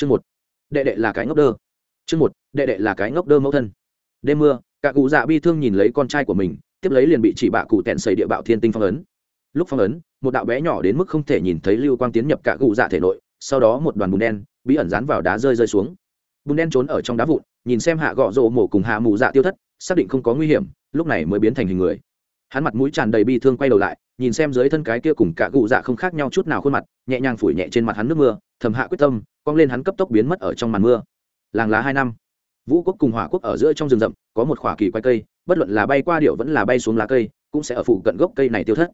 chương một. Đệ đệ là cái ngốc đơ. Chương một, đệ đệ là cái ngốc đơ mẫu thân. Đêm mưa, cả cụ dạ bi thương nhìn lấy con trai của mình, tiếp lấy liền bị chỉ bạ cụ tẹn xây địa bạo thiên tinh phong ấn. Lúc phong ấn, một đạo bé nhỏ đến mức không thể nhìn thấy lưu quang tiến nhập cả cụ dạ thể nội, sau đó một đoàn bùn đen, bí ẩn dán vào đá rơi rơi xuống. Bùn đen trốn ở trong đá vụn, nhìn xem hạ gọ rộ mổ cùng hạ mù dạ tiêu thất, xác định không có nguy hiểm, lúc này mới biến thành hình người hắn mặt mũi tràn đầy bi thương quay đầu lại, nhìn xem dưới thân cái kia cùng cả cụ dạ không khác nhau chút nào khuôn mặt, nhẹ nhàng phủi nhẹ trên mặt hắn nước mưa, thầm hạ quyết tâm, cong lên hắn cấp tốc biến mất ở trong màn mưa. Làng lá hai năm. Vũ quốc cùng hỏa quốc ở giữa trong rừng rậm, có một khỏa kỳ quay cây, bất luận là bay qua điệu vẫn là bay xuống lá cây, cũng sẽ ở phụ cận gốc cây này tiêu thất.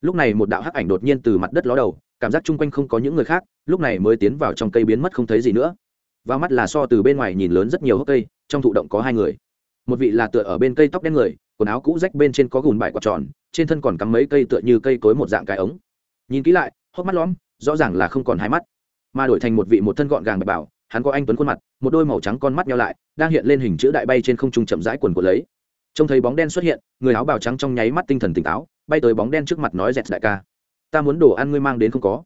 Lúc này một đạo hắc ảnh đột nhiên từ mặt đất ló đầu, cảm giác chung quanh không có những người khác, lúc này mới tiến vào trong cây biến mất không thấy gì nữa. Và mắt là so từ bên ngoài nhìn lớn rất nhiều hốc cây, trong thụ động có hai người. Một vị là tựa ở bên cây tóc đen người quần áo cũ rách bên trên có gùn bại quạt tròn, trên thân còn cắm mấy cây tựa như cây cối một dạng cái ống. Nhìn kỹ lại, hốc mắt lõm, rõ ràng là không còn hai mắt. Mà đổi thành một vị một thân gọn gàng bạch bảo, hắn có anh tuấn khuôn mặt, một đôi màu trắng con mắt nhau lại, đang hiện lên hình chữ đại bay trên không trung chậm rãi quần của lấy. Trông thấy bóng đen xuất hiện, người áo bào trắng trong nháy mắt tinh thần tỉnh táo, bay tới bóng đen trước mặt nói dẹt đại ca, ta muốn đồ ăn ngươi mang đến không có.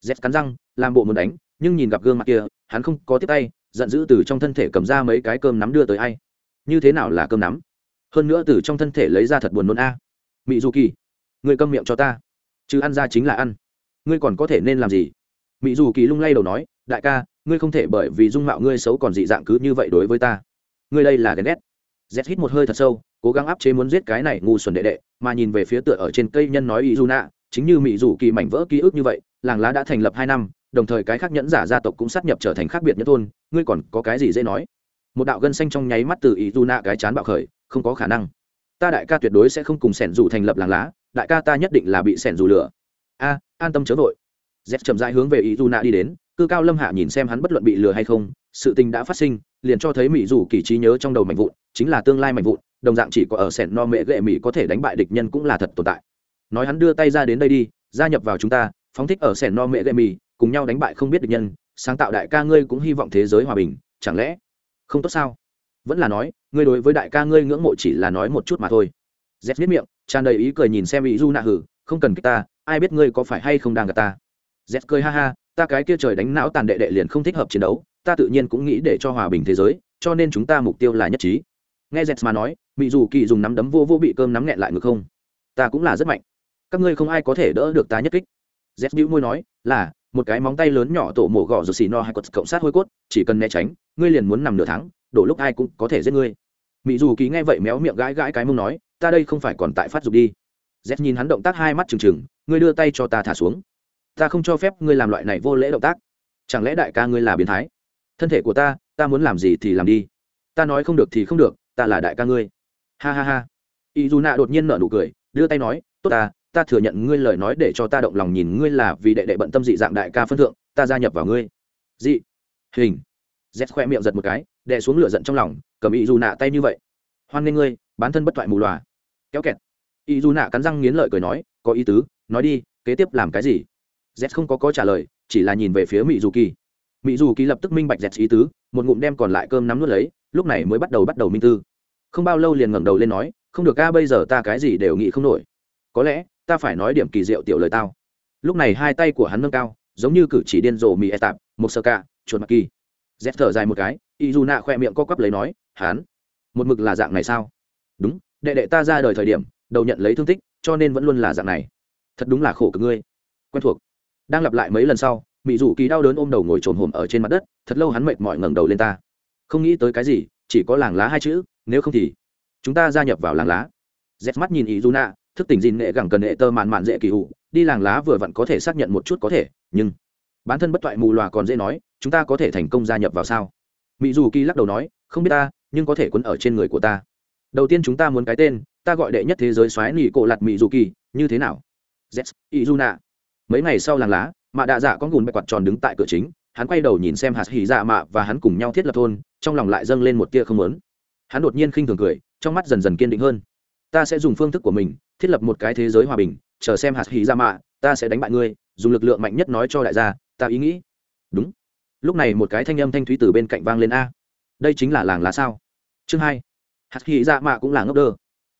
Dẹt cắn răng, làm bộ muốn đánh, nhưng nhìn gặp gương mặt kia, hắn không có tiếp tay, giận dữ từ trong thân thể cầm ra mấy cái cơm nắm đưa tới ai. Như thế nào là cơm nắm? Hơn nữa từ trong thân thể lấy ra thật buồn nôn a. À. mị du kỳ người câm miệng cho ta. Chứ ăn ra chính là ăn. Ngươi còn có thể nên làm gì? Mỹ dù kỳ lung lay đầu nói, đại ca, ngươi không thể bởi vì dung mạo ngươi xấu còn dị dạng cứ như vậy đối với ta. Ngươi đây là ghen ghét. Z hít một hơi thật sâu, cố gắng áp chế muốn giết cái này ngu xuẩn đệ đệ, mà nhìn về phía tựa ở trên cây nhân nói ý du nạ chính như mỹ dù kỳ mảnh vỡ ký ức như vậy, làng lá đã thành lập hai năm, đồng thời cái khác nhẫn giả gia tộc cũng sát nhập trở thành khác biệt nhất thôn, ngươi còn có cái gì dễ nói? Một đạo gân xanh trong nháy mắt từ ý du nạ cái chán bạo khởi không có khả năng. Ta đại ca tuyệt đối sẽ không cùng sẻn dù thành lập làng lá, đại ca ta nhất định là bị sẻn dù lửa a, an tâm chớ vội. Z chậm rãi hướng về ý dù nạ đi đến, cư cao lâm hạ nhìn xem hắn bất luận bị lừa hay không, sự tình đã phát sinh, liền cho thấy mỹ dù kỳ trí nhớ trong đầu mạnh vụn, chính là tương lai mạnh vụn, đồng dạng chỉ có ở sẻn no mẹ gệ mỹ có thể đánh bại địch nhân cũng là thật tồn tại. Nói hắn đưa tay ra đến đây đi, gia nhập vào chúng ta, phóng thích ở sẻn no mẹ gệ mỹ cùng nhau đánh bại không biết địch nhân, sáng tạo đại ca ngươi cũng hy vọng thế giới hòa bình, chẳng lẽ không tốt sao? Vẫn là nói, ngươi đối với đại ca ngươi ngưỡng mộ chỉ là nói một chút mà thôi. Z biết miệng, tràn đầy ý cười nhìn xem ý du nạ hử, không cần kích ta, ai biết ngươi có phải hay không đang gặp ta. Z cười ha ha, ta cái kia trời đánh não tàn đệ đệ liền không thích hợp chiến đấu, ta tự nhiên cũng nghĩ để cho hòa bình thế giới, cho nên chúng ta mục tiêu là nhất trí. Nghe z mà nói mỹ dù kỳ dùng nắm đấm vô vô bị cơm nắm nghẹn lại ngược không? Ta cũng là rất mạnh. Các ngươi không ai có thể đỡ được ta nhất kích. Z bĩu môi nói, là, một cái móng tay lớn nhỏ tổ mổ gọ rồi xì no hay quật cộng sát hôi cốt, chỉ cần né tránh, ngươi liền muốn nằm nửa tháng đổ lúc ai cũng có thể giết ngươi. Mỹ dù kỳ nghe vậy méo miệng gãi gãi cái mông nói, ta đây không phải còn tại phát dục đi. Z nhìn hắn động tác hai mắt trừng trừng, ngươi đưa tay cho ta thả xuống. Ta không cho phép ngươi làm loại này vô lễ động tác. Chẳng lẽ đại ca ngươi là biến thái? Thân thể của ta ta muốn làm gì thì làm đi. Ta nói không được thì không được, ta là đại ca ngươi. Ha ha ha. Y dù nạ đột nhiên nở nụ cười, đưa tay nói, tốt ta ta thừa nhận ngươi lời nói để cho ta động lòng nhìn ngươi là vì đệ đệ bận tâm dị dạng đại ca phân thượng, ta gia nhập vào ngươi. Dị. Hình. Z khoe miệng giật một cái đệ xuống lửa giận trong lòng, cầm ý dù nạ tay như vậy. Hoan nghênh ngươi, bán thân bất thoại mù loà. Kéo kẹt. Ý dù nạ cắn răng nghiến lợi cười nói, có ý tứ, nói đi, kế tiếp làm cái gì? Z không có có trả lời, chỉ là nhìn về phía mỹ dù kỳ. Mỹ dù kỳ lập tức minh bạch z ý tứ, một ngụm đem còn lại cơm nắm nuốt lấy, lúc này mới bắt đầu bắt đầu minh tư. Không bao lâu liền ngẩng đầu lên nói, không được ca bây giờ ta cái gì đều nghĩ không nổi. Có lẽ, ta phải nói điểm kỳ diệu tiểu lời tao. Lúc này hai tay của hắn nâng cao, giống như cử chỉ điên rồ mỹ e tạp một sơ ca, chuột mặc kỳ. Z thở dài một cái y dù nạ khoe miệng co quắp lấy nói hắn một mực là dạng này sao? Đúng, đệ đệ ta ra đời thời điểm, đầu nhận lấy thương tích, cho nên vẫn luôn là dạng này. Thật đúng là khổ cực ngươi. Quen thuộc. Đang lặp lại mấy lần sau mỹ dù kỳ đau đớn ôm đầu ngồi trồn hồm ở trên mặt đất, thật lâu hắn mệt mỏi ngẩng đầu lên ta. Không nghĩ tới cái gì, chỉ có làng lá hai chữ, nếu không thì chúng ta gia nhập vào làng lá. Dép mắt nhìn ý dù nạ, thức tỉnh dìn nghệ gẳng cần nghệ tơ màn mạn dễ kỳ hụ, đi làng lá vừa vặn có thể xác nhận một chút có thể, nhưng bản thân bất toại mù loà còn dễ nói, chúng ta có thể thành công gia nhập vào sao? Mỹ dù kỳ lắc đầu nói, không biết ta, nhưng có thể quấn ở trên người của ta. Đầu tiên chúng ta muốn cái tên, ta gọi đệ nhất thế giới xoáy nỉ cổ lặt mỹ dù kỳ, như thế nào? Z ý dù nạ. Mấy ngày sau làng lá, mạ đạ dạ có gùn bạch quạt tròn đứng tại cửa chính, hắn quay đầu nhìn xem hạt hỉ dạ mạ và hắn cùng nhau thiết lập thôn, trong lòng lại dâng lên một tia không lớn hắn đột nhiên khinh thường cười, trong mắt dần dần kiên định hơn. Ta sẽ dùng phương thức của mình, thiết lập một cái thế giới hòa bình, chờ xem hạt hỉ dạ mạ, ta sẽ đánh bại ngươi, dùng lực lượng mạnh nhất nói cho đại gia, ta ý nghĩ. Đúng lúc này một cái thanh âm thanh thúy từ bên cạnh vang lên a. Đây chính là làng lá sao? Chương hai. Hạt hỉ dạ mạ cũng là ngốc đơ.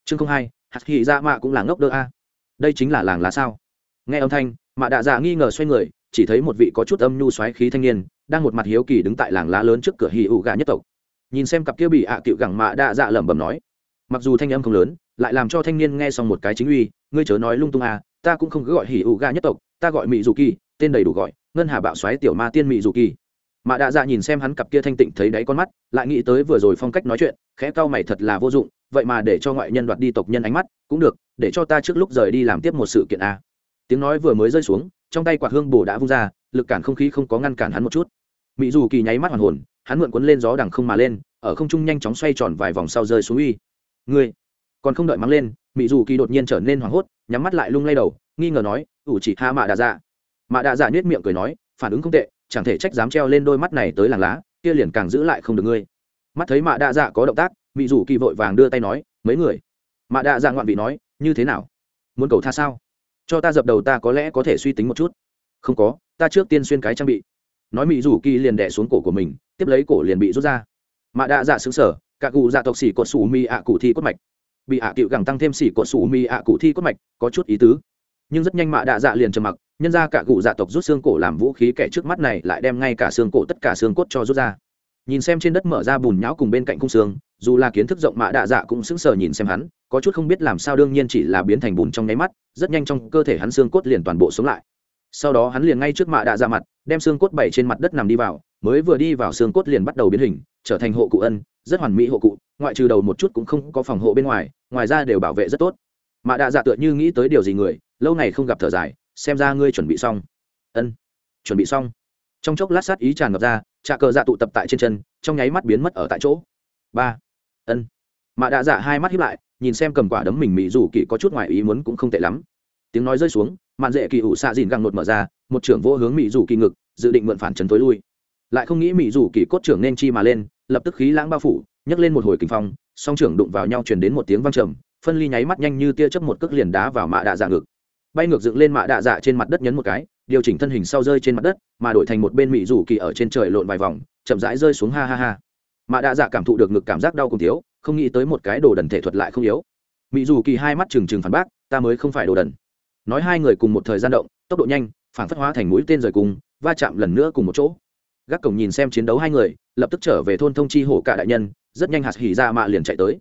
Chương không hai. Hạt hỉ dạ mạ cũng là ngốc đơ a. Đây chính là làng lá sao? Nghe âm thanh, mạ đạ dạ nghi ngờ xoay người, chỉ thấy một vị có chút âm nhu xoáy khí thanh niên, đang một mặt hiếu kỳ đứng tại làng lá lớn trước cửa hì ụ gà nhất tộc. Nhìn xem cặp kia bị ạ à cựu gẳng mạ đạ dạ lẩm bẩm nói, mặc dù thanh âm không lớn, lại làm cho thanh niên nghe xong một cái chính uy, ngươi chớ nói lung tung à ta cũng không cứ gọi hỉ ụ ga nhất tộc, ta gọi mỹ dù kỳ, tên đầy đủ gọi, ngân hà bạo xoáy tiểu ma tiên mỹ dù kỳ. Mà đạ dạ nhìn xem hắn cặp kia thanh tịnh thấy đáy con mắt, lại nghĩ tới vừa rồi phong cách nói chuyện, khẽ cau mày thật là vô dụng, vậy mà để cho ngoại nhân đoạt đi tộc nhân ánh mắt, cũng được, để cho ta trước lúc rời đi làm tiếp một sự kiện a tiếng nói vừa mới rơi xuống, trong tay quạt hương bồ đã vung ra, lực cản không khí không có ngăn cản hắn một chút. Mỹ dù kỳ nháy mắt hoàn hồn, hắn mượn cuốn lên gió đằng không mà lên, ở không trung nhanh chóng xoay tròn vài vòng sau rơi xuống uy. Ngươi, còn không đợi mắng lên mỹ dù kỳ đột nhiên trở nên hoảng hốt, nhắm mắt lại lung lay đầu, nghi ngờ nói, ủ chỉ hạ mạ đạ dạ. Mạ đạ dạ nhếch miệng cười nói, phản ứng không tệ chẳng thể trách dám treo lên đôi mắt này tới làng lá, kia liền càng giữ lại không được ngươi. Mắt thấy mạ đạ dạ có động tác mỹ dù kỳ vội vàng đưa tay nói, mấy người? Mạ đạ dạ ngoạn vị nói, như thế nào? Muốn cầu tha sao? Cho ta dập đầu ta có lẽ có thể suy tính một chút. Không có, ta trước tiên xuyên cái trang bị. Nói mỹ dù kỳ liền đẻ xuống cổ của mình, tiếp lấy cổ liền bị rút ra. Mạ đạ dạ xứng sở cả cụ dạ tộc xỉ cột sủ mi ạ cụ thi cốt mạch. Bị ạ à cựu gẳng tăng thêm xỉ cột sủ mi ạ cụ thi cốt mạch, có chút ý tứ nhưng rất nhanh mạ đạ dạ liền trầm mặc, nhân ra cả cụ dạ tộc rút xương cổ làm vũ khí kẻ trước mắt này lại đem ngay cả xương cổ tất cả xương cốt cho rút ra. Nhìn xem trên đất mở ra bùn nhão cùng bên cạnh khung xương, dù là kiến thức rộng mạ đạ dạ cũng sững sờ nhìn xem hắn, có chút không biết làm sao đương nhiên chỉ là biến thành bùn trong nháy mắt, rất nhanh trong cơ thể hắn xương cốt liền toàn bộ sống lại. Sau đó hắn liền ngay trước mạ đạ dạ mặt, đem xương cốt bảy trên mặt đất nằm đi vào, mới vừa đi vào xương cốt liền bắt đầu biến hình, trở thành hộ cụ ân, rất hoàn mỹ hộ cụ, ngoại trừ đầu một chút cũng không có phòng hộ bên ngoài ngoài ra đều bảo vệ rất tốt. Mạ đạ dạ tựa như nghĩ tới điều gì người lâu ngày không gặp thở dài, xem ra ngươi chuẩn bị xong. Ân, chuẩn bị xong. Trong chốc lát sát ý tràn ngập ra trà cờ dạ tụ tập tại trên chân, trong nháy mắt biến mất ở tại chỗ. Ba, ân. Mạ đạ dạ hai mắt hiếp lại, nhìn xem cầm quả đấm mình mỹ dù kỳ có chút ngoài ý muốn cũng không tệ lắm. Tiếng nói rơi xuống, mạn dễ kỳ ủ xạ dìn găng nột mở ra, một trưởng vô hướng mỹ dù kỳ ngực, dự định mượn phản chấn tối lui. Lại không nghĩ mỹ dù kỳ cốt trưởng nên chi mà lên, lập tức khí lãng bao phủ, nhấc lên một hồi kinh phong, song trưởng đụng vào nhau truyền đến một tiếng vang trầm, phân ly nháy mắt nhanh như tia chớp một cước liền đá vào mạ đạ dạ ngực bay ngược dựng lên mạ đạ dạ trên mặt đất nhấn một cái, điều chỉnh thân hình sau rơi trên mặt đất, mà đổi thành một bên mỹ rủ kỳ ở trên trời lộn vài vòng, chậm rãi rơi xuống ha ha ha. Mạ đạ dạ cảm thụ được ngực cảm giác đau cùng thiếu, không nghĩ tới một cái đồ đần thể thuật lại không yếu. Mỹ dù kỳ hai mắt trừng trừng phản bác, ta mới không phải đồ đần. Nói hai người cùng một thời gian động, tốc độ nhanh, phản phất hóa thành mũi tên rời cùng, va chạm lần nữa cùng một chỗ. Gác cổng nhìn xem chiến đấu hai người, lập tức trở về thôn thông chi hổ cả đại nhân, rất nhanh hạt hỉ ra mạ liền chạy tới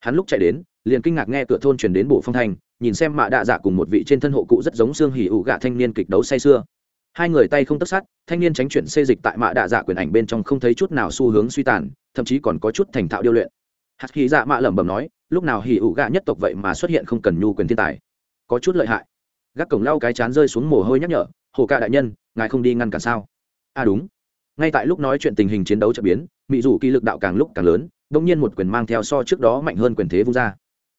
hắn lúc chạy đến, liền kinh ngạc nghe cửa thôn truyền đến bộ phong thanh, nhìn xem mạ đạ dạ cùng một vị trên thân hộ cụ rất giống xương hỉ ủ gạ thanh niên kịch đấu say sưa. Hai người tay không tất sát, thanh niên tránh chuyển xê dịch tại mạ đạ dạ quyền ảnh bên trong không thấy chút nào xu hướng suy tàn, thậm chí còn có chút thành thạo điêu luyện. Hạt khí dạ mạ lẩm bẩm nói, lúc nào hỉ ủ gạ nhất tộc vậy mà xuất hiện không cần nhu quyền thiên tài. Có chút lợi hại. Gác cổng lau cái chán rơi xuống mồ hôi nhắc nhở, hồ ca đại nhân, ngài không đi ngăn cản sao? À đúng. Ngay tại lúc nói chuyện tình hình chiến đấu chợ biến mỹ dù kỳ lực đạo càng lúc càng lớn đông nhiên một quyền mang theo so trước đó mạnh hơn quyền thế vung ra.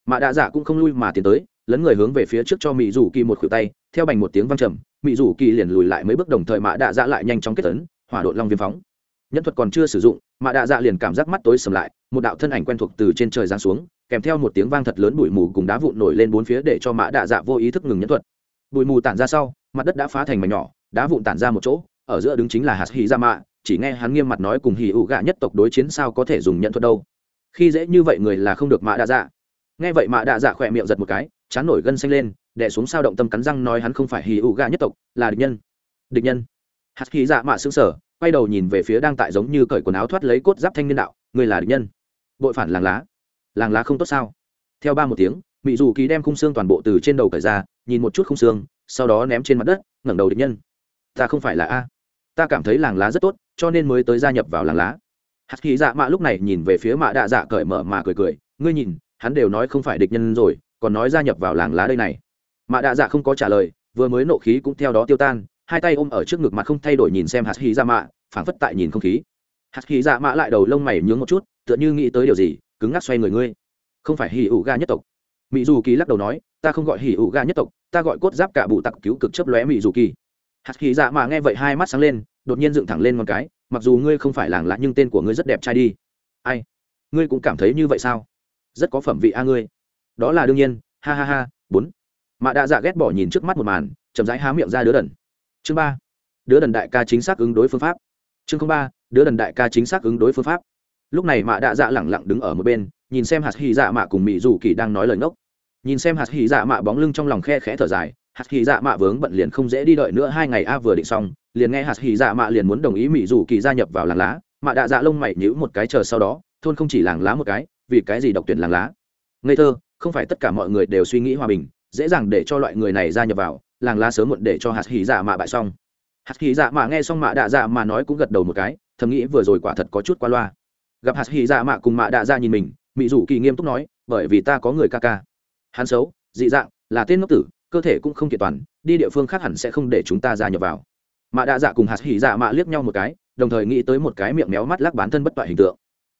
Mạ đạ dạ cũng không lui mà tiến tới, lấn người hướng về phía trước cho mỹ dù kỳ một khuỷu tay, theo bành một tiếng văng trầm mỹ dù kỳ liền lùi lại mấy bước đồng thời mạ đạ dạ lại nhanh chóng kết tấn, hỏa đội long viêm phóng. Nhân thuật còn chưa sử dụng, mạ đạ dạ liền cảm giác mắt tối sầm lại, một đạo thân ảnh quen thuộc từ trên trời giáng xuống, kèm theo một tiếng vang thật lớn bụi mù cùng đá vụn nổi lên bốn phía để cho mạ đạ dạ vô ý thức ngừng nhân thuật. Bụi mù tản ra sau, mặt đất đã phá thành mảnh nhỏ, đá vụn tản ra một chỗ, ở giữa đứng chính là hạt hì ra dạ mạ chỉ nghe hắn nghiêm mặt nói cùng hì ụ gạ nhất tộc đối chiến sao có thể dùng nhận thuật đâu. Khi dễ như vậy người là không được mạ đạ dạ. Nghe vậy mạ đạ dạ khỏe miệng giật một cái, chán nổi gân xanh lên đẻ xuống sao động tâm cắn răng nói hắn không phải hì ụ gạ nhất tộc, là địch nhân. Địch nhân. Hạt hì dạ mạ xứng sở quay đầu nhìn về phía đang tại giống như cởi quần áo thoát lấy cốt giáp thanh niên đạo, người là địch nhân. Bội phản làng lá. Làng lá không tốt sao? Theo ba một tiếng mỹ dù ký đem khung xương toàn bộ từ trên đầu cởi ra, nhìn một chút khung xương, sau đó ném trên mặt đất, ngẩng đầu địch nhân. Ta không phải là a ta cảm thấy làng lá rất tốt, cho nên mới tới gia nhập vào làng lá. Hạt khí dạ mạ lúc này nhìn về phía mạ đạ dạ cởi mở mà cười cười, ngươi nhìn, hắn đều nói không phải địch nhân rồi, còn nói gia nhập vào làng lá đây này. Mạ đạ dạ không có trả lời, vừa mới nộ khí cũng theo đó tiêu tan, hai tay ôm ở trước ngực mặt không thay đổi nhìn xem hạt khí dạ mạ, phảng phất tại nhìn không khí. Hạt khí dạ mạ lại đầu lông mày nhướng một chút, tựa như nghĩ tới điều gì, cứng ngắc xoay người ngươi. Không phải hỉ ủ ga nhất tộc. Mỹ dù kỳ lắc đầu nói, ta không gọi hỉ ủ ga nhất tộc, ta gọi cốt giáp cả bụ tặc cứu cực chấp lóe mỹ dù kỳ hạt khí dạ mạ nghe vậy hai mắt sáng lên, đột nhiên dựng thẳng lên một cái, mặc dù ngươi không phải làng lạ nhưng tên của ngươi rất đẹp trai đi. Ai? Ngươi cũng cảm thấy như vậy sao? Rất có phẩm vị a ngươi. Đó là đương nhiên. Ha ha ha, bốn. Mạ đạ dạ ghét bỏ nhìn trước mắt một màn, chậm rãi há miệng ra đứa đần. Chương ba. Đứa đần đại ca chính xác ứng đối phương pháp. Chương ba, đứa đần đại ca chính xác ứng đối phương pháp. Lúc này mạ đạ dạ lẳng lặng đứng ở một bên, nhìn xem hạt hy dạ mạ cùng mỹ dù kỳ đang nói lời ngốc. Nhìn xem hạt hy dạ mạ bóng lưng trong lòng khe khẽ thở dài hạt hy dạ mạ vướng bận liền không dễ đi đợi nữa, hai ngày a vừa định xong, liền nghe hạt hy dạ mạ liền muốn đồng ý mỹ dù kỳ gia nhập vào làng lá. Mạ đạ dạ lông mày nhữ một cái chờ sau đó, thôn không chỉ làng lá một cái, vì cái gì độc tuyển làng lá? Ngây thơ, không phải tất cả mọi người đều suy nghĩ hòa bình, dễ dàng để cho loại người này gia nhập vào, làng lá sớm muộn để cho hạt hy dạ mạ bại xong. Hạt hy dạ mạ nghe xong mạ đạ dạ mà nói cũng gật đầu một cái, thầm nghĩ vừa rồi quả thật có chút qua loa. Gặp hạt hy dạ mạ cùng mạ đạ dạ nhìn mình mỹ dù kỳ nghiêm túc nói, bởi vì ta có người ca ca. Hắn xấu, dị dạng, là tên ngốc tử cơ thể cũng không kiện toàn, đi địa phương khác hẳn sẽ không để chúng ta gia nhập vào. Mạ đạ dạ cùng hạt hỉ dạ mạ liếc nhau một cái, đồng thời nghĩ tới một cái miệng méo mắt lắc bán thân bất toại hình tượng.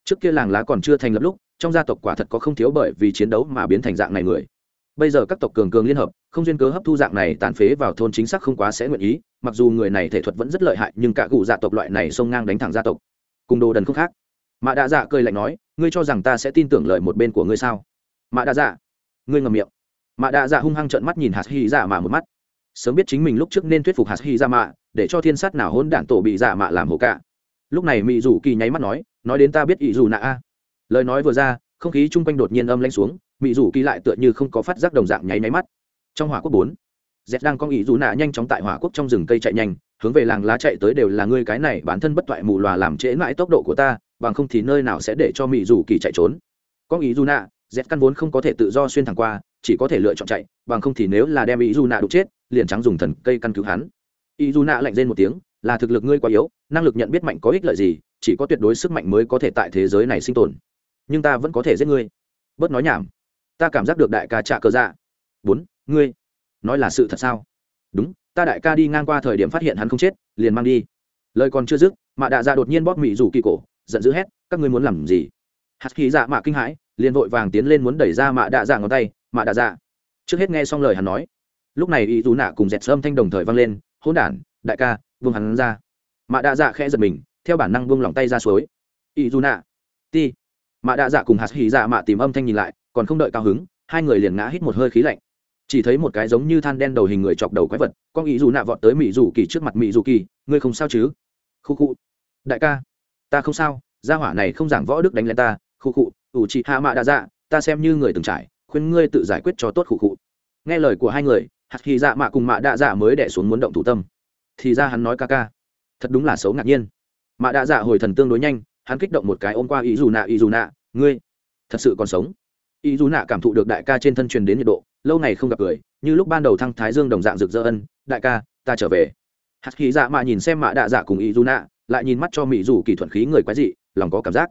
Trước kia làng lá còn chưa thành lập lúc, trong gia tộc quả thật có không thiếu bởi vì chiến đấu mà biến thành dạng này người. Bây giờ các tộc cường cường liên hợp, không duyên cớ hấp thu dạng này tàn phế vào thôn chính xác không quá sẽ nguyện ý, mặc dù người này thể thuật vẫn rất lợi hại, nhưng cả cụ dạ tộc loại này xông ngang đánh thẳng gia tộc. Cùng đồ đần không khác. Mạ đạ dạ cười lạnh nói, ngươi cho rằng ta sẽ tin tưởng lời một bên của ngươi sao? Mạ đạ dạ ngươi ngầm miệng mạ đạ dạ hung hăng trợn mắt nhìn hạt hy dạ mạ một mắt. Sớm biết chính mình lúc trước nên thuyết phục hạt hy dạ mạ, để cho thiên sát nào hôn đản tổ bị dạ mạ làm hồ cả. Lúc này mỹ dù kỳ nháy mắt nói nói đến ta biết ý dù nạ a. Lời nói vừa ra, không khí chung quanh đột nhiên âm lanh xuống mỹ dù kỳ lại tựa như không có phát giác đồng dạng nháy máy mắt. Trong hỏa quốc bốn, z đang con ý dù nạ nhanh chóng tại hỏa quốc trong rừng cây chạy nhanh, hướng về làng lá chạy tới đều là ngươi cái này bản thân bất toại mù lòa làm trễ mãi tốc độ của ta, bằng không thì nơi nào sẽ để cho mỹ dù kỳ chạy trốn. Con ý dù nạ, z căn vốn không có thể tự do xuyên thẳng qua chỉ có thể lựa chọn chạy, bằng không thì nếu là đem ý dù nạ đụng chết, liền trắng dùng thần cây căn cứu hắn. Ý dù nạ lạnh lên một tiếng, là thực lực ngươi quá yếu, năng lực nhận biết mạnh có ích lợi gì, chỉ có tuyệt đối sức mạnh mới có thể tại thế giới này sinh tồn. Nhưng ta vẫn có thể giết ngươi. Bớt nói nhảm. Ta cảm giác được đại ca trả cờ dạ. Bốn, ngươi, nói là sự thật sao? Đúng, ta đại ca đi ngang qua thời điểm phát hiện hắn không chết, liền mang đi. Lời còn chưa dứt, mạ đạ dạ đột nhiên bóp mị rủ kỳ cổ, giận dữ hét, các ngươi muốn làm gì? Hạt khí dạ mạ kinh hãi, liền vội vàng tiến lên muốn đẩy ra mạ đạ dạ ngón tay mạ đạ dạ. Trước hết nghe xong lời hắn nói, lúc này ý dù nạ cùng dẹt Sơm thanh đồng thời vang lên hôn đản, đại ca, vương hắn ra. Mạ đạ dạ khẽ giật mình, theo bản năng vương lòng tay ra suối. Ý dù nạ, ti. Mạ đạ dạ cùng hạt hỉ dạ mạ tìm âm thanh nhìn lại, còn không đợi cao hứng, hai người liền ngã hít một hơi khí lạnh. Chỉ thấy một cái giống như than đen đầu hình người chọc đầu quái vật, con ý dù nạ vọt tới mỹ dù kỳ trước mặt mỹ dù kỳ, ngươi không sao chứ? Khu khu. Đại ca, ta không sao, gia hỏa này không giảng võ đức đánh lên ta. Khu khu, ủ chị hạ mạ đạ dạ ta xem như người từng trải khuyên ngươi tự giải quyết cho tốt khụ khụ. Nghe lời của hai người, hạt khi dạ mạ cùng mạ đạ dạ mới đẻ xuống muốn động thủ tâm. Thì ra hắn nói ca ca. Thật đúng là xấu ngạc nhiên. Mạ đạ dạ hồi thần tương đối nhanh, hắn kích động một cái ôm qua ý dù nạ, ý dù nạ, ngươi, thật sự còn sống? Ý dù nạ cảm thụ được đại ca trên thân truyền đến nhiệt độ, lâu ngày không gặp cười như lúc ban đầu thăng thái dương đồng dạng rực rỡ ân, đại ca, ta trở về. Hạt khí dạ mạ nhìn xem mạ đạ dạ cùng ý dù nạ, lại nhìn mắt cho mỹ dù kỳ thuận khí người quái dị, lòng có cảm giác.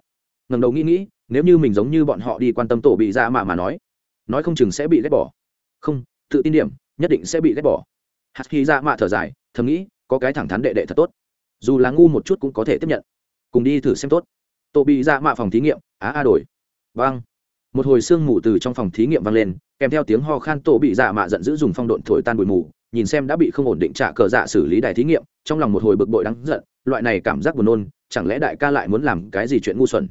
Ngẩng đầu nghĩ nghĩ, nếu như mình giống như bọn họ đi quan tâm tổ bị dạ mạ mà nói nói không chừng sẽ bị ghét bỏ. Không, tự tin điểm, nhất định sẽ bị ghét bỏ. Hạt khí ra dạ mạ thở dài, thầm nghĩ, có cái thẳng thắn đệ đệ thật tốt. Dù là ngu một chút cũng có thể tiếp nhận. Cùng đi thử xem tốt. Tổ bị ra mạ phòng thí nghiệm, á a đổi. Vang một hồi sương mù từ trong phòng thí nghiệm vang lên, kèm theo tiếng ho khan tổ bị dạ mạ giận dữ dùng phong độn thổi tan bụi mù, nhìn xem đã bị không ổn định trả cờ dạ xử lý đài thí nghiệm, trong lòng một hồi bực bội đắng giận, loại này cảm giác buồn nôn, chẳng lẽ đại ca lại muốn làm cái gì chuyện ngu xuẩn?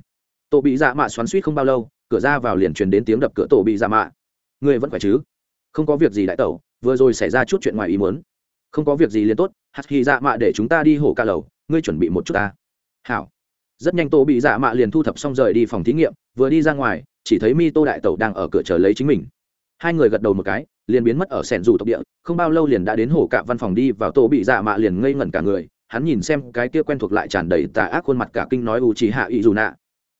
Tổ bị dạ mạ xoắn suýt không bao lâu cửa ra vào liền truyền đến tiếng đập cửa tổ bị ra mạ. Ngươi vẫn khỏe chứ? Không có việc gì đại tẩu, vừa rồi xảy ra chút chuyện ngoài ý muốn. Không có việc gì liền tốt, hạt khi dạ mạ để chúng ta đi hổ ca lầu, ngươi chuẩn bị một chút ta. Hảo. Rất nhanh tổ bị dạ mạ liền thu thập xong rời đi phòng thí nghiệm, vừa đi ra ngoài, chỉ thấy mi tô đại tẩu đang ở cửa chờ lấy chính mình. Hai người gật đầu một cái, liền biến mất ở sẻn dù tộc địa, không bao lâu liền đã đến hổ cạ văn phòng đi vào tổ bị dạ mạ liền ngây ngẩn cả người, hắn nhìn xem cái kia quen thuộc lại tràn đầy tà ác khuôn mặt cả kinh nói u chỉ hạ ý dù nạ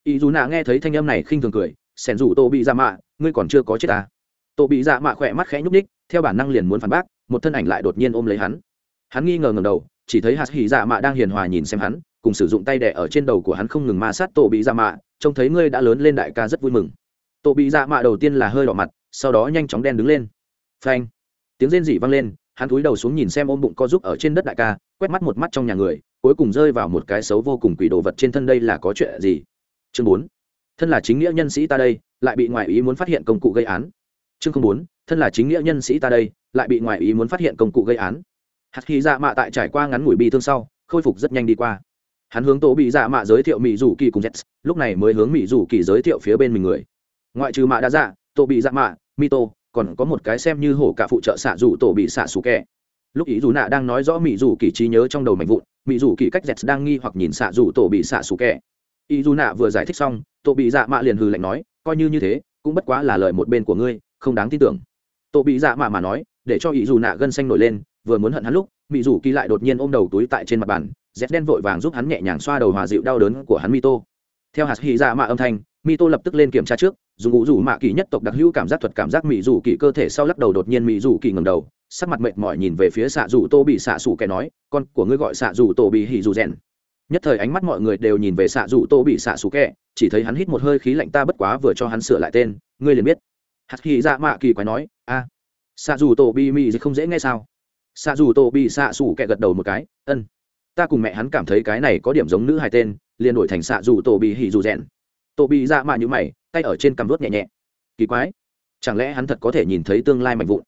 ý dù nạ nghe thấy thanh âm này khinh thường cười, sẻn rủ Tô bị dạ mạ, ngươi còn chưa có chết ta Tô bị dạ mạ khỏe mắt khẽ nhúc ních theo bản năng liền muốn phản bác, một thân ảnh lại đột nhiên ôm lấy hắn. Hắn nghi ngờ ngầm đầu, chỉ thấy hạt hỉ dạ mạ đang hiền hòa nhìn xem hắn, cùng sử dụng tay đẻ ở trên đầu của hắn không ngừng ma sát tổ bị dạ mạ, trông thấy ngươi đã lớn lên đại ca rất vui mừng. Tổ bị dạ mạ đầu tiên là hơi đỏ mặt, sau đó nhanh chóng đen đứng lên. Phanh! Tiếng rên dị vang lên, hắn cúi đầu xuống nhìn xem ôm bụng co giúp ở trên đất đại ca, quét mắt một mắt trong nhà người, cuối cùng rơi vào một cái xấu vô cùng quỷ đồ vật trên thân đây là có chuyện gì? Chương bốn. Thân là chính nghĩa nhân sĩ ta đây, lại bị ngoại ý muốn phát hiện công cụ gây án. Chương không bốn. Thân là chính nghĩa nhân sĩ ta đây, lại bị ngoại ý muốn phát hiện công cụ gây án. Hạt khi dạ mạ tại trải qua ngắn ngủi bi thương sau, khôi phục rất nhanh đi qua. Hắn hướng tổ bị dạ mạ giới thiệu mỹ dù kỳ cùng jets, lúc này mới hướng mỹ dù kỳ giới thiệu phía bên mình người. Ngoại trừ mạ đã dạ tổ bị dạ mạ, mito, còn có một cái xem như hổ cả phụ trợ xạ dù tổ bị xạ xù kẹ. Lúc ý dù nạ đang nói rõ mỹ dù kỳ trí nhớ trong đầu mạnh vụn mỹ dù kỳ cách jets đang nghi hoặc nhìn xạ dù tổ bị xạ xù kẹ ý dù nạ vừa giải thích xong tổ bị dạ mạ liền hừ lạnh nói, coi như như thế, cũng bất quá là lời một bên của ngươi, không đáng tin tưởng. Tổ bị dạ mạ mà nói, để cho ý dù nạ gân xanh nổi lên, vừa muốn hận hắn lúc mỹ dù kỳ lại đột nhiên ôm đầu túi tại trên mặt bàn dép đen vội vàng giúp hắn nhẹ nhàng xoa đầu hòa dịu đau đớn của hắn mi theo hạt hy dạ mạ âm thanh mi lập tức lên kiểm tra trước, dùng ngũ rủ mạ kỳ nhất tộc đặc hữu cảm giác thuật cảm giác mỹ rủ kỳ cơ thể sau lắc đầu đột nhiên mỹ rủ kỳ ngầm đầu, sắc mặt mệt mỏi nhìn về phía xạ rủ tô bị xạ xủ kẻ nói, con của ngươi gọi xạ rủ tô bị hỉ rủ rèn nhất thời ánh mắt mọi người đều nhìn về xạ dù tô bị xạ xù kẻ chỉ thấy hắn hít một hơi khí lạnh ta bất quá vừa cho hắn sửa lại tên, ngươi liền biết. Hạt khi dạ mạ kỳ quái nói, a, xạ dù tô bị mỹ không dễ nghe sao? Xạ dù tô bị xạ xù kẻ gật đầu một cái, ân, ta cùng mẹ hắn cảm thấy cái này có điểm giống nữ hai tên, liền đổi thành xạ dù tô bị hỉ dù rèn. Tô bị dạ mạ như mày, tay ở trên cằm vớt nhẹ nhẹ. Kỳ quái, chẳng lẽ hắn thật có thể nhìn thấy tương lai mạnh vụn?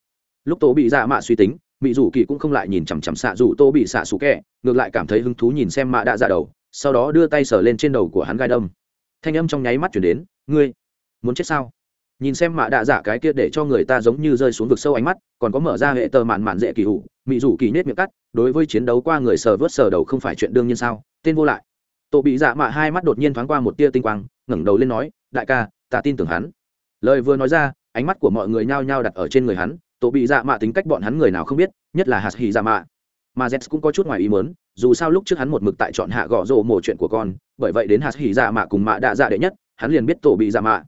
Lúc tô bị dạ mạ suy tính mỹ rủ kỳ cũng không lại nhìn chằm chằm xạ rủ tô bị xạ xù kẹ ngược lại cảm thấy hứng thú nhìn xem mạ đã dạ đầu, sau đó đưa tay sờ lên trên đầu của hắn gai đâm. Thanh âm trong nháy mắt chuyển đến, ngươi muốn chết sao? Nhìn xem mạ đạ dạ cái kia để cho người ta giống như rơi xuống vực sâu ánh mắt, còn có mở ra hệ tờ mạn mạn dễ kỳ hủ, mị rủ kỳ nết miệng cắt, đối với chiến đấu qua người sờ vớt sờ đầu không phải chuyện đương nhiên sao? Tên vô lại. Tổ bị dạ mạ hai mắt đột nhiên thoáng qua một tia tinh quang, ngẩng đầu lên nói, đại ca, ta tin tưởng hắn. Lời vừa nói ra, ánh mắt của mọi người nhao nhao đặt ở trên người hắn tổ bị dạ mạ tính cách bọn hắn người nào không biết, nhất là hạt hì dạ mạ. Mà z cũng có chút ngoài ý mớn dù sao lúc trước hắn một mực tại chọn hạ gõ rổ mổ chuyện của con, bởi vậy đến hạt hì dạ mạ cùng mạ đạ dạ đệ nhất, hắn liền biết tổ bị dạ mạ.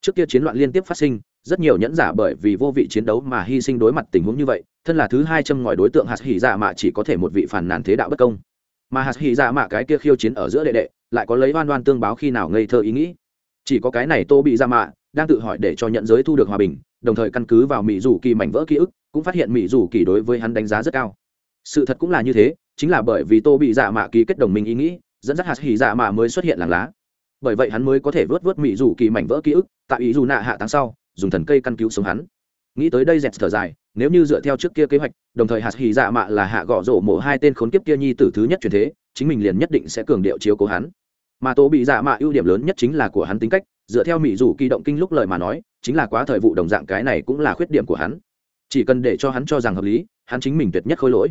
Trước kia chiến loạn liên tiếp phát sinh, rất nhiều nhẫn giả bởi vì vô vị chiến đấu mà hy sinh đối mặt tình huống như vậy, thân là thứ hai châm ngòi đối tượng hạt hỉ dạ mạ chỉ có thể một vị phản nàn thế đạo bất công. Mà hạt hỉ dạ mạ cái kia khiêu chiến ở giữa đệ đệ, lại có lấy oan oan tương báo khi nào ngây thơ ý nghĩ. Chỉ có cái này tô bị dạ mạ, đang tự hỏi để cho nhận giới thu được hòa bình đồng thời căn cứ vào mỹ dù kỳ mảnh vỡ ký ức, cũng phát hiện mỹ dù kỳ đối với hắn đánh giá rất cao. Sự thật cũng là như thế, chính là bởi vì tô bị dạ mạ ký kết đồng minh ý nghĩ, dẫn dắt hạt hỉ dạ mạ mới xuất hiện làng lá. Bởi vậy hắn mới có thể vớt vớt mỹ dù kỳ mảnh vỡ ký ức, tại ý dù nạ hạ tháng sau, dùng thần cây căn cứu sống hắn. Nghĩ tới đây dẹt thở dài, nếu như dựa theo trước kia kế hoạch, đồng thời hạt hỉ dạ mạ là hạ gõ rổ mổ hai tên khốn kiếp kia nhi tử thứ nhất truyền thế, chính mình liền nhất định sẽ cường điệu chiếu cố hắn. Mà tô bị dạ mạ ưu điểm lớn nhất chính là của hắn tính cách, dựa theo mỹ dù kỳ động kinh lúc lời mà nói chính là quá thời vụ đồng dạng cái này cũng là khuyết điểm của hắn. Chỉ cần để cho hắn cho rằng hợp lý, hắn chính mình tuyệt nhất khôi lỗi.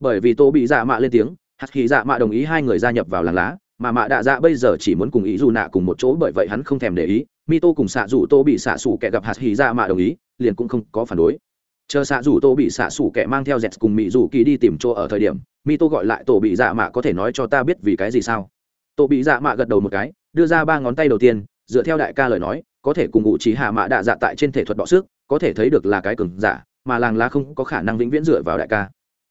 Bởi vì tô bị dạ mạ lên tiếng hạt khi dạ mạ đồng ý hai người gia nhập vào làng lá, mà mạ đạ dạ bây giờ chỉ muốn cùng ý dù nạ cùng một chỗ bởi vậy hắn không thèm để ý. Mi tô cùng xạ dù tô bị xạ xủ kẻ gặp hạt hỉ dạ mạ đồng ý, liền cũng không có phản đối. Chờ xạ dù tô bị xạ xủ kẻ mang theo dẹt cùng mỹ dù kỳ đi tìm chỗ ở thời điểm mi tô gọi lại tổ bị dạ mạ có thể nói cho ta biết vì cái gì sao? Tổ bị dạ mạ gật đầu một cái, đưa ra ba ngón tay đầu tiên, dựa theo đại ca lời nói có thể cùng ngụ trí hạ mạ đạ dạ tại trên thể thuật bọ xước có thể thấy được là cái cường giả, mà làng lá không có khả năng vĩnh viễn dựa vào đại ca.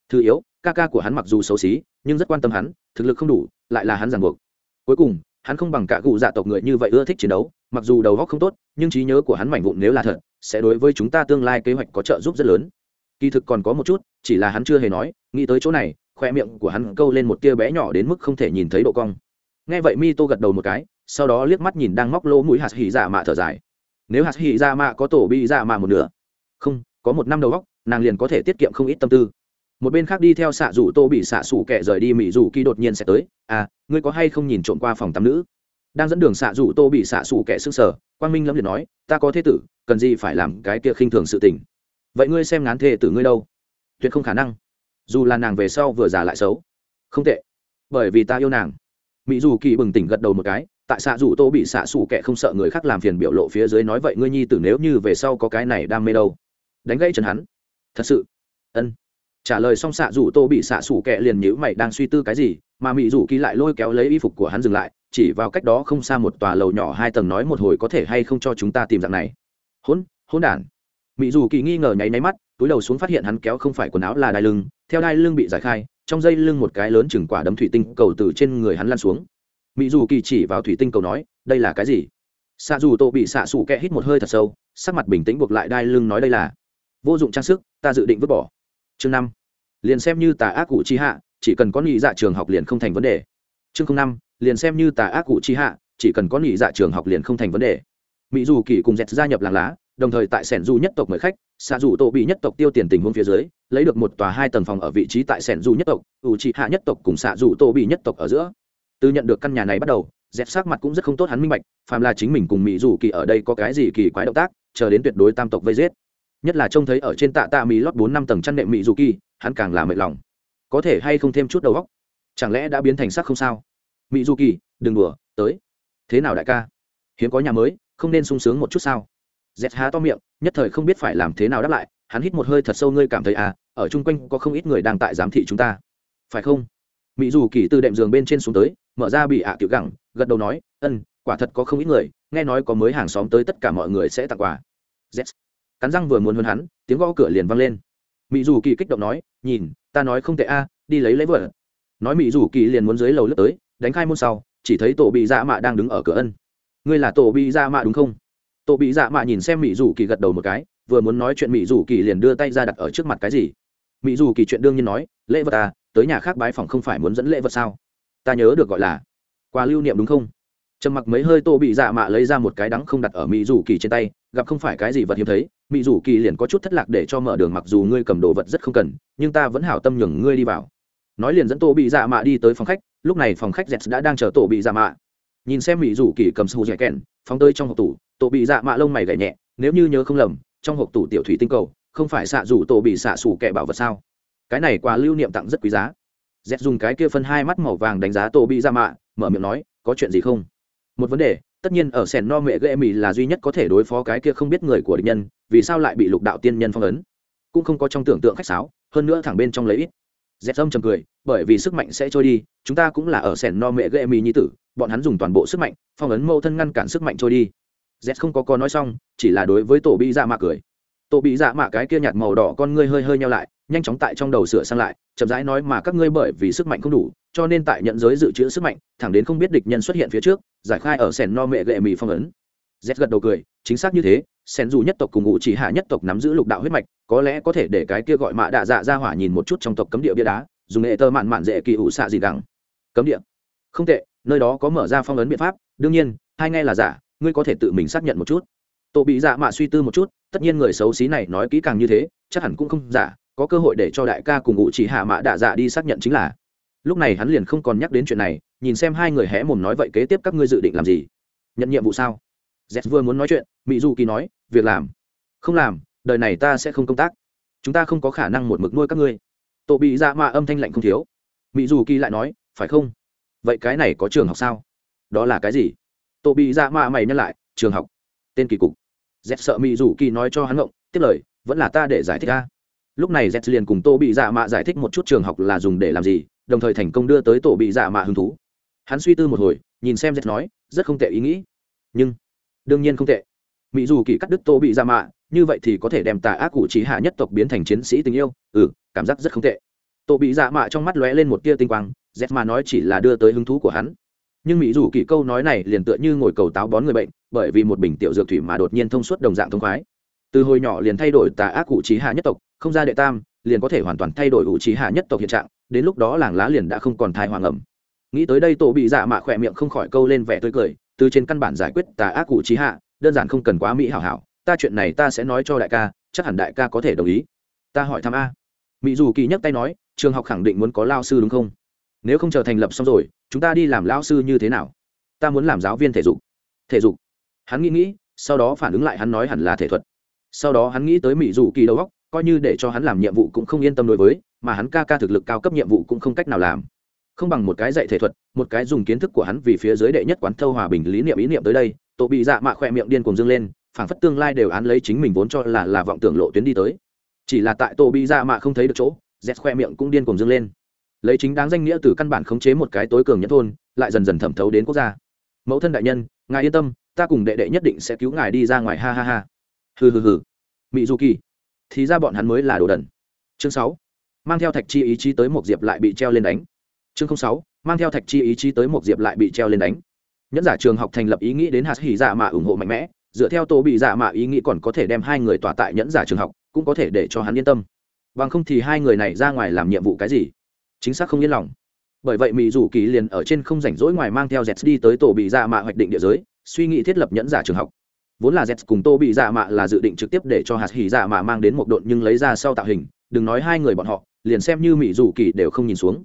Thứ yếu, ca ca của hắn mặc dù xấu xí, nhưng rất quan tâm hắn, thực lực không đủ, lại là hắn ràng buộc. Cuối cùng, hắn không bằng cả cụ dạ tộc người như vậy ưa thích chiến đấu, mặc dù đầu óc không tốt, nhưng trí nhớ của hắn mảnh vụn nếu là thật, sẽ đối với chúng ta tương lai kế hoạch có trợ giúp rất lớn. Kỳ thực còn có một chút, chỉ là hắn chưa hề nói, nghĩ tới chỗ này, khoe miệng của hắn câu lên một tia bé nhỏ đến mức không thể nhìn thấy độ cong nghe vậy mi tô gật đầu một cái, sau đó liếc mắt nhìn đang móc lỗ mũi hạt hỉ dạ mạ thở dài. Nếu hạt hỉ dạ mạ có tổ bị dạ mạ một nửa, không, có một năm đầu góc nàng liền có thể tiết kiệm không ít tâm tư. Một bên khác đi theo xạ rủ tô bị xạ xủ kẻ rời đi mỹ rủ kỳ đột nhiên sẽ tới à ngươi có hay không nhìn trộm qua phòng tắm nữ? Đang dẫn đường xạ rủ tô bị xạ xủ kẻ xương sở quang minh lâm liệt nói, ta có thế tử, cần gì phải làm cái kia khinh thường sự tình? Vậy ngươi xem ngán thê tử ngươi đâu? Tuyệt không khả năng. Dù là nàng về sau vừa già lại xấu. Không tệ, bởi vì ta yêu nàng mỹ dù kỳ bừng tỉnh gật đầu một cái, tại xạ dù tô bị xạ xù kẻ không sợ người khác làm phiền biểu lộ phía dưới nói vậy ngươi nhi tử nếu như về sau có cái này đam mê đâu. Đánh gãy chân hắn. Thật sự. Ân. Trả lời xong xạ dù tô bị xạ xù kẻ liền nhữ mày đang suy tư cái gì, mà mỹ dù kỳ lại lôi kéo lấy y phục của hắn dừng lại, chỉ vào cách đó không xa một tòa lầu nhỏ hai tầng nói một hồi có thể hay không cho chúng ta tìm dạng này. Hôn hôn đản. Mỹ dù kỳ nghi ngờ nháy máy mắt, túi đầu xuống phát hiện hắn kéo không phải quần áo là đai lưng, theo đai lưng bị giải khai trong dây lưng một cái lớn chừng quả đấm thủy tinh cầu từ trên người hắn lan xuống. Mỹ dù kỳ chỉ vào thủy tinh cầu nói, đây là cái gì? Xạ dù tô bị xạ xù kẹ hít một hơi thật sâu, sắc mặt bình tĩnh buộc lại đai lưng nói đây là vô dụng trang sức, ta dự định vứt bỏ. Chương năm, liền xem như tà ác cụ chi hạ, chỉ cần có nghỉ dạ trường học liền không thành vấn đề. Chương năm, liền xem như tà ác cụ chi hạ, chỉ cần có nghỉ dạ trường học liền không thành vấn đề. Mỹ dù kỳ cùng dẹt gia nhập làng lá đồng thời tại sẻn du nhất tộc mời khách xạ dù tổ bị nhất tộc tiêu tiền tình huống phía dưới, lấy được một tòa hai tầng phòng ở vị trí tại sẻn du nhất tộc, ủ trị hạ nhất tộc cùng xạ dù tổ bị nhất tộc ở giữa. Từ nhận được căn nhà này bắt đầu dẹp sát mặt cũng rất không tốt, hắn minh bạch, phàm là chính mình cùng mỹ dù kỳ ở đây có cái gì kỳ quái động tác, chờ đến tuyệt đối tam tộc vây giết. Nhất là trông thấy ở trên tạ tạ mỹ lót bốn năm tầng chăn nệm mỹ dù kỳ, hắn càng là mệt lòng. Có thể hay không thêm chút đầu góc chẳng lẽ đã biến thành sắc không sao? Mỹ du kỳ, đừng đùa, tới. Thế nào đại ca? Hiếm có nhà mới, không nên sung sướng một chút sao? Dẹt há to miệng, nhất thời không biết phải làm thế nào đáp lại, hắn hít một hơi thật sâu, ngươi cảm thấy à ở chung quanh có không ít người đang tại giám thị chúng ta. Phải không? Mỹ dù kỳ từ đệm giường bên trên xuống tới, mở ra bị ạ à tiểu gẳng, gật đầu nói ân quả thật có không ít người, nghe nói có mới hàng xóm tới tất cả mọi người sẽ tặng quà. Z cắn răng vừa muốn hơn hắn, tiếng gõ cửa liền vang lên. Mỹ dù kỳ kích động nói, nhìn, ta nói không tệ a đi lấy lấy vợ nói mỹ dù kỳ liền muốn dưới lầu lướt tới, đánh khai môn sau, chỉ thấy tổ bị dạ mạ đang đứng ở cửa ân. Ngươi là tổ bị dạ mạ đúng không? Tổ bị dạ mạ nhìn xem mỹ dù kỳ gật đầu một cái, vừa muốn nói chuyện mỹ dù kỳ liền đưa tay ra đặt ở trước mặt cái gì? Mỹ dù kỳ chuyện đương nhiên nói, lễ vật à tới nhà khác bái phòng không phải muốn dẫn lễ vật sao? Ta nhớ được gọi là quà lưu niệm đúng không? Trầm mặc mấy hơi tô bị dạ mạ lấy ra một cái đắng không đặt ở mỹ dù kỳ trên tay, gặp không phải cái gì vật hiếm thấy mỹ dù kỳ liền có chút thất lạc để cho mở đường mặc dù ngươi cầm đồ vật rất không cần, nhưng ta vẫn hảo tâm nhường ngươi đi vào. Nói liền dẫn tô bị dạ mạ đi tới phòng khách, lúc này phòng khách z đã đang chờ tổ bị dạ mạ. Nhìn xem mỹ dù kỳ cầm sù dẻ kèn phóng tơi trong hộp tủ tổ bị dạ mạ lông mày gảy nhẹ, nếu như nhớ không lầm, trong hộp tủ tiểu thủy tinh cầu, không phải xạ rủ tổ bị xạ xù kẻ bảo vật sao? Cái này quà lưu niệm tặng rất quý giá. Z dùng cái kia phân hai mắt màu vàng đánh giá tổ bị dạ mạ, mở miệng nói, có chuyện gì không? Một vấn đề, tất nhiên ở sẻn no mẹ ghệ mỹ là duy nhất có thể đối phó cái kia không biết người của địch nhân, vì sao lại bị lục đạo tiên nhân phong ấn? Cũng không có trong tưởng tượng khách sáo, hơn nữa thẳng bên trong lấy ít. Dẹp âm trầm cười, bởi vì sức mạnh sẽ trôi đi, chúng ta cũng là ở sẻn no mẹ ghệ mỹ như tử, bọn hắn dùng toàn bộ sức mạnh, phong ấn mâu thân ngăn cản sức mạnh trôi đi z không có có nói xong, chỉ là đối với tổ bị dạ mạ cười. Tổ bị dạ mạ cái kia nhạt màu đỏ con ngươi hơi hơi nhau lại, nhanh chóng tại trong đầu sửa sang lại, chậm rãi nói mà các ngươi bởi vì sức mạnh không đủ, cho nên tại nhận giới dự trữ sức mạnh, thẳng đến không biết địch nhân xuất hiện phía trước, giải khai ở sẻn no mẹ gệ mì phong ấn. Z gật đầu cười, chính xác như thế sẻn dù nhất tộc cùng ngụ chỉ hạ nhất tộc nắm giữ lục đạo huyết mạch, có lẽ có thể để cái kia gọi mạ đạ dạ ra hỏa nhìn một chút trong tộc cấm địa bia đá, dùng nghệ tơ mạn mạn dễ kỳ ủ xạ gì gẳng. Cấm địa. Không tệ, nơi đó có mở ra phong ấn biện pháp, đương nhiên, hai ngay là giả ngươi có thể tự mình xác nhận một chút. Tổ bị dạ mạ suy tư một chút, tất nhiên người xấu xí này nói kỹ càng như thế, chắc hẳn cũng không giả, có cơ hội để cho đại ca cùng ngụ chỉ hạ mạ đạ dạ đi xác nhận chính là. Lúc này hắn liền không còn nhắc đến chuyện này, nhìn xem hai người hé mồm nói vậy kế tiếp các ngươi dự định làm gì? Nhận nhiệm vụ sao? Z vừa muốn nói chuyện mỹ du kỳ nói, việc làm. Không làm, đời này ta sẽ không công tác. Chúng ta không có khả năng một mực nuôi các ngươi. Tổ bị dạ mạ âm thanh lạnh không thiếu. Mỹ du kỳ lại nói, phải không? Vậy cái này có trường học sao? Đó là cái gì? Tổ bị dạ mạ mày nhắc lại, trường học, tên kỳ cục. Z sợ mỹ du kỳ nói cho hắn ngộng, tiếp lời, vẫn là ta để giải thích ta lúc này z liền cùng tô bị dạ mạ giải thích một chút trường học là dùng để làm gì, đồng thời thành công đưa tới tổ bị dạ mạ hứng thú. Hắn suy tư một hồi, nhìn xem z nói, rất không tệ ý nghĩ, nhưng đương nhiên không tệ. Mỹ dù kỳ cắt đứt tô bị dạ mạ, như vậy thì có thể đem tà ác cụ trí hạ nhất tộc biến thành chiến sĩ tình yêu. Ừ cảm giác rất không tệ. Tổ bị dạ mạ trong mắt lóe lên một tia tinh quang z mà nói chỉ là đưa tới hứng thú của hắn nhưng mỹ dù kỳ câu nói này liền tựa như ngồi cầu táo bón người bệnh, bởi vì một bình tiểu dược thủy mà đột nhiên thông suốt đồng dạng thông khoái. Từ hồi nhỏ liền thay đổi tà ác cụ trí hạ nhất tộc, không ra đệ tam, liền có thể hoàn toàn thay đổi ủ trí hạ nhất tộc hiện trạng, đến lúc đó làng lá liền đã không còn thai hoàng ẩm. Nghĩ tới đây tổ bị dạ mạ khỏe miệng không khỏi câu lên vẻ tươi cười, từ trên căn bản giải quyết tà ác cụ trí hạ, đơn giản không cần quá mỹ hảo hảo, ta chuyện này ta sẽ nói cho đại ca, chắc hẳn đại ca có thể đồng ý. Ta hỏi thăm a. Mỹ dù kỳ nhắc tay nói, trường học khẳng định muốn có lao sư đúng không? Nếu không chờ thành lập xong rồi, chúng ta đi làm lao sư như thế nào? Ta muốn làm giáo viên thể dục. Thể dục? Hắn nghĩ nghĩ, sau đó phản ứng lại hắn nói hẳn là thể thuật. Sau đó hắn nghĩ tới mỹ dù kỳ đầu góc coi như để cho hắn làm nhiệm vụ cũng không yên tâm đối với, mà hắn ca ca thực lực cao cấp nhiệm vụ cũng không cách nào làm. Không bằng một cái dạy thể thuật, một cái dùng kiến thức của hắn vì phía dưới đệ nhất quán thâu hòa bình lý niệm ý niệm tới đây, tổ bị dạ mạ khỏe miệng điên cùng dâng lên, phảng phất tương lai đều án lấy chính mình vốn cho là là vọng tưởng lộ tuyến đi tới. Chỉ là tại tổ bị dạ mạ không thấy được chỗ dẹt khoe miệng cũng điên cùng dâng lên lấy chính đáng danh nghĩa từ căn bản khống chế một cái tối cường nhất thôn, lại dần dần thẩm thấu đến quốc gia. Mẫu thân đại nhân, ngài yên tâm, ta cùng đệ đệ nhất định sẽ cứu ngài đi ra ngoài, ha ha ha. Hừ hừ hừ. Mỹ du kỳ thì ra bọn hắn mới là đồ đần. Chương sáu. Mang theo thạch chi ý chí tới một diệp lại bị treo lên đánh. Chương sáu. Mang theo thạch chi ý chí tới một diệp lại bị treo lên đánh. Nhẫn giả trường học thành lập ý nghĩ đến hạt hỉ dạ mạ ủng hộ mạnh mẽ, dựa theo tổ bị dạ mạ ý nghĩ còn có thể đem hai người tỏa tại nhẫn giả trường học, cũng có thể để cho hắn yên tâm. Bằng không thì hai người này ra ngoài làm nhiệm vụ cái gì? Chính xác không yên lòng. Bởi vậy mỹ rủ kỳ liền ở trên không rảnh rỗi ngoài mang theo z đi tới tổ bị dạ mạ hoạch định địa giới, suy nghĩ thiết lập nhẫn giả trường học. Vốn là z cùng tô bị dạ mạ là dự định trực tiếp để cho hạt hỉ dạ mạ mang đến một độn nhưng lấy ra sau tạo hình, đừng nói hai người bọn họ, liền xem như mỹ rủ kỳ đều không nhìn xuống.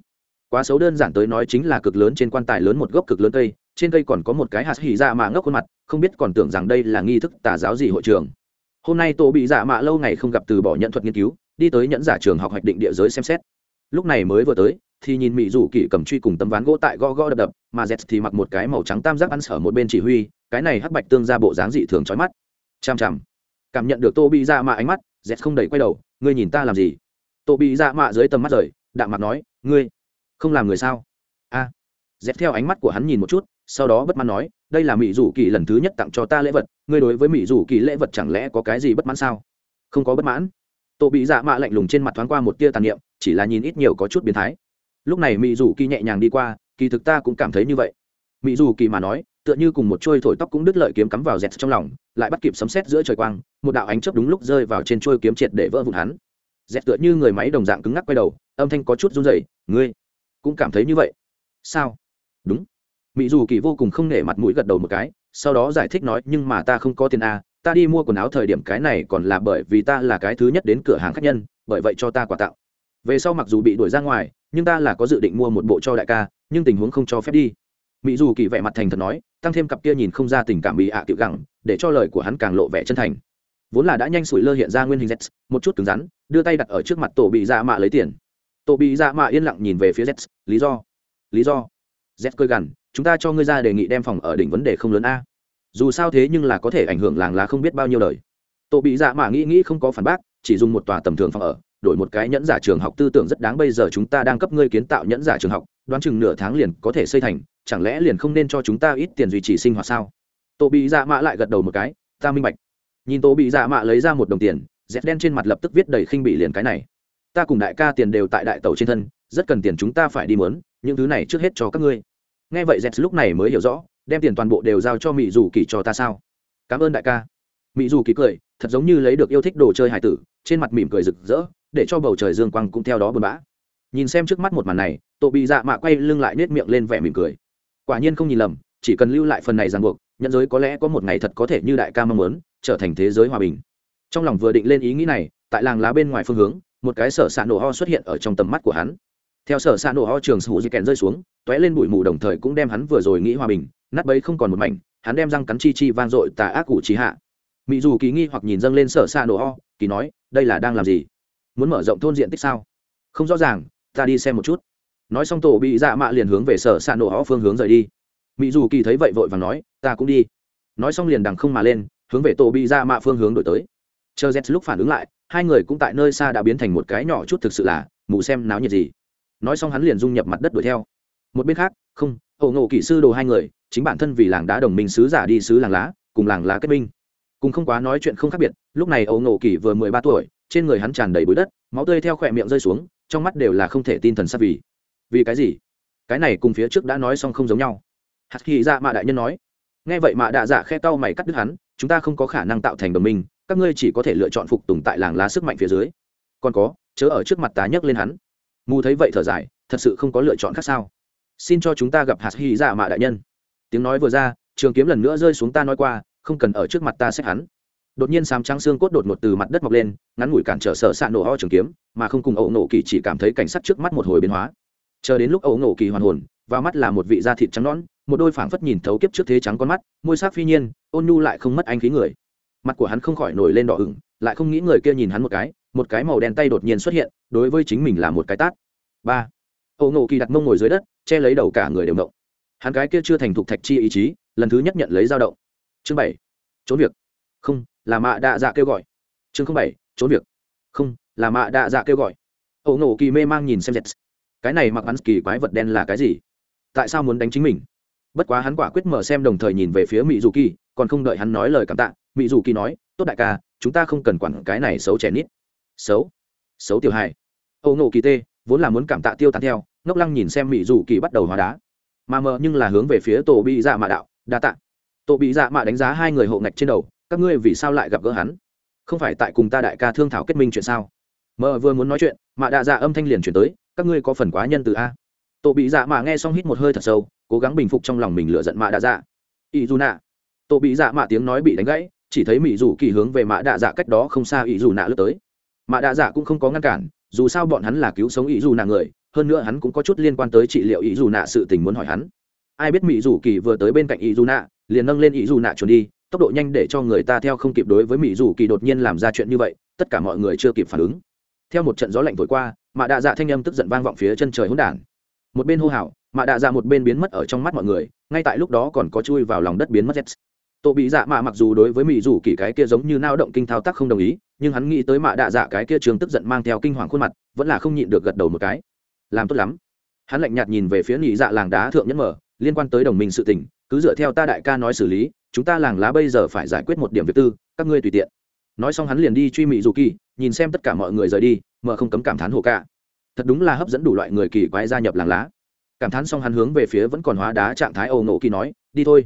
Quá xấu đơn giản tới nói chính là cực lớn trên quan tài lớn một gốc cực lớn cây, trên cây còn có một cái hạt hỉ dạ mạ ngốc khuôn mặt, không biết còn tưởng rằng đây là nghi thức tà giáo gì hội trường. Hôm nay tô bị dạ mạ lâu ngày không gặp từ bỏ nhận thuật nghiên cứu, đi tới nhẫn giả trường học hoạch định địa giới xem xét lúc này mới vừa tới, thì nhìn mỹ rủ kỳ cầm truy cùng tấm ván gỗ tại gõ gõ đập đập, mà z thì mặc một cái màu trắng tam giác ăn sở một bên chỉ huy, cái này hắc bạch tương ra bộ dáng dị thường trói mắt. Chằm chằm. Cảm nhận được tô bị ra dạ mạ ánh mắt z không đẩy quay đầu, ngươi nhìn ta làm gì? Tô bị ra dạ mạ dưới tầm mắt rời, đạm mặt nói, ngươi không làm người sao? A. À. z theo ánh mắt của hắn nhìn một chút, sau đó bất mãn nói, đây là mỹ rủ kỳ lần thứ nhất tặng cho ta lễ vật, ngươi đối với mỹ rủ kỳ lễ vật chẳng lẽ có cái gì bất mãn sao? Không có bất mãn. Tổ bị dạ mạ lạnh lùng trên mặt thoáng qua một tia tàn niệm chỉ là nhìn ít nhiều có chút biến thái. Lúc này mỹ dù kỳ nhẹ nhàng đi qua kỳ thực ta cũng cảm thấy như vậy. Mỹ dù kỳ mà nói tựa như cùng một trôi thổi tóc cũng đứt lợi kiếm cắm vào dẹt trong lòng lại bắt kịp sấm sét giữa trời quang một đạo ánh chớp đúng lúc rơi vào trên trôi kiếm triệt để vỡ vụn hắn. Dẹt tựa như người máy đồng dạng cứng ngắc quay đầu âm thanh có chút run rẩy ngươi cũng cảm thấy như vậy? Sao? Đúng. Mỹ dù kỳ vô cùng không nể mặt mũi gật đầu một cái sau đó giải thích nói nhưng mà ta không có tiền a à, ta đi mua quần áo thời điểm cái này còn là bởi vì ta là cái thứ nhất đến cửa hàng khách nhân bởi vậy cho ta quà tặng về sau mặc dù bị đuổi ra ngoài, nhưng ta là có dự định mua một bộ cho đại ca, nhưng tình huống không cho phép đi. Mỹ dù kỳ vẻ mặt thành thật nói, tăng thêm cặp kia nhìn không ra tình cảm bị ạ à tiểu gẳng, để cho lời của hắn càng lộ vẻ chân thành. Vốn là đã nhanh sủi lơ hiện ra nguyên hình z, một chút cứng rắn, đưa tay đặt ở trước mặt tổ bị dạ mạ lấy tiền. Tổ bị dạ mạ yên lặng nhìn về phía z, lý do lý do. Z cơi gằn, chúng ta cho ngươi ra đề nghị đem phòng ở đỉnh vấn đề không lớn a. Dù sao thế nhưng là có thể ảnh hưởng làng lá không biết bao nhiêu lời tổ bị dạ mạ nghĩ nghĩ không có phản bác, chỉ dùng một tòa tầm thường phòng ở đổi một cái nhẫn giả trường học tư tưởng rất đáng, bây giờ chúng ta đang cấp ngươi kiến tạo nhẫn giả trường học, đoán chừng nửa tháng liền có thể xây thành, chẳng lẽ liền không nên cho chúng ta ít tiền duy trì sinh hoạt sao? Tổ bị dạ mạ lại gật đầu một cái, ta minh bạch. Nhìn tổ bị dạ mạ lấy ra một đồng tiền dẹp đen trên mặt lập tức viết đầy khinh bị liền cái này, ta cùng đại ca tiền đều tại đại tàu trên thân, rất cần tiền chúng ta phải đi mướn, những thứ này trước hết cho các ngươi. Nghe vậy dẹp lúc này mới hiểu rõ, đem tiền toàn bộ đều giao cho mỹ dù kỳ cho ta sao? Cảm ơn đại ca. Mỹ dù kỳ cười, thật giống như lấy được yêu thích đồ chơi hải tử, trên mặt mỉm cười rực rỡ để cho bầu trời dương quang cũng theo đó buồn bã. Nhìn xem trước mắt một màn này tổ bị dạ mạ quay lưng lại nết miệng lên vẻ mỉm cười. Quả nhiên không nhìn lầm, chỉ cần lưu lại phần này ràng buộc nhân giới có lẽ có một ngày thật có thể như đại ca mong muốn, trở thành thế giới hòa bình. Trong lòng vừa định lên ý nghĩ này, tại làng lá bên ngoài phương hướng, một cái sở s ạ nổ ho xuất hiện ở trong tầm mắt của hắn. Theo sở s ạ nổ ho trường sủ di kèn rơi xuống t ó é lên bụi mù đồng thời cũng đem hắn vừa rồi nghĩ hòa bình, nát bấy không còn một mảnh, hắn đem răng cắn chi chi vang dội tà ác cụ trí hạ. Mỹ dù kỳ nghi hoặc nhìn dâng lên sở s ạ nổ ho, kỳ nói, đây là đang làm gì? Muốn mở rộng thôn diện tích sao? Không rõ ràng, ta đi xem một chút. Nói xong tổ bị dạ mạ liền hướng về sở s ạ nổ họ phương hướng rời đi. Mỹ dù kỳ thấy vậy vội và nói, ta cũng đi. Nói xong liền đằng không mà lên, hướng về tổ bị dạ mạ phương hướng đổi tới. Chờ z lúc phản ứng lại, hai người cũng tại nơi xa đã biến thành một cái nhỏ chút thực sự là, mù xem náo nhiệt gì. Nói xong hắn liền dung nhập mặt đất đuổi theo. Một bên khác, không ẩu ngộ kỹ sư đồ hai người, chính bản thân vì làng đá đồng minh sứ giả đi sứ làng lá, cùng làng lá kết minh cùng không quá nói chuyện không khác biệt, lúc này ẩu nộ kỹ vừa mười ba tuổi trên người hắn tràn đầy bụi đất, máu tươi theo khỏe miệng rơi xuống, trong mắt đều là không thể tin thần sắc vì. Vì cái gì? Cái này cùng phía trước đã nói xong không giống nhau. Hạt khi dạ mạ đại nhân nói. Nghe vậy mạ đạ dạ khe tao mày cắt đứt hắn, chúng ta không có khả năng tạo thành đồng minh, các ngươi chỉ có thể lựa chọn phục tùng tại làng lá sức mạnh phía dưới. Còn có, chớ ở trước mặt tá nhấc lên hắn. Mù thấy vậy thở dài, thật sự không có lựa chọn khác sao? Xin cho chúng ta gặp hạt hy dạ mạ đại nhân. Tiếng nói vừa ra, trường kiếm lần nữa rơi xuống ta nói qua, không cần ở trước mặt ta xét hắn đột nhiên sám trắng xương cốt đột ngột từ mặt đất mọc lên, ngắn ngủi cản trở sở s ạ nổ ho trường kiếm, mà không cùng ẩu nổ kỳ chỉ cảm thấy cảnh sắc trước mắt một hồi biến hóa. Chờ đến lúc ẩu nổ kỳ hoàn hồn, vào mắt là một vị da thịt trắng nón một đôi phảng phất nhìn thấu kiếp trước thế trắng con mắt, môi sắc phi nhiên, ôn nhu lại không mất anh khí người. Mặt của hắn không khỏi nổi lên đỏ ửng, lại không nghĩ người kia nhìn hắn một cái một cái màu đen tay đột nhiên xuất hiện, đối với chính mình là một cái tát. Ba. Ẩu nổ kỳ đặt mông ngồi dưới đất, che lấy đầu cả người đều động. Hắn cái kia chưa thành thục thạch chi ý chí, lần thứ nhất nhận lấy dao động. Chương bảy. Trốn việc. Không là mạ đạ dạ kêu gọi. Chương không bảy, trốn việc. Không, là mạ đạ dạ kêu gọi. Ẩu nổ kỳ mê mang nhìn xem dẹt cái này mặc hắn kỳ quái vật đen là cái gì? Tại sao muốn đánh chính mình? Bất quá hắn quả quyết mở xem đồng thời nhìn về phía mỹ dù kỳ còn không đợi hắn nói lời cảm tạ mỹ dù kỳ nói, tốt đại ca, chúng ta không cần quản cái này xấu trẻ nít. Xấu? Xấu tiểu hài. Âu nộ kỳ tê, vốn là muốn cảm tạ tiêu tán theo, ngốc lăng nhìn xem mỹ dù kỳ bắt đầu hóa đá. Mà mờ nhưng là hướng về phía tổ bị dạ mạ đạo, đa tạ. Tổ bị dạ mạ đánh giá hai người hộ ngạch trên đầu các ngươi vì sao lại gặp gỡ hắn? Không phải tại cùng ta đại ca thương thảo kết minh chuyện sao? Mờ vừa muốn nói chuyện mạ đạ dạ âm thanh liền chuyển tới, các ngươi có phần quá nhân từ a. Tổ bị dạ mạ nghe xong hít một hơi thật sâu, cố gắng bình phục trong lòng mình lựa giận mạ đạ dạ. Ý dù nạ. Tổ bị dạ mạ tiếng nói bị đánh gãy, chỉ thấy mỹ dù kỳ hướng về mạ đạ dạ cách đó không xa ý dù nạ lướt tới. Mạ đạ dạ cũng không có ngăn cản, dù sao bọn hắn là cứu sống ý dù nạ người, hơn nữa hắn cũng có chút liên quan tới trị liệu ý dù nạ sự tình muốn hỏi hắn. Ai biết mỹ dù kỳ vừa tới bên cạnh ý dù nạ, liền nâng lên ý dù nạ chuẩn đi tốc độ nhanh để cho người ta theo không kịp đối với mỹ dù kỳ đột nhiên làm ra chuyện như vậy, tất cả mọi người chưa kịp phản ứng. Theo một trận gió lạnh thổi qua, mạ đạ dạ thanh âm tức giận vang vọng phía chân trời hỗn đản. Một bên hô hào, mạ đạ dạ một bên biến mất ở trong mắt mọi người, ngay tại lúc đó còn có chui vào lòng đất biến mất z tổ bị dạ mạ mặc dù đối với mỹ rủ kỳ cái kia giống như nao động kinh thao tác không đồng ý, nhưng hắn nghĩ tới mạ đạ dạ cái kia trường tức giận mang theo kinh hoàng khuôn mặt, vẫn là không nhịn được gật đầu một cái. Làm tốt lắm. Hắn lạnh nhạt nhìn về phía nhị dạ làng đá thượng nhẫn mở, liên quan tới đồng minh sự tình cứ dựa theo ta đại ca nói xử lý, chúng ta làng lá bây giờ phải giải quyết một điểm việc tư, các ngươi tùy tiện. Nói xong hắn liền đi truy mỹ dù kỳ, nhìn xem tất cả mọi người rời đi, mở không cấm cảm thán hồ ca. Thật đúng là hấp dẫn đủ loại người kỳ quái gia nhập làng lá. Cảm thán xong hắn hướng về phía vẫn còn hóa đá trạng thái âu nộ kỳ nói, đi thôi.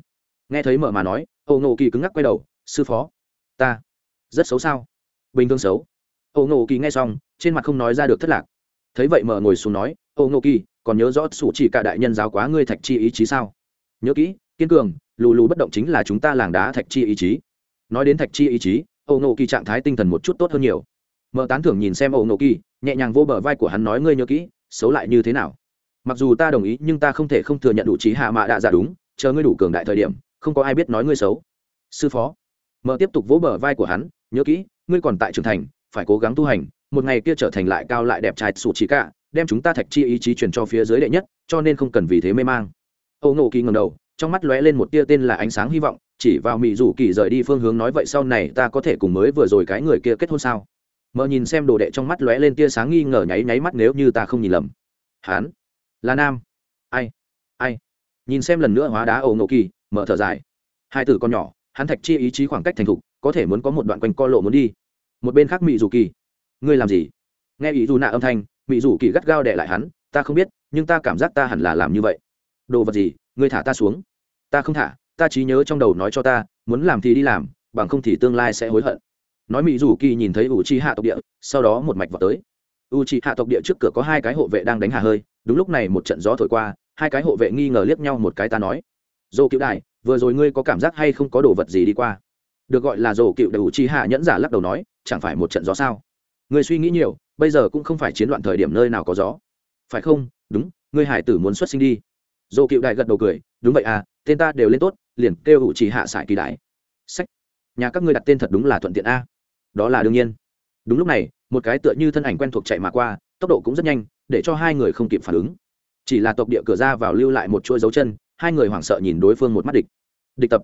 Nghe thấy mở mà nói, âu nộ kỳ cứng ngắc quay đầu, sư phó, ta rất xấu sao? Bình thường xấu. Âu nộ kỳ nghe xong, trên mặt không nói ra được thất lạc. Thấy vậy mở ngồi xuống nói, âu nộ kỳ, còn nhớ rõ sủ chỉ cả đại nhân giáo quá ngươi thạch chi ý chí sao? Nhớ kỹ kiên cường, lù lù bất động chính là chúng ta làng đá thạch chi ý chí. Nói đến thạch chi ý chí, âu nộ kỳ trạng thái tinh thần một chút tốt hơn nhiều. Mở tán thưởng nhìn xem âu nộ kỳ, nhẹ nhàng vô bờ vai của hắn nói ngươi nhớ kỹ, xấu lại như thế nào. Mặc dù ta đồng ý, nhưng ta không thể không thừa nhận đủ trí hạ mạ đạ giả đúng, chờ ngươi đủ cường đại thời điểm, không có ai biết nói ngươi xấu. Sư phó. Mở tiếp tục vỗ bờ vai của hắn, nhớ kỹ, ngươi còn tại trưởng thành, phải cố gắng tu hành, một ngày kia trở thành lại cao lại đẹp trai sụ trí cả, đem chúng ta thạch chi ý chí truyền cho phía dưới đệ nhất, cho nên không cần vì thế mê mang. Âu nộ kỳ ngầm đầu trong mắt lóe lên một tia tên là ánh sáng hy vọng, chỉ vào mỹ rủ kỳ rời đi phương hướng nói vậy sau này ta có thể cùng mới vừa rồi cái người kia kết hôn sao? Mợ nhìn xem đồ đệ trong mắt lóe lên tia sáng nghi ngờ nháy nháy mắt nếu như ta không nhìn lầm. Hán, là nam. Ai ai? Nhìn xem lần nữa hóa đá ẩu nộ kỳ mở thở dài. Hai tử con nhỏ, hắn thạch chi ý chí khoảng cách thành thục, có thể muốn có một đoạn quanh co lộ muốn đi. Một bên khác mỹ dù kỳ, ngươi làm gì? Nghe ý dù nạ âm thanh mỹ dù kỳ gắt gao để lại hắn, ta không biết, nhưng ta cảm giác ta hẳn là làm như vậy. Đồ vật gì? Ngươi thả ta xuống. Ta không thả, ta trí nhớ trong đầu nói cho ta, muốn làm thì đi làm, bằng không thì tương lai sẽ hối hận. Nói mỹ dù kỳ nhìn thấy u chi hạ tộc địa, sau đó một mạch vào tới. U chi hạ tộc địa trước cửa có hai cái hộ vệ đang đánh hà hơi, đúng lúc này một trận gió thổi qua, hai cái hộ vệ nghi ngờ liếc nhau một cái ta nói dồ cựu đại, vừa rồi ngươi có cảm giác hay không có đồ vật gì đi qua? Được gọi là dồ cựu đại u chi hạ nhẫn giả lắc đầu nói, chẳng phải một trận gió sao? Ngươi suy nghĩ nhiều, bây giờ cũng không phải chiến loạn thời điểm nơi nào có gió. Phải không? Đúng, ngươi hải tử muốn xuất sinh đi dô cựu đại gật đầu cười, đúng vậy à tên ta đều lên tốt, liền kêu u chỉ hạ sải kỳ đại. Sách, nhà các ngươi đặt tên thật đúng là thuận tiện a. Đó là đương nhiên. Đúng lúc này, một cái tựa như thân ảnh quen thuộc chạy mà qua, tốc độ cũng rất nhanh, để cho hai người không kịp phản ứng. Chỉ là tộc địa cửa ra vào lưu lại một chuỗi dấu chân, hai người hoảng sợ nhìn đối phương một mắt địch. Địch tập.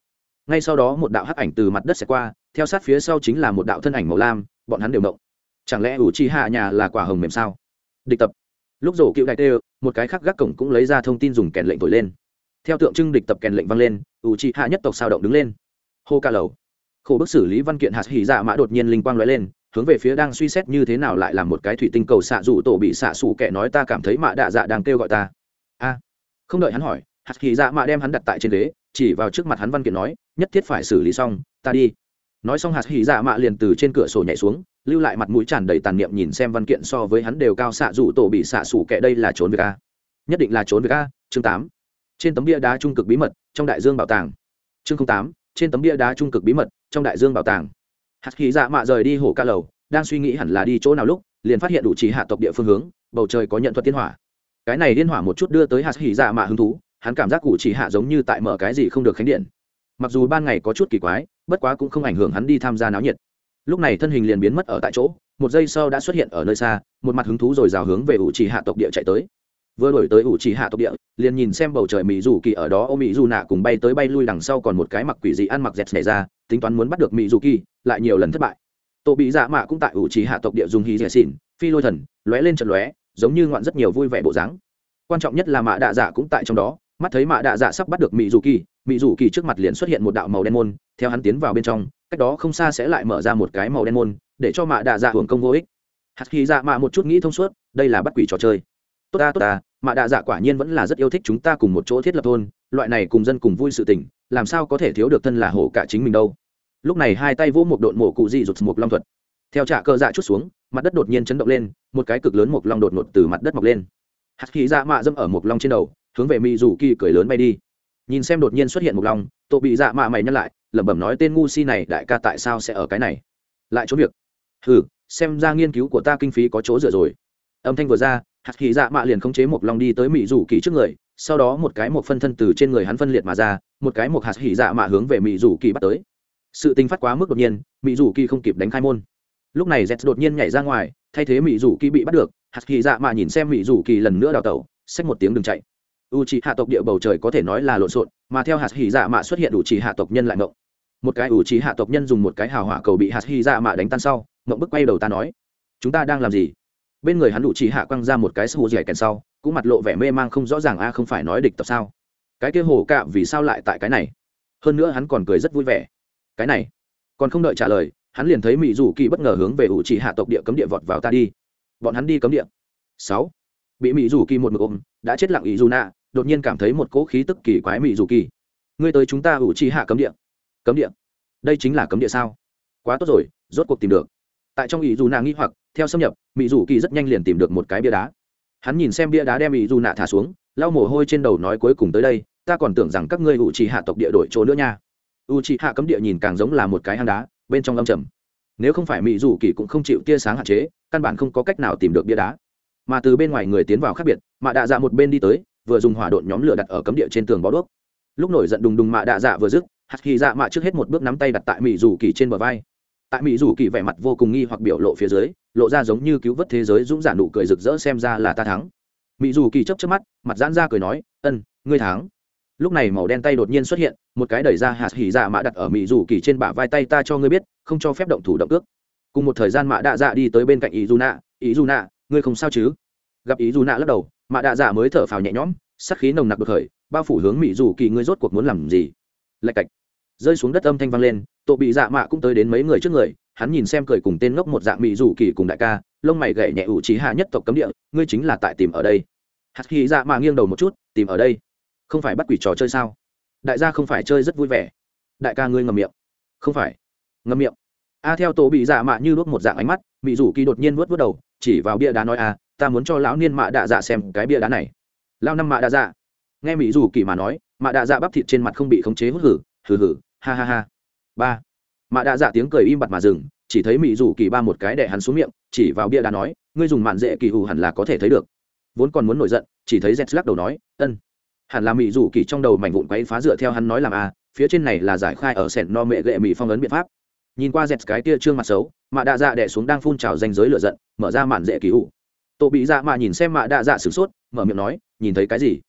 Ngay sau đó một đạo hắc ảnh từ mặt đất sẽ qua, theo sát phía sau chính là một đạo thân ảnh màu lam, bọn hắn đều động. Chẳng lẽ ủ chi hạ nhà là quả hồng mềm sao? Địch tập lúc rổ cựu đại tê, một cái khác gác cổng cũng lấy ra thông tin dùng kèn lệnh thổi lên. Theo tượng trưng địch tập kèn lệnh vang lên, ủ trị hạ nhất tộc sao động đứng lên. Hô ca lầu. Khổ bức xử lý văn kiện hạt hỉ dạ mã đột nhiên linh quang lóe lên, hướng về phía đang suy xét như thế nào lại làm một cái thủy tinh cầu xạ rủ tổ bị xạ xủ kẻ nói ta cảm thấy mạ đạ dạ đang kêu gọi ta. A. Không đợi hắn hỏi, hạt hỉ dạ mã đem hắn đặt tại trên ghế, chỉ vào trước mặt hắn văn kiện nói, nhất thiết phải xử lý xong, ta đi. Nói xong hạt hỉ dạ mạ liền từ trên cửa sổ nhảy xuống lưu lại mặt mũi tràn đầy tàn niệm nhìn xem văn kiện so với hắn đều cao xạ rủ tổ bị xạ xủ kệ đây là trốn việc a. Nhất định là trốn việc a, chương tám. Trên tấm bia đá trung cực bí mật, trong đại dương bảo tàng. Chương tám, trên tấm bia đá trung cực bí mật, trong đại dương bảo tàng. Hạt khí dạ mạ rời đi hồ ca lầu, đang suy nghĩ hẳn là đi chỗ nào lúc, liền phát hiện đủ chỉ hạ tộc địa phương hướng, bầu trời có nhận thuật tiên hỏa. Cái này liên hỏa một chút đưa tới hạt hỉ dạ mạ hứng thú, hắn cảm giác cụ chỉ hạ giống như tại mở cái gì không được khánh điện. Mặc dù ban ngày có chút kỳ quái, bất quá cũng không ảnh hưởng hắn đi tham gia náo nhiệt lúc này thân hình liền biến mất ở tại chỗ, một giây sau đã xuất hiện ở nơi xa, một mặt hứng thú rồi rào hướng về ủ chỉ hạ tộc địa chạy tới. Vừa đổi tới ủ chỉ hạ tộc địa, liền nhìn xem bầu trời mỹ dù kỳ ở đó, ô mỹ dù nạ cùng bay tới bay lui đằng sau còn một cái mặc quỷ dị ăn mặc dẹt nhảy ra, tính toán muốn bắt được mỹ dù kỳ lại nhiều lần thất bại. Tổ bị dạ mạ cũng tại ủ chỉ hạ tộc địa dùng hì dẻ xỉn, phi lôi thần, lóe lên trận lóe, giống như ngoạn rất nhiều vui vẻ bộ dáng. Quan trọng nhất là mạ đạ dạ cũng tại trong đó, mắt thấy mạ đạ dạ sắp bắt được mỹ dù kỳ mỹ dù kỳ trước mặt liền xuất hiện một đạo màu đen môn, theo hắn tiến vào bên trong cách đó không xa sẽ lại mở ra một cái màu đen môn, để cho mạ đạ dạ hưởng công vô ích. Hạt khi dạ mạ một chút nghĩ thông suốt, đây là bắt quỷ trò chơi. Tốt ta tốt ta, mạ đạ dạ quả nhiên vẫn là rất yêu thích chúng ta cùng một chỗ thiết lập thôn, loại này cùng dân cùng vui sự tình, làm sao có thể thiếu được thân là hổ cả chính mình đâu. Lúc này hai tay vỗ một độn mổ cụ dị rụt một long thuật. Theo trạ cơ dạ chút xuống, mặt đất đột nhiên chấn động lên, một cái cực lớn một long đột ngột từ mặt đất mọc lên. Hạt khí dạ mạ dâm ở một long trên đầu, hướng về mỹ dù kỳ cười lớn bay đi. Nhìn xem đột nhiên xuất hiện một long tổ bị dạ mạ mày nhăn lại lẩm bẩm nói tên ngu si này đại ca tại sao sẽ ở cái này? Lại chỗ việc. Ừ xem ra nghiên cứu của ta kinh phí có chỗ dựa rồi. Âm thanh vừa ra, hạt hỉ dạ mạ liền khống chế một long đi tới mỹ rủ kỳ trước người, sau đó một cái một phân thân từ trên người hắn phân liệt mà ra, một cái một hạt hỉ dạ mạ hướng về mỹ rủ kỳ bắt tới. Sự tình phát quá mức đột nhiên, mỹ rủ kỳ không kịp đánh khai môn. Lúc này z đột nhiên nhảy ra ngoài, thay thế mỹ rủ kỳ bị bắt được, hạt hỉ dạ mạ nhìn xem mỹ rủ kỳ lần nữa đào tẩu, xách một tiếng đừng chạy u c hạ tộc địa bầu trời có thể nói là lộn xộn, mà theo hạt hỉ dạ mạ xuất hiện u c hạ tộc nhân lại ngộng một cái u c hạ tộc nhân dùng một cái hào hỏa cầu bị hạt hỉ dạ mạ đánh tan sau ngộng bức quay đầu ta nói, chúng ta đang làm gì? Bên người hắn đủ chỉ hạ quăng ra một cái sô dẻ kèn sau, cũng mặt lộ vẻ mê mang không rõ ràng, a, không phải nói địch tập sao? Cái kia hồ cạ vì sao lại tại cái này? Hơn nữa hắn còn cười rất vui vẻ. Cái này? Còn không đợi trả lời, hắn liền thấy mỹ dù kỳ bất ngờ hướng về ủ chỉ hạ tộc địa cấm địa vọt vào ta đi. Bọn hắn đi cấm địa. Sáu bị mỹ dù kỳ một mực ôm, đã chết lặng ý dù nạ, đột nhiên cảm thấy một cỗ khí tức kỳ quái mỹ dù kỳ. Ngươi tới chúng ta ủ trì hạ cấm địa. Cấm địa? Đây chính là cấm địa sao? Quá tốt rồi, rốt cuộc tìm được. Tại trong ý dù nạ nghĩ hoặc, theo xâm nhập, mỹ dù kỳ rất nhanh liền tìm được một cái bia đá. Hắn nhìn xem bia đá đem ý dù nạ thả xuống, lau mồ hôi trên đầu nói cuối cùng tới đây, ta còn tưởng rằng các ngươi ủ trì hạ tộc địa đổi chỗ nữa nha. Ủ trì hạ cấm địa nhìn càng giống là một cái hang đá, bên trong âm trầm. Nếu không phải mỹ dù kỳ cũng không chịu tia sáng hạn chế, căn bản không có cách nào tìm được bia đá mà từ bên ngoài người tiến vào khác biệt, mạ đạ dạ một bên đi tới, vừa dùng hỏa độn nhóm lửa đặt ở cấm địa trên tường bó đuốc. Lúc nổi giận đùng đùng mạ đạ dạ vừa dứt, hạt kỳ dạ mạ trước hết một bước nắm tay đặt tại mỹ dù kỳ trên bờ vai. Tại mỹ dù kỳ vẻ mặt vô cùng nghi hoặc biểu lộ phía dưới, lộ ra giống như cứu vớt thế giới dũng giả nụ cười rực rỡ xem ra là ta thắng. Mỹ dù kỳ chấp chấp mắt, mặt giãn ra cười nói, ân, ngươi thắng. Lúc này màu đen tay đột nhiên xuất hiện, một cái đẩy ra hạt hỉ dạ mạ đặt ở mỹ dù kỳ trên bả vai tay ta cho ngươi biết, không cho phép động thủ động cước. Cùng một thời gian mạ đạ dạ đi tới bên cạnh ý dù nạ ý dù nạ ngươi không sao chứ? Gặp ý dù nạ lắc đầu, mạ đạ dạ mới thở phào nhẹ nhõm sắc khí nồng nặc bực khởi, bao phủ hướng mỹ dù kỳ ngươi rốt cuộc muốn làm gì? Lạch cạch. Rơi xuống đất âm thanh vang lên, tổ bị dạ mạ cũng tới đến mấy người trước người, hắn nhìn xem cười cùng tên ngốc một dạng mỹ dù kỳ cùng đại ca, lông mày gậy nhẹ ủ trí hạ nhất tộc cấm địa, ngươi chính là tại tìm ở đây. Hạt khi dạ mạ nghiêng đầu một chút, tìm ở đây. Không phải bắt quỷ trò chơi sao? Đại gia không phải chơi rất vui vẻ. Đại ca ngươi ngầm miệng. Không phải. Ngầm miệng a theo tổ bị dạ mạ như đốt một dạng ánh mắt mỹ rủ kỳ đột nhiên vớt vớt đầu, chỉ vào bia đá nói, a, ta muốn cho lão niên mạ đạ dạ xem cái bia đá này. Lao năm mạ đạ dạ? Nghe mỹ rủ kỳ mà nói, mạ đạ dạ bắp thịt trên mặt không bị khống chế hút hử hử hử ha ha ha. Ba. Mạ đạ dạ tiếng cười im bặt mà dừng, chỉ thấy mỹ rủ kỳ ba một cái để hắn xuống miệng, chỉ vào bia đá nói, ngươi dùng mạn dễ kỳ hù hẳn là có thể thấy được. Vốn còn muốn nổi giận, chỉ thấy z lắc đầu nói, ân. Hẳn là mỹ rủ kỳ trong đầu mảnh vụn quấy phá dựa theo hắn nói làm a, phía trên này là giải khai ở sẻn no mẹ gệ mỹ phong ấn biện pháp nhìn qua dẹt cái kia trương mặt xấu, mạ đạ dạ đẻ xuống đang phun trào danh giới lửa giận, mở ra mạn dễ kỳ ủ tổ bị dạ mạ nhìn xem mạ đạ dạ sửng sốt, mở miệng nói, nhìn thấy cái gì?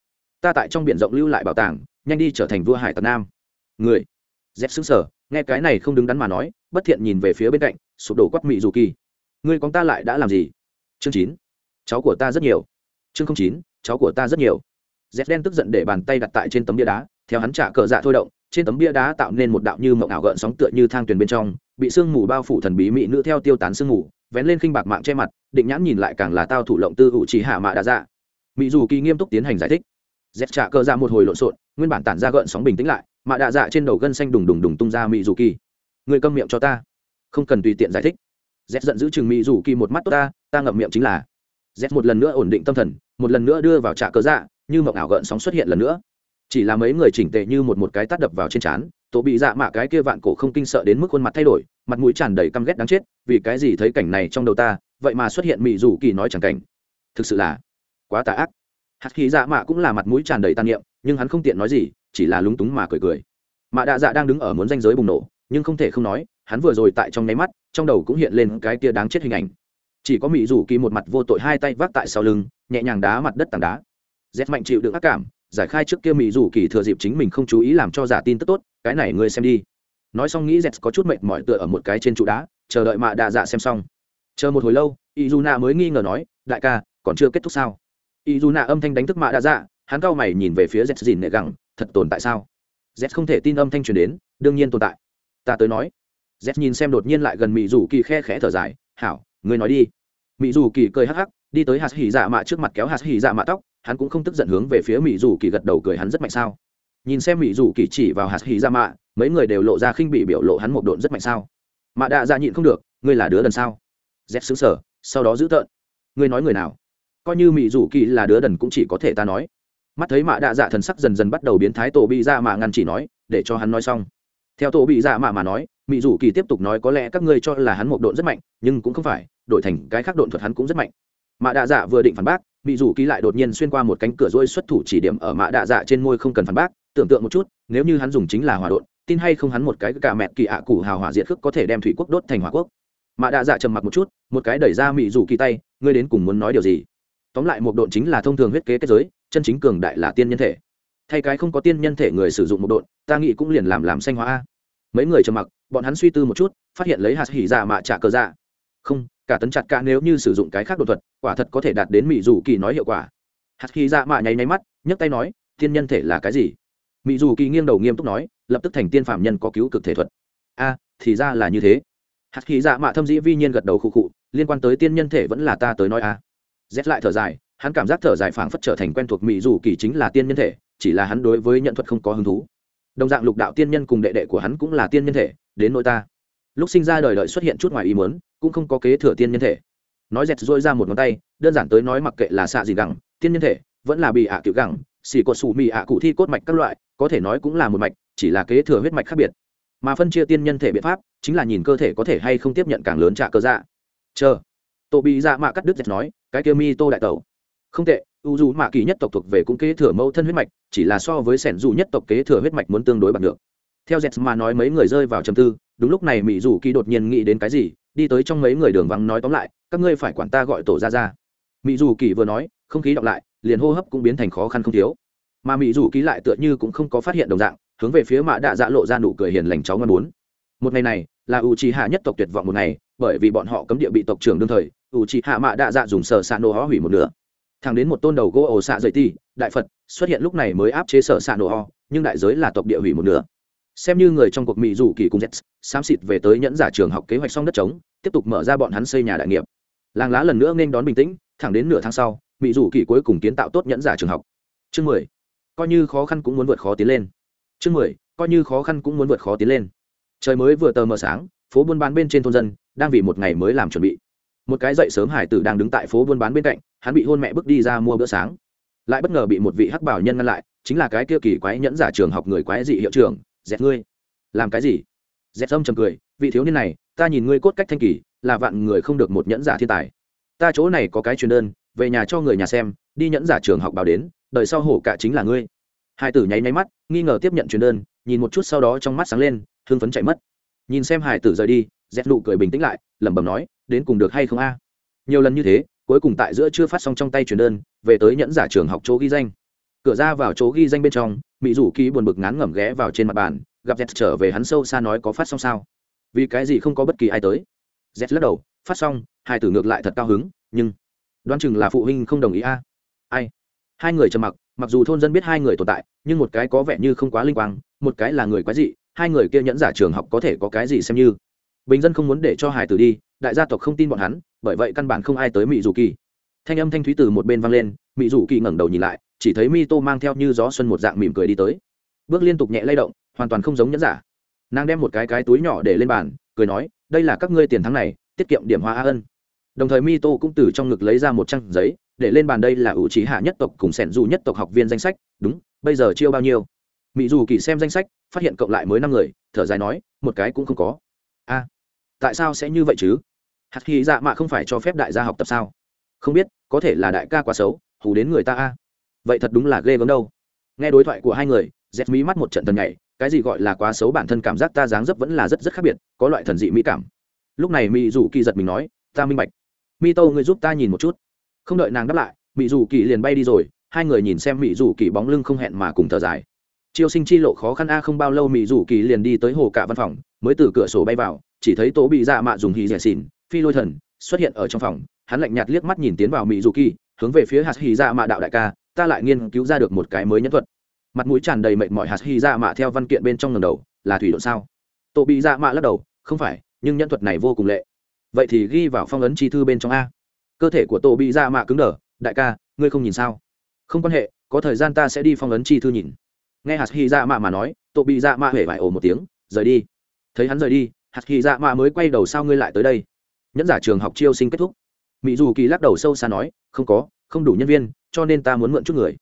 Ta tại trong biển rộng lưu lại bảo tàng, nhanh đi trở thành vua hải tật nam. Người. Dép xứng sở nghe cái này không đứng đắn mà nói, bất thiện nhìn về phía bên cạnh, sụp đổ quắc mị dù kỳ. Ngươi con ta lại đã làm gì? Chương chín. Cháu của ta rất nhiều. Chương không chín. Cháu của ta rất nhiều. Dép đen tức giận để bàn tay đặt tại trên tấm bia đá, theo hắn trả cờ dạ thôi động trên tấm bia đá tạo nên một đạo như mộng ảo gợn sóng tựa như thang thuyền bên trong, bị sương mù bao phủ thần bí mỹ nữ theo tiêu tán sương mù, vén lên khinh bạc mạng che mặt, định nhãn nhìn lại càng là tao thủ lộng tư hữu chỉ hạ mạ đã dạ. Mỹ dù kỳ nghiêm túc tiến hành giải thích. Dép trả cơ dạ một hồi lộn xộn, nguyên bản tản ra gợn sóng bình tĩnh lại, mạ đạ dạ trên đầu gân xanh đùng đùng đùng tung ra mỹ dù kỳ. Người câm miệng cho ta. Không cần tùy tiện giải thích. Dép giận giữ chừng mỹ dù kỳ một mắt tốt ta ta ngậm miệng chính là. Dép một lần nữa ổn định tâm thần, một lần nữa đưa vào trả cơ dạ như mộng ảo gợn sóng xuất hiện lần nữa chỉ là mấy người chỉnh tệ như một một cái tát đập vào trên trán, tổ bị dạ mạ cái kia vạn cổ không kinh sợ đến mức khuôn mặt thay đổi, mặt mũi tràn đầy căm ghét đáng chết, vì cái gì thấy cảnh này trong đầu ta, vậy mà xuất hiện mỹ dù kỳ nói chẳng cảnh. Thực sự là quá tà ác. Hạt khí dạ mạ cũng là mặt mũi tràn đầy tàn niệm, nhưng hắn không tiện nói gì, chỉ là lúng túng mà cười cười. Mạ đạ dạ đang đứng ở muốn danh giới bùng nổ, nhưng không thể không nói, hắn vừa rồi tại trong nháy mắt, trong đầu cũng hiện lên cái kia đáng chết hình ảnh. Chỉ có mỹ rủ kỳ một mặt vô tội hai tay vác tại sau lưng, nhẹ nhàng đá mặt đất tảng đá. Rét mạnh chịu đựng ác cảm giải khai trước kia mỹ dù kỳ thừa dịp chính mình không chú ý làm cho giả tin tức tốt, cái này ngươi xem đi. Nói xong nghĩ z có chút mệt mỏi tựa ở một cái trên trụ đá, chờ đợi mạ đạ dạ xem xong. Chờ một hồi lâu y dù nạ mới nghi ngờ nói, đại ca, còn chưa kết thúc sao? Y dù nạ âm thanh đánh thức mạ đạ dạ hắn cau mày nhìn về phía z dìn nệ gẳng, thật tồn tại sao? Z không thể tin âm thanh truyền đến, đương nhiên tồn tại. Ta tới nói. Z nhìn xem đột nhiên lại gần mỹ dù kỳ khe khẽ thở dài, hảo, ngươi nói đi. Mỹ dù kỳ cười hắc hắc, đi tới hạt hỉ dạ mạ trước mặt kéo hạt hỉ dạ mạ tóc hắn cũng không tức giận hướng về phía mỹ dù kỳ gật đầu cười hắn rất mạnh sao. Nhìn xem mỹ dù kỳ chỉ vào hạt hì ra mạ mấy người đều lộ ra khinh bị biểu lộ hắn một độn rất mạnh sao. Mạ đạ ra nhịn không được, ngươi là đứa đần sao? Dép xứng sở sau đó giữ tợn. Ngươi nói người nào? Coi như mỹ dù kỳ là đứa đần cũng chỉ có thể ta nói. Mắt thấy mạ đạ dạ thần sắc dần dần bắt đầu biến thái tổ bị ra mạ ngăn chỉ nói, để cho hắn nói xong. Theo tổ bị dạ mạ mà nói mỹ dù kỳ tiếp tục nói có lẽ các ngươi cho là hắn một độn rất mạnh, nhưng cũng không phải, đổi thành cái khác độn thuật hắn cũng rất mạnh. Mạ đạ dạ vừa định phản bác mỹ dù kỳ lại đột nhiên xuyên qua một cánh cửa rôi xuất thủ chỉ điểm ở mạ đạ dạ trên môi không cần phản bác. Tưởng tượng một chút nếu như hắn dùng chính là hỏa đột, tin hay không hắn một cái cả mẹ kỳ ạ à cụ hào hỏa diệt khước có thể đem thủy quốc đốt thành hỏa quốc. Mạ đạ dạ trầm mặc một chút một cái đẩy ra mỹ dù kỳ tay ngươi đến cùng muốn nói điều gì? Tóm lại một độn chính là thông thường huyết kế kết giới chân chính cường đại là tiên nhân thể. Thay cái không có tiên nhân thể người sử dụng một độn ta nghĩ cũng liền làm làm xanh hóa a. Mấy người trầm mặc bọn hắn suy tư một chút phát hiện lấy hạt hỉ dạ mạ trả cờ dạ không, cả tấn chặt cả nếu như sử dụng cái khác đột thuật, quả thật có thể đạt đến mỹ dù kỳ nói hiệu quả. Hạt khí dạ mạ nháy nháy mắt, nhấc tay nói, thiên nhân thể là cái gì? Mỹ dù kỳ nghiêng đầu nghiêm túc nói, lập tức thành tiên phạm nhân có cứu cực thể thuật. A, thì ra là như thế. Hạt khí dạ mạ thâm dĩ vi nhiên gật đầu khụ khụ, liên quan tới tiên nhân thể vẫn là ta tới nói a. Rét lại thở dài, hắn cảm giác thở dài phảng phất trở thành quen thuộc mỹ dù kỳ chính là tiên nhân thể, chỉ là hắn đối với nhận thuật không có hứng thú. Đồng dạng lục đạo tiên nhân cùng đệ đệ của hắn cũng là tiên nhân thể, đến nỗi ta. Lúc sinh ra đời đợi xuất hiện chút ngoài ý muốn cũng không có kế thừa tiên nhân thể. Nói dẹt dôi ra một ngón tay, đơn giản tới nói mặc kệ là xạ gì gẳng, tiên nhân thể, vẫn là bị ạ à cựu gẳng, xỉ cột xù mị ạ cụ thi cốt mạch các loại, có thể nói cũng là một mạch, chỉ là kế thừa huyết mạch khác biệt. Mà phân chia tiên nhân thể biện pháp, chính là nhìn cơ thể có thể hay không tiếp nhận càng lớn trả cơ dạ. Chờ. Tổ bị dạ mạ cắt đứt dẹt nói, cái kia mi tô đại tẩu. Không tệ, u dù mạ kỳ nhất tộc thuộc về cũng kế thừa mẫu thân huyết mạch, chỉ là so với sẻn dù nhất tộc kế thừa huyết mạch muốn tương đối bằng được. Theo dẹt mà nói mấy người rơi vào trầm tư, đúng lúc này mỹ dù kỳ đột nhiên nghĩ đến cái gì đi tới trong mấy người đường vắng nói tóm lại, các ngươi phải quản ta gọi tổ ra ra. Mỹ dù kỳ vừa nói, không khí đọc lại, liền hô hấp cũng biến thành khó khăn không thiếu. Mà mỹ dù ký lại tựa như cũng không có phát hiện đồng dạng, hướng về phía mạ đạ dạ lộ ra nụ cười hiền lành cháu ngon bốn. Một ngày này, là u trí hạ nhất tộc tuyệt vọng một ngày, bởi vì bọn họ cấm địa bị tộc trưởng đương thời u trí hạ mạ đạ dạ dùng sở xạ nổ ho hủy một nửa. Thẳng đến một tôn đầu gỗ ổ xạ dậy ti đại phật xuất hiện lúc này mới áp chế sở xạ nổ ho, nhưng đại giới là tộc địa hủy một nửa. Xem như người trong cuộc mỹ dù kỳ cùng z xám xịt về tới nhẫn giả trường học kế hoạch xong đất trống tiếp tục mở ra bọn hắn xây nhà đại nghiệp. Làng lá lần nữa nên đón bình tĩnh, thẳng đến nửa tháng sau mỹ dù kỳ cuối cùng kiến tạo tốt nhẫn giả trường học. Chương mười. Coi như khó khăn cũng muốn vượt khó tiến lên. Chương mười. Coi như khó khăn cũng muốn vượt khó tiến lên. Trời mới vừa tờ mờ sáng, phố buôn bán bên trên thôn dân đang vì một ngày mới làm chuẩn bị. Một cái dậy sớm hải tử đang đứng tại phố buôn bán bên cạnh, hắn bị hôn mẹ bước đi ra mua bữa sáng. Lại bất ngờ bị một vị hắc bảo nhân ngăn lại, chính là cái kia kỳ quái nhẫn giả trường học người quái dị hiệu trưởng, dẹt ngươi. Làm cái gì? Dẹt âm trầm cười, vị thiếu niên này ta nhìn ngươi cốt cách thanh kỳ là vạn người không được một nhẫn giả thiên tài. Ta chỗ này có cái truyền đơn, về nhà cho người nhà xem, đi nhẫn giả trường học báo đến đợi sau hổ cả chính là ngươi. Hai tử nháy nháy mắt, nghi ngờ tiếp nhận truyền đơn, nhìn một chút sau đó trong mắt sáng lên thương phấn chạy mất. Nhìn xem hải tử rời đi dép nụ cười bình tĩnh lại, lẩm bẩm nói, đến cùng được hay không a? Nhiều lần như thế, cuối cùng tại giữa chưa phát xong trong tay truyền đơn, về tới nhẫn giả trường học chỗ ghi danh. Cửa ra vào chỗ ghi danh bên trong mỹ rủ ký buồn bực ngán ngẩm ghé vào trên mặt bàn, gặp z trở về hắn sâu xa nói có phát xong sao vì cái gì không có bất kỳ ai tới? Z lắc đầu, phát xong, hai tử ngược lại thật cao hứng, nhưng đoán chừng là phụ huynh không đồng ý a. Ai? Hai người trầm mặc mặc dù thôn dân biết hai người tồn tại, nhưng một cái có vẻ như không quá linh quang, một cái là người quái dị, hai người kia nhẫn giả trường học có thể có cái gì xem như. Bình dân không muốn để cho hải tử đi, đại gia tộc không tin bọn hắn, bởi vậy căn bản không ai tới mỹ dù kỳ. Thanh âm thanh thúy từ một bên vang lên mỹ dù kỳ ngẩng đầu nhìn lại, chỉ thấy mi tô mang theo như gió xuân một dạng mỉm cười đi tới. Bước liên tục nhẹ lay động, hoàn toàn không giống nhẫn giả nàng đem một cái cái túi nhỏ để lên bàn, cười nói, đây là các ngươi tiền thắng này, tiết kiệm điểm hoa a ân. Đồng thời mi tô cũng từ trong ngực lấy ra một trang giấy, để lên bàn đây là ủ trí hạ nhất tộc cùng sẻn dù nhất tộc học viên danh sách, đúng, bây giờ chiêu bao nhiêu? Mỹ dù kỳ xem danh sách, phát hiện cộng lại mới năm người, thở dài nói, một cái cũng không có. A, tại sao sẽ như vậy chứ? Hạt khi dạ mạ không phải cho phép đại gia học tập sao? Không biết, có thể là đại ca quá xấu, hù đến người ta a. Vậy thật đúng là ghê gớm đâu. Nghe đối thoại của hai người dép mí mắt một trận tần nhảy cái gì gọi là quá xấu bản thân cảm giác ta dáng dấp vẫn là rất rất khác biệt, có loại thần dị mỹ cảm. Lúc này mỹ dù kỳ giật mình nói, ta minh bạch. Mi tô người giúp ta nhìn một chút. Không đợi nàng đáp lại mỹ dù kỳ liền bay đi rồi, hai người nhìn xem mỹ dù kỳ bóng lưng không hẹn mà cùng thở dài. Chiêu sinh chi lộ khó khăn a không bao lâu mỹ dù kỳ liền đi tới hồ cả văn phòng, mới từ cửa sổ bay vào, chỉ thấy tố bị dạ mạ dùng hì rẻ xỉn, phi lôi thần, xuất hiện ở trong phòng. Hắn lạnh nhạt liếc mắt nhìn tiến vào mỹ dù kỳ, hướng về phía hạt hì dạ mạ đạo đại ca, ta lại nghiên cứu ra được một cái mới nhân thuật mặt mũi tràn đầy mệt mỏi hạt hy dạ mạ theo văn kiện bên trong ngầm đầu, là thủy độn sao? Tổ bị dạ mạ lắc đầu, không phải, nhưng nhân thuật này vô cùng lệ. Vậy thì ghi vào phong ấn chi thư bên trong a. Cơ thể của tổ bị dạ mạ cứng đờ, đại ca, ngươi không nhìn sao? Không quan hệ, có thời gian ta sẽ đi phong ấn chi thư nhìn. Nghe hạt hy dạ mạ mà nói, tổ bị dạ mạ hể vải ổ một tiếng, rời đi. Thấy hắn rời đi, hạt hy dạ mạ mới quay đầu sao ngươi lại tới đây? Nhẫn giả trường học chiêu sinh kết thúc. Mỹ dù kỳ lắc đầu sâu xa nói, không có, không đủ nhân viên, cho nên ta muốn mượn chút người.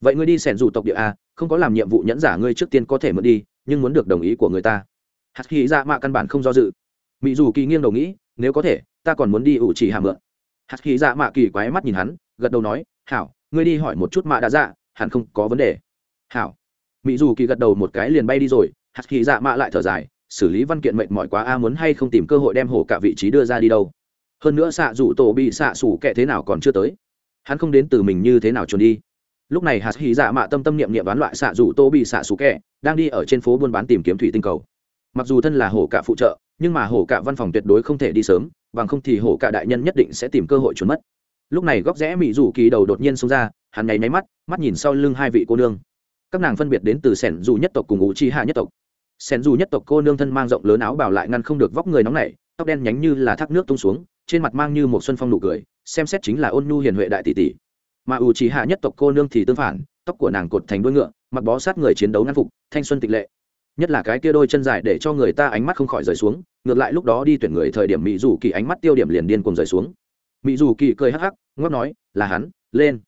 Vậy ngươi đi sẻn dù tộc địa a không có làm nhiệm vụ nhẫn giả ngươi trước tiên có thể mượn đi, nhưng muốn được đồng ý của người ta. Hạt khí dạ mạ căn bản không do dự. Mỹ dù kỳ nghiêng đầu nghĩ, nếu có thể, ta còn muốn đi ủ chỉ hạ mượn. Hạt khí dạ mạ kỳ quái mắt nhìn hắn, gật đầu nói, hảo, ngươi đi hỏi một chút mạ đã dạ hẳn không có vấn đề. Hảo. Mỹ dù kỳ gật đầu một cái liền bay đi rồi, hạt khí dạ mạ lại thở dài, xử lý văn kiện mệt mỏi quá, a muốn hay không tìm cơ hội đem hổ cả vị trí đưa ra đi đâu? Hơn nữa xạ dù tổ bị xạ xủ kệ thế nào còn chưa tới. Hắn không đến từ mình như thế nào trốn đi lúc này hạt hì dạ mạ tâm tâm niệm niệm đoán loại xạ dù tô bị xạ xù kẹ đang đi ở trên phố buôn bán tìm kiếm thủy tinh cầu. Mặc dù thân là hổ cả phụ trợ, nhưng mà hổ cả văn phòng tuyệt đối không thể đi sớm, bằng không thì hổ cả đại nhân nhất định sẽ tìm cơ hội trốn mất. Lúc này góc rẽ mỹ dù kỳ đầu đột nhiên xông ra, hắn nháy máy mắt mắt nhìn sau lưng hai vị cô nương. Các nàng phân biệt đến từ sẻn dù nhất tộc cùng ngũ chi hạ nhất tộc. Sẻn dù nhất tộc cô nương thân mang rộng lớn áo bảo lại ngăn không được vóc người nóng nảy, tóc đen nhánh như là thác nước tung xuống, trên mặt mang như một xuân phong nụ cười, xem xét chính là ôn nhu hiền huệ đại tỷ tỷ mà ủ chỉ hạ nhất tộc cô nương thì tương phản, tóc của nàng cột thành đuôi ngựa, mặc bó sát người chiến đấu ngăn phục, thanh xuân tịch lệ. Nhất là cái kia đôi chân dài để cho người ta ánh mắt không khỏi rời xuống, ngược lại lúc đó đi tuyển người thời điểm mỹ dù kỳ ánh mắt tiêu điểm liền điên cùng rời xuống. Mỹ dù kỳ cười hắc hắc ngóc nói, là hắn, lên.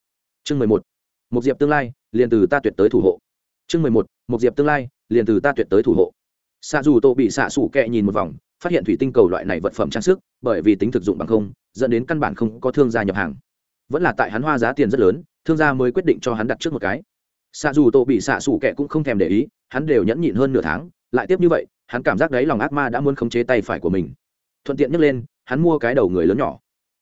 Chương mười một. Một diệp tương lai, liền từ ta tuyệt tới thủ hộ. Chương mười một. Một diệp tương lai, liền từ ta tuyệt tới thủ hộ. Xạ dù tô bị xạ xủ kẹ nhìn một vòng, phát hiện thủy tinh cầu loại này vật phẩm trang sức, bởi vì tính thực dụng bằng không, dẫn đến căn bản không có thương gia nhập hàng vẫn là tại hắn hoa giá tiền rất lớn, thương gia mới quyết định cho hắn đặt trước một cái. Xạ dù tổ bị xạ xủ kẻ cũng không thèm để ý, hắn đều nhẫn nhịn hơn nửa tháng, lại tiếp như vậy, hắn cảm giác đấy lòng ác ma đã muốn khống chế tay phải của mình. Thuận tiện nhấc lên, hắn mua cái đầu người lớn nhỏ.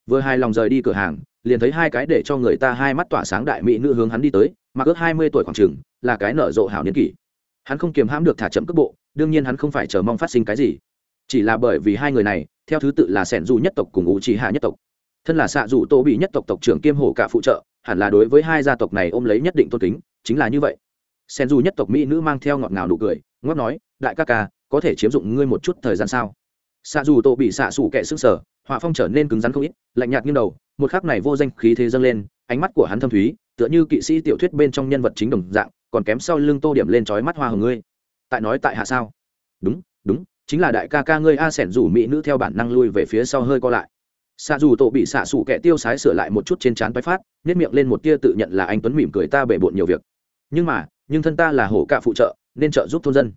Vừa hai lòng rời đi cửa hàng, liền thấy hai cái để cho người ta hai mắt tỏa sáng đại mỹ nữ hướng hắn đi tới, mặc ước hai mươi tuổi khoảng chừng, là cái nở rộ hảo niên kỷ. Hắn không kiềm hãm được thả chậm cước bộ, đương nhiên hắn không phải chờ mong phát sinh cái gì. Chỉ là bởi vì hai người này, theo thứ tự là sẻn du nhất tộc cùng ủ trí hạ nhất tộc thân là xạ dù tô bị nhất tộc tộc trưởng kiêm hổ cả phụ trợ, hẳn là đối với hai gia tộc này ôm lấy nhất định tôn kính, chính là như vậy. Sen dù nhất tộc mỹ nữ mang theo ngọt ngào nụ cười ngót nói, đại ca ca, có thể chiếm dụng ngươi một chút thời gian sao? Xạ dù tô bị xạ xù kệ sức sở họa phong trở nên cứng rắn không ít, lạnh nhạt như đầu, một khắc này vô danh khí thế dâng lên, ánh mắt của hắn thâm thúy, tựa như kỵ sĩ tiểu thuyết bên trong nhân vật chính đồng dạng, còn kém sau lưng tô điểm lên trói mắt hoa hồng ngươi. Tại nói tại hạ sao? Đúng đúng, chính là đại ca ca ngươi a sẻn rủ mỹ nữ theo bản năng lui về phía sau hơi co lại xạ dù tổ bị xạ xù kẻ tiêu sái sửa lại một chút trên trán tái phát nhét miệng lên một tia tự nhận là anh tuấn mỉm cười ta bể bộn nhiều việc. Nhưng mà, nhưng thân ta là hổ cạ phụ trợ, nên trợ giúp thôn dân.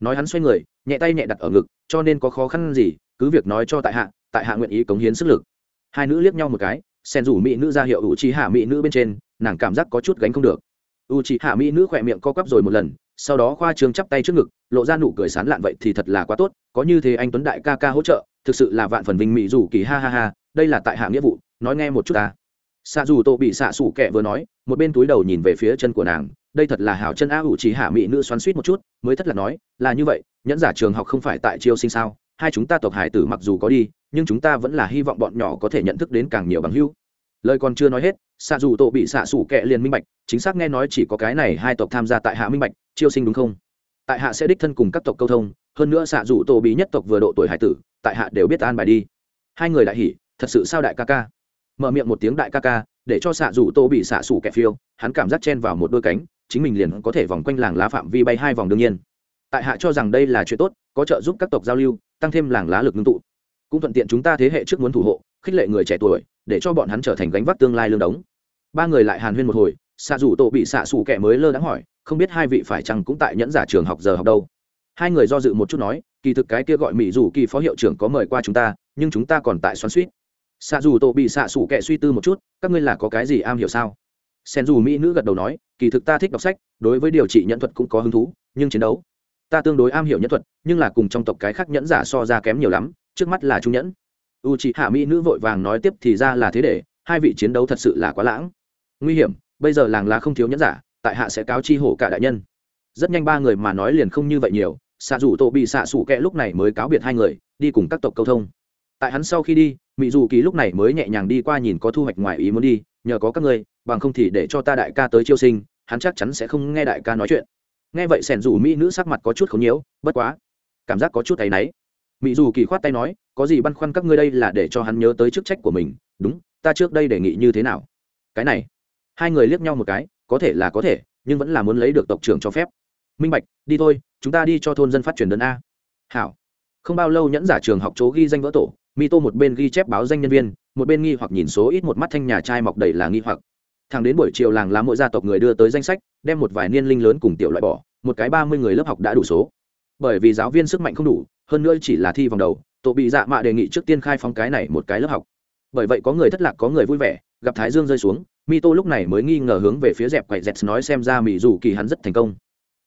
Nói hắn xoay người, nhẹ tay nhẹ đặt ở ngực, cho nên có khó khăn gì, cứ việc nói cho tại hạ tại hạ nguyện ý cống hiến sức lực. Hai nữ liếc nhau một cái sen rủ mỹ nữ ra hiệu u trí hạ mỹ nữ bên trên, nàng cảm giác có chút gánh không được. U trí hạ mỹ nữ khỏe miệng co quắp rồi một lần, sau đó khoa trương chắp tay trước ngực, lộ ra nụ cười sán lạn vậy thì thật là quá tốt, có như thế anh tuấn đại ca ca hỗ trợ thực sự là vạn phần vinh mỹ dù kỳ ha ha ha, đây là tại hạ nghĩa vụ, nói nghe một chút ta. Xạ dù tô bị xạ xủ kẹ vừa nói, một bên túi đầu nhìn về phía chân của nàng, đây thật là hảo chân a ủ chỉ hạ mỹ nữ xoắn suýt một chút, mới thất là nói, là như vậy, nhẫn giả trường học không phải tại chiêu sinh sao, hai chúng ta tộc hải tử mặc dù có đi, nhưng chúng ta vẫn là hy vọng bọn nhỏ có thể nhận thức đến càng nhiều bằng hữu. Lời còn chưa nói hết xạ dù tổ bị xạ xủ kẹ liền minh bạch, chính xác nghe nói chỉ có cái này hai tộc tham gia tại hạ minh bạch, chiêu sinh đúng không? Tại hạ sẽ đích thân cùng các tộc câu thông, hơn nữa xạ rủ tổ bí nhất tộc vừa độ tuổi hải tử, tại hạ đều biết an bài đi. Hai người đại hỉ, thật sự sao đại ca ca? Mở miệng một tiếng đại ca ca, để cho xạ rủ tô bị xạ sủ kẹp phiêu, hắn cảm giác chen vào một đôi cánh, chính mình liền có thể vòng quanh làng lá phạm vi bay hai vòng đương nhiên. Tại hạ cho rằng đây là chuyện tốt, có trợ giúp các tộc giao lưu, tăng thêm làng lá lực ngưng tụ. Cũng thuận tiện chúng ta thế hệ trước muốn thủ hộ, khích lệ người trẻ tuổi, để cho bọn hắn trở thành gánh vác tương lai lương đống. Ba người lại hàn huyên một hồi xạ dù tổ bị xạ xù kẻ mới lơ đãng hỏi, không biết hai vị phải chăng cũng tại nhẫn giả trường học giờ học đâu. Hai người do dự một chút nói, kỳ thực cái kia gọi mỹ dù kỳ phó hiệu trưởng có mời qua chúng ta, nhưng chúng ta còn tại xoắn suýt xạ dù tổ bị xạ xù kẻ suy tư một chút, các ngươi là có cái gì am hiểu sao? Sen dù mỹ nữ gật đầu nói, kỳ thực ta thích đọc sách, đối với điều trị nhẫn thuật cũng có hứng thú, nhưng chiến đấu, ta tương đối am hiểu nhẫn thuật, nhưng là cùng trong tộc cái khác nhẫn giả so ra kém nhiều lắm, trước mắt là trung nhẫn. U chị hạ mỹ nữ vội vàng nói tiếp thì ra là thế để, hai vị chiến đấu thật sự là quá lãng. Nguy hiểm bây giờ làng là không thiếu nhẫn giả, tại hạ sẽ cáo chi hổ cả đại nhân. Rất nhanh ba người mà nói liền không như vậy nhiều, xạ rủ tổ bị xạ sủ kẹ lúc này mới cáo biệt hai người, đi cùng các tộc câu thông. Tại hắn sau khi đi mỹ dù kỳ lúc này mới nhẹ nhàng đi qua nhìn có thu hoạch ngoài ý muốn đi, nhờ có các ngươi, bằng không thì để cho ta đại ca tới chiêu sinh, hắn chắc chắn sẽ không nghe đại ca nói chuyện. Nghe vậy sẻn rủ mỹ nữ sắc mặt có chút không nhiễu, bất quá, cảm giác có chút thấy náy. Mỹ dù kỳ khoát tay nói, có gì băn khoăn các ngươi đây là để cho hắn nhớ tới chức trách của mình. Đúng, ta trước đây đề nghị như thế nào? Cái này hai người liếc nhau một cái, có thể là có thể, nhưng vẫn là muốn lấy được tộc trưởng cho phép. Minh bạch, đi thôi, chúng ta đi cho thôn dân phát truyền đơn a. Hảo. Không bao lâu nhẫn giả trường học chỗ ghi danh vỡ tổ mi tô một bên ghi chép báo danh nhân viên, một bên nghi hoặc nhìn số ít một mắt thanh nhà trai mọc đầy là nghi hoặc. Thằng đến buổi chiều làng lá mỗi gia tộc người đưa tới danh sách, đem một vài niên linh lớn cùng tiểu loại bỏ, một cái ba mươi người lớp học đã đủ số. Bởi vì giáo viên sức mạnh không đủ, hơn nữa chỉ là thi vòng đầu, tổ bị dạ mạ đề nghị trước tiên khai phong cái này một cái lớp học. Bởi vậy có người thất lạc, có người vui vẻ, gặp thái dương rơi xuống mi tô lúc này mới nghi ngờ hướng về phía dẹp quậy z nói xem ra mỹ dù kỳ hắn rất thành công.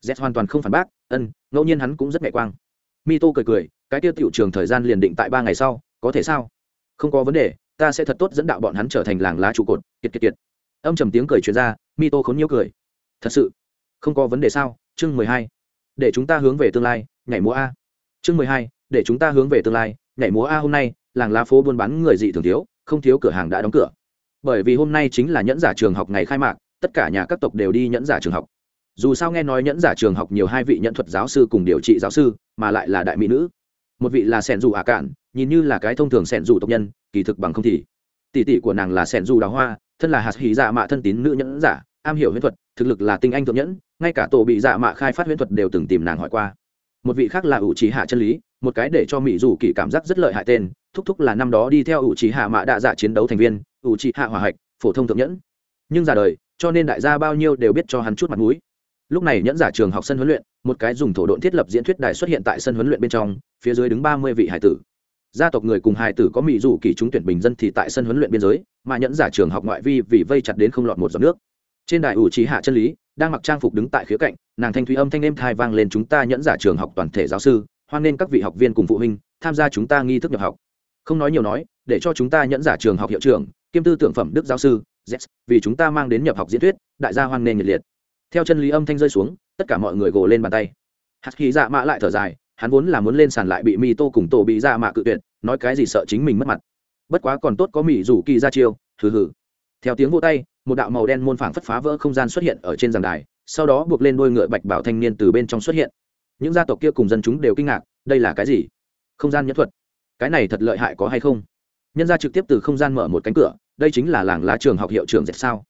Z hoàn toàn không phản bác, ân, ngẫu nhiên hắn cũng rất mẹ quang. Mi tô cười cười, cái tiêu tiểu trường thời gian liền định tại ba ngày sau, có thể sao? Không có vấn đề, ta sẽ thật tốt dẫn đạo bọn hắn trở thành làng lá trụ cột. Kiệt kiệt kiệt. Âm trầm tiếng cười truyền ra mi tô khốn nhiêu cười. Thật sự? Không có vấn đề sao? Chương mười hai. Để chúng ta hướng về tương lai, nhảy múa a. Chương mười hai. Để chúng ta hướng về tương lai, nhảy múa a hôm nay, làng lá phố buôn bán người dị thường thiếu, không thiếu cửa hàng đã đóng cửa bởi vì hôm nay chính là nhẫn giả trường học ngày khai mạc, tất cả nhà các tộc đều đi nhẫn giả trường học. Dù sao nghe nói nhẫn giả trường học nhiều hai vị nhẫn thuật giáo sư cùng điều trị giáo sư, mà lại là đại mỹ nữ. Một vị là sẻn dù ả cạn, nhìn như là cái thông thường sẻn dù tộc nhân, kỳ thực bằng không thì. Tỷ tỷ của nàng là sẻn dù đào hoa, thân là hạt hỉ dạ mạ thân tín nữ nhẫn giả, am hiểu huyễn thuật, thực lực là tinh anh thượng nhẫn, ngay cả tổ bị dạ mạ khai phát huyễn thuật đều từng tìm nàng hỏi qua. Một vị khác là ủ trí hạ chân lý, một cái để cho mỹ dù kỳ cảm giác rất lợi hại tên, thúc thúc là năm đó đi theo ủ trí hạ mạ đạ dạ chiến đấu thành viên ủ trí hạ hỏa hạch, phổ thông thượng nhẫn. Nhưng giả đời, cho nên đại gia bao nhiêu đều biết cho hắn chút mặt mũi. Lúc này nhẫn giả trường học sân huấn luyện, một cái dùng thổ độn thiết lập diễn thuyết đài xuất hiện tại sân huấn luyện bên trong, phía dưới đứng ba mươi vị hải tử. Gia tộc người cùng hải tử có mỹ dù kỳ trúng tuyển bình dân thì tại sân huấn luyện biên giới, mà nhẫn giả trường học ngoại vi vì vây chặt đến không lọt một giọt nước. Trên đài ủ trí hạ chân lý, đang mặc trang phục đứng tại khía cạnh, nàng thanh thúy âm thanh êm thai vang lên chúng ta nhẫn giả trường học toàn thể giáo sư, hoan nên các vị học viên cùng phụ huynh, tham gia chúng ta nghi thức nhập học. Không nói nhiều nói, để cho chúng ta nhẫn giả trường học hiệu trưởng kiêm tư tưởng phẩm đức giáo sư z vì chúng ta mang đến nhập học diễn thuyết, đại gia hoan nên nhiệt liệt. Theo chân lý âm thanh rơi xuống, tất cả mọi người gồ lên bàn tay. Hạt khí dạ mạ lại thở dài, hắn vốn là muốn lên sàn lại bị mi tô cùng tổ bị dạ mạ cự tuyệt, nói cái gì sợ chính mình mất mặt. Bất quá còn tốt có mỹ rủ kỳ ra chiêu, hừ hừ. Theo tiếng vô tay, một đạo màu đen môn phảng phất phá vỡ không gian xuất hiện ở trên giàn đài, sau đó buộc lên đôi ngựa bạch bảo thanh niên từ bên trong xuất hiện. Những gia tộc kia cùng dân chúng đều kinh ngạc, đây là cái gì? Không gian nhẫn thuật. Cái này thật lợi hại có hay không? Nhân ra trực tiếp từ không gian mở một cánh cửa, đây chính là làng lá trường học hiệu trưởng dệt sao.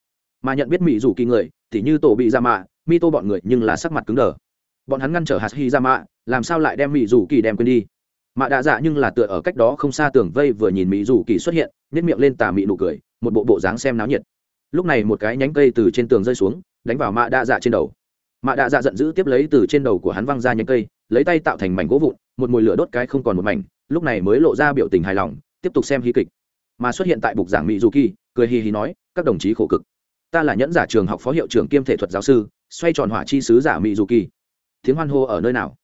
Mà nhận biết mỹ dù kỳ người, thì như tổ bị ra mạ, mi tô bọn người nhưng là sắc mặt cứng đờ. Bọn hắn ngăn trở hạt hy ra dạ mạ, làm sao lại đem mỹ dù kỳ đem quên đi? Mạ đạ dạ nhưng là tựa ở cách đó không xa tường vây vừa nhìn mỹ dù kỳ xuất hiện nếp miệng lên tà mị nụ cười, một bộ bộ dáng xem náo nhiệt. Lúc này một cái nhánh cây từ trên tường rơi xuống, đánh vào mạ đạ dạ trên đầu. Mạ đạ dạ giận dữ tiếp lấy từ trên đầu của hắn văng ra nhánh cây, lấy tay tạo thành mảnh gỗ vụn, một mùi lửa đốt cái không còn một mảnh, lúc này mới lộ ra biểu tình hài lòng tiếp tục xem hí kịch. Mà xuất hiện tại bục giảng mỹ du kỳ cười hì hì nói các đồng chí khổ cực. Ta là nhẫn giả trường học phó hiệu trưởng kiêm thể thuật giáo sư xoay tròn hỏa chi sứ giả mỹ du kỳ tiếng hoan hô ở nơi nào?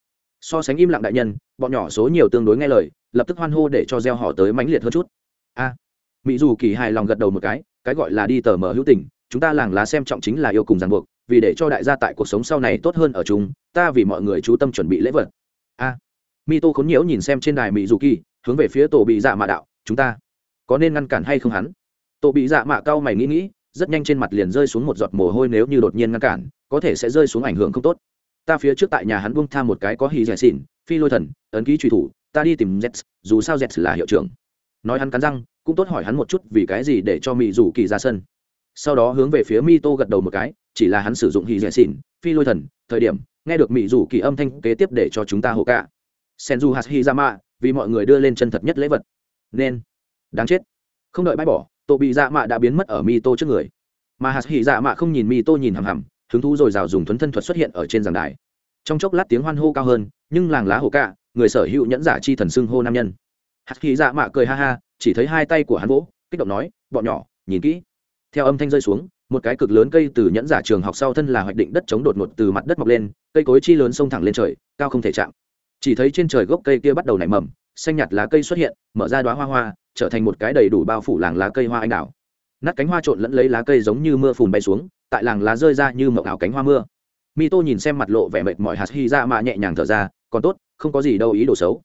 So sánh im lặng đại nhân bọn nhỏ số nhiều tương đối nghe lời lập tức hoan hô để cho gieo họ tới mãnh liệt hơn chút. A. Mỹ dù kỳ hài lòng gật đầu một cái cái gọi là đi tờ mở hữu tình chúng ta làng lá xem trọng chính là yêu cùng ràng buộc vì để cho đại gia tại cuộc sống sau này tốt hơn ở chúng ta vì mọi người chú tâm chuẩn bị lễ vật. A. À, mi tô khốn nhiễu nhìn xem trên đài mỹ dù kỳ hướng về phía tổ bị dạ mạ đạo, chúng ta có nên ngăn cản hay không hắn? Tổ bị dạ mạ cao mày nghĩ nghĩ, rất nhanh trên mặt liền rơi xuống một giọt mồ hôi nếu như đột nhiên ngăn cản, có thể sẽ rơi xuống ảnh hưởng không tốt. Ta phía trước tại nhà hắn buông tham một cái có hì dẻ xỉn, phi lôi thần, ấn ký truy thủ, ta đi tìm z dù sao z là hiệu trưởng. Nói hắn cắn răng, cũng tốt hỏi hắn một chút vì cái gì để cho mỹ rủ kỳ ra sân. Sau đó hướng về phía mi tô gật đầu một cái, chỉ là hắn sử dụng hì dẻ xỉn, phi lôi thần, thời điểm, nghe được mỹ rủ kỳ âm thanh kế tiếp để cho chúng ta hộ cả. Sen du vì mọi người đưa lên chân thật nhất lễ vật. Nên, đáng chết. Không đợi bãi bỏ tổ bị dạ mạ đã biến mất ở mi tô trước người. Mà hạt hỉ dạ mạ không nhìn mi tô nhìn hằm hằm, hứng thú rồi rào dùng thuấn thân thuật xuất hiện ở trên giảng đài. Trong chốc lát tiếng hoan hô cao hơn, nhưng làng lá hồ cạ, người sở hữu nhẫn giả chi thần xưng hô nam nhân. Hạt hỉ dạ mạ cười ha ha, chỉ thấy hai tay của hắn vỗ, kích động nói, bọn nhỏ, nhìn kỹ. Theo âm thanh rơi xuống, một cái cực lớn cây từ nhẫn giả trường học sau thân là hoạch định đất chống đột ngột từ mặt đất mọc lên, cây cối chi lớn xông thẳng lên trời, cao không thể chạm chỉ thấy trên trời gốc cây kia bắt đầu nảy mầm, xanh nhạt lá cây xuất hiện, mở ra đoá hoa hoa, trở thành một cái đầy đủ bao phủ làng lá cây hoa anh đào. Nát cánh hoa trộn lẫn lấy lá cây giống như mưa phùn bay xuống, tại làng lá rơi ra như mậu ảo cánh hoa mưa. Mi tô nhìn xem mặt lộ vẻ mệt mỏi hạt hy ra mà nhẹ nhàng thở ra, còn tốt, không có gì đâu ý đồ xấu.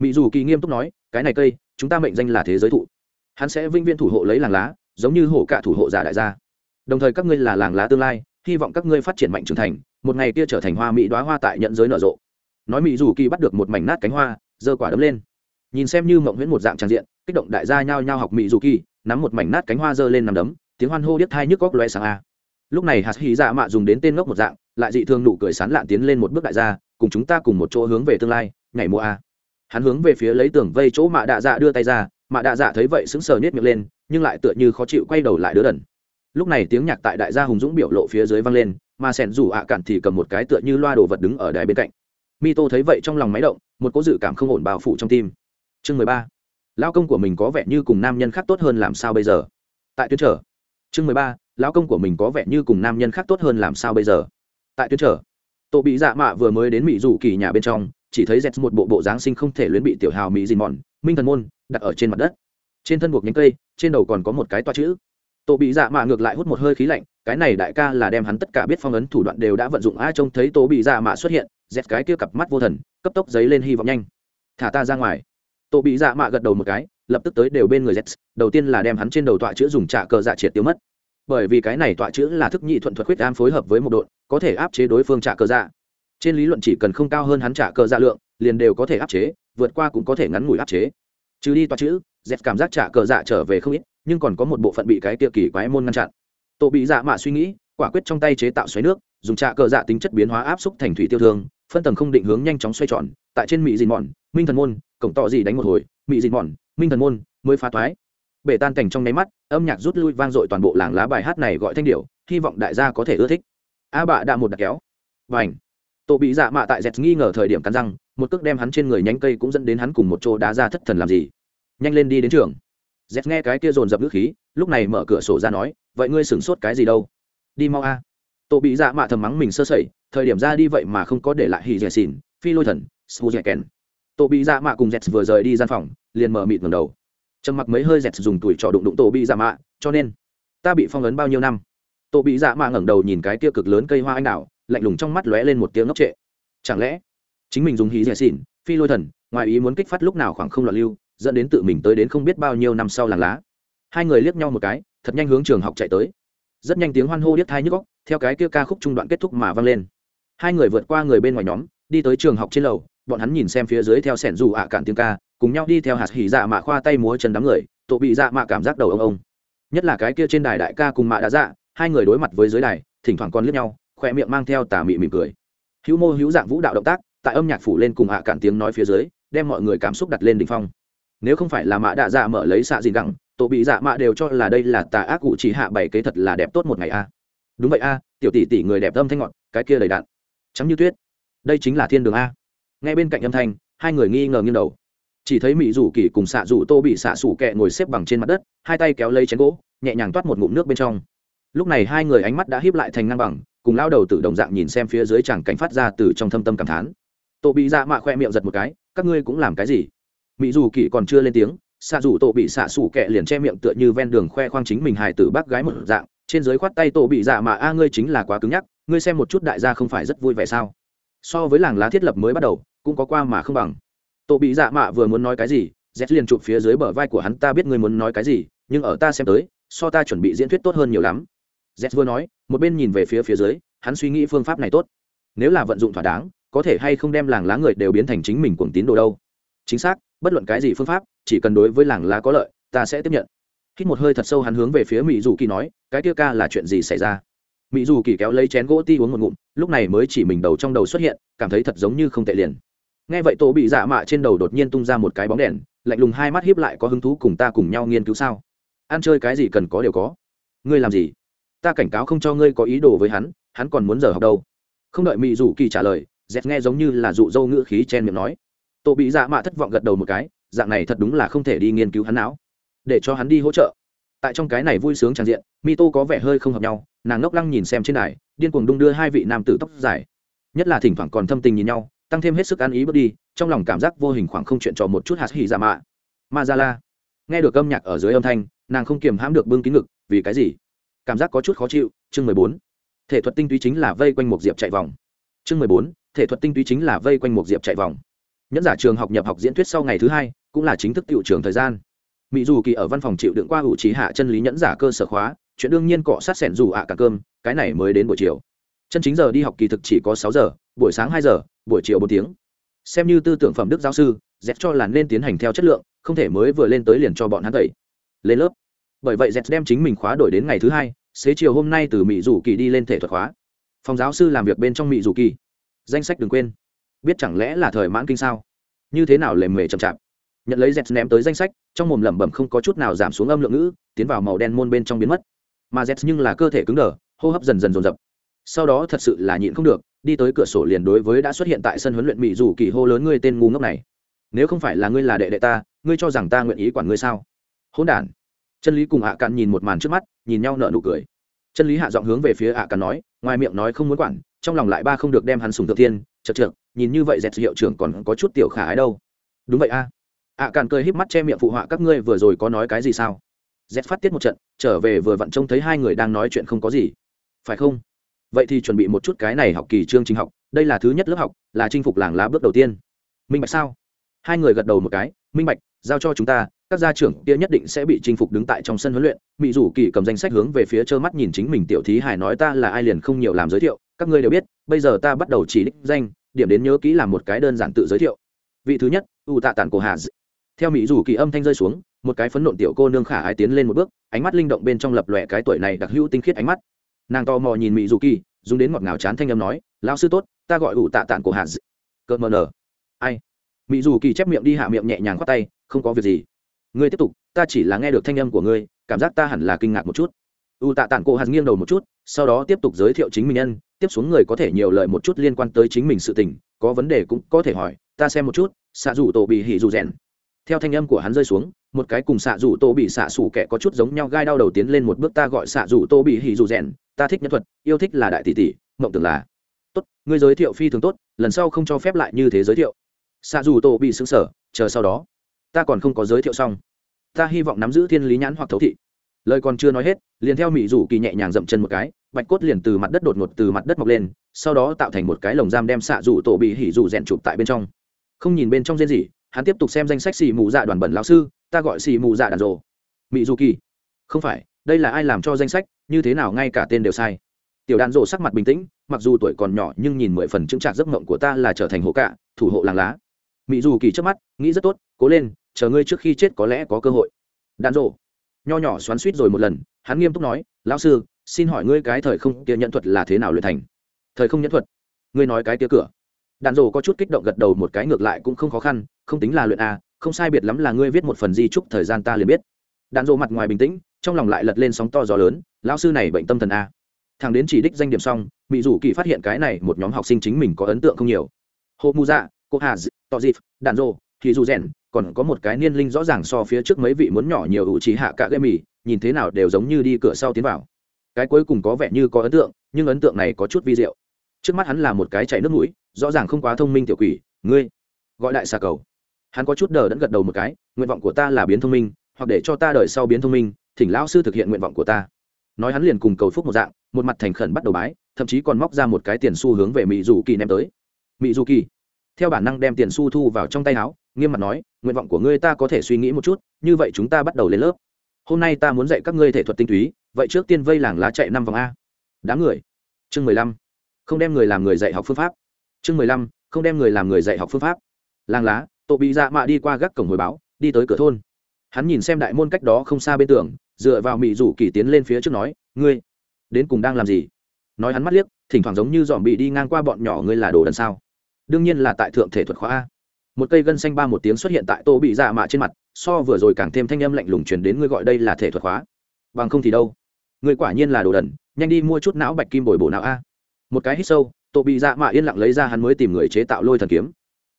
Mỹ dù kỳ nghiêm túc nói, cái này cây, chúng ta mệnh danh là thế giới thụ. Hắn sẽ vinh viên thủ hộ lấy làng lá, giống như hổ cả thủ hộ giả đại gia. Đồng thời các ngươi là làng lá tương lai, hy vọng các ngươi phát triển mạnh trưởng thành, một ngày kia trở thành hoa mỹ đoá hoa tại nhận giới nở rộ nói mỹ dù kỳ bắt được một mảnh nát cánh hoa, giơ quả đấm lên. Nhìn xem như mộng huyễn một dạng tràn diện, kích động đại gia nhao nhao học mỹ dù kỳ, nắm một mảnh nát cánh hoa giơ lên nằm đấm, tiếng hoan hô điếc thai nhức góc loe sáng a. Lúc này hạt hí dạ mạ dùng đến tên ngốc một dạng, lại dị thương nụ cười sán lạn tiến lên một bước đại gia, cùng chúng ta cùng một chỗ hướng về tương lai ngày mùa a. Hắn hướng về phía lấy tường vây chỗ mạ đạ dạ đưa tay ra, mạ đạ dạ thấy vậy sững sờ nết miệng lên, nhưng lại tựa như khó chịu quay đầu lại đứa đần. Lúc này tiếng nhạc tại đại gia hùng dũng biểu lộ phía dưới vang lên, mà sẻn rủ ạ cạn thì cầm một cái tựa như loa đồ vật đứng ở đài bên cạnh mi tô thấy vậy trong lòng máy động, một cố dự cảm không ổn bao phủ trong tim. Chương mười ba. Lao công của mình có vẻ như cùng nam nhân khác tốt hơn làm sao bây giờ? Tại tuyến trở. Chương mười ba. Lao công của mình có vẻ như cùng nam nhân khác tốt hơn làm sao bây giờ? Tại tuyến trở. Tổ bị dạ mạ vừa mới đến mỹ rủ kỳ nhà bên trong, chỉ thấy dẹt một bộ bộ giáng sinh không thể luyến bị tiểu hào mỹ dìn mòn, minh thần môn, đặt ở trên mặt đất. Trên thân buộc nhánh cây, trên đầu còn có một cái toa chữ. Tổ bị dạ mạ ngược lại hút một hơi khí lạnh, cái này đại ca là đem hắn tất cả biết phong ấn thủ đoạn đều đã vận dụng. Ai trông thấy tổ bị dạ mạ xuất hiện dẹt cái kia cặp mắt vô thần, cấp tốc giấy lên hy vọng nhanh. Thả ta ra ngoài. Tổ bị dạ mạ gật đầu một cái, lập tức tới đều bên người z đầu tiên là đem hắn trên đầu tọa chữ dùng trả cờ dạ triệt tiêu mất. Bởi vì cái này tọa chữ là thức nhị thuận thuật huyết am phối hợp với một đội có thể áp chế đối phương trả cờ dạ. Trên lý luận chỉ cần không cao hơn hắn trả cờ dạ lượng, liền đều có thể áp chế, vượt qua cũng có thể ngắn ngủi áp chế. Trừ đi tọa chữ z cảm giác trả cờ dạ trở về không ít, nhưng còn có một bộ phận bị cái kia kỳ quái môn ngăn chặn. Tổ bị dạ mạ suy nghĩ, quả quyết trong tay chế tạo xoáy nước, dùng trạ cờ dạ tính chất biến hóa áp xúc thành thủy tiêu thương phân tầng không định hướng nhanh chóng xoay tròn, tại trên mỹ dìn mòn, minh thần môn, cổng tọ gì đánh một hồi, mỹ dìn mòn, minh thần môn, mới phá toái. Bể tan cảnh trong nháy mắt, âm nhạc rút lui vang dội toàn bộ làng lá bài hát này gọi thanh điệu hy vọng đại gia có thể ưa thích. A bạ đã một đặc kéo. Và ảnh tổ bị dạ mạ tại dẹt nghi ngờ thời điểm cắn răng, một cước đem hắn trên người nhánh cây cũng dẫn đến hắn cùng một chỗ đá ra thất thần làm gì. Nhanh lên đi đến trường. Dẹt nghe cái kia dồn dập nước khí, lúc này mở cửa sổ ra nói, vậy ngươi sửng sốt cái gì đâu? Đi mau a tổ bị dạ mạ thầm mắng mình sơ sẩy, thời điểm ra đi vậy mà không có để lại hì dẻ xỉn, phi lôi thần su dẻ kèn. Tổ bị dạ mạ cùng dẹt vừa rời đi gian phòng, liền mở mịt ngầm đầu. Trầm mặc mấy hơi dẹt dùng tuổi trọ đụng đụng tổ bị dạ mạ, cho nên, ta bị phong ấn bao nhiêu năm? Tổ bị dạ mạ ngẩng đầu nhìn cái tia cực lớn cây hoa anh đào, lạnh lùng trong mắt lóe lên một tiếng ngốc trệ. Chẳng lẽ chính mình dùng hí dẻ xỉn, phi lôi thần, ngoài ý muốn kích phát lúc nào khoảng không loạn lưu, dẫn đến tự mình tới đến không biết bao nhiêu năm sau làng lá? Hai người liếc nhau một cái, thật nhanh hướng trường học chạy tới rất nhanh tiếng hoan hô điếc thai nhức góc, theo cái kia ca khúc trung đoạn kết thúc mà vang lên. Hai người vượt qua người bên ngoài nhóm, đi tới trường học trên lầu, bọn hắn nhìn xem phía dưới theo sẻn dù ạ cạn tiếng ca, cùng nhau đi theo hạt hỉ dạ mạ khoa tay múa chân đám người, tổ bị dạ mạ cảm giác đầu ông ông. Nhất là cái kia trên đài đại ca cùng mạ đã dạ hai người đối mặt với dưới đài, thỉnh thoảng còn liếc nhau, khỏe miệng mang theo tà mị mỉm cười. Hữu mô hữu dạng vũ đạo động tác, tại âm nhạc phủ lên cùng ạ cạn tiếng nói phía dưới, đem mọi người cảm xúc đặt lên đỉnh phong nếu không phải là mạ đạ dạ mở lấy xạ gì gẳng tổ bị dạ mạ đều cho là đây là tà ác cụ chỉ hạ bảy kế thật là đẹp tốt một ngày a. Đúng vậy a, tiểu tỷ tỷ người đẹp âm thanh ngọt, cái kia đầy đạn. Trắng như tuyết. Đây chính là thiên đường a. Ngay bên cạnh âm thanh, hai người nghi ngờ nghiêng đầu. Chỉ thấy mỹ rủ kỳ cùng xạ rủ tô bị xạ sủ kẹ ngồi xếp bằng trên mặt đất, hai tay kéo lấy chén gỗ, nhẹ nhàng toát một ngụm nước bên trong. Lúc này hai người ánh mắt đã híp lại thành ngang bằng, cùng lao đầu từ đồng dạng nhìn xem phía dưới chẳng cảnh phát ra từ trong thâm tâm cảm thán. Tổ bị dạ mạ khoe miệng giật một cái, các ngươi cũng làm cái gì? Mỹ dù kỳ còn chưa lên tiếng xạ dù tổ bị xạ xủ kẹ liền che miệng tựa như ven đường khoe khoang chính mình hài tử bác gái một dạng. Trên dưới khoát tay tổ bị dạ mà, a, ngươi chính là quá cứng nhắc, ngươi xem một chút đại gia không phải rất vui vẻ sao? So với làng lá thiết lập mới bắt đầu, cũng có qua mà không bằng. Tổ bị dạ mạ vừa muốn nói cái gì, z liền chụp phía dưới bờ vai của hắn, ta biết ngươi muốn nói cái gì, nhưng ở ta xem tới, so ta chuẩn bị diễn thuyết tốt hơn nhiều lắm. Z vừa nói, một bên nhìn về phía phía dưới, hắn suy nghĩ phương pháp này tốt. Nếu là vận dụng thỏa đáng, có thể hay không đem làng lá người đều biến thành chính mình cuồng tín đồ đâu? Chính xác bất luận cái gì phương pháp, chỉ cần đối với làng lá có lợi, ta sẽ tiếp nhận. Hít một hơi thật sâu hắn hướng về phía mỹ dù kỳ nói, cái kia ca là chuyện gì xảy ra? Mỹ dù kỳ kéo lấy chén gỗ ti uống một ngụm, lúc này mới chỉ mình đầu trong đầu xuất hiện, cảm thấy thật giống như không tệ liền. Nghe vậy tổ bị dạ mạ trên đầu đột nhiên tung ra một cái bóng đèn, lạnh lùng hai mắt hiếp lại có hứng thú cùng ta cùng nhau nghiên cứu sao? Ăn chơi cái gì cần có đều có. Ngươi làm gì? Ta cảnh cáo không cho ngươi có ý đồ với hắn hắn còn muốn giờ học đâu. Không đợi mỹ dù kỳ trả lời dẹt nghe giống như là dụ dâu ngữ khí chen miệng nói tổ bị dạ mạ thất vọng gật đầu một cái, dạng này thật đúng là không thể đi nghiên cứu hắn não. Để cho hắn đi hỗ trợ. Tại trong cái này vui sướng tràn diện mi tô có vẻ hơi không hợp nhau, nàng ngốc lăng nhìn xem trên đài, điên cuồng đung đưa hai vị nam tử tóc dài. Nhất là thỉnh thoảng còn thâm tình nhìn nhau, tăng thêm hết sức ăn ý bước đi, trong lòng cảm giác vô hình khoảng không chuyện trò một chút hạt hỉ dạ mạ. Ma ra la nghe được âm nhạc ở dưới âm thanh, nàng không kiềm hãm được bưng kín ngực, vì cái gì? Cảm giác có chút khó chịu, chương mười bốn. Thể thuật tinh túy chính là vây quanh một diệp chạy vòng. Chương mười bốn, thể thuật tinh túy chính là vây quanh một diệp chạy vòng nhẫn giả trường học nhập học diễn thuyết sau ngày thứ hai, cũng là chính thức tiệu trường thời gian. Mỹ dù kỳ ở văn phòng chịu đựng qua hữu trí hạ chân lý nhẫn giả cơ sở khóa, chuyện đương nhiên cọ sát sẻn dù ạ cả cơm, cái này mới đến buổi chiều. Chân chính giờ đi học kỳ thực chỉ có sáu giờ, buổi sáng hai giờ, buổi chiều bốn tiếng. Xem như tư tưởng phẩm đức giáo sư dẹp cho là nên tiến hành theo chất lượng, không thể mới vừa lên tới liền cho bọn hắn tẩy. Lên lớp. Bởi vậy dẹp đem chính mình khóa đổi đến ngày thứ hai, xế chiều hôm nay từ mỹ dù kỳ đi lên thể thuật khóa. Phòng giáo sư làm việc bên trong mỹ dù kỳ. Danh sách đừng quên biết chẳng lẽ là thời mãn kinh sao? Như thế nào lề mề chậm chạp? Nhận lấy dẹt ném tới danh sách, trong mồm lẩm bẩm không có chút nào giảm xuống âm lượng ngữ, tiến vào màu đen môn bên trong biến mất. Mà dẹt nhưng là cơ thể cứng đờ, hô hấp dần dần dồn dập. Sau đó thật sự là nhịn không được, đi tới cửa sổ liền đối với đã xuất hiện tại sân huấn luyện mỹ dù kỳ hô lớn ngươi tên ngu ngốc này. Nếu không phải là ngươi là đệ đệ ta, ngươi cho rằng ta nguyện ý quản ngươi sao? Hỗn đản. Chân lý cùng ạ à cạn nhìn một màn trước mắt, nhìn nhau nợ nụ cười. Chân lý hạ giọng hướng về phía ạ à cạn nói ngoài miệng nói không muốn quản, trong lòng lại ba không được đem hắn sùng thượng thiên, chật trượt nhìn như vậy dẹt hiệu trưởng còn có chút tiểu khả ái đâu. Đúng vậy a. À. ạ càn cười híp mắt che miệng phụ họa, các ngươi vừa rồi có nói cái gì sao? Dẹt phát tiết một trận, trở về vừa vặn trông thấy hai người đang nói chuyện không có gì. Phải không? Vậy thì chuẩn bị một chút cái này học kỳ chương trình học, đây là thứ nhất lớp học, là chinh phục làng lá bước đầu tiên. Minh bạch sao? Hai người gật đầu một cái minh bạch, giao cho chúng ta, các gia trưởng kia nhất định sẽ bị chinh phục đứng tại trong sân huấn luyện. Mỹ dù kỳ cầm danh sách hướng về phía trơ mắt nhìn chính mình tiểu thí hải nói ta là ai liền không nhiều làm giới thiệu, các ngươi đều biết, bây giờ ta bắt đầu chỉ đích danh, điểm đến nhớ kỹ là một cái đơn giản tự giới thiệu. Vị thứ nhất, u tạ tản cổ hà theo mỹ dù kỳ âm thanh rơi xuống, một cái phấn nộn tiểu cô nương khả ái tiến lên một bước, ánh mắt linh động bên trong lập lòe cái tuổi này đặc hữu tinh khiết ánh mắt. Nàng to mò nhìn mỹ dù kỳ, dùng đến ngọt ngào chán thanh âm nói, lão sư tốt, ta gọi u tạ tản cổ hà cợt mờ nở. Ai? Mỹ dù kỳ chép miệng đi hạ miệng nhẹ nhàng khoát tay, không có việc gì. Ngươi tiếp tục, ta chỉ là nghe được thanh âm của ngươi, cảm giác ta hẳn là kinh ngạc một chút. U tạ tản cổ hạt nghiêng đầu một chút, sau đó tiếp tục giới thiệu chính mình nhân, tiếp xuống người có thể nhiều lời một chút liên quan tới chính mình sự tình, có vấn đề cũng có thể hỏi, ta xem một chút xạ rủ tổ bị hỉ dù rèn. Theo thanh âm của hắn rơi xuống, một cái cùng xạ rủ tô bị xạ xủ kẻ có chút giống nhau gai đau đầu tiến lên một bước ta gọi xạ rủ tô bị hỉ dù rèn, ta thích nhân thuật, yêu thích là đại tỷ tỷ, mộng tưởng là. Tốt, ngươi giới thiệu phi thường tốt, lần sau không cho phép lại như thế giới thiệu xạ dù tô bị xứng sở chờ sau đó. Ta còn không có giới thiệu xong. Ta hy vọng nắm giữ thiên lý nhãn hoặc thấu thị. Lời còn chưa nói hết, liền theo mỹ rủ kỳ nhẹ nhàng dậm chân một cái, bạch cốt liền từ mặt đất đột ngột từ mặt đất mọc lên, sau đó tạo thành một cái lồng giam đem xạ rủ tổ bị hỉ rủ rèn chụp tại bên trong. Không nhìn bên trong riêng gì, hắn tiếp tục xem danh sách xì mù dạ đoàn bẩn lão sư, ta gọi xì mù dạ đàn rồ. Mỹ dù kỳ. Không phải, đây là ai làm cho danh sách, như thế nào ngay cả tên đều sai. Tiểu đàn rồ sắc mặt bình tĩnh, mặc dù tuổi còn nhỏ nhưng nhìn mười phần chững trạc giấc mộng của ta là trở thành hộ cạ, thủ hộ làng lá mỹ dù kỳ trước mắt, nghĩ rất tốt, cố lên, chờ ngươi trước khi chết có lẽ có cơ hội. Đạn rộ nho nhỏ xoắn suýt rồi một lần, hắn nghiêm túc nói, lão sư, xin hỏi ngươi cái thời không kia nhận thuật là thế nào luyện thành? Thời không nhận thuật? Ngươi nói cái kia cửa. Đạn rộ có chút kích động gật đầu một cái, ngược lại cũng không khó khăn, không tính là luyện a không sai biệt lắm là ngươi viết một phần di trúc thời gian ta liền biết. Đạn rộ mặt ngoài bình tĩnh, trong lòng lại lật lên sóng to gió lớn, lão sư này bệnh tâm thần a thằng đến chỉ đích danh điểm xong mỹ rủ kỳ phát hiện cái này một nhóm học sinh chính mình có ấn tượng không nhiều. Hộ mù dạ cô hà tò dịp đàn rô thì dù rèn, còn có một cái niên linh rõ ràng so phía trước mấy vị muốn nhỏ nhiều ủ trí hạ cả gây mì, nhìn thế nào đều giống như đi cửa sau tiến vào. Cái cuối cùng có vẻ như có ấn tượng, nhưng ấn tượng này có chút vi diệu. Trước mắt hắn là một cái chạy nước mũi, rõ ràng không quá thông minh tiểu quỷ, ngươi, gọi đại xà cầu. Hắn có chút đờ đẫn gật đầu một cái, nguyện vọng của ta là biến thông minh, hoặc để cho ta đợi sau biến thông minh, thỉnh lão sư thực hiện nguyện vọng của ta. Nói hắn liền cùng cầu phúc một dạng, một mặt thành khẩn bắt đầu bái, thậm chí còn móc ra một cái tiền xu hướng về mỹ dù kỳ ném tới. Mỹ dù kỳ theo bản năng đem tiền xu thu vào trong tay áo, nghiêm mặt nói, nguyện vọng của ngươi ta có thể suy nghĩ một chút, như vậy chúng ta bắt đầu lên lớp. Hôm nay ta muốn dạy các ngươi thể thuật tinh túy, vậy trước tiên vây làng lá chạy năm vòng a. Đám người. Chương mười lăm. Không đem người làm người dạy học phương pháp. Chương mười lăm, không đem người làm người dạy học phương pháp. Làng lá tổ bị dạ mạ đi qua gác cổng hồi báo, đi tới cửa thôn. Hắn nhìn xem đại môn cách đó không xa bên tường, dựa vào mị rủ kỳ tiến lên phía trước nói, ngươi, đến cùng đang làm gì? Nói hắn mắt liếc, thỉnh thoảng giống như dòm bị đi ngang qua bọn nhỏ ngươi là đồ đần sao? Đương nhiên là tại thượng thể thuật khóa a. Một cây gân xanh ba một tiếng xuất hiện tại tô bị dạ mạ trên mặt, so vừa rồi càng thêm thanh âm lạnh lùng truyền đến ngươi gọi đây là thể thuật khóa. Bằng không thì đâu? Ngươi quả nhiên là đồ đần, nhanh đi mua chút não bạch kim bồi bổ não a. Một cái hít sâu, tô bị dạ mạ yên lặng lấy ra hắn mới tìm người chế tạo lôi thần kiếm.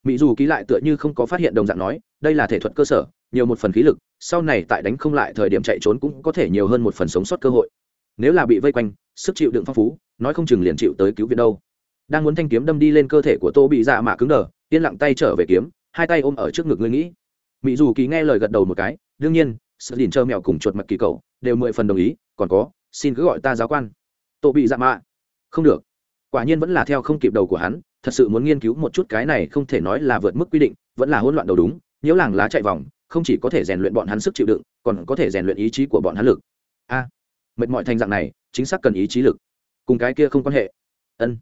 Mỹ dù ký lại tựa như không có phát hiện đồng dạng nói, đây là thể thuật cơ sở, nhiều một phần khí lực, sau này tại đánh không lại thời điểm chạy trốn cũng có thể nhiều hơn một phần sống sót cơ hội. Nếu là bị vây quanh, sức chịu đựng phong phú, nói không chừng liền chịu tới cứu viện đâu đang muốn thanh kiếm đâm đi lên cơ thể của tô bị dạ mạ cứng đờ, yên lặng tay trở về kiếm, hai tay ôm ở trước ngực ngươi nghĩ. Mỹ dù kỳ nghe lời gật đầu một cái, đương nhiên, sự đình trơ mèo cùng chuột mặt kỳ cầu đều mười phần đồng ý, còn có, xin cứ gọi ta giáo quan. Tô bị dạ mạ. Không được. Quả nhiên vẫn là theo không kịp đầu của hắn, thật sự muốn nghiên cứu một chút cái này không thể nói là vượt mức quy định, vẫn là hỗn loạn đầu đúng, nhiễu làng lá chạy vòng, không chỉ có thể rèn luyện bọn hắn sức chịu đựng, còn có thể rèn luyện ý chí của bọn hắn lực. A. Mệt mỏi thành dạng này, chính xác cần ý chí lực. Cùng cái kia không quan hệ. Ân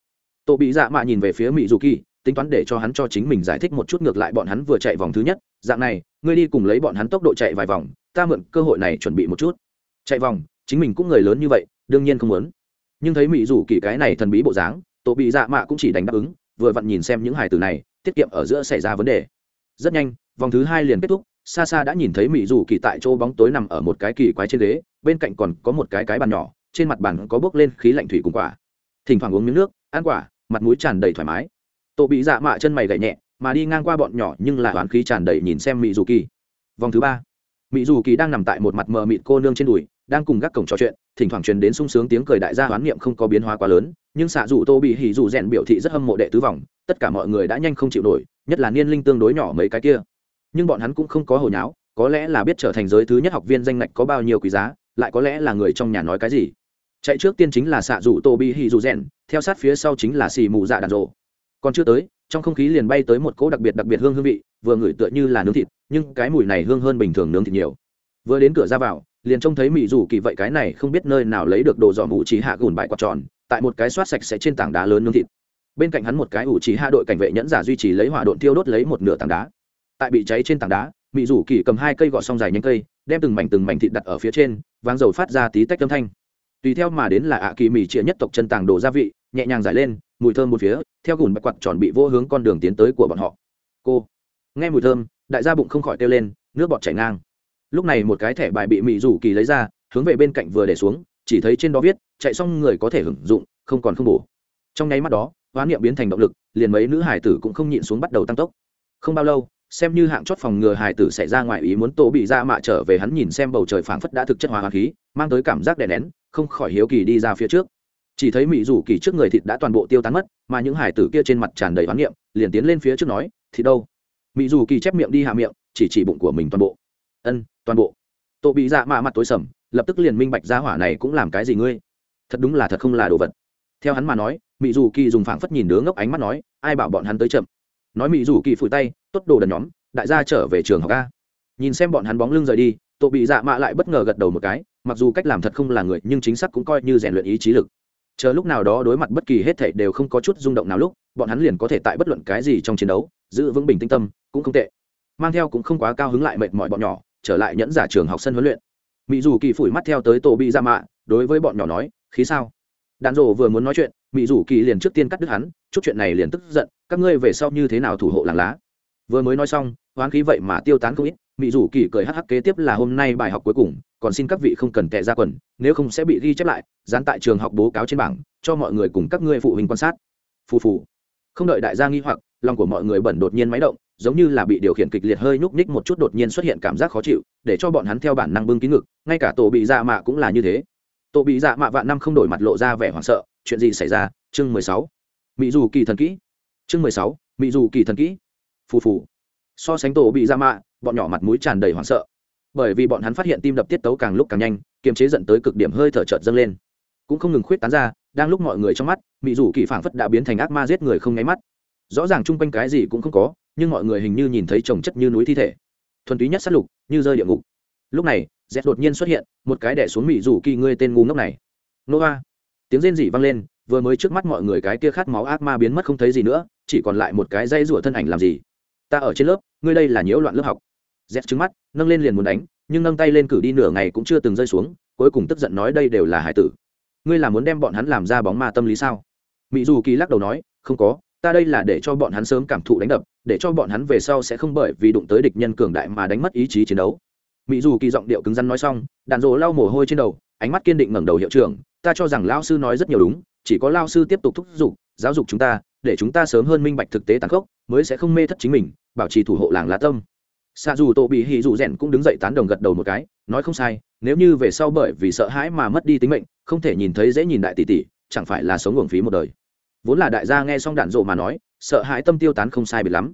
tổ bị dạ mạ nhìn về phía mỹ dù kỳ tính toán để cho hắn cho chính mình giải thích một chút ngược lại bọn hắn vừa chạy vòng thứ nhất. Dạng này, ngươi đi cùng lấy bọn hắn tốc độ chạy vài vòng, ta mượn cơ hội này chuẩn bị một chút. Chạy vòng, chính mình cũng người lớn như vậy, đương nhiên không muốn. Nhưng thấy mỹ dù kỳ cái này thần bí bộ dáng tổ bị dạ mạ cũng chỉ đánh đáp ứng, vừa vặn nhìn xem những hài từ này, tiết kiệm ở giữa xảy ra vấn đề. Rất nhanh, vòng thứ hai liền kết thúc xa xa đã nhìn thấy mỹ dù kỳ tại chỗ bóng tối nằm ở một cái kỳ quái trên ghế, bên cạnh còn có một cái cái bàn nhỏ, trên mặt bàn có bốc lên khí lạnh thủy cùng quả. Thỉnh thoảng uống miếng nước, ăn quả mặt mũi tràn đầy thoải mái. Tổ bị dạ mạ chân mày gậy nhẹ, mà đi ngang qua bọn nhỏ nhưng là oán khí tràn đầy nhìn xem mỹ dù kỳ. Vòng thứ ba. Mỹ dù kỳ đang nằm tại một mặt mờ mịt cô nương trên đùi, đang cùng gác cổng trò chuyện, thỉnh thoảng truyền đến sung sướng tiếng cười đại gia hoán niệm không có biến hóa quá lớn, nhưng xạ dù tô bị hỉ dù rèn biểu thị rất hâm mộ đệ tứ vòng, tất cả mọi người đã nhanh không chịu nổi, nhất là niên linh tương đối nhỏ mấy cái kia. Nhưng bọn hắn cũng không có hồi nháo, có lẽ là biết trở thành giới thứ nhất học viên danh ngạch có bao nhiêu quý giá, lại có lẽ là người trong nhà nói cái gì chạy trước tiên chính là xạ rủ tô bị hì dù rèn theo sát phía sau chính là xì mù dạ đàn rộ. Còn chưa tới, trong không khí liền bay tới một cỗ đặc biệt đặc biệt hương hương vị, vừa ngửi tựa như là nướng thịt, nhưng cái mùi này hương hơn bình thường nướng thịt nhiều. Vừa đến cửa ra vào, liền trông thấy mỹ dù kỳ vậy cái này không biết nơi nào lấy được đồ dọn ủ trí hạ gùn bãi quạt tròn, tại một cái xoát sạch sẽ trên tảng đá lớn nướng thịt. Bên cạnh hắn một cái ủ trí hạ đội cảnh vệ nhẫn giả duy trì lấy hỏa độn tiêu đốt lấy một nửa tảng đá. Tại bị cháy trên tảng đá mỹ dù kỳ cầm hai cây gọt xong dài nhánh cây, đem từng mảnh từng mảnh thịt đặt ở phía trên váng dầu phát ra tí tách âm thanh tùy theo mà đến là ạ kỳ mì chĩa nhất tộc chân tàng đồ gia vị, nhẹ nhàng giải lên, mùi thơm một phía, theo gùn bạch quạt tròn bị vô hướng con đường tiến tới của bọn họ. Cô, nghe mùi thơm, đại gia bụng không khỏi kêu lên, nước bọt chảy ngang. Lúc này một cái thẻ bài bị mị rủ kỳ lấy ra, hướng về bên cạnh vừa để xuống, chỉ thấy trên đó viết, chạy xong người có thể hưởng dụng, không còn không bổ. Trong nháy mắt đó hóa niệm biến thành động lực, liền mấy nữ hải tử cũng không nhịn xuống bắt đầu tăng tốc. Không bao lâu, xem như hạng chót phòng ngừa hải tử xảy ra ngoài ý muốn tổ bị ra mạ trở về hắn nhìn xem bầu trời phảng phất đã thực chất hóa hoa khí, mang tới cảm giác đè nén không khỏi hiếu kỳ đi ra phía trước. Chỉ thấy mỹ rủ kỳ trước người thịt đã toàn bộ tiêu tán mất, mà những hải tử kia trên mặt tràn đầy hoán niệm, liền tiến lên phía trước nói, thì đâu? Mỹ dù kỳ chép miệng đi hạ miệng, chỉ chỉ bụng của mình toàn bộ. Ân, toàn bộ. Tổ bị dạ mạ mặt tối sầm, lập tức liền minh bạch ra hỏa này cũng làm cái gì ngươi. Thật đúng là thật không là đồ vật. Theo hắn mà nói mỹ dù kỳ dùng phảng phất nhìn đứa ngốc ánh mắt nói, ai bảo bọn hắn tới chậm? Nói mỹ dù kỳ phủi tay, tốt đồ đần nhóm, đại gia trở về trường học a. Nhìn xem bọn hắn bóng lưng rời đi tổ bị dạ mạ lại bất ngờ gật đầu một cái mặc dù cách làm thật không là người, nhưng chính xác cũng coi như rèn luyện ý chí lực. Chờ lúc nào đó đối mặt bất kỳ hết thảy đều không có chút rung động nào lúc, bọn hắn liền có thể tại bất luận cái gì trong chiến đấu, giữ vững bình tinh tâm, cũng không tệ. Mang theo cũng không quá cao hứng lại mệt mỏi bọn nhỏ, trở lại nhẫn giả trường học sân huấn luyện. Mỹ dù kỳ phủi mắt theo tới tổ bị ra mạ, đối với bọn nhỏ nói, khí sao? Đàn rộ vừa muốn nói chuyện mỹ dù kỳ liền trước tiên cắt đứt hắn, chút chuyện này liền tức giận, các ngươi về sau như thế nào thủ hộ làng lá? Vừa mới nói xong, hoán khí vậy mà tiêu tán không ít mỹ dù kỳ cười hắc hắc kế tiếp là hôm nay bài học cuối cùng, còn xin các vị không cần tệ ra quần, nếu không sẽ bị ghi chép lại, dán tại trường học bố cáo trên bảng, cho mọi người cùng các ngươi phụ huynh quan sát. Phù phù. Không đợi đại gia nghi hoặc, lòng của mọi người bẩn đột nhiên máy động, giống như là bị điều khiển kịch liệt hơi nhúc nhích một chút đột nhiên xuất hiện cảm giác khó chịu, để cho bọn hắn theo bản năng bưng kín ngực, ngay cả tổ bị dạ mạ cũng là như thế. Tổ bị dạ mạ vạn năm không đổi mặt lộ ra vẻ hoảng sợ, chuyện gì xảy ra? Chương mười sáu. Mỹ dù kỳ thần kỹ. Chương mười sáu mỹ dù kỳ thần kỹ. Phù phù. So sánh tổ bị dạ mạ bọn nhỏ mặt mũi tràn đầy hoảng sợ. Bởi vì bọn hắn phát hiện tim đập tiết tấu càng lúc càng nhanh, kiềm chế dẫn tới cực điểm hơi thở chợt dâng lên. Cũng không ngừng khuyết tán ra, đang lúc mọi người trong mắt mỹ dù kỳ phảng phất đã biến thành ác ma giết người không nháy mắt. Rõ ràng chung quanh cái gì cũng không có, nhưng mọi người hình như nhìn thấy trồng chất như núi thi thể. Thuần túy nhất sát lục, như rơi địa ngục. Lúc này, z đột nhiên xuất hiện, một cái đẻ xuống mỹ rủ kỳ ngươi tên ngu ngốc này. Nova tiếng rên rỉ vang lên, vừa mới trước mắt mọi người cái kia khát máu ác ma biến mất không thấy gì nữa, chỉ còn lại một cái dây rủa thân ảnh làm gì? Ta ở trên lớp, ngươi đây là nhiễu loạn lớp học z trứng mắt, nâng lên liền muốn đánh, nhưng nâng tay lên cử đi nửa ngày cũng chưa từng rơi xuống, cuối cùng tức giận nói đây đều là hải tử. Ngươi là muốn đem bọn hắn làm ra bóng ma tâm lý sao? Mỹ dù kỳ lắc đầu nói, không có, ta đây là để cho bọn hắn sớm cảm thụ đánh đập, để cho bọn hắn về sau sẽ không bởi vì đụng tới địch nhân cường đại mà đánh mất ý chí chiến đấu. Mỹ dù kỳ giọng điệu cứng rắn nói xong, đạn dỗ lau mồ hôi trên đầu, ánh mắt kiên định ngẩng đầu hiệu trưởng, ta cho rằng lao sư nói rất nhiều đúng, chỉ có lao sư tiếp tục thúc giục, giáo dục chúng ta, để chúng ta sớm hơn minh bạch thực tế tàn khốc, mới sẽ không mê thất chính mình, bảo trì thủ hộ làng lá tâm xạ dù tổ bị hì dù rèn cũng đứng dậy tán đồng gật đầu một cái, nói không sai, nếu như về sau bởi vì sợ hãi mà mất đi tính mệnh, không thể nhìn thấy dễ nhìn đại tỷ tỷ, chẳng phải là sống uổng phí một đời. Vốn là đại gia nghe xong đạn rộ mà nói, sợ hãi tâm tiêu tán không sai biệt lắm.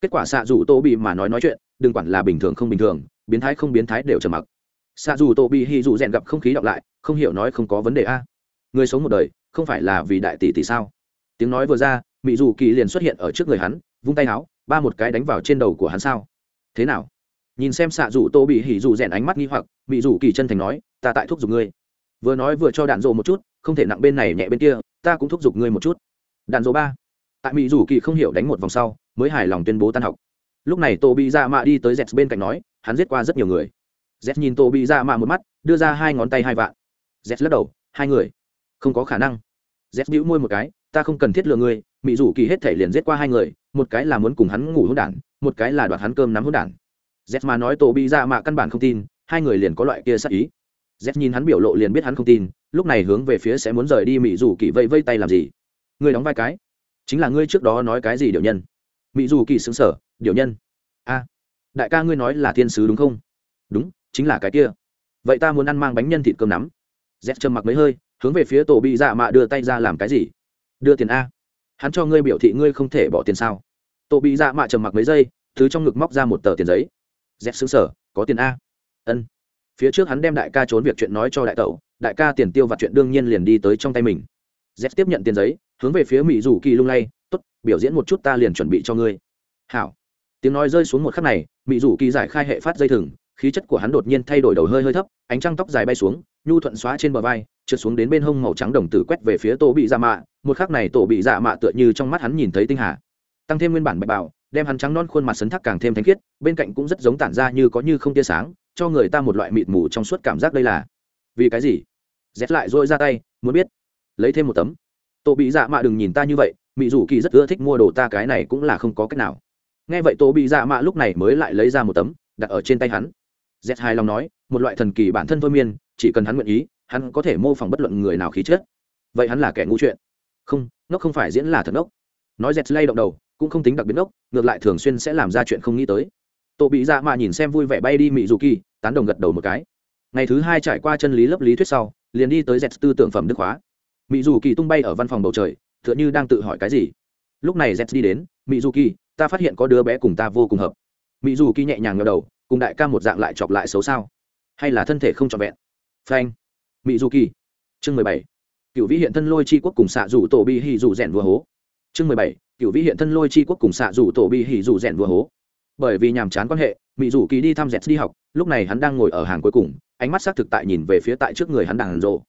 Kết quả xạ dù tô bị mà nói nói chuyện, đừng quản là bình thường không bình thường, biến thái không biến thái đều trầm mặc. Xạ dù tô bị hì dù rèn gặp không khí đọc lại, không hiểu nói không có vấn đề a. Người sống một đời, không phải là vì đại tỷ tỷ sao? Tiếng nói vừa ra mỹ dù kỳ liền xuất hiện ở trước người hắn, vung tay áo ba một cái đánh vào trên đầu của hắn sao? Thế nào? Nhìn xem xạ dù tô bị hỉ dù rèn ánh mắt nghi hoặc, bị dù kỳ chân thành nói, ta tại thúc giục ngươi. Vừa nói vừa cho đạn dộ một chút, không thể nặng bên này nhẹ bên kia, ta cũng thúc giục ngươi một chút. Đạn dộ ba. Tại mỹ dù kỳ không hiểu đánh một vòng sau, mới hài lòng tuyên bố tan học. Lúc này tô bị ra mạ đi tới z bên cạnh nói, hắn giết qua rất nhiều người. Z nhìn tô bị ra mạ một mắt, đưa ra hai ngón tay hai vạn. Z lắc đầu, hai người? Không có khả năng. Z bĩu môi một cái, ta không cần thiết lừa ngươi mỹ dù kỳ hết thể liền giết qua hai người một cái là muốn cùng hắn ngủ hôn đản, một cái là đoạt hắn cơm nắm hôn đản. Z mà nói tổ bị ra mạ căn bản không tin, hai người liền có loại kia sắc ý. Z nhìn hắn biểu lộ liền biết hắn không tin, lúc này hướng về phía sẽ muốn rời đi mỹ dù kỳ vây vây tay làm gì? Ngươi đóng vai cái. Chính là ngươi trước đó nói cái gì điều nhân? Mỹ dù kỳ xứng sở điều nhân? A, đại ca ngươi nói là thiên sứ đúng không? Đúng, chính là cái kia. Vậy ta muốn ăn mang bánh nhân thịt cơm nắm. Z trầm mặc mấy hơi, hướng về phía tổ bị dạ mạ đưa tay ra làm cái gì? Đưa tiền a hắn cho ngươi biểu thị ngươi không thể bỏ tiền sao? Tổ bị dạ mạ trầm mặc mấy giây thứ trong ngực móc ra một tờ tiền giấy. Dép xứng sở, có tiền a. Ân. Phía trước hắn đem đại ca trốn việc chuyện nói cho đại tẩu, đại ca tiền tiêu vặt chuyện đương nhiên liền đi tới trong tay mình. Dép tiếp nhận tiền giấy, hướng về phía mỹ rủ kỳ lung lay t ố t biểu diễn một chút ta liền chuẩn bị cho ngươi. Hảo. Tiếng nói rơi xuống một khắc này mỹ rủ kỳ giải khai hệ phát dây thừng, khí chất của hắn đột nhiên thay đổi đầu hơi hơi thấp, ánh trăng tóc dài bay xuống nhu thuận xóa trên bờ vai, trượt xuống đến bên hông màu trắng đồng tử quét về phía tổ bị dạ mạ. Một khắc này tổ bị dạ mạ tựa như trong mắt hắn nhìn thấy tinh hà. Tăng thêm nguyên bản bạch bảo đem hắn trắng non khuôn mặt sấn thác càng thêm thanh khiết, bên cạnh cũng rất giống tản ra như có như không tia sáng, cho người ta một loại mịt mù trong suốt cảm giác đây là. Vì cái gì? Rét lại dôi ra tay, muốn biết. Lấy thêm một tấm. Tổ bị dạ mạ đừng nhìn ta như vậy, mị rủ kỳ rất ưa thích mua đồ ta cái này cũng là không có cách nào. Nghe vậy tổ bị dạ mạ lúc này mới lại lấy ra một tấm, đặt ở trên tay hắn. Z hai lòng nói, một loại thần kỳ bản thân thôi miên chỉ cần hắn nguyện ý, hắn có thể mô phỏng bất luận người nào khí chết vậy hắn là kẻ ngu chuyện. Không, nó không phải diễn là thật ngốc nói dẹt lay động đầu, cũng không tính đặc biệt ngốc ngược lại thường xuyên sẽ làm ra chuyện không nghĩ tới. Tổ bị dạ mà nhìn xem vui vẻ bay đi mỹ dù kỳ, tán đồng gật đầu một cái. Ngày thứ hai trải qua chân lý lớp lý thuyết sau, liền đi tới dẹt tư tưởng phẩm đức hóa. Mỹ dù kỳ tung bay ở văn phòng bầu trời t h ư ợ n đang tự hỏi cái gì. Lúc này dẹt đi đến mỹ dù kỳ, ta phát hiện có đứa bé cùng ta vô cùng hợp. Mỹ dù kỳ nhẹ nhàng ngờ đầu, cùng đại ca một dạng lại chọc lại xấu sao? Hay là thân thể không trọn vẹn? Phanh. Mỹ du kỳ chương mười bảy. Cựu vĩ hiện thân lôi chi quốc cùng xạ rủ tổ bi hì rủ rèn vừa hố. Chương mười bảy. Cựu vĩ hiện thân lôi chi quốc cùng xạ rủ tổ bi hì rủ rèn vừa hố. Bởi vì nhàm chán quan hệ mỹ rủ kỳ đi thăm z đi học, lúc này hắn đang ngồi ở hàng cuối cùng, ánh mắt xác thực tại nhìn về phía tại trước người hắn đàn rộ.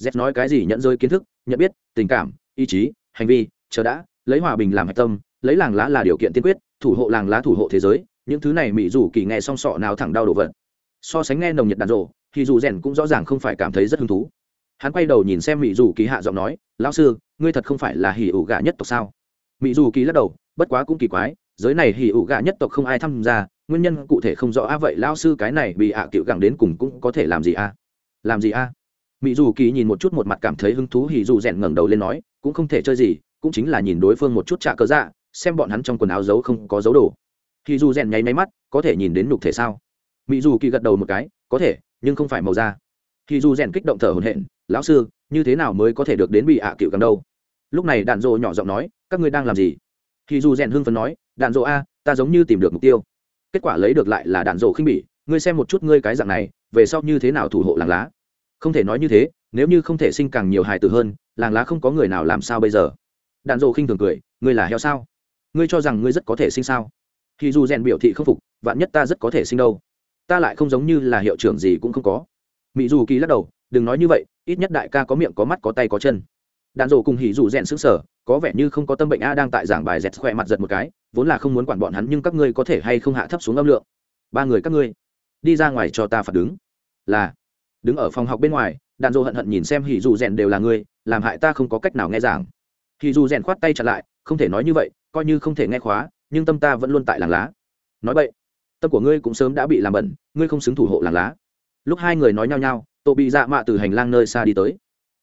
Z nói cái gì nhận rơi kiến thức, nhận biết, tình cảm, ý chí, hành vi, chờ đã, lấy hòa bình làm hạch tâm, lấy làng lá là điều kiện tiên quyết, thủ hộ làng lá thủ hộ thế giới, những thứ này mỹ dù kỳ nghe song sọ nào thẳng đau đổ vật so sánh nghe nồng nhiệt đàn rộ thì dù rèn cũng rõ ràng không phải cảm thấy rất hứng thú. Hắn quay đầu nhìn xem mỹ dù kỳ hạ giọng nói, lão sư, ngươi thật không phải là hỉ ủ gà nhất tộc sao? Mỹ dù kỳ lắc đầu, bất quá cũng kỳ quái, giới này hỉ ủ gà nhất tộc không ai tham gia, nguyên nhân cụ thể không rõ. A vậy lão sư cái này bị ạ à cựu gẳng đến cùng cũng có thể làm gì a làm gì à? a mỹ dù kỳ nhìn một chút một mặt cảm thấy hứng thú hỉ dù rèn ngẩng đầu lên nói, cũng không thể chơi gì, cũng chính là nhìn đối phương một chút trả cớ dạ xem bọn hắn trong quần áo giấu không có dấu đồ. Hỉ dù rèn nháy máy mắt, có thể nhìn đến nhục thể sao? Mỹ dù kỳ gật đầu một cái, có thể nhưng không phải màu da. Thì dù rèn kích động thở hổn hển, lão sư, như thế nào mới có thể được đến bị ạ à cựu càng đâu? Lúc này đạn dộ nhỏ giọng nói, các ngươi đang làm gì? Thì dù rèn hưng phấn nói, đạn dộ a, ta giống như tìm được mục tiêu. Kết quả lấy được lại là đạn dộ khinh bỉ, ngươi xem một chút ngươi cái dạng này, về sau như thế nào thủ hộ làng lá? Không thể nói như thế, nếu như không thể sinh càng nhiều hài tử hơn, làng lá không có người nào làm sao bây giờ? Đạn dộ khinh thường cười, ngươi là heo sao? Ngươi cho rằng ngươi rất có thể sinh sao? Thì dù rèn biểu thị không phục, vạn nhất ta rất có thể sinh đâu? Ta lại không giống như là hiệu trưởng gì cũng không có. Mỹ dù kỳ lắc đầu, đừng nói như vậy, ít nhất đại ca có miệng, có mắt, có tay, có chân. Đàn dộ cùng hỉ dù rèn xứng sở có vẻ như không có tâm bệnh a đang tại giảng bài dẹt khỏe mặt giật một cái, vốn là không muốn quản bọn hắn nhưng các ngươi có thể hay không hạ thấp xuống âm lượng. Ba người các ngươi, đi ra ngoài cho ta phạt đứng. Là, đứng ở phòng học bên ngoài Đàn dộ hận hận nhìn xem hỉ dù rèn đều là ngươi làm hại ta không có cách nào nghe giảng. Hỉ dù rèn khoát tay chặt lại, không thể nói như vậy, coi như không thể nghe khóa, nhưng tâm ta vẫn luôn tại làng lá. Nói vậy tâm của ngươi cũng sớm đã bị làm bẩn, ngươi không xứng thủ hộ làng lá. Lúc hai người nói nhau nhau tổ bị dạ mạ từ hành lang nơi xa đi tới.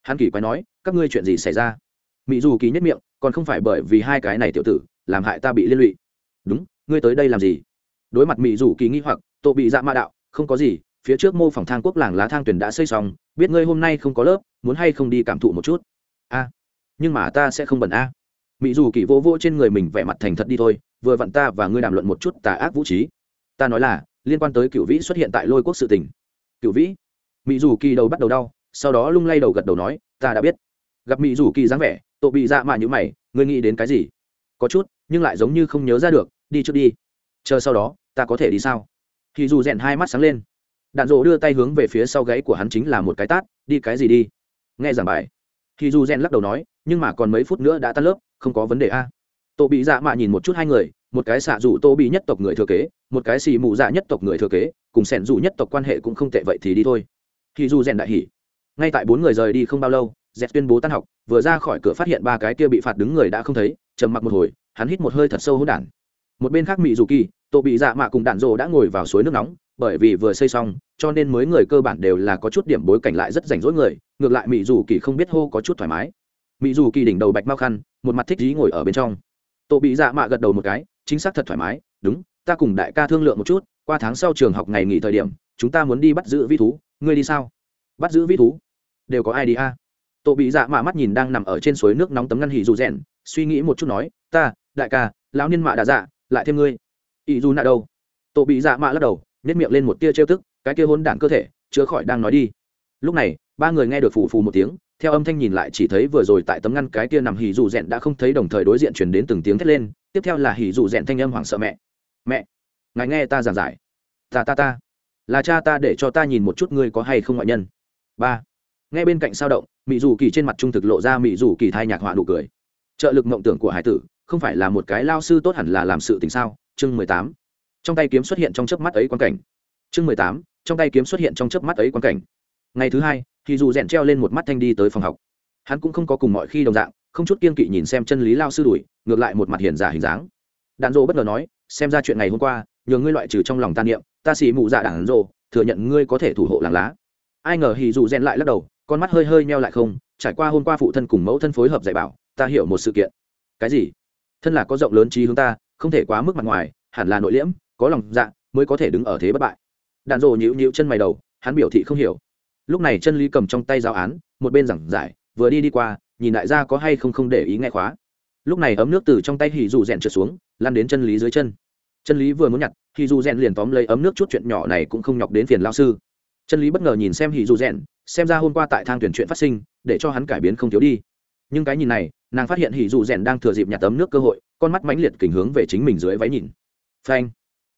Hắn kỳ quái nói, các ngươi chuyện gì xảy ra? Mỹ dù kỳ nhất miệng, còn không phải bởi vì hai cái này tiểu tử, làm hại ta bị liên lụy. Đúng, ngươi tới đây làm gì? Đối mặt mỹ dù kỳ nghi hoặc tổ bị dạ mạ đạo, không có gì, phía trước mô phỏng thang quốc làng lá thang tuyển đã xây xong, biết ngươi hôm nay không có lớp, muốn hay không đi cảm thụ một chút? A, nhưng mà ta sẽ không bẩn a. Mỹ dù kỳ vô vô trên người mình vẻ mặt thành thật đi thôi, vừa vặn ta và ngươi đàm luận một chút tà ác vũ trí ta nói là, liên quan tới cựu vĩ xuất hiện tại lôi quốc sự tình. Cựu vĩ? Mỹ dù kỳ đầu bắt đầu đau, sau đó lung lay đầu gật đầu nói, ta đã biết. Gặp mỹ dù kỳ dáng vẻ tổ bị dạ mạ như mày, ngươi nghĩ đến cái gì? Có chút, nhưng lại giống như không nhớ ra được, đi trước đi. Chờ sau đó, ta có thể đi sao? Thì dù rèn hai mắt sáng lên. Đạn dỗ đưa tay hướng về phía sau gáy của hắn chính là một cái tát, đi cái gì đi? Nghe giảng bài. Thì dù rèn lắc đầu nói, nhưng mà còn mấy phút nữa đã tan lớp, không có vấn đề a. Tổ bị dạ mạ nhìn một chút hai người một cái xạ dù tô bị nhất tộc người thừa kế, một cái xì mù dạ nhất tộc người thừa kế, cùng sẻn dù nhất tộc quan hệ cũng không tệ vậy thì đi thôi. Thì dù rèn đại hỉ. Ngay tại bốn người rời đi không bao lâu dẹt tuyên bố tan học, vừa ra khỏi cửa phát hiện ba cái kia bị phạt đứng người đã không thấy, trầm mặc một hồi, hắn hít một hơi thật sâu hỗn đản. Một bên khác mỹ dù kỳ tổ bị dạ mạ cùng đạn rồ đã ngồi vào suối nước nóng, bởi vì vừa xây xong, cho nên mới người cơ bản đều là có chút điểm bối cảnh lại rất rảnh rỗi người, ngược lại mỹ dù kỳ không biết hô có chút thoải mái. Mỹ dù kỳ đỉnh đầu bạch mau khăn, một mặt thích dí ngồi ở bên trong. Tổ bị dạ mạ gật đầu một cái chính xác thật thoải mái, đúng, ta cùng đại ca thương lượng một chút, qua tháng sau trường học ngày nghỉ thời điểm, chúng ta muốn đi bắt giữ vi thú, ngươi đi sao? Bắt giữ vi thú? Đều có ai đi a? À? tổ bị dạ mạ mắt nhìn đang nằm ở trên suối nước nóng tấm ngăn hỉ dù rèn, suy nghĩ một chút nói, ta, đại ca, lão niên mạ đã dạ lại thêm ngươi. Ý dù nạ đâu? Tổ bị dạ mạ lắc đầu nhét miệng lên một tia trêu tức, cái kia hôn đản cơ thể chữa khỏi đang nói đi. Lúc này, ba người nghe được phù phù một tiếng, theo âm thanh nhìn lại chỉ thấy vừa rồi tại tấm ngăn cái kia nằm hỉ dù rèn đã không thấy đồng thời đối diện chuyển đến từng tiếng thét lên tiếp theo là hỉ dụ rèn thanh âm hoảng sợ mẹ. Mẹ, ngài nghe ta giảng giải. Ta ta ta. Là cha ta để cho ta nhìn một chút ngươi có hay không ngoại nhân. Ba, nghe bên cạnh sao động mỹ dù kỳ trên mặt trung thực lộ ra mỹ dù kỳ thai nhạc họa nụ cười. Trợ lực mộng tưởng của hải tử, không phải là một cái lao sư tốt hẳn là làm sự tình sao? Chương mười tám. Trong tay kiếm xuất hiện trong chớp mắt ấy quan cảnh. Chương mười tám. Trong tay kiếm xuất hiện trong chớp mắt ấy quan cảnh. Ngày thứ hai thì dù rèn treo lên một mắt thanh đi tới phòng học. Hắn cũng không có cùng mọi khi đồng dạng không chút kiên kỵ nhìn xem chân lý lao sư đuổi, ngược lại một mặt hiền giả hình dáng. Đạn dỗ bất ngờ nói, xem ra chuyện ngày hôm qua, nhờ ngươi loại trừ trong lòng ta niệm, ta xì mụ dạ đạn dỗ thừa nhận ngươi có thể thủ hộ làng lá. Ai ngờ hì dù rèn lại lắc đầu, con mắt hơi hơi meo lại không, trải qua hôm qua phụ thân cùng mẫu thân phối hợp dạy bảo, ta hiểu một sự kiện. Cái gì? Thân là có rộng lớn trí hướng ta, không thể quá mức mặt ngoài, hẳn là nội liễm, có lòng dạ mới có thể đứng ở thế bất bại. Đạn dỗ nhíu nhíu chân mày đầu, hắn biểu thị không hiểu. Lúc này chân lý cầm trong tay giáo án, một bên giảng giải, vừa đi đi qua nhìn đại gia có hay không không để ý nghe khóa. Lúc này ấm nước từ trong tay hì dù rèn trượt xuống lan đến chân lý dưới chân. Chân lý vừa muốn nhặt hì dù rèn liền tóm lấy ấm nước chút chuyện nhỏ này cũng không nhọc đến phiền lao sư. Chân lý bất ngờ nhìn xem hì dù rèn xem ra hôm qua tại thang tuyển chuyện phát sinh, để cho hắn cải biến không thiếu đi. Nhưng cái nhìn này, nàng phát hiện hì dù rèn đang thừa dịp nhặt ấm nước cơ hội, con mắt mãnh liệt kình hướng về chính mình dưới váy nhìn. Phanh!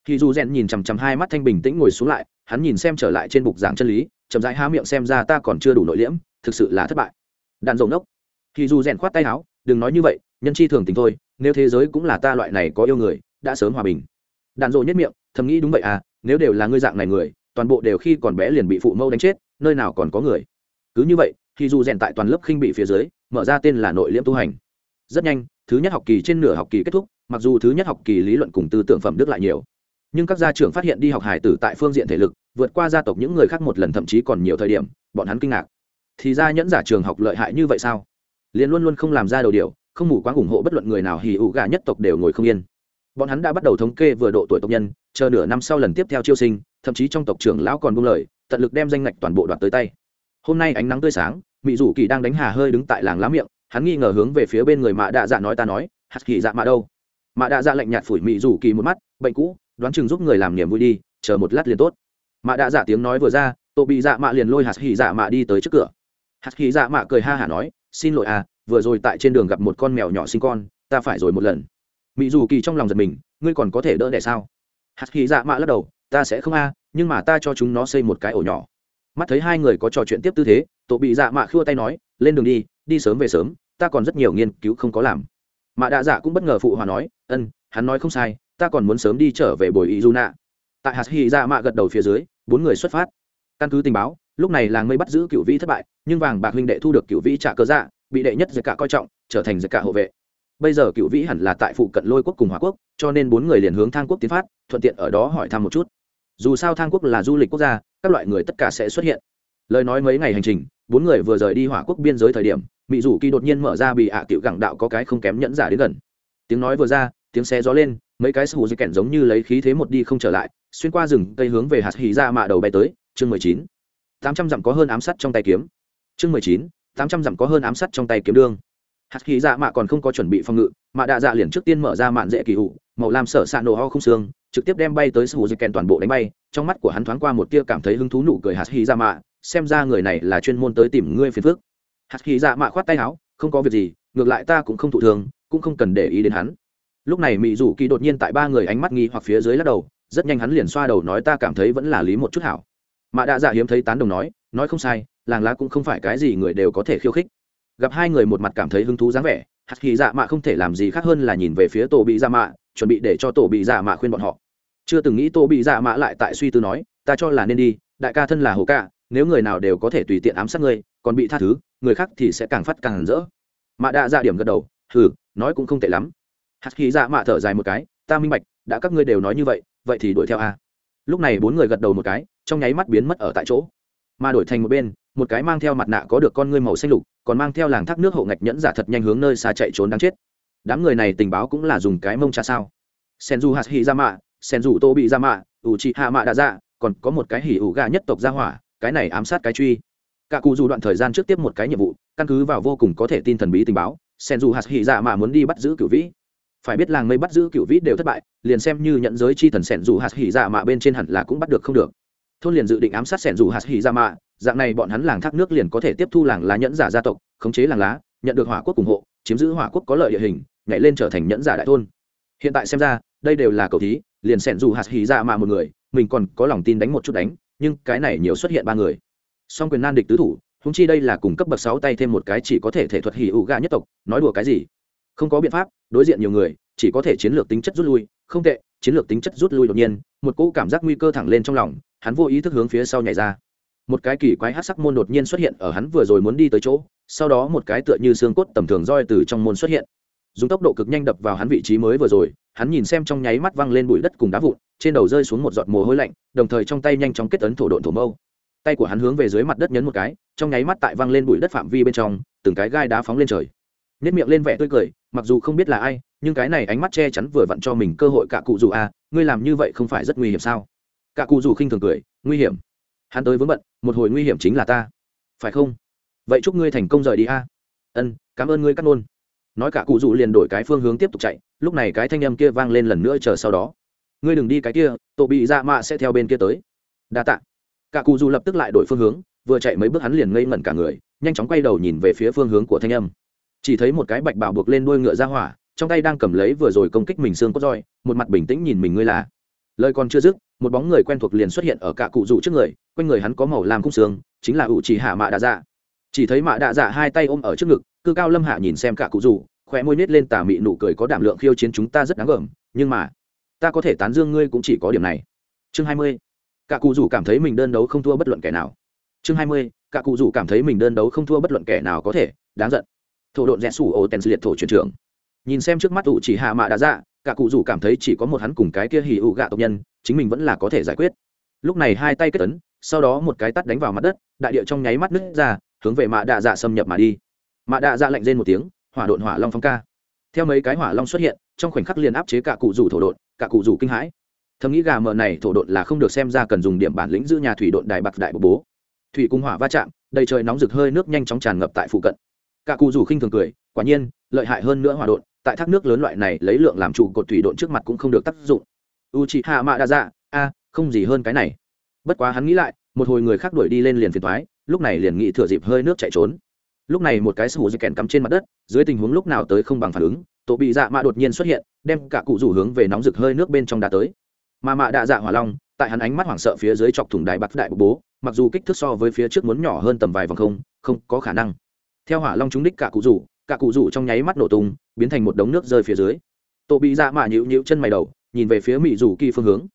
Hì dù rèn nhìn chằm chằm hai mắt thanh bình tĩnh ngồi xuống lại, hắn nhìn xem trở lại trên bục giảng chân lý, chậm rãi há miệng xem ra ta còn chưa đủ nội liễm, thực sự là thất bại. Đàn rồng đốc thì dù rèn khoát tay áo, đừng nói như vậy, nhân chi thường tình thôi, nếu thế giới cũng là ta loại này có yêu người, đã sớm hòa bình. Đạn dộ nhất miệng, thầm nghĩ đúng vậy à nếu đều là ngươi dạng này người, toàn bộ đều khi còn bé liền bị phụ mâu đánh chết, nơi nào còn có người? Cứ như vậy thì dù rèn tại toàn lớp khinh bị phía dưới, mở ra tên là nội liễm tu hành. Rất nhanh, thứ nhất học kỳ trên nửa học kỳ kết thúc, mặc dù thứ nhất học kỳ lý luận cùng tư tưởng phẩm đức lại nhiều, nhưng các gia trưởng phát hiện đi học hải tử tại phương diện thể lực, vượt qua gia tộc những người khác một lần thậm chí còn nhiều thời điểm, bọn hắn kinh ngạc. Thì ra nhẫn giả trường học lợi hại như vậy sao? Liền luôn luôn không làm ra đầu điều, không mù quáng ủng hộ bất luận người nào hì ụ gà nhất tộc đều ngồi không yên. Bọn hắn đã bắt đầu thống kê vừa độ tuổi tộc nhân, chờ nửa năm sau lần tiếp theo chiêu sinh, thậm chí trong tộc trưởng lão còn buông lời, tận lực đem danh ngạch toàn bộ đoạt tới tay. Hôm nay ánh nắng tươi sáng mỹ rủ kỳ đang đánh hà hơi đứng tại làng lá miệng, hắn nghi ngờ hướng về phía bên người mạ đạ dạ nói ta nói, hạt kỳ dạ mạ đâu? Mạ đạ dạ lạnh nhạt phủi mỹ rủ kỳ một mắt, bệnh cũ, đoán chừng giúp người làm niềm vui đi, chờ một lát liền tốt. Mạ đạ dạ tiếng nói vừa ra tổ bị dạ mạ liền lôi hạt Kỳ dạ mạ đi tới trước cửa. Hạt Kỳ dạ mạ cười ha hả nói xin lỗi à vừa rồi tại trên đường gặp một con mèo nhỏ sinh con, ta phải rồi một lần. Mỹ dù kỳ trong lòng giật mình, ngươi còn có thể đỡ đẻ sao? Hạt hỉ dạ mạ lắc đầu, ta sẽ không a, nhưng mà ta cho chúng nó xây một cái ổ nhỏ. Mắt thấy hai người có trò chuyện tiếp tư thế, tổ bị dạ mạ khua tay nói, lên đường đi đi sớm về sớm, ta còn rất nhiều nghiên cứu không có làm. Mạ đạ dạ cũng bất ngờ phụ hòa nói, ân, hắn nói không sai, ta còn muốn sớm đi trở về bồi ý du nạ. Tại hạt hy dạ mạ gật đầu phía dưới, bốn người xuất phát. Căn cứ tình báo lúc này làng mây bắt giữ cựu vĩ thất bại, nhưng vàng bạc huynh đệ thu được cựu vĩ trả cơ dạ bị đệ nhất giật cả coi trọng, trở thành giật cả hộ vệ. Bây giờ cựu vĩ hẳn là tại phụ cận lôi quốc cùng hòa quốc, cho nên bốn người liền hướng thang quốc tiến phát, thuận tiện ở đó hỏi thăm một chút. Dù sao thang quốc là du lịch quốc gia, các loại người tất cả sẽ xuất hiện. Lời nói mấy ngày hành trình, bốn người vừa rời đi hỏa quốc biên giới thời điểm mỹ rủ kỳ đột nhiên mở ra bị ạ à cựu gẳng đạo có cái không kém nhẫn giả đến gần. Tiếng nói vừa ra, tiếng xe gió lên, mấy cái sù dây kẹn giống như lấy khí thế một đi không trở lại, xuyên qua rừng cây hướng về hạt hì ra dạ mạ đầu bay tới, chương mười chín tám trăm dặm có hơn ám sắt trong tay kiếm. Chương mười chín, tám trăm dặm có hơn ám sắt trong tay kiếm đương. Hạt khí dạ mạ còn không có chuẩn bị phòng ngự mạ đạ dạ liền trước tiên mở ra mạn dễ kỳ hụ màu lam sở xạ nổ ho không xương, trực tiếp đem bay tới sù dịch kèn toàn bộ đánh bay, trong mắt của hắn thoáng qua một tia cảm thấy hứng thú nụ cười hạt khí dạ mạ, xem ra người này là chuyên môn tới tìm ngươi phiền phước hạt khí dạ mạ khoát tay áo, không có việc gì, ngược lại ta cũng không thụ thường, cũng không cần để ý đến hắn. Lúc này mỹ rủ kỳ đột nhiên tại ba người ánh mắt nghi hoặc phía dưới lắc đầu, rất nhanh hắn liền xoa đầu nói ta cảm thấy vẫn là lý một chút hảo mạ đạ dạ hiếm thấy tán đồng nói nói không sai, làng lá cũng không phải cái gì người đều có thể khiêu khích. Gặp hai người một mặt cảm thấy hứng thú dáng vẻ hạt kỳ dạ mạ không thể làm gì khác hơn là nhìn về phía tổ bị dạ mạ, chuẩn bị để cho tổ bị dạ mạ khuyên bọn họ. Chưa từng nghĩ tổ bị dạ mạ lại tại suy tư nói, ta cho là nên đi, đại ca thân là hồ ca, nếu người nào đều có thể tùy tiện ám sát ngươi, còn bị tha thứ, người khác thì sẽ càng phát càng rỡ. Mạ đạ dạ điểm gật đầu, hừ, nói cũng không tệ lắm. Hạt khí dạ mạ thở dài một cái, ta minh bạch, đã các ngươi đều nói như vậy vậy thì đuổi theo a lúc này bốn người gật đầu một cái, trong nháy mắt biến mất ở tại chỗ. Mà đổi thành một bên, một cái mang theo mặt nạ có được con ngươi màu xanh lục, còn mang theo làng thác nước hộ ngạch nhẫn giả thật nhanh hướng nơi xa chạy trốn đáng chết. Đám người này tình báo cũng là dùng cái mông cha sao. Sen du hạt hi ra mạ sen du tô bị ra mạ ủ chị hạ mạ đã ra còn có một cái hỉ ủ gà nhất tộc Ra hỏa, cái này ám sát cái truy. Cả cụ dù đoạn thời gian trước tiếp một cái nhiệm vụ, căn cứ vào vô cùng có thể tin thần bí tình báo sen du hạt hi ra mạ muốn đi bắt giữ cửu vĩ phải biết làng mây bắt giữ cựu vĩ đều thất bại, liền xem như nhận giới chi thần sẻn dù hạt hỉ dạ mạ bên trên hẳn là cũng bắt được không được. Thôn liền dự định ám sát sẻn dù hạt hỉ dạ mạ, dạng này bọn hắn làng thác nước liền có thể tiếp thu làng lá nhẫn giả gia tộc, khống chế làng lá, nhận được hỏa quốc ủng hộ, chiếm giữ hỏa quốc có lợi địa hình, nhảy lên trở thành nhẫn giả đại thôn. Hiện tại xem ra, đây đều là cầu thí, liền sẻn dù hạt hỉ dạ mạ một người, mình còn có lòng tin đánh một chút đánh, nhưng cái này nhiều xuất hiện ba người. Song quyền nan địch tứ thủ húng chi đây là cùng cấp bậc sáu tay thêm một cái chỉ có thể thể thuật hỉ ủ gà nhất tộc, nói đùa cái gì? Không có biện pháp, đối diện nhiều người, chỉ có thể chiến lược tính chất rút lui. Không tệ, chiến lược tính chất rút lui đột nhiên, một cỗ cảm giác nguy cơ thẳng lên trong lòng, hắn vô ý thức hướng phía sau nhảy ra. Một cái kỳ quái hát sắc môn đột nhiên xuất hiện ở hắn vừa rồi muốn đi tới chỗ, sau đó một cái tựa như xương cốt tầm thường roi từ trong môn xuất hiện. Dùng tốc độ cực nhanh đập vào hắn vị trí mới vừa rồi, hắn nhìn xem trong nháy mắt văng lên bụi đất cùng đá vụn, trên đầu rơi xuống một giọt mồ hôi lạnh, đồng thời trong tay nhanh chóng kết ấn thổ độn thổ mâu. Tay của hắn hướng về dưới mặt đất nhấn một cái, trong nháy mắt tại văng lên bụi đất phạm vi bên trong, từng cái gai đá phóng lên trời. Nếp miệng lên vẻ tươi cười mặc dù không biết là ai, nhưng cái này ánh mắt che chắn vừa vặn cho mình cơ hội cả cụ dù à ngươi làm như vậy không phải rất nguy hiểm sao? Cả cụ dù khinh thường cười, nguy hiểm. Hắn tới vướng bận, một hồi nguy hiểm chính là ta. Phải không? Vậy chúc ngươi thành công rời đi a. Ân, cảm ơn ngươi cắt nôn nói cả cụ dù liền đổi cái phương hướng tiếp tục chạy, lúc này cái thanh âm kia vang lên lần nữa chờ sau đó. Ngươi đừng đi cái kia, tổ bị dạ mạ sẽ theo bên kia tới. Đa tạ. Cả cụ dù lập tức lại đổi phương hướng, vừa chạy mấy bước hắn liền ngây ngẩn cả người, nhanh chóng quay đầu nhìn về phía phương hướng của thanh âm chỉ thấy một cái bạch bào buộc lên đuôi ngựa ra hỏa, trong tay đang cầm lấy vừa rồi công kích mình xương cốt roi, một mặt bình tĩnh nhìn mình ngươi là. Lời còn chưa dứt, một bóng người quen thuộc liền xuất hiện ở cả cụ rủ trước người, quanh người hắn có màu làm cung xương, chính là ủ chỉ hạ mạ đạ dạ. Chỉ thấy mạ đạ dạ hai tay ôm ở trước ngực, cư cao lâm hạ nhìn xem cả cụ rủ khỏe môi nết lên tà mị nụ cười có đảm lượng khiêu chiến chúng ta rất đáng gờm, nhưng mà, ta có thể tán dương ngươi cũng chỉ có điểm này. Chương hai mươi, cả cụ rủ cảm thấy mình đơn đấu không thua bất luận kẻ nào. Chương hai mươi, cả cụ rủ cảm thấy mình đơn đấu không thua bất luận kẻ nào có thể, đáng giận thổ độn rẽ sủ ổ tèn liệt thổ truyền trưởng nhìn xem trước mắt ủ chỉ hạ mạ đã dạ cả cụ rủ cảm thấy chỉ có một hắn cùng cái kia hì ụ gạ tộc nhân, chính mình vẫn là có thể giải quyết. Lúc này hai tay kết tấn sau đó một cái tắt đánh vào mặt đất, đại địa trong nháy mắt nứt ra, hướng về mạ đạ dạ xâm nhập mà đi. Mạ đạ dạ lạnh lên một tiếng, hỏa độn hỏa long phong ca. Theo mấy cái hỏa long xuất hiện, trong khoảnh khắc liền áp chế cả cụ rủ thổ độn, cả cụ rủ kinh hãi. Thầm nghĩ gà mờ này thổ độn là không được xem ra cần dùng điểm bản lĩnh giữ nhà thủy độn đài bạc đại bố bố. Thủy cung hỏa va chạm, đầy trời nóng rực hơi nước nhanh chóng tràn ngập tại phụ cận cả cụ rủ khinh thường cười, quả nhiên, lợi hại hơn nữa hỏa độn, tại thác nước lớn loại này lấy lượng làm trụ cột thủy độn trước mặt cũng không được tác dụng. U chị hạ mạ đa dạ a, không gì hơn cái này. Bất quá hắn nghĩ lại, một hồi người khác đuổi đi lên liền phiền thoái lúc này liền nghĩ thừa dịp hơi nước chạy trốn. Lúc này một cái sủ dây kèn cắm trên mặt đất, dưới tình huống lúc nào tới không bằng phản ứng, tổ bị dạ mạ đột nhiên xuất hiện, đem cả cụ rủ hướng về nóng rực hơi nước bên trong đá tới. Mà mạ đạ dạ hỏa long, tại hắn ánh mắt hoảng sợ phía dưới chọc thủng đài bạc đại bố bố, mặc dù kích thước so với phía trước muốn nhỏ hơn tầm vài vòng không không có khả năng theo hỏa long trúng đích cả cụ rủ, cả cụ rủ trong nháy mắt nổ tung, biến thành một đống nước rơi phía dưới. Tổ bị dạ mạ nhịu nhịu chân mày đầu, nhìn về phía mỹ rủ kỳ phương hướng.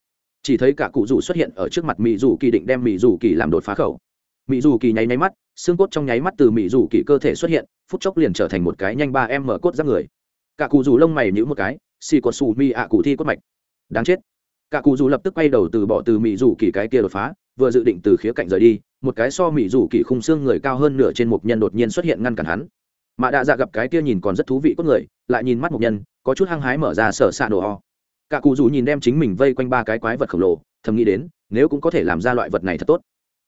Chỉ thấy cả cụ rủ xuất hiện ở trước mặt mỹ rủ kỳ định đem mỹ rủ kỳ làm đột phá khẩu. Mỹ rủ kỳ nháy nháy mắt, xương cốt trong nháy mắt từ mỹ rủ kỳ cơ thể xuất hiện, phút chốc liền trở thành một cái nhanh ba em mở cốt giáp người. Cả cụ rủ lông mày nhữ một cái, xì cột xù mi ạ cụ thi cốt mạch. Đáng chết. Cả cụ rủ lập tức quay đầu từ bỏ từ mỹ rủ kỳ cái kia đột phá vừa dự định từ khía cạnh rời đi, một cái so mỹ rủ kỳ khung xương người cao hơn nửa trên một nhân đột nhiên xuất hiện ngăn cản hắn. Mà đạ dạ gặp cái kia nhìn còn rất thú vị cốt người, lại nhìn mắt một nhân, có chút hăng hái mở ra sở xạ đồ ho. Cả cụ rủ nhìn đem chính mình vây quanh ba cái quái vật khổng lồ, thầm nghĩ đến, nếu cũng có thể làm ra loại vật này thật tốt.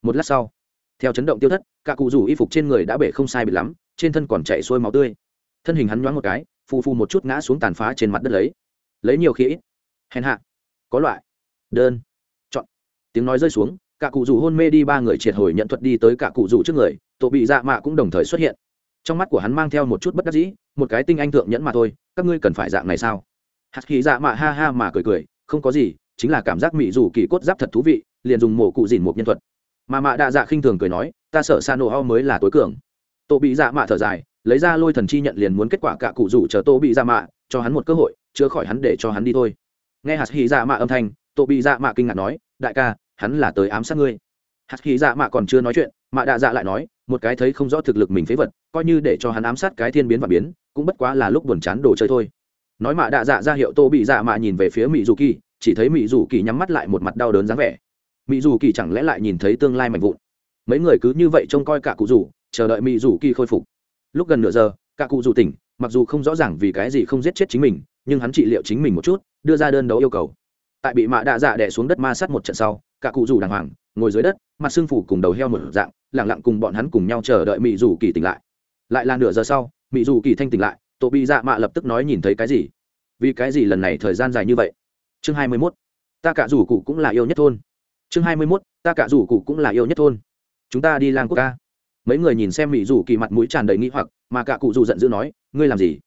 Một lát sau, theo chấn động tiêu thất, cả cụ rủ y phục trên người đã bể không sai bị lắm, trên thân còn chạy xuôi máu tươi. Thân hình hắn nhoáng một cái, phù phù một chút ngã xuống tàn phá trên mặt đất lấy. Lấy nhiều khí ít. Hèn hạ. Có loại. Đơn. Chọn. Tiếng nói rơi xuống cả cụ rủ hôn mê đi, ba người triệt hồi nhận thuật đi tới cả cụ rủ trước người, tổ bị dạ mạ cũng đồng thời xuất hiện. Trong mắt của hắn mang theo một chút bất đắc dĩ, một cái tinh anh thượng nhẫn mà thôi, các ngươi cần phải dạng này sao? Hạt khí dạ mạ ha ha mà cười cười, không có gì, chính là cảm giác mỹ dù kỳ cốt giáp thật thú vị, liền dùng mổ cụ dìn một nhân thuật. Mà mạ đạ dạ khinh thường cười nói, ta sợ sa nổ ho mới là tối cường. Tổ bị dạ mạ thở dài, lấy ra lôi thần chi nhận liền muốn kết quả cả cụ rủ chờ tô bị dạ mạ, cho hắn một cơ hội, chữa khỏi hắn để cho hắn đi thôi. Nghe hạt khí dạ mạ âm thanh, tổ bị dạ mạ kinh ngạc nói, đại ca hắn là tới ám sát ngươi. Hạt khí dạ mạ còn chưa nói chuyện, mạ đạ dạ lại nói, một cái thấy không rõ thực lực mình phế vật, coi như để cho hắn ám sát cái thiên biến và biến, cũng bất quá là lúc buồn chán đồ chơi thôi. Nói mạ đạ dạ ra hiệu tô bị dạ mạ nhìn về phía mỹ dù kỳ, chỉ thấy mỹ dù kỳ nhắm mắt lại một mặt đau đớn dáng vẻ. Mỹ dù kỳ chẳng lẽ lại nhìn thấy tương lai mạnh vụn? Mấy người cứ như vậy trông coi cả cụ rủ, chờ đợi mỹ dù kỳ khôi phục. Lúc gần nửa giờ, cả cụ rủ tỉnh, mặc dù không rõ ràng vì cái gì không giết chết chính mình, nhưng hắn trị liệu chính mình một chút, đưa ra đơn đấu yêu cầu. Tại bị mạ đạ dạ đẻ xuống đất ma sát một trận sau cả cụ rủ đàng hoàng, ngồi dưới đất, mặt xương phủ cùng đầu heo một dạng lẳng lặng cùng bọn hắn cùng nhau chờ đợi mỹ dù kỳ tỉnh lại. Lại là nửa giờ sau mỹ dù kỳ thanh tỉnh lại tổ bị dạ mạ lập tức nói nhìn thấy cái gì? Vì cái gì lần này thời gian dài như vậy? Chương hai mươi mốt, ta cả rủ cụ cũng là yêu nhất thôn. Chương hai mươi mốt, ta cả rủ cụ cũng là yêu nhất thôn. Chúng ta đi lang quốc ca. Mấy người nhìn xem mỹ rủ kỳ mặt mũi tràn đầy nghĩ hoặc, mà cả cụ dù giận dữ nói, ngươi làm gì?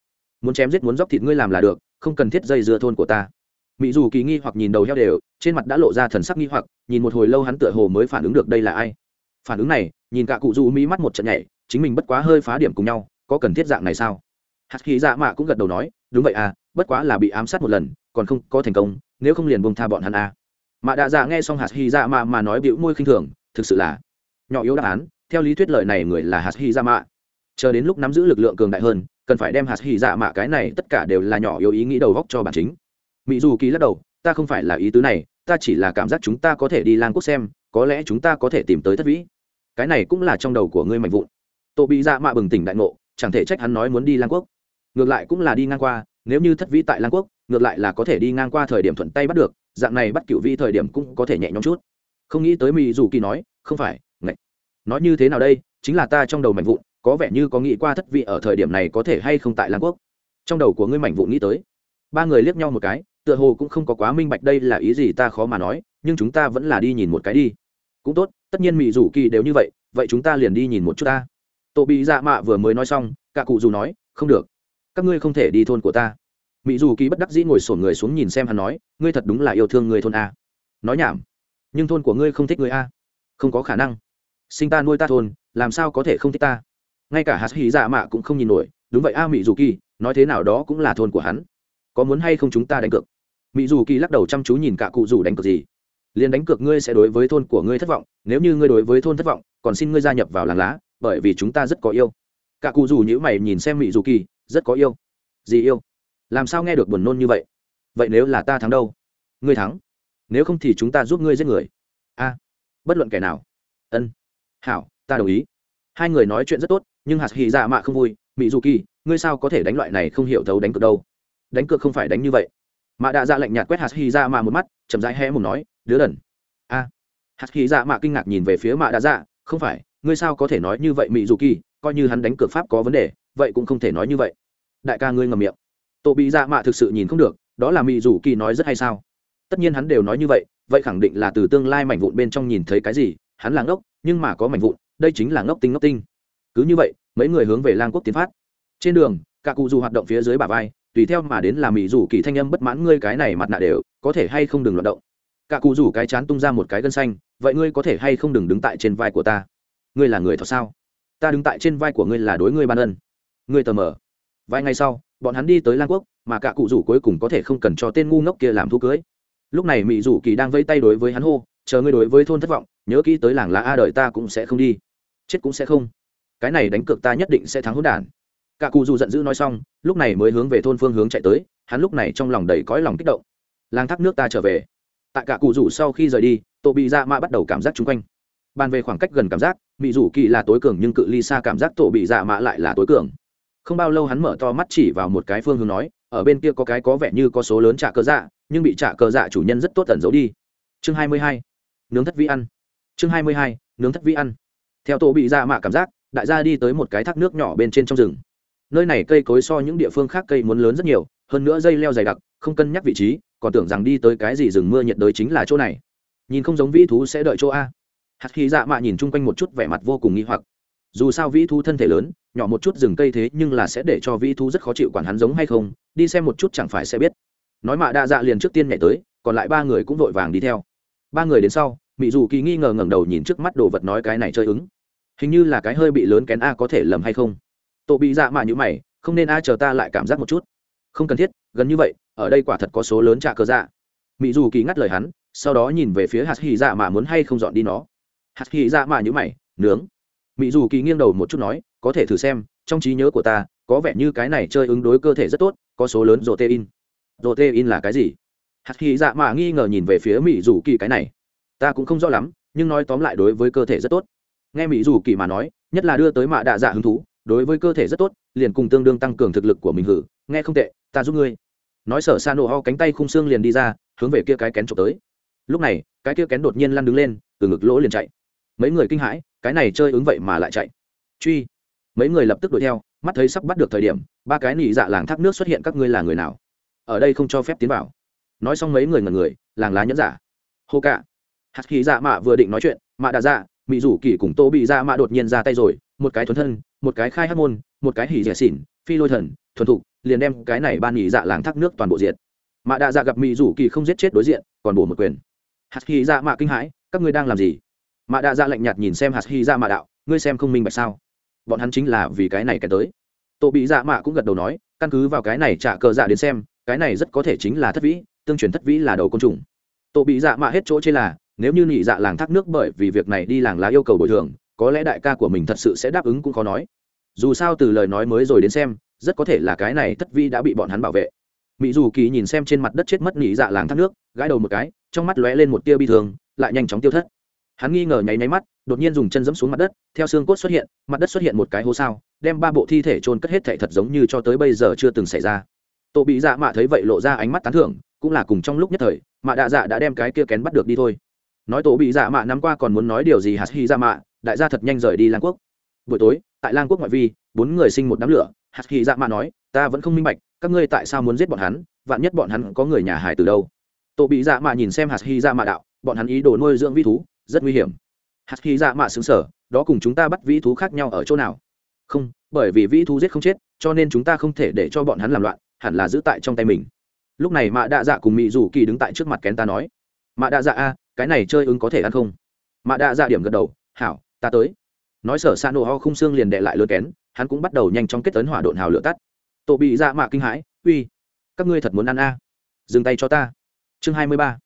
Muốn chém giết muốn dóc thịt ngươi làm là được, không cần thiết dây dưa thôn của ta mỹ dù kỳ nghi hoặc nhìn đầu heo đều, trên mặt đã lộ ra thần sắc nghi hoặc, nhìn một hồi lâu hắn tựa hồ mới phản ứng được đây là ai. Phản ứng này, nhìn cả cụ du mỹ mắt một trận nhảy, chính mình bất quá hơi phá điểm cùng nhau, có cần thiết dạng này sao? Hạt khí dạ mạ cũng gật đầu nói, đúng vậy à bất quá là bị ám sát một lần, còn không có thành công, nếu không liền buông tha bọn hắn à. mạ đạ dạ nghe xong hạt khí dạ mạ mà nói bịu môi khinh thường, thực sự là nhỏ yếu đáp án, theo lý thuyết lời này người là hạt khí dạ mạ. Chờ đến lúc nắm giữ lực lượng cường đại hơn, cần phải đem hạt khí dạ mạ cái này tất cả đều là nhỏ yếu ý nghĩ đầu góc cho bản chính mỹ dù kỳ lắc đầu, ta không phải là ý tứ này, ta chỉ là cảm giác chúng ta có thể đi lang quốc xem, có lẽ chúng ta có thể tìm tới thất vĩ. Cái này cũng là trong đầu của ngươi mạnh vụn. Tổ bị dạ mạ bừng tỉnh đại ngộ, chẳng thể trách hắn nói muốn đi lang quốc. Ngược lại cũng là đi ngang qua, nếu như thất vĩ tại lang quốc, ngược lại là có thể đi ngang qua thời điểm thuận tay bắt được, dạng này bắt cựu vi thời điểm cũng có thể nhẹ nhõm chút. Không nghĩ tới mỹ dù kỳ nói, không phải, ngạch, nói như thế nào đây, chính là ta trong đầu mạnh vụn, có vẻ như có nghĩ qua thất vị ở thời điểm này có thể hay không tại lang quốc. Trong đầu của ngươi mảnh vụn nghĩ tới. Ba người liếc nhau một cái tựa hồ cũng không có quá minh bạch đây là ý gì ta khó mà nói, nhưng chúng ta vẫn là đi nhìn một cái đi. Cũng tốt, tất nhiên mỹ rủ kỳ đều như vậy vậy chúng ta liền đi nhìn một chút ta. Tổ bị dạ mạ vừa mới nói xong, cả cụ dù nói, không được. Các ngươi không thể đi thôn của ta. Mỹ dù kỳ bất đắc dĩ ngồi sổn người xuống nhìn xem hắn nói, ngươi thật đúng là yêu thương người thôn a. Nói nhảm, nhưng thôn của ngươi không thích người a. Không có khả năng. Sinh ta nuôi ta thôn, làm sao có thể không thích ta? Ngay cả hạt hỉ dạ mạ cũng không nhìn nổi, đúng vậy a mỹ dù kỳ, nói thế nào đó cũng là thôn của hắn. Có muốn hay không chúng ta đánh cược? Mỹ dù kỳ lắc đầu chăm chú nhìn cả cụ dù đánh cược gì. Liền đánh cược ngươi sẽ đối với thôn của ngươi thất vọng, nếu như ngươi đối với thôn thất vọng, còn xin ngươi gia nhập vào làng lá, bởi vì chúng ta rất có yêu. Cả cụ dù nhữ mày nhìn xem mỹ dù kỳ, rất có yêu. Gì yêu? Làm sao nghe được buồn nôn như vậy? Vậy nếu là ta thắng đâu? Ngươi thắng. Nếu không thì chúng ta giúp ngươi giết người. A. Bất luận kẻ nào. Ân. Hảo, ta đồng ý. Hai người nói chuyện rất tốt, nhưng hạt hì dạ mạ không vui. Mỹ dù kỳ, ngươi sao có thể đánh loại này không hiểu thấu đánh cược đâu? Đánh cược không phải đánh như vậy mạ đạ dạ lạnh nhạt quét hạt hy ra mạ một mắt, chậm rãi hé một nói, đứa đần. A. Hạt hy ra mạ kinh ngạc nhìn về phía mạ đạ dạ không phải, ngươi sao có thể nói như vậy mỹ dù kỳ coi như hắn đánh cược pháp có vấn đề, vậy cũng không thể nói như vậy. Đại ca ngươi ngầm miệng. Tổ bị dạ mạ thực sự nhìn không được, đó là mỹ dù kỳ nói rất hay sao? Tất nhiên hắn đều nói như vậy vậy khẳng định là từ tương lai mảnh vụn bên trong nhìn thấy cái gì, hắn là ngốc, nhưng mà có mảnh vụn, đây chính là ngốc tinh ngốc tinh. Cứ như vậy, mấy người hướng về lang quốc tiến phát. Trên đường cả cụ dù hoạt động phía dưới bả vai tùy theo mà đến là mỹ dù kỳ thanh âm bất mãn ngươi cái này mặt nạ đều, có thể hay không đừng loạt động. Cả cụ rủ cái chán tung ra một cái gân xanh, vậy ngươi có thể hay không đừng đứng tại trên vai của ta? Ngươi là người thật sao? Ta đứng tại trên vai của ngươi là đối ngươi ban ân. Ngươi tờ mờ. Vài ngày sau, bọn hắn đi tới lang quốc, mà cả cụ rủ cuối cùng có thể không cần cho tên ngu ngốc kia làm thu cưới. Lúc này mỹ rủ kỳ đang vẫy tay đối với hắn hô, chờ ngươi đối với thôn thất vọng, nhớ kỹ tới làng lá a đợi ta cũng sẽ không đi. Chết cũng sẽ không. Cái này đánh cược ta nhất định sẽ thắng hỗn đản cả cụ dù giận dữ nói xong, lúc này mới hướng về thôn phương hướng chạy tới, hắn lúc này trong lòng đầy cõi lòng kích động. Lang thác nước ta trở về. Tại cả cụ rủ sau khi rời đi tổ bị dạ mạ bắt đầu cảm giác chung quanh. Bàn về khoảng cách gần cảm giác mỹ rủ kỳ là tối cường nhưng cự ly xa cảm giác tổ bị dạ mạ lại là tối cường. Không bao lâu hắn mở to mắt chỉ vào một cái phương hướng nói, ở bên kia có cái có vẻ như có số lớn trả cờ dạ nhưng bị trả cờ dạ chủ nhân rất tốt tẩn giấu đi. Chương hai mươi hai, nướng thất vi ăn. Chương hai mươi hai, nướng thất vi ăn. Theo tổ bị dạ mạ cảm giác, đại gia đi tới một cái thác nước nhỏ bên trên trong rừng nơi này cây cối so những địa phương khác cây muốn lớn rất nhiều, hơn nữa dây leo dày đặc, không cân nhắc vị trí, còn tưởng rằng đi tới cái gì rừng mưa nhiệt đới chính là chỗ này. Nhìn không giống vĩ thú sẽ đợi chỗ a. Hạt khí dạ mạ nhìn chung quanh một chút vẻ mặt vô cùng nghi hoặc. Dù sao vĩ thú thân thể lớn, nhỏ một chút rừng cây thế nhưng là sẽ để cho vĩ thú rất khó chịu quản hắn giống hay không, đi xem một chút chẳng phải sẽ biết. Nói mạ đa dạ liền trước tiên nhảy tới, còn lại ba người cũng vội vàng đi theo. Ba người đến sau mỹ dù kỳ nghi ngờ ngẩng đầu nhìn trước mắt đồ vật nói cái này chơi ứng. Hình như là cái hơi bị lớn kén a có thể lầm hay không? Tổ bị dạ mạ như mày, không nên ai chờ ta lại cảm giác một chút. Không cần thiết, gần như vậy, ở đây quả thật có số lớn trả cơ dạ. Mỹ dù kỳ ngắt lời hắn, sau đó nhìn về phía hạt hy dạ mạ muốn hay không dọn đi nó. Hạt hy dạ mạ như mày, nướng. Mỹ dù kỳ nghiêng đầu một chút nói, có thể thử xem, trong trí nhớ của ta, có vẻ như cái này chơi ứng đối cơ thể rất tốt, có số lớn rổ tê in rổ tê in là cái gì? Hạt hy dạ mạ nghi ngờ nhìn về phía mỹ dù kỳ cái này. Ta cũng không rõ lắm, nhưng nói tóm lại đối với cơ thể rất tốt. Nghe mỹ dù kỳ mà nói, nhất là đưa tới mạ đạ dạ hứng thú đối với cơ thể rất tốt, liền cùng tương đương tăng cường thực lực của mình hử. Nghe không tệ, ta giúp ngươi. Nói sở sa nổ ho cánh tay khung xương liền đi ra, hướng về kia cái kén trộm tới. Lúc này, cái kia kén đột nhiên lăn đứng lên, từ ngực lỗ liền chạy. Mấy người kinh hãi, cái này chơi ứng vậy mà lại chạy. Truy. Mấy người lập tức đuổi theo, mắt thấy sắp bắt được thời điểm, ba cái nỉ dạ làng thác nước xuất hiện các ngươi là người nào? Ở đây không cho phép tiến vào. Nói xong mấy người ngần người, làng lá nhẫn giả. Hô cả. Hạt khí dạ mạ vừa định nói chuyện, mạ đã dạ mỹ rủ kỳ cùng tô bị dạ mạ đột nhiên ra tay rồi, một cái thuần thân, một cái khai hát môn, một cái hỉ rẻ xỉn, phi lôi thần, thuần thục, liền đem cái này ban nghỉ dạ làng thác nước toàn bộ diệt. Mạ đạ dạ gặp mỹ rủ kỳ không giết chết đối diện, còn bổ một quyền. Hạt hy dạ mạ kinh hãi, các ngươi đang làm gì? Mạ đạ dạ lạnh nhạt nhìn xem hạt hy dạ mạ đạo, ngươi xem không minh bạch sao? Bọn hắn chính là vì cái này kẻ tới. Tổ bị dạ mạ cũng gật đầu nói, căn cứ vào cái này trả cờ dạ đến xem, cái này rất có thể chính là thất vĩ, tương truyền thất vĩ là đầu côn trùng. Tổ bị dạ mạ hết chỗ chê là nếu như nhị dạ làng thác nước bởi vì việc này đi làng lá yêu cầu bồi thường, có lẽ đại ca của mình thật sự sẽ đáp ứng cũng khó nói. Dù sao từ lời nói mới rồi đến xem, rất có thể là cái này thất vi đã bị bọn hắn bảo vệ. Mỹ dù kỳ nhìn xem trên mặt đất chết mất nhị dạ làng thác nước, gãi đầu một cái, trong mắt lóe lên một tia bi thường lại nhanh chóng tiêu thất. Hắn nghi ngờ nháy nháy mắt, đột nhiên dùng chân dẫm xuống mặt đất, theo xương cốt xuất hiện, mặt đất xuất hiện một cái hố sao, đem ba bộ thi thể trôn cất hết thệ thật giống như cho tới bây giờ chưa từng xảy ra. Tổ bị dạ mạ thấy vậy lộ ra ánh mắt tán thưởng, cũng là cùng trong lúc nhất thời, mạ đạ dạ đã đem cái kia kén bắt được đi thôi nói tổ bị dạ mạ năm qua còn muốn nói điều gì hạt hy dạ mạ, đại gia thật nhanh rời đi lang quốc. Buổi tối, tại lang quốc ngoại vi, bốn người sinh một đám lửa, hạt hy dạ mạ nói, ta vẫn không minh bạch, các ngươi tại sao muốn giết bọn hắn, vạn nhất bọn hắn có người nhà hải từ đâu? Tổ bị dạ mạ nhìn xem hạt hy dạ mạ đạo, bọn hắn ý đồ nuôi dưỡng vi thú, rất nguy hiểm. Hạt hy dạ mạ xứng sở đó cùng chúng ta bắt vĩ thú khác nhau ở chỗ nào? Không, bởi vì vĩ thú giết không chết, cho nên chúng ta không thể để cho bọn hắn làm loạn, hẳn là giữ tại trong tay mình. Lúc này mạ đạ dạ cùng mỹ rủ kỳ đứng tại trước mặt kén ta nói. Mạ đạ dạ a cái này chơi ứng có thể ăn không? Mạ đạ dạ điểm gật đầu, hảo, ta tới. Nói sở xa nổ ho không xương liền đệ lại lơ kén, hắn cũng bắt đầu nhanh chóng kết tấn hỏa độn hào lửa tắt. Tổ bị dạ mạ kinh hãi, uy, các ngươi thật muốn ăn a? Dừng tay cho ta. Chương hai mươi ba,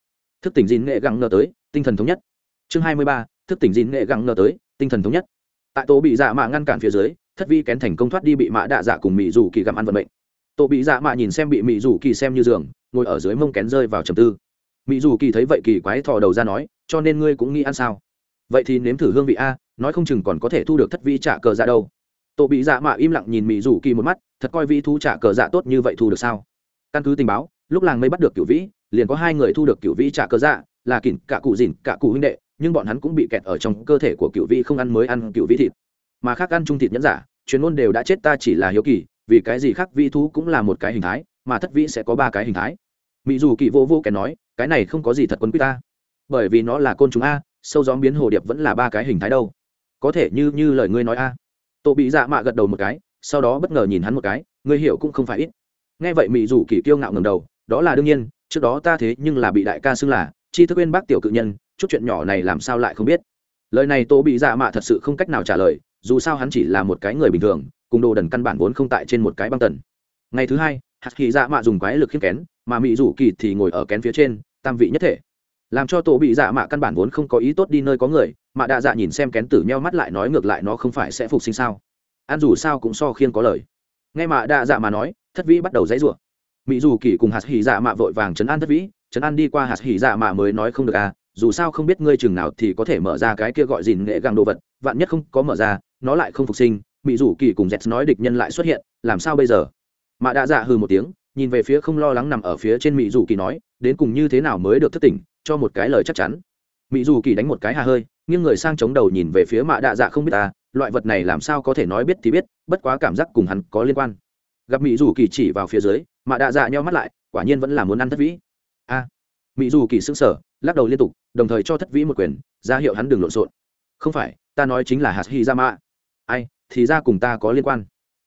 thức tỉnh dìn nghệ găng ngờ tới, tinh thần thống nhất. Chương hai mươi ba, thức tỉnh dìn nghệ găng ngờ tới, tinh thần thống nhất. Tại tổ bị dạ mạ ngăn cản phía dưới, thất vi kén thành công thoát đi bị mạ đạ dạ cùng mỹ dù kỳ gặm ăn vận mệnh. Tổ bị dạ mạ nhìn xem bị mỹ dù kỳ xem như giường, ngồi ở dưới mông kén rơi vào trầm tư mỹ Dù kỳ thấy vậy kỳ quái thò đầu ra nói, cho nên ngươi cũng nghĩ ăn sao? Vậy thì nếm thử hương vị a, nói không chừng còn có thể thu được thất vi trả cờ dạ đâu. Tổ bị dạ mạ im lặng nhìn mỹ Dù kỳ một mắt, thật coi vi thu trả cờ dạ tốt như vậy thu được sao? Căn cứ tình báo, lúc làng mới bắt được cựu vĩ, liền có hai người thu được cựu vĩ trả cờ dạ là kỉn cả cụ dìn cả cụ huynh đệ, nhưng bọn hắn cũng bị kẹt ở trong cơ thể của cựu vĩ không ăn mới ăn cựu vĩ thịt. Mà khác ăn trung thịt nhẫn giả, chuyên môn đều đã chết ta chỉ là hiếu kỳ, vì cái gì khác vĩ thú cũng là một cái hình thái, mà thất vĩ sẽ có ba cái hình thái mỹ dù kỳ vô vô kẻ nói, cái này không có gì thật quân quý ta. Bởi vì nó là côn trùng a, sâu gióm biến hồ điệp vẫn là ba cái hình thái đâu. Có thể như như lời ngươi nói a. Tổ bị dạ mạ gật đầu một cái, sau đó bất ngờ nhìn hắn một cái, ngươi hiểu cũng không phải ít. Nghe vậy mỹ dù kỳ kiêu ngạo ngầm đầu, đó là đương nhiên, trước đó ta thế nhưng là bị đại ca xưng là chi thức quên bác tiểu cự nhân, chút chuyện nhỏ này làm sao lại không biết? Lời này tổ bị dạ mạ thật sự không cách nào trả lời, dù sao hắn chỉ là một cái người bình thường, cùng đồ đần căn bản vốn không tại trên một cái băng tần. Ngày thứ hai hạt kỳ dạ mạ dùng quái lực khiêm kén, mà mỹ rủ kỳ thì ngồi ở kén phía trên, tam vị nhất thể. Làm cho tổ bị dạ mạ căn bản vốn không có ý tốt đi nơi có người mạ đạ dạ nhìn xem kén tử meo mắt lại nói ngược lại nó không phải sẽ phục sinh sao. Ăn dù sao cũng so khiên có lời. Nghe dạ mạ đạ dạ mà nói, thất vĩ bắt đầu dãy rủa. Mỹ dù kỳ cùng hạt hỉ dạ mạ vội vàng chấn an thất vĩ chấn an đi qua hạt hỉ dạ mạ mới nói không được à dù sao không biết ngươi chừng nào thì có thể mở ra cái kia gọi gìn nghệ găng đồ vật, vạn nhất không có mở ra, nó lại không phục sinh mỹ dù kỳ cùng dẹt nói địch nhân lại xuất hiện, làm sao bây giờ? Mạ đạ dạ hừ một tiếng, nhìn về phía không lo lắng nằm ở phía trên mỹ dù kỳ nói, đến cùng như thế nào mới được thất tỉnh cho một cái lời chắc chắn. Mỹ dù kỳ đánh một cái hà hơi, nghiêng người sang chống đầu nhìn về phía mạ đạ dạ không biết ta, loại vật này làm sao có thể nói biết thì biết, bất quá cảm giác cùng hắn có liên quan. Gặp mỹ dù kỳ chỉ vào phía dưới, mạ đạ dạ nhau mắt lại, quả nhiên vẫn là muốn ăn thất vĩ. A. Mỹ dù kỳ sững sờ, lắc đầu liên tục, đồng thời cho thất vĩ một quyền, ra hiệu hắn đừng lộn xộn. Không phải, ta nói chính là hạt hy ra mạ ai, thì ra cùng ta có liên quan.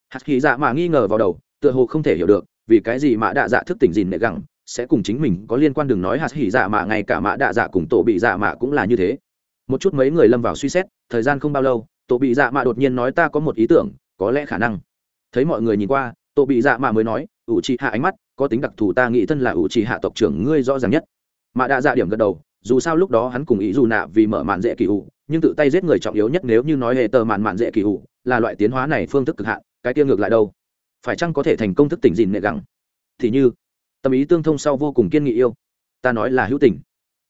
Hạt hy dạ mạ nghi ngờ vào đầu tựa hồ không thể hiểu được, vì cái gì mạ đạ dạ thức tỉnh dìn nệ gẳng, sẽ cùng chính mình có liên quan đừng nói hạt hỉ dạ mạ, ngay cả mạ đạ dạ cùng tổ bị dạ mạ cũng là như thế. Một chút mấy người lâm vào suy xét, thời gian không bao lâu, tổ bị dạ mạ đột nhiên nói ta có một ý tưởng, có lẽ khả năng. Thấy mọi người nhìn qua, tổ bị dạ mạ mới nói, ủ trì hạ ánh mắt, có tính đặc thù ta nghĩ thân là ủ trì hạ tộc trưởng ngươi rõ ràng nhất. Mạ đạ dạ điểm gật đầu, dù sao lúc đó hắn cùng ý dù nạ vì mở mạn dễ kỳ ủ, nhưng tự tay giết người trọng yếu nhất nếu như nói hệ tờ mạn mạn dễ kỳ ủ, là loại tiến hóa này phương thức cực hạn, cái tiêu ngược lại đâu? Phải chăng có thể thành công thức tỉnh dìn nệ gẳng? Thì như, tâm ý tương thông sau vô cùng kiên nghị yêu. Ta nói là hữu tình.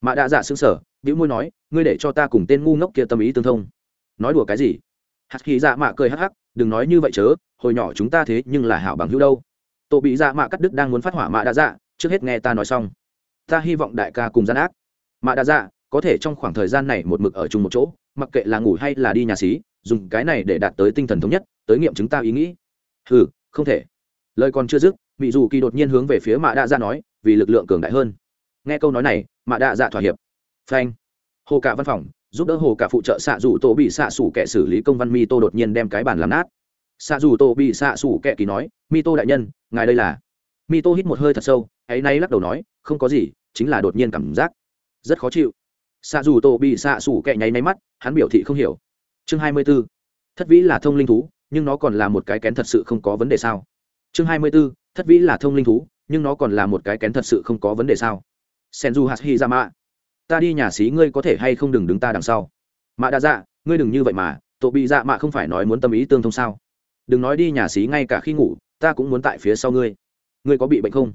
Mạ đạ dạ xứng sở vĩu môi nói, ngươi để cho ta cùng tên ngu ngốc kia tâm ý tương thông. Nói đùa cái gì? Hạt khí dạ mạ cười hắc hắc, đừng nói như vậy chớ, hồi nhỏ chúng ta thế nhưng là hảo bằng hữu đâu. Tổ bị dạ mạ cắt đức đang muốn phát hỏa mạ đạ dạ trước hết nghe ta nói xong. Ta hy vọng đại ca cùng gian ác. Mạ đạ dạ có thể trong khoảng thời gian này một mực ở chung một chỗ, mặc kệ là ngủ hay là đi nhà xí, dùng cái này để đạt tới tinh thần thống nhất, tới nghiệm chúng ta ý nghĩ. Ừ không thể. Lời còn chưa dứt mỹ dù kỳ đột nhiên hướng về phía mạ đạ dạ nói, vì lực lượng cường đại hơn. Nghe câu nói này, mạ đạ dạ thỏa hiệp. Phanh. Hồ cả văn phòng, giúp đỡ hồ cả phụ trợ xạ dù tổ bị xạ xủ kẻ xử lý công văn mi tô đột nhiên đem cái bàn làm nát. Xạ dù tổ bị xạ xủ kẻ kỳ nói, mi tô đại nhân, ngài đây là mi tô hít một hơi thật sâu, ấy nay lắc đầu nói, không có gì, chính là đột nhiên cảm giác rất khó chịu. Xạ dù tổ bị xạ xủ kẻ nháy máy mắt, hắn biểu thị không hiểu. Chương hai mươi b ố thất vĩ là thông linh thú nhưng nó còn là một cái kén thật sự không có vấn đề sao? Chương hai mươi b ố thất vĩ là thông linh thú, nhưng nó còn là một cái kén thật sự không có vấn đề sao? Senju hashi ra mạ ta đi nhà xí ngươi có thể hay không đừng đứng ta đằng sau? Mạ đã dạ ngươi đừng như vậy mà, tổ bị dạ mạ không phải nói muốn tâm ý tương thông sao? Đừng nói đi nhà xí ngay cả khi ngủ, ta cũng muốn tại phía sau ngươi. Ngươi có bị bệnh không?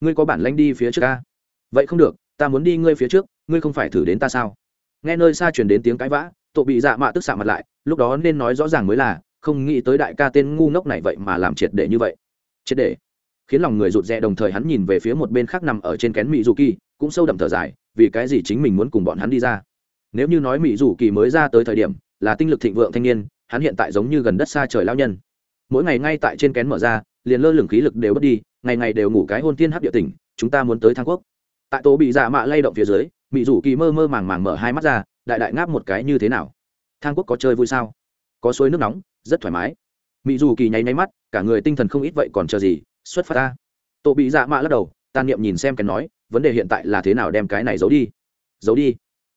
Ngươi có bản lanh đi phía trước ta vậy không được, ta muốn đi ngươi phía trước, ngươi không phải thử đến ta sao? Nghe nơi xa chuyển đến tiếng cãi vã, tổ bị dạ mạ tức xạ mặt lại, lúc đó nên nói rõ ràng mới là không nghĩ tới đại ca tên ngu ngốc này vậy mà làm triệt để như vậy. Triệt để. Khiến lòng người rụt rè đồng thời hắn nhìn về phía một bên khác nằm ở trên kén mỹ dù kỳ cũng sâu đậm thở dài, vì cái gì chính mình muốn cùng bọn hắn đi ra? Nếu như nói mỹ dù kỳ mới ra tới thời điểm, là tinh lực thịnh vượng thanh niên, hắn hiện tại giống như gần đất xa trời lao nhân. Mỗi ngày ngay tại trên kén mở ra, liền lơ lửng khí lực đều bớt đi, ngày ngày đều ngủ cái hôn thiên hấp địa tỉnh, chúng ta muốn tới thang quốc. Tại tổ bị dạ mạ lay động phía dưới mỹ dù kỳ mơ mơ màng màng mở hai mắt ra, đại đại ngáp một cái như thế nào? Thang quốc có chơi vui sao? Có suối nước nóng rất thoải mái. Mỹ Dù kỳ nháy nháy mắt, cả người tinh thần không ít vậy còn chờ gì, xuất phát ta. Tổ bị dạ mạ lắc đầu, tàn niệm nhìn xem kén nói, vấn đề hiện tại là thế nào đem cái này giấu đi? Giấu đi?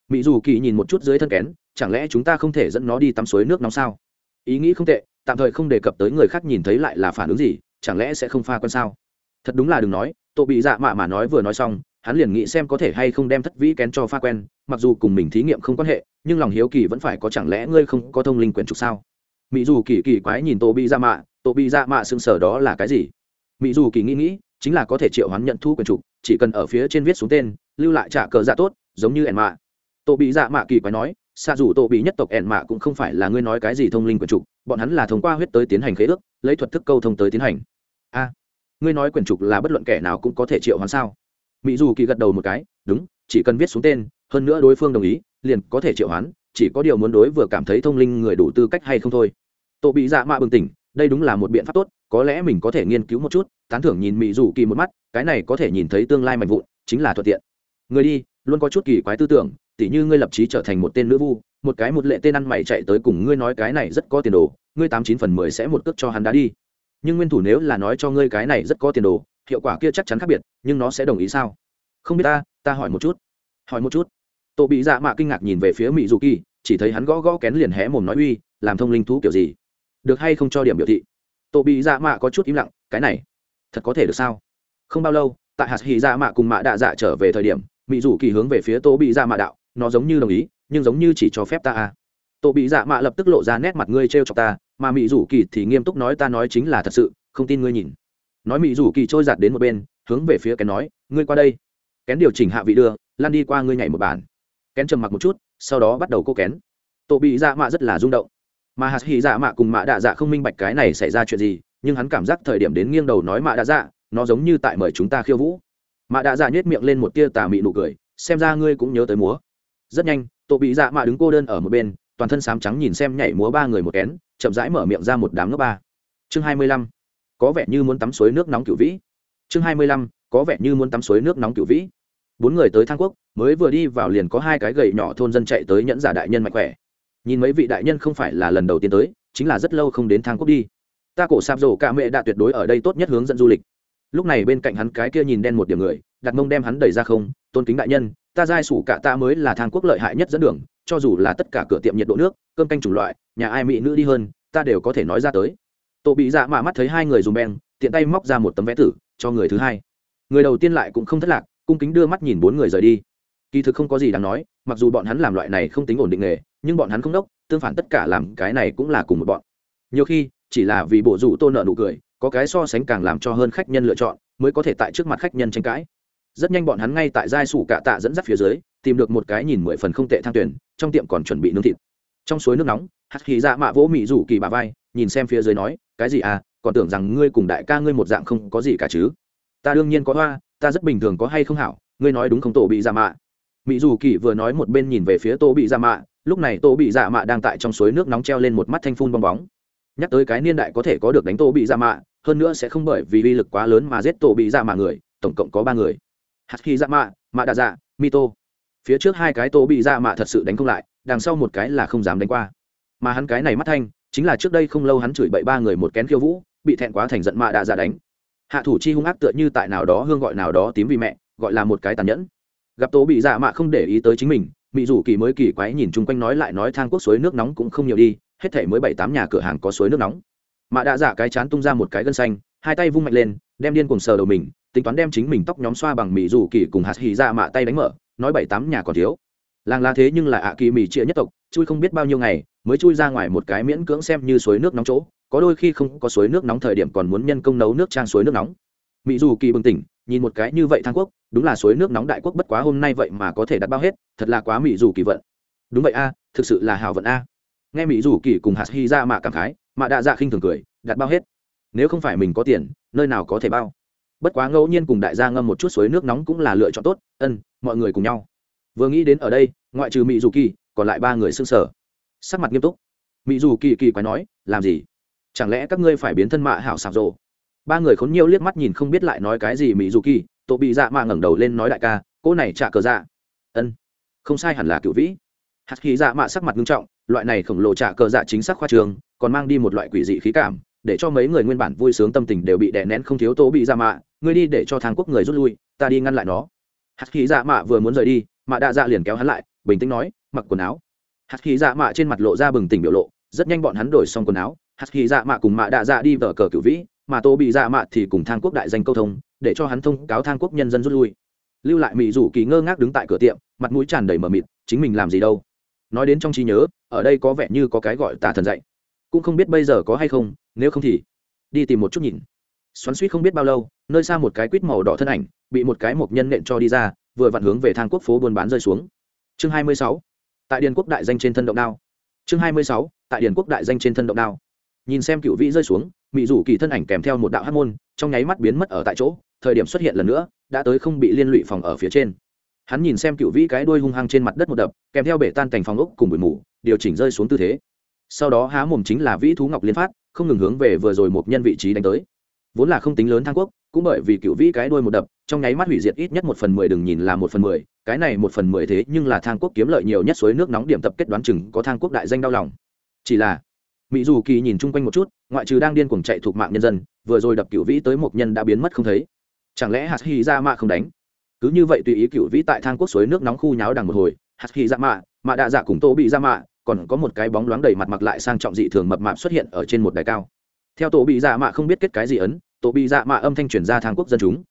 Mỹ dù kỳ nhìn một chút dưới thân kén, chẳng lẽ chúng ta không thể dẫn nó đi tắm suối nước nóng sao? Ý nghĩ không tệ, tạm thời không đề cập tới người khác nhìn thấy lại là phản ứng gì, chẳng lẽ sẽ không pha con sao? Thật đúng là đừng nói, tổ bị dạ mạ mà nói vừa nói xong, hắn liền nghĩ xem có thể hay không đem thất vĩ kén cho pha quen, mặc dù cùng mình thí nghiệm không quan hệ, nhưng lòng hiếu kỳ vẫn phải có chẳng lẽ ngươi không có thông linh quyển trục sao? Mỹ dù kỳ kỳ quái nhìn Tô bị Ra mạ Tô bị Ra mạ xương sở đó là cái gì? Mỹ dù kỳ nghĩ nghĩ, chính là có thể triệu hoán nhận thu quyền trục chỉ cần ở phía trên viết xuống tên, lưu lại trả cờ dạ tốt, giống như ẻn mạ Tô bị dạ mạ kỳ quái nói xa dù Tô bị nhất tộc ẻn mạ cũng không phải là ngươi nói cái gì thông linh quyền trục bọn hắn là thông qua huyết tới tiến hành khế ước, lấy thuật thức câu thông tới tiến hành. A, ngươi nói quyền trục là bất luận kẻ nào cũng có thể triệu hoán sao? Mỹ dù kỳ gật đầu một cái, đúng, chỉ cần viết xuống tên, hơn nữa đối phương đồng ý, liền có thể triệu hoán, chỉ có điều muốn đối vừa cảm thấy thông linh người đủ tư cách hay không thôi tổ bị dạ mạ bừng tỉnh, đây đúng là một biện pháp tốt, có lẽ mình có thể nghiên cứu một chút, tán thưởng nhìn mỹ dù kỳ một mắt, cái này có thể nhìn thấy tương lai mạnh vụn, chính là thuận tiện. Người đi, luôn có chút kỳ quái tư tưởng, tỉ như ngươi lập trí trở thành một tên nữ vu, một cái một lệ tên ăn mày chạy tới cùng ngươi nói cái này rất có tiền đồ, ngươi tám chín phần mười sẽ một cước cho hắn đá đi. Nhưng nguyên thủ nếu là nói cho ngươi cái này rất có tiền đồ, hiệu quả kia chắc chắn khác biệt, nhưng nó sẽ đồng ý sao? Không biết ta ta hỏi một chút. Hỏi một chút. Tổ bị dạ mạ kinh ngạc nhìn về phía mỹ dù kỳ, chỉ thấy hắn gõ gõ kén liền hé mồm nói uy, làm thông linh thú kiểu gì? Được hay không cho điểm biểu thị? Tổ bị dạ mạ có chút im lặng, cái này, thật có thể được sao? Không bao lâu, tại hạt hì dạ mạ cùng mạ đạ dạ trở về thời điểm mỹ dù kỳ hướng về phía tổ bị dạ mạ đạo, nó giống như đồng ý, nhưng giống như chỉ cho phép ta à. Tổ bị dạ mạ lập tức lộ ra nét mặt ngươi t r e o chọc ta, mà mỹ dù kỳ thì nghiêm túc nói ta nói chính là thật sự, không tin ngươi nhìn. Nói mỹ dù kỳ trôi giạt đến một bên, hướng về phía kén nói, ngươi qua đây. Kén điều chỉnh hạ vị đưa lan đi qua ngươi nhảy một bản kén trầm mặc một chút, sau đó bắt đầu cô kén. Tổ bị dạ mạ rất là rung động mà hạt hỉ dạ mạ cùng mạ đạ dạ không minh bạch cái này xảy ra chuyện gì, nhưng hắn cảm giác thời điểm đến nghiêng đầu nói mạ đạ dạ nó giống như tại mời chúng ta khiêu vũ. Mạ đạ dạ nhét miệng lên một tia tà mị nụ cười, xem ra ngươi cũng nhớ tới múa. Rất nhanh, tổ bị dạ mạ đứng cô đơn ở một bên, toàn thân sám trắng nhìn xem nhảy múa ba người một kén, chậm rãi mở miệng ra một đám nước ba. Chương hai mươi lăm, có vẻ như muốn tắm suối nước nóng cửu vĩ. Chương hai mươi lăm, có vẻ như muốn tắm suối nước nóng cửu vĩ. Bốn người tới thang quốc, mới vừa đi vào liền có hai cái gậy nhỏ thôn dân chạy tới nhẫn giả đại nhân mạnh khỏe nhìn mấy vị đại nhân không phải là lần đầu tiên tới, chính là rất lâu không đến thang quốc đi. Ta cổ sạp rổ cả mẹ đã tuyệt đối ở đây tốt nhất hướng dẫn du lịch. Lúc này bên cạnh hắn cái kia nhìn đen một điểm người, đặt mông đem hắn đẩy ra không, tôn kính đại nhân, ta giai sủ cả ta mới là thang quốc lợi hại nhất dẫn đường, cho dù là tất cả cửa tiệm nhiệt độ nước, cơm canh chủng loại, nhà ai mỹ nữ đi hơn, ta đều có thể nói ra tới. Tổ bị dạ mạ mắt thấy hai người dùng beng, tiện tay móc ra một tấm vé tử, cho người thứ hai. Người đầu tiên lại cũng không thất lạc, cung kính đưa mắt nhìn bốn người rời đi. Kỳ thực không có gì đáng nói mặc dù bọn hắn làm loại này không tính ổn định nghề, nhưng bọn hắn không đốc, tương phản tất cả làm cái này cũng là cùng một bọn. Nhiều khi, chỉ là vì bộ rủ tô nợ nụ cười, có cái so sánh càng làm cho hơn khách nhân lựa chọn, mới có thể tại trước mặt khách nhân tranh cãi. Rất nhanh bọn hắn ngay tại giai sủ cạ tạ dẫn dắt phía dưới, tìm được một cái nhìn mười phần không tệ thang tuyển, trong tiệm còn chuẩn bị nướng thịt. Trong suối nước nóng hắt khí dạ mạ vỗ mị rủ kỳ bà vai, nhìn xem phía dưới nói, cái gì à còn tưởng rằng ngươi cùng đại ca ngươi một dạng không có gì cả chứ? Ta đương nhiên có hoa, ta rất bình thường có hay không hảo, ngươi nói đúng không tổ bị dạ mạ? Mỹ dù kỳ vừa nói một bên nhìn về phía Tô bị dạ mạ, lúc này Tô bị dạ mạ đang tại trong suối nước nóng treo lên một mắt thanh phun bong bóng. Nhắc tới cái niên đại có thể có được đánh Tô bị dạ mạ, hơn nữa sẽ không bởi vì uy lực quá lớn mà giết Tô bị dạ mạ người, tổng cộng có ba người. Hạt khi dạ mạ mạ đà dạ mito. Phía trước hai cái Tô bị dạ mạ thật sự đánh không lại, đằng sau một cái là không dám đánh qua. Mà hắn cái này mắt thanh, chính là trước đây không lâu hắn chửi bậy ba người một kén khiêu vũ, bị thẹn quá thành giận mạ đà dạ đánh. Hạ thủ chi hung ác tựa như tại nào đó hương gọi nào đó tím vì mẹ, gọi là một cái tàn nhẫn gặp tố bị dạ mạ không để ý tới chính mình mỹ dù kỳ mới kỳ quái nhìn chung quanh nói lại nói thang quốc suối nước nóng cũng không nhiều đi, hết thể mới bảy tám nhà cửa hàng có suối nước nóng. Mạ đã giả dạ cái chán tung ra một cái gân xanh, hai tay vung mạnh lên, đem điên cùng sờ đầu mình, tính toán đem chính mình tóc nhóm xoa bằng mỹ dù kỳ cùng hạt hì ra dạ mạ tay đánh mở, nói bảy tám nhà còn thiếu. Làng là thế nhưng là ạ kỳ mỹ trịa nhất tộc, chui không biết bao nhiêu ngày, mới chui ra ngoài một cái miễn cưỡng xem như suối nước nóng chỗ, có đôi khi không có suối nước nóng thời điểm còn muốn nhân công nấu nước trang suối nước nóng. Mỹ dù kỳ bừng tỉnh nhìn một cái như vậy thang quốc, đúng là suối nước nóng đại quốc bất quá hôm nay vậy mà có thể đặt bao hết, thật là quá mỹ dù kỳ vận. Đúng vậy a, thực sự là hào vận a. Nghe mỹ dù kỳ cùng hạt hy ra mạ cảm khái, mạ đạ dạ khinh thường cười, đặt bao hết. Nếu không phải mình có tiền, nơi nào có thể bao? Bất quá ngẫu nhiên cùng đại gia ngâm một chút suối nước nóng cũng là lựa chọn tốt, ân, mọi người cùng nhau. Vừa nghĩ đến ở đây, ngoại trừ mỹ dù kỳ, còn lại ba người xưng sở sắc mặt nghiêm túc. Mỹ dù kỳ kỳ quái nói, làm gì? Chẳng lẽ các ngươi phải biến thân mạ hảo sạc rộ ba người khốn nhiều liếc mắt nhìn không biết lại nói cái gì mỹ dù kỳ, tổ bị dạ mạ ngẩng đầu lên nói đại ca, cô này trả cờ dạ. Ân, không sai hẳn là cựu vĩ. Hạt khí dạ mạ sắc mặt nghiêm trọng, loại này khổng lồ trả cờ dạ chính xác khoa trường, còn mang đi một loại quỷ dị khí cảm, để cho mấy người nguyên bản vui sướng tâm tình đều bị đè nén không thiếu tố bị dạ mạ, ngươi đi để cho thang quốc người rút lui, ta đi ngăn lại nó. Hạt khí dạ mạ vừa muốn rời đi, mạ đạ dạ liền kéo hắn lại, bình tĩnh nói, mặc quần áo. Hạt khí dạ mạ trên mặt lộ ra bừng tỉnh biểu lộ, rất nhanh bọn hắn đổi xong quần áo, hạt khí dạ mạ cùng mạ đạ dạ đi vở cờ cửu vĩ mà tô bị dạ mạ thì cùng thang quốc đại danh câu thông, để cho hắn thông cáo thang quốc nhân dân rút lui. Lưu lại mỹ rủ kỳ ngơ ngác đứng tại cửa tiệm, mặt mũi tràn đầy mờ mịt, chính mình làm gì đâu? Nói đến trong trí nhớ, ở đây có vẻ như có cái gọi tà thần dạy. Cũng không biết bây giờ có hay không, nếu không thì đi tìm một chút nhìn. Xoắn suýt không biết bao lâu, nơi xa một cái quýt màu đỏ thân ảnh, bị một cái mộc nhân nện cho đi ra, vừa vặn hướng về thang quốc phố buôn bán rơi xuống. Chương 26. tại điền quốc đại danh trên thân động đao. Chương 26. tại điền quốc đại danh trên thân động đao. Nhìn xem cựu vĩ rơi xuống mỹ rủ kỳ thân ảnh kèm theo một đạo hát môn, trong nháy mắt biến mất ở tại chỗ, thời điểm xuất hiện lần nữa, đã tới không bị liên lụy phòng ở phía trên. Hắn nhìn xem cựu vĩ cái đuôi hung hăng trên mặt đất một đập, kèm theo bể tan cành phòng ốc cùng bụi mù, điều chỉnh rơi xuống tư thế. Sau đó há mồm chính là vĩ thú ngọc liên phát, không ngừng hướng về vừa rồi một nhân vị trí đánh tới. Vốn là không tính lớn thang quốc, cũng bởi vì cựu vĩ cái đuôi một đập, trong nháy mắt hủy diệt ít nhất một phần mười đừng nhìn là một phần mười, cái này một phần mười thế nhưng là thang quốc kiếm lợi nhiều nhất suối nước nóng điểm tập kết đoán chừng có thang quốc đại danh đau lòng. Chỉ là mỹ dù kỳ nhìn chung quanh một chút, ngoại trừ đang điên cuồng chạy thuộc mạng nhân dân, vừa rồi đập cựu vĩ tới một nhân đã biến mất không thấy. Chẳng lẽ hạt hy ra dạ mạ không đánh? Cứ như vậy tùy ý cựu vĩ tại thang quốc suối nước nóng khu nháo đằng một hồi, hạt hy ra dạ mạ mạ đạ dạ cùng tô bị ra mạ, còn có một cái bóng loáng đầy mặt mặc lại sang trọng dị thường mập mạp xuất hiện ở trên một đài cao. Theo tổ bị dạ mạ không biết kết cái gì ấn tổ bị dạ mạ âm thanh chuyển ra thang quốc dân chúng.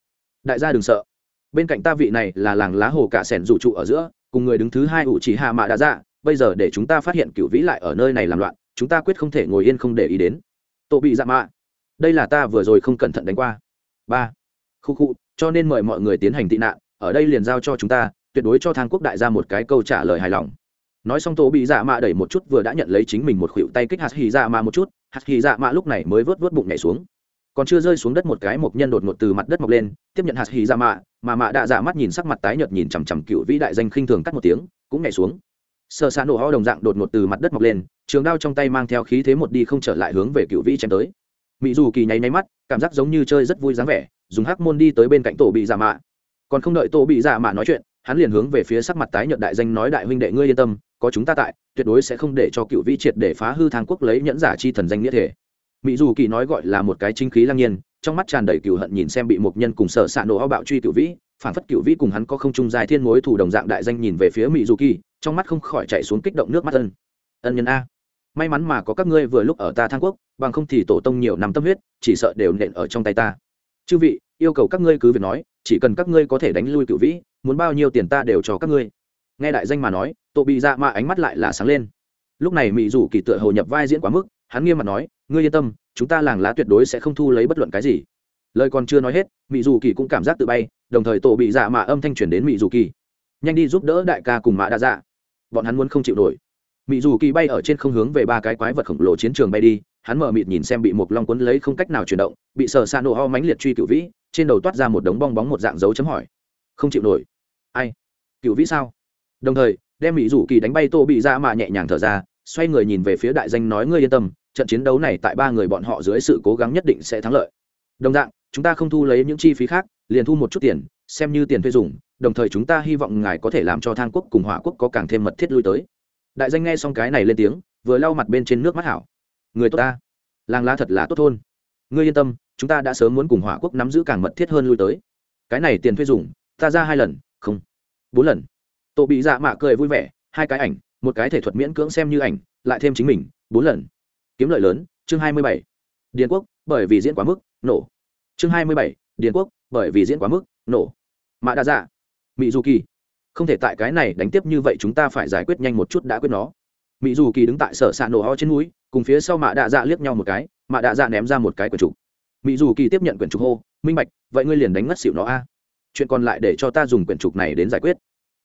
Đại gia đừng sợ. Bên cạnh ta vị này là làng lá hồ cả sẻn rủ trụ ở giữa, cùng người đứng thứ hai ủ chỉ hạ mạ đã dạ bây giờ để chúng ta phát hiện cựu vĩ lại ở nơi này làm loạn chúng ta quyết không thể ngồi yên không để ý đến. Tổ bị dạ mạ. Đây là ta vừa rồi không cẩn thận đánh qua. Ba. Khu khu, cho nên mời mọi người tiến hành tị nạn, ở đây liền giao cho chúng ta, tuyệt đối cho thang quốc đại ra một cái câu trả lời hài lòng. Nói xong tổ bị dạ mạ đẩy một chút, vừa đã nhận lấy chính mình một khuỷu tay kích hạt hì dạ mạ một chút, hạt hì dạ mạ lúc này mới vớt vớt bụng nhảy xuống. Còn chưa rơi xuống đất một cái một nhân đột ngột từ mặt đất mọc lên, tiếp nhận hạt hì dạ mạ, mà mạ đã dạ mắt nhìn sắc mặt tái nhợt nhìn chằm chằm cựu vĩ đại danh khinh thường cắt một tiếng, cũng nhảy xuống. Sơ xa nổ ho đồng dạng đột ngột từ mặt đất mọc lên trường đao trong tay mang theo khí thế một đi không trở lại hướng về cựu vĩ chém tới. Mỹ dù kỳ nháy nháy mắt, cảm giác giống như chơi rất vui dáng vẻ, dùng hắc môn đi tới bên cạnh tổ bị giả mạ. Còn không đợi tổ bị giả mạ nói chuyện, hắn liền hướng về phía sắc mặt tái nhợt đại danh nói, đại huynh đệ ngươi yên tâm, có chúng ta tại, tuyệt đối sẽ không để cho cựu vĩ triệt để phá hư thang quốc lấy nhẫn giả chi thần danh nghĩa thể. Mỹ dù kỳ nói gọi là một cái chính khí lăng nhiên, trong mắt tràn đầy cựu hận nhìn xem bị một nhân cùng sợ xạ nổ ao bạo truy cựu vĩ, phản phất cựu vĩ cùng hắn có không chung dài thiên mối thủ đồng dạng đại danh nhìn về phía mỹ dù kỳ, trong mắt không khỏi chạy xuống kích động nước mắt ân. Ân nhân a may mắn mà có các ngươi vừa lúc ở ta thang quốc, bằng không thì tổ tông nhiều năm tâm huyết, chỉ sợ đều nện ở trong tay ta. Chư vị, yêu cầu các ngươi cứ việc nói, chỉ cần các ngươi có thể đánh lui cựu vĩ, muốn bao nhiêu tiền ta đều cho các ngươi. Nghe đại danh mà nói, tổ bị dạ mạ ánh mắt lại là sáng lên. Lúc này mỹ dù kỳ tựa hồ nhập vai diễn quá mức, hắn nghiêm mặt nói, ngươi yên tâm, chúng ta làng lá tuyệt đối sẽ không thu lấy bất luận cái gì. Lời còn chưa nói hết mỹ dù kỳ cũng cảm giác tự bay, đồng thời tổ bị dạ mạ âm thanh chuyển đến mỹ dù kỳ. Nhanh đi giúp đỡ đại ca cùng mạ đa dạ. Bọn hắn muốn không chịu nổi mỹ dù kỳ bay ở trên không hướng về ba cái quái vật khổng lồ chiến trường bay đi, hắn mở mịt nhìn xem bị một long quấn lấy không cách nào chuyển động, bị sờ xa nổ ho mánh liệt truy cựu vĩ, trên đầu toát ra một đống bong bóng một dạng dấu chấm hỏi. Không chịu nổi. Ai? Cựu vĩ sao? Đồng thời, đem mỹ rủ kỳ đánh bay tô bị ra mà nhẹ nhàng thở ra, xoay người nhìn về phía đại danh nói ngươi yên tâm, trận chiến đấu này tại ba người bọn họ dưới sự cố gắng nhất định sẽ thắng lợi. Đồng dạng, chúng ta không thu lấy những chi phí khác, liền thu một chút tiền, xem như tiền thuê dùng, đồng thời chúng ta hy vọng ngài có thể làm cho thang quốc cùng hỏa quốc có càng thêm mật thiết lui tới đại danh nghe xong cái này lên tiếng, vừa lau mặt bên trên nước mắt hảo. Người tốt ta, làng lá thật là tốt thôn. Ngươi yên tâm, chúng ta đã sớm muốn cùng hỏa quốc nắm giữ càng mật thiết hơn lui tới. Cái này tiền thuê dùng, ta ra hai lần, không, bốn lần. Tổ bị dạ mạ cười vui vẻ, hai cái ảnh, một cái thể thuật miễn cưỡng xem như ảnh, lại thêm chính mình, bốn lần. Kiếm lợi lớn, chương hai mươi bảy. Điền quốc, bởi vì diễn quá mức, nổ. Chương hai mươi bảy, điền quốc, bởi vì diễn quá mức, nổ. Mạ đa dạ mỹ du kỳ không thể tại cái này đánh tiếp như vậy chúng ta phải giải quyết nhanh một chút đã quyết nó. Mỹ dù kỳ đứng tại sở s ạ nổ ho trên núi, cùng phía sau mạ đạ dạ liếc nhau một cái, mạ đạ dạ ném ra một cái quyển trục. Mỹ dù kỳ tiếp nhận quyển trục hô, minh bạch, vậy ngươi liền đánh ngất xịu nó a. Chuyện còn lại để cho ta dùng quyển trục này đến giải quyết.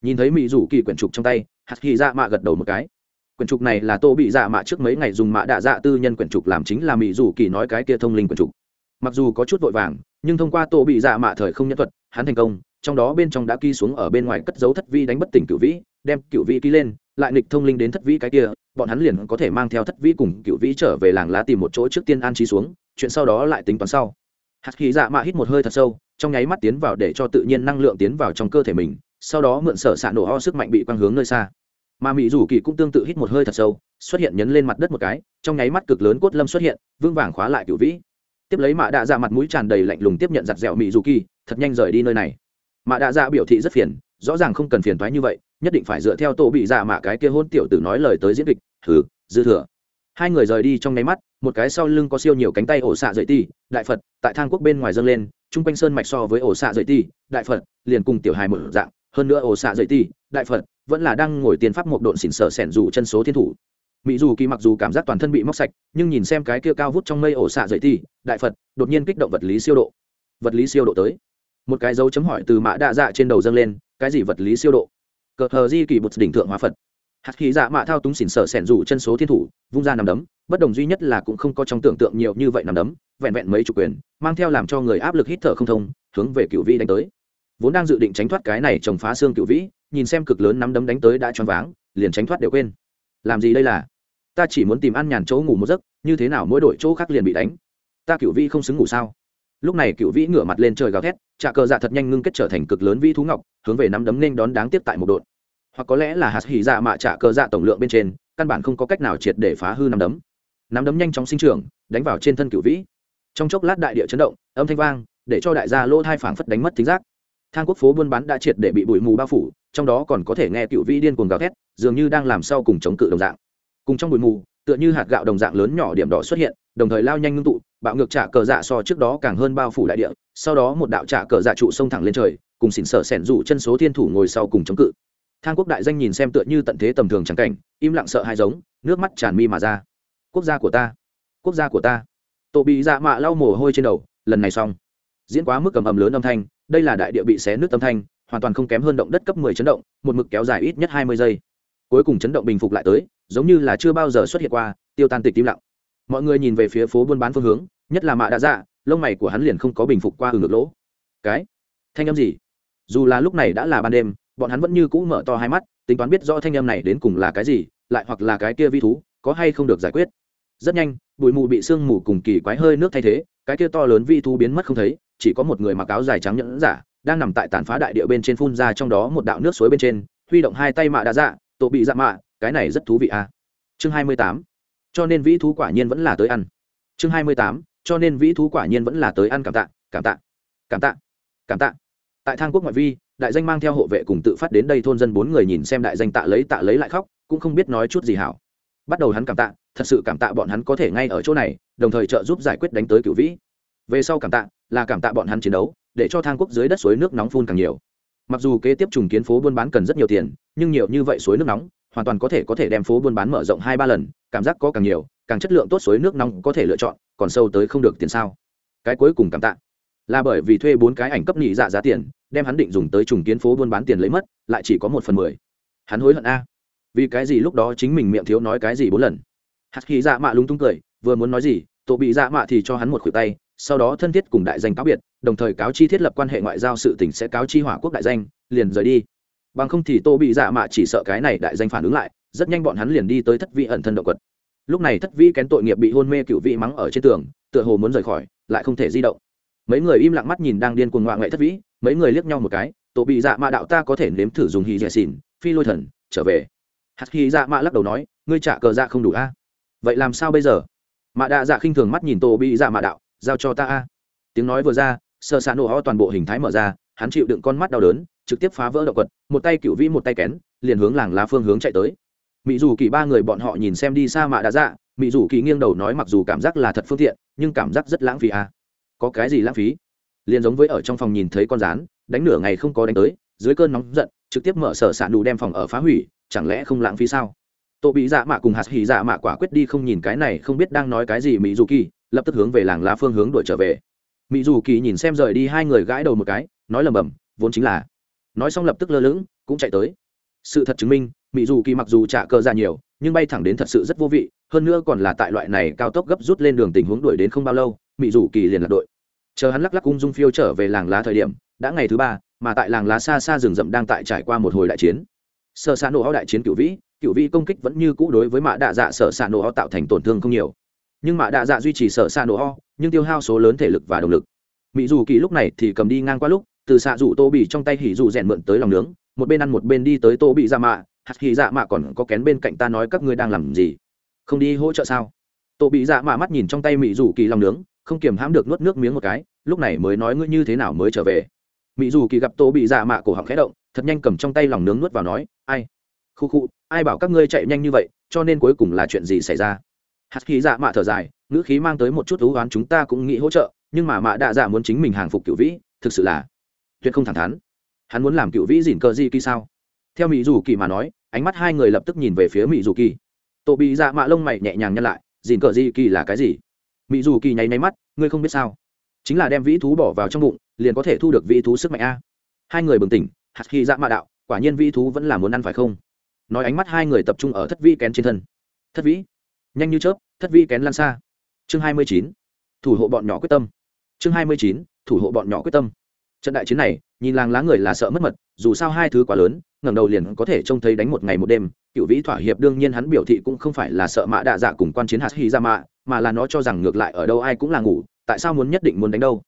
Nhìn thấy mỹ dù kỳ quyển trục trong tay, hạt kỳ dạ mạ gật đầu một cái. Quyển trục này là tô bị dạ mạ trước mấy ngày dùng mạ đạ dạ tư nhân quyển trục làm chính là mỹ dù kỳ nói cái kia thông linh quyển trục. Mặc dù có chút vội vàng, nhưng thông qua tô bị dạ mạ thời không nhân thuật, hắn thành công trong đó bên trong đã ký xuống ở bên ngoài cất dấu thất vi đánh bất tỉnh cửu vĩ, đem cửu vĩ ký lên, lại nịch thông linh đến thất vĩ cái kia, bọn hắn liền có thể mang theo thất vĩ cùng cửu vĩ trở về làng lá tìm một chỗ trước tiên an trí xuống, chuyện sau đó lại tính toán sau. Hạt khí dạ mạ hít một hơi thật sâu, trong nháy mắt tiến vào để cho tự nhiên năng lượng tiến vào trong cơ thể mình, sau đó mượn sở xạ nổ ho sức mạnh bị quang hướng nơi xa. Mà mỹ rủ kỳ cũng tương tự hít một hơi thật sâu, xuất hiện nhấn lên mặt đất một cái, trong nháy mắt cực lớn cốt lâm xuất hiện vương vàng khóa lại cửu vĩ. Tiếp lấy mạ đạ dạ mặt mũi tràn đầy lạnh lùng tiếp nhận giặt dẻo mỹ rủ kỳ, thật nhanh rời đi nơi này mạ đạ dạ biểu thị rất phiền, rõ ràng không cần phiền thoái như vậy, nhất định phải dựa theo tổ bị dạ mạ cái kia hôn tiểu tử nói lời tới diễn kịch. Thử dư thừa. Hai người rời đi trong nháy mắt, một cái sau lưng có siêu nhiều cánh tay ổ xạ dậy ti đại phật, tại thang quốc bên ngoài dâng lên, chung quanh sơn mạch so với ổ xạ dậy ti đại phật, liền cùng tiểu hài một dạng, hơn nữa ổ xạ dậy ti đại phật, vẫn là đang ngồi tiền pháp một độn xỉn sở sẻn dù chân số thiên thủ. Mỹ dù kỳ mặc dù cảm giác toàn thân bị móc sạch, nhưng nhìn xem cái kia cao vút trong mây ổ xạ dậy ti đại phật, đột nhiên kích động vật lý siêu độ. Vật lý siêu độ tới một cái dấu chấm hỏi từ mã đạ dạ trên đầu dâng lên, cái gì vật lý siêu độ? Cờ hờ di kỷ bột đỉnh thượng hóa phật. Hạt khí dạ mạ thao túng xỉn sở sẻn rủ chân số thiên thủ, vung ra nằm đấm, bất đồng duy nhất là cũng không có trong tưởng tượng nhiều như vậy nằm đấm, vẹn vẹn mấy chủ quyền, mang theo làm cho người áp lực hít thở không thông, hướng về cựu vĩ đánh tới. Vốn đang dự định tránh thoát cái này trồng phá xương cựu vĩ, nhìn xem cực lớn nắm đấm đánh tới đã choáng váng, liền tránh thoát đều quên. Làm gì đây là? Ta chỉ muốn tìm ăn nhàn chỗ ngủ một giấc, như thế nào mỗi đội chỗ khác liền bị đánh? Ta cựu vĩ không xứng ngủ sao? Lúc này cựu vĩ ngửa mặt lên trời gào thét trà cờ dạ thật nhanh ngưng kết trở thành cực lớn vĩ thú ngọc, hướng về nắm đấm nên đón đáng tiếp tại một đội. Hoặc có lẽ là hạt hỉ dạ mạ trà cờ dạ tổng lượng bên trên, căn bản không có cách nào triệt để phá hư nắm đấm. Nắm đấm nhanh chóng sinh trưởng, đánh vào trên thân cựu vĩ. Trong chốc lát đại địa chấn động, âm thanh vang, để cho đại gia lỗ thai phảng phất đánh mất thính giác. Thang quốc phố buôn bán đã triệt để bị bụi mù bao phủ, trong đó còn có thể nghe cựu vĩ điên cuồng gào thét, dường như đang làm sau cùng chống cự đồng dạng. Cùng trong bụi mù, tựa như hạt gạo đồng dạng lớn nhỏ điểm đỏ xuất hiện đồng thời lao nhanh ngưng tụ, bạo ngược trả cờ dạ so trước đó càng hơn bao phủ đại địa, sau đó một đạo trả cờ dạ trụ xông thẳng lên trời, cùng xỉn sở sẻn rủ chân số thiên thủ ngồi sau cùng chống cự. Thang quốc đại danh nhìn xem tựa như tận thế tầm thường trắng cảnh, im lặng sợ hai giống, nước mắt tràn mi mà ra. Quốc gia của ta, quốc gia của ta. Tổ bị dạ mạ lau mồ hôi trên đầu, lần này xong. Diễn quá mức cầm ầm lớn âm thanh, đây là đại địa bị xé nước âm thanh, hoàn toàn không kém hơn động đất cấp 10 chấn động, một mực kéo dài ít nhất 20 giây. Cuối cùng chấn động bình phục lại tới, giống như là chưa bao giờ xuất hiện qua, tiêu tan tịch im lặng mọi người nhìn về phía phố buôn bán phương hướng, nhất là mạ đã dạ lông mày của hắn liền không có bình phục qua hừng ngược lỗ. Cái? Thanh âm gì? Dù là lúc này đã là ban đêm, bọn hắn vẫn như cũ mở to hai mắt, tính toán biết rõ thanh âm này đến cùng là cái gì, lại hoặc là cái kia vi thú, có hay không được giải quyết. Rất nhanh, bụi mù bị sương mù cùng kỳ quái hơi nước thay thế, cái kia to lớn vi thú biến mất không thấy, chỉ có một người mặc áo dài trắng nhẫn giả, đang nằm tại tàn phá đại địa bên trên phun ra trong đó một đạo nước suối bên trên, huy động hai tay mạ đã dạ tổ bị dạ mạ, cái này rất thú vị à. chương hai mươi tám cho nên vĩ thú quả nhiên vẫn là tới ăn. Chương hai mươi tám, cho nên vĩ thú quả nhiên vẫn là tới ăn cảm tạ cảm tạ cảm tạ cảm tạ. Tại thang quốc ngoại vi, đại danh mang theo hộ vệ cùng tự phát đến đây thôn dân bốn người nhìn xem đại danh tạ lấy tạ lấy lại khóc, cũng không biết nói chút gì hảo. Bắt đầu hắn cảm tạ, thật sự cảm tạ bọn hắn có thể ngay ở chỗ này, đồng thời trợ giúp giải quyết đánh tới cựu vĩ. Về sau cảm tạ, là cảm tạ bọn hắn chiến đấu, để cho thang quốc dưới đất suối nước nóng phun càng nhiều. Mặc dù kế tiếp trùng kiến phố buôn bán cần rất nhiều tiền, nhưng nhiều như vậy suối nước nóng hoàn toàn có thể có thể đem phố buôn bán mở rộng hai ba lần, cảm giác có càng nhiều, càng chất lượng tốt suối nước nóng có thể lựa chọn, còn sâu tới không được tiền sao. Cái cuối cùng cảm tạ. Là bởi vì thuê bốn cái ảnh cấp nhị dạ giá tiền, đem hắn định dùng tới trùng kiến phố buôn bán tiền lấy mất, lại chỉ có một phần mười. Hắn hối hận a. Vì cái gì lúc đó chính mình miệng thiếu nói cái gì bốn lần? Hạt khi dạ mạ lúng túng cười, vừa muốn nói gì tổ bị dạ mạ thì cho hắn một khuỷu tay, sau đó thân thiết cùng đại danh cáo biệt, đồng thời cáo chi thiết lập quan hệ ngoại giao sự tỉnh sẽ cáo chi hỏa quốc đại danh, liền rời đi bằng không thì tô bị dạ mạ chỉ sợ cái này đại danh phản ứng lại, rất nhanh bọn hắn liền đi tới thất vị ẩn thân động quật. Lúc này thất vĩ kén tội nghiệp bị hôn mê cựu vị mắng ở trên tường, tựa hồ muốn rời khỏi, lại không thể di động. Mấy người im lặng mắt nhìn đang điên cuồng ngoạ ngoại thất vĩ, mấy người liếc nhau một cái tổ bị dạ mạ đạo ta có thể nếm thử dùng hì dẻ xỉn, phi lôi thần, trở về. Hạt hì dạ mạ lắc đầu nói, ngươi trả cờ dạ không đủ a. Vậy làm sao bây giờ? Mạ đạ dạ khinh thường mắt nhìn tổ bị dạ mạ đạo, giao cho ta a. Tiếng nói vừa ra, sơ xạ nổ ho toàn bộ hình thái mở ra, hắn chịu đựng con mắt đau đớn trực tiếp phá vỡ động quật, một tay cựu vĩ, một tay kén, liền hướng làng lá phương hướng chạy tới. Mỹ dù kỳ ba người bọn họ nhìn xem đi xa mạ đã dạ mỹ dù kỳ nghiêng đầu nói mặc dù cảm giác là thật phương tiện, nhưng cảm giác rất lãng phí à. có cái gì lãng phí? Liền giống với ở trong phòng nhìn thấy con rán, đánh nửa ngày không có đánh tới, dưới cơn nóng giận, trực tiếp mở sở sạn đủ đem phòng ở phá hủy, chẳng lẽ không lãng phí sao? Tổ bị dạ mạ cùng hạt hỉ dạ mạ quả quyết đi không nhìn cái này, không biết đang nói cái gì mỹ dù kỳ, lập tức hướng về làng lá phương hướng đuổi trở về. Mỹ dù kỳ nhìn xem rời đi hai người gãi đầu một cái, nói lầm bầm, vốn chính là nói xong lập tức lơ lửng, cũng chạy tới. Sự thật chứng minh mỹ dù kỳ mặc dù trả cơ ra nhiều, nhưng bay thẳng đến thật sự rất vô vị, hơn nữa còn là tại loại này cao tốc gấp rút lên đường tình huống đuổi đến không bao lâu mỹ dù kỳ liền lạc đội. Chờ hắn lắc lắc ung dung phiêu trở về làng lá thời điểm, đã ngày thứ ba, mà tại làng lá xa xa rừng rậm đang tại trải qua một hồi đại chiến. Sơ xa nổ áo đại chiến cựu vĩ cựu vĩ công kích vẫn như cũ đối với mạ đạ dạ sở xa nổ áo tạo thành tổn thương không nhiều. Nhưng mạ đạ dạ duy trì sở xa nổ ho nhưng tiêu hao số lớn thể lực và động lực. Mỹ dù kỳ lúc này thì cầm đi ngang qua lúc từ xạ rủ tô bị trong tay hỉ dù rèn mượn tới lòng nướng, một bên ăn một bên đi tới tô bị dạ mạ, hạt hỉ dạ mạ còn có kén bên cạnh ta nói các ngươi đang làm gì? Không đi hỗ trợ sao? Tô bị dạ mạ mắt nhìn trong tay mỹ rủ kỳ lòng nướng, không kiềm hãm được nuốt nước miếng một cái, lúc này mới nói ngươi như thế nào mới trở về? Mỹ dù kỳ gặp tô bị dạ mạ cổ họng khẽ động, thật nhanh cầm trong tay lòng nướng nuốt vào nói, ai? Khu khu, ai bảo các ngươi chạy nhanh như vậy, cho nên cuối cùng là chuyện gì xảy ra? Hạt khí dạ mạ thở dài, ngữ khí mang tới một chút thú oán chúng ta cũng nghĩ hỗ trợ, nhưng mà mạ đạ dạ muốn chính mình hàng phục cựu vĩ, thực sự là tuyệt không thẳng thắn. Hắn muốn làm cựu vĩ dỉn cờ di kỳ sao? Theo mỹ dù kỳ mà nói, ánh mắt hai người lập tức nhìn về phía mỹ dù kỳ. Tổ bị dạ mạ lông mày nhẹ nhàng nhăn lại dỉn cờ di kỳ là cái gì? Mỹ dù kỳ nháy nháy mắt, ngươi không biết sao? Chính là đem vĩ thú bỏ vào trong bụng, liền có thể thu được vĩ thú sức mạnh a. Hai người bừng tỉnh, hạt khi dạ mạ đạo, quả nhiên vĩ thú vẫn là muốn ăn phải không? Nói ánh mắt hai người tập trung ở thất vĩ kén trên thân. Thất vĩ? Nhanh như chớp, thất vĩ kén lan xa. Chương hai mươi chín, thủ hộ bọn nhỏ quyết tâm. Chương hai mươi chín, thủ hộ bọn nhỏ quyết tâm trận đại chiến này, nhìn làng lá người là sợ mất mật, dù sao hai thứ quá lớn, ngẩng đầu liền có thể trông thấy đánh một ngày một đêm. Cựu vĩ thỏa hiệp đương nhiên hắn biểu thị cũng không phải là sợ mạ đạ dạ cùng quan chiến hạt hy ra mạ, mà là nó cho rằng ngược lại ở đâu ai cũng là ngủ, tại sao muốn nhất định muốn đánh đâu?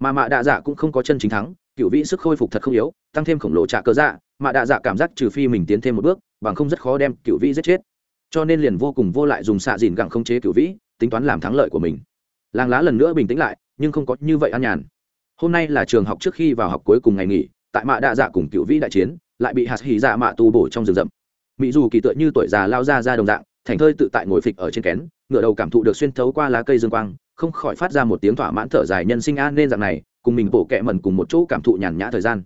Mà mạ đạ dạ cũng không có chân chính thắng, cựu vĩ sức khôi phục thật không yếu, tăng thêm khổng lồ trạ cơ dạ mạ đạ dạ cảm giác trừ phi mình tiến thêm một bước, bằng không rất khó đem cựu vĩ giết chết. Cho nên liền vô cùng vô lại dùng xạ dìn gặng không chế cựu vĩ, tính toán làm thắng lợi của mình. Làng lá lần nữa bình tĩnh lại, nhưng không có như vậy an nhàn hôm nay là trường học trước khi vào học cuối cùng ngày nghỉ, tại mạ đạ dạ cùng cựu vĩ đại chiến, lại bị hạt hỉ dạ mạ tu bổ trong rừng rậm. Mỹ dù kỳ tựa như tuổi già lao ra ra đồng dạng, thành thơi tự tại ngồi phịch ở trên kén ngựa đầu cảm thụ được xuyên thấu qua lá cây dương quang, không khỏi phát ra một tiếng thỏa mãn thở dài nhân sinh an nên dạng này, cùng mình bổ kẹ mẩn cùng một chỗ cảm thụ nhàn nhã thời gian.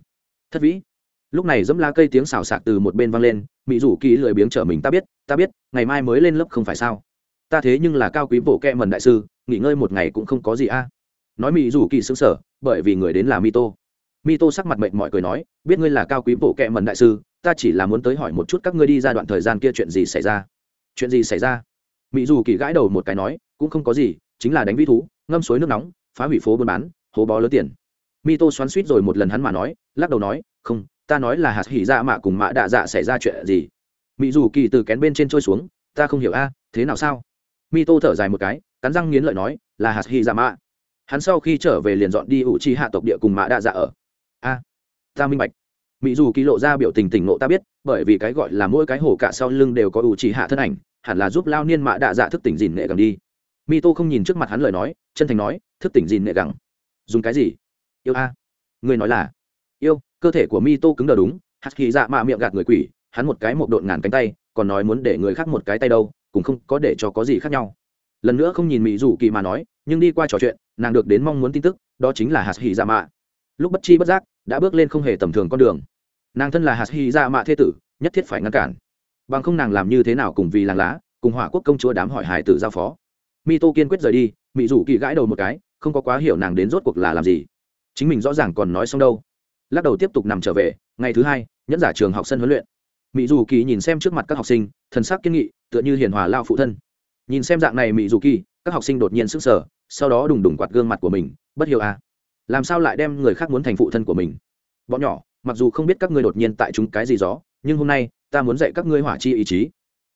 Thất vĩ, lúc này dẫm lá cây tiếng xào xạc từ một bên vang lên, mỹ rủ kỳ lười biếng trở mình, ta biết ta biết, ngày mai mới lên lớp không phải sao? Ta thế nhưng là cao quý bổ kẹ mẩn đại sư, nghỉ ngơi một ngày cũng không có gì a nói mỹ dù kỳ xứng sở, bởi vì người đến là mi tô mi tô sắc mặt mệnh mọi cười nói, biết ngươi là cao quý bổ kệ mần đại sư, ta chỉ là muốn tới hỏi một chút các ngươi đi ra đoạn thời gian kia chuyện gì xảy ra. Chuyện gì xảy ra? Mỹ dù kỳ gãi đầu một cái nói, cũng không có gì, chính là đánh vĩ thú, ngâm suối nước nóng, phá hủy phố buôn bán, hố bó lớn tiền. Mi tô xoắn suýt rồi một lần hắn mà nói, lắc đầu nói, không, ta nói là hạt hỉ dạ mạ cùng mạ đạ dạ xảy ra chuyện gì? Mỹ dù kỳ từ kén bên trên trôi xuống, ta không hiểu a, thế nào sao? Mi tô thở dài một cái, cắn răng nghiến lợi nói, là hạt hỉ dạ mạ hắn sau khi trở về liền dọn đi ủ chi hạ tộc địa cùng mạ đa dạ ở. A, ta minh bạch. Mỹ dù kỳ lộ ra biểu tình tỉnh nộ ta biết, bởi vì cái gọi là mỗi cái hổ cả sau lưng đều có ủ trì hạ thân ảnh, hẳn là giúp lao niên mạ đa dạ thức tỉnh dìn nệ gẳng đi. Mi tô không nhìn trước mặt hắn lời nói, chân thành nói, thức tỉnh dìn nệ gẳng. Dùng cái gì? Yêu a. Người nói là, yêu, cơ thể của mi tô cứng đờ đúng hạt kỳ dạ mạ miệng gạt người quỷ, hắn một cái một độn ngàn cánh tay, còn nói muốn để người khác một cái tay đâu, cũng không có để cho có gì khác nhau. Lần nữa không nhìn mỹ dù kỳ mà nói, nhưng đi qua trò chuyện nàng được đến mong muốn tin tức, đó chính là hạt hỉ dạ mạ lúc bất chi bất giác, đã bước lên không hề tầm thường con đường. Nàng thân là hạt hỉ dạ mạ thế tử, nhất thiết phải ngăn cản. Bằng không nàng làm như thế nào cùng vì làng lá, cùng hỏa quốc công chúa đám hỏi hải tử giao phó. Mi tô kiên quyết rời đi mỹ rủ kỳ gãi đầu một cái, không có quá hiểu nàng đến rốt cuộc là làm gì. Chính mình rõ ràng còn nói xong đâu. Lắc đầu tiếp tục nằm trở về, ngày thứ hai, nhẫn giả trường học sân huấn luyện. Mỹ dù kỳ nhìn xem trước mặt các học sinh, thần sắc kiên nghị, tựa như hiền hòa lao phụ thân. Nhìn xem dạng này mỹ dù kỳ, các học sinh đột nhiên sức sở sau đó đùng đùng quạt gương mặt của mình, bất hiểu à làm sao lại đem người khác muốn thành phụ thân của mình? Bọn nhỏ, mặc dù không biết các ngươi đột nhiên tại chúng cái gì gió, nhưng hôm nay, ta muốn dạy các ngươi hỏa chi ý chí.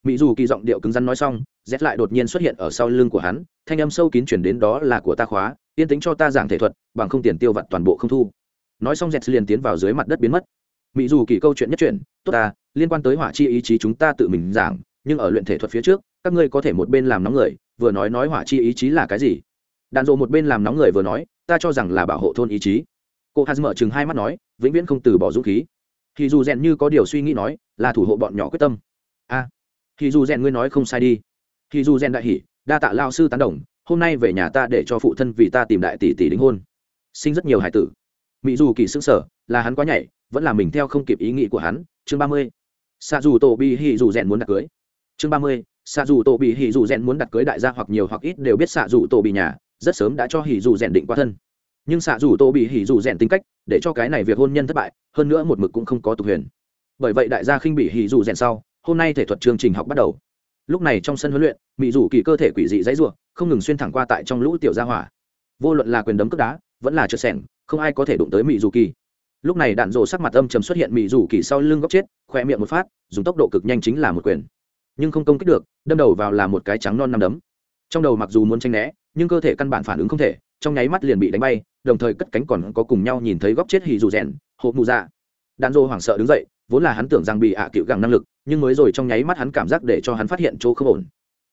Mỹ dù kỳ giọng điệu cứng rắn nói xong rét lại đột nhiên xuất hiện ở sau lưng của hắn, thanh âm sâu kín chuyển đến, đó là của ta khóa, yên tính cho ta giảng thể thuật, bằng không tiền tiêu vặt toàn bộ không thu. Nói xong rét liền tiến vào dưới mặt đất biến mất. Mỹ dù kỳ câu chuyện nhất chuyện tốt ta, liên quan tới hỏa chi ý chí chúng ta tự mình giảng, nhưng ở luyện thể thuật phía trước, các ngươi có thể một bên làm nóng người, vừa nói nói hỏa chi ý chí là cái gì? Đàn rộ một bên làm nóng người vừa nói ta cho rằng là bảo hộ thôn ý chí. Cô hạt mở chừng hai mắt nói vĩnh viễn không từ bỏ dũng khí. Thì dù rèn như có điều suy nghĩ nói là thủ hộ bọn nhỏ quyết tâm. A à, thì dù rèn ngươi nói không sai đi. Thì dù rèn đại hỉ đa tạ lao sư tán đồng hôm nay về nhà ta để cho phụ thân vì ta tìm đại tỷ tỷ đính hôn. Sinh rất nhiều hải tử. Mỹ dù kỳ xứng sở là hắn quá nhảy vẫn là mình theo không kịp ý nghĩ của hắn. Chương ba mươi. Xa dù tổ bị hỉ dù rèn muốn đặt cưới. Chương ba mươi. Xạ dù tổ bị hỉ dù rèn muốn đặt cưới đại gia hoặc nhiều hoặc ít đều biết xạ dù tổ bị nhà rất sớm đã cho hỉ dù rèn định qua thân. Nhưng xạ dù tô bị hỉ dù rèn tính cách, để cho cái này việc hôn nhân thất bại, hơn nữa một mực cũng không có tục huyền. Bởi vậy đại gia khinh bị hỉ dù rèn sau, hôm nay thể thuật chương trình học bắt đầu. Lúc này trong sân huấn luyện, mỹ dù kỳ cơ thể quỷ dị dãy ruộng không ngừng xuyên thẳng qua tại trong lũ tiểu gia hỏa. Vô luận là quyền đấm cướp đá, vẫn là trượt sẻng, không ai có thể đụng tới mỹ dù kỳ. Lúc này đạn rồ sắc mặt âm trầm xuất hiện mỹ dù kỳ sau lưng góc chết khoe miệng một phát, dùng tốc độ cực nhanh chính là một quyền. Nhưng không công kích được, đâm đầu vào là một cái trắng non nằm đấm. Trong đầu mặc dù muốn tranh né nhưng cơ thể căn bản phản ứng không thể, trong nháy mắt liền bị đánh bay, đồng thời cất cánh còn có cùng nhau nhìn thấy góc chết hì dù rèn hộp mù dạ. ra đàn rô hoảng sợ đứng dậy, vốn là hắn tưởng rằng bị ạ à cựu gẳng năng lực, nhưng mới rồi trong nháy mắt hắn cảm giác để cho hắn phát hiện chỗ không ổn.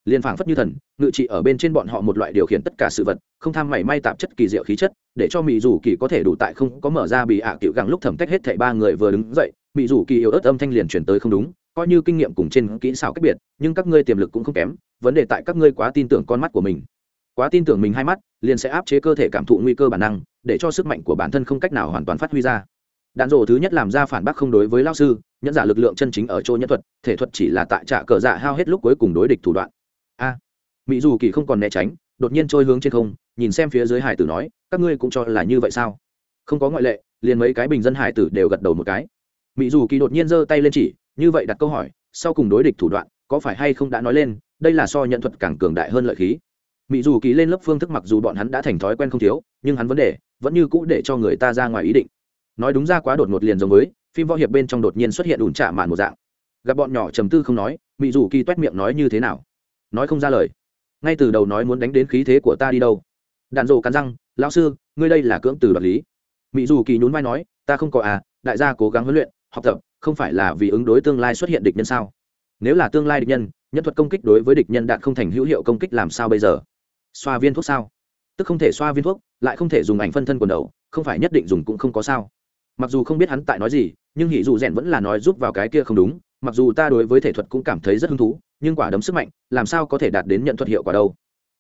Liền phảng phất như thần, ngự trị ở bên trên bọn họ một loại điều khiển tất cả sự vật, không tham mảy may tạp chất kỳ diệu khí chất, để cho mỹ dù kỳ có thể đủ tại không có mở ra bị ạ à cựu gẳng lúc thẩm tách hết thảy ba người vừa đứng dậy mỹ dù kỳ yếu ớt âm thanh liền chuyển tới không đúng, coi như kinh nghiệm cùng trên kỹ xảo cách biệt, nhưng các ngươi tiềm lực cũng không kém, vấn đề tại các ngươi quá tin tưởng con mắt của mình quá tin tưởng mình hai mắt, liền sẽ áp chế cơ thể cảm thụ nguy cơ bản năng, để cho sức mạnh của bản thân không cách nào hoàn toàn phát huy ra. Đạn rổ thứ nhất làm ra phản bác không đối với lao sư nhẫn giả lực lượng chân chính ở chỗ nhân thuật, thể thuật chỉ là tại trạ cờ dạ hao hết lúc cuối cùng đối địch thủ đoạn. A. Mỹ dù kỳ không còn né tránh, đột nhiên trôi hướng trên không, nhìn xem phía dưới hải tử nói, các ngươi cũng cho là như vậy sao? Không có ngoại lệ, liền mấy cái bình dân hải tử đều gật đầu một cái. Mỹ dù kỳ đột nhiên giơ tay lên chỉ, như vậy đặt câu hỏi, sau cùng đối địch thủ đoạn, có phải hay không đã nói lên, đây là so nhận thuật càng cường đại hơn lợi khí? Mỹ dù kỳ lên lớp phương thức mặc dù bọn hắn đã thành thói quen không thiếu, nhưng hắn vấn đề vẫn như cũ để cho người ta ra ngoài ý định. Nói đúng ra quá đột ngột liền giống với, phim võ hiệp bên trong đột nhiên xuất hiện ủn trả màn một dạng. Gặp bọn nhỏ trầm tư không nói mỹ dù kỳ t miệng nói như thế nào? Nói không ra lời. Ngay từ đầu nói muốn đánh đến khí thế của ta đi đâu? Đạn dộ cắn răng, lão sư, ngươi đây là cưỡng từ đoạt lý. Mỹ dù kỳ nhún vai nói, ta không có à đại gia cố gắng huấn luyện, học tập, không phải là vì ứng đối tương lai xuất hiện địch nhân sao? Nếu là tương lai địch nhân nhân thuật công kích đối với địch nhân đạt không thành hữu hiệu công kích làm sao bây giờ? Xoa viên thuốc sao? Tức không thể xoa viên thuốc, lại không thể dùng ảnh phân thân quần đầu, không phải nhất định dùng cũng không có sao. Mặc dù không biết hắn tại nói gì, nhưng hỉ dù rèn vẫn là nói giúp vào cái kia không đúng, mặc dù ta đối với thể thuật cũng cảm thấy rất hứng thú, nhưng quả đấm sức mạnh, làm sao có thể đạt đến nhận thuật hiệu quả đâu?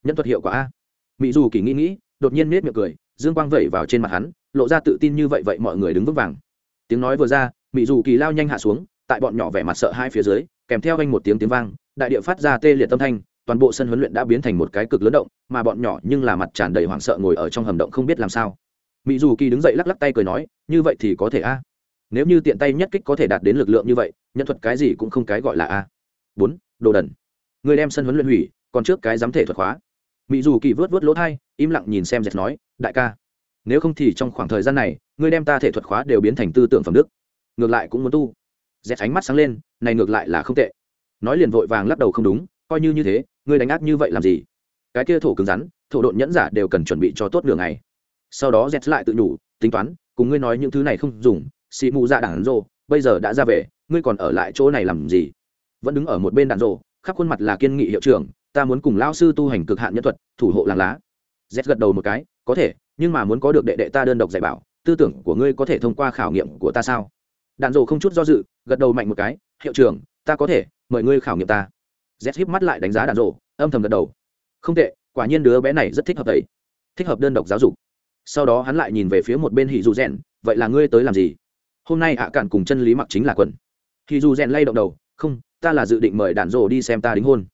Nhận thuật hiệu quả a? Mỹ dù kỳ nghĩ nghĩ, đột nhiên nết miệng cười, dương quang vẩy vào trên mặt hắn, lộ ra tự tin như vậy vậy mọi người đứng vững vàng. Tiếng nói vừa ra mỹ dù kỳ lao nhanh hạ xuống, tại bọn nhỏ vẻ mặt sợ hai phía dưới, kèm theo anh một tiếng tiếng vang, đại địa phát ra tê liệt tâm thanh toàn bộ sân huấn luyện đã biến thành một cái cực lớn động, mà bọn nhỏ nhưng là mặt tràn đầy hoảng sợ ngồi ở trong hầm động không biết làm sao. Mỹ dù kỳ đứng dậy lắc lắc tay cười nói, như vậy thì có thể a. Nếu như tiện tay nhất kích có thể đạt đến lực lượng như vậy, nhân thuật cái gì cũng không cái gọi là a. Bốn, đồ đần. Người đem sân huấn luyện hủy, còn trước cái giám thể thuật khóa. Mỹ dù kỳ vớt vớt lỗ thai, im lặng nhìn xem dẹt nói, đại ca, nếu không thì trong khoảng thời gian này, ngươi đem ta thể thuật khóa đều biến thành tư tưởng phẩm đức. Ngược lại cũng muốn tu. Dẹt ánh mắt sáng lên, này ngược lại là không tệ. Nói liền vội vàng lắc đầu không đúng coi như như thế, ngươi đánh áp như vậy làm gì? Cái kia thổ cứng rắn, thổ độn nhẫn giả đều cần chuẩn bị cho tốt đường này sau đó dẹt lại tự nhủ, tính toán, cùng ngươi nói những thứ này không dùng xị mù ra đạn rô bây giờ đã ra về, ngươi còn ở lại chỗ này làm gì? Vẫn đứng ở một bên đạn rộ khắp khuôn mặt là kiên nghị hiệu trưởng, ta muốn cùng lao sư tu hành cực hạn nhân thuật, thủ hộ làng lá. Z gật đầu một cái, có thể, nhưng mà muốn có được đệ đệ ta đơn độc dạy bảo, tư tưởng của ngươi có thể thông qua khảo nghiệm của ta sao? Đạn rộ không chút do dự, gật đầu mạnh một cái, hiệu trưởng, ta có thể, mời ngươi khảo nghiệm ta z híp mắt lại đánh giá đàn rộ, âm thầm gật đầu. Không tệ, quả nhiên đứa bé này rất thích hợp đấy thích hợp đơn độc giáo dục. Sau đó hắn lại nhìn về phía một bên hì dù rèn, vậy là ngươi tới làm gì? Hôm nay ạ cạn cùng chân lý mặc chính là quần. Hì dù rèn lay động đầu, không, ta là dự định mời đàn rộ đi xem ta đính hôn.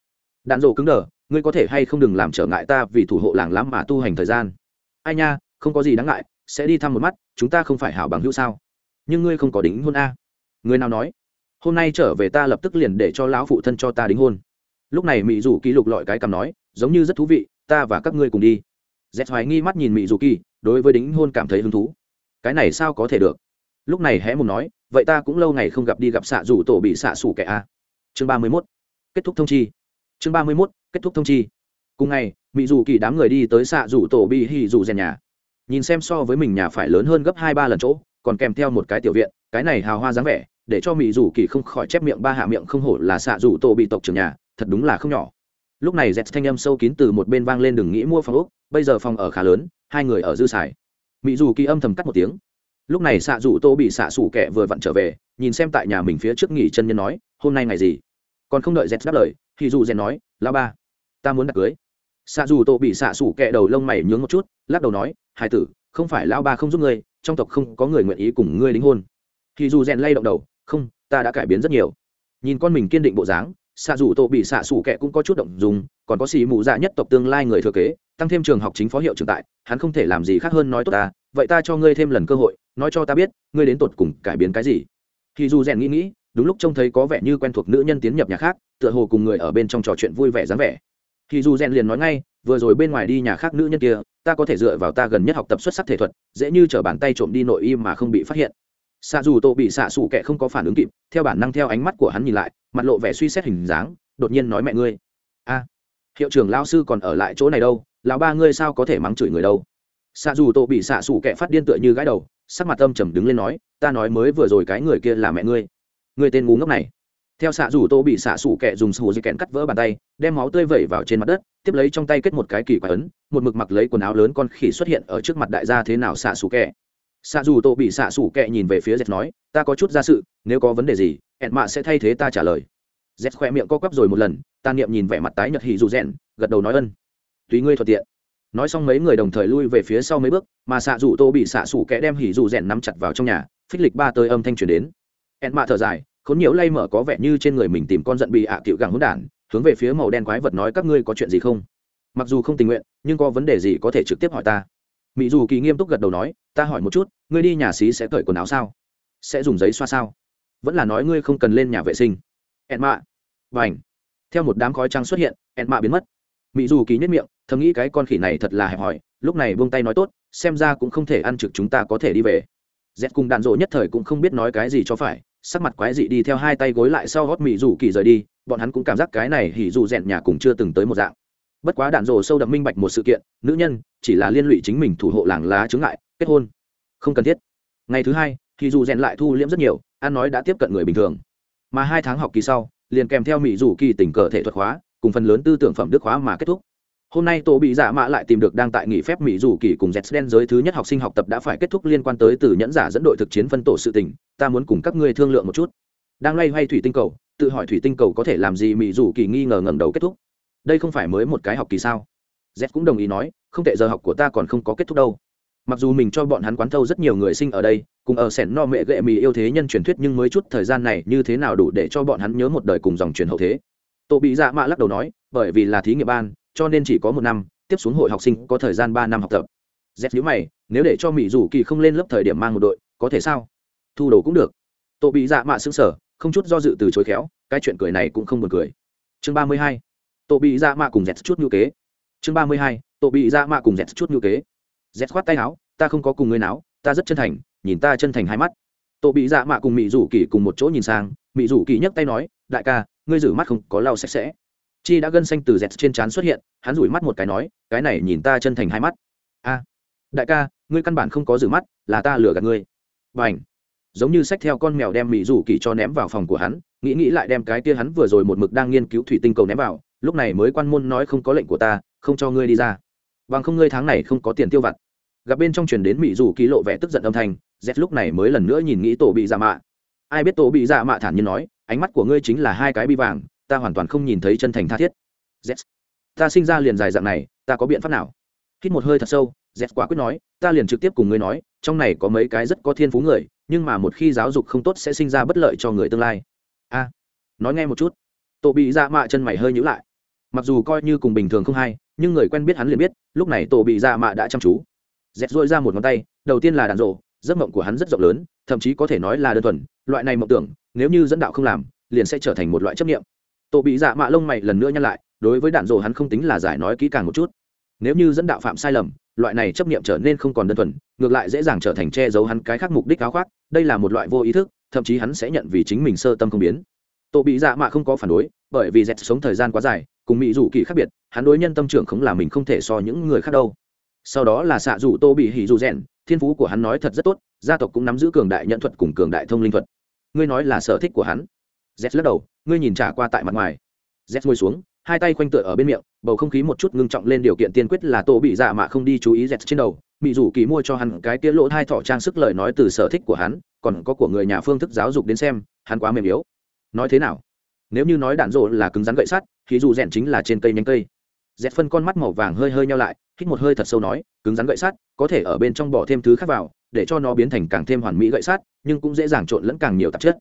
Đàn rộ cứng đờ, ngươi có thể hay không đừng làm trở ngại ta vì thủ hộ làng lắm mà tu hành thời gian. Ai nha, không có gì đáng ngại, sẽ đi thăm một mắt, chúng ta không phải hảo bằng hữu sao? Nhưng ngươi không có đính hôn a. À. người nào nói? Hôm nay trở về ta lập tức liền để cho lão phụ thân cho ta đính hôn lúc này mỹ dù kỳ lục lọi cái cầm nói, giống như rất thú vị, ta và các ngươi cùng đi. Z hoài nghi mắt nhìn mỹ dù kỳ, đối với đính hôn cảm thấy hứng thú. Cái này sao có thể được? Lúc này hé mùng nói, vậy ta cũng lâu ngày không gặp đi gặp xạ rủ tổ bị xạ xủ kẻ a. Chương ba mươi mốt, kết thúc thông chi. Chương ba mươi mốt, kết thúc thông chi. Cùng ngày mỹ dù kỳ đám người đi tới xạ rủ tổ bị hì dù rèn nhà. Nhìn xem so với mình nhà phải lớn hơn gấp hai ba lần chỗ, còn kèm theo một cái tiểu viện, cái này hào hoa dáng vẻ, để cho mỹ dù kỳ không khỏi chép miệng ba hạ miệng không hổ là xạ rủ tổ bị tộc trưởng nhà thật đúng là không nhỏ. Lúc này Jet thanh âm sâu kín từ một bên vang lên đừng nghĩ mua phòng úc, bây giờ phòng ở khá lớn, hai người ở dư xài. Mỹ dù kỳ âm thầm cắt một tiếng. Lúc này xạ dù tô bị xạ xủ kẻ vừa vặn trở về, nhìn xem tại nhà mình phía trước nghỉ chân nhân nói, hôm nay ngày gì? Còn không đợi Jet đáp lời, thì dù Jet nói la ba, ta muốn đặt cưới. Xạ dù tô bị xạ xủ kẻ đầu lông mày nhướng một chút, lắc đầu nói hai tử, không phải lao ba không giúp ngươi, trong tộc không có người nguyện ý cùng ngươi đính hôn. Thì dù rèn lay động đầu, không, ta đã cải biến rất nhiều. Nhìn con mình kiên định bộ dáng xạ dù tổ bị xạ xù kẹ cũng có chút động dùng còn có xì mù dạ nhất tộc tương lai người thừa kế, tăng thêm trường học chính phó hiệu trưởng tại, hắn không thể làm gì khác hơn nói tốt ta, vậy ta cho ngươi thêm lần cơ hội, nói cho ta biết, ngươi đến tột cùng cải biến cái gì? Thì dù rèn nghĩ nghĩ, đúng lúc trông thấy có vẻ như quen thuộc nữ nhân tiến nhập nhà khác, tựa hồ cùng người ở bên trong trò chuyện vui vẻ dáng vẻ. Thì dù rèn liền nói ngay, vừa rồi bên ngoài đi nhà khác nữ nhân kia, ta có thể dựa vào ta gần nhất học tập xuất sắc thể thuật, dễ như t bàn tay trộm đi nội y mà không bị phát hiện xạ dù tô bị xạ xù kệ không có phản ứng kịp, theo bản năng theo ánh mắt của hắn nhìn lại, mặt lộ vẻ suy xét hình dáng, đột nhiên nói mẹ ngươi. A, hiệu trưởng lao sư còn ở lại chỗ này đâu, lão ba ngươi sao có thể mắng chửi người đâu? Xạ dù tô bị xạ xù kệ phát điên tựa như gái đầu, sắc mặt âm trầm đứng lên nói, ta nói mới vừa rồi cái người kia là mẹ ngươi. Ngươi tên ngu ngốc này. Theo xạ dù tô bị xạ xù kẹ dùng sù dây kẹn cắt vỡ bàn tay, đem máu tươi vẩy vào trên mặt đất, tiếp lấy trong tay kết một cái kỳ quái ấn, một mực mặc lấy quần áo lớn con khỉ xuất hiện ở trước mặt đại gia thế nào xạ xù kẹ xạ dù tô bị xạ xủ kệ nhìn về phía dẹt nói, ta có chút ra sự, nếu có vấn đề gì, ẹn mạ sẽ thay thế ta trả lời. Dẹt khoe miệng co quắp rồi một lần, ta niệm nhìn vẻ mặt tái nhật hì dù rèn, gật đầu nói ân. Tùy ngươi thuận tiện. Nói xong mấy người đồng thời lui về phía sau mấy bước, mà xạ dù tô bị xạ xủ kệ đem hì dù rèn nắm chặt vào trong nhà, phích lịch ba tơi âm thanh truyền đến. Ẹn mạ thở dài, khốn nhiễu lay mở có vẻ như trên người mình tìm con giận bị ạ à cựu gẳng hỗn đản, hướng về phía màu đen quái vật nói, các ngươi có chuyện gì không? Mặc dù không tình nguyện, nhưng có vấn đề gì có thể trực tiếp hỏi ta mỹ dù kỳ nghiêm túc gật đầu nói, ta hỏi một chút, ngươi đi nhà xí sẽ cởi quần áo sao? Sẽ dùng giấy xoa sao? Vẫn là nói ngươi không cần lên nhà vệ sinh. Ẹn mạ. Và ảnh theo một đám khói trắng xuất hiện, ẹn mạ biến mất. Mỹ dù kỳ nhất miệng, thầm nghĩ cái con khỉ này thật là hẹp hòi, lúc này buông tay nói tốt, xem ra cũng không thể ăn trực chúng ta có thể đi về. Z cùng đạn dỗ nhất thời cũng không biết nói cái gì cho phải, sắc mặt quái dị đi theo hai tay gối lại sau gót mỹ Dù kỳ rời đi, bọn hắn cũng cảm giác cái này hỉ dù rèn nhà cùng chưa từng tới một dạng bất quá đạn rồ sâu đậm minh bạch một sự kiện, nữ nhân chỉ là liên lụy chính mình thủ hộ làng lá chướng ngại, kết hôn. Không cần thiết. Ngày thứ hai, thì dù rèn lại thu liễm rất nhiều, an nói đã tiếp cận người bình thường. Mà hai tháng học kỳ sau, liền kèm theo mỹ dù kỳ tình cờ thể thuật hóa cùng phần lớn tư tưởng phẩm đức hóa mà kết thúc. Hôm nay tổ bị dạ giả mạ lại tìm được đang tại nghỉ phép mỹ dù kỳ cùng z đen giới thứ nhất học sinh học tập đã phải kết thúc liên quan tới từ nhẫn giả dẫn đội thực chiến phân tổ sự tình, ta muốn cùng các ngươi thương lượng một chút. Đang loay hoay thủy tinh cầu, tự hỏi thủy tinh cầu có thể làm gì mỹ dù kỳ nghi ngờ ngẩng đầu kết thúc đây không phải mới một cái học kỳ sao? Z cũng đồng ý nói, không tệ, giờ học của ta còn không có kết thúc đâu. Mặc dù mình cho bọn hắn quán thâu rất nhiều người sinh ở đây, cùng ở sẻn no mẹ gệ mì yêu thế nhân truyền thuyết nhưng mới chút thời gian này như thế nào đủ để cho bọn hắn nhớ một đời cùng dòng truyền hậu thế? Tổ bị dạ mạ lắc đầu nói, bởi vì là thí nghiệm ban, cho nên chỉ có một năm, tiếp xuống hội học sinh có thời gian ba năm học tập. Z nhữ mày, nếu để cho mỹ dù kỳ không lên lớp thời điểm mang một đội, có thể sao? Thu đồ cũng được. Tổ bị dạ mạ xứng sở không chút do dự từ chối khéo, cái chuyện cười này cũng không buồn cười. Chương ba mươi hai tổ bị ra mạ cùng dẹt chút ngữ kế. Chương ba mươi hai tổ bị ra mạ cùng dẹt chút ngữ kế. Dẹt khoát tay áo, ta không có cùng người nào ta rất chân thành, nhìn ta chân thành hai mắt. Tổ bị dạ mạ cùng mỹ rủ kỳ cùng một chỗ nhìn sang mỹ rủ kỳ nhấc tay nói, đại ca, ngươi rửa mắt không, có lau sạch sẽ. Chi đã gân xanh từ dẹt trên trán xuất hiện, hắn rủi mắt một cái nói, cái này nhìn ta chân thành hai mắt. A, đại ca, ngươi căn bản không có rửa mắt, là ta lừa gạt ngươi. Và ảnh giống như sách theo con mèo đem mỹ rủ kỳ cho ném vào phòng của hắn, nghĩ nghĩ lại đem cái tia hắn vừa rồi một mực đang nghiên cứu thủy tinh cầu ném vào lúc này mới quan môn nói không có lệnh của ta, không cho ngươi đi ra. Bằng không ngươi tháng này không có tiền tiêu vặt. Gặp bên trong truyền đến mỹ rủ ký lộ vẻ tức giận âm thanh z lúc này mới lần nữa nhìn nghĩ tổ bị dạ mạ. Ai biết tổ bị dạ mạ thản nhiên nói, ánh mắt của ngươi chính là hai cái bi vàng, ta hoàn toàn không nhìn thấy chân thành tha thiết. Z ta sinh ra liền dài dạng này, ta có biện pháp nào? Hít một hơi thật sâu z quả quyết nói, ta liền trực tiếp cùng ngươi nói, trong này có mấy cái rất có thiên phú người, nhưng mà một khi giáo dục không tốt sẽ sinh ra bất lợi cho người tương lai. A, nói nghe một chút tổ bị dạ mạ chân mày hơi nhữ lại. Mặc dù coi như cùng bình thường không hay, nhưng người quen biết hắn liền biết, lúc này tổ bị dạ mạ đã chăm chú. Dẹt dội ra một ngón tay, đầu tiên là đàn rộ, giấc mộng của hắn rất rộng lớn, thậm chí có thể nói là đơn thuần, loại này mộng tưởng, nếu như dẫn đạo không làm, liền sẽ trở thành một loại chấp nghiệm tổ bị dạ mạ lông mày lần nữa nhăn lại, đối với đạn rộ hắn không tính là giải nói kỹ càng một chút. Nếu như dẫn đạo phạm sai lầm, loại này chấp nghiệm trở nên không còn đơn thuần, ngược lại dễ dàng trở thành che giấu hắn cái khác mục đích áo khoác, đây là một loại vô ý thức, thậm chí hắn sẽ nhận vì chính mình sơ tâm không biến tổ bị dạ mạ không có phản đối, bởi vì dẹt sống thời gian quá dài, cùng mỹ rủ kỳ khác biệt, hắn đối nhân tâm trưởng không là mình không thể so những người khác đâu. Sau đó là xạ rủ tô bị hỉ dù rèn, thiên phú của hắn nói thật rất tốt, gia tộc cũng nắm giữ cường đại nhận thuật cùng cường đại thông linh thuật. Ngươi nói là sở thích của hắn? Z lắc đầu, ngươi nhìn trả qua tại mặt ngoài. Z ngồi xuống, hai tay khoanh tựa ở bên miệng, bầu không khí một chút ngưng trọng lên điều kiện tiên quyết là tô bị dạ mạ không đi chú ý dẹt trên đầu. Mỹ dù kỳ mua cho hắn cái kia lỗ hai thọ trang sức lời nói từ sở thích của hắn, còn có của người nhà phương thức giáo dục đến xem, hắn quá mềm yếu nói thế nào? Nếu như nói đạn rộ là cứng rắn gậy sắt, thì dù rèn chính là trên cây nhánh cây. Dẹt phân con mắt màu vàng hơi hơi nhau lại, hít một hơi thật sâu nói, cứng rắn gậy sắt, có thể ở bên trong bỏ thêm thứ khác vào, để cho nó biến thành càng thêm hoàn mỹ gậy sắt, nhưng cũng dễ dàng trộn lẫn càng nhiều tạp chất.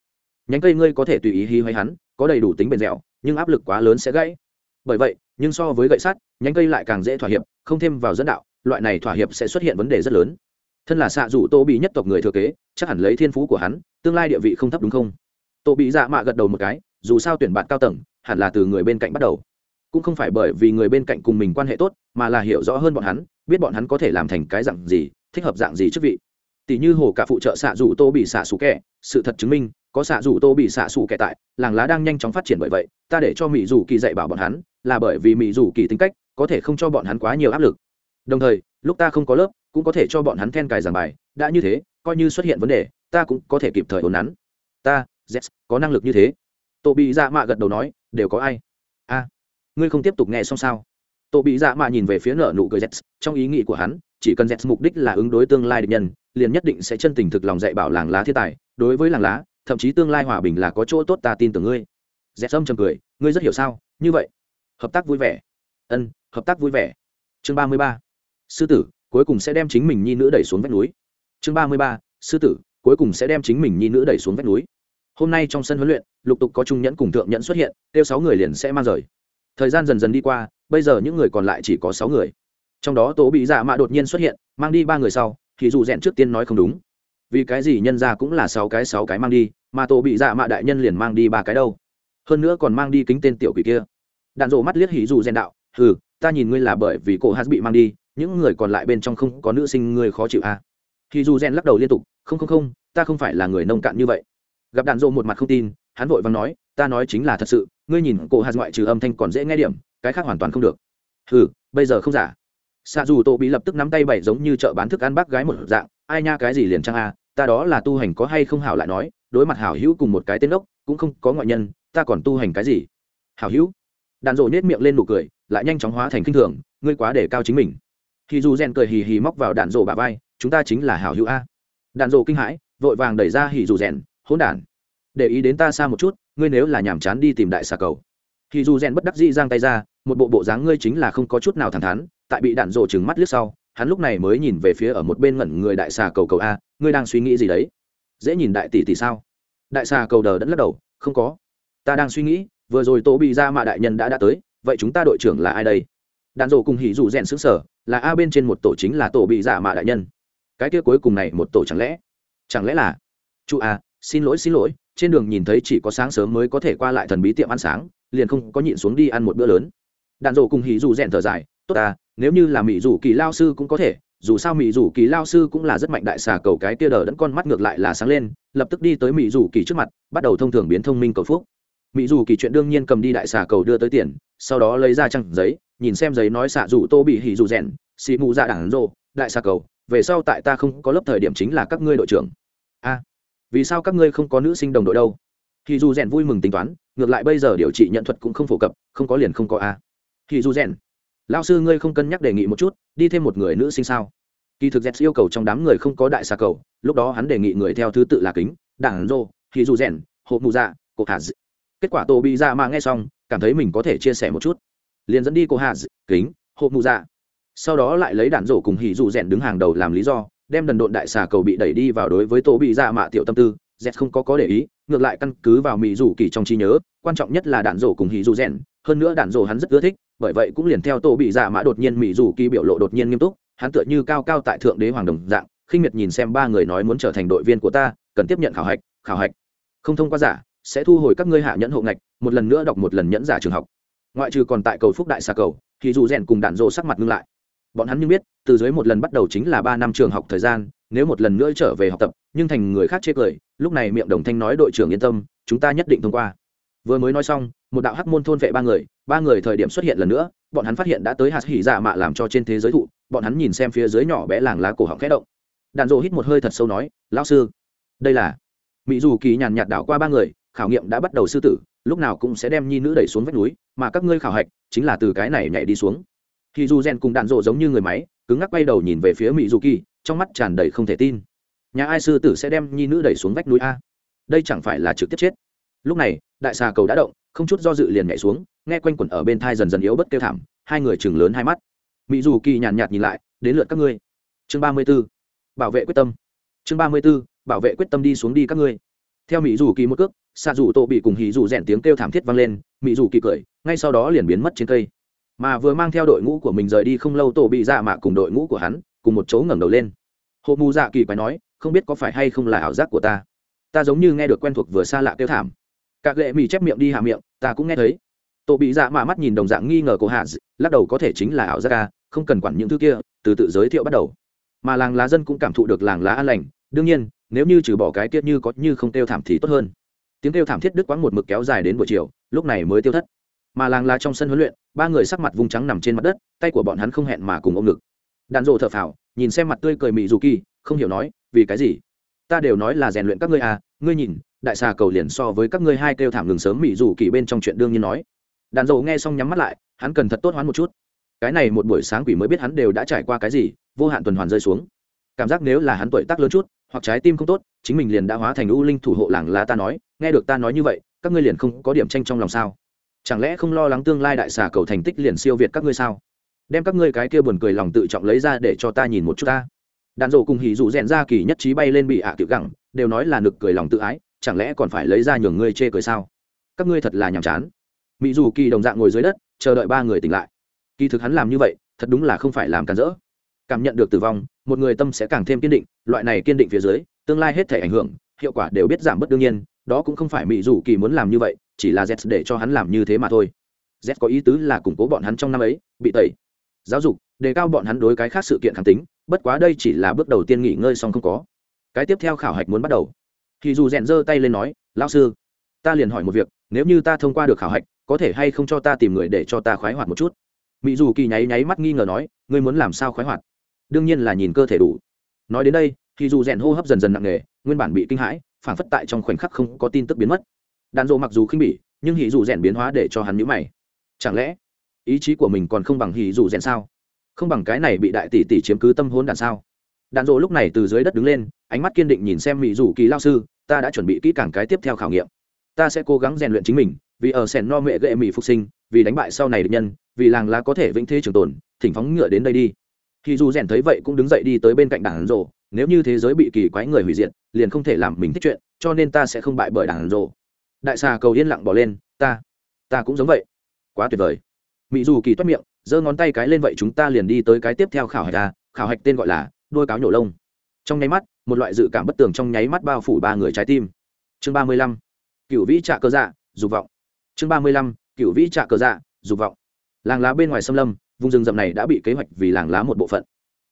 Nhánh cây ngươi có thể tùy ý hí hoay hắn, có đầy đủ tính bền dẻo, nhưng áp lực quá lớn sẽ gãy. Bởi vậy, nhưng so với gậy sắt, nhánh cây lại càng dễ thỏa hiệp, không thêm vào dẫn đạo, loại này thỏa hiệp sẽ xuất hiện vấn đề rất lớn. Thân là xạ dù tô bị nhất tộc người thừa kế, chắc hẳn lấy thiên phú của hắn, tương lai địa vị không thấp đúng không? Tô bị dạ mạ gật đầu một cái, dù sao tuyển bạn cao tầng, hẳn là từ người bên cạnh bắt đầu. Cũng không phải bởi vì người bên cạnh cùng mình quan hệ tốt, mà là hiểu rõ hơn bọn hắn, biết bọn hắn có thể làm thành cái dạng gì, thích hợp dạng gì chức vị. Tỷ như hồ cả phụ trợ xạ dù tô bị xạ xù kẹ sự thật chứng minh, có xạ dù tô bị xạ xù kẹ tại, làng lá đang nhanh chóng phát triển bởi vậy, ta để cho mỹ dù kỳ dạy bảo bọn hắn, là bởi vì mỹ dù kỳ tính cách, có thể không cho bọn hắn quá nhiều áp lực. Đồng thời, lúc ta không có lớp, cũng có thể cho bọn hắn then cài giảng bài, đã như thế, coi như xuất hiện vấn đề, ta cũng có thể kịp thời ổn nắn. Ta z có năng lực như thế. Tổ bị dạ mạ gật đầu nói, đều có ai? A, ngươi không tiếp tục nghe xong sao? Tổ bị dạ mạ nhìn về phía nợ nụ cười z trong ý nghĩ của hắn, chỉ cần z mục đích là ứng đối tương lai địch nhân, liền nhất định sẽ chân tình thực lòng dạy bảo làng lá thiên tài. Đối với làng lá, thậm chí tương lai hòa bình là có chỗ tốt, ta tin tưởng ngươi. Z âm chầm cười, ngươi rất hiểu sao? Như vậy, hợp tác vui vẻ. Ân, hợp tác vui vẻ. Chương ba mươi ba. Sư tử, cuối cùng sẽ đem chính mình nhi nữ đẩy xuống vách núi. Chương ba mươi ba. Sư tử, cuối cùng sẽ đem chính mình nhi nữ đẩy xuống vách núi hôm nay trong sân huấn luyện, lục tục có trung nhẫn cùng thượng nhẫn xuất hiện, kêu sáu người liền sẽ mang rời. Thời gian dần dần đi qua, bây giờ những người còn lại chỉ có sáu người. Trong đó Tố bị dạ mạ đột nhiên xuất hiện, mang đi ba người sau, thì dù rèn trước tiên nói không đúng. Vì cái gì nhân ra cũng là sáu cái sáu cái mang đi, mà tổ bị dạ mạ đại nhân liền mang đi ba cái đâu. Hơn nữa còn mang đi kính tên tiểu quỷ kia. Đạn rộ mắt liếc hỉ dù rèn đạo, hừ, ta nhìn ngươi là bởi vì cổ hát bị mang đi, những người còn lại bên trong không có nữ sinh ngươi khó chịu à. hỉ dù rèn lắc đầu liên tục, không không không, ta không phải là người nông cạn như vậy gặp đạn dộ một mặt không tin, hắn vội vàng nói, ta nói chính là thật sự, ngươi nhìn cổ hạt ngoại trừ âm thanh còn dễ nghe điểm, cái khác hoàn toàn không được. Hừ, bây giờ không giả. Xạ dù tổ bị lập tức nắm tay bảy giống như chợ bán thức ăn bác gái một dạng, ai nha, cái gì liền chăng a, ta đó là tu hành có hay không hảo lại nói, đối mặt hảo hữu cùng một cái tên ốc, cũng không có ngoại nhân, ta còn tu hành cái gì? Hảo hữu? Đàn rộ nết miệng lên nụ cười, lại nhanh chóng hóa thành kinh thường, ngươi quá để cao chính mình. Khi dù rèn cười hì hì móc vào đạn rộ bà vai, chúng ta chính là hảo hữu a. Đạn rộ kinh hãi, vội vàng đẩy ra hì dù rèn hỗn đản. Để ý đến ta xa một chút, ngươi nếu là nhàm chán đi tìm đại xà cầu. Thì dù rèn bất đắc dĩ giang tay ra, một bộ bộ dáng ngươi chính là không có chút nào thẳng thắn, tại bị đạn rộ trừng mắt liếc sau, hắn lúc này mới nhìn về phía ở một bên ngẩn người đại xà cầu cầu a, ngươi đang suy nghĩ gì đấy? Dễ nhìn đại tỷ tỷ sao? Đại xà cầu đờ đẫn lắc đầu, không có. Ta đang suy nghĩ, vừa rồi tổ bị ra mà đại nhân đã đã tới, vậy chúng ta đội trưởng là ai đây? Đạn rộ cùng hỉ dù rèn xứng sở là a bên trên một tổ chính là tổ bị giả mạ đại nhân. Cái kia cuối cùng này một tổ chẳng lẽ? Chẳng lẽ là? Chu a xin lỗi xin lỗi, trên đường nhìn thấy chỉ có sáng sớm mới có thể qua lại thần bí tiệm ăn sáng, liền không có nhịn xuống đi ăn một bữa lớn. Đạn rộ cùng hỉ dù rèn thở dài, tốt à nếu như là mỹ dù kỳ lao sư cũng có thể, dù sao mỹ dù kỳ lao sư cũng là rất mạnh đại xà cầu cái kia đờ đẫn con mắt ngược lại là sáng lên, lập tức đi tới mỹ dù kỳ trước mặt, bắt đầu thông thường biến thông minh cầu phúc. Mỹ dù kỳ chuyện đương nhiên cầm đi đại xà cầu đưa tới tiền, sau đó lấy ra trăng giấy, nhìn xem giấy nói xạ dù tô bị hỉ dù rèn, xì mù ra đảng rộ đại xà cầu, về sau tại ta không có lớp thời điểm chính là các ngươi đội trưởng. A vì sao các ngươi không có nữ sinh đồng đội đâu? Thì dù rèn vui mừng tính toán, ngược lại bây giờ điều trị nhận thuật cũng không phổ cập, không có liền không có a. Thì dù rèn. Lao sư ngươi không cân nhắc đề nghị một chút, đi thêm một người nữ sinh sao? Kỳ thực rèn yêu cầu trong đám người không có đại xà cầu, lúc đó hắn đề nghị người theo thứ tự là kính, đảng rô, thì dù rèn, hộp mù dạ cột hạt kết quả tổ bị dạ mà nghe xong, cảm thấy mình có thể chia sẻ một chút. Liền dẫn đi cô hạt kính, hộp mù dạ. Sau đó lại lấy đạn rổ cùng hỉ dù rèn đứng hàng đầu làm lý do đem đần độn đại xà cầu bị đẩy đi vào đối với tổ bị dạ mạ tiểu tâm tư, z không có có để ý, ngược lại căn cứ vào mỹ dù kỳ trong trí nhớ, quan trọng nhất là đạn rổ cùng hỉ dù rèn, hơn nữa đạn rổ hắn rất ưa thích, bởi vậy cũng liền theo tổ bị dạ mã đột nhiên mỹ dù kỳ biểu lộ đột nhiên nghiêm túc, hắn tựa như cao cao tại thượng đế hoàng đồng dạng, khinh miệt nhìn xem ba người nói muốn trở thành đội viên của ta, cần tiếp nhận khảo hạch khảo hạch. Không thông qua giả, sẽ thu hồi các ngươi hạ nhẫn hộ ngạch, một lần nữa đọc một lần nhẫn giả trường học. Ngoại trừ còn tại cầu phúc đại xà cầu thì dù rèn cùng đạn rộ sắc mặt ngưng lại bọn hắn như biết, từ dưới một lần bắt đầu chính là ba năm trường học thời gian, nếu một lần nữa trở về học tập, nhưng thành người khác chê cười, lúc này miệng đồng thanh nói đội trưởng yên tâm, chúng ta nhất định thông qua. Vừa mới nói xong, một đạo hắc môn thôn vệ ba người ba người thời điểm xuất hiện lần nữa, bọn hắn phát hiện đã tới hạt hỉ dạ mạ làm cho trên thế giới thụ, bọn hắn nhìn xem phía dưới nhỏ bé làng lá cổ họng khẽ động. Đàn rộ hít một hơi thật sâu nói, lão sư, đây là mỹ dù kỳ nhàn nhạt đảo qua ba người, khảo nghiệm đã bắt đầu sư tử, lúc nào cũng sẽ đem nhi nữ đẩy xuống vách núi, mà các ngươi khảo hạch chính là từ cái này nhảy đi xuống. Thì dù rèn cùng đạn rộ giống như người máy, cứng ngắc quay đầu nhìn về phía mỹ dù kỳ trong mắt tràn đầy không thể tin. Nhà ai sư tử sẽ đem nhi nữ đẩy xuống vách núi a? Đây chẳng phải là trực tiếp chết. Lúc này, đại xà cầu đã động, không chút do dự liền nhảy xuống, nghe quanh quẩn ở bên thai dần dần yếu bất kêu thảm, hai người chừng lớn hai mắt. Mỹ dù kỳ nhàn nhạt nhìn lại, đến lượt các ngươi. Chương ba mươi b ố bảo vệ quyết tâm. Chương ba mươi b ố bảo vệ quyết tâm đi xuống đi các ngươi. Theo mỹ dù kỳ một cước xạ dù tô bị cùng hì dù rèn tiếng kêu thảm thiết vang lên mỹ dù kỳ cười, ngay sau đó liền biến mất trên cây mà vừa mang theo đội ngũ của mình rời đi không lâu tổ bị dạ mạ cùng đội ngũ của hắn cùng một chỗ ngẩng đầu lên. Hộ mù dạ kỳ quái nói, không biết có phải hay không là ảo giác của ta? Ta giống như nghe được quen thuộc vừa xa lạ kêu thảm. Các lệ mì chép miệng đi hạ miệng, ta cũng nghe thấy. Tổ bị dạ mạ mắt nhìn đồng dạng nghi ngờ của hạ lắc đầu có thể chính là ảo giác ca không cần quản những thứ kia, từ tự giới thiệu bắt đầu. Mà làng lá dân cũng cảm thụ được làng lá an lành, đương nhiên, nếu như trừ bỏ cái tiết như có như không kêu thảm thì tốt hơn. Tiếng kêu thảm thiết đức quãng một mực kéo dài đến buổi chiều, lúc này mới tiêu thất mà làng lá trong sân huấn luyện, ba người sắc mặt vùng trắng nằm trên mặt đất, tay của bọn hắn không hẹn mà cùng ôm ngực. Đàn rộ thở phào, nhìn xem mặt tươi cười mị dù kỳ, không hiểu nói, vì cái gì? Ta đều nói là rèn luyện các ngươi à ngươi nhìn, đại xà cầu liền so với các ngươi hai kêu thảm ngừng sớm mị dù kỳ bên trong chuyện đương nhiên nói. Đàn rộ nghe xong nhắm mắt lại, hắn cần thật tốt hoán một chút. Cái này một buổi sáng quỷ mới biết hắn đều đã trải qua cái gì, vô hạn tuần hoàn rơi xuống. Cảm giác nếu là hắn tuổi tác lớn chút, hoặc trái tim không tốt, chính mình liền đã hóa thành u linh thủ hộ làng lá ta nói, nghe được ta nói như vậy, các ngươi liền không có điểm tranh trong lòng sao? Chẳng lẽ không lo lắng tương lai đại xà cầu thành tích liền siêu việt các ngươi sao? Đem các ngươi cái kia buồn cười lòng tự trọng lấy ra để cho ta nhìn một chút ta. Đạn dộ cùng hỉ dụ rèn ra kỳ nhất trí bay lên bị ạ à tiểu gẳng, đều nói là nực cười lòng tự ái, chẳng lẽ còn phải lấy ra nhường ngươi chê cười sao? Các ngươi thật là nhàm chán. Mỹ dù kỳ đồng dạng ngồi dưới đất, chờ đợi ba người tỉnh lại. Kỳ thực hắn làm như vậy, thật đúng là không phải làm cản rỡ. Cảm nhận được tử vong, một người tâm sẽ càng thêm kiên định, loại này kiên định phía dưới, tương lai hết thể ảnh hưởng, hiệu quả đều biết giảm bất đương nhiên, đó cũng không phải mỹ dù kỳ muốn làm như vậy chỉ là z để cho hắn làm như thế mà thôi. Z có ý tứ là củng cố bọn hắn trong năm ấy, bị tẩy. Giáo dục, đề cao bọn hắn đối cái khác sự kiện kháng tính, bất quá đây chỉ là bước đầu tiên nghỉ ngơi xong không có. Cái tiếp theo khảo hạch muốn bắt đầu. Thì dù rèn giơ tay lên nói, lão sư, ta liền hỏi một việc, nếu như ta thông qua được khảo hạch, có thể hay không cho ta tìm người để cho ta khoái hoạt một chút? Mỹ dù kỳ nháy nháy mắt nghi ngờ nói, ngươi muốn làm sao khoái hoạt? Đương nhiên là nhìn cơ thể đủ. Nói đến đây thì dù rèn hô hấp dần dần nặng nề, nguyên bản bị kinh hãi phản phất tại trong khoảnh khắc không có tin tức biến mất đàn rộ mặc dù khinh bỉ, nhưng hỉ dù rèn biến hóa để cho hắn nhữ mày. Chẳng lẽ ý chí của mình còn không bằng hỉ dù rèn sao? Không bằng cái này bị đại tỷ tỷ chiếm cứ tâm hôn đàn sao? Đàn rộ lúc này từ dưới đất đứng lên, ánh mắt kiên định nhìn xem mỹ dù kỳ lao sư, ta đã chuẩn bị kỹ càng cái tiếp theo khảo nghiệm. Ta sẽ cố gắng rèn luyện chính mình, vì ở sẻn no mẹ gệ mỹ phục sinh, vì đánh bại sau này được nhân, vì làng lá có thể vĩnh thế trường tồn, thỉnh phóng ngựa đến đây đi. Khi dù rèn thấy vậy cũng đứng dậy đi tới bên cạnh đảng rộ nếu như thế giới bị kỳ quái người hủy diệt, liền không thể làm mình thích chuyện, cho nên ta sẽ không bại bởi đảng rộ đại xà cầu yên lặng bỏ lên, ta ta cũng giống vậy. Quá tuyệt vời. Mỹ dù kỳ toát miệng, giơ ngón tay cái lên, vậy chúng ta liền đi tới cái tiếp theo khảo hạch ta khảo hạch tên gọi là đôi cáo nhổ lông. Trong nháy mắt, một loại dự cảm bất tường trong nháy mắt bao phủ ba người trái tim. Chương ba mươi lăm cựu vĩ trạ cơ dạ dục vọng. Chương ba mươi lăm cựu vĩ trạ cơ dạ dục vọng. Làng lá bên ngoài xâm lâm, vùng rừng rậm này đã bị kế hoạch vì làng lá một bộ phận.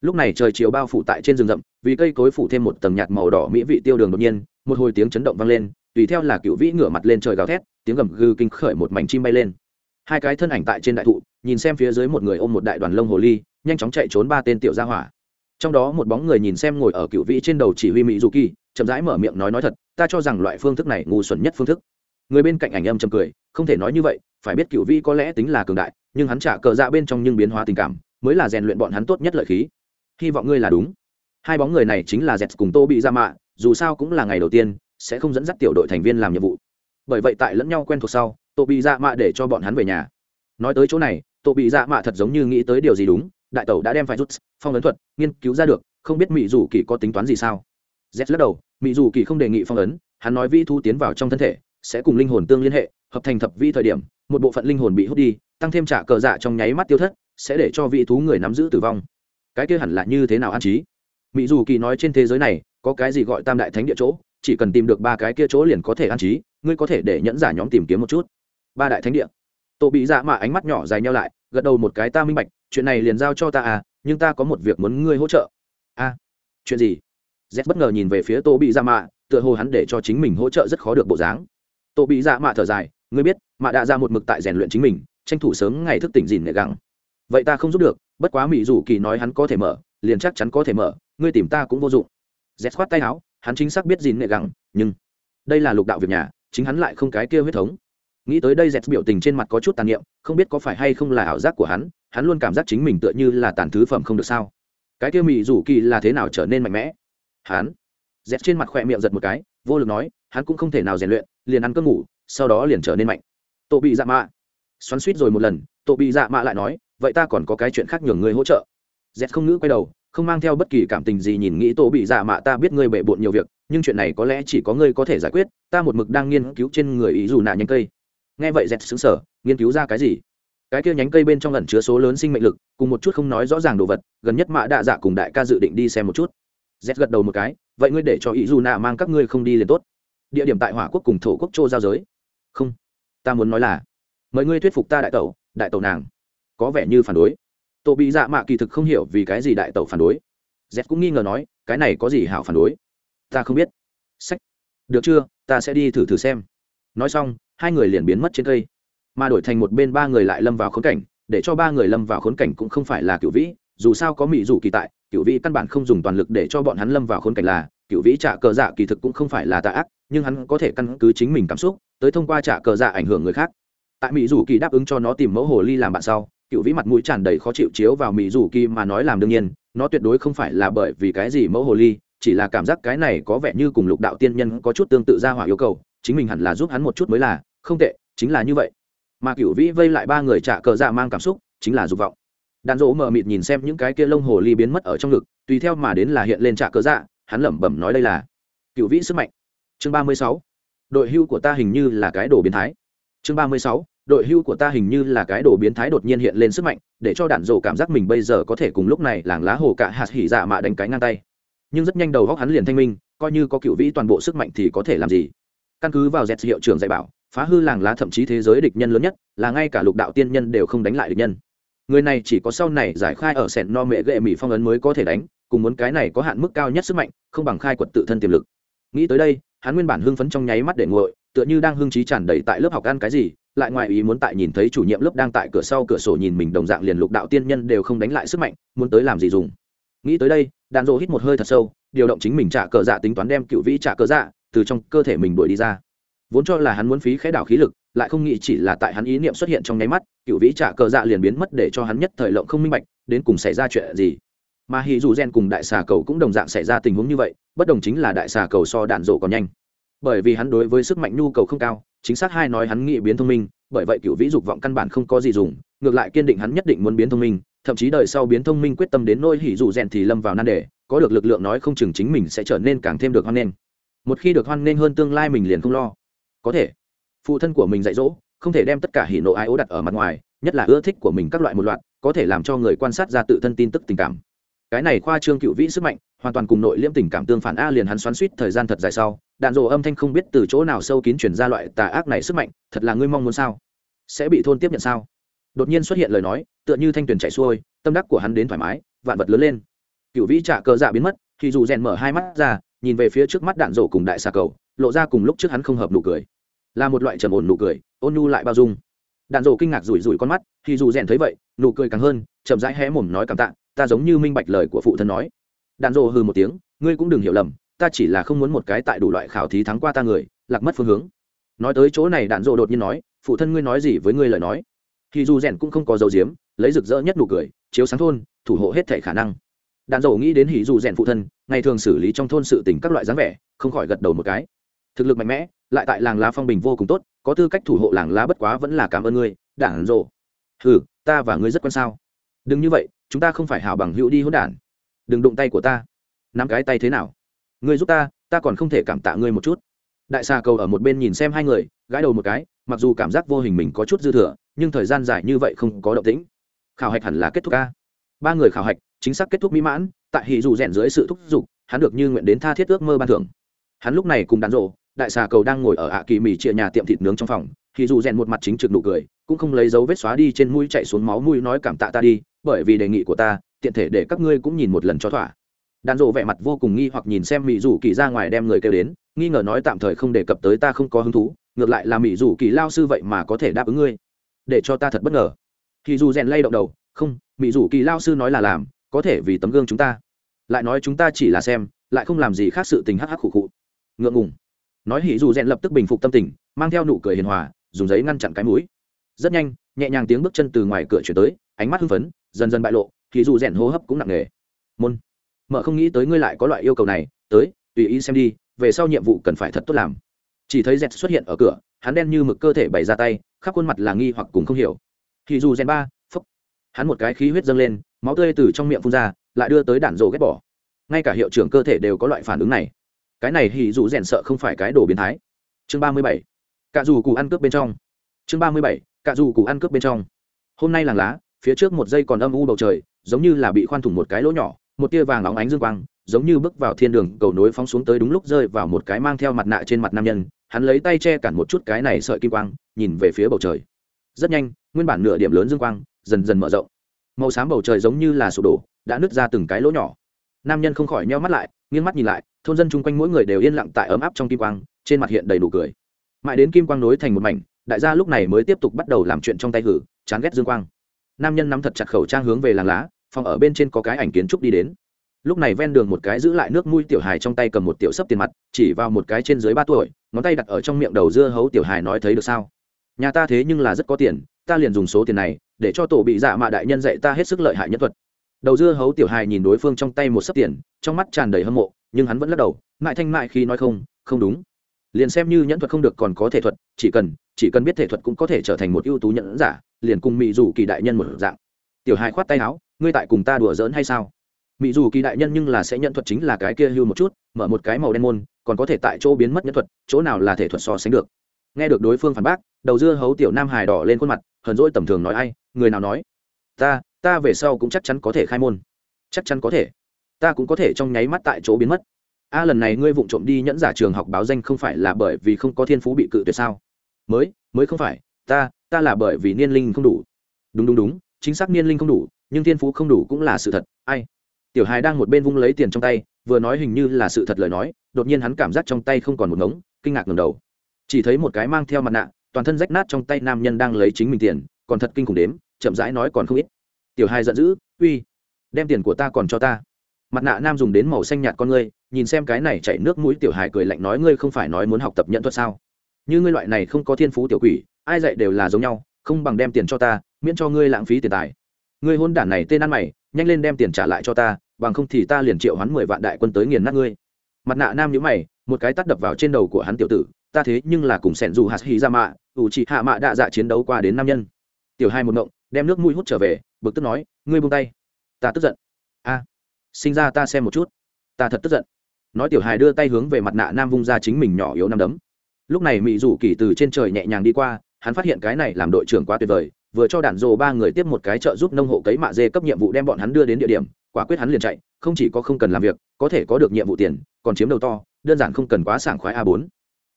Lúc này trời chiều bao phủ tại trên rừng rậm, vì cây cối phủ thêm một tầng nhạt màu đỏ mỹ vị tiêu đường đột nhiên, một hồi tiếng chấn động vang lên tùy theo là cựu vĩ ngửa mặt lên trời gào thét, tiếng gầm gừ kinh khởi một mảnh chim bay lên. Hai cái thân ảnh tại trên đại thụ, nhìn xem phía dưới một người ôm một đại đoàn lông hồ ly, nhanh chóng chạy trốn ba tên tiểu gia hỏa. Trong đó một bóng người nhìn xem ngồi ở cựu vĩ trên đầu chỉ huy mỹ du kỳ, chậm rãi mở miệng nói nói thật, ta cho rằng loại phương thức này ngu xuẩn nhất phương thức. Người bên cạnh ảnh âm chầm cười, không thể nói như vậy, phải biết cựu vĩ có lẽ tính là cường đại, nhưng hắn trả cờ dạ bên trong nhưng biến hóa tình cảm, mới là rèn luyện bọn hắn tốt nhất lợi khí. Hy vọng ngươi là đúng. Hai bóng người này chính là dẹt cùng tô bị ra mạ, dù sao cũng là ngày đầu tiên sẽ không dẫn dắt tiểu đội thành viên làm nhiệm vụ. Bởi vậy tại lẫn nhau quen thuộc sau, tô bị Dạ mạ để cho bọn hắn về nhà. Nói tới chỗ này, tô bị Dạ mạ thật giống như nghĩ tới điều gì đúng, đại tẩu đã đem phải rút, phong ấn thuật, nghiên cứu ra được, không biết mỹ dù kỳ có tính toán gì sao? Z lắc đầu mỹ dù kỳ không đề nghị phong ấn, hắn nói vi thu tiến vào trong thân thể, sẽ cùng linh hồn tương liên hệ, hợp thành thập vi thời điểm, một bộ phận linh hồn bị hút đi, tăng thêm trả cờ dạ trong nháy mắt tiêu thất, sẽ để cho vị thú người nắm giữ tử vong. Cái kia hẳn là như thế nào an trí? Mỹ dù kỳ nói trên thế giới này, có cái gì gọi tam đại thánh địa chỗ? Chỉ cần tìm được ba cái kia chỗ liền có thể an trí ngươi có thể để nhẫn giả nhóm tìm kiếm một chút. Ba đại thánh địa. Tổ bị dạ mạ ánh mắt nhỏ dài nhau lại gật đầu một cái ta minh bạch chuyện này liền giao cho ta à nhưng ta có một việc muốn ngươi hỗ trợ. A à, chuyện gì? Z bất ngờ nhìn về phía tổ bị dạ mạ tựa hồ hắn để cho chính mình hỗ trợ rất khó được bộ dáng. Tổ bị dạ mạ thở dài ngươi biết mạ đã ra một mực tại rèn luyện chính mình tranh thủ sớm ngày thức tỉnh dìn nệ gắng. Vậy ta không giúp được bất quá mỹ dù kỳ nói hắn có thể mở liền chắc chắn có thể mở ngươi tìm ta cũng vô dụng. Z khoát tay áo hắn chính xác biết gìn nệ gẳng, nhưng đây là lục đạo việc nhà, chính hắn lại không cái kia huyết thống. Nghĩ tới đây dẹt biểu tình trên mặt có chút tàn niệm, không biết có phải hay không là ảo giác của hắn hắn luôn cảm giác chính mình tựa như là tàn thứ phẩm không được sao. Cái kia mỹ rủ kỳ là thế nào trở nên mạnh mẽ? Hắn dẹt trên mặt khỏe miệng giật một cái, vô lực nói, hắn cũng không thể nào rèn luyện, liền ăn cơm ngủ, sau đó liền trở nên mạnh. Tổ bị dạ mạ. Xoắn suýt rồi một lần, tổ bị dạ mạ lại nói, vậy ta còn có cái chuyện khác nhường ngươi hỗ trợ. Dẹt không ngữ quay đầu không mang theo bất kỳ cảm tình gì nhìn nghĩ tổ bị dạ mạ ta biết ngươi bệ bộn nhiều việc, nhưng chuyện này có lẽ chỉ có ngươi có thể giải quyết, ta một mực đang nghiên cứu trên người ý dù nạ nhánh cây. Nghe vậy dẹt xứng sở nghiên cứu ra cái gì? Cái kia nhánh cây bên trong lần chứa số lớn sinh mệnh lực, cùng một chút không nói rõ ràng đồ vật, gần nhất mạ đạ dạ cùng đại ca dự định đi xem một chút. Dẹt gật đầu một cái, vậy ngươi để cho ý dù nạ mang các ngươi không đi liền tốt. Địa điểm tại hỏa quốc cùng thổ quốc châu giao giới. Không, ta muốn nói là, mời ngươi thuyết phục ta đại tẩu đại tẩu nàng. Có vẻ như phản đối tổ bị dạ mạ kỳ thực không hiểu vì cái gì đại tẩu phản đối. Z cũng nghi ngờ nói, cái này có gì hảo phản đối? Ta không biết. Sách. Được chưa? Ta sẽ đi thử thử xem. Nói xong, hai người liền biến mất trên cây. Mà đổi thành một bên ba người lại lâm vào khốn cảnh, để cho ba người lâm vào khốn cảnh cũng không phải là cựu vĩ. Dù sao có mỹ dù kỳ tại cựu vĩ căn bản không dùng toàn lực để cho bọn hắn lâm vào khốn cảnh là cựu vĩ trả cờ dạ kỳ thực cũng không phải là tà ác, nhưng hắn có thể căn cứ chính mình cảm xúc, tới thông qua trả cờ dạ ảnh hưởng người khác. Tại mỹ dù kỳ đáp ứng cho nó tìm mẫu hồ ly làm bạn sau cựu vĩ mặt mũi tràn đầy khó chịu chiếu vào mỹ dù kỳ mà nói làm đương nhiên, nó tuyệt đối không phải là bởi vì cái gì mẫu hồ ly, chỉ là cảm giác cái này có vẻ như cùng lục đạo tiên nhân có chút tương tự ra hỏa yêu cầu, chính mình hẳn là giúp hắn một chút mới là, không tệ, chính là như vậy. Mà cựu vĩ vây lại ba người trả cờ dạ mang cảm xúc, chính là dục vọng. Đàn rỗ mờ mịt nhìn xem những cái kia lông hồ ly biến mất ở trong ngực, tùy theo mà đến là hiện lên trả cờ dạ hắn lẩm bẩm nói đây là cựu vĩ sức mạnh. Chương ba mươi sáu, đội hưu của ta hình như là cái đồ biến thái. Chương ba mươi sáu đội hưu của ta hình như là cái đồ biến thái đột nhiên hiện lên sức mạnh, để cho đạn dồ cảm giác mình bây giờ có thể cùng lúc này làng lá hồ cả hạt hỉ dạ mạ đánh cái ngang tay. Nhưng rất nhanh đầu góc hắn liền thanh minh, coi như có cựu vĩ toàn bộ sức mạnh thì có thể làm gì? Căn cứ vào dẹt hiệu trưởng dạy bảo, phá hư làng lá thậm chí thế giới địch nhân lớn nhất, là ngay cả lục đạo tiên nhân đều không đánh lại địch nhân. Người này chỉ có sau này giải khai ở sẹn no mẹ gệ mỹ phong ấn mới có thể đánh, cùng muốn cái này có hạn mức cao nhất sức mạnh, không bằng khai quật tự thân tiềm lực. Nghĩ tới đây, hắn nguyên bản hưng phấn trong nháy mắt để nguội, tựa như đang hưng trí tràn đầy tại lớp học ăn cái gì lại ngoài ý muốn tại nhìn thấy chủ nhiệm lớp đang tại cửa sau cửa sổ nhìn mình đồng dạng liền lục đạo tiên nhân đều không đánh lại sức mạnh, muốn tới làm gì dùng. Nghĩ tới đây đàn rộ hít một hơi thật sâu, điều động chính mình trả cờ dạ tính toán đem cựu vĩ trả cờ dạ từ trong cơ thể mình đuổi đi ra. Vốn cho là hắn muốn phí khẽ đảo khí lực, lại không nghĩ chỉ là tại hắn ý niệm xuất hiện trong nháy mắt, cựu vĩ trả cờ dạ liền biến mất để cho hắn nhất thời lộng không minh bạch, đến cùng xảy ra chuyện gì. Mà hì dù gen cùng đại xà cầu cũng đồng dạng xảy ra tình huống như vậy, bất đồng chính là đại xà cầu so đạn rộ còn nhanh. Bởi vì hắn đối với sức mạnh nhu cầu không cao chính xác hai nói hắn nghĩ biến thông minh, bởi vậy cựu vĩ dục vọng căn bản không có gì dùng, ngược lại kiên định hắn nhất định muốn biến thông minh, thậm chí đời sau biến thông minh quyết tâm đến nôi hỉ dù rèn thì lâm vào nan đề, có được lực lượng nói không chừng chính mình sẽ trở nên càng thêm được hoan nghênh. Một khi được hoan nghênh hơn tương lai mình liền không lo. Có thể, phụ thân của mình dạy dỗ, không thể đem tất cả hỉ nộ ái ố đặt ở mặt ngoài, nhất là ưa thích của mình các loại một loạt, có thể làm cho người quan sát ra tự thân tin tức tình cảm. Cái này khoa trương cựu vĩ sức mạnh, hoàn toàn cùng nội liễm tình cảm tương phản a liền hắn xoắn suýt thời gian thật dài sau đạn rồ âm thanh không biết từ chỗ nào sâu kín chuyển ra loại tà ác này sức mạnh, thật là ngươi mong muốn sao? Sẽ bị thôn tiếp nhận sao? Đột nhiên xuất hiện lời nói, tựa như thanh tuyển chạy xuôi, tâm đắc của hắn đến thoải mái, vạn vật lớn lên. Cựu vĩ trả cờ dạ biến mất, thì dù rèn mở hai mắt ra, nhìn về phía trước mắt đạn rổ cùng đại xà cầu, lộ ra cùng lúc trước hắn không hợp nụ cười. Là một loại trầm ổn nụ cười, ôn nhu lại bao dung. Đạn rổ kinh ngạc rủi rủi con mắt, thì dù rèn thấy vậy, nụ cười càng hơn, chậm rãi hé mồm nói cảm tạ, ta giống như minh bạch lời của phụ thân nói. Đạn rổ hừ một tiếng, ngươi cũng đừng hiểu lầm ta chỉ là không muốn một cái tại đủ loại khảo thí thắng qua ta người, lạc mất phương hướng. Nói tới chỗ này đạn dộ đột nhiên nói, phụ thân ngươi nói gì với ngươi lời nói. Thì dù rèn cũng không có dấu diếm lấy rực rỡ nhất nụ cười, chiếu sáng thôn, thủ hộ hết thể khả năng. Đạn dộ nghĩ đến hỉ dù rèn phụ thân, ngày thường xử lý trong thôn sự tình các loại dáng vẻ, không khỏi gật đầu một cái. Thực lực mạnh mẽ, lại tại làng lá phong bình vô cùng tốt, có tư cách thủ hộ làng lá bất quá vẫn là cảm ơn ngươi, đạn dầu ừ ta và ngươi rất quan sao? Đừng như vậy, chúng ta không phải hào bằng hữu đi hỗn đản. Đừng đụng tay của ta. Nắm cái tay thế nào? Ngươi giúp ta ta còn không thể cảm tạ ngươi một chút. Đại xà cầu ở một bên nhìn xem hai người, gãi đầu một cái, mặc dù cảm giác vô hình mình có chút dư thừa, nhưng thời gian dài như vậy không có động tĩnh. Khảo hạch hẳn là kết thúc ca. Ba người khảo hạch, chính xác kết thúc mỹ mãn, tại hì dù rèn dưới sự thúc giục, hắn được như nguyện đến tha thiết ước mơ ban thưởng. Hắn lúc này cùng đàn rộ, đại xà cầu đang ngồi ở ạ kỳ mì chia nhà tiệm thịt nướng trong phòng hì dù rèn một mặt chính trực nụ cười, cũng không lấy dấu vết xóa đi trên mũi chạy xuống máu mũi nói cảm tạ ta đi, bởi vì đề nghị của ta, tiện thể để các ngươi cũng nhìn một lần cho thỏa đàn rộ vẻ mặt vô cùng nghi hoặc nhìn xem mỹ rủ kỳ ra ngoài đem người kêu đến, nghi ngờ nói tạm thời không đề cập tới ta không có hứng thú, ngược lại là mỹ rủ kỳ lao sư vậy mà có thể đáp ứng ngươi. Để cho ta thật bất ngờ. Thì dù rèn lay động đầu, không mỹ rủ kỳ lao sư nói là làm, có thể vì tấm gương chúng ta. Lại nói chúng ta chỉ là xem, lại không làm gì khác sự tình hắc hắc khụ khụ. Ngượng ngùng. Nói hỉ dù rèn lập tức bình phục tâm tình, mang theo nụ cười hiền hòa, dùng giấy ngăn chặn cái mũi. Rất nhanh, nhẹ nhàng tiếng bước chân từ ngoài cửa chuyển tới, ánh mắt hưng phấn, dần dần bại lộ thì dù rèn hô hấp cũng nặng nề. Môn mợ không nghĩ tới ngươi lại có loại yêu cầu này, tới, tùy ý xem đi, về sau nhiệm vụ cần phải thật tốt làm. Chỉ thấy dẹt xuất hiện ở cửa, hắn đen như mực cơ thể bày ra tay, khắp khuôn mặt là nghi hoặc cùng không hiểu. Thì dù rèn ba, phúc. Hắn một cái khí huyết dâng lên, máu tươi từ trong miệng phun ra, lại đưa tới đạn rổ ghép bỏ. Ngay cả hiệu trưởng cơ thể đều có loại phản ứng này. Cái này thì dù rèn sợ không phải cái đồ biến thái. Chương ba mươi bảy. Cạ dù cụ ăn cướp bên trong. Chương ba mươi bảy. Cạ dù cụ ăn cướp bên trong. Hôm nay làng lá, phía trước một giây còn âm u bầu trời, giống như là bị khoan thủng một cái lỗ nhỏ một tia vàng óng ánh dương quang, giống như bước vào thiên đường, cầu nối phóng xuống tới đúng lúc rơi vào một cái mang theo mặt nạ trên mặt nam nhân, hắn lấy tay che cản một chút cái này sợi kim quang, nhìn về phía bầu trời. Rất nhanh, nguyên bản nửa điểm lớn dương quang, dần dần mở rộng. Màu xám bầu trời giống như là sụp đổ, đã nứt ra từng cái lỗ nhỏ. Nam nhân không khỏi nheo mắt lại, nghiêng mắt nhìn lại, thôn dân chung quanh mỗi người đều yên lặng tại ấm áp trong kim quang, trên mặt hiện đầy đủ cười. Mãi đến kim quang nối thành một mảnh, đại gia lúc này mới tiếp tục bắt đầu làm chuyện trong tay hử, chán ghét dương quang. Nam nhân nắm thật chặt khẩu trang hướng về làng lá phòng ở bên trên có cái ảnh kiến trúc đi đến. Lúc này ven đường một cái giữ lại nước mũi tiểu hài trong tay cầm một tiểu sấp tiền mặt, chỉ vào một cái trên dưới ba tuổi, ngón tay đặt ở trong miệng đầu dưa hấu tiểu hài nói thấy được sao? Nhà ta thế nhưng là rất có tiền, ta liền dùng số tiền này để cho tổ bị dạ mạ đại nhân dạy ta hết sức lợi hại nhất thuật. Đầu dưa hấu tiểu hài nhìn đối phương trong tay một sấp tiền, trong mắt tràn đầy hâm mộ, nhưng hắn vẫn lắc đầu, mại thanh mại khi nói không không đúng. Liền xem như nhẫn thuật không được còn có thể thuật, chỉ cần chỉ cần biết thể thuật cũng có thể trở thành một ưu tú nhẫn giả, liền cùng mỹ dù kỳ đại nhân một dạng tiểu hài khoát tay áo, ngươi tại cùng ta đùa giỡn hay sao? Mỹ dù kỳ đại nhân nhưng là sẽ nhận thuật chính là cái kia hưu một chút, mở một cái màu đen môn, còn có thể tại chỗ biến mất nhân thuật, chỗ nào là thể thuật so sánh được. Nghe được đối phương phản bác, đầu dưa hấu tiểu nam hài đỏ lên khuôn mặt, hờn dỗi tầm thường nói ai, người nào nói? Ta ta về sau cũng chắc chắn có thể khai môn. Chắc chắn có thể. Ta cũng có thể trong nháy mắt tại chỗ biến mất. A, lần này ngươi vụng trộm đi nhẫn giả trường học báo danh không phải là bởi vì không có thiên phú bị cự tuyệt sao? Mới mới không phải. Ta ta là bởi vì niên linh không đủ. Đúng đúng đúng chính xác niên linh không đủ, nhưng thiên phú không đủ cũng là sự thật. Ai? Tiểu hài đang một bên vung lấy tiền trong tay, vừa nói hình như là sự thật lời nói, đột nhiên hắn cảm giác trong tay không còn một ngống, kinh ngạc ngầm đầu. Chỉ thấy một cái mang theo mặt nạ, toàn thân rách nát trong tay nam nhân đang lấy chính mình tiền, còn thật kinh khủng đếm, chậm rãi nói còn không ít. Tiểu hai giận dữ, uy, đem tiền của ta còn cho ta. Mặt nạ nam dùng đến màu xanh nhạt con ngươi, nhìn xem cái này chảy nước mũi tiểu hài cười lạnh nói, ngươi không phải nói muốn học tập nhận thuật sao? Như ngươi loại này không có thiên phú tiểu quỷ, ai dạy đều là giống nhau, không bằng đem tiền cho ta miễn cho ngươi lãng phí tiền tài. Ngươi hôn đản này tên ăn mày, nhanh lên đem tiền trả lại cho ta, bằng không thì ta liền triệu hắn mười vạn đại quân tới nghiền nát ngươi. Mặt nạ nam nhữ mày, một cái tắt đập vào trên đầu của hắn tiểu tử, ta thế nhưng là cùng sẻn dù hạt hy ra mạ ủ chị hạ mạ đạ dạ chiến đấu qua đến nam nhân. Tiểu hai một ngộng, đem nước mũi hút trở về, bực tức nói, ngươi buông tay. Ta tức giận. A, sinh ra ta xem một chút. Ta thật tức giận. Nói tiểu hài đưa tay hướng về mặt nạ nam vung ra chính mình nhỏ yếu năm đấm. Lúc này mỹ rủ kỳ từ trên trời nhẹ nhàng đi qua, hắn phát hiện cái này làm đội trưởng quá tuyệt vời vừa cho đạn rồ ba người tiếp một cái trợ giúp nông hộ cấy mạ dê cấp nhiệm vụ đem bọn hắn đưa đến địa điểm, quả quyết hắn liền chạy, không chỉ có không cần làm việc, có thể có được nhiệm vụ tiền, còn chiếm đầu to, đơn giản không cần quá sảng khoái a bốn.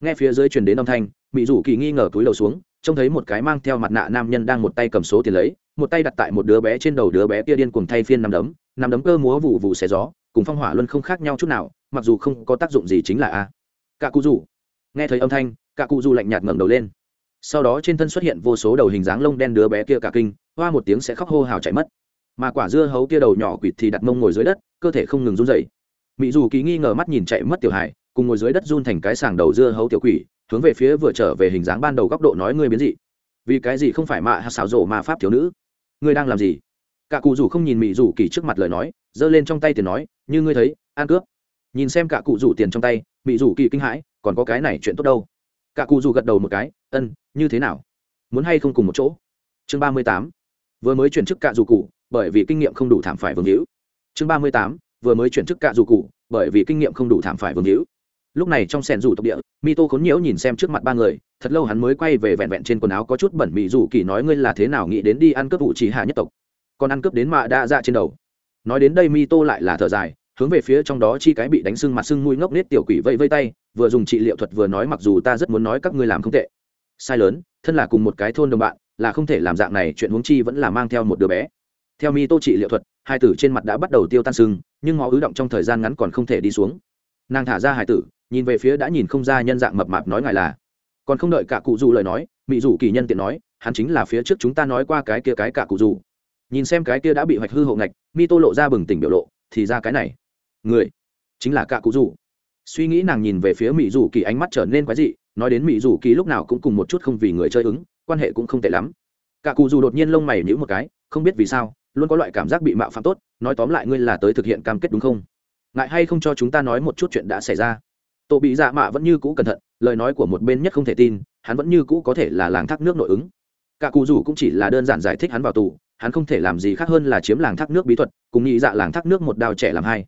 Nghe phía dưới truyền đến âm thanh mỹ rủ kỳ nghi ngờ túi đầu xuống, trông thấy một cái mang theo mặt nạ nam nhân đang một tay cầm số tiền lấy, một tay đặt tại một đứa bé trên đầu đứa bé kia điên cùng thay phiên nằm đấm nằm đấm cơ múa vụ vụ xé gió, cùng phong hỏa luân không khác nhau chút nào, mặc dù không có tác dụng gì chính là a. Cả cụ rủ nghe thấy âm thanh cả cụ rủ lạnh nhạt ngẩng đầu lên sau đó trên thân xuất hiện vô số đầu hình dáng lông đen đứa bé kia cả kinh, hoa một tiếng sẽ khóc hô hào chạy mất. Mà quả dưa hấu kia đầu nhỏ quỵt thì đặt mông ngồi dưới đất, cơ thể không ngừng run dậy mỹ dù kỳ nghi ngờ mắt nhìn chạy mất tiểu hải cùng ngồi dưới đất run thành cái sàng đầu dưa hấu tiểu quỷ, hướng về phía vừa trở về hình dáng ban đầu góc độ nói ngươi biến dị. Vì cái gì không phải mạ hay xảo rộ mà pháp thiếu nữ? Ngươi đang làm gì? Cả cụ rủ không nhìn mỹ rủ kỳ trước mặt lời nói, giơ lên trong tay tiền nói, như ngươi thấy, ăn cướp. Nhìn xem cả cụ rủ tiền trong tay mỹ rủ kỳ kinh hãi, còn có cái này chuyện tốt đâu? Cả cụ dù gật đầu một cái, ân, như thế nào? Muốn hay không cùng một chỗ? Chương ba mươi tám. Vừa mới chuyển chức cạ dù cụ, bởi vì kinh nghiệm không đủ thảm phải vương hữu. Chương ba mươi tám. Vừa mới chuyển chức cạ dù cụ, bởi vì kinh nghiệm không đủ thảm phải vương hữu. Lúc này trong sẻn rủ tộc địa mi tô khốn nhiễu nhìn xem trước mặt ba người, thật lâu hắn mới quay về vẹn vẹn trên quần áo có chút bẩn bị rủ kỳ nói, ngươi là thế nào nghĩ đến đi ăn cướp vụ chỉ hạ nhất tộc? Còn ăn cướp đến mạ đa dạ trên đầu. Nói đến đây mi tô lại là thở dài, hướng về phía trong đó chi cái bị đánh sưng mặt sưng mũi ngốc nết tiểu quỷ vây vây tay vừa dùng trị liệu thuật vừa nói mặc dù ta rất muốn nói các ngươi làm không tệ. Sai lớn, thân là cùng một cái thôn đồng bạn, là không thể làm dạng này, chuyện huống chi vẫn là mang theo một đứa bé. Theo mi tô trị liệu thuật, hai tử trên mặt đã bắt đầu tiêu tan sưng, nhưng ngó ứ động trong thời gian ngắn còn không thể đi xuống. Nàng thả ra hải tử, nhìn về phía đã nhìn không ra nhân dạng mập mạp nói ngài là. Còn không đợi cả cụ dù lời nói mỹ dù kỳ nhân tiện nói, hắn chính là phía trước chúng ta nói qua cái kia cái cả cụ dù. Nhìn xem cái kia đã bị hoạch hư hộ ngạch, mi tô lộ ra bừng tỉnh biểu lộ, thì ra cái này. Người, chính là cả cụ dù suy nghĩ nàng nhìn về phía mỹ dù kỳ ánh mắt trở nên quái dị, nói đến mỹ dù kỳ lúc nào cũng cùng một chút không vì người chơi ứng, quan hệ cũng không tệ lắm. Cả cụ dù đột nhiên lông mày nhữ một cái, không biết vì sao, luôn có loại cảm giác bị mạo phạm tốt, nói tóm lại ngươi là tới thực hiện cam kết đúng không? Ngại hay không cho chúng ta nói một chút chuyện đã xảy ra? Tổ bị dạ mạ vẫn như cũ cẩn thận, lời nói của một bên nhất không thể tin, hắn vẫn như cũ có thể là làng thác nước nội ứng. Cả cụ Dù cũng chỉ là đơn giản giải thích hắn vào tù, hắn không thể làm gì khác hơn là chiếm làng thác nước bí thuật, cùng nghĩ dạ làng thác nước một đao trẻ làm hai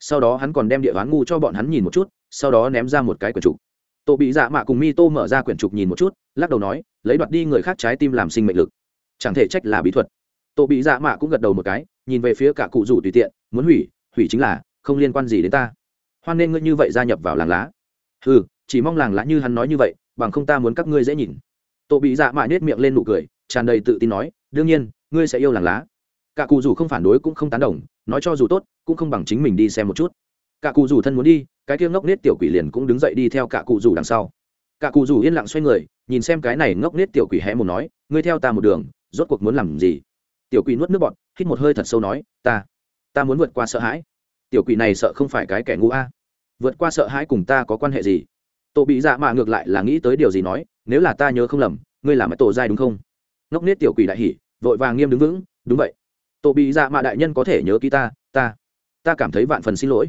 sau đó hắn còn đem địa ván ngu cho bọn hắn nhìn một chút, sau đó ném ra một cái quyển trục. Tổ bị dạ mạ cùng mi tô mở ra quyển trục nhìn một chút, lắc đầu nói, lấy đoạt đi người khác trái tim làm sinh mệnh lực. Chẳng thể trách là bí thuật. Tổ bị dạ mạ cũng gật đầu một cái, nhìn về phía cả cụ rủ tùy tiện, muốn hủy hủy chính là, không liên quan gì đến ta. Hoan nên ngươi như vậy gia nhập vào làng lá. Ừ chỉ mong làng lá như hắn nói như vậy, bằng không ta muốn các ngươi dễ nhìn. Tổ bị dạ mạ nhếch miệng lên nụ cười, tràn đầy tự tin nói, đương nhiên, ngươi sẽ yêu làng lá cả cụ dù không phản đối cũng không tán đồng, nói cho dù tốt, cũng không bằng chính mình đi xem một chút. Cả cụ dù thân muốn đi, cái kia ngốc nết tiểu quỷ liền cũng đứng dậy đi theo cả cụ dù đằng sau. Cả cụ dù yên lặng xoay người, nhìn xem cái này ngốc nết tiểu quỷ hé một nói, ngươi theo ta một đường, rốt cuộc muốn làm gì? Tiểu quỷ nuốt nước bọt, hít một hơi thật sâu nói, ta ta muốn vượt qua sợ hãi. Tiểu quỷ này sợ không phải cái kẻ ngu a. Vượt qua sợ hãi cùng ta có quan hệ gì? Tổ bị dạ mạ ngược lại là nghĩ tới điều gì nói, nếu là ta nhớ không lầm, ngươi là mãi tổ dai đúng không? Ngốc nết tiểu quỷ đại hỉ, vội vàng nghiêm đứng vững, đúng vậy tổ bị dạ mạ đại nhân có thể nhớ ký ta ta ta cảm thấy vạn phần xin lỗi.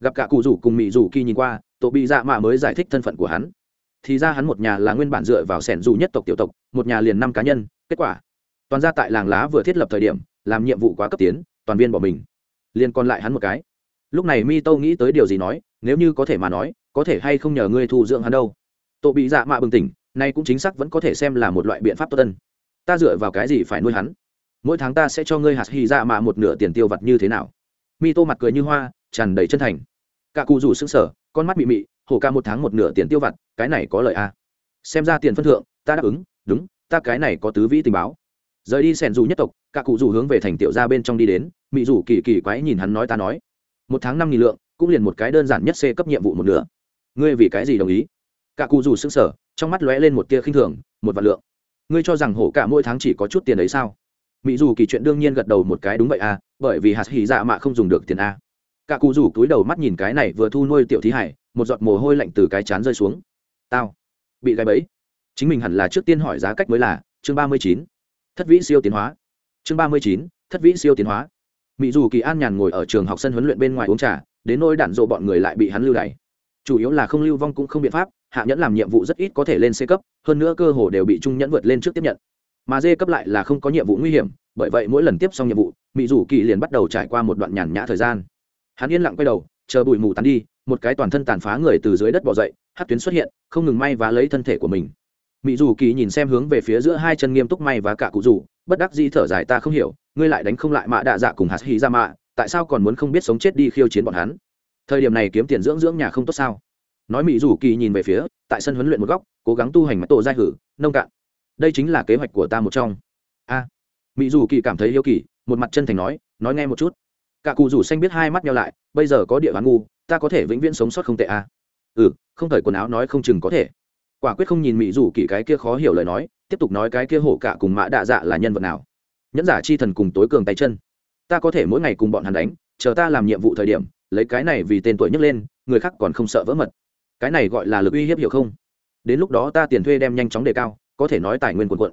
Gặp cả cụ rủ cùng mỹ rủ kỳ nhìn qua tổ bị dạ mạ mới giải thích thân phận của hắn. Thì ra hắn một nhà là nguyên bản dựa vào sẻn dù nhất tộc tiểu tộc, một nhà liền năm cá nhân, kết quả, toàn ra tại làng lá vừa thiết lập thời điểm, làm nhiệm vụ quá cấp tiến, toàn viên bỏ mình. Liền còn lại hắn một cái. Lúc này mi tô nghĩ tới điều gì nói, nếu như có thể mà nói, có thể hay không nhờ ngươi thu dưỡng hắn đâu. Tổ bị dạ mạ bừng tỉnh, nay cũng chính xác vẫn có thể xem là một loại biện pháp tốt tân ta dựa vào cái gì phải nuôi hắn? Mỗi tháng ta sẽ cho ngươi hạt hy dạ mạ một nửa tiền tiêu vặt như thế nào? Mi tô mặt cười như hoa, tràn đầy chân thành. Cả cụ rủ sững sở con mắt mị mị, hổ ca một tháng một nửa tiền tiêu vặt, cái này có lợi a à. xem ra tiền phân thượng, ta đáp ứng, đúng, ta cái này có tứ vĩ tình báo. Rời đi sẻn dù nhất tộc, cả cụ rủ hướng về thành tiểu ra bên trong đi đến, mị rủ kỳ kỳ quái nhìn hắn nói ta nói. Một tháng năm nghìn lượng, cũng liền một cái đơn giản nhất c cấp nhiệm vụ một nửa. Ngươi vì cái gì đồng ý? Cả cụ rủ sững sở trong mắt lóe lên một tia khinh thường, một vạn lượng. Ngươi cho rằng hổ cả mỗi tháng chỉ có chút tiền ấy sao? Mỹ dù kỳ chuyện đương nhiên gật đầu một cái, đúng vậy à bởi vì hạt hỉ dạ mạ không dùng được tiền a. Cả cụ rủ túi đầu mắt nhìn cái này vừa thu nuôi tiểu thí hải, một giọt mồ hôi lạnh từ cái chán rơi xuống. Tao, bị gáy bẫy. Chính mình hẳn là trước tiên hỏi giá cách mới là, chương ba mươi chín, thất vĩ siêu tiến hóa. Chương ba mươi chín, thất vĩ siêu tiến hóa. Mỹ dù kỳ an nhàn ngồi ở trường học sân huấn luyện bên ngoài uống trà, đến nỗi đạn dộ bọn người lại bị hắn lưu đày. Chủ yếu là không lưu vong cũng không biện pháp, hạ nhẫn làm nhiệm vụ rất ít có thể lên c cấp, hơn nữa cơ hồ đều bị trung nhẫn vượt lên trước tiếp nhận mà dê cấp lại là không có nhiệm vụ nguy hiểm, bởi vậy mỗi lần tiếp xong nhiệm vụ mỹ dù kỳ liền bắt đầu trải qua một đoạn nhàn nhã thời gian. Hắn yên lặng quay đầu, chờ bụi mù tắn đi, một cái toàn thân tàn phá người từ dưới đất bỏ dậy, hát tuyến xuất hiện, không ngừng may và lấy thân thể của mình. Mỹ dù kỳ nhìn xem hướng về phía giữa hai chân nghiêm túc may và cả cụ dù bất đắc di thở dài, ta không hiểu, ngươi lại đánh không lại mạ đạ dạ cùng hạt hy ra dạ mạ, tại sao còn muốn không biết sống chết đi khiêu chiến bọn hắn? Thời điểm này kiếm tiền dưỡng dưỡng nhà không tốt sao? Nói mỹ dù kỳ nhìn về phía, tại sân huấn luyện một góc, cố gắng tu hành mặt tổ giai hử, nông cạn đây chính là kế hoạch của ta một trong. A. Mỹ dù kỳ cảm thấy yêu kỳ, một mặt chân thành nói nói nghe một chút. Cả cụ rủ xanh biết hai mắt nhau lại, bây giờ có địa bán ngu, ta có thể vĩnh viễn sống sót không tệ a ừ không thời quần áo nói không chừng có thể. Quả quyết không nhìn mỹ dù kỳ cái kia khó hiểu lời nói, tiếp tục nói cái kia hổ cả cùng mã đạ dạ là nhân vật nào. Nhẫn giả chi thần cùng tối cường tay chân. Ta có thể mỗi ngày cùng bọn hắn đánh, chờ ta làm nhiệm vụ thời điểm, lấy cái này vì tên tuổi nhấc lên, người khác còn không sợ vỡ mật. Cái này gọi là lực uy hiếp hiểu không? Đến lúc đó ta tiền thuê đem nhanh chóng đề cao có thể nói tài nguyên quần quận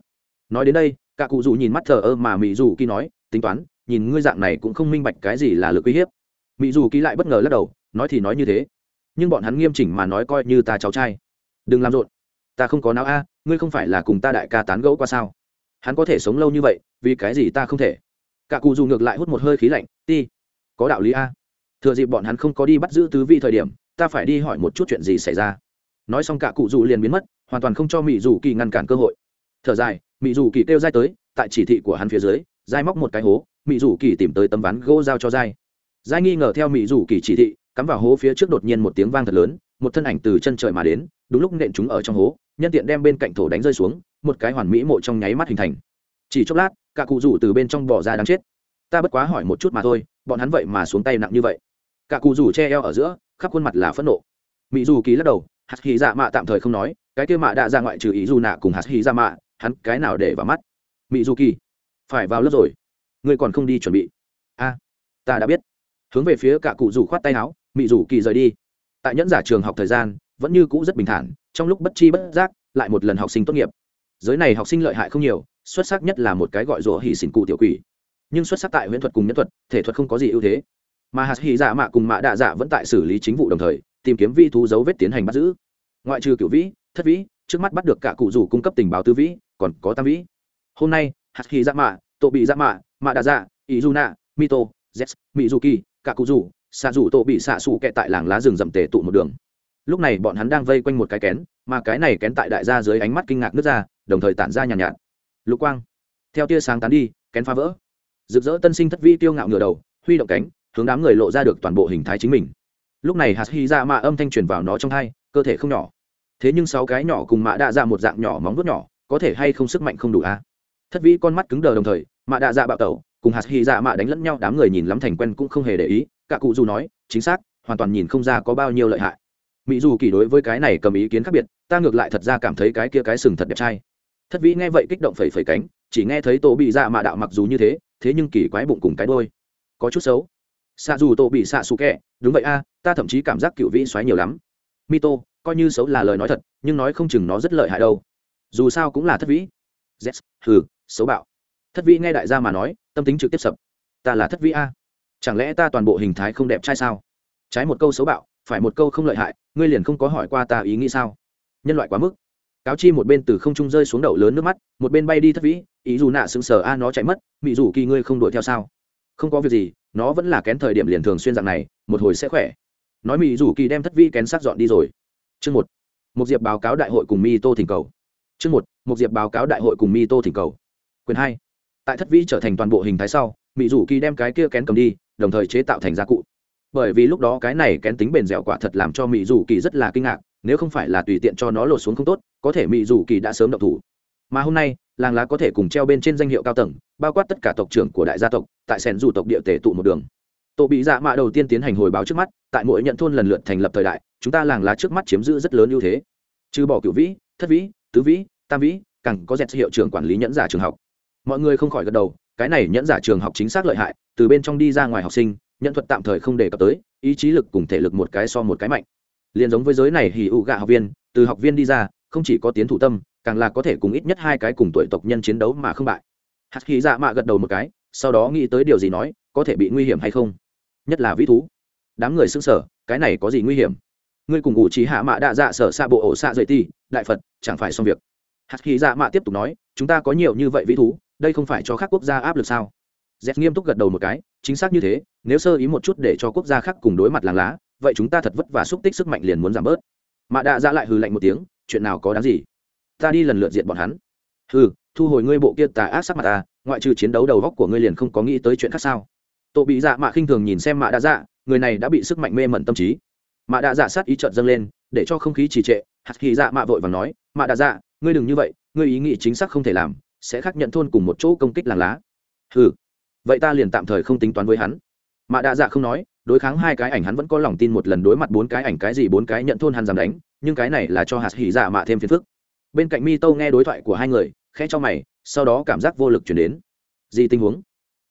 nói đến đây cả cụ dù nhìn mắt thờ ơ mà mỹ dù kỳ nói, tính toán, nhìn ngươi dạng này cũng không minh bạch cái gì là lực uy hiếp. Mỹ dù kỳ lại bất ngờ lắc đầu, nói thì nói như thế. Nhưng bọn hắn nghiêm chỉnh mà nói coi như ta cháu trai. Đừng làm rộn, ta không có não a, ngươi không phải là cùng ta đại ca tán gẫu qua sao? Hắn có thể sống lâu như vậy, vì cái gì ta không thể? Cả cụ dù ngược lại hút một hơi khí lạnh, ti, có đạo lý a. Thừa dịp bọn hắn không có đi bắt giữ tứ vị thời điểm, ta phải đi hỏi một chút chuyện gì xảy ra. Nói xong cả cụ dù liền biến mất hoàn toàn không cho mỹ dù kỳ ngăn cản cơ hội. Thở dài mỹ dù kỳ kêu dai tới, tại chỉ thị của hắn phía dưới, dai móc một cái hố mỹ dù kỳ tìm tới tấm ván gỗ giao cho dai. Dai nghi ngờ theo mỹ dù kỳ chỉ thị, cắm vào hố phía trước đột nhiên một tiếng vang thật lớn, một thân ảnh từ chân trời mà đến, đúng lúc nện chúng ở trong hố, nhân tiện đem bên cạnh thổ đánh rơi xuống, một cái hoàn mỹ mộ trong nháy mắt hình thành. Chỉ chốc lát, cả cụ rủ từ bên trong bỏ ra đáng chết. Ta bất quá hỏi một chút mà thôi, bọn hắn vậy mà xuống tay nặng như vậy. Cả cụ rủ che eo ở giữa, khắp khuôn mặt là phẫn nộ. Mỹ dù kỳ lắc đầu hạt hy dạ mạ tạm thời không nói, cái kia mạ đã ra ngoại trừ ý dù nạ cùng hạt hy dạ mạ hắn cái nào để vào mắt? Mỹ du kỳ phải vào lớp rồi. Ngươi còn không đi chuẩn bị. A, ta đã biết. Hướng về phía cả cụ rủ khoát tay áo mỹ rủ kỳ rời đi. Tại nhẫn giả trường học thời gian, vẫn như cũ rất bình thản, trong lúc bất chi bất giác, lại một lần học sinh tốt nghiệp. Giới này học sinh lợi hại không nhiều, xuất sắc nhất là một cái gọi rủa hỉ xỉn cụ tiểu quỷ. Nhưng xuất sắc tại huyễn thuật cùng nhân thuật, thể thuật không có gì ưu thế. Mà hạt hỉ dạ mạ cùng mạ đạ dạ vẫn tại xử lý chính vụ đồng thời tìm kiếm vi thú dấu vết tiến hành bắt giữ. Ngoại trừ cựu vĩ thất vĩ trước mắt bắt được cả cụ rủ cung cấp tình báo tư vĩ còn có tam vĩ. Hôm nay hạt khi dạ mạ tổ bị dạ mạ mạ đà dạ ý du nạ mito z mỹ du kỳ cả cụ rủ xạ rủ tổ bị xạ xù kẹ tại làng lá rừng rậm tề tụ một đường. Lúc này bọn hắn đang vây quanh một cái kén mà cái này kén tại đại gia dưới ánh mắt kinh ngạc nước ra đồng thời tản ra nhàn nhạt, nhạt lục quang. Theo tia sáng tán đi kén phá vỡ. Rực rỡ tân sinh thất vi tiêu ngạo ngửa đầu huy động cánh hướng đám người lộ ra được toàn bộ hình thái chính mình lúc này hạt hy ra mạ âm thanh truyền vào nó trong hai, cơ thể không nhỏ. Thế nhưng sáu cái nhỏ cùng mạ đạ dạ ra một dạng nhỏ móng vuốt nhỏ, có thể hay không sức mạnh không đủ a? À? thất vĩ con mắt cứng đờ đồng thời, mạ đạ dạ bạo tẩu, cùng hạt hy dạ mạ đánh lẫn nhau, đám người nhìn lắm thành quen cũng không hề để ý, cả cụ dù nói, chính xác, hoàn toàn nhìn không ra có bao nhiêu lợi hại. Mỹ dù kỳ đối với cái này cầm ý kiến khác biệt, ta ngược lại thật ra cảm thấy cái kia cái sừng thật đẹp trai. Thất vĩ nghe vậy kích động phẩy phẩy cánh, chỉ nghe thấy tổ bị dạ mạ đạo mặc dù như thế thế nhưng kỳ quái bụng cùng cái đôi có chút xấu xạ dù tổ bị xạ xù kẹ. Đúng vậy a, ta thậm chí cảm giác cựu vĩ xoáy nhiều lắm. Mito, coi như xấu là lời nói thật, nhưng nói không chừng nó rất lợi hại đâu. Dù sao cũng là thất vĩ. Z hừ, xấu bạo. Thất vĩ nghe đại gia mà nói, tâm tính trực tiếp sập. Ta là thất vĩ a. Chẳng lẽ ta toàn bộ hình thái không đẹp trai sao? Trái một câu xấu bạo, phải một câu không lợi hại, ngươi liền không có hỏi qua ta ý nghĩ sao? Nhân loại quá mức. Cáo chi một bên từ không trung rơi xuống đậu lớn nước mắt, một bên bay đi thất vĩ, ý dù nạ sững sờ a nó chạy mất, mị dù kỳ ngươi không đuổi theo sao? Không có việc gì nó vẫn là kén thời điểm liền thường xuyên dạng này, một hồi sẽ khỏe. Nói mỹ rủ kỳ đem thất vi kén sát dọn đi rồi. Chương một. Một diệp báo cáo đại hội cùng mi tô thỉnh cầu. Chương một. Một diệp báo cáo đại hội cùng mi tô thỉnh cầu. Quyền hai. Tại thất vi trở thành toàn bộ hình thái sau mỹ rủ kỳ đem cái kia kén cầm đi, đồng thời chế tạo thành gia cụ. Bởi vì lúc đó cái này kén tính bền dẻo quả thật làm cho mỹ rủ kỳ rất là kinh ngạc, nếu không phải là tùy tiện cho nó lột xuống không tốt, có thể mỹ rủ kỳ đã sớm động thủ mà hôm nay, làng lá có thể cùng treo bên trên danh hiệu cao tầng, bao quát tất cả tộc trưởng của đại gia tộc, tại sẻn dù tộc địa tể tụ một đường. Tổ bị dạ mạ đầu tiên tiến hành hồi báo trước mắt, tại mỗi nhận thôn lần lượt thành lập thời đại, chúng ta làng lá trước mắt chiếm giữ rất lớn ưu thế. Trừ bỏ cựu vĩ, thất vĩ, tứ vĩ, tam vĩ, càng có dẹt hiệu trưởng quản lý nhẫn giả trường học. Mọi người không khỏi gật đầu, cái này nhẫn giả trường học chính xác lợi hại, từ bên trong đi ra ngoài học sinh, nhận thuật tạm thời không đề cập tới, ý chí lực cùng thể lực một cái so một cái mạnh. Liền giống với giới này hì ụ gạ học viên, từ học viên đi ra, không chỉ có tiến thủ tâm càng là có thể cùng ít nhất hai cái cùng tuổi tộc nhân chiến đấu mà không bại. Hạt khí dạ mạ gật đầu một cái, sau đó nghĩ tới điều gì nói, có thể bị nguy hiểm hay không? Nhất là vĩ thú. Đám người xưng sở cái này có gì nguy hiểm? Ngươi cùng ủ trí hạ mạ đạ dạ sở xa bộ ổ xạ dậy ti, đại phật, chẳng phải xong việc. Hạt khí dạ mạ tiếp tục nói, chúng ta có nhiều như vậy vĩ thú, đây không phải cho các quốc gia áp lực sao? Z nghiêm túc gật đầu một cái, chính xác như thế, nếu sơ ý một chút để cho quốc gia khác cùng đối mặt làng lá, vậy chúng ta thật vất và xúc tích sức mạnh liền muốn giảm bớt. Mạ đạ dạ lại hừ lạnh một tiếng, chuyện nào có đáng gì? Ta đi lần lượt diện bọn hắn. Hừ, thu hồi ngươi bộ kia tà ác sắc mặt ta ngoại trừ chiến đấu đầu góc của ngươi liền không có nghĩ tới chuyện khác sao? Tổ bị dạ mạ khinh thường nhìn xem mạ đa dạ người này đã bị sức mạnh mê mẩn tâm trí. Mạ đa dạ sát ý trợt dâng lên, để cho không khí trì trệ. Hạt khi dạ mạ vội và nói, mạ đa dạ ngươi đừng như vậy, ngươi ý nghĩ chính xác không thể làm, sẽ khác nhận thôn cùng một chỗ công kích làng lá. Hừ, vậy ta liền tạm thời không tính toán với hắn. Mạ đa dạ không nói, đối kháng hai cái ảnh hắn vẫn có lòng tin một lần đối mặt bốn cái ảnh cái gì bốn cái nhận thôn hắn dám đánh, nhưng cái này là cho hạt hỉ dạ mạ thêm phiền phức bên cạnh mi tâu nghe đối thoại của hai người, khẽ cho mày, sau đó cảm giác vô lực chuyển đến. Gì tình huống?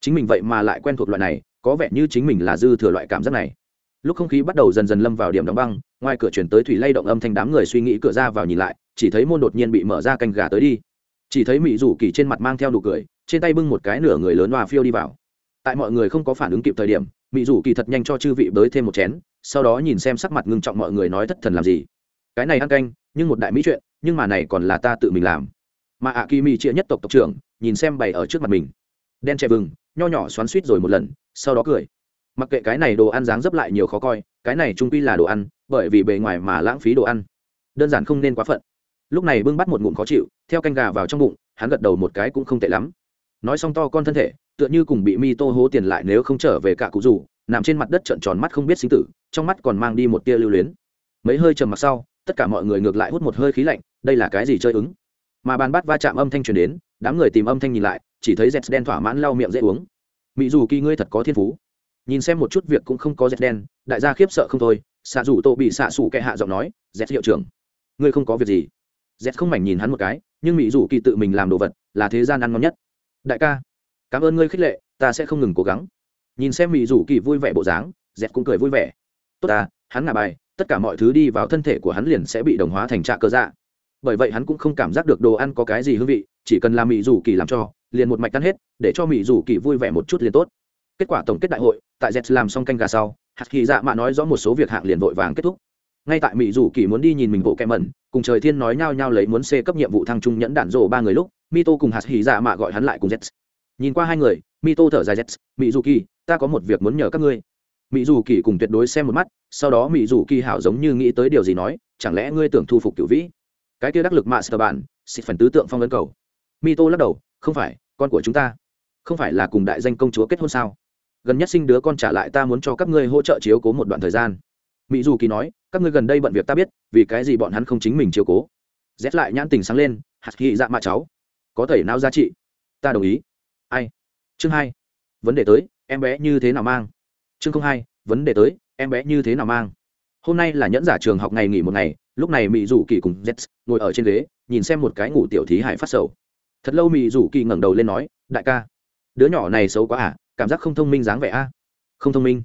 Chính mình vậy mà lại quen thuộc loại này, có vẻ như chính mình là dư thừa loại cảm giác này. Lúc không khí bắt đầu dần dần lâm vào điểm đóng băng, ngoài cửa chuyển tới thủy lay động âm thanh đám người suy nghĩ cửa ra vào nhìn lại, chỉ thấy môn đột nhiên bị mở ra canh gà tới đi. Chỉ thấy mỹ rủ kỳ trên mặt mang theo nụ cười, trên tay bưng một cái nửa người lớn hòa phiêu đi vào. Tại mọi người không có phản ứng kịp thời điểm, mỹ rủ kỳ thật nhanh cho chư vị bới thêm một chén, sau đó nhìn xem sắc mặt ngưng trọng mọi người nói thất thần làm gì. Cái này ăn canh, nhưng một đại mỹ chuyện nhưng mà này còn là ta tự mình làm. Mà ạ kỳ mỹ chia nhất tộc tộc trưởng, nhìn xem bày ở trước mặt mình. Đen trẻ vừng, nho nhỏ xoắn suýt rồi một lần, sau đó cười. Mặc kệ cái này đồ ăn dáng dấp lại nhiều khó coi, cái này trung quy là đồ ăn, bởi vì bề ngoài mà lãng phí đồ ăn. Đơn giản không nên quá phận. Lúc này bưng bắt một ngụm khó chịu, theo canh gà vào trong bụng, hắn gật đầu một cái cũng không tệ lắm. Nói xong to con thân thể, tựa như cùng bị mi tô hố tiền lại nếu không trở về cả cụ rủ, nằm trên mặt đất trợn tròn mắt không biết sinh tử, trong mắt còn mang đi một tia lưu luyến. Mấy hơi trầm mặc sau tất cả mọi người ngược lại hút một hơi khí lạnh, đây là cái gì chơi ứng? Mà bàn bát va chạm âm thanh truyền đến, đám người tìm âm thanh nhìn lại, chỉ thấy dẹt đen thỏa mãn lau miệng dễ uống. Mỹ dù kỳ ngươi thật có thiên phú. Nhìn xem một chút việc cũng không có dẹt đen, đại gia khiếp sợ không thôi xạ rủ tô bị xạ xủ kệ hạ giọng nói dẹt hiệu trưởng, ngươi không có việc gì. Dẹt không mảnh nhìn hắn một cái, nhưng mỹ dù kỳ tự mình làm đồ vật, là thế gian ăn ngon nhất. Đại ca, cảm ơn ngươi khích lệ, ta sẽ không ngừng cố gắng. Nhìn xem mỹ dù kỳ vui vẻ bộ dáng dẹt cũng cười vui vẻ. Tốt ta, hắn ngả bài tất cả mọi thứ đi vào thân thể của hắn liền sẽ bị đồng hóa thành trạ cơ dạ. Bởi vậy hắn cũng không cảm giác được đồ ăn có cái gì hương vị, chỉ cần làm mỹ dù kỳ làm cho, liền một mạch tan hết, để cho mỹ dù kỳ vui vẻ một chút liền tốt. Kết quả tổng kết đại hội, tại z làm xong canh gà sau hạt kỳ dạ mạ nói rõ một số việc hạng liền vội vàng kết thúc. Ngay tại mỹ dù kỳ muốn đi nhìn mình bộ kẹ mẩn, cùng trời thiên nói nhau nhau lấy muốn xê cấp nhiệm vụ thăng trung nhẫn đạn rổ ba người lúc, mito cùng hạt kỳ dạ mạ gọi hắn lại cùng z. Nhìn qua hai người, mito thở dài z mỹ dù kỳ, ta có một việc muốn nhờ các ngươi mỹ dù kỳ cùng tuyệt đối xem một mắt, sau đó mỹ dù kỳ hảo giống như nghĩ tới điều gì nói, chẳng lẽ ngươi tưởng thu phục cựu vĩ? Cái kia đắc lực mạ sờ bạn xịt phần tứ tượng phong ấn cầu. Mi tô lắc đầu, không phải, con của chúng ta. Không phải là cùng đại danh công chúa kết hôn sao? Gần nhất sinh đứa con trả lại ta muốn cho các ngươi hỗ trợ chiếu cố một đoạn thời gian. Mỹ dù kỳ nói, các ngươi gần đây bận việc ta biết, vì cái gì bọn hắn không chính mình chiếu cố? Rét lại nhãn tình sáng lên, hạt hy dạ mạ cháu, có thể nào giá trị. Ta đồng ý. Ai? Chương hai. Vấn đề tới, em bé như thế nào mang? Chương không hai, vấn đề tới, em bé như thế nào mang? Hôm nay là nhẫn giả trường học ngày nghỉ một ngày, lúc này mỹ dù kỳ cùng z ngồi ở trên ghế, nhìn xem một cái ngủ tiểu thí hải phát sầu. Thật lâu mỹ dù kỳ ngẩng đầu lên nói, đại ca, đứa nhỏ này xấu quá à cảm giác không thông minh dáng vẻ a. Không thông minh?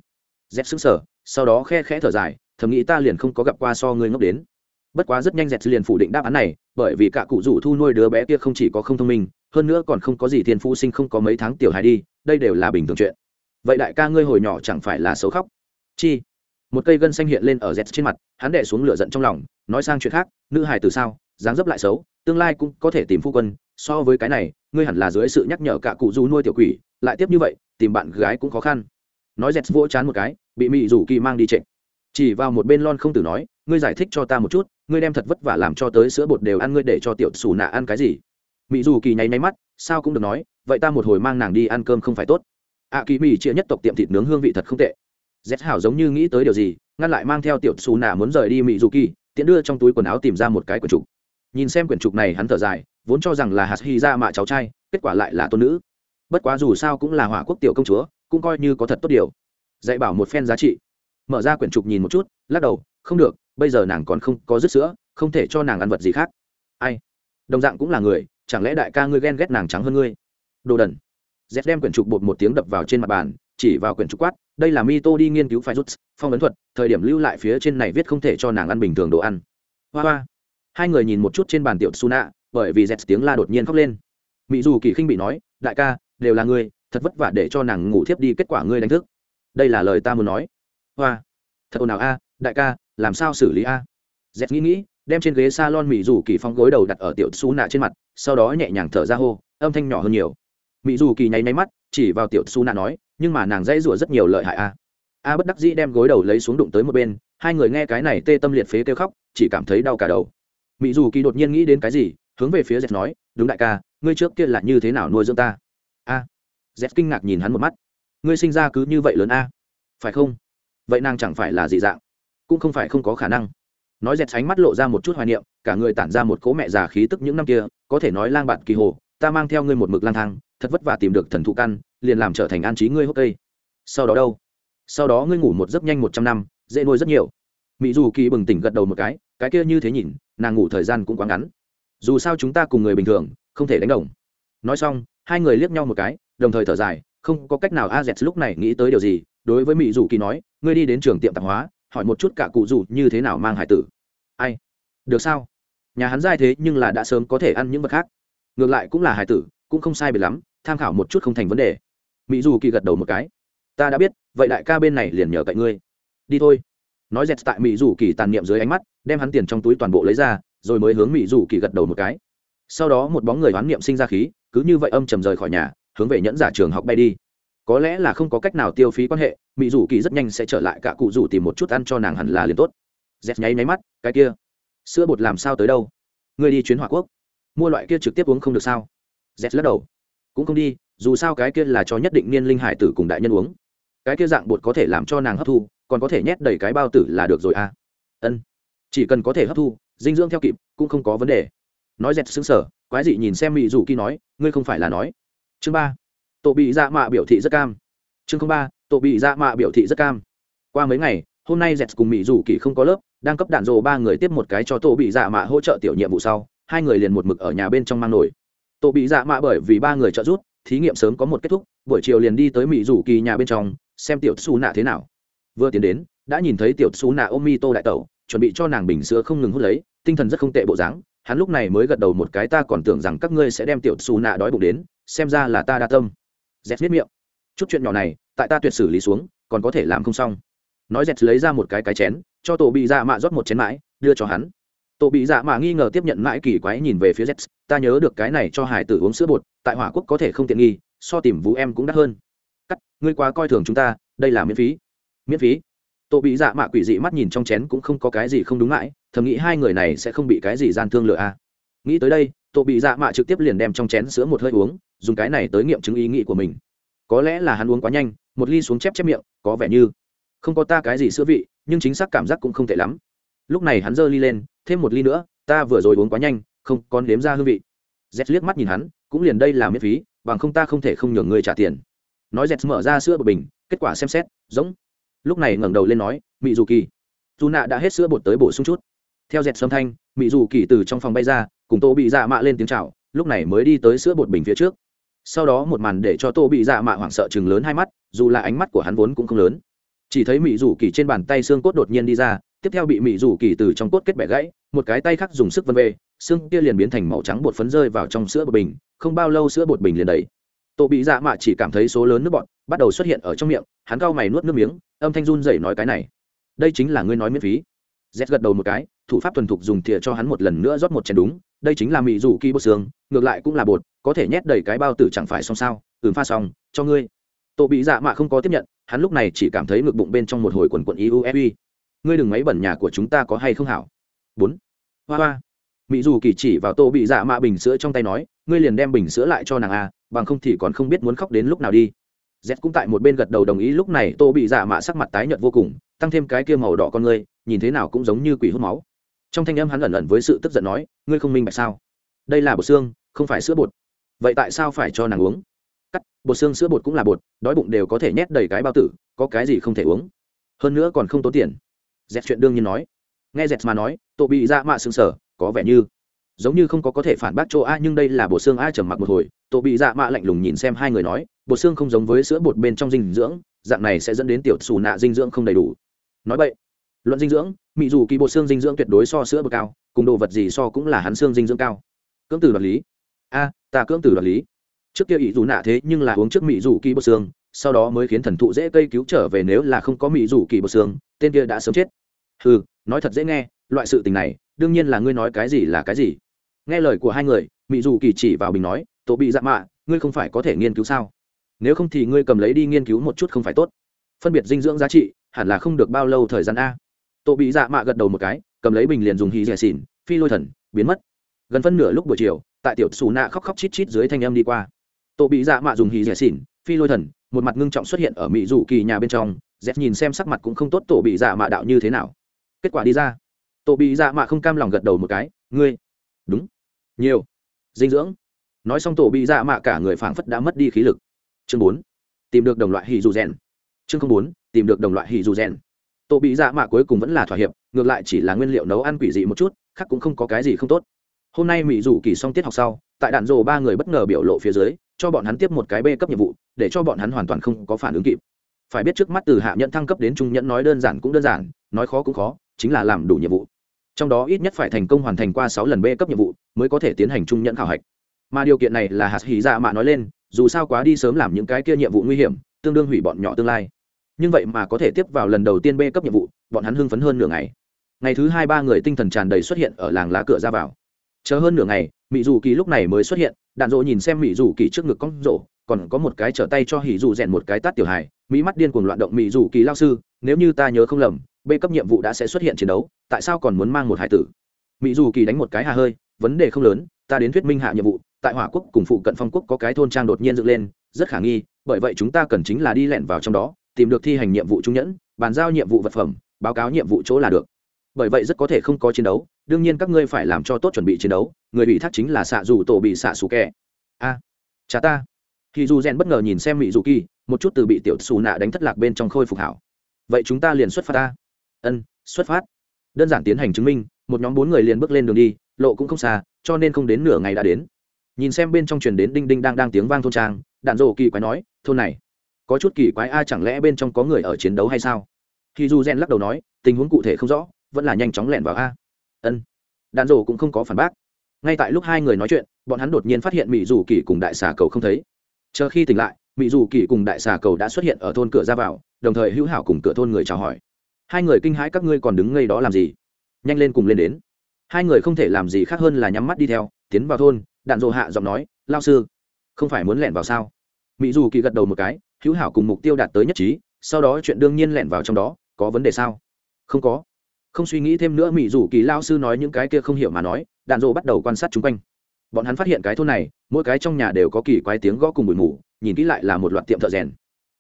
Z xứng sở sau đó khe khẽ thở dài, thầm nghĩ ta liền không có gặp qua so ngươi ngốc đến. Bất quá rất nhanh dẹt liền phủ định đáp án này, bởi vì cả cụ rủ thu nuôi đứa bé kia không chỉ có không thông minh, hơn nữa còn không có gì thiên phu sinh không có mấy tháng tiểu hài đi, đây đều là bình thường chuyện vậy đại ca ngươi hồi nhỏ chẳng phải là xấu khóc? Chi? Một cây gân xanh hiện lên ở z trên mặt, hắn đẻ xuống lửa giận trong lòng, nói sang chuyện khác, nữ hài từ sao, dáng dấp lại xấu, tương lai cũng có thể tìm phu quân, so với cái này, ngươi hẳn là dưới sự nhắc nhở cả cụ du nuôi tiểu quỷ, lại tiếp như vậy, tìm bạn gái cũng khó khăn. Nói dẹt vỗ chán một cái, bị mị rủ kỳ mang đi trịnh. Chỉ vào một bên lon không tử nói, ngươi giải thích cho ta một chút, ngươi đem thật vất vả làm cho tới sữa bột đều ăn, ngươi để cho tiểu xù nạ ăn cái gì? Mị dù kỳ nháy nháy mắt, sao cũng được nói, vậy ta một hồi mang nàng đi ăn cơm không phải tốt ạ kỳ mỹ chia nhất tộc tiệm thịt nướng hương vị thật không tệ. Z hảo giống như nghĩ tới điều gì, ngăn lại mang theo tiểu xù nạ muốn rời đi mỹ dù kỳ, tiện đưa trong túi quần áo tìm ra một cái quyển trục. Nhìn xem quyển trục này, hắn thở dài, vốn cho rằng là hạt hy ra mạ cháu trai, kết quả lại là tôn nữ. Bất quá dù sao cũng là hỏa quốc tiểu công chúa, cũng coi như có thật tốt điều. Dạy bảo một phen giá trị. Mở ra quyển trục nhìn một chút, lắc đầu, không được, bây giờ nàng còn không có dứt sữa, không thể cho nàng ăn vật gì khác. Ai? Đồng dạng cũng là người, chẳng lẽ đại ca ngươi ghen ghét nàng trắng hơn ngươi? Đồ đần z đem quyển trục bột một tiếng đập vào trên mặt bàn, chỉ vào quyển trục quát, đây là mi tô đi nghiên cứu phải rút, phong ấn thuật, thời điểm lưu lại phía trên này viết không thể cho nàng ăn bình thường đồ ăn. Hoa hoa. Hai người nhìn một chút trên bàn tiểu su nạ bởi vì dẹt tiếng la đột nhiên khóc lên. Mỹ dù kỳ khinh bị nói, đại ca, đều là ngươi, thật vất vả để cho nàng ngủ thiếp đi, kết quả ngươi đánh thức. Đây là lời ta muốn nói. Hoa. Thật ồn ào a, đại ca, làm sao xử lý a? Dẹt nghĩ nghĩ, đem trên ghế s a lon mỹ dù kỳ phong gối đầu đặt ở tiểu su nạ trên mặt, sau đó nhẹ nhàng thở ra hô, âm thanh nhỏ hơn nhiều mỹ dù kỳ nháy nháy mắt, chỉ vào tiểu su nạ nói, nhưng mà nàng dãy rủa rất nhiều lợi hại a a bất đắc dĩ đem gối đầu lấy xuống đụng tới một bên, hai người nghe cái này tê tâm liệt phế kêu khóc, chỉ cảm thấy đau cả đầu. Mỹ dù kỳ đột nhiên nghĩ đến cái gì, hướng về phía z nói, đúng đại ca, ngươi trước kia là như thế nào nuôi dưỡng ta? A à. kinh ngạc nhìn hắn một mắt. Ngươi sinh ra cứ như vậy lớn a? Phải không? Vậy nàng chẳng phải là dị dạng, cũng không phải không có khả năng. Nói dẹt tránh mắt lộ ra một chút hoài niệm, cả người tản ra một cố mẹ già khí tức những năm kia, có thể nói lang bạn kỳ hồ, ta mang theo ngươi một mực lang thang thật vất vả tìm được thần thụ căn, liền làm trở thành an trí ngươi hốc cây. Sau đó đâu? Sau đó ngươi ngủ một giấc nhanh một trăm năm, dễ nuôi rất nhiều. Mỹ dù kỳ bừng tỉnh gật đầu một cái cái kia như thế nhìn, nàng ngủ thời gian cũng quá ngắn. Dù sao chúng ta cùng người bình thường, không thể đánh đồng. Nói xong, hai người liếc nhau một cái, đồng thời thở dài, không có cách nào a z lúc này nghĩ tới điều gì, đối với mỹ dù kỳ nói, ngươi đi đến trường tiệm tạp hóa, hỏi một chút cả cụ dù như thế nào mang hải tử. Ai? Được sao? Nhà hắn dai thế nhưng là đã sớm có thể ăn những vật khác. Ngược lại cũng là hải tử, cũng không sai biệt lắm tham khảo một chút không thành vấn đề. Mỹ dù kỳ gật đầu một cái. Ta đã biết, vậy đại ca bên này liền nhờ cậy ngươi. Đi thôi. Nói dẹt tại mỹ dù kỳ tàn niệm dưới ánh mắt, đem hắn tiền trong túi toàn bộ lấy ra, rồi mới hướng mỹ dù kỳ gật đầu một cái. Sau đó một bóng người hoán niệm sinh ra khí, cứ như vậy âm trầm rời khỏi nhà, hướng về nhẫn giả trường học bay đi. Có lẽ là không có cách nào tiêu phí quan hệ, mỹ dù kỳ rất nhanh sẽ trở lại cả cụ rủ tìm một chút ăn cho nàng hẳn là liền tốt. Dẹt nháy máy mắt, cái kia, sữa bột làm sao tới đâu? Ngươi đi chuyến hỏa quốc. Mua loại kia trực tiếp uống không được sao? Dẹt lắc đầu cũng không đi, dù sao cái kia là cho nhất định niên linh hải tử cùng đại nhân uống. Cái kia dạng bột có thể làm cho nàng hấp thu, còn có thể nhét đầy cái bao tử là được rồi à? Ân. Chỉ cần có thể hấp thu, dinh dưỡng theo kịp, cũng không có vấn đề. Nói dẹt xứng sở quái dị nhìn xem mỹ dù kỳ nói, ngươi không phải là nói. Chương ba. Tổ bị dạ mạ biểu thị rất cam. Chương ba tổ bị dạ mạ biểu thị rất cam. Qua mấy ngày, hôm nay dẹt cùng mỹ dù kỳ không có lớp, đang cấp đạn rồ ba người tiếp một cái cho tổ bị dạ mạ hỗ trợ tiểu nhiệm vụ sau, hai người liền một mực ở nhà bên trong mang nổi tổ bị dạ mạ bởi vì ba người trợ rút thí nghiệm sớm có một kết thúc, buổi chiều liền đi tới mỹ rủ kỳ nhà bên trong, xem tiểu xù nạ thế nào. Vừa tiến đến, đã nhìn thấy tiểu xù nạ ôm mi tô đại tẩu, chuẩn bị cho nàng bình sữa không ngừng hút lấy, tinh thần rất không tệ bộ dáng. Hắn lúc này mới gật đầu một cái, ta còn tưởng rằng các ngươi sẽ đem tiểu xù nạ đói bụng đến, xem ra là ta đa tâm. Dẹt biết miệng. Chút chuyện nhỏ này, tại ta tuyệt xử lý xuống, còn có thể làm không xong. Nói dẹt lấy ra một cái cái chén, cho tổ bị dạ mạ rót một chén mãi, đưa cho hắn tổ bị dạ mà nghi ngờ tiếp nhận mãi kỳ quái nhìn về phía z ta nhớ được cái này cho hải tử uống sữa bột, tại hỏa quốc có thể không tiện nghi, so tìm vũ em cũng đắt hơn. Cắt, ngươi quá coi thường chúng ta, đây là miễn phí. Miễn phí? Tổ bị dạ mạ quỷ dị mắt nhìn trong chén cũng không có cái gì không đúng mãi, thầm nghĩ hai người này sẽ không bị cái gì gian thương lựa a à. nghĩ tới đây, tổ bị dạ mạ trực tiếp liền đem trong chén sữa một hơi uống, dùng cái này tới nghiệm chứng ý nghĩ của mình. Có lẽ là hắn uống quá nhanh, một ly xuống chép chép miệng, có vẻ như không có ta cái gì sữa vị, nhưng chính xác cảm giác cũng không tệ lắm. Lúc này hắn giơ ly lên thêm một ly nữa, ta vừa rồi uống quá nhanh, không còn đếm ra hương vị. Z liếc mắt nhìn hắn, cũng liền đây là miễn phí, bằng không ta không thể không nhường ngươi trả tiền. Nói z mở ra sữa bột bình, kết quả xem xét, giống. Lúc này ngẩng đầu lên nói mị dù kỳ dù nạ đã hết sữa bột tới bổ sung chút. Theo dẹt sâm thanh mị dù kỳ từ trong phòng bay ra, cùng tô bị dạ mạ lên tiếng chào, lúc này mới đi tới sữa bột bình phía trước. Sau đó một màn để cho tô bị dạ mạ hoảng sợ chừng lớn hai mắt, dù là ánh mắt của hắn vốn cũng không lớn. Chỉ thấy mị dù kỳ trên bàn tay xương cốt đột nhiên đi ra tiếp theo bị mị rủ kỳ từ trong cốt kết bẻ gãy, một cái tay khác dùng sức vân về xương kia liền biến thành màu trắng bột phấn rơi vào trong sữa bột bình, không bao lâu sữa bột bình liền đầy. Tô bị dạ mạ chỉ cảm thấy số lớn nước bọt bắt đầu xuất hiện ở trong miệng, hắn cau mày nuốt nước miếng, âm thanh run rẩy nói cái này. Đây chính là ngươi nói miễn phí. Z gật đầu một cái, thủ pháp thuần thục dùng thìa cho hắn một lần nữa rót một chén đúng, đây chính là mị rủ kỳ bột xương, ngược lại cũng là bột, có thể nhét đầy cái bao tử chẳng phải xong sao? Ừm, pha xong, cho ngươi. Tổ bị dạ mạ không có tiếp nhận, hắn lúc này chỉ cảm thấy ngực bụng bên trong một hồi quần quần iu ngươi đừng mấy bẩn nhà của chúng ta có hay không hảo? Bốn. Hoa hoa. Mỹ dù kỳ chỉ vào tô bị dạ mạ bình sữa trong tay nói, ngươi liền đem bình sữa lại cho nàng a bằng không thì còn không biết muốn khóc đến lúc nào đi. Z cũng tại một bên gật đầu đồng ý, lúc này tô bị dạ mạ sắc mặt tái nhợt vô cùng, tăng thêm cái kia màu đỏ con ngươi, nhìn thế nào cũng giống như quỷ hút máu. Trong thanh âm hắn ẩn ẩn với sự tức giận nói, ngươi không minh bạch sao? Đây là bột xương, không phải sữa bột. Vậy tại sao phải cho nàng uống? Cắt, bột xương sữa bột cũng là bột, đói bụng đều có thể nhét đầy cái bao tử, có cái gì không thể uống? Hơn nữa còn không tốn tiền dẹt chuyện đương nhiên nói. Nghe dẹt mà nói tổ bị dạ mạ xương sở có vẻ như giống như không có có thể phản bác chỗ a, nhưng đây là bộ xương a trầm mặc một hồi. Tổ bị dạ mạ lạnh lùng nhìn xem hai người nói, bộ xương không giống với sữa bột bên trong dinh dưỡng, dạng này sẽ dẫn đến tiểu xù nạ dinh dưỡng không đầy đủ. Nói vậy, luận dinh dưỡng mỹ dù kỳ bộ xương dinh dưỡng tuyệt đối so sữa bột cao, cùng đồ vật gì so cũng là hắn xương dinh dưỡng cao. Cưỡng từ đoạt lý. A, ta cưỡng từ đoạt lý. Trước kia ý dù nạ thế nhưng là uống trước mỹ dù kỳ bộ xương, sau đó mới khiến thần thụ dễ cây cứu trở về nếu là không có mỹ dù kỳ bộ xương, tên kia đã sớm chết ừ nói thật dễ nghe, loại sự tình này, đương nhiên là ngươi nói cái gì là cái gì. Nghe lời của hai người mỹ dù kỳ chỉ vào bình nói, tổ bị dạ mạ, ngươi không phải có thể nghiên cứu sao? Nếu không thì ngươi cầm lấy đi nghiên cứu một chút không phải tốt. Phân biệt dinh dưỡng giá trị, hẳn là không được bao lâu thời gian a. Tổ bị dạ mạ gật đầu một cái, cầm lấy bình liền dùng hì rẻ xỉn, phi lôi thần, biến mất. Gần phân nửa lúc buổi chiều, tại tiểu xù nạ khóc khóc chít chít dưới thanh âm đi qua. Tổ bị dạ mạ dùng hì rẻ xỉn, phi lôi thần, một mặt ngưng trọng xuất hiện ở mỹ dù kỳ nhà bên trong dép nhìn xem sắc mặt cũng không tốt, tổ bị dạ mạ đạo như thế nào? Kết quả đi ra. Tổ bị dạ mạ không cam lòng gật đầu một cái, ngươi? Đúng. Nhiều. Dinh dưỡng. Nói xong tổ bị dạ mạ cả người phảng phất đã mất đi khí lực. Chương bốn. Tìm được đồng loại hì dù rèn. Chương bốn. Tìm được đồng loại hì dù rèn. Tổ bị dạ mạ cuối cùng vẫn là thỏa hiệp, ngược lại chỉ là nguyên liệu nấu ăn quỷ dị một chút, khác cũng không có cái gì không tốt. Hôm nay mỹ dù kỳ xong tiết học sau, tại đạn rồ ba người bất ngờ biểu lộ phía dưới, cho bọn hắn tiếp một cái b cấp nhiệm vụ, để cho bọn hắn hoàn toàn không có phản ứng kịp. Phải biết trước mắt từ hạ nhận thăng cấp đến trung nhẫn nói đơn giản cũng đơn giản, nói khó cũng khó chính là làm đủ nhiệm vụ. Trong đó ít nhất phải thành công hoàn thành qua sáu lần b cấp nhiệm vụ mới có thể tiến hành trung nhẫn khảo hạch. Mà điều kiện này là hạt hỉ dạ mạ nói lên, dù sao quá đi sớm làm những cái kia nhiệm vụ nguy hiểm, tương đương hủy bọn nhỏ tương lai. Nhưng vậy mà có thể tiếp vào lần đầu tiên b cấp nhiệm vụ, bọn hắn hưng phấn hơn nửa ngày. Ngày thứ hai ba người tinh thần tràn đầy xuất hiện ở làng lá cửa ra vào. Chờ hơn nửa ngày mỹ dù kỳ lúc này mới xuất hiện, đạn dỗ nhìn xem mỹ dù kỳ trước ngực con rổ, còn có một cái trở tay cho hỉ dù rèn một cái tát tiểu hài, mỹ mắt điên cuồng loạn động mỹ dù kỳ lao sư, nếu như ta nhớ không lầm b cấp nhiệm vụ đã sẽ xuất hiện chiến đấu tại sao còn muốn mang một hải tử? Mỹ dù kỳ đánh một cái hà hơi vấn đề không lớn ta đến thuyết minh hạ nhiệm vụ tại hỏa quốc cùng phụ cận phong quốc có cái thôn trang đột nhiên dựng lên rất khả nghi bởi vậy chúng ta cần chính là đi lẻn vào trong đó tìm được thi hành nhiệm vụ trung nhẫn bàn giao nhiệm vụ vật phẩm báo cáo nhiệm vụ chỗ là được. Bởi vậy rất có thể không có chiến đấu đương nhiên các ngươi phải làm cho tốt chuẩn bị chiến đấu người bị thác chính là xạ dù tổ bị xạ xù kẻ. A à, cha ta. Khi dù rèn bất ngờ nhìn xem mỹ dù kỳ một chút từ bị tiểu xù nạ đánh thất lạc bên trong khôi phục hảo. Vậy chúng ta liền xuất phát ta ân, xuất phát. Đơn giản tiến hành chứng minh, một nhóm bốn người liền bước lên đường đi, lộ cũng không xa, cho nên không đến nửa ngày đã đến. Nhìn xem bên trong truyền đến đinh đinh đang đang tiếng vang thôn trang, đạn rổ kỳ quái nói, thôn này, có chút kỳ quái a, chẳng lẽ bên trong có người ở chiến đấu hay sao? Khi du gen lắc đầu nói, tình huống cụ thể không rõ, vẫn là nhanh chóng lẻn vào a. Ân. Đạn rổ cũng không có phản bác. Ngay tại lúc hai người nói chuyện, bọn hắn đột nhiên phát hiện mỹ dù kỳ cùng đại xà cầu không thấy. Chờ khi tỉnh lại mỹ dù kỳ cùng đại xà cầu đã xuất hiện ở thôn cửa ra vào, đồng thời hữu hảo cùng cửa thôn người chào hỏi hai người kinh hãi các ngươi còn đứng ngây đó làm gì? Nhanh lên cùng lên đến. Hai người không thể làm gì khác hơn là nhắm mắt đi theo, tiến vào thôn, đạn dộ hạ giọng nói lao sư, không phải muốn lẻn vào sao? Mỹ dù kỳ gật đầu một cái, hữu hảo cùng mục tiêu đạt tới nhất trí, sau đó chuyện đương nhiên lẻn vào trong đó, có vấn đề sao? Không có. Không suy nghĩ thêm nữa mỹ dù kỳ lao sư nói những cái kia không hiểu mà nói, đạn dộ bắt đầu quan sát chung quanh. Bọn hắn phát hiện cái thôn này, mỗi cái trong nhà đều có kỳ quái tiếng gõ cùng bụi mù, nhìn kỹ lại là một loạt tiệm thợ rèn.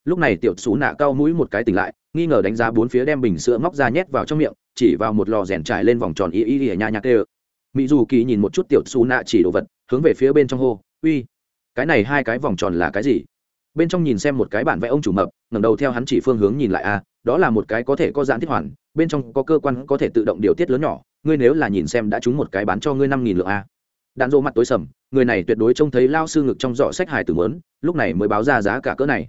Lúc này tiểu xú nạ cao mũi một cái tỉnh lại nghi ngờ đánh giá bốn phía đem bình sữa móc ra nhét vào trong miệng, chỉ vào một lò rèn trải lên vòng tròn y y y nha nhạc ơ mỹ dù kỳ nhìn một chút tiểu xù nạ chỉ đồ vật, hướng về phía bên trong hô, uy, cái này hai cái vòng tròn là cái gì? Bên trong nhìn xem một cái bản vẽ ông chủ mập, ngẩng đầu theo hắn chỉ phương hướng nhìn lại a đó là một cái có thể có giãn thiết hoàn, bên trong có cơ quan có thể tự động điều tiết lớn nhỏ, ngươi nếu là nhìn xem đã trúng một cái bán cho ngươi năm nghìn lượng a. Đạn rô mặt tối sầm, người này tuyệt đối trông thấy lao sư ngực trong giỏ sách hài tử mớn lúc này mới báo ra giá cả cỡ này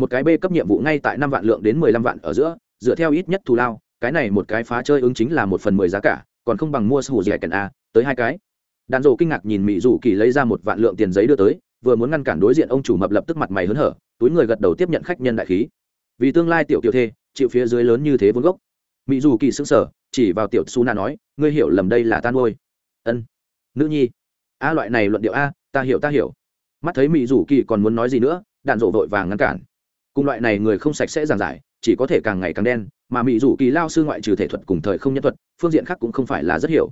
một cái b cấp nhiệm vụ ngay tại năm vạn lượng đến mười lăm vạn ở giữa, dựa theo ít nhất thù lao, cái này một cái phá chơi ứng chính là một phần mười giá cả, còn không bằng mua sủ dẻ cần a, tới hai cái. Đạn dỗ kinh ngạc nhìn mỹ dù kỳ lấy ra một vạn lượng tiền giấy đưa tới, vừa muốn ngăn cản đối diện ông chủ mập lập tức mặt mày hớn hở, túi người gật đầu tiếp nhận khách nhân đại khí. Vì tương lai tiểu tiểu thê, chịu phía dưới lớn như thế vốn gốc. Mỹ dù kỳ xứng sở chỉ vào tiểu su na nói, ngươi hiểu lầm đây là tan ngôi ân, nữ nhi. A, loại này luận điệu a, ta hiểu ta hiểu. Mắt thấy mỹ dù kỳ còn muốn nói gì nữa, đạn rộ vội vàng ngăn cản cùng loại này người không sạch sẽ giảng giải, chỉ có thể càng ngày càng đen, mà mỹ dù kỳ lao sư ngoại trừ thể thuật cùng thời không nhân thuật, phương diện khác cũng không phải là rất hiểu.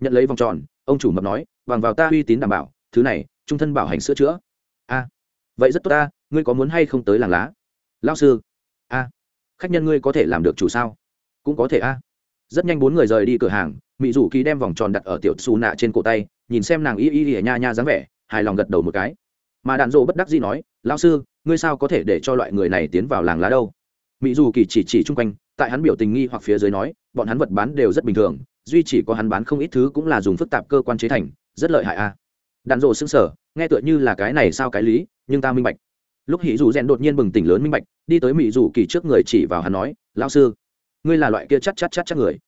Nhận lấy vòng tròn, ông chủ mập nói, bằng vào ta uy tín đảm bảo, thứ này, trung thân bảo hành sửa chữa. A, vậy rất tốt ta, ngươi có muốn hay không tới làng lá? Lao sư. A, khách nhân ngươi có thể làm được chủ sao? Cũng có thể a. Rất nhanh bốn người rời đi cửa hàng mỹ dù kỳ đem vòng tròn đặt ở tiểu xù nạ trên cổ tay, nhìn xem nàng y y y nha nha dáng vẻ, hài lòng gật đầu một cái. Mà đạn dỗ bất đắc dĩ nói, lao sư ngươi sao có thể để cho loại người này tiến vào làng lá đâu? Mỹ dù kỳ chỉ chỉ chung quanh, tại hắn biểu tình nghi hoặc phía dưới nói, bọn hắn vật bán đều rất bình thường, duy chỉ có hắn bán không ít thứ cũng là dùng phức tạp cơ quan chế thành, rất lợi hại à. a đạn dộ xứng sở nghe tựa như là cái này sao cái lý, nhưng ta minh bạch. Lúc hỉ dù rèn đột nhiên bừng tỉnh lớn minh bạch, đi tới mỹ dù kỳ trước người chỉ vào hắn nói, lão sư, ngươi là loại kia chắc chắc chắc chắc người.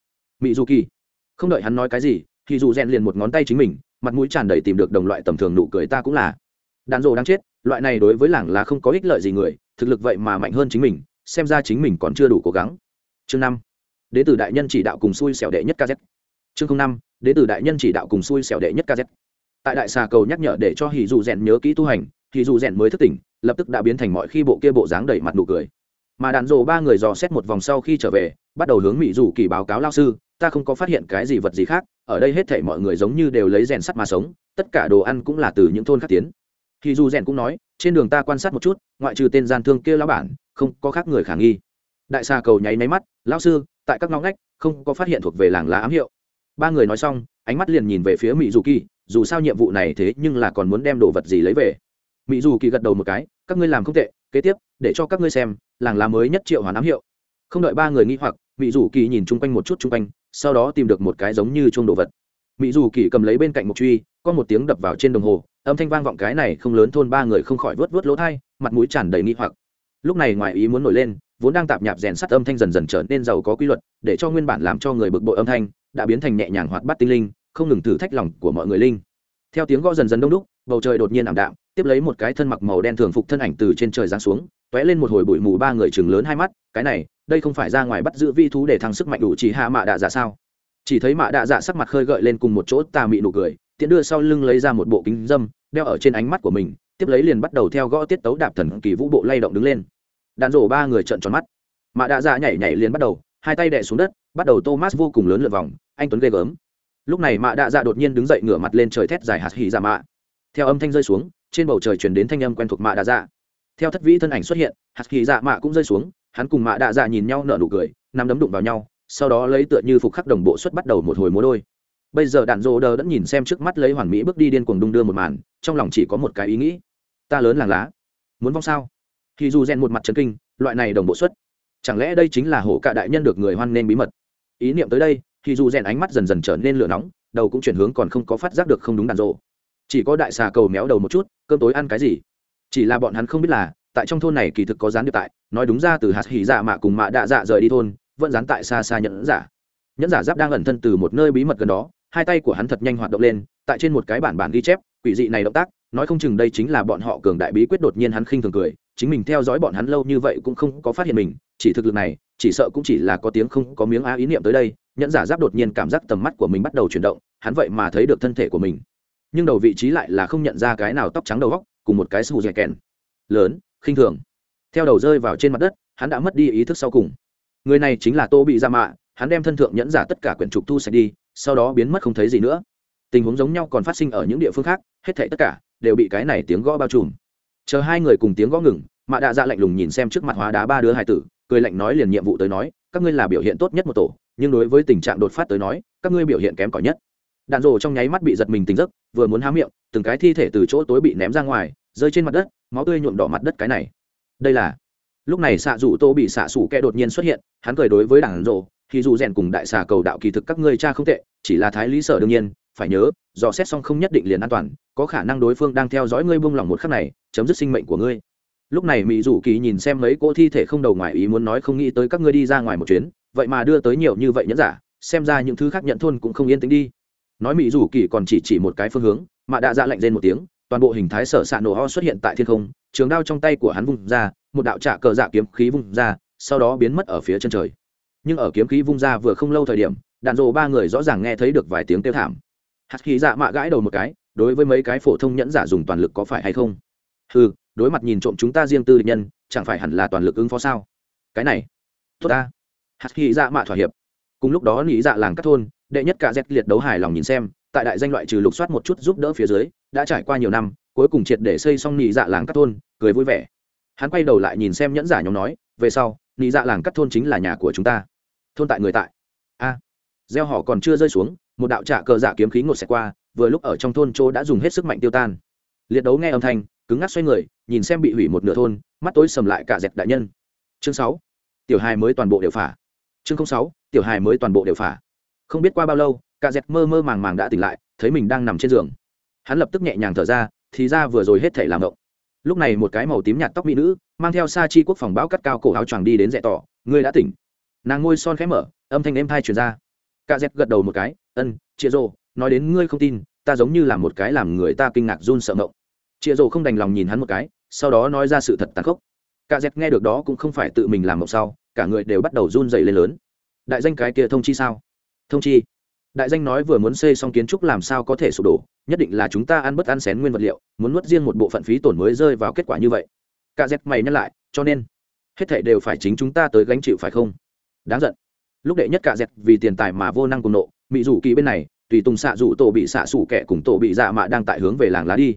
Mỹ dù kỳ, không đợi hắn nói cái gì thì dù rèn liền một ngón tay chính mình, mặt mũi tràn đầy tìm được đồng loại tầm thường nụ cười ta cũng là. Đạn rộ đang chết loại này đối với làng là không có ích lợi gì người, thực lực vậy mà mạnh hơn chính mình, xem ra chính mình còn chưa đủ cố gắng. Chương năm, đế tử đại nhân chỉ đạo cùng xui xẻo đệ nhất kz chương năm, đế tử đại nhân chỉ đạo cùng xui xẻo đệ nhất kz tại đại xà cầu nhắc nhở để cho hì dù rèn nhớ kỹ tu hành hì dù rèn mới thức tỉnh, lập tức đã biến thành mọi khi bộ kia bộ dáng đầy mặt nụ cười. Mà đàn rồ ba người dò xét một vòng sau khi trở về, bắt đầu hướng mỹ dù kỳ báo cáo lao sư, ta không có phát hiện cái gì vật gì khác, ở đây hết thể mọi người giống như đều lấy rèn sắt mà sống, tất cả đồ ăn cũng là từ những thôn khác tiến thì dù rèn cũng nói, trên đường ta quan sát một chút, ngoại trừ tên gian thương kia lão bản, không có khác người khả nghi. Đại xà cầu nháy máy mắt, lão sư, tại các ngõ ngách, không có phát hiện thuộc về làng lá ám hiệu. Ba người nói xong, ánh mắt liền nhìn về phía mỹ dù kỳ, dù sao nhiệm vụ này thế nhưng là còn muốn đem đồ vật gì lấy về. Mỹ dù kỳ gật đầu một cái, các ngươi làm không tệ, kế tiếp, để cho các ngươi xem, làng lá mới nhất triệu hoàn ám hiệu. Không đợi ba người nghĩ hoặc mỹ dù kỳ nhìn chung quanh một chút chung quanh, sau đó tìm được một cái giống như chuông đồ vật. Mỹ dù kỳ cầm lấy bên cạnh một truy có một tiếng đập vào trên đồng hồ, âm thanh vang vọng cái này không lớn thôn ba người không khỏi vớt vớt lỗ thai, mặt mũi tràn đầy nghi hoặc. Lúc này ngoài ý muốn nổi lên, vốn đang tạp nhạp rèn sắt âm thanh dần dần trở nên giàu có quy luật, để cho nguyên bản làm cho người bực bội âm thanh, đã biến thành nhẹ nhàng hoạt bát tinh linh, không ngừng thử thách lòng của mọi người linh. Theo tiếng gõ dần dần đông đúc, bầu trời đột nhiên ảm đạm, tiếp lấy một cái thân mặc màu đen thường phục thân ảnh từ trên trời giáng xuống t ó é lên một hồi bụi mù ba người chừng lớn hai mắt, cái này, đây không phải ra ngoài bắt giữ vi thú để thăng sức mạnh đủ chỉ hạ mạ đạ dạ sao? Chỉ thấy mạ đạ dạ sắc mặt khơi gợi lên cùng một chỗ tà mị nụ cười tiện đưa sau lưng lấy ra một bộ kính dâm, đeo ở trên ánh mắt của mình, tiếp lấy liền bắt đầu theo gõ tiết tấu đạp thần kỳ vũ bộ lay động đứng lên. Đạn rổ ba người trợn tròn mắt. Mạ đạ dạ nhảy nhảy liền bắt đầu, hai tay đè xuống đất, bắt đầu thomas vô cùng lớn lượt vòng, anh tuấn ghê gớm. Lúc này mạ đạ dạ đột nhiên đứng dậy ngửa mặt lên trời thét dài hạt hỉ dạ mạ. Theo âm thanh rơi xuống, trên bầu trời chuyển đến thanh âm quen thuộc mạ đạ dạ. Theo thất vĩ thân ảnh xuất hiện, hạt hỉ dạ mạ cũng rơi xuống, hắn cùng mạ đạ dạ nhìn nhau nở nụ cười nằm đấm đụng vào nhau, sau đó lấy tựa như phục khắc đồng bộ xuất bắt đầu một hồi múa đôi bây giờ đạn rô đờ đã nhìn xem trước mắt lấy hoàn mỹ bước đi điên cuồng đung đưa một màn, trong lòng chỉ có một cái ý nghĩ. Ta lớn làng lá. Muốn vong sao? Thì dù rèn một mặt trấn kinh, loại này đồng bộ xuất. Chẳng lẽ đây chính là hổ cạ đại nhân được người hoan nên bí mật? Ý niệm tới đây thì dù rèn ánh mắt dần dần trở nên lửa nóng, đầu cũng chuyển hướng còn không có phát giác được không đúng đàn rộ chỉ có đại xà cầu méo đầu một chút, cơm tối ăn cái gì? Chỉ là bọn hắn không biết là, tại trong thôn này kỳ thực có gián điệp tại, nói đúng ra từ hạt hỉ dạ mạ cùng mạ đạ dạ rời đi thôn, vẫn dán tại xa xa nhẫn giả. Nhẫn giả giáp đang ẩn thân từ một nơi bí mật gần đó hai tay của hắn thật nhanh hoạt động lên, tại trên một cái bản bản ghi chép, quỷ dị này động tác, nói không chừng đây chính là bọn họ cường đại bí quyết đột nhiên hắn khinh thường cười, chính mình theo dõi bọn hắn lâu như vậy cũng không có phát hiện mình, chỉ thực lực này, chỉ sợ cũng chỉ là có tiếng không có miếng á ý niệm tới đây, nhẫn giả giáp đột nhiên cảm giác tầm mắt của mình bắt đầu chuyển động, hắn vậy mà thấy được thân thể của mình. Nhưng đầu vị trí lại là không nhận ra cái nào tóc trắng đầu góc, cùng một cái sù dẻ kèn. Lớn, khinh thường. Theo đầu rơi vào trên mặt đất, hắn đã mất đi ý thức sau cùng. Người này chính là tô bị ra mạ, hắn đem thân thượng nhẫn giả tất cả quyển trục thu sạch đi sau đó biến mất không thấy gì nữa. Tình huống giống nhau còn phát sinh ở những địa phương khác, hết thảy tất cả đều bị cái này tiếng gõ bao trùm. Chờ hai người cùng tiếng gõ ngừng, mạ đạ dạ lạnh lùng nhìn xem trước mặt hóa đá ba đứa hải tử, cười lạnh nói liền nhiệm vụ tới nói, các ngươi là biểu hiện tốt nhất một tổ, nhưng đối với tình trạng đột phát tới nói, các ngươi biểu hiện kém cỏi nhất. Đạn rồ trong nháy mắt bị giật mình tỉnh giấc, vừa muốn há miệng, từng cái thi thể từ chỗ tối bị ném ra ngoài, rơi trên mặt đất, máu tươi nhuộm đỏ mặt đất cái này. Đây là lúc này xạ rủ tô bị xạ sủ kẹ đột nhiên xuất hiện, hắn cười đối với đảng rồ thì dù rèn cùng đại xà cầu đạo kỳ thực các ngươi cha không tệ, chỉ là thái lý sở đương nhiên, phải nhớ, dò xét xong không nhất định liền an toàn, có khả năng đối phương đang theo dõi ngươi buông lỏng một khắc này, chấm dứt sinh mệnh của ngươi. Lúc này mỹ dù kỳ nhìn xem mấy cỗ thi thể không đầu ngoài ý muốn nói không nghĩ tới các ngươi đi ra ngoài một chuyến, vậy mà đưa tới nhiều như vậy nhẫn giả, xem ra những thứ khác nhận thôn cũng không yên tĩnh đi. Nói mỹ dù kỳ còn chỉ chỉ một cái phương hướng, mà đã ra dạ lệnh lên một tiếng, toàn bộ hình thái sở s ạ nổ ho xuất hiện tại thiên không, trường đao trong tay của hắn vùng ra, một đạo trạ cờ dạ kiếm khí vùng ra, sau đó biến mất ở phía chân trời nhưng ở kiếm khí vung ra vừa không lâu thời điểm, đạn rộ ba người rõ ràng nghe thấy được vài tiếng kêu thảm. Hạt khí dạ mạ gãi đầu một cái, đối với mấy cái phổ thông nhẫn giả dùng toàn lực có phải hay không? Ừ đối mặt nhìn trộm chúng ta riêng tư nhân, chẳng phải hẳn là toàn lực ứng phó sao? Cái này, tốt ta. Hạt khí dạ mạ thỏa hiệp. Cùng lúc đó nghĩ dạ làng các thôn, đệ nhất cả dẹt liệt đấu hài lòng nhìn xem, tại đại danh loại trừ lục soát một chút giúp đỡ phía dưới, đã trải qua nhiều năm, cuối cùng triệt để xây xong nhị dạ làng các thôn, cười vui vẻ. Hắn quay đầu lại nhìn xem nhẫn giả nhóm nói, về sau nhị dạ làng các thôn chính là nhà của chúng ta thôn tại người tại. A. Gieo họ còn chưa rơi xuống, một đạo trạ cờ dạ kiếm khí ngột xẹt qua, vừa lúc ở trong thôn chỗ đã dùng hết sức mạnh tiêu tan. Liệt đấu nghe âm thanh, cứng ngắc xoay người, nhìn xem bị hủy một nửa thôn, mắt tối sầm lại cả dẹp đại nhân. Chương sáu. Tiểu hài mới toàn bộ đều phả. Chương sáu, tiểu hài mới toàn bộ đều phả. Không biết qua bao lâu, cả dẹp mơ mơ màng màng đã tỉnh lại, thấy mình đang nằm trên giường. Hắn lập tức nhẹ nhàng thở ra, thì ra vừa rồi hết thể làm động lúc này một cái màu tím nhạt tóc mỹ nữ, mang theo sa chi quốc phòng bão cắt cao cổ áo choàng đi đến rẽ tỏ, ngươi đã tỉnh nàng ngôi son khẽ mở, âm thanh êm thai truyền ra. Cả dẹp gật đầu một cái, ân chia rồ nói đến ngươi không tin, ta giống như là một cái làm người ta kinh ngạc run sợ mộng chia rồ không đành lòng nhìn hắn một cái, sau đó nói ra sự thật tàn khốc. Cả dẹp nghe được đó cũng không phải tự mình làm mộng sau cả người đều bắt đầu run dày lên lớn. Đại danh cái kia thông chi sao? Thông chi. Đại danh nói vừa muốn xây xong kiến trúc làm sao có thể sụp đổ, nhất định là chúng ta ăn bất ăn xén nguyên vật liệu, muốn nuốt riêng một bộ phận phí tổn mới rơi vào kết quả như vậy. Cả dẹp mày nhắc lại, cho nên, hết thảy đều phải chính chúng ta tới gánh chịu phải không? Đáng giận. Lúc đệ nhất cả dẹt vì tiền tài mà vô năng cùng nộ mỹ rủ kỳ bên này, tùy tùng xạ rủ tổ bị xạ sủ kẻ cùng tổ bị dạ mạ đang tại hướng về làng lá đi.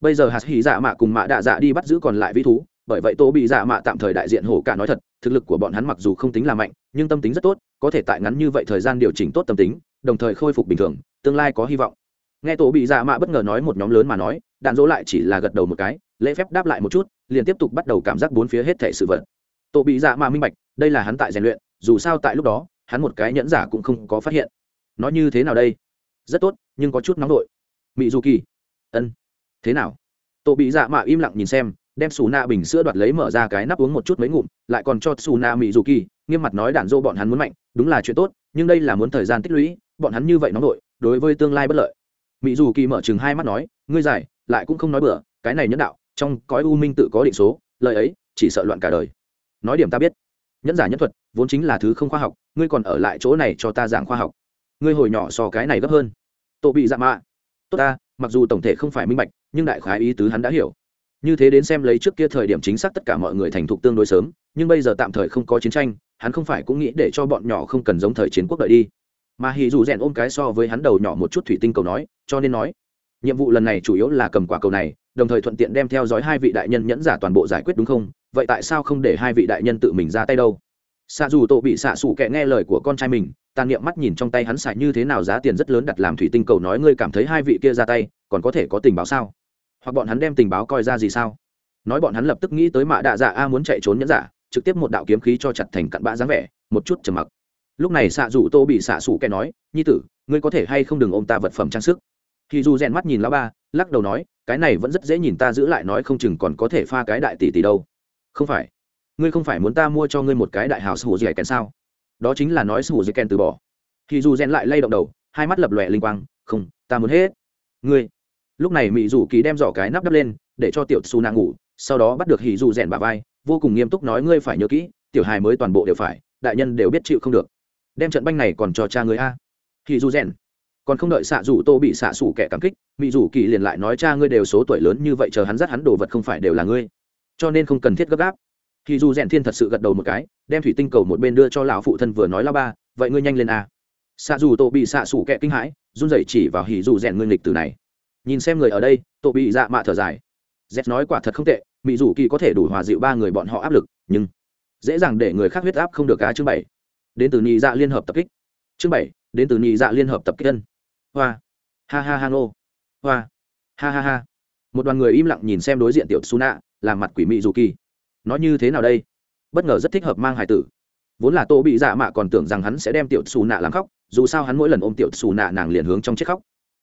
Bây giờ hạt hỉ dạ mạ cùng mạ đạ dạ đi bắt giữ còn lại vĩ thú, bởi vậy tổ bị dạ mạ tạm thời đại diện hổ cả nói thật, thực lực của bọn hắn mặc dù không tính là mạnh, nhưng tâm tính rất tốt, có thể tại ngắn như vậy thời gian điều chỉnh tốt tâm tính, đồng thời khôi phục bình thường, tương lai có hy vọng. Nghe tổ bị dạ mạ bất ngờ nói một nhóm lớn mà nói, đạn dỗ lại chỉ là gật đầu một cái, lễ phép đáp lại một chút, liền tiếp tục bắt đầu cảm giác bốn phía hết thể sự vật. Tổ bị dạ mạ minh bạch, đây là hắn tại rèn luyện dù sao tại lúc đó, hắn một cái nhẫn giả cũng không có phát hiện. Nó như thế nào đây? Rất tốt, nhưng có chút nóng đội mỹ du kỳ ân. Thế nào? Tổ bị dạ mạ im lặng nhìn xem, đem xù na bình sữa đoạt lấy mở ra cái nắp uống một chút mấy ngụm, lại còn cho xù na mỹ du kỳ nghiêm mặt nói đạn dô bọn hắn muốn mạnh, đúng là chuyện tốt, nhưng đây là muốn thời gian tích lũy, bọn hắn như vậy nóng đội đối với tương lai bất lợi. Mỹ dù kỳ mở chừng hai mắt nói, ngươi giải, lại cũng không nói bừa, cái này nhân đạo, trong cõi u minh tự có định số, lời ấy, chỉ sợ loạn cả đời. Nói điểm ta biết nhẫn giả nhẫn thuật, vốn chính là thứ không khoa học, ngươi còn ở lại chỗ này cho ta giảng khoa học. Ngươi hồi nhỏ so cái này gấp hơn. Tổ bị dạ mạ. Tốt ta, mặc dù tổng thể không phải minh bạch, nhưng đại khái ý tứ hắn đã hiểu. Như thế đến xem lấy trước kia thời điểm chính xác tất cả mọi người thành thục tương đối sớm, nhưng bây giờ tạm thời không có chiến tranh, hắn không phải cũng nghĩ để cho bọn nhỏ không cần giống thời chiến quốc đợi đi. Mà hì dù rèn ôm cái so với hắn đầu nhỏ một chút thủy tinh cầu nói, cho nên nói nhiệm vụ lần này chủ yếu là cầm quả cầu này, đồng thời thuận tiện đem theo dõi hai vị đại nhân nhẫn giả toàn bộ giải quyết đúng không? Vậy tại sao không để hai vị đại nhân tự mình ra tay đâu? Xạ dù tổ bị xạ xù kẹ nghe lời của con trai mình, tàn niệm mắt nhìn trong tay hắn xài như thế nào giá tiền rất lớn đặt làm thủy tinh cầu nói ngươi cảm thấy hai vị kia ra tay, còn có thể có tình báo sao? Hoặc bọn hắn đem tình báo coi ra gì sao? Nói bọn hắn lập tức nghĩ tới mạ đạ dạ a muốn chạy trốn nhẫn giả, trực tiếp một đạo kiếm khí cho chặt thành cặn bã dáng vẻ, một chút trầm mặc. Lúc này xạ dù tô bị xạ xù kẻ nói, nhi tử, ngươi có thể hay không đừng ôm ta vật phẩm trang sức? Thì dù rèn mắt nhìn lão ba, lắc đầu nói, cái này vẫn rất dễ nhìn, ta giữ lại nói không chừng còn có thể pha cái đại tỷ tỷ đâu. Không phải. Ngươi không phải muốn ta mua cho ngươi một cái đại hào sù dẻ kèn sao? Đó chính là nói sù dây kèn từ bỏ. Thì dù rèn lại lay động đầu, hai mắt lập lòe linh quang, không, ta muốn hết. Ngươi. Lúc này mỹ dù kỳ đem giỏ cái nắp đắp lên, để cho tiểu su nàng ngủ, sau đó bắt được hì dù rèn bà vai, vô cùng nghiêm túc nói, ngươi phải nhớ kỹ, tiểu hài mới toàn bộ đều phải, đại nhân đều biết chịu không được. Đem trận banh này còn cho cha người a. Hì dù rèn còn không đợi xạ dù tô bị xạ xủ kẻ cảm kích mỹ dù kỳ liền lại nói, cha ngươi đều số tuổi lớn như vậy, chờ hắn dắt hắn đồ vật không phải đều là ngươi. Cho nên không cần thiết gấp gáp. Thì dù rèn thiên thật sự gật đầu một cái, đem thủy tinh cầu một bên đưa cho lão phụ thân vừa nói la ba, vậy ngươi nhanh lên a. Xạ dù tô bị xạ xủ kẻ kinh hãi, run rẩy chỉ vào hỉ dù rèn ngươi lịch từ này. Nhìn xem người ở đây, tô bị dạ mạ thở dài. Z nói quả thật không tệ mỹ dù kỳ có thể đủ hòa dịu ba người bọn họ áp lực, nhưng dễ dàng để người khác huyết áp không được cá chương bảy. Đến từ nhị dạ liên hợp tập kích. Chương bảy, đến từ nhị dạ liên hợp tập kích ân hoa. Ha ha ha nô hoa. Ha ha ha. Một đoàn người im lặng nhìn xem đối diện tiểu su nạ làm mặt quỷ mị dù kỳ. Nói như thế nào đây? Bất ngờ rất thích hợp mang hải tử. Vốn là tô bị dạ mạ còn tưởng rằng hắn sẽ đem tiểu xù nạ làm khóc, dù sao hắn mỗi lần ôm tiểu xù nạ nàng liền hướng trong chiếc khóc.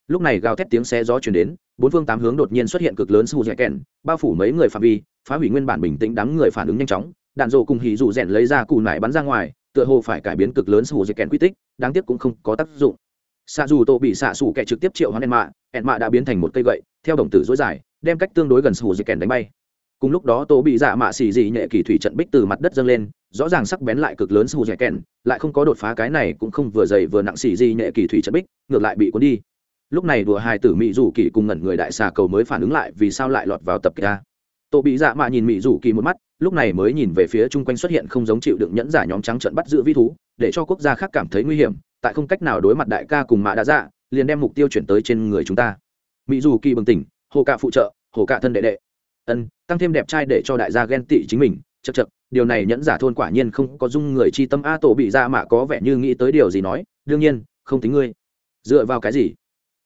Lúc này gào thét tiếng xe gió chuyển đến, bốn phương tám hướng đột nhiên xuất hiện cực lớn sù dẻ kèn, bao phủ mấy người phạm vi, phá hủy nguyên bản bình tĩnh đám người phản ứng nhanh chóng, đạn dộ cùng hì dụ rèn lấy ra cù nải bắn ra ngoài, tựa hồ phải cải biến cực lớn sù dẻ kèn quy tích, đáng tiếc cũng không có tác dụng xạ dù tổ bị xạ xù kẻ trực tiếp triệu hoán ẹn mạ ẹn mạ đã biến thành một cây gậy, theo đồng tử dối dài, đem cách tương đối gần sù dẻ kèn đánh bay. Cùng lúc đó tổ bị dạ mạ xì dị nhẹ kỳ thủy trận bích từ mặt đất dâng lên, rõ ràng sắc bén lại cực lớn sù dẻ kèn, lại không có đột phá cái này cũng không vừa dày vừa nặng xì dị nhẹ kỳ thủy trận bích, ngược lại bị cuốn đi. Lúc này đùa hai tử mỹ dù kỳ cùng ngẩn người đại xà cầu mới phản ứng lại vì sao lại lọt vào tập kích ta tổ bị dạ mạ nhìn mỹ dù kỳ một mắt, lúc này mới nhìn về phía chung quanh xuất hiện không giống chịu đựng nhẫn giả nhóm trắng trận bắt giữ vi thú, để cho quốc gia khác cảm thấy nguy hiểm tại không cách nào đối mặt đại ca cùng mạ đã dạ liền đem mục tiêu chuyển tới trên người chúng ta. Mỹ dù kỳ bừng tỉnh, hồ cạ phụ trợ, hồ cạ thân đệ đệ. Ân, tăng thêm đẹp trai để cho đại gia ghen tị chính mình chật chật điều này nhẫn giả thôn quả nhiên không có dung người chi tâm a tổ bị dạ ra mà có vẻ như nghĩ tới điều gì nói, đương nhiên, không tính ngươi. Dựa vào cái gì?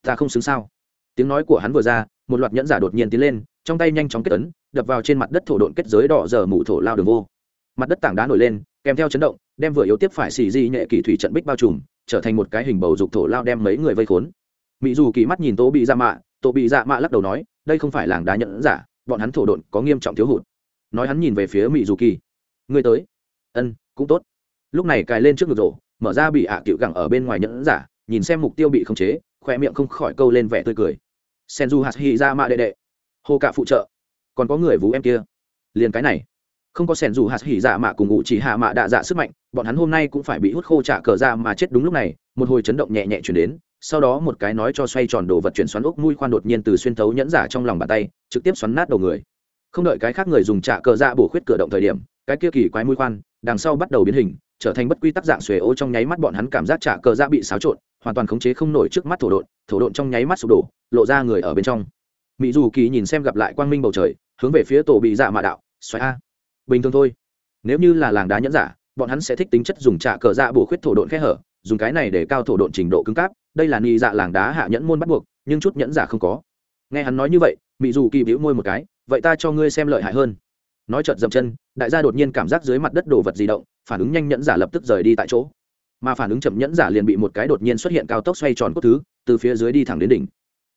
Ta không xứng sao? Tiếng nói của hắn vừa ra, một loạt nhẫn giả đột nhiên tiến lên, trong tay nhanh chóng kết ấn, đập vào trên mặt đất thổ độn kết giới đỏ giờ mù thổ lao đường vô. Mặt đất tảng đá nổi lên, kèm theo chấn động, đem vừa yếu tiếp phải xì di nhẹ kỳ thủy trận bích bao trùm trở thành một cái hình bầu dục thổ lao đem mấy người vây khốn. Mỹ dù kỳ mắt nhìn tô bị dạ mạ, tô bị dạ mạ lắc đầu nói, đây không phải làng đá nhẫn giả, bọn hắn thổ độn có nghiêm trọng thiếu hụt. Nói hắn nhìn về phía mỹ dù kỳ người tới. Ân, cũng tốt. Lúc này cài lên trước ngực rổ, mở ra bị ạ à cựu gẳng ở bên ngoài nhẫn giả, nhìn xem mục tiêu bị khống chế khoe miệng không khỏi câu lên vẻ tươi cười. Sen du hạt dạ hy ra mạ đệ đệ, hô cạ phụ trợ. Còn có người vú em kia. Liền cái này không có sẻn dù hạt hỉ dạ mạ cùng ngụ chỉ hạ mạ đạ dạ sức mạnh, bọn hắn hôm nay cũng phải bị hút khô trả cờ ra mà chết đúng lúc này, một hồi chấn động nhẹ nhẹ chuyển đến, sau đó một cái nói cho xoay tròn đồ vật chuyển xoắn ốc mũi khoan đột nhiên từ xuyên thấu nhẫn giả trong lòng bàn tay, trực tiếp xoắn nát đầu người. Không đợi cái khác người dùng trả cờ ra bổ khuyết cửa động thời điểm, cái kia kỳ quái mũi khoan, đằng sau bắt đầu biến hình, trở thành bất quy tắc dạng xuề ô trong nháy mắt bọn hắn cảm giác trả cờ ra bị xáo trộn, hoàn toàn khống chế không nổi trước mắt thổ độn thổ độn trong nháy mắt sụp đổ, lộ ra người ở bên trong. Mỹ dù kỳ nhìn xem gặp lại quang minh bầu trời, hướng về phía tổ bị dạ mạ đạo xoáy a bình thường thôi. Nếu như là làng đá nhẫn giả, bọn hắn sẽ thích tính chất dùng trạ cờ dạ bổ khuyết thổ độn khe hở, dùng cái này để cao thổ độn trình độ cứng cáp. Đây là nghi dạ làng đá hạ nhẫn môn bắt buộc, nhưng chút nhẫn giả không có. Nghe hắn nói như vậy mỹ dù kỳ bĩu môi một cái, vậy ta cho ngươi xem lợi hại hơn. Nói chợt dậm chân, đại gia đột nhiên cảm giác dưới mặt đất đồ vật di động, phản ứng nhanh nhẫn giả lập tức rời đi tại chỗ. Mà phản ứng chậm nhẫn giả liền bị một cái đột nhiên xuất hiện cao tốc xoay tròn cốt thứ, từ phía dưới đi thẳng đến đỉnh.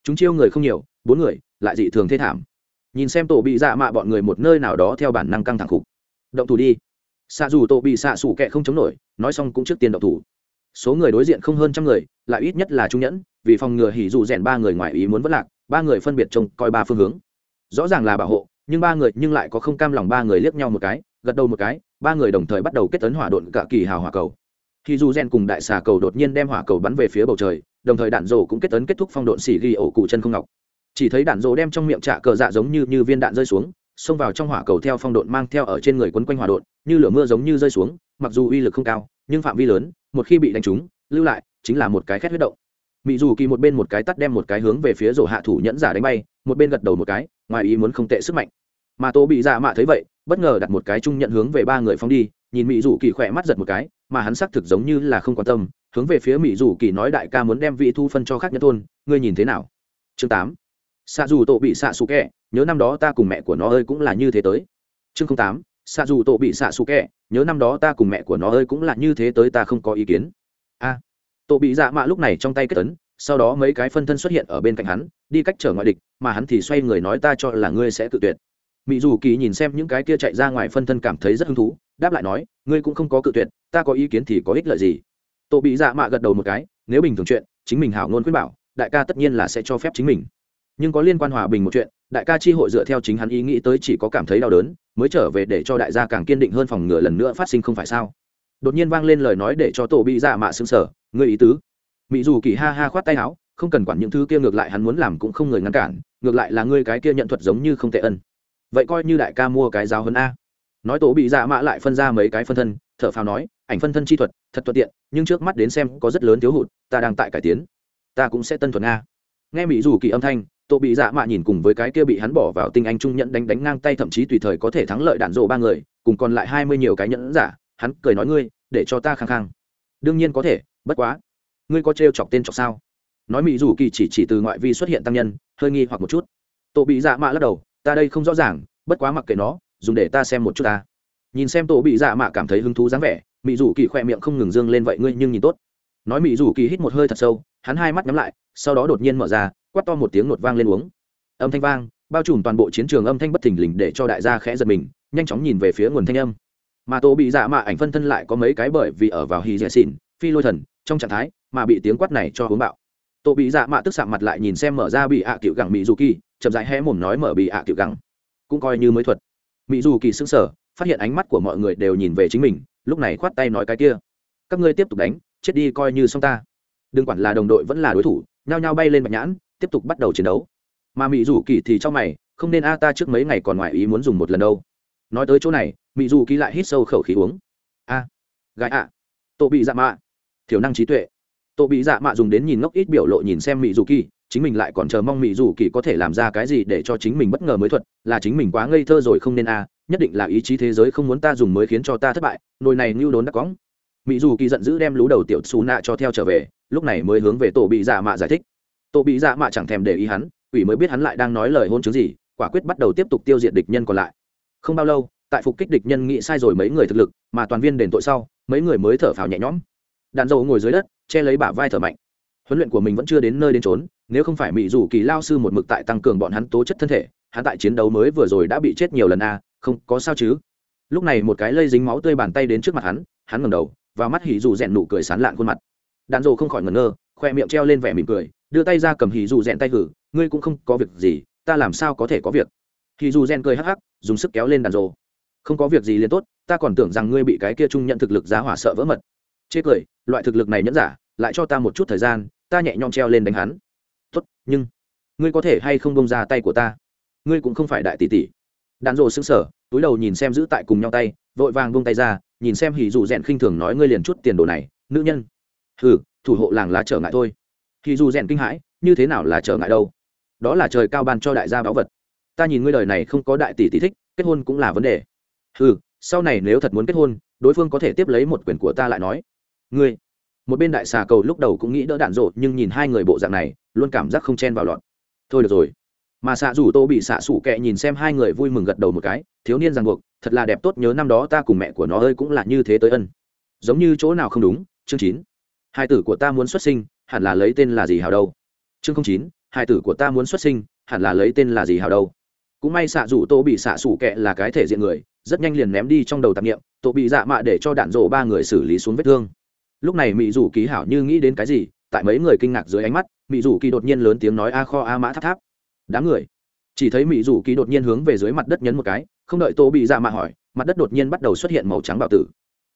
Chúng chiêu người không nhiều, bốn người, lại dị thường thê thảm nhìn xem tổ bị dạ mạ bọn người một nơi nào đó theo bản năng căng thẳng khục. Động thủ đi. Xạ dù tổ bị xạ xủ kẹ không chống nổi, nói xong cũng trước tiên động thủ. Số người đối diện không hơn trăm người, lại ít nhất là trung nhẫn, vì phòng ngừa hỉ dù rèn ba người ngoài ý muốn vất lạc, ba người phân biệt trông coi ba phương hướng. Rõ ràng là bảo hộ, nhưng ba người nhưng lại có không cam lòng ba người liếc nhau một cái, gật đầu một cái, ba người đồng thời bắt đầu kết tấn hỏa độn cả kỳ hào hỏa cầu. Khi dù rèn cùng đại xà cầu đột nhiên đem hỏa cầu bắn về phía bầu trời, đồng thời đạn rổ cũng kết tấn kết thúc phong độn xỉ ghi ổ cụ chân không ngọc chỉ thấy đạn rổ đem trong miệng trả cờ dạ giống như, như viên đạn rơi xuống xông vào trong hỏa cầu theo phong độn mang theo ở trên người quấn quanh hỏa độn như lửa mưa giống như rơi xuống mặc dù uy lực không cao nhưng phạm vi lớn một khi bị đánh trúng lưu lại chính là một cái khét huyết động. Mỹ dù kỳ một bên một cái tắt đem một cái hướng về phía rổ hạ thủ nhẫn giả đánh bay một bên gật đầu một cái ngoài ý muốn không tệ sức mạnh. Mà tô bị dạ mạ thấy vậy bất ngờ đặt một cái chung nhận hướng về ba người phóng đi nhìn mỹ dù kỳ khỏe mắt giật một cái mà hắn xác thực giống như là không quan tâm hướng về phía mỹ dù kỳ nói đại ca muốn đem vị thu phân cho khác nhân thôn ngươi nhìn thế nào? Chương tám xạ dù tổ bị xạ xù kẹ nhớ năm đó ta cùng mẹ của nó ơi cũng là như thế tới. Chương tám xạ dù tổ bị xạ xù kẹ nhớ năm đó ta cùng mẹ của nó ơi cũng là như thế tới ta không có ý kiến. A. À, tổ bị dạ mạ lúc này trong tay kết tấn sau đó mấy cái phân thân xuất hiện ở bên cạnh hắn đi cách trở ngoại địch mà hắn thì xoay người nói ta cho là ngươi sẽ tự tuyệt. Mỹ dù kỳ nhìn xem những cái kia chạy ra ngoài phân thân cảm thấy rất hứng thú đáp lại nói ngươi cũng không có cự tuyệt ta có ý kiến thì có ích lợi gì? Tổ bị dạ mạ gật đầu một cái nếu bình thường chuyện chính mình hảo ngôn khuyên bảo đại ca tất nhiên là sẽ cho phép chính mình nhưng có liên quan hòa bình một chuyện, đại ca chi hội dựa theo chính hắn ý nghĩ tới chỉ có cảm thấy đau đớn, mới trở về để cho đại gia càng kiên định hơn phòng ngừa lần nữa phát sinh không phải sao? Đột nhiên vang lên lời nói để cho tổ bị dạ mạ xứng sở ngươi ý tứ. Mỹ dù kỳ ha ha khoát tay áo, không cần quản những thứ kia, ngược lại hắn muốn làm cũng không người ngăn cản, ngược lại là ngươi cái kia nhận thuật giống như không tệ ân. Vậy coi như đại ca mua cái giáo hơn a. Nói tổ bị dạ mạ lại phân ra mấy cái phân thân, thở phào nói, ảnh phân thân chi thuật, thật thuận tiện, nhưng trước mắt đến xem có rất lớn thiếu hụt, ta đang tại cải tiến. Ta cũng sẽ tân thuật a. Nghe mỹ dù kỳ âm thanh tổ bị dạ mạ nhìn cùng với cái kia bị hắn bỏ vào tinh anh trung nhẫn đánh đánh ngang tay thậm chí tùy thời có thể thắng lợi đạn rộ ba người, cùng còn lại hai mươi nhiều cái nhẫn giả, hắn cười nói ngươi, để cho ta khăng khăng. Đương nhiên có thể, bất quá. Ngươi có trêu chọc tên chọc sao? Nói mỹ dù kỳ chỉ chỉ từ ngoại vi xuất hiện tăng nhân, hơi nghi hoặc một chút. Tổ bị dạ mạ lắc đầu, ta đây không rõ ràng, bất quá mặc kệ nó, dùng để ta xem một chút ta. Nhìn xem tổ bị dạ mạ cảm thấy hứng thú dáng vẻ, mỹ dù kỳ khoe miệng không ngừng dương lên vậy ngươi nhưng nhìn tốt. Nói mỹ dù kỳ hít một hơi thật sâu, hắn hai mắt nhắm lại, sau đó đột nhiên mở ra quát to một tiếng nột vang lên uống. Âm thanh vang, bao trùm toàn bộ chiến trường âm thanh bất thình lình để cho đại gia khẽ giật mình, nhanh chóng nhìn về phía nguồn thanh âm. Mà tổ bị dạ mạ ảnh phân thân lại có mấy cái bởi vì ở vào hì dẻ xỉn, phi lôi thần, trong trạng thái mà bị tiếng quát này cho hướng bạo. Tổ bị dạ mạ tức sạm mặt lại nhìn xem mở ra bị ạ à cựu gẳng mỹ dù kỳ chậm rãi hé mồm nói mở bị ạ à cựu gẳng. Cũng coi như mới thuật. Mỹ dù kỳ sững sờ, phát hiện ánh mắt của mọi người đều nhìn về chính mình, lúc này khoát tay nói cái kia. Các ngươi tiếp tục đánh, chết đi coi như xong ta. Đừng quản là đồng đội vẫn là đối thủ, nhao nhao bay lên bạch nhãn tiếp tục bắt đầu chiến đấu. Mà mỹ dù kỳ thì trong mày không nên a ta trước mấy ngày còn ngoại ý muốn dùng một lần đâu. Nói tới chỗ này mỹ dù kỳ lại hít sâu khẩu khí uống. A à, gái ạ. Tổ bị dạ mạ. Thiểu năng trí tuệ. Tổ bị dạ mạ dùng đến nhìn ngốc ít biểu lộ nhìn xem mỹ dù kỳ chính mình lại còn chờ mong mỹ dù kỳ có thể làm ra cái gì để cho chính mình bất ngờ mới thuật là chính mình quá ngây thơ rồi không nên a nhất định là ý chí thế giới không muốn ta dùng mới khiến cho ta thất bại nồi này như đốn đã cóng mỹ dù kỳ giận dữ đem lú đầu tiểu xù nạ cho theo trở về lúc này mới hướng về tổ bị dạ mạ giải thích tổ bị dạ mạ chẳng thèm để ý hắn, quỷ mới biết hắn lại đang nói lời hôn chứng gì, quả quyết bắt đầu tiếp tục tiêu diệt địch nhân còn lại. Không bao lâu, tại phục kích địch nhân nghĩ sai rồi mấy người thực lực, mà toàn viên đền tội sau, mấy người mới thở phào nhẹ nhõm. Đạn dầu ngồi dưới đất, che lấy bả vai thở mạnh. Huấn luyện của mình vẫn chưa đến nơi đến trốn nếu không phải mỹ dù kỳ lao sư một mực tại tăng cường bọn hắn tố chất thân thể, hắn tại chiến đấu mới vừa rồi đã bị chết nhiều lần a, không, có sao chứ? Lúc này một cái lây dính máu tươi bàn tay đến trước mặt hắn hắn ngẩng đầu và mắt hỉ dù rèn nụ cười sán lạn khuôn mặt. Đạn dầu không khỏi ngẩn ngơ, khoe miệng treo lên vẻ mỉm cười đưa tay ra cầm hỉ dù rèn tay hử, ngươi cũng không có việc gì, ta làm sao có thể có việc? Hỉ dù rèn cười hắc hắc, dùng sức kéo lên đàn rồ. Không có việc gì liền tốt, ta còn tưởng rằng ngươi bị cái kia trung nhận thực lực giá hỏa sợ vỡ mật. Chê cười, loại thực lực này nhẫn giả, lại cho ta một chút thời gian, ta nhẹ nhõm treo lên đánh hắn. Tốt, nhưng ngươi có thể hay không bông ra tay của ta? Ngươi cũng không phải đại tỷ tỷ. Đàn rồ sững sở túi đầu nhìn xem giữ tại cùng nhau tay, vội vàng bông tay ra, nhìn xem hỉ dù rèn khinh thường nói ngươi liền chút tiền đồ này, nữ nhân. Ừ thủ hộ làng lá trở ngại thôi thì dù rèn kinh hãi, như thế nào là trở ngại đâu? Đó là trời cao ban cho đại gia báu vật. Ta nhìn ngươi đời này không có đại tỷ tỷ thích, kết hôn cũng là vấn đề. Ừ sau này nếu thật muốn kết hôn, đối phương có thể tiếp lấy một quyền của ta lại nói. Ngươi. Một bên đại xà cầu lúc đầu cũng nghĩ đỡ đạn rộ, nhưng nhìn hai người bộ dạng này, luôn cảm giác không chen vào lọt. Thôi được rồi. Mà xạ rủ tô bị xạ sủ kẹ nhìn xem hai người vui mừng gật đầu một cái, thiếu niên ràng buộc, thật là đẹp tốt, nhớ năm đó ta cùng mẹ của nó ơi cũng là như thế tới ân. Giống như chỗ nào không đúng, chương chín. Hai tử của ta muốn xuất sinh hẳn là lấy tên là gì hào đâu? Chương chín, hai tử của ta muốn xuất sinh, hẳn là lấy tên là gì hào đâu? Cũng may xạ rủ tô bị xạ sủ kệ là cái thể diện người, rất nhanh liền ném đi trong đầu tạp nghiệm tô bị dạ mạ để cho đạn rổ ba người xử lý xuống vết thương. Lúc này mỹ rủ ký hảo như nghĩ đến cái gì, tại mấy người kinh ngạc dưới ánh mắt mỹ rủ kỳ đột nhiên lớn tiếng nói a kho a mã tháp tháp. Đám người. Chỉ thấy mỹ rủ kỳ đột nhiên hướng về dưới mặt đất nhấn một cái, không đợi tô bị dạ mạ hỏi, mặt đất đột nhiên bắt đầu xuất hiện màu trắng bào tử.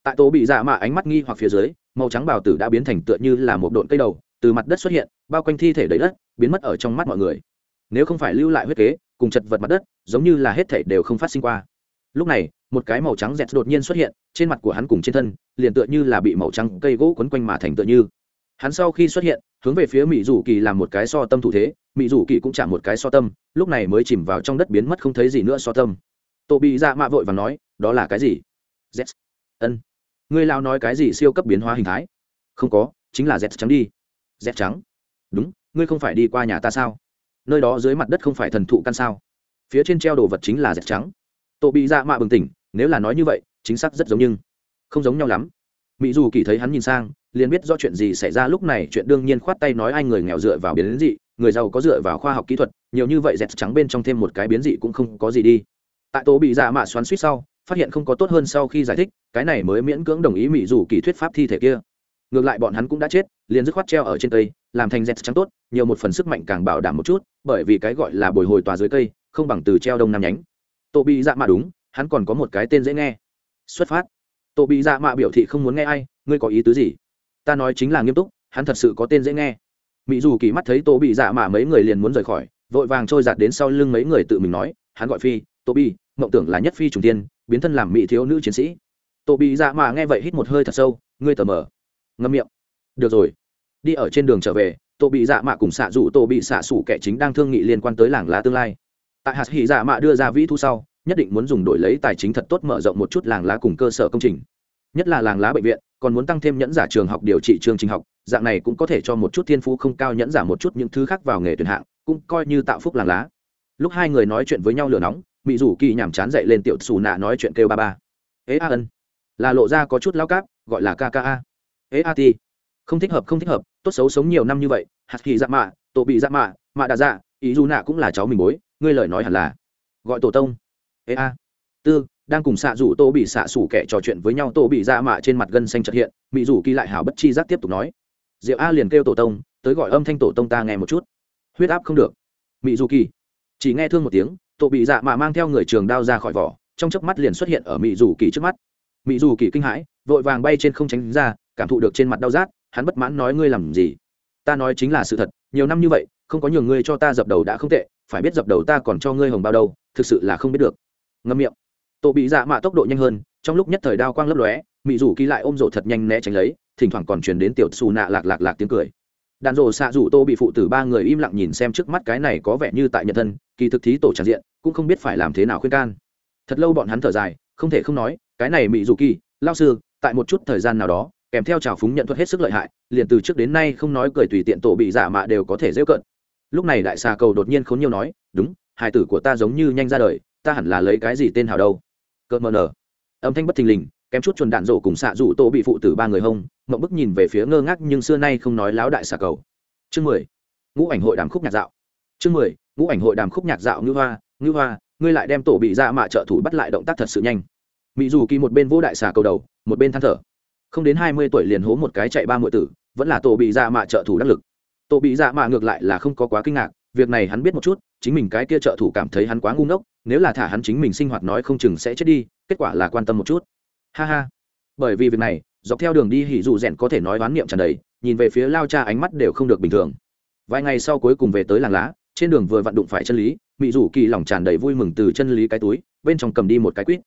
Tại tô bị dạ mạ ánh mắt nghi hoặc phía dưới màu trắng bào tử đã biến thành tựa như là một độn cây đầu, từ mặt đất xuất hiện, bao quanh thi thể đầy đất, biến mất ở trong mắt mọi người. Nếu không phải lưu lại huyết kế, cùng chật vật mặt đất, giống như là hết thể đều không phát sinh qua. Lúc này, một cái màu trắng dẹt đột nhiên xuất hiện, trên mặt của hắn cùng trên thân, liền tựa như là bị màu trắng cây gỗ quấn quanh mà thành tựa như. Hắn sau khi xuất hiện, hướng về phía mỹ rủ kỳ làm một cái so tâm thủ thế mỹ rủ kỳ cũng chạm một cái so tâm, lúc này mới chìm vào trong đất biến mất không thấy gì nữa so tâm. Tổ bị dạ mạ vội và nói, đó là cái gì? Z ân ngươi lao nói cái gì siêu cấp biến hóa hình thái? Không có, chính là dẹt trắng đi. Dẹt trắng? Đúng, ngươi không phải đi qua nhà ta sao? Nơi đó dưới mặt đất không phải thần thụ căn sao? Phía trên treo đồ vật chính là dẹt trắng. Tổ bị dạ mạ bừng tỉnh, nếu là nói như vậy, chính xác rất giống nhưng không giống nhau lắm. Mỹ dù kỳ thấy hắn nhìn sang, liền biết do chuyện gì xảy ra lúc này, chuyện đương nhiên khoát tay nói ai người nghèo dựa vào biến dị, người giàu có dựa vào khoa học kỹ thuật, nhiều như vậy dẹt trắng bên trong thêm một cái biến dị cũng không có gì đi. Tại tổ bị dạ mạ xoắn suýt sau phát hiện không có tốt hơn sau khi giải thích, cái này mới miễn cưỡng đồng ý mỹ dù kỳ thuyết pháp thi thể kia. Ngược lại bọn hắn cũng đã chết, liền dứt khoát treo ở trên cây, làm thành dẹt trắng tốt, nhiều một phần sức mạnh càng bảo đảm một chút, bởi vì cái gọi là bồi hồi tòa dưới cây, không bằng từ treo đông nam nhánh. Tô bị dạ mạ đúng, hắn còn có một cái tên dễ nghe. Xuất phát. Tô bị dạ mạ biểu thị không muốn nghe ai, ngươi có ý tứ gì? Ta nói chính là nghiêm túc, hắn thật sự có tên dễ nghe. Mỹ dù kỳ mắt thấy tô bị dạ mạ mấy người liền muốn rời khỏi, vội vàng trôi giạt đến sau lưng mấy người tự mình nói, hắn gọi phi, tô bi mộng tưởng là nhất phi trùng tiên, biến thân làm mỹ thiếu nữ chiến sĩ. Tô bị dạ mạ nghe vậy hít một hơi thật sâu, ngươi tờ mờ. Ngâm miệng. Được rồi. Đi ở trên đường trở về, tô bị dạ mạ cùng xạ dụ tô bị xạ sủ kẻ chính đang thương nghị liên quan tới làng lá tương lai. Tại hạt hỉ dạ mạ đưa ra vĩ thu sau, nhất định muốn dùng đổi lấy tài chính thật tốt mở rộng một chút làng lá cùng cơ sở công trình. Nhất là làng lá bệnh viện, còn muốn tăng thêm nhẫn giả trường học điều trị chương trình học, dạng này cũng có thể cho một chút thiên phú không cao nhẫn giả một chút những thứ khác vào nghề tuyển hạng, cũng coi như tạo phúc làng lá. Lúc hai người nói chuyện với nhau lửa nóng mỹ rủ kỳ nhàm chán dậy lên tiểu xù nạ nói chuyện kêu ba ba. Ế a ân. Là lộ ra có chút lao cáp, gọi là kka ế a. Ti. Không thích hợp, không thích hợp, tốt xấu sống nhiều năm như vậy. Hạt kỳ dạ mạ, tổ bị dạ mạ mạ đà dạ ý dù nạ cũng là cháu mình bối, ngươi lời nói hẳn là. Gọi tổ tông. Ế a. Tư, đang cùng xạ rủ tô bị xạ xủ kẻ trò chuyện với nhau tô bị dạ mạ trên mặt gân xanh trật hiện mỹ rủ kỳ lại hảo bất chi giác tiếp tục nói. Diệu a liền kêu tổ tông, tới gọi âm thanh tổ tông ta nghe một chút. Huyết áp không được. Mỹ dù kỳ. Chỉ nghe thương một tiếng tổ bị dạ mạ mang theo người trường đao ra khỏi vỏ, trong chớp mắt liền xuất hiện ở mỹ dù kỳ trước mắt. Mỹ dù kỳ kinh hãi, vội vàng bay trên không tránh ra, cảm thụ được trên mặt đau rát, hắn bất mãn nói ngươi làm gì? Ta nói chính là sự thật, nhiều năm như vậy, không có nhiều ngươi cho ta dập đầu đã không tệ, phải biết dập đầu ta còn cho ngươi hồng bao đâu, thực sự là không biết được. Ngâm miệng. Tổ bị dạ mạ tốc độ nhanh hơn, trong lúc nhất thời đao quang lấp lóe mỹ dù kỳ lại ôm rổ thật nhanh né tránh lấy, thỉnh thoảng còn truyền đến tiểu xù nạ lạc lạc lạc tiếng cười đàn rổ xạ rủ tô bị phụ tử ba người im lặng nhìn xem trước mắt cái này có vẻ như tại nhân thân, kỳ thực thí tổ tràn diện, cũng không biết phải làm thế nào khuyên can. Thật lâu bọn hắn thở dài, không thể không nói, cái này mỹ dù kỳ, lao sư, tại một chút thời gian nào đó, kèm theo trào phúng nhận thuật hết sức lợi hại, liền từ trước đến nay không nói cười tùy tiện tổ bị giả mạ đều có thể dễ cận. Lúc này đại xà cầu đột nhiên khốn nhiều nói, đúng, hài tử của ta giống như nhanh ra đời, ta hẳn là lấy cái gì tên hào đâu? Cợt mờ nở. Âm thanh bất thình lình, kém chút chuồn đạn rổ cùng xạ rủ tô bị phụ tử ba người hông mộng bức nhìn về phía ngơ ngác nhưng xưa nay không nói láo đại xà cầu. Chương mười, ngũ ảnh hội đàm khúc nhạc dạo. Chương mười, ngũ ảnh hội đàm khúc nhạc dạo ngư hoa ngư hoa, ngươi lại đem tổ bị ra mạ trợ thủ bắt lại động tác thật sự nhanh. Mỹ dù kỳ một bên vô đại xà cầu đầu, một bên than thở. Không đến hai mươi tuổi liền hố một cái chạy ba mọi tử, vẫn là tổ bị ra mạ trợ thủ đắc lực. Tổ bị ra mạ ngược lại là không có quá kinh ngạc, việc này hắn biết một chút, chính mình cái kia trợ thủ cảm thấy hắn quá ngu ngốc, nếu là thả hắn chính mình sinh hoạt nói không chừng sẽ chết đi, kết quả là quan tâm một chút. Ha ha. Bởi vì việc này dọc theo đường đi hỉ dù rèn có thể nói đoán niệm tràn đầy, nhìn về phía lao cha ánh mắt đều không được bình thường. Vài ngày sau cuối cùng về tới làng lá, trên đường vừa vặn đụng phải chân lý mỹ dù kỳ lòng tràn đầy vui mừng từ chân lý cái túi, bên trong cầm đi một cái quýt.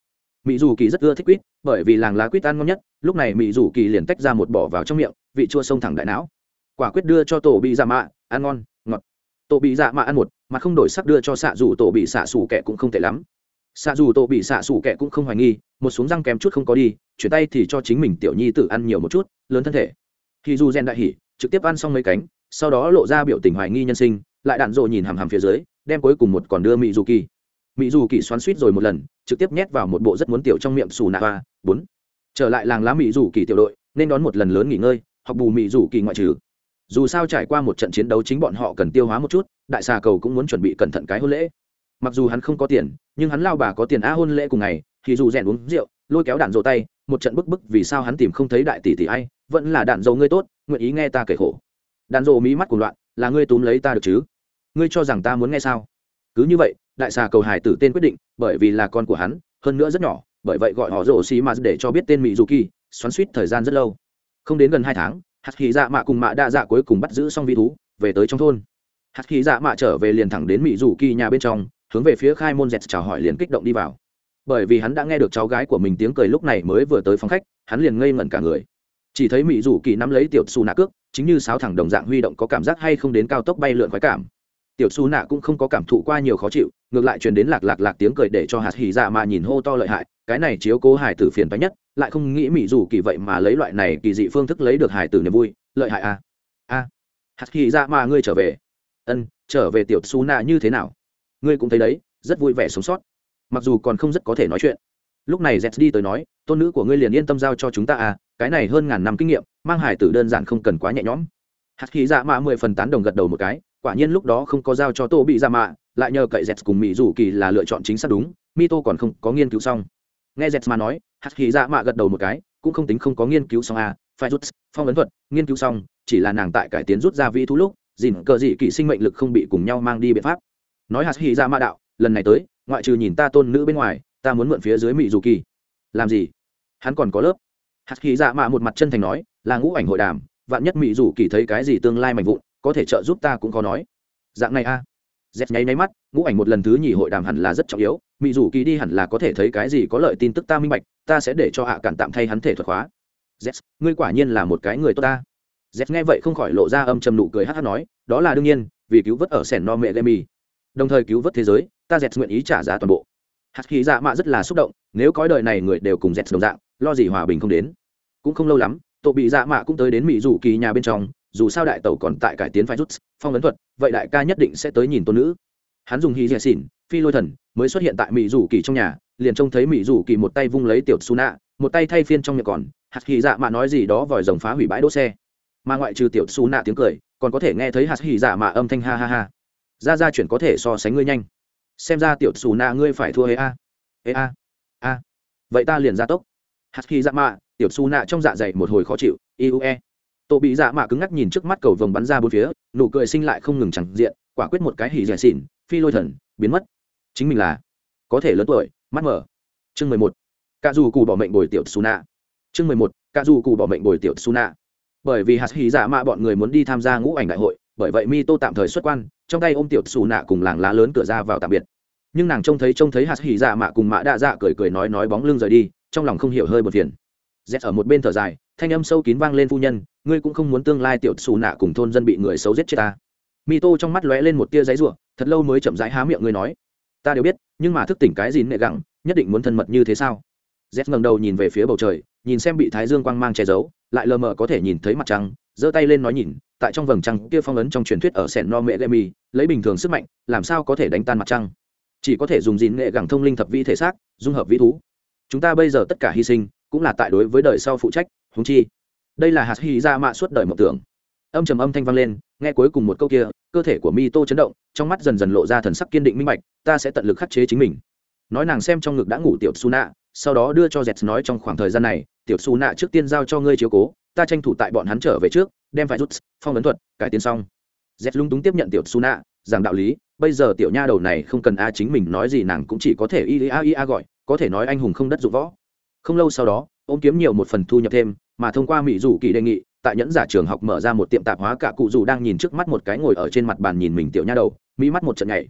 Mỹ dù kỳ rất ưa thích quýt, bởi vì làng lá quýt ăn ngon nhất, lúc này mỹ dù kỳ liền tách ra một bỏ vào trong miệng, vị chua sông thẳng đại não. Quả quyết đưa cho tổ bị dạ mạ, ăn ngon, ngọt. Tổ bị dạ mạ ăn một, mà không đổi sắc đưa cho xạ dù tổ bị xạ xù kẻ cũng không tệ lắm xạ dù tổ bị xạ xủ kẻ cũng không hoài nghi, một xuống răng kém chút không có đi, chuyển tay thì cho chính mình tiểu nhi tự ăn nhiều một chút, lớn thân thể. Khi dù gen đại hỉ, trực tiếp ăn xong mấy cánh, sau đó lộ ra biểu tình hoài nghi nhân sinh, lại đạn rộ nhìn hàm hàm phía dưới, đem cuối cùng một còn đưa mỹ dù kỳ. Mỹ dù kỳ xoắn suýt rồi một lần, trực tiếp nhét vào một bộ rất muốn tiểu trong miệng xù nạ ba bốn. Trở lại làng lá mỹ dù kỳ tiểu đội, nên đón một lần lớn nghỉ ngơi, học bù mỹ dù kỳ ngoại trừ. Dù sao trải qua một trận chiến đấu chính bọn họ cần tiêu hóa một chút, đại xà cầu cũng muốn chuẩn bị cẩn thận cái hôn lễ mặc dù hắn không có tiền, nhưng hắn lao bà có tiền a hôn lễ cùng ngày, thì dù rèn uống rượu, lôi kéo đạn dầu tay, một trận bức bức vì sao hắn tìm không thấy đại tỷ tỷ ai, vẫn là đạn dầu ngươi tốt, nguyện ý nghe ta kể khổ. Đạn dầu mí mắt cùng loạn, là ngươi túm lấy ta được chứ? Ngươi cho rằng ta muốn nghe sao? Cứ như vậy, đại xà cầu hải tử tên quyết định, bởi vì là con của hắn, hơn nữa rất nhỏ, bởi vậy gọi họ rổ xì mà để cho biết tên mỹ dù kỳ, xoắn suýt thời gian rất lâu. Không đến gần hai tháng, hạt khí dạ mạ cùng mạ đa dạ cuối cùng bắt giữ xong vi thú, về tới trong thôn. Hạt khí dạ mạ trở về liền thẳng đến mỹ dù kỳ nhà bên trong hướng về phía khai môn dẹt chào hỏi liền kích động đi vào. Bởi vì hắn đã nghe được cháu gái của mình tiếng cười lúc này mới vừa tới phòng khách, hắn liền ngây ngẩn cả người. Chỉ thấy mỹ rủ kỳ nắm lấy tiểu xù nạ cước, chính như sáo thẳng đồng dạng huy động có cảm giác hay không đến cao tốc bay lượn khoái cảm. Tiểu xù nạ cũng không có cảm thụ qua nhiều khó chịu, ngược lại truyền đến lạc lạc lạc tiếng cười để cho hạt hỉ dạ mà nhìn hô to lợi hại, cái này chiếu cố hải tử phiền toái nhất, lại không nghĩ mỹ dù kỳ vậy mà lấy loại này kỳ dị phương thức lấy được hải tử niềm vui, lợi hại a à? a hạt hỉ dạ mà ngươi trở về. Ân, trở về tiểu xù nạ như thế nào? Ngươi cũng thấy đấy rất vui vẻ sống sót. Mặc dù còn không rất có thể nói chuyện. Lúc này z đi tới nói tôn nữ của ngươi liền yên tâm giao cho chúng ta à cái này hơn ngàn năm kinh nghiệm mang hải tử đơn giản không cần quá nhẹ nhõm. Hạt khí dạ mạ mười phần tán đồng gật đầu một cái quả nhiên lúc đó không có giao cho tô bị dạ mạ lại nhờ cậy z cùng mỹ dù kỳ là lựa chọn chính xác đúng mi tô còn không có nghiên cứu xong. Nghe z mà nói hạt khí dạ mạ gật đầu một cái cũng không tính không có nghiên cứu xong à, phải rút phong ấn thuật nghiên cứu xong chỉ là nàng tại cải tiến rút ra vị thú lúc dìn cờ dị kỵ sinh mệnh lực không bị cùng nhau mang đi biện pháp nói hạt khí dạ Ma đạo, lần này tới, ngoại trừ nhìn ta tôn nữ bên ngoài, ta muốn mượn phía dưới mỹ dù kỳ. Làm gì? Hắn còn có lớp. Hạt khí dạ Ma một mặt chân thành nói, là ngũ ảnh hội đàm, vạn nhất mỹ dù kỳ thấy cái gì tương lai mạnh vụn, có thể trợ giúp ta cũng có nói. Dạng này a. À. z nháy nháy mắt, ngũ ảnh một lần thứ nhì hội đàm hẳn là rất trọng yếu mỹ dù kỳ đi hẳn là có thể thấy cái gì có lợi tin tức ta minh bạch, ta sẽ để cho hạ cản tạm thay hắn thể thuật hóa. Z ngươi quả nhiên là một cái người tốt ta. Z nghe vậy không khỏi lộ ra âm trầm nụ cười hát hát nói, đó là đương nhiên, vì cứu vớt ở sẻn no mẹ gemi đồng thời cứu vớt thế giới, ta dẹt nguyện ý trả giá toàn bộ. Hạt khí dạ mạ rất là xúc động, nếu cõi đời này người đều cùng Dẹt đồng dạng, lo gì hòa bình không đến. Cũng không lâu lắm, tổ bị dạ mạ cũng tới đến mỹ dù kỳ nhà bên trong, dù sao đại tẩu còn tại cải tiến phải rút, phong ấn thuật, vậy đại ca nhất định sẽ tới nhìn tôn nữ. Hắn dùng hy dè xỉn, phi lôi thần, mới xuất hiện tại mỹ dù kỳ trong nhà, liền trông thấy mỹ dù kỳ một tay vung lấy tiểu su nạ một tay thay phiên trong miệng còn, hạt hy dạ mạ nói gì đó vòi rồng phá hủy bãi đỗ xe. Mà ngoại trừ tiểu su nạ tiếng cười, còn có thể nghe thấy hạt hy dạ mạ âm thanh ha ha ha ra ra chuyển có thể so sánh ngươi nhanh. Xem ra tiểu xù nạ ngươi phải thua ê a ê a. A vậy ta liền ra tốc. Hạt khi dạ mạ tiểu xù nạ trong dạ dày một hồi khó chịu, iue. Tổ bị dạ mạ cứng ngắc nhìn trước mắt cầu vồng bắn ra bốn phía, nụ cười sinh lại không ngừng chẳng diện, quả quyết một cái hỉ dẻ xỉn, phi lôi thần, biến mất. Chính mình là, có thể lớn tuổi, mắt mở. Chương mười một. Cả dù cụ bỏ mệnh bồi tiểu xù nạ. Chương mười một. Cả dù cụ bỏ mệnh bồi tiểu xù nạ. Bởi vì hạt hỉ dạ mạ bọn người muốn đi tham gia ngũ ảnh đại hội bởi vậy mi tô tạm thời xuất quan, trong tay ôm tiểu xù nạ cùng làng lá lớn cửa ra vào tạm biệt. Nhưng nàng trông thấy trông thấy hạt hỉ dạ mạ cùng mạ đạ dạ cười cười nói nói bóng lưng rời đi, trong lòng không hiểu hơi một phiền. Z ở một bên thở dài, thanh âm sâu kín vang lên phu nhân, ngươi cũng không muốn tương lai tiểu xù nạ cùng thôn dân bị người xấu giết chết ta. Mi tô trong mắt lóe lên một tia giấy ruộng thật lâu mới chậm rãi há miệng ngươi nói. Ta đều biết, nhưng mà thức tỉnh cái gì nệ gẳng nhất định muốn thân mật như thế sao? Z ngẩng đầu nhìn về phía bầu trời, nhìn xem bị thái dương quang mang che giấu, lại lờ mờ có thể nhìn thấy mặt trăng giơ tay lên nói nhìn, tại trong vầng trăng kia phong ấn trong truyền thuyết ở sẻn no mẹ lê mi lấy bình thường sức mạnh, làm sao có thể đánh tan mặt trăng? Chỉ có thể dùng dìn nghệ gẳng thông linh thập vi thể xác, dung hợp vĩ thú. Chúng ta bây giờ tất cả hy sinh, cũng là tại đối với đời sau phụ trách húng chi. Đây là hạt hy ra dạ mạ suốt đời mộng tưởng. Âm trầm âm thanh vang lên, nghe cuối cùng một câu kia, cơ thể của mi tô chấn động, trong mắt dần dần lộ ra thần sắc kiên định minh bạch, ta sẽ tận lực khắc chế chính mình. Nói nàng xem trong ngực đã ngủ tiểu su nạ sau đó đưa cho dẹt nói trong khoảng thời gian này, tiểu su nạ trước tiên giao cho ngươi chiếu cố ta tranh thủ tại bọn hắn trở về trước, đem phải rút, phong ấn thuật, cải tiến xong. Z lung túng tiếp nhận tiểu su nạ rằng đạo lý, bây giờ tiểu nha đầu này không cần a chính mình nói gì nàng cũng chỉ có thể ia ia gọi, có thể nói anh hùng không đất dụng võ. Không lâu sau đó, ôm kiếm nhiều một phần thu nhập thêm, mà thông qua mỹ dù kỳ đề nghị, tại nhẫn giả trường học mở ra một tiệm tạp hóa cả cụ dù đang nhìn trước mắt một cái ngồi ở trên mặt bàn nhìn mình tiểu nha đầu, mỹ mắt một trận nhảy.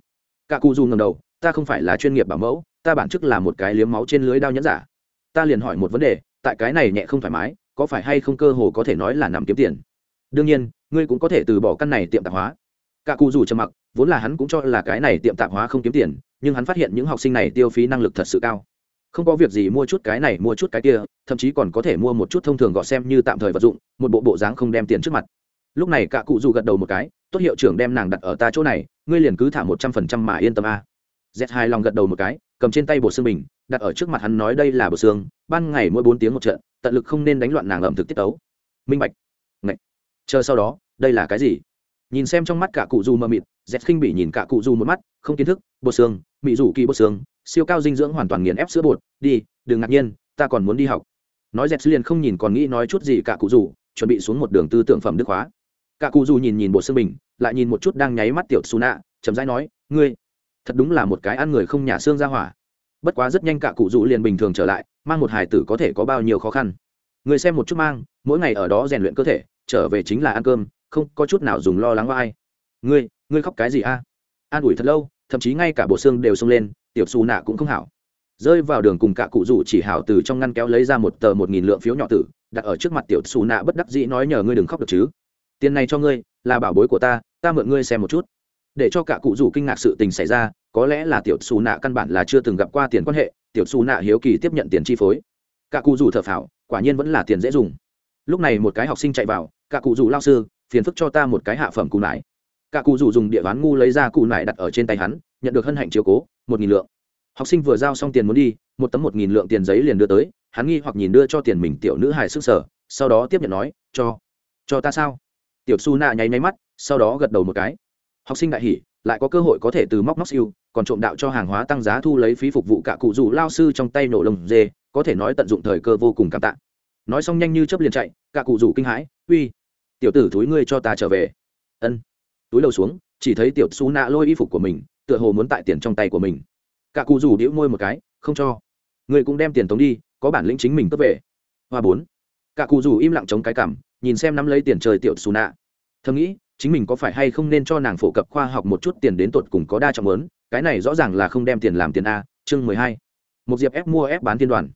Cả cụ dù ngầm đầu, ta không phải là chuyên nghiệp bảo mẫu, ta bản chức là một cái liếm máu trên lưới đao nhẫn giả. Ta liền hỏi một vấn đề, tại cái này nhẹ không thoải mái có phải hay không cơ hồ có thể nói là nằm kiếm tiền? Đương nhiên, ngươi cũng có thể từ bỏ căn này tiệm tạp hóa. Cả cụ dù trầm mặc, vốn là hắn cũng cho là cái này tiệm tạp hóa không kiếm tiền, nhưng hắn phát hiện những học sinh này tiêu phí năng lực thật sự cao. Không có việc gì mua chút cái này, mua chút cái kia, thậm chí còn có thể mua một chút thông thường gọt xem như tạm thời vật dụng, một bộ bộ dáng không đem tiền trước mặt. Lúc này cả cụ dù gật đầu một cái, tốt hiệu trưởng đem nàng đặt ở ta chỗ này, ngươi liền cứ thả một trăm phần trăm mà yên tâm a z hai lòng gật đầu một cái, cầm trên tay bộ xương bình đặt ở trước mặt hắn nói đây là bộ xương, ban ngày mỗi bốn tiếng một trận, tận lực không nên đánh loạn nàng ẩm thực tiết tấu. Minh bạch. Ngậy. chờ sau đó, đây là cái gì? Nhìn xem trong mắt cả cụ du mơ mịt z khinh bị nhìn cả cụ du một mắt, không kiến thức, bộ xương, mị rủ kỳ bộ xương, siêu cao dinh dưỡng hoàn toàn nghiền ép sữa bột, đi, đừng ngạc nhiên, ta còn muốn đi học. Nói dẹt liền không nhìn còn nghĩ nói chút gì cả cụ dù chuẩn bị xuống một đường tư tưởng phẩm đức hóa. Cả cụ dù nhìn nhìn bộ xương mình, lại nhìn một chút đang nháy mắt tiểu su nạ chậm rãi nói, ngươi thật đúng là một cái ăn người không nhà xương ra hỏa. Bất quá rất nhanh cả cụ dù liền bình thường trở lại, mang một hài tử có thể có bao nhiêu khó khăn. Người xem một chút mang, mỗi ngày ở đó rèn luyện cơ thể, trở về chính là ăn cơm, không có chút nào dùng lo lắng ai. Ngươi ngươi khóc cái gì a? An ủi thật lâu, thậm chí ngay cả bộ xương đều xông lên, tiểu xù nạ cũng không hảo. Rơi vào đường cùng cả cụ rủ chỉ hảo từ trong ngăn kéo lấy ra một tờ một nghìn lượng phiếu nhỏ tử, đặt ở trước mặt tiểu xù nạ bất đắc dĩ nói nhờ ngươi đừng khóc được chứ. Tiền này cho ngươi, là bảo bối của ta ta mượn ngươi xem một chút. Để cho cả cụ rủ kinh ngạc sự tình xảy ra có lẽ là tiểu xù nạ căn bản là chưa từng gặp qua tiền quan hệ, tiểu xù nạ hiếu kỳ tiếp nhận tiền chi phối. Cả cụ rủ thở phào, quả nhiên vẫn là tiền dễ dùng. Lúc này một cái học sinh chạy vào, cả cụ rủ lao sư, phiền phức cho ta một cái hạ phẩm cù nải. Cả cụ rủ dùng địa ván ngu lấy ra cụ nải đặt ở trên tay hắn, nhận được hân hạnh chiếu cố, một nghìn lượng. Học sinh vừa giao xong tiền muốn đi, một tấm một nghìn lượng tiền giấy liền đưa tới, hắn nghi hoặc nhìn đưa cho tiền mình tiểu nữ hài sức sở, sau đó tiếp nhận nói, cho cho ta sao? Tiểu su nạ nháy nháy mắt, sau đó gật đầu một cái. Học sinh đại hỉ lại có cơ hội có thể từ móc móc siêu, còn trộm đạo cho hàng hóa tăng giá thu lấy phí phục vụ cả cụ rủ lao sư trong tay nổ lồng dê, có thể nói tận dụng thời cơ vô cùng cảm tạ. Nói xong nhanh như chớp liền chạy, cả cụ rủ kinh hãi, uy, tiểu tử thúi ngươi cho ta trở về. Ân. Túi đầu xuống, chỉ thấy tiểu xú nạ lôi y phục của mình, tựa hồ muốn tại tiền trong tay của mình. Cả cụ rủ đĩu môi một cái, không cho. Ngươi cũng đem tiền tống đi, có bản lĩnh chính mình cướp về. Hoa bốn. Cả cụ rủ im lặng chống cái cảm, nhìn xem nắm lấy tiền trời tiểu xú nạ. Thầm nghĩ chính mình có phải hay không nên cho nàng phổ cập khoa học một chút tiền đến tột cùng có đa trọng lớn, cái này rõ ràng là không đem tiền làm tiền a, chương mười hai. Một diệp ép mua ép bán tiên đoàn.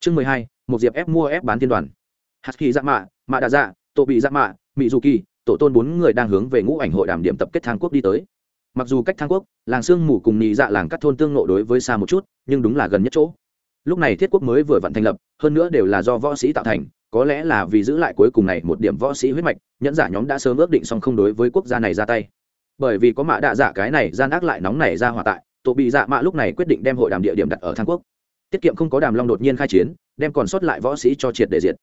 Chương mười hai, một diệp ép mua ép bán tiên đoàn. Hạt kỳ dạ mạ mạ đà dạ tổ bị dạ mạ mỹ dù kỳ tổ tôn bốn người đang hướng về ngũ ảnh hội đàm điểm tập kết thang quốc đi tới. Mặc dù cách thang quốc, làng sương mù cùng nhị dạ làng các thôn tương nộ đối với xa một chút, nhưng đúng là gần nhất chỗ. Lúc này thiết quốc mới vừa vặn thành lập, hơn nữa đều là do võ sĩ tạo thành có lẽ là vì giữ lại cuối cùng này một điểm võ sĩ huyết mạch, nhẫn giả nhóm đã sớm ước định song không đối với quốc gia này ra tay. Bởi vì có mạ đạ giả cái này gian ác lại nóng này ra hỏa tại, tổ bị dạ mạ lúc này quyết định đem hội đàm địa điểm đặt ở thang quốc. Tiết kiệm không có đàm long đột nhiên khai chiến, đem còn sót lại võ sĩ cho triệt để diệt.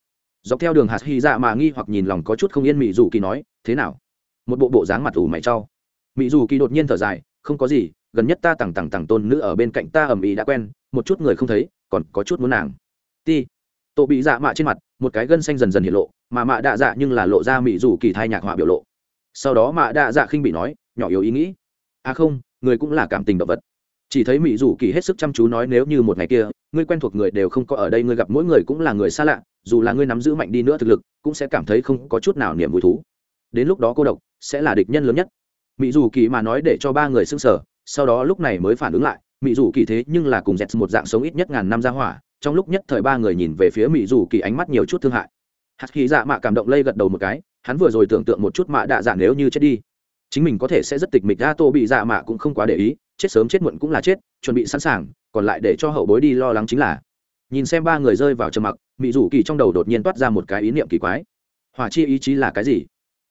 Dọc theo đường hạt hy dạ mà nghi hoặc nhìn lòng có chút không yên mỹ dù kỳ nói, thế nào? Một bộ bộ dáng mặt ủ mày trao mỹ dù kỳ đột nhiên thở dài, không có gì, gần nhất ta tằng tằng tằng tôn nữ ở bên cạnh ta ầm ĩ đã quen, một chút người không thấy, còn có chút muốn nàng. Ti tổ bị dạ mạ trên mặt, một cái gân xanh dần dần hiện lộ, mà mạ đạ dạ nhưng là lộ ra mỹ dù kỳ thai nhạc họa biểu lộ. Sau đó mạ đạ dạ khinh bị nói, nhỏ yếu ý nghĩ. À không, người cũng là cảm tình động vật. Chỉ thấy mỹ dù kỳ hết sức chăm chú nói, nếu như một ngày kia, ngươi quen thuộc người đều không có ở đây, ngươi gặp mỗi người cũng là người xa lạ, dù là ngươi nắm giữ mạnh đi nữa thực lực, cũng sẽ cảm thấy không có chút nào niềm vui thú. Đến lúc đó cô độc sẽ là địch nhân lớn nhất. Mỹ dù kỳ mà nói để cho ba người s ư n g sở sau đó lúc này mới phản ứng lại mỹ dù kỳ thế nhưng là cùng dẹt một dạng sống ít nhất ngàn năm ra hỏa trong lúc nhất thời ba người nhìn về phía mỹ dù kỳ ánh mắt nhiều chút thương hại. Hạt khí dạ mạ cảm động lây gật đầu một cái, hắn vừa rồi tưởng tượng một chút mạ đạ dạ nếu như chết đi, chính mình có thể sẽ rất tịch mịch ra tô bị dạ mạ cũng không quá để ý, chết sớm chết muộn cũng là chết, chuẩn bị sẵn sàng, còn lại để cho hậu bối đi lo lắng chính là. Nhìn xem ba người rơi vào trầm mặc, mỹ dù kỳ trong đầu đột nhiên toát ra một cái ý niệm kỳ quái. Hỏa chi ý chí là cái gì?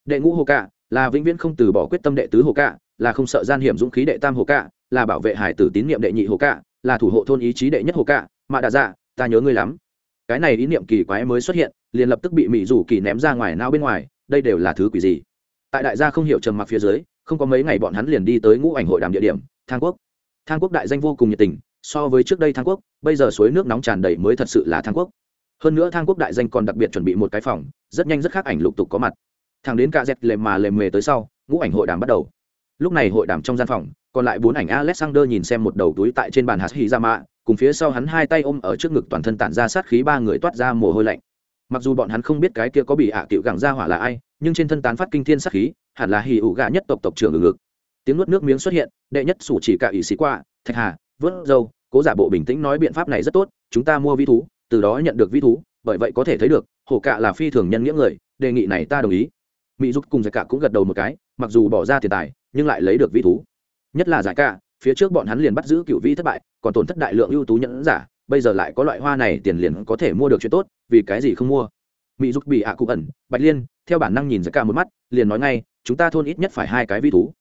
Đệ ngũ hồ cạ, là vĩnh viễn không từ bỏ quyết tâm đệ tứ hồ cạ, là không sợ gian hiểm dũng khí đệ tam hồ cạ, là bảo vệ hải tử tín nhiệm đệ nhị hồ cạ, là thủ hộ thôn ý chí đệ nhất hồ cạ, mạ đạ dạ ta nhớ ngươi lắm. Cái này ý niệm kỳ quái mới xuất hiện, liền lập tức bị mỹ rủ kỳ ném ra ngoài nao bên ngoài, đây đều là thứ quỷ gì? Tại đại gia không hiểu trầm mặc phía dưới, không có mấy ngày bọn hắn liền đi tới ngũ ảnh hội đàm địa điểm, thang quốc. Thang quốc đại danh vô cùng nhiệt tình, so với trước đây thang quốc, bây giờ suối nước nóng tràn đầy mới thật sự là thang quốc. Hơn nữa thang quốc đại danh còn đặc biệt chuẩn bị một cái phòng, rất nhanh rất khác ảnh lục tục có mặt. Thằng đến cả dẹt lề mà lề mề tới sau, ngũ ảnh hội đàm bắt đầu. Lúc này hội đàm trong gian phòng, còn lại bốn ảnh alexander nhìn xem một đầu túi tại trên bàn hạt hy ra mạ cùng phía sau hắn hai tay ôm ở trước ngực toàn thân tản ra sát khí ba người toát ra mồ hôi lạnh. Mặc dù bọn hắn không biết cái kia có bị ạ à cựu gẳng ra hỏa là ai, nhưng trên thân tán phát kinh thiên sát khí, hẳn là hì ủ gà nhất tộc tộc trưởng ở ngực. Tiếng nuốt nước miếng xuất hiện, đệ nhất sủ chỉ cả ỷ sĩ qua, thạch hà, vớt dâu, cố giả bộ bình tĩnh nói biện pháp này rất tốt, chúng ta mua vi thú, từ đó nhận được vi thú, bởi vậy có thể thấy được hổ cạ là phi thường nhân nghĩa người, đề nghị này ta đồng ý. Mỹ giúp cùng giải cả cũng gật đầu một cái, mặc dù bỏ ra tiền tài, nhưng lại lấy được vi thú. Nhất là giải cả phía trước bọn hắn liền bắt giữ cựu vi thất bại, còn tổn thất đại lượng ưu tú nhẫn giả, bây giờ lại có loại hoa này tiền liền có thể mua được chuyện tốt, vì cái gì không mua? Mỹ giúp bị ạ cụ ẩn, bạch liên, theo bản năng nhìn giải cả một mắt, liền nói ngay, chúng ta thôn ít nhất phải hai cái vi thú.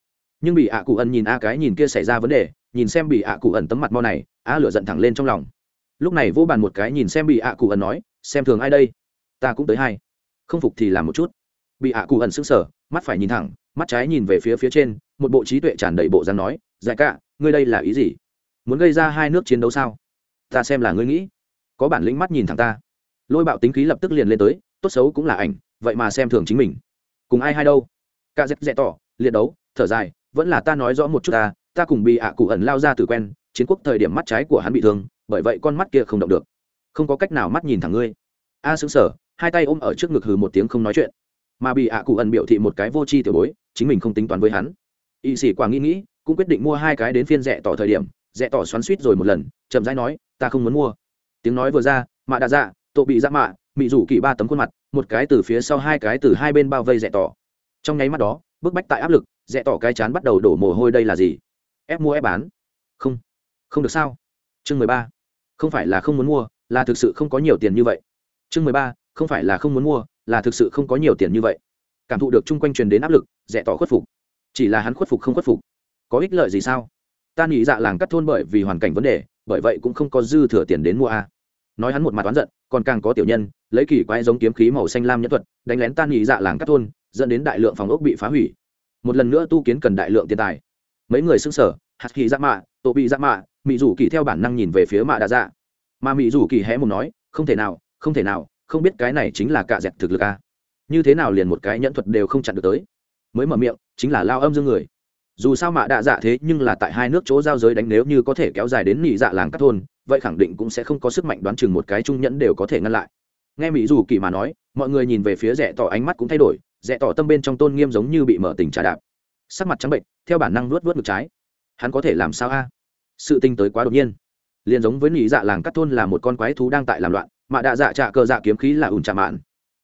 Nhưng bị ạ cụ ẩn nhìn a cái nhìn kia xảy ra vấn đề, nhìn xem bị ạ cụ ẩn tấm mặt mo này, a lửa giận thẳng lên trong lòng. Lúc này vô bàn một cái nhìn xem bị ạ cụ ẩn nói, xem thường ai đây? Ta cũng tới hai. Không phục thì làm một chút. Bị ạ cụ ẩn sững sờ, mắt phải nhìn thẳng, mắt trái nhìn về phía phía trên, một bộ trí tuệ tràn đầy bộ dáng nói giải cả ngươi đây là ý gì? Muốn gây ra hai nước chiến đấu sao? Ta xem là ngươi nghĩ. Có bản lĩnh mắt nhìn thẳng ta. Lôi bạo tính khí lập tức liền lên tới, tốt xấu cũng là ảnh, vậy mà xem thường chính mình. Cùng ai hai đâu? Ca dẹp dẹ tỏ, liệt đấu, thở dài, vẫn là ta nói rõ một chút ta ta cùng bị ạ cụ ẩn lao ra từ quen, chiến quốc thời điểm mắt trái của hắn bị thương, bởi vậy con mắt kia không động được. Không có cách nào mắt nhìn thẳng ngươi. A xứng sở hai tay ôm ở trước ngực hừ một tiếng không nói chuyện. Mà bị ạ cụ ẩn biểu thị một cái vô tri tiểu bối, chính mình không tính toán với hắn. Y sĩ quả nghĩ nghĩ cũng quyết định mua hai cái đến phiên rẻ tỏ thời điểm, rẻ tỏ xoắn suýt rồi một lần, chậm rãi nói, ta không muốn mua. Tiếng nói vừa ra, mạ đã dạ tội bị dạ mạ, mị rủ kỳ ba tấm khuôn mặt, một cái từ phía sau hai cái từ hai bên bao vây rẻ tỏ. Trong nháy mắt đó, bức bách tại áp lực, rẻ tỏ cái chán bắt đầu đổ mồ hôi đây là gì? Ép mua ép bán. Không. Không được sao? Chương mười ba. Không phải là không muốn mua, là thực sự không có nhiều tiền như vậy. Chương mười ba, không phải là không muốn mua, là thực sự không có nhiều tiền như vậy. Cảm thụ được chung quanh truyền đến áp lực, rẻ tỏ khuất phục. Chỉ là hắn khuất phục không khuất phục có ích lợi gì sao? Ta nghĩ dạ làng cắt thôn bởi vì hoàn cảnh vấn đề, bởi vậy cũng không có dư thừa tiền đến mua a. Nói hắn một mặt oán giận, còn càng có tiểu nhân, lấy kỳ quái giống kiếm khí màu xanh lam nhẫn thuật, đánh lén tan nghỉ dạ làng cắt thôn, dẫn đến đại lượng phòng ốc bị phá hủy. Một lần nữa tu kiến cần đại lượng tiền tài. Mấy người xưng sở hạt kỳ dạ mạ, tổ bị dạ mạ, mị rủ kỳ theo bản năng nhìn về phía mạ đã dạ. Mà mỹ rủ kỳ hé một nói, không thể nào, không thể nào, không biết cái này chính là cạ dẹt thực lực à. như thế nào liền một cái nhẫn thuật đều không chặn được tới. Mới mở miệng, chính là lao âm dương người dù sao mạ đạ dạ thế nhưng là tại hai nước chỗ giao giới đánh nếu như có thể kéo dài đến nị dạ làng các thôn, vậy khẳng định cũng sẽ không có sức mạnh đoán chừng một cái trung nhẫn đều có thể ngăn lại. Nghe mỹ dù kỳ mà nói, mọi người nhìn về phía rẽ tỏ ánh mắt cũng thay đổi rẽ tỏ tâm bên trong tôn nghiêm giống như bị mở tình trà đạp. Sắc mặt trắng bệnh, theo bản năng nuốt vớt ngực trái. Hắn có thể làm sao a? Sự tinh tới quá đột nhiên. Liền giống với nị dạ làng cắt thôn là một con quái thú đang tại làm loạn mà đạ dạ trạ cờ dạ kiếm khí là ủn trạ mạn.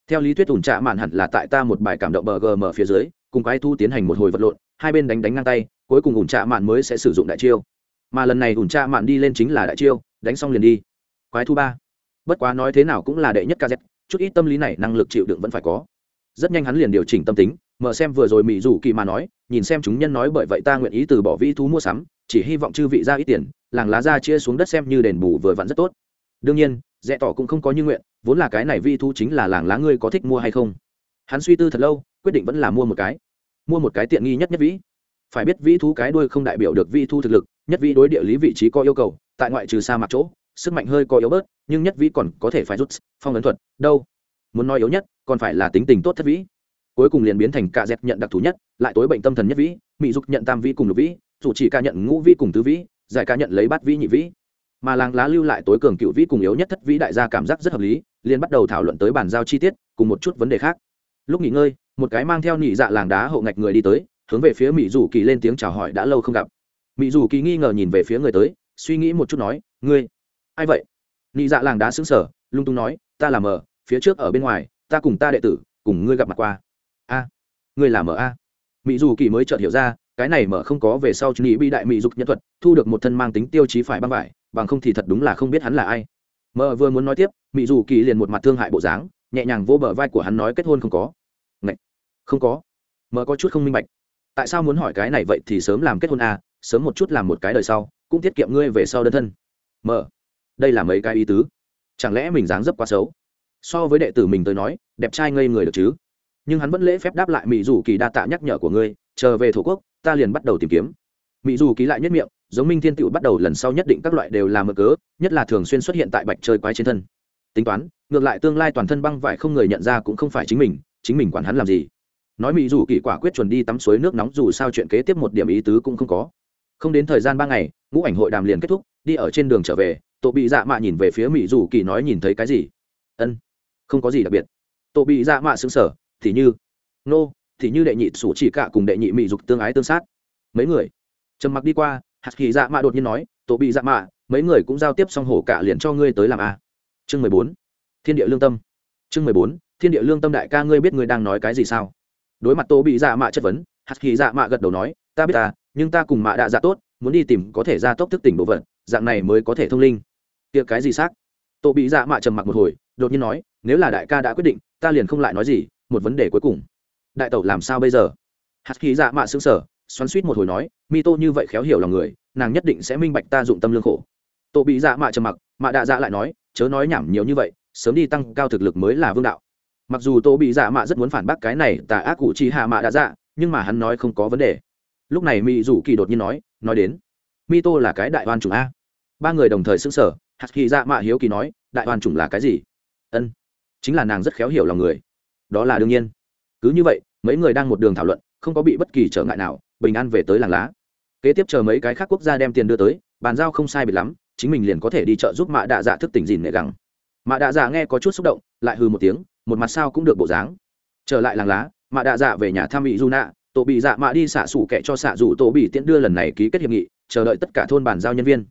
Theo lý thuyết ủn trạ mạn hẳn là tại ta một bài cảm động bờ gm phía dưới, cùng quái thú tiến hành một hồi vật lộn hai bên đánh đánh ngang tay, cuối cùng ủn trạ mạn mới sẽ sử dụng đại chiêu. Mà lần này ủn trạ mạn đi lên chính là đại chiêu, đánh xong liền đi. Quái thú ba. Bất quá nói thế nào cũng là đệ nhất kz chút ít tâm lý này năng lực chịu đựng vẫn phải có. Rất nhanh hắn liền điều chỉnh tâm tính, mở xem vừa rồi mỹ dù kỳ mà nói, nhìn xem chúng nhân nói bởi vậy ta nguyện ý từ bỏ vĩ thú mua sắm, chỉ hy vọng chư vị ra ít tiền, làng lá ra chia xuống đất xem như đền bù vừa vặn rất tốt. Đương nhiên rẽ tỏ cũng không có như nguyện, vốn là cái này vi thú chính là làng lá ngươi có thích mua hay không? Hắn suy tư thật lâu, quyết định vẫn là mua một cái mua một cái tiện nghi nhất nhất vĩ. Phải biết vĩ thú cái đuôi không đại biểu được vi thu thực lực, nhất vĩ đối địa lý vị trí có yêu cầu, tại ngoại trừ xa mặt chỗ, sức mạnh hơi có yếu bớt, nhưng nhất vĩ còn có thể phải rút, phong ấn thuật, đâu? Muốn nói yếu nhất, còn phải là tính tình tốt thất vĩ. Cuối cùng liền biến thành cạ dẹp nhận đặc thù nhất, lại tối bệnh tâm thần nhất vĩ mỹ dục nhận tam vĩ cùng lục vĩ, dù chỉ ca nhận ngũ vĩ cùng tứ vĩ, giải ca nhận lấy bát vĩ nhị vĩ. Mà làng lá lưu lại tối cường cựu vĩ cùng yếu nhất thất vĩ đại gia cảm giác rất hợp lý, liền bắt đầu thảo luận tới bàn giao chi tiết, cùng một chút vấn đề khác lúc nghỉ ngơi, một cái mang theo nị dạ làng đá hộ ngạch người đi tới, hướng về phía mỹ dù kỳ lên tiếng chào hỏi đã lâu không gặp. Mỹ dù kỳ nghi ngờ nhìn về phía người tới, suy nghĩ một chút nói, ngươi, ai vậy? Nị dạ làng đá xứng sở lung tung nói, ta là mờ phía trước ở bên ngoài, ta cùng ta đệ tử, cùng ngươi gặp mặt qua. A, ngươi là mờ a? Mỹ dù kỳ mới chợt hiểu ra, cái này mở không có về sau chú nghĩ bị đại mỹ dục nhân thuật, thu được một thân mang tính tiêu chí phải băng vải, bằng không thì thật đúng là không biết hắn là ai. Mờ vừa muốn nói tiếp mỹ dù kỳ liền một mặt thương hại bộ dáng, nhẹ nhàng vô bờ vai của hắn nói kết hôn không có không có. Mờ có chút không minh bạch. Tại sao muốn hỏi cái này vậy thì sớm làm kết hôn à sớm một chút làm một cái đời sau, cũng tiết kiệm ngươi về sau đơn thân. Mờ, đây là mấy cái ý tứ. Chẳng lẽ mình dáng dấp quá xấu? So với đệ tử mình tới nói, đẹp trai ngây người được chứ? Nhưng hắn vẫn lễ phép đáp lại mỹ dù kỳ đa tạ nhắc nhở của ngươi chờ về thổ quốc, ta liền bắt đầu tìm kiếm. Mỹ dù ký lại nhất miệng, giống minh thiên tựu bắt đầu lần sau nhất định các loại đều là mở cớ, nhất là thường xuyên xuất hiện tại bạch chơi quái trên thân. Tính toán, ngược lại tương lai toàn thân băng vải không người nhận ra cũng không phải chính mình chính mình quản hắn làm gì nói mỹ dù kỳ quả quyết chuẩn đi tắm suối nước nóng, dù sao chuyện kế tiếp một điểm ý tứ cũng không có. Không đến thời gian ba ngày, ngũ ảnh hội đàm liền kết thúc, đi ở trên đường trở về tổ bị dạ mạ nhìn về phía mỹ dù kỳ nói nhìn thấy cái gì? Ân, không có gì đặc biệt. Tổ bị dạ mạ xứng sở thì như, nô, thì như đệ nhị sủ chỉ cả cùng đệ nhị mỹ dục tương ái tương sát. Mấy người, trầm mặc đi qua, hạt kỳ dạ mạ đột nhiên nói tổ bị dạ mạ, mấy người cũng giao tiếp xong hổ cả liền cho ngươi tới làm a chương mười bốn, thiên địa lương tâm. Chương mười bốn, thiên địa lương tâm đại ca ngươi biết ngươi đang nói cái gì sao? Đối mặt tô bị dạ mạ chất vấn hạt kỳ dạ mạ gật đầu nói ta biết ta nhưng ta cùng mạ đạ dạ tốt muốn đi tìm có thể ra tốc thức tỉnh bộ vật, dạng này mới có thể thông linh. Tiệc cái gì xác? Tô bị dạ mạ trầm mặc một hồi đột nhiên nói nếu là đại ca đã quyết định ta liền không lại nói gì một vấn đề cuối cùng. Đại tẩu làm sao bây giờ? Hạt khí dạ mạ xứng sở xoắn suýt một hồi nói mi tô như vậy khéo hiểu lòng người nàng nhất định sẽ minh bạch ta dụng tâm lương khổ. Tô bị dạ mạ trầm mặc mạ đạ dạ lại nói chớ nói nhảm nhiều như vậy sớm đi tăng cao thực lực mới là vương đạo mặc dù tô bị dạ mạ rất muốn phản bác cái này, tà ác cụ chi hạ mạ đã dạ nhưng mà hắn nói không có vấn đề. Lúc này mỹ rủ kỳ đột nhiên nói nói đến, mi tô là cái đại oan chủng a. Ba người đồng thời xứng sở hạt kỳ dạ mạ hiếu kỳ nói, đại oan chủng là cái gì? Ân, chính là nàng rất khéo hiểu lòng người. Đó là đương nhiên. Cứ như vậy, mấy người đang một đường thảo luận, không có bị bất kỳ trở ngại nào, bình an về tới làng lá. Kế tiếp chờ mấy cái khác quốc gia đem tiền đưa tới, bàn giao không sai biệt lắm, chính mình liền có thể đi chợ giúp mạ đạ dạ thức tỉnh dìn nệ gắng mạ đạ dạ nghe có chút xúc động, lại hư một tiếng một mặt sao cũng được bộ dáng. Trở lại làng lá, mạ đạ dạ về nhà thăm bị du nạ tổ bị dạ mạ đi xả sủ kệ cho xạ rủ tổ bị tiễn đưa lần này ký kết hiệp nghị, chờ đợi tất cả thôn bàn giao nhân viên.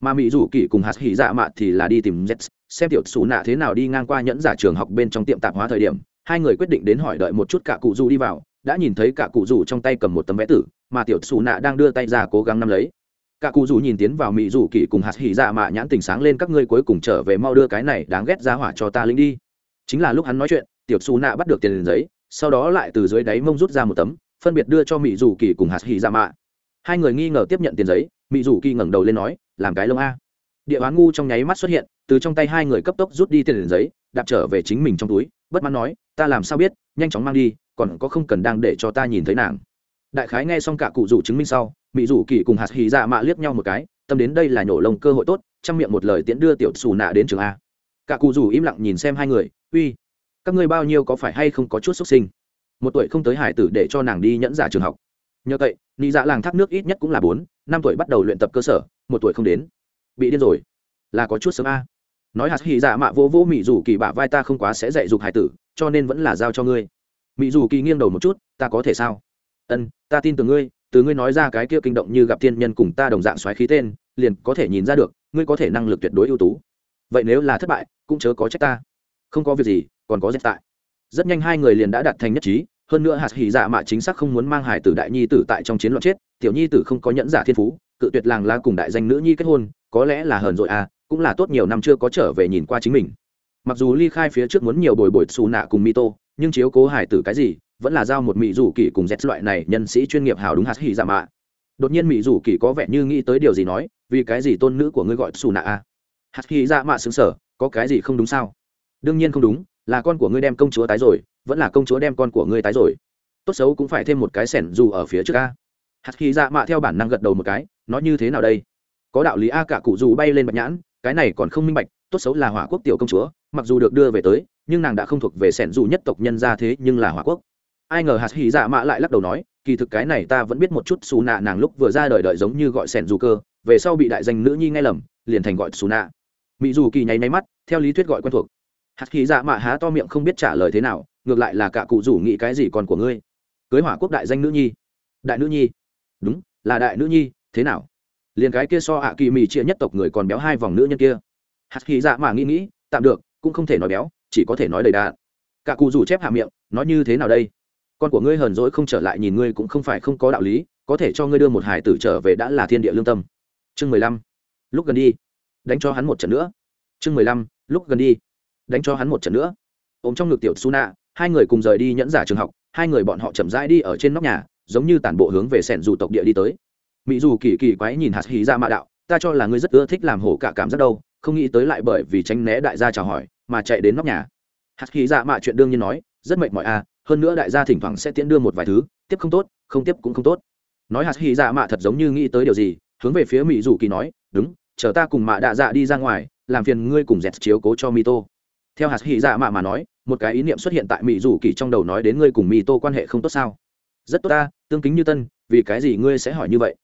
Mà mỹ rủ kỷ cùng hạt hỉ dạ mạ thì là đi tìm z xem tiểu xù nạ thế nào đi ngang qua nhẫn giả trường học bên trong tiệm tạp hóa thời điểm. Hai người quyết định đến hỏi đợi một chút cả cụ du đi vào, đã nhìn thấy cả cụ rủ trong tay cầm một tấm vẽ tử, mà tiểu xù nạ đang đưa tay ra cố gắng nắm lấy. Cả cụ rủ nhìn tiến vào mỹ rủ kỳ cùng hạt hỉ dạ mạ nhãn tình sáng lên, các ngươi cuối cùng trở về mau đưa cái này đáng ghét ra hỏa cho ta lính đi chính là lúc hắn nói chuyện, tiểu xù nạ bắt được tiền giấy, sau đó lại từ dưới đáy mông rút ra một tấm, phân biệt đưa cho mỹ dù kỳ cùng hạt hỉ ra mạ. Hai người nghi ngờ tiếp nhận tiền giấy mỹ dù kỳ ngẩng đầu lên nói, làm cái lông a. Địa hoán ngu trong nháy mắt xuất hiện, từ trong tay hai người cấp tốc rút đi tiền giấy, đạp trở về chính mình trong túi, bất mãn nói, ta làm sao biết, nhanh chóng mang đi, còn có không cần đang để cho ta nhìn thấy nàng. Đại khái nghe xong cả cụ rủ chứng minh sau mỹ rủ kỳ cùng hạt hì dạ mạ liếc nhau một cái, tâm đến đây là nhổ lông cơ hội tốt, chăm miệng một lời tiễn đưa tiểu xù nạ đến trường a cả cụ rủ im lặng nhìn xem hai người, uy, các ngươi bao nhiêu có phải hay không có chút xuất sinh? Một tuổi không tới hải tử để cho nàng đi nhẫn giả trường học. Nhờ vậy, nị dạ làng thác nước ít nhất cũng là bốn, năm tuổi bắt đầu luyện tập cơ sở, một tuổi không đến. Bị điên rồi, là có chút sớm a. Nói hạt hy dạ mạ vô vô mỹ dù kỳ bạ vai ta không quá sẽ dạy dục hải tử, cho nên vẫn là giao cho ngươi. Mỹ dù kỳ nghiêng đầu một chút, ta có thể sao? Ân, ta tin tưởng ngươi, từ ngươi nói ra cái kia kinh động như gặp thiên nhân cùng ta đồng dạng xoáy khí tên, liền có thể nhìn ra được, ngươi có thể năng lực tuyệt đối ưu tú. Vậy nếu là thất bại cũng chớ có trách ta. Không có việc gì còn có dẹp tại. Rất nhanh hai người liền đã đạt thành nhất trí hơn nữa hạt hỉ dạ mạ chính xác không muốn mang hải tử đại nhi tử tại trong chiến loạn chết tiểu nhi tử không có nhẫn giả thiên phú cự tuyệt làng la cùng đại danh nữ nhi kết hôn có lẽ là hờn dội à cũng là tốt nhiều năm chưa có trở về nhìn qua chính mình. Mặc dù ly khai phía trước muốn nhiều bồi bồi xù nạ cùng mi tô, nhưng chiếu cố hải tử cái gì vẫn là giao một mỹ rủ kỳ cùng dẹt loại này nhân sĩ chuyên nghiệp hào đúng hạt hỉ dạ mạ. Đột nhiên mỹ rủ kỳ có vẻ như nghĩ tới điều gì nói vì cái gì tôn nữ của ngươi gọi xù nạ à? Hạt hỉ dạ mạ xứng sở có cái gì không đúng sao? Đương nhiên không đúng, là con của ngươi đem công chúa tái rồi, vẫn là công chúa đem con của ngươi tái rồi. Tốt xấu cũng phải thêm một cái sẻn dù ở phía trước a. Hạt khi dạ mạ theo bản năng gật đầu một cái nói như thế nào đây? Có đạo lý a cả cụ dù bay lên bạch nhãn, cái này còn không minh bạch, tốt xấu là hỏa quốc tiểu công chúa, mặc dù được đưa về tới, nhưng nàng đã không thuộc về sẻn dù nhất tộc nhân ra thế nhưng là hỏa quốc. Ai ngờ hạt hỉ dạ mạ lại lắc đầu nói, kỳ thực cái này ta vẫn biết một chút, xù nạ nàng lúc vừa ra đời đợi giống như gọi sẻn dù cơ, về sau bị đại danh nữ nhi nghe lầm, liền thành gọi xù nạ mỹ dù kỳ nháy máy mắt, theo lý thuyết gọi quen thuộc. Hạt khí dạ mạ há to miệng không biết trả lời thế nào, ngược lại là cả cụ rủ nghĩ cái gì còn của ngươi. Cưới hỏa quốc đại danh nữ nhi. Đại nữ nhi. Đúng, là đại nữ nhi, thế nào? Liền cái kia so ạ kỳ mì chia nhất tộc người còn béo hai vòng nữ nhân kia. Hạt khí dạ mạ nghĩ nghĩ, tạm được, cũng không thể nói béo, chỉ có thể nói đầy đạn. Cả cụ rủ chép hạ miệng, nói như thế nào đây? Con của ngươi hờn dỗi không trở lại nhìn ngươi cũng không phải không có đạo lý, có thể cho ngươi đưa một hải tử trở về đã là thiên địa lương tâm. Chương mười lăm. Lúc gần đi đánh cho hắn một trận nữa. Chương mười lăm, lúc gần đi. Đánh cho hắn một trận nữa. Ôm trong ngực tiểu su nạ hai người cùng rời đi nhẫn giả trường học, hai người bọn họ chậm rãi đi ở trên nóc nhà, giống như tản bộ hướng về sẻn dù tộc địa đi tới. Mỹ dù kỳ kỳ quái nhìn hạt hí ra mạ đạo, ta cho là ngươi rất ưa thích làm hổ cả cảm giác đâu, không nghĩ tới lại bởi vì tránh né đại gia chào hỏi mà chạy đến nóc nhà. Hạt hí ra mạ chuyện đương nhiên nói, rất mệt mỏi à hơn nữa đại gia thỉnh thoảng sẽ tiễn đưa một vài thứ, tiếp không tốt, không tiếp cũng không tốt. Nói hạt hí ra mạ thật giống như nghĩ tới điều gì, hướng về phía mỹ dù kỳ nói, đúng chờ ta cùng mạ đạ dạ đi ra ngoài, làm phiền ngươi cùng dẹt chiếu cố cho mito. Theo hạt hy dạ mạ mà nói, một cái ý niệm xuất hiện tại mỹ dù kỳ trong đầu nói đến ngươi cùng mi tô quan hệ không tốt sao? Rất tốt ta, tương kính như tân, vì cái gì ngươi sẽ hỏi như vậy?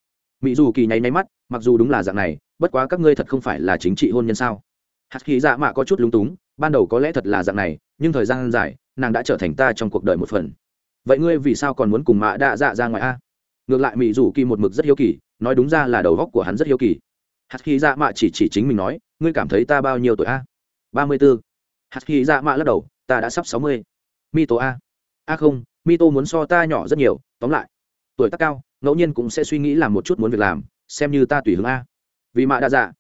Mỹ dù kỳ nháy nháy mắt, mặc dù đúng là dạng này, bất quá các ngươi thật không phải là chính trị hôn nhân sao? Hạt hy dạ mạ có chút lúng túng, ban đầu có lẽ thật là dạng này, nhưng thời gian dài, nàng đã trở thành ta trong cuộc đời một phần. Vậy ngươi vì sao còn muốn cùng mạ đạ dạ ra ngoài a? Ngược lại mỹ dù kỳ một mực rất hiếu kỳ, nói đúng ra là đầu góc của hắn rất hiếu kỳ hạt khi dạ mạ chỉ chỉ chính mình nói, ngươi cảm thấy ta bao nhiêu tuổi a? Ba mươi b ố hạt khi dạ mạ lắc đầu, ta đã sắp sáu mươi. Mi tô a. A không mi tô muốn so ta nhỏ rất nhiều, tóm lại, tuổi tác cao, ngẫu nhiên cũng sẽ suy nghĩ làm một chút muốn việc làm, xem như ta tùy hướng a. Vì mạ đã dạ.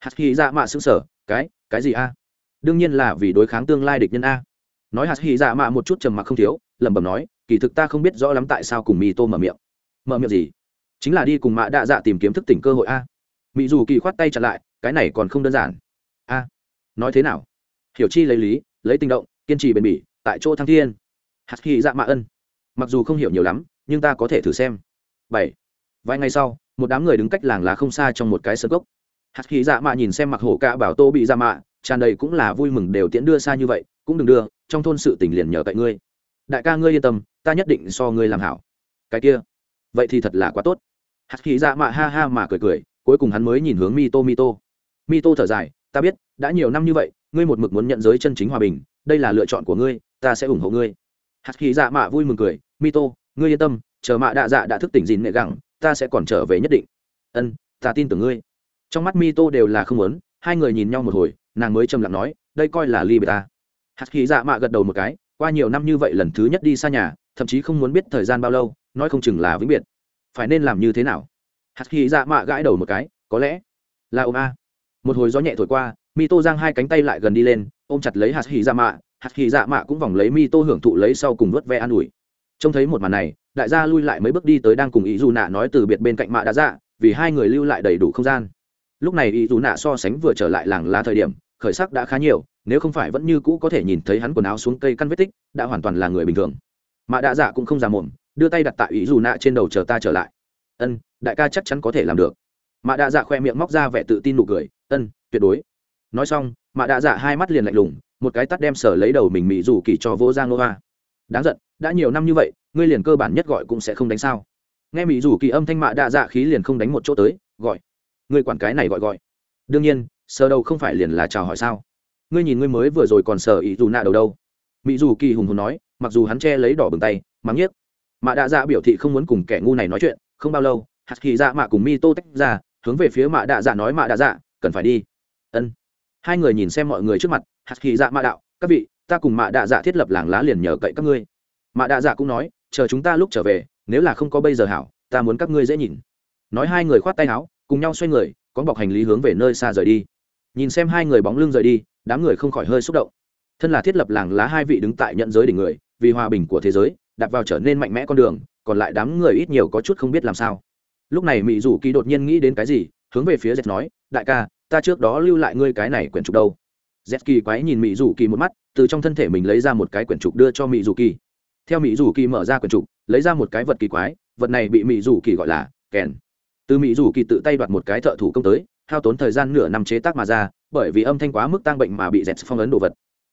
Hạt khi dạ mạ xứng sở cái cái gì a? Đương nhiên là vì đối kháng tương lai địch nhân a. Nói hạt hy dạ mạ một chút trầm mặc không thiếu, lẩm bẩm nói, kỳ thực ta không biết rõ lắm tại sao cùng mì tô mở miệng. Mở miệng gì? Chính là đi cùng mạ đạ dạ tìm kiếm thức tỉnh cơ hội a mỹ dù kỳ khoát tay chặn lại, cái này còn không đơn giản. A, nói thế nào? Hiểu chi lấy lý, lấy tinh động, kiên trì bền bỉ, tại chỗ thăng thiên. Hạt hy dạ mạ ân. Mặc dù không hiểu nhiều lắm, nhưng ta có thể thử xem. Bảy, vài ngày sau, một đám người đứng cách làng lá không xa trong một cái sân gốc hạt hy dạ mạ nhìn xem mặc hổ cạ bảo tô bị dạ mạ, tràn đầy cũng là vui mừng đều tiễn đưa xa như vậy, cũng đừng đưa, trong thôn sự tình liền nhờ cậy ngươi. Đại ca ngươi yên tâm, ta nhất định so ngươi làm hảo. Cái kia, vậy thì thật là quá tốt. Hạt hy dạ mạ ha ha mà cười cười cuối cùng hắn mới nhìn hướng mito mito. Mito thở dài, ta biết, đã nhiều năm như vậy, ngươi một mực muốn nhận giới chân chính hòa bình, đây là lựa chọn của ngươi, ta sẽ ủng hộ ngươi. Hạt khí dạ mạ vui mừng cười, mito, ngươi yên tâm, chờ mạ đạ dạ đã thức tỉnh dìn nệ gẳng, ta sẽ còn trở về nhất định. Ân, ta tin tưởng ngươi. Trong mắt mito đều là không muốn, hai người nhìn nhau một hồi, nàng mới trầm lặng nói, đây coi là ly biệt ta. Hạt khí dạ mạ gật đầu một cái, qua nhiều năm như vậy lần thứ nhất đi xa nhà, thậm chí không muốn biết thời gian bao lâu, nói không chừng là vĩnh biệt. Phải nên làm như thế nào? Hạt khí dạ mạ gãi đầu một cái, có lẽ là ôm a. Một hồi gió nhẹ thổi qua mi tô giang hai cánh tay lại gần đi lên, ôm chặt lấy hạt hì dạ mạ, hạt hì dạ mạ cũng vòng lấy mi tô hưởng thụ lấy sau cùng vớt ve an ủi. Trông thấy một màn này, đại gia lui lại mấy bước đi tới đang cùng ý dù nạ nói từ biệt bên cạnh mạ đã dạ vì hai người lưu lại đầy đủ không gian. Lúc này ý dù nạ so sánh vừa trở lại làng lá thời điểm, khởi sắc đã khá nhiều, nếu không phải vẫn như cũ có thể nhìn thấy hắn quần áo xuống cây căn vết tích, đã hoàn toàn là người bình thường. Mạ đã dạ cũng không già mồm đưa tay đặt tại ý dù nạ trên đầu chờ ta trở lại. Ân đại ca chắc chắn có thể làm được. Mạ đạ dạ khoe miệng móc ra vẻ tự tin nụ cười, ân, tuyệt đối. Nói xong, mạ đạ dạ hai mắt liền lạnh lùng, một cái tắt đem sở lấy đầu mình mỹ rủ kỳ cho vỗ ra nova đáng giận, đã nhiều năm như vậy, ngươi liền cơ bản nhất gọi cũng sẽ không đánh sao? Nghe mỹ rủ kỳ âm thanh mạ đạ dạ khí liền không đánh một chỗ tới, gọi. Ngươi quản cái này gọi gọi. Đương nhiên, sờ đầu không phải liền là chào hỏi sao? Ngươi nhìn ngươi mới vừa rồi còn sờ ý dù nạ đầu đâu. Mỹ dù kỳ hùng hùng nói, mặc dù hắn che lấy đỏ bừng tay, mắng nhiếc. Mạ đạ dạ biểu thị không muốn cùng kẻ ngu này nói chuyện, không bao lâu hạt kỳ dạ mạ cùng mi tô tách ra, hướng về phía mạ đạ dạ nói, mạ đạ dạ cần phải đi. Ân. Hai người nhìn xem mọi người trước mặt hạt kỳ dạ mạ đạo, các vị, ta cùng mạ đạ dạ thiết lập làng lá liền nhờ cậy các ngươi. Mạ đạ dạ cũng nói, chờ chúng ta lúc trở về, nếu là không có bây giờ hảo, ta muốn các ngươi dễ nhìn. Nói hai người khoát tay áo, cùng nhau xoay người, có bọc hành lý hướng về nơi xa rời đi. Nhìn xem hai người bóng lưng rời đi, đám người không khỏi hơi xúc động. Thân là thiết lập làng lá, hai vị đứng tại nhận giới đỉnh người, vì hòa bình của thế giới, đặt vào trở nên mạnh mẽ con đường, còn lại đám người ít nhiều có chút không biết làm sao lúc này mỹ rủ kỳ đột nhiên nghĩ đến cái gì, hướng về phía z nói, đại ca, ta trước đó lưu lại ngươi cái này quyển trục đâu. Z kỳ quái nhìn mỹ rủ kỳ một mắt, từ trong thân thể mình lấy ra một cái quyển trục đưa cho mỹ rủ kỳ theo mỹ rủ kỳ mở ra quyển trục, lấy ra một cái vật kỳ quái, vật này bị mỹ rủ kỳ gọi là kèn. Từ mỹ rủ kỳ tự tay đoạt một cái thợ thủ công tới, hao tốn thời gian nửa năm chế tác mà ra, bởi vì âm thanh quá mức tăng bệnh mà bị dẹt phong ấn đồ vật.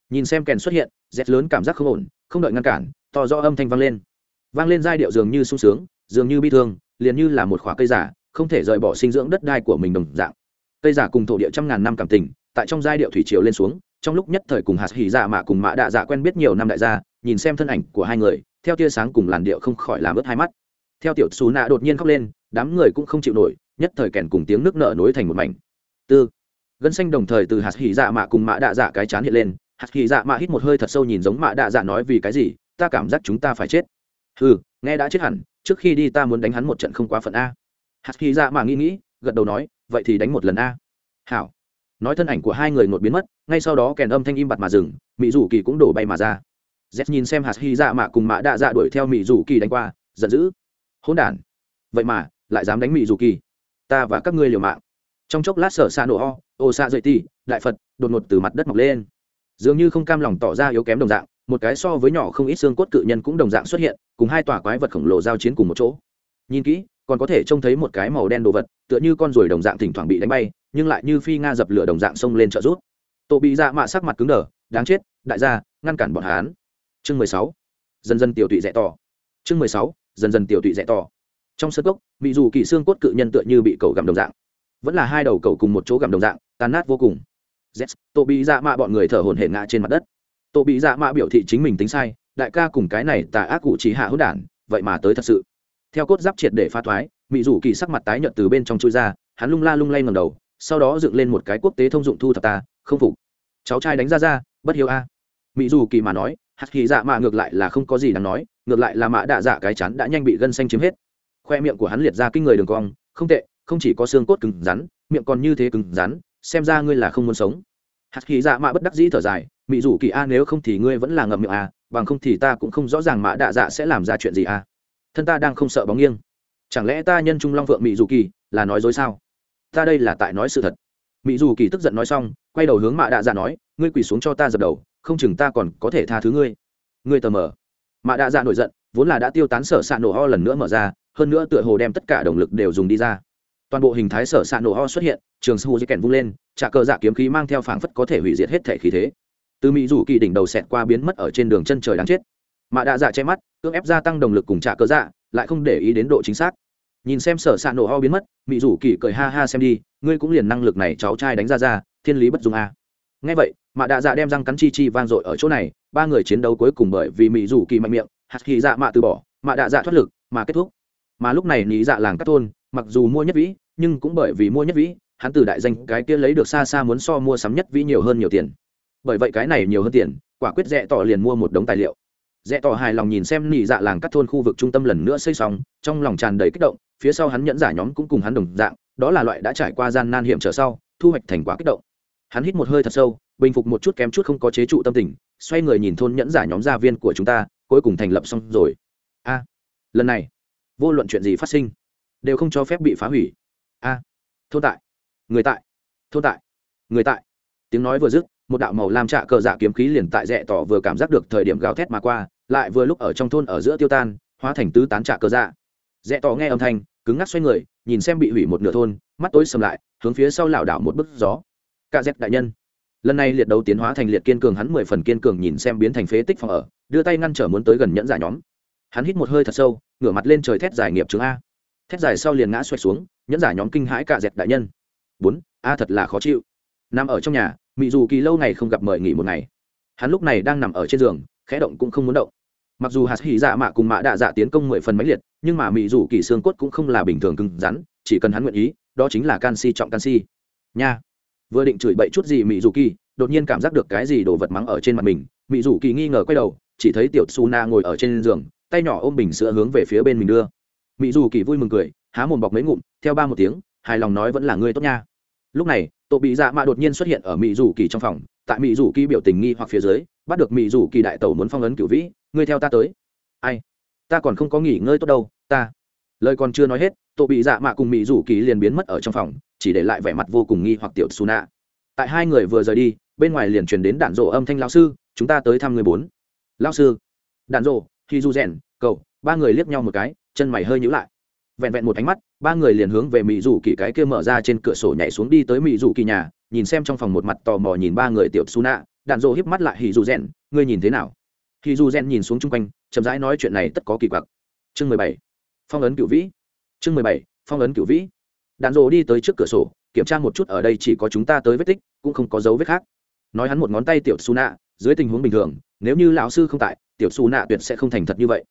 Nhìn xem kèn xuất hiện dẹt lớn cảm giác không ổn, không đợi ngăn cản, to rõ âm thanh vang lên. Vang lên giai điệu dường như sung sướng, dường như bi thương liền như là một khoả cây giả, không thể rời bỏ sinh dưỡng đất đai của mình đồng dạng. Cây giả cùng thổ địa trăm ngàn năm cảm tình, tại trong giai điệu thủy triều lên xuống, trong lúc nhất thời cùng hạt hỉ dạ mạ cùng mạ đạ dạ quen biết nhiều năm đại gia, nhìn xem thân ảnh của hai người, theo tia sáng cùng làn điệu không khỏi làm ướt hai mắt. Theo tiểu xù nạ đột nhiên khóc lên, đám người cũng không chịu nổi, nhất thời kèn cùng tiếng nước nợ nối thành một mảnh. Tư. Gân xanh đồng thời từ hạt hỉ dạ mạ cùng mạ đạ dạ cái chán hiện lên, hạt hỉ dạ mạ hít một hơi thật sâu nhìn giống mạ đạ dạ nói vì cái gì, ta cảm giác chúng ta phải chết. Ừ nghe đã chết hẳn trước khi đi ta muốn đánh hắn một trận không quá phận a. Hạt khi ra mạ nghĩ nghĩ, gật đầu nói, vậy thì đánh một lần a. Hảo. Nói thân ảnh của hai người ngột biến mất, ngay sau đó kèn âm thanh im bặt mà dừng mỹ dù kỳ cũng đổ bay mà ra. Z nhìn xem hạt hy dạ mạ cùng mạ đạ dạ đuổi theo mỹ dù kỳ đánh qua, giận dữ. Hỗn đản. Vậy mà, lại dám đánh mỹ dù kỳ. Ta và các ngươi liều mạng. Trong chốc lát sở xa nổ ho ô xa dậy ti đại phật, đột ngột từ mặt đất mọc lên. Dường như không cam lòng tỏ ra yếu kém đồng dạng một cái so với nhỏ không ít xương cốt cự nhân cũng đồng dạng xuất hiện, cùng hai tòa quái vật khổng lồ giao chiến cùng một chỗ. Nhìn kỹ, còn có thể trông thấy một cái màu đen đồ vật, tựa như con ruồi đồng dạng thỉnh thoảng bị đánh bay, nhưng lại như phi nga dập lửa đồng dạng xông lên trợ rút tổ bị dạ mạ sắc mặt cứng đờ, đáng chết, đại gia, ngăn cản bọn hán chương mười sáu, dần dần tiểu tụy rẽ tỏ. Chương mười sáu, dần dần tiểu tụy rẽ tỏ. Trong sân cốc bị dù kỳ xương cốt cự nhân tựa như bị cầu gặm đồng dạng. Vẫn là hai đầu cầu cùng một chỗ gặm đồng dạng tàn nát vô cùng. Z tổ bị dạ mạ bọn người thở hổn hển ngã trên mặt đất tổ bị dạ mạ biểu thị chính mình tính sai, đại ca cùng cái này tà ác cụ chỉ hạ hữu đản, vậy mà tới thật sự. Theo cốt giáp triệt để pha thoái mỹ rủ kỳ sắc mặt tái nhợt từ bên trong chui ra, hắn lung la lung lay ngầm đầu, sau đó dựng lên một cái quốc tế thông dụng thu thập ta, không phục. Cháu trai đánh ra ra, bất hiếu a. Mỹ dù kỳ mà nói hạt kỳ dạ mạ ngược lại là không có gì đáng nói, ngược lại là mạ đạ dạ cái chắn đã nhanh bị gân xanh chiếm hết. Khoe miệng của hắn liệt ra kinh người đường cong, không tệ, không chỉ có xương cốt cứng rắn, miệng còn như thế cứng rắn, xem ra ngươi là không muốn sống. Hạt kỳ dạ mạ bất đắc dĩ thở dài mỹ dù kỳ a nếu không thì ngươi vẫn là ngậm miệng a, bằng không thì ta cũng không rõ ràng mã đạ dạ sẽ làm ra chuyện gì a. Thân ta đang không sợ bóng nghiêng. Chẳng lẽ ta nhân trung long phượng mỹ dù kỳ là nói dối sao? Ta đây là tại nói sự thật. Mỹ dù kỳ tức giận nói xong, quay đầu hướng mạ đạ dạ nói, ngươi quỳ xuống cho ta dập đầu, không chừng ta còn có thể tha thứ ngươi. Ngươi tờ mờ. Mạ đạ dạ nổi giận, vốn là đã tiêu tán sở s ạ nổ ho lần nữa mở ra, hơn nữa tựa hồ đem tất cả động lực đều dùng đi ra. Toàn bộ hình thái sở s ạ nổ ho xuất hiện, trường sư di kèn vung lên, trả cờ dạ kiếm khí mang theo phảng phất có thể hủy diệt hết thể khí thế từ mỹ rủ kỳ đỉnh đầu xẹt qua biến mất ở trên đường chân trời đáng chết. Mạ đạ dạ che mắt, cưỡng ép gia tăng động lực cùng trả cơ dạ lại không để ý đến độ chính xác. Nhìn xem sở s ạ nổ ho biến mất, mỹ rủ kỳ cười ha ha xem đi, ngươi cũng liền năng lực này cháu trai đánh ra ra, thiên lý bất dung à. a ngay vậy mạ đạ dạ đem răng cắn chi chi vang dội ở chỗ này, ba người chiến đấu cuối cùng bởi vì mỹ rủ kỳ mạnh miệng, hạt kỳ dạ mạ từ bỏ mạ đạ dạ thoát lực, mà kết thúc. Mà lúc này lý dạ làng các thôn, mặc dù mua nhất vĩ, nhưng cũng bởi vì mua nhất vĩ, hắn từ đại danh cái kia lấy được xa xa muốn so mua sắm nhất vĩ nhiều hơn nhiều tiền bởi vậy cái này nhiều hơn tiền, quả quyết rẽ tỏ liền mua một đống tài liệu. Rẽ tỏ hài lòng nhìn xem nỉ dạ làng các thôn khu vực trung tâm lần nữa xây xong, trong lòng tràn đầy kích động, phía sau hắn nhẫn giả nhóm cũng cùng hắn đồng dạng, đó là loại đã trải qua gian nan hiểm trở sau, thu hoạch thành quả kích động. Hắn hít một hơi thật sâu, bình phục một chút kém chút không có chế trụ tâm tình, xoay người nhìn thôn nhẫn giả nhóm gia viên của chúng ta, cuối cùng thành lập xong rồi. A, lần này, vô luận chuyện gì phát sinh, đều không cho phép bị phá hủy. A, thôn tại, người tại, thôn tại, người tại. Tiếng nói vừa dứt một đạo màu lam trạ cờ dạ kiếm khí liền tại rẽ tỏ vừa cảm giác được thời điểm gào thét mà qua, lại vừa lúc ở trong thôn ở giữa tiêu tan, hóa thành tứ tán trạ cờ dạ. Rẽ tỏ nghe âm thanh, cứng ngắc xoay người, nhìn xem bị hủy một nửa thôn, mắt tối sầm lại, hướng phía sau lảo đảo một bức gió. Cả dép đại nhân. Lần này liệt đấu tiến hóa thành liệt kiên cường hắn mười phần kiên cường nhìn xem biến thành phế tích phòng ở, đưa tay ngăn trở muốn tới gần nhẫn giả nhóm. Hắn hít một hơi thật sâu, ngửa mặt lên trời thét giải nghiệp chứng a. Thét dài sau liền ngã xoay xuống, nhẫn giả nhóm kinh hãi cả dẹp đại nhân. Bốn, a thật là khó chịu. Nằm ở trong nhà mỹ dù kỳ lâu ngày không gặp mời nghỉ một ngày. Hắn lúc này đang nằm ở trên giường, khẽ động cũng không muốn động. Mặc dù hạt hỉ dạ mạ cùng mạ đạ dạ tiến công mười phần máy liệt, nhưng mà mỹ dù kỳ xương cốt cũng không là bình thường cứng rắn, chỉ cần hắn nguyện ý, đó chính là canxi trọng canxi. Nha. Vừa định chửi bậy chút gì mỹ dù kỳ, đột nhiên cảm giác được cái gì đổ vật mắng ở trên mặt mình. Mỹ dù kỳ nghi ngờ quay đầu, chỉ thấy tiểu su na ngồi ở trên giường, tay nhỏ ôm bình sữa hướng về phía bên mình đưa. Mỹ dù kỳ vui mừng cười, há mồm bọc mấy ngụm, theo ba một tiếng, hài lòng nói vẫn là ngươi tốt nha lúc này tổ bị dạ mạ đột nhiên xuất hiện ở mỹ dù kỳ trong phòng, tại mỹ dù kỳ biểu tình nghi hoặc phía dưới, bắt được mỹ dù kỳ đại tẩu muốn phong ấn cửu vĩ, ngươi theo ta tới. Ai? Ta còn không có nghỉ ngơi tốt đâu, ta. Lời còn chưa nói hết tổ bị dạ mạ cùng mỹ dù kỳ liền biến mất ở trong phòng, chỉ để lại vẻ mặt vô cùng nghi hoặc tiểu su nạ tại hai người vừa rời đi, bên ngoài liền truyền đến đạn rộ âm thanh lao sư, chúng ta tới thăm người bốn. Lao sư. Đạn rộ khi du rèn cầu ba người liếc nhau một cái, chân mày hơi nhữ lại. Vẹn vẹn một ánh mắt ba người liền hướng về mỹ dù kỳ cái kia mở ra trên cửa sổ nhảy xuống đi tới mỹ dù kỳ nhà, nhìn xem trong phòng một mặt tò mò nhìn ba người tiểu su nạ đạn dỗ híp mắt lại hì dù rèn ngươi nhìn thế nào? Hì dù rèn nhìn xuống chung quanh, chậm rãi nói chuyện này tất có kỳ quặc. Chương mười bảy, phong ấn cửu vĩ. Chương mười bảy, phong ấn cửu vĩ. Đạn dỗ đi tới trước cửa sổ, kiểm tra một chút ở đây chỉ có chúng ta tới vết tích, cũng không có dấu vết khác. Nói hắn một ngón tay tiểu su nạ dưới tình huống bình thường, nếu như lão sư không tại, tiểu su nạ tuyệt sẽ không thành thật như vậy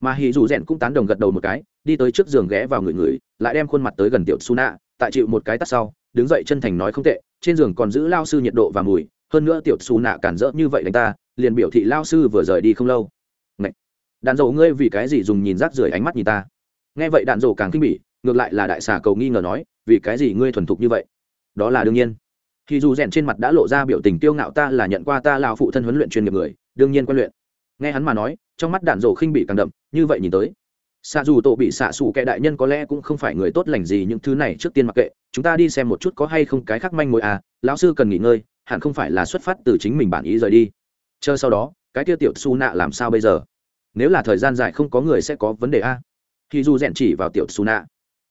mà hỉ dù rèn cũng tán đồng gật đầu một cái, đi tới trước giường ghé vào người người, lại đem khuôn mặt tới gần tiểu su nạ tại chịu một cái tắt sau, đứng dậy chân thành nói không tệ, trên giường còn giữ lao sư nhiệt độ và mùi, hơn nữa tiểu su nạ cản rỡ như vậy đánh ta, liền biểu thị lao sư vừa rời đi không lâu. Ngậy! đạn dầu ngươi vì cái gì dùng nhìn rác rưởi ánh mắt nhìn ta? Nghe vậy đạn dầu càng kinh bỉ, ngược lại là đại xà cầu nghi ngờ nói, vì cái gì ngươi thuần thục như vậy? Đó là đương nhiên. Khi dù rèn trên mặt đã lộ ra biểu tình tiêu ngạo ta là nhận qua ta lao phụ thân huấn luyện chuyên nghiệp người, đương nhiên quen luyện. Nghe hắn mà nói trong mắt đạn rổ khinh bị càng đậm, như vậy nhìn tới. Xạ dù tổ bị xạ xù kẻ đại nhân có lẽ cũng không phải người tốt lành gì những thứ này trước tiên mặc kệ, chúng ta đi xem một chút có hay không cái khác manh mối à lão sư cần nghỉ ngơi, hẳn không phải là xuất phát từ chính mình bản ý rời đi. Chờ sau đó, cái tiêu tiểu su nạ làm sao bây giờ? Nếu là thời gian dài không có người sẽ có vấn đề a thì khi du rèn chỉ vào tiểu su nạ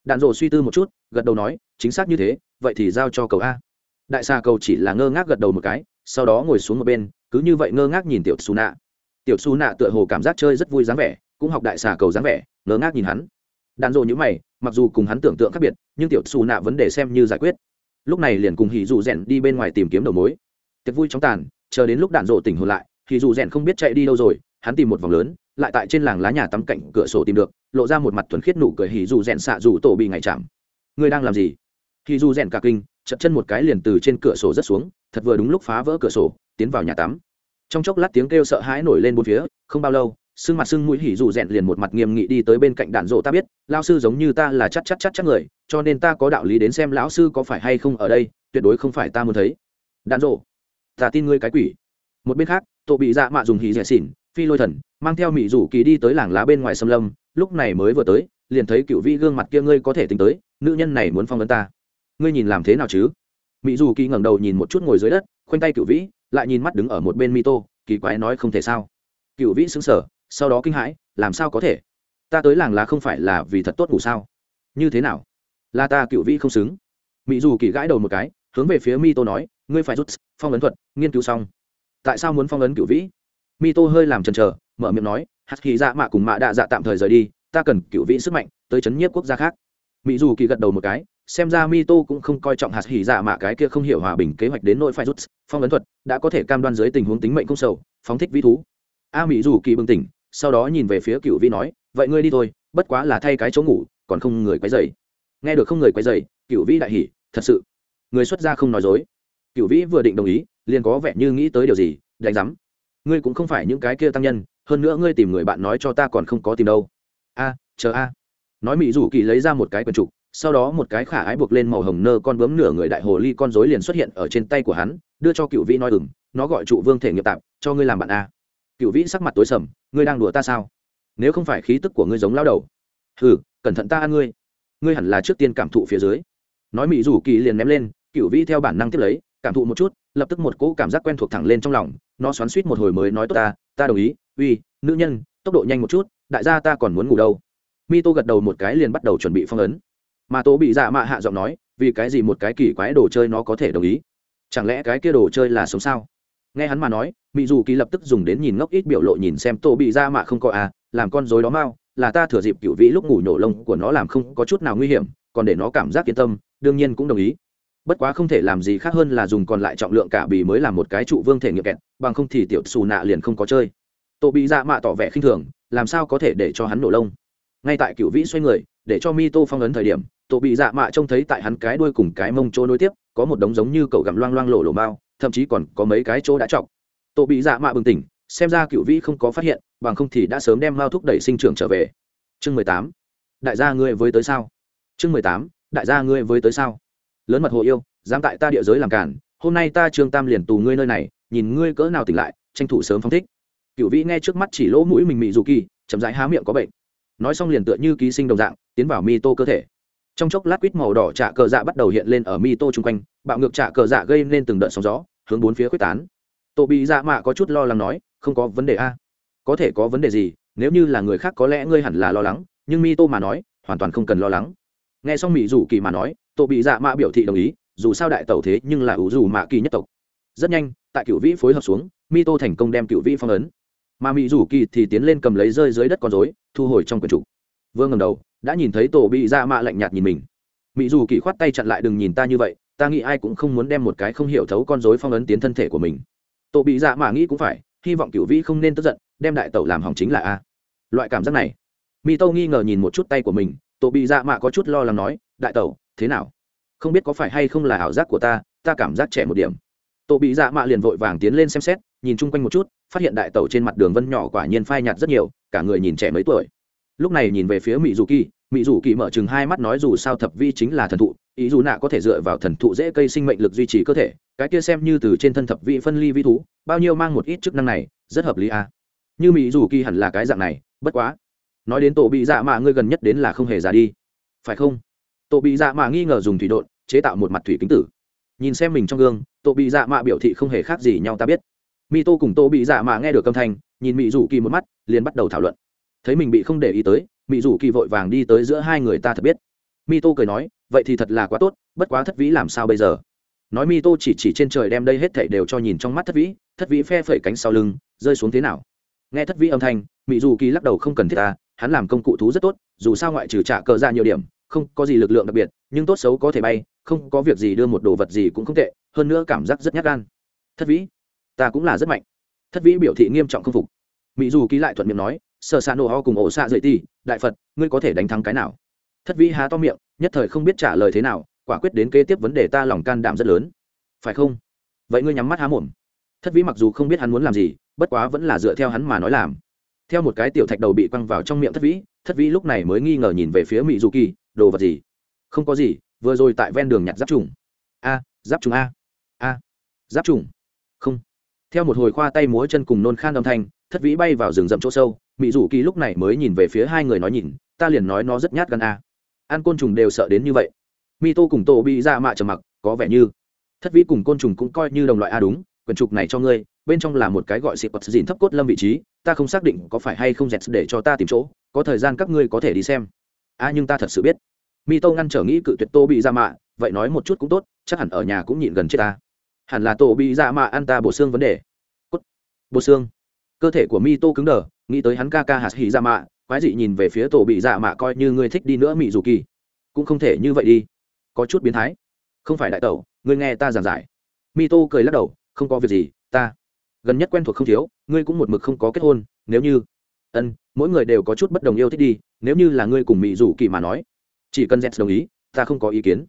đạn rổ suy tư một chút, gật đầu nói, chính xác như thế, vậy thì giao cho cầu a. Đại xà cầu chỉ là ngơ ngác gật đầu một cái, sau đó ngồi xuống một bên, cứ như vậy ngơ ngác nhìn tiểu su nạ tiểu su nạ tựa hồ cảm giác chơi rất vui dáng vẻ, cũng học đại xà cầu dáng vẻ ngớ ngác nhìn hắn. Đạn rộ như mày, mặc dù cùng hắn tưởng tượng khác biệt, nhưng tiểu su nạ vấn đề xem như giải quyết. Lúc này liền cùng hì dù rèn đi bên ngoài tìm kiếm đầu mối. Tiệc vui chóng tàn, chờ đến lúc đạn rộ tỉnh hồn lại hì dù rèn không biết chạy đi đâu rồi, hắn tìm một vòng lớn, lại tại trên làng lá nhà tắm cạnh cửa sổ tìm được, lộ ra một mặt thuần khiết nụ cười hì dù rèn xạ dù tổ bị ngày chạm. Ngươi đang làm gì? Hì dù rèn cả kinh chật chân một cái liền từ trên cửa sổ rất xuống, thật vừa đúng lúc phá vỡ cửa sổ, tiến vào nhà tắm trong chốc lát tiếng kêu sợ hãi nổi lên bốn phía, không bao lâu sưng mặt sưng mũi hỉ dù rèn liền một mặt nghiêm nghị đi tới bên cạnh đạn rộ ta biết lao sư giống như ta là chắc chắc chắc chắc người, cho nên ta có đạo lý đến xem lão sư có phải hay không ở đây, tuyệt đối không phải ta muốn thấy. Đạn rộ, ta tin ngươi cái quỷ. Một bên khác, tổ bị dạ mạ dùng hỉ rẻ xỉn, phi lôi thần, mang theo mỹ rủ kỳ đi tới làng lá bên ngoài xâm lâm, lúc này mới vừa tới, liền thấy cựu vi gương mặt kia ngươi có thể tính tới, nữ nhân này muốn phong vấn ta. Ngươi nhìn làm thế nào chứ? Mỹ dù kỳ ngẩng đầu nhìn một chút ngồi dưới đất, khoanh tay cựu vĩ, lại nhìn mắt đứng ở một bên mi tô kỳ quái nói không thể sao? Cựu vĩ xứng sở sau đó kinh hãi, làm sao có thể? Ta tới làng lá không phải là vì thật tốt ngủ sao? Như thế nào? Là ta cựu vĩ không xứng. Mỹ dù kỳ gãi đầu một cái, hướng về phía mi tô nói, ngươi phải rút, phong ấn thuật, nghiên cứu xong. Tại sao muốn phong ấn cựu vĩ? Mi tô hơi làm chần chờ, mở miệng nói hạt khí dạ mạ cùng mạ đạ dạ tạm thời rời đi, ta cần cựu vĩ sức mạnh tới chấn nhiếp quốc gia khác. Mỹ dù kỳ gật đầu một cái xem ra mi cũng không coi trọng hạt hỉ dạ mạ cái kia không hiểu hòa bình kế hoạch đến nỗi phải rút, phong ấn thuật, đã có thể cam đoan dưới tình huống tính mệnh không sầu, phóng thích vĩ thú. A mỹ dù kỳ bừng tỉnh, sau đó nhìn về phía cựu vĩ nói, vậy ngươi đi thôi, bất quá là thay cái chỗ ngủ, còn không người quấy dày nghe được không người quấy dày cựu vĩ đại hỉ, thật sự, người xuất gia không nói dối. Cựu vĩ vừa định đồng ý, liền có vẻ như nghĩ tới điều gì, đánh giám, ngươi cũng không phải những cái kia tăng nhân, hơn nữa ngươi tìm người bạn nói cho ta còn không có tìm đâu. A, chờ a. Nói mỹ dù kỳ lấy ra một cái quần trục sau đó một cái khả ái buộc lên màu hồng nơ con bướm nửa người đại hồ ly con rối liền xuất hiện ở trên tay của hắn, đưa cho cựu vĩ nói ừng nó gọi trụ vương thể nghiệp tạp, cho ngươi làm bạn a. Cựu vĩ sắc mặt tối sầm, ngươi đang đùa ta sao? Nếu không phải khí tức của ngươi giống lao đầu. Hừ, cẩn thận ta ăn ngươi. Ngươi hẳn là trước tiên cảm thụ phía dưới. Nói mỹ rủ kỳ liền ném lên, cựu vĩ theo bản năng tiếp lấy, cảm thụ một chút, lập tức một cỗ cảm giác quen thuộc thẳng lên trong lòng, nó xoắn suýt một hồi mới nói, tốt ta ta đồng ý, uy, nữ nhân, tốc độ nhanh một chút, đại gia ta còn muốn ngủ đâu. Mi tô gật đầu một cái liền bắt đầu chuẩn bị phong ấn mà tố bị dạ mạ hạ giọng nói, vì cái gì một cái kỳ quái đồ chơi nó có thể đồng ý? Chẳng lẽ cái kia đồ chơi là sống sao? Nghe hắn mà nói mỹ dù kỳ lập tức dùng đến nhìn ngốc ít biểu lộ nhìn xem tô bị ra mạ không có à làm con dối đó mau, là ta thừa dịp cựu vĩ lúc ngủ nhổ lông của nó làm không có chút nào nguy hiểm, còn để nó cảm giác yên tâm, đương nhiên cũng đồng ý. Bất quá không thể làm gì khác hơn là dùng còn lại trọng lượng cả bì mới làm một cái trụ vương thể nghiệm kẹt, bằng không thì tiểu xù nạ liền không có chơi. Tô bị ra mạ tỏ vẻ khinh thường, làm sao có thể để cho hắn nổ lông? Ngay tại cựu vĩ xoay người, để cho mi tô phong ấn thời điểm tổ bị dạ mạ trông thấy tại hắn cái đuôi cùng cái mông chỗ nối tiếp, có một đống giống như cậu gặm loang loang lộ lộ mao thậm chí còn có mấy cái chỗ đã chọc. Tổ bị dạ mạ bừng tỉnh, xem ra cựu vĩ không có phát hiện, bằng không thì đã sớm đem mao thúc đẩy sinh trưởng trở về. Chương mười tám, đại gia ngươi với tới sao? Chương mười tám, đại gia ngươi với tới sao? Lớn mật hồ yêu, dám tại ta địa giới làm cản, hôm nay ta trương tam liền tù ngươi nơi này, nhìn ngươi cỡ nào tỉnh lại, tranh thủ sớm phong thích. Cựu vĩ nghe trước mắt chỉ lỗ mũi mình mị dù kỳ, chậm rãi há miệng có bệnh. Nói xong liền tựa như ký sinh đồng dạng, tiến vào mi tô cơ thể trong chốc lát quýt màu đỏ trạ cờ dạ bắt đầu hiện lên ở mi tô chung quanh, bạo ngược trạ cờ dạ gây nên từng đợt sóng gió, hướng bốn phía quyết tán. Tổ bị dạ mạ có chút lo lắng nói, không có vấn đề a. Có thể có vấn đề gì, nếu như là người khác có lẽ ngươi hẳn là lo lắng, nhưng mi tô mà nói, hoàn toàn không cần lo lắng. Nghe xong mỹ dù kỳ mà nói tổ bị dạ mạ biểu thị đồng ý, dù sao đại tẩu thế nhưng là ủ dù mạ kỳ nhất tộc. Rất nhanh, tại cựu vĩ phối hợp xuống mi tô thành công đem cựu vĩ phong ấn. Mà mỹ dù kỳ thì tiến lên cầm lấy rơi dưới đất con dối thu hồi trong quyển trục vương ngầm đầu đã nhìn thấy tổ bị dạ mạ lạnh nhạt nhìn mình. Mỹ dù kỳ khoát tay chặn lại, đừng nhìn ta như vậy, ta nghĩ ai cũng không muốn đem một cái không hiểu thấu con dối phong ấn tiến thân thể của mình. Tổ bị dạ mạ nghĩ cũng phải, hy vọng cựu vĩ không nên tức giận, đem đại tẩu làm hỏng chính là a. Loại cảm giác này mỹ tâu nghi ngờ nhìn một chút tay của mình, tổ bị dạ mạ có chút lo lắng nói, đại tẩu, thế nào? Không biết có phải hay không là ảo giác của ta ta cảm giác trẻ một điểm. Tổ bị dạ mạ liền vội vàng tiến lên xem xét, nhìn chung quanh một chút, phát hiện đại tẩu trên mặt đường vân nhỏ quả nhiên phai nhạt rất nhiều, cả người nhìn trẻ mấy tuổi lúc này nhìn về phía mỹ dù kỳ mỹ dù kỳ mở chừng hai mắt nói dù sao thập vi chính là thần thụ, ý dù nạ có thể dựa vào thần thụ dễ cây sinh mệnh lực duy trì cơ thể, cái kia xem như từ trên thân thập vi phân ly vi thú, bao nhiêu mang một ít chức năng này, rất hợp lý à. như mỹ dù kỳ hẳn là cái dạng này, bất quá. Nói đến tổ bị dạ mạ ngươi gần nhất đến là không hề già đi. Phải không? Tổ bị dạ mạ nghi ngờ dùng thủy độn, chế tạo một mặt thủy kính tử. Nhìn xem mình trong gương, tổ bị dạ mạ biểu thị không hề khác gì nhau ta biết. Mi tô cùng tô bị dạ mạ nghe được âm thanh, nhìn mỹ dù kỳ một mắt, liền bắt đầu thảo luận thấy mình bị không để ý tới mỹ dù kỳ vội vàng đi tới giữa hai người ta thật biết. Mi tô cười nói, vậy thì thật là quá tốt, bất quá thất vĩ làm sao bây giờ? Nói mi tô chỉ chỉ trên trời đem đây hết thảy đều cho nhìn trong mắt thất vĩ thất vĩ phe phẩy cánh sau lưng, rơi xuống thế nào? Nghe thất vĩ âm thanh mỹ dù kỳ lắc đầu không cần thiết ta, hắn làm công cụ thú rất tốt, dù sao ngoại trừ trả cờ ra nhiều điểm, không có gì lực lượng đặc biệt, nhưng tốt xấu có thể bay, không có việc gì đưa một đồ vật gì cũng không tệ, hơn nữa cảm giác rất nhát gan. Thất vĩ, ta cũng là rất mạnh. Thất vĩ biểu thị nghiêm trọng không phục. Mỹ dù ký lại thuận miệng nói sợ xa nổ ho cùng ổ xạ dậy ti đại phật, ngươi có thể đánh thắng cái nào? Thất vĩ há to miệng, nhất thời không biết trả lời thế nào, quả quyết đến kế tiếp vấn đề ta lòng can đảm rất lớn. Phải không? Vậy ngươi nhắm mắt há mồm. Thất vĩ mặc dù không biết hắn muốn làm gì, bất quá vẫn là dựa theo hắn mà nói làm. Theo một cái tiểu thạch đầu bị quăng vào trong miệng thất vĩ thất vĩ lúc này mới nghi ngờ nhìn về phía mỹ du kỳ đồ vật gì? Không có gì, vừa rồi tại ven đường nhặt giáp trùng. A, giáp trùng a a, giáp trùng. Không theo một hồi khoa tay múa chân cùng nôn khan âm thanh, thất vĩ bay vào rừng rậm chỗ sâu mỹ rủ kỳ lúc này mới nhìn về phía hai người nói nhìn, ta liền nói nó rất nhát gan a. À. ăn côn trùng đều sợ đến như vậy. Mi tô cùng tô bị ra dạ mạ trầm mặc, có vẻ như thất vĩ cùng côn trùng cũng coi như đồng loại a đúng, quyển trục này cho ngươi, bên trong là một cái gọi xịp bật dìn thấp cốt lâm vị trí, ta không xác định có phải hay không dẹt để cho ta tìm chỗ, có thời gian các ngươi có thể đi xem. A, nhưng ta thật sự biết. Mi tô ngăn trở nghĩ cự tuyệt tô bị ra dạ mạ, vậy nói một chút cũng tốt, chắc hẳn ở nhà cũng nhịn gần chết ta hẳn là tổ bị dạ mạ ăn ta bổ xương vấn đề. Cốt bổ xương. Cơ thể của mi tô cứng đờ, nghĩ tới hắn ca ca hạt hỉ dạ mạ, quái dị nhìn về phía tổ bị dạ mạ coi như ngươi thích đi nữa mỹ dù kỳ. Cũng không thể như vậy đi. Có chút biến thái. Không phải đại tẩu, ngươi nghe ta giảng giải. Mi tô cười lắc đầu, không có việc gì, ta. Gần nhất quen thuộc không thiếu, ngươi cũng một mực không có kết hôn, nếu như. Ân, mỗi người đều có chút bất đồng yêu thích đi, nếu như là ngươi cùng mỹ dù kỳ mà nói. Chỉ cần z đồng ý, ta không có ý kiến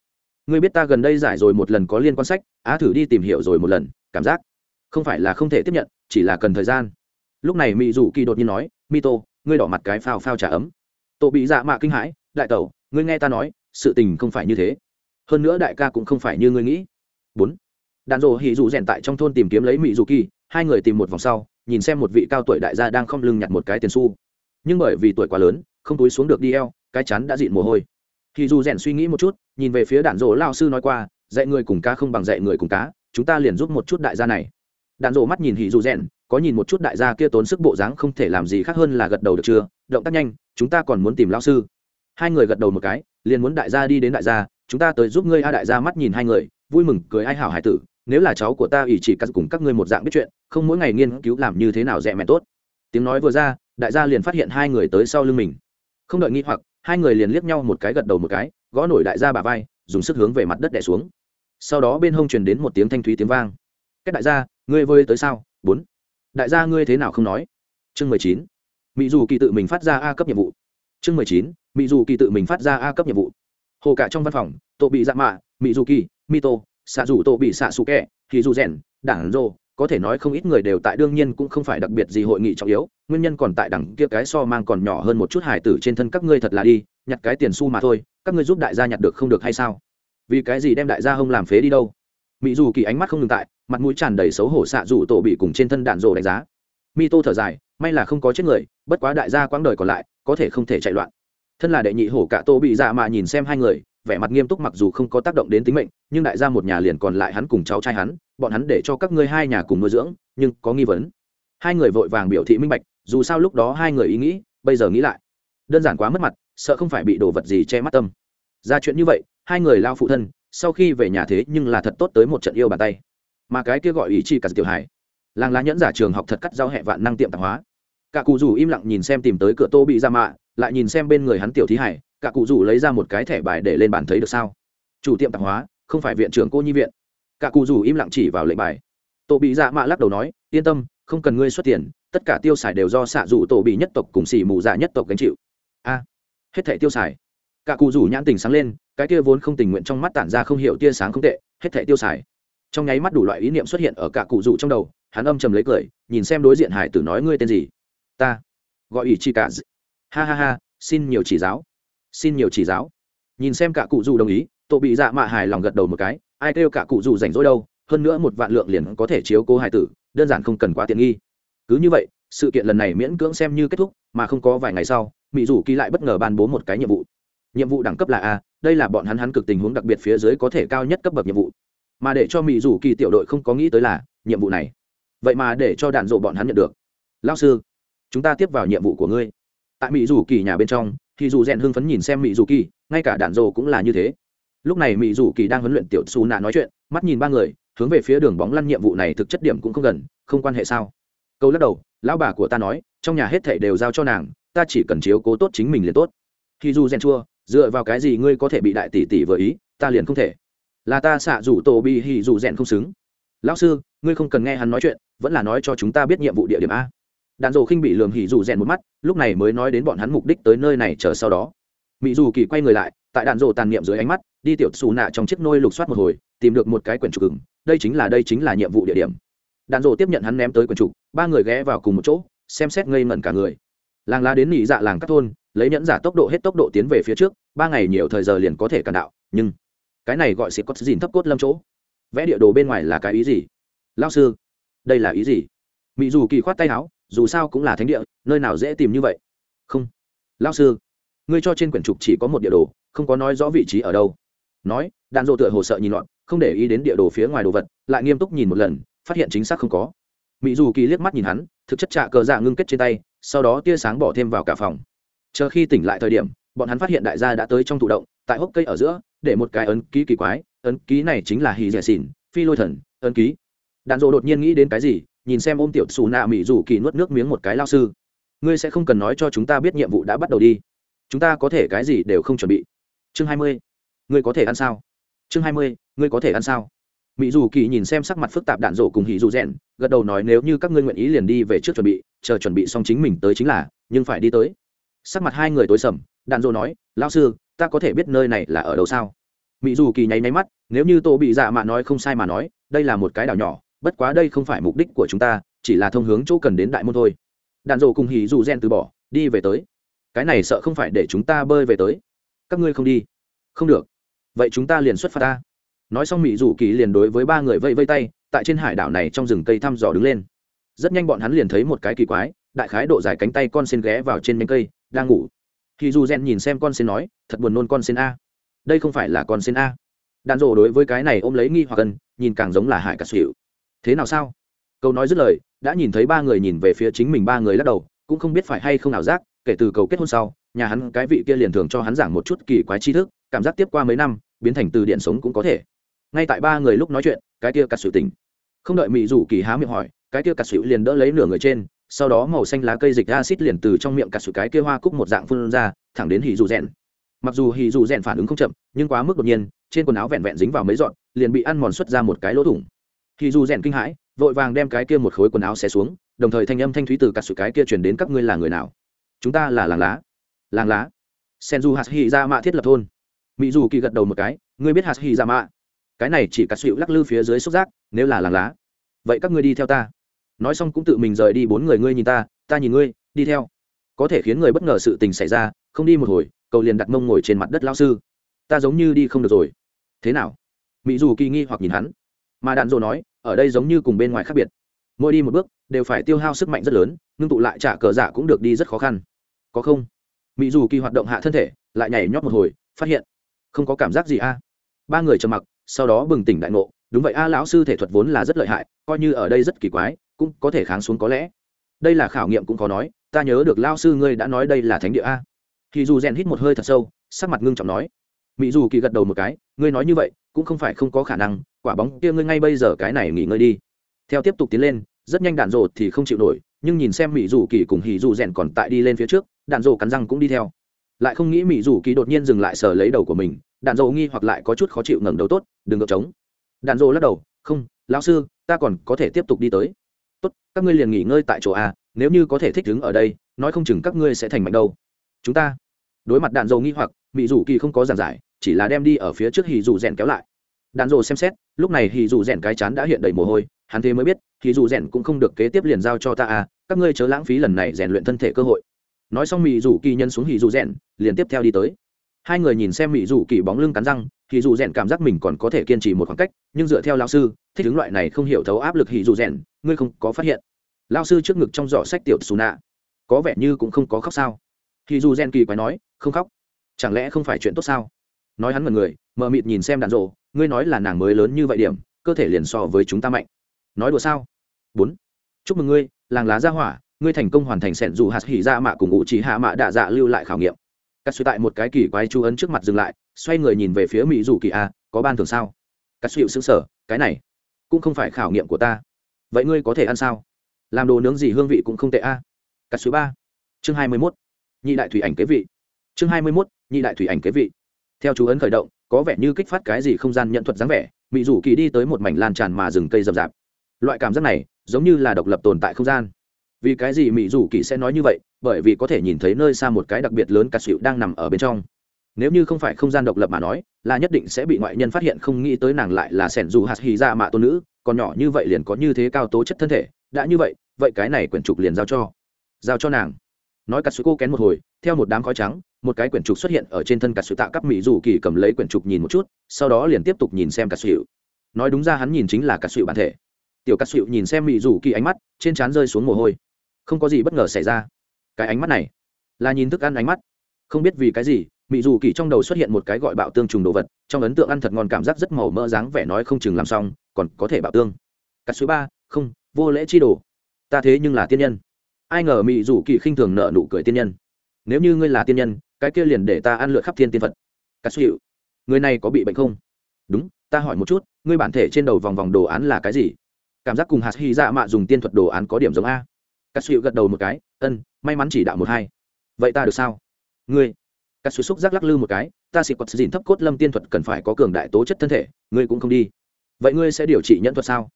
ngươi biết ta gần đây giải rồi một lần có liên quan sách, á thử đi tìm hiểu rồi một lần, cảm giác. Không phải là không thể tiếp nhận, chỉ là cần thời gian. Lúc này mỹ dù kỳ đột nhiên nói mi tô ngươi đỏ mặt cái phao phao trả ấm. Tổ bị dạ mạ kinh hãi, đại tẩu, ngươi nghe ta nói, sự tình không phải như thế. Hơn nữa đại ca cũng không phải như ngươi nghĩ. Bốn. Đàn rộ hỉ dù rèn tại trong thôn tìm kiếm lấy mỹ dù kỳ, hai người tìm một vòng sau, nhìn xem một vị cao tuổi đại gia đang không lưng nhặt một cái tiền xu. Nhưng bởi vì tuổi quá lớn, không túi xuống được đi eo, cái chắn đã dịn mồ hôi thì dù rèn suy nghĩ một chút, nhìn về phía đạn dỗ lao sư nói qua, dạy người cùng cá không bằng dạy người cùng cá, chúng ta liền giúp một chút đại gia này. Đạn dỗ mắt nhìn hỉ dù rèn, có nhìn một chút đại gia kia tốn sức bộ dáng không thể làm gì khác hơn là gật đầu được chưa? Động tác nhanh, chúng ta còn muốn tìm lão sư. Hai người gật đầu một cái, liền muốn đại gia đi đến đại gia, chúng ta tới giúp ngươi a. Đại gia mắt nhìn hai người, vui mừng, cười ai hảo hải tử, nếu là cháu của ta ỷ chỉ cắt cùng các ngươi một dạng biết chuyện, không mỗi ngày nghiên cứu làm như thế nào rẻ mẹ tốt. Tiếng nói vừa ra, đại gia liền phát hiện hai người tới sau lưng mình. Không đợi nghi hoặc hai người liền liếc nhau một cái gật đầu một cái, gõ nổi đại gia bà vai, dùng sức hướng về mặt đất đẻ xuống. Sau đó bên hông truyền đến một tiếng thanh thúy tiếng vang. Cách đại gia, ngươi vơi tới sao? Bốn. Đại gia ngươi thế nào không nói? Chương mười chín. Mỹ dù kỳ tự mình phát ra a cấp nhiệm vụ. Chương mười chín. Mỹ dù kỳ tự mình phát ra a cấp nhiệm vụ. Hồ cả trong văn phòng tổ bị dạ mạ mỹ dù kỳ, mito xạ dù tổ bị xạ xù kẹ thì dù rèn, đảng rô có thể nói không ít người đều tại đương nhiên cũng không phải đặc biệt gì hội nghị trọng yếu, nguyên nhân còn tại đẳng kia cái so mang còn nhỏ hơn một chút hải tử trên thân các ngươi thật là đi, nhặt cái tiền xu mà thôi, các ngươi giúp đại gia nhặt được không được hay sao? Vì cái gì đem đại gia hông làm phế đi đâu? Mỹ dù kỳ ánh mắt không ngừng tại, mặt mũi tràn đầy xấu hổ xạ dù tổ bị cùng trên thân đạn rồ đánh giá. Mi tô thở dài, may là không có chết người, bất quá đại gia quãng đời còn lại, có thể không thể chạy loạn. Thân là đệ nhị hổ cả tô bị dạ mà nhìn xem hai người vẻ mặt nghiêm túc mặc dù không có tác động đến tính mệnh, nhưng đại gia một nhà liền còn lại hắn cùng cháu trai hắn, bọn hắn để cho các ngươi hai nhà cùng nuôi dưỡng, nhưng có nghi vấn. Hai người vội vàng biểu thị minh bạch, dù sao lúc đó hai người ý nghĩ, bây giờ nghĩ lại. Đơn giản quá mất mặt, sợ không phải bị đồ vật gì che mắt tâm. Ra chuyện như vậy, hai người lao phụ thân, sau khi về nhà thế nhưng là thật tốt tới một trận yêu bàn tay. Mà cái kia gọi ý chi cả tiểu hải làng lá nhẫn giả trường học thật cắt giao hẹ vạn năng tiệm tạp hóa. Cả cụ rủ im lặng nhìn xem tìm tới cửa tô bị ra mạ, lại nhìn xem bên người hắn tiểu thí hải cả cụ rủ lấy ra một cái thẻ bài để lên bàn thấy được sao? Chủ tiệm tạp hóa, không phải viện trưởng cô nhi viện. Cả cụ rủ im lặng chỉ vào lệnh bài. Tổ bị dạ mạ lắc đầu nói, yên tâm, không cần ngươi xuất tiền, tất cả tiêu xài đều do xạ rủ tổ bị nhất tộc cùng xỉ mù dạ nhất tộc gánh chịu. A, hết thẻ tiêu xài. Cả cụ rủ nhãn tình sáng lên, cái kia vốn không tình nguyện trong mắt tản ra không hiểu tia sáng không tệ, hết thẻ tiêu xài. Trong nháy mắt đủ loại ý niệm xuất hiện ở cả cụ rủ trong đầu, hắn âm trầm lấy cười, nhìn xem đối diện hải tử nói, ngươi tên gì? Ta, gọi ý chi cả ha ha ha, xin nhiều chỉ giáo xin nhiều chỉ giáo. Nhìn xem cả cụ rủ đồng ý tổ bị dạ mạ hài lòng gật đầu một cái, ai kêu cả cụ rủ rảnh rỗi đâu, hơn nữa một vạn lượng liền có thể chiếu cố hải tử, đơn giản không cần quá tiện nghi. Cứ như vậy, sự kiện lần này miễn cưỡng xem như kết thúc, mà không có vài ngày sau mỹ rủ ký lại bất ngờ ban bố một cái nhiệm vụ. Nhiệm vụ đẳng cấp là a, đây là bọn hắn hắn cực tình huống đặc biệt phía dưới có thể cao nhất cấp bậc nhiệm vụ. Mà để cho mỹ rủ kỳ tiểu đội không có nghĩ tới là, nhiệm vụ này. Vậy mà để cho đạn dộ bọn hắn nhận được. Lao sư, chúng ta tiếp vào nhiệm vụ của ngươi. Tại mỹ rủ kỳ nhà bên trong thì dù rèn hưng phấn nhìn xem mỹ Dù kỳ, ngay cả đạn dộ cũng là như thế. Lúc này mỹ Dù kỳ đang huấn luyện tiểu xù nạ nói chuyện, mắt nhìn ba người, hướng về phía đường bóng lăn nhiệm vụ này thực chất điểm cũng không gần, không quan hệ sao? Câu lắc đầu, lão bà của ta nói, trong nhà hết thảy đều giao cho nàng, ta chỉ cần chiếu cố tốt chính mình liền tốt. Khi dù rèn chua, dựa vào cái gì ngươi có thể bị đại tỷ tỷ vừa ý, ta liền không thể. Là ta xạ rủ tổ bị hì dù rèn không xứng. Lão sư, ngươi không cần nghe hắn nói chuyện, vẫn là nói cho chúng ta biết nhiệm vụ địa điểm a đạn dồ khinh bị lường hỉ dù rèn một mắt, lúc này mới nói đến bọn hắn mục đích tới nơi này chờ sau đó. Mỹ dù kỳ quay người lại, tại đạn dồ tàn niệm dưới ánh mắt, đi tiểu xù nạ trong chiếc nôi lục soát một hồi, tìm được một cái quyển trục ứng đây chính là, đây chính là nhiệm vụ địa điểm. Đạn dồ tiếp nhận hắn ném tới quyển trục, ba người ghé vào cùng một chỗ, xem xét ngây ngẩn cả người. Làng lá đến nỉ dạ làng các thôn, lấy nhẫn giả tốc độ hết tốc độ tiến về phía trước, ba ngày nhiều thời giờ liền có thể cản đạo, nhưng cái này gọi xịt có dìn thấp cốt lâm chỗ. Vẽ địa đồ bên ngoài là cái ý gì? Lao sư, đây là ý gì? Mỹ dù kỳ khoát tay áo dù sao cũng là thánh địa, nơi nào dễ tìm như vậy? Không. Lao sư, ngươi cho trên quyển trục chỉ có một địa đồ, không có nói rõ vị trí ở đâu. Nói đạn dộ tựa hồ sợ nhìn loạn, không để ý đến địa đồ phía ngoài đồ vật, lại nghiêm túc nhìn một lần, phát hiện chính xác không có. Mỹ dù kỳ liếc mắt nhìn hắn, thực chất trạ cờ dạ ngưng kết trên tay, sau đó tia sáng bỏ thêm vào cả phòng. Chờ khi tỉnh lại thời điểm, bọn hắn phát hiện đại gia đã tới trong thụ động, tại hốc cây ở giữa, để một cái ấn ký kỳ quái, ấn ký này chính là hì dẻ dạ xỉn, phi lôi thần, ấn ký. Đạn dộ đột nhiên nghĩ đến cái gì nhìn xem ôm tiểu xù nạ mỹ dù kỳ nuốt nước miếng một cái lao sư. Ngươi sẽ không cần nói cho chúng ta biết nhiệm vụ đã bắt đầu đi. Chúng ta có thể cái gì đều không chuẩn bị. Chương hai mươi. Ngươi có thể ăn sao? Chương hai mươi, ngươi có thể ăn sao? Mỹ dù kỳ nhìn xem sắc mặt phức tạp đạn rổ cùng hỉ dù rèn gật đầu nói nếu như các ngươi nguyện ý liền đi về trước chuẩn bị, chờ chuẩn bị xong chính mình tới chính là, nhưng phải đi tới. Sắc mặt hai người tối sầm, đạn rổ nói, lão sư, ta có thể biết nơi này là ở đâu sao? Mỹ dù kỳ nháy nháy mắt, nếu như tô bị dạ mạ nói không sai mà nói, đây là một cái đảo nhỏ bất quá đây không phải mục đích của chúng ta, chỉ là thông hướng chỗ cần đến đại môn thôi. Đạn rổ cùng hỉ dù gen từ bỏ, đi về tới. Cái này sợ không phải để chúng ta bơi về tới. Các ngươi không đi. Không được. Vậy chúng ta liền xuất phát ta. Nói xong mỹ dù kỳ liền đối với ba người vây vây tay, tại trên hải đảo này trong rừng cây thăm dò đứng lên. Rất nhanh bọn hắn liền thấy một cái kỳ quái, đại khái độ dài cánh tay con sen ghé vào trên nhánh cây, đang ngủ. Khi dù gen nhìn xem con sen nói, thật buồn nôn con sen a. Đây không phải là con sen a. Đàn rộ đối với cái này ôm lấy nghi hoặc cần nhìn càng giống là hải cà xỉu thế nào sao? Câu nói dứt lời, đã nhìn thấy ba người nhìn về phía chính mình ba người lắc đầu, cũng không biết phải hay không nào giác, kể từ cầu kết hôn sau, nhà hắn, cái vị kia liền thường cho hắn giảng một chút kỳ quái tri thức, cảm giác tiếp qua mấy năm, biến thành từ điện sống cũng có thể. Ngay tại ba người lúc nói chuyện, cái kia cà sụi tỉnh. Không đợi mỹ rủ kỳ há miệng hỏi, cái kia cà sụi liền đỡ lấy nửa người trên, sau đó màu xanh lá cây dịch acid liền từ trong miệng cà sụi cái kia hoa cúc một dạng phun ra, thẳng đến hì dù rèn mặc dù hì dù rèn phản ứng không chậm, nhưng quá mức đột nhiên, trên quần áo vẹn vẹn dính vào mấy dọn, liền bị ăn mòn xuất ra một cái lỗ thủng thì dù rèn kinh hãi, vội vàng đem cái kia một khối quần áo xé xuống, đồng thời thanh âm thanh thúy từ cả sự cái kia truyền đến các ngươi là người nào? Chúng ta là làng lá. Làng lá. Sen du hạt hy ra mạ thiết lập thôn. Mỹ dù kỳ gật đầu một cái, ngươi biết hạt hy ra mạ cái này chỉ cà sự lắc lư phía dưới xúc giác, nếu là làng lá. Vậy các ngươi đi theo ta. Nói xong cũng tự mình rời đi, bốn người ngươi nhìn ta ta nhìn ngươi, đi theo. Có thể khiến người bất ngờ sự tình xảy ra, không đi một hồi, cầu liền đặt mông ngồi trên mặt đất lao sư. Ta giống như đi không được rồi. Thế nào? Mỹ dù kỳ nghi hoặc nhìn hắn. Mà đạn dồ nói ở đây giống như cùng bên ngoài khác biệt. Mỗi đi một bước, đều phải tiêu hao sức mạnh rất lớn, ngưng tụ lại trả cờ giả cũng được đi rất khó khăn. Có không? Mỹ dù kỳ hoạt động hạ thân thể, lại nhảy nhót một hồi, phát hiện, không có cảm giác gì a. À. Ba người trầm mặc, sau đó bừng tỉnh đại ngộ. Đúng vậy a, lão sư thể thuật vốn là rất lợi hại, coi như ở đây rất kỳ quái, cũng có thể kháng xuống có lẽ. Đây là khảo nghiệm cũng có nói, ta nhớ được lao sư ngươi đã nói đây là thánh địa a. Thì dù rèn hít một hơi thật sâu, sắc mặt ngưng trọng nói. Mỹ dù kỳ gật đầu một cái, ngươi nói như vậy cũng không phải không có khả năng, quả bóng kia ngươi ngay bây giờ cái này nghỉ ngơi đi. Theo tiếp tục tiến lên, rất nhanh đạn rộ thì không chịu nổi, nhưng nhìn xem mỹ dù kỳ cùng hì dù rèn còn tại đi lên phía trước, đạn rộ cắn răng cũng đi theo. Lại không nghĩ mỹ dù kỳ đột nhiên dừng lại sờ lấy đầu của mình, đạn rộ nghi hoặc lại có chút khó chịu ngẩng đầu tốt, đừng ngược trống. Đạn rộ lắc đầu, không, lão sư, ta còn có thể tiếp tục đi tới. Tốt, các ngươi liền nghỉ ngơi tại chỗ a nếu như có thể thích đứng ở đây, nói không chừng các ngươi sẽ thành mạnh đâu. Chúng ta? Đối mặt đạn dầu nghi hoặc mỹ dù kỳ không có giảng giải chỉ là đem đi ở phía trước hì dù rèn kéo lại. Đàn rồ xem xét, lúc này hì dù rèn cái chán đã hiện đầy mồ hôi, hắn thế mới biết, hì dù rèn cũng không được kế tiếp liền giao cho ta à các ngươi chớ lãng phí lần này rèn luyện thân thể cơ hội. Nói xong mỹ dù kỳ nhân xuống hì dù rèn, liền tiếp theo đi tới. Hai người nhìn xem mỹ dù kỳ bóng lưng cắn răng, hì dù rèn cảm giác mình còn có thể kiên trì một khoảng cách, nhưng dựa theo lao sư, thích ứng loại này không hiểu thấu áp lực hì dù rèn, ngươi không có phát hiện. Lao sư trước ngực trong giỏ sách tiểu xù nạ. Có vẻ như cũng không có khóc sao? Hì dù rèn kỳ quái nói, không khóc. Chẳng lẽ không phải chuyện tốt sao? Nói hắn mật người, mờ mịt nhìn xem đàn rộ, ngươi nói là nàng mới lớn như vậy điểm, cơ thể liền so với chúng ta mạnh. Nói đùa sao? Bốn. Chúc mừng ngươi, làng lá gia hỏa, ngươi thành công hoàn thành sẻn dù hạt hỉ ra mạ cùng ngụ chỉ hạ mạ đạ dạ lưu lại khảo nghiệm. Cắt suy tại một cái kỳ quái chú ấn trước mặt dừng lại, xoay người nhìn về phía mỹ dù kỳ a, có ban thường sao? Cắt suy xứng sở cái này cũng không phải khảo nghiệm của ta. Vậy ngươi có thể ăn sao? Làm đồ nướng gì hương vị cũng không tệ a. Cắt suy ba. Chương hai mươi mốt. Nhị đại thủy ảnh kế vị. Chương hai mươi mốt, nhị đại thủy ảnh kế vị theo chú ấn khởi động, có vẻ như kích phát cái gì không gian nhận thuật dáng vẻ mỹ rủ kỳ đi tới một mảnh lan tràn mà rừng cây rậm rạp. Loại cảm giác này, giống như là độc lập tồn tại không gian. Vì cái gì mỹ rủ kỳ sẽ nói như vậy? Bởi vì có thể nhìn thấy nơi xa một cái đặc biệt lớn cà xịu đang nằm ở bên trong. Nếu như không phải không gian độc lập mà nói, là nhất định sẽ bị ngoại nhân phát hiện không nghĩ tới nàng lại là sẻn dù hạt hì ra mạ tôn nữ, còn nhỏ như vậy liền có như thế cao tố chất thân thể, đã như vậy vậy cái này quyển trục liền giao cho giao cho nàng. Nói cà xịu cô kén một hồi, theo một đám khói trắng một cái quyển trục xuất hiện ở trên thân cả sự tạ cắp mỹ dù kỳ cầm lấy quyển trục nhìn một chút, sau đó liền tiếp tục nhìn xem cả sự nói đúng ra hắn nhìn chính là cả sự bản thể. Tiểu cà sụi nhìn xem mỹ dù kỳ ánh mắt, trên trán rơi xuống mồ hôi. Không có gì bất ngờ xảy ra. Cái ánh mắt này là nhìn thức ăn ánh mắt. Không biết vì cái gì mỹ dù kỳ trong đầu xuất hiện một cái gọi bạo tương trùng đồ vật, trong ấn tượng ăn thật ngon cảm giác rất màu mỡ dáng vẻ nói không chừng làm xong, còn có thể bạo tương. Cà sụi ba, không, vô lễ chi đồ. Ta thế nhưng là tiên nhân. Ai ngờ mỹ dù kỳ khinh thường nợ nụ cười tiên nhân. Nếu như ngươi là tiên nhân cái kia liền để ta ăn lượt khắp thiên tiên phật. Cắt suy người này có bị bệnh không? Đúng, ta hỏi một chút, ngươi bản thể trên đầu vòng vòng đồ án là cái gì? Cảm giác cùng hạt hy dạ mạ dùng tiên thuật đồ án có điểm giống a. Cắt suy gật đầu một cái, ân, may mắn chỉ đạo một hai. Vậy ta được sao? Ngươi. Cắt suy xúc giác lắc lư một cái, ta xịt quật dìn thấp cốt lâm tiên thuật cần phải có cường đại tố chất thân thể, ngươi cũng không đi. Vậy ngươi sẽ điều trị nhẫn thuật sao?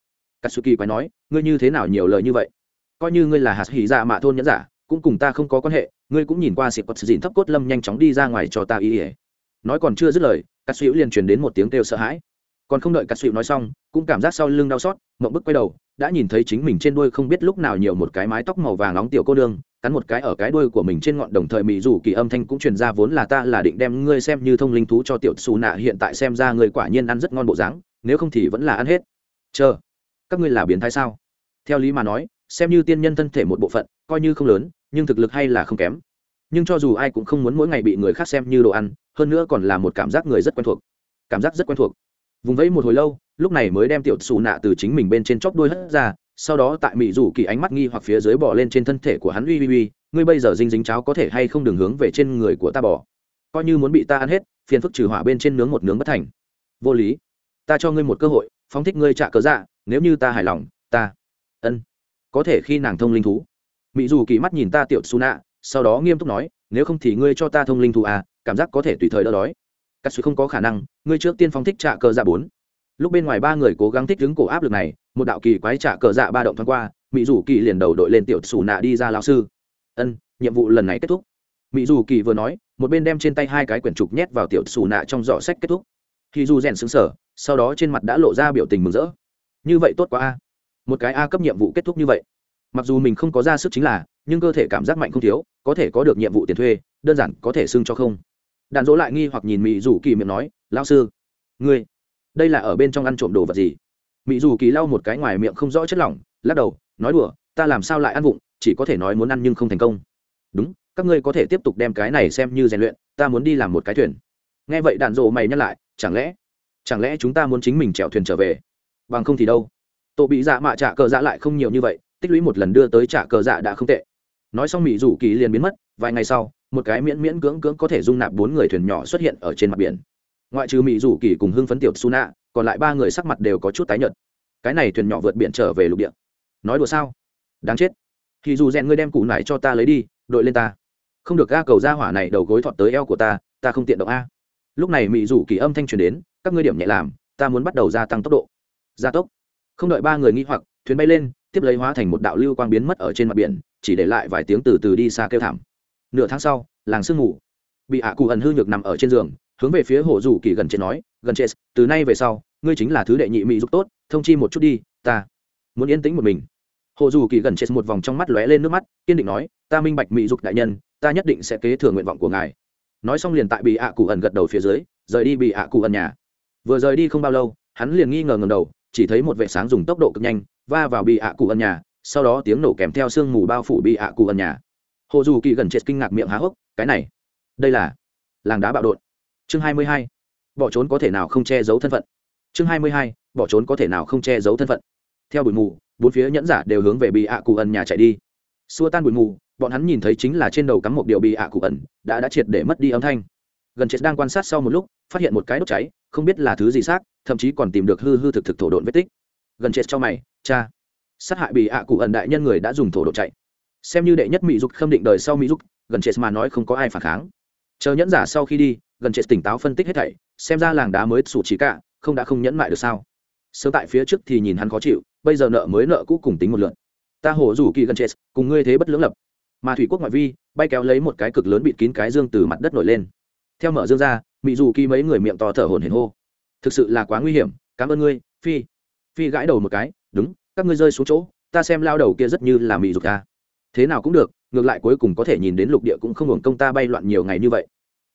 Cắt suy kỳ quái nói, ngươi như thế nào nhiều lời như vậy? Coi như ngươi là hạt hy dạ mạ thôn nhẫn giả, cũng cùng ta không có quan hệ ngươi cũng nhìn qua xịt quật dìn thấp cốt lâm nhanh chóng đi ra ngoài cho ta ý ỉa nói còn chưa dứt lời, cắt xịu liền truyền đến một tiếng kêu sợ hãi. Còn không đợi cắt xịu nói xong, cũng cảm giác sau lưng đau xót, mộng bức quay đầu, đã nhìn thấy chính mình trên đuôi không biết lúc nào nhiều một cái mái tóc màu vàng nóng tiểu cô đương cắn một cái ở cái đuôi của mình trên ngọn đồng thời mỹ dù kỳ âm thanh cũng truyền ra vốn là ta là định đem ngươi xem như thông linh thú cho tiểu xù nạ hiện tại xem ra người quả nhiên ăn rất ngon bộ dáng, nếu không thì vẫn là ăn hết. Chờ, các ngươi là biến thái sao? Theo lý mà nói xem như tiên nhân thân thể một bộ phận, coi như không lớn, nhưng thực lực hay là không kém. Nhưng cho dù ai cũng không muốn mỗi ngày bị người khác xem như đồ ăn, hơn nữa còn là một cảm giác người rất quen thuộc. Cảm giác rất quen thuộc. Vùng vẫy một hồi lâu, lúc này mới đem tiểu xù nạ từ chính mình bên trên chóp đuôi hất ra, sau đó tại mỹ rủ kỳ ánh mắt nghi hoặc phía dưới bỏ lên trên thân thể của hắn uy uy uy, ngươi bây giờ dinh dính cháo có thể hay không đường hướng về trên người của ta bỏ coi như muốn bị ta ăn hết, phiền phức trừ hỏa bên trên nướng một nướng bất thành. Vô lý. Ta cho ngươi một cơ hội, phóng thích ngươi trả cớ dạ nếu như ta hài lòng, ta. Ân có thể khi nàng thông linh thú. Mỹ dù kỳ mắt nhìn ta tiểu su nạ sau đó nghiêm túc nói, nếu không thì ngươi cho ta thông linh thú à cảm giác có thể tùy thời đỡ đói. Cắt suy không có khả năng, ngươi trước tiên phóng thích trả cờ dạ bốn. Lúc bên ngoài ba người cố gắng thích đứng cổ áp lực này, một đạo kỳ quái trả cờ dạ ba động thoáng qua mỹ dù kỳ liền đầu đội lên tiểu xù nạ đi ra lao sư. Ân, nhiệm vụ lần này kết thúc. Mỹ dù kỳ vừa nói, một bên đem trên tay hai cái quyển trục nhét vào tiểu xù nạ trong giỏ sách kết thúc. Khi dù rèn xứng sở sau đó trên mặt đã lộ ra biểu tình mừng rỡ. Như vậy tốt quá a một cái a cấp nhiệm vụ kết thúc như vậy. Mặc dù mình không có ra sức chính là, nhưng cơ thể cảm giác mạnh không thiếu, có thể có được nhiệm vụ tiền thuê, đơn giản có thể xưng cho không. Đàn dỗ lại nghi hoặc nhìn mỹ dù kỳ miệng nói lao sư, ngươi, đây là ở bên trong ăn trộm đồ vật gì? Mỹ dù kỳ lau một cái ngoài miệng không rõ chất lỏng, lắc đầu, nói đùa, ta làm sao lại ăn vụng, chỉ có thể nói muốn ăn nhưng không thành công. Đúng, các ngươi có thể tiếp tục đem cái này xem như rèn luyện, ta muốn đi làm một cái thuyền. Nghe vậy đàn rộ mày nhắc lại, chẳng lẽ chẳng lẽ chúng ta muốn chính mình chèo thuyền trở về? Bằng không thì đâu? Tổ bị dạ mạ trả cờ dạ lại không nhiều như vậy, tích lũy một lần đưa tới trả cờ dạ đã không tệ. Nói xong mỹ rủ kỳ liền biến mất, vài ngày sau, một cái miễn miễn cưỡng cưỡng có thể dung nạp bốn người thuyền nhỏ xuất hiện ở trên mặt biển. Ngoại trừ mỹ rủ kỳ cùng hưng phấn tiểu su nạ còn lại ba người sắc mặt đều có chút tái nhợt. Cái này thuyền nhỏ vượt biển trở về lục địa. Nói đùa sao? Đáng chết. Thì dù rèn ngươi đem cụ nải cho ta lấy đi, đội lên ta. Không được ga cầu ra hỏa này đầu gối thọt tới eo của ta ta không tiện động a. Lúc này mỹ rủ kỳ âm thanh truyền đến, các ngươi điểm nhẹ làm, ta muốn bắt đầu gia tăng tốc độ. Gia tốc không đợi ba người nghĩ hoặc, thuyền bay lên, tiếp lấy hóa thành một đạo lưu quang biến mất ở trên mặt biển, chỉ để lại vài tiếng từ từ đi xa kêu thảm. Nửa tháng sau, làng sương ngủ bị hạ cụ ẩn hư nhược nằm ở trên giường, hướng về phía hồ Dù kỳ gần chết nói, gần chết, từ nay về sau, ngươi chính là thứ đệ nhị mỹ giúp tốt, thông chi một chút đi, ta muốn yên tĩnh một mình. Hồ dù kỳ gần chết một vòng trong mắt lóe lên nước mắt, kiên định nói, ta minh bạch mỹ dục đại nhân, ta nhất định sẽ kế thừa nguyện vọng của ngài. Nói xong liền tại bị ạ cụ ẩn gật đầu phía dưới, rời đi bị ạ cụ ẩn nhà. Vừa rời đi không bao lâu, hắn liền nghi ngờ ngầm đầu chỉ thấy một vệ sáng dùng tốc độ cực nhanh, va vào bị ạ cụ ẩn nhà, sau đó tiếng nổ kèm theo sương mù bao phủ bị ạ cụ ẩn nhà. Hồ dù kỳ gần chết kinh ngạc miệng há hốc, cái này, đây là làng đá bạo đột chương hai mươi hai, bỏ trốn có thể nào không che giấu thân phận? Chương hai mươi hai, bỏ trốn có thể nào không che giấu thân phận? Theo bụi mù, bốn phía nhẫn giả đều hướng về bị ạ cụ ẩn nhà chạy đi. Xua tan bụi mù, bọn hắn nhìn thấy chính là trên đầu cắm một điều bị ạ cụ ẩn đã đã triệt để mất đi âm thanh. Gần chết đang quan sát sau một lúc, phát hiện một cái đốt cháy, không biết là thứ gì xác thậm chí còn tìm được hư hư thực thực thổ độn vết tích. Gần chết cho mày, cha. Sát hại bị ạ cụ ẩn đại nhân người đã dùng thổ độn chạy. Xem như đệ nhất mỹ dục khâm định đời sau mỹ dục, gần chết mà nói không có ai phản kháng. Chờ nhẫn giả sau khi đi, gần chết tỉnh táo phân tích hết thảy, xem ra làng đá mới sủ chỉ cả, không đã không nhẫn mại được sao. Sớm tại phía trước thì nhìn hắn khó chịu, bây giờ nợ mới nợ cũ cùng tính một lượt. Ta hổ rủ kỳ gần chết, cùng ngươi thế bất lưỡng lập. Mà thủy quốc ngoại vi, bay kéo lấy một cái cực lớn bịt kín cái dương từ mặt đất nổi lên. Theo mở dương ra, mỹ dù kỳ mấy người miệng to thở hổn hển hô thực sự là quá nguy hiểm, cảm ơn ngươi, phi. Phi gãi đầu một cái, đúng, các ngươi rơi xuống chỗ, ta xem lao đầu kia rất như là mị dục ta. Thế nào cũng được, ngược lại cuối cùng có thể nhìn đến lục địa cũng không hưởng công ta bay loạn nhiều ngày như vậy.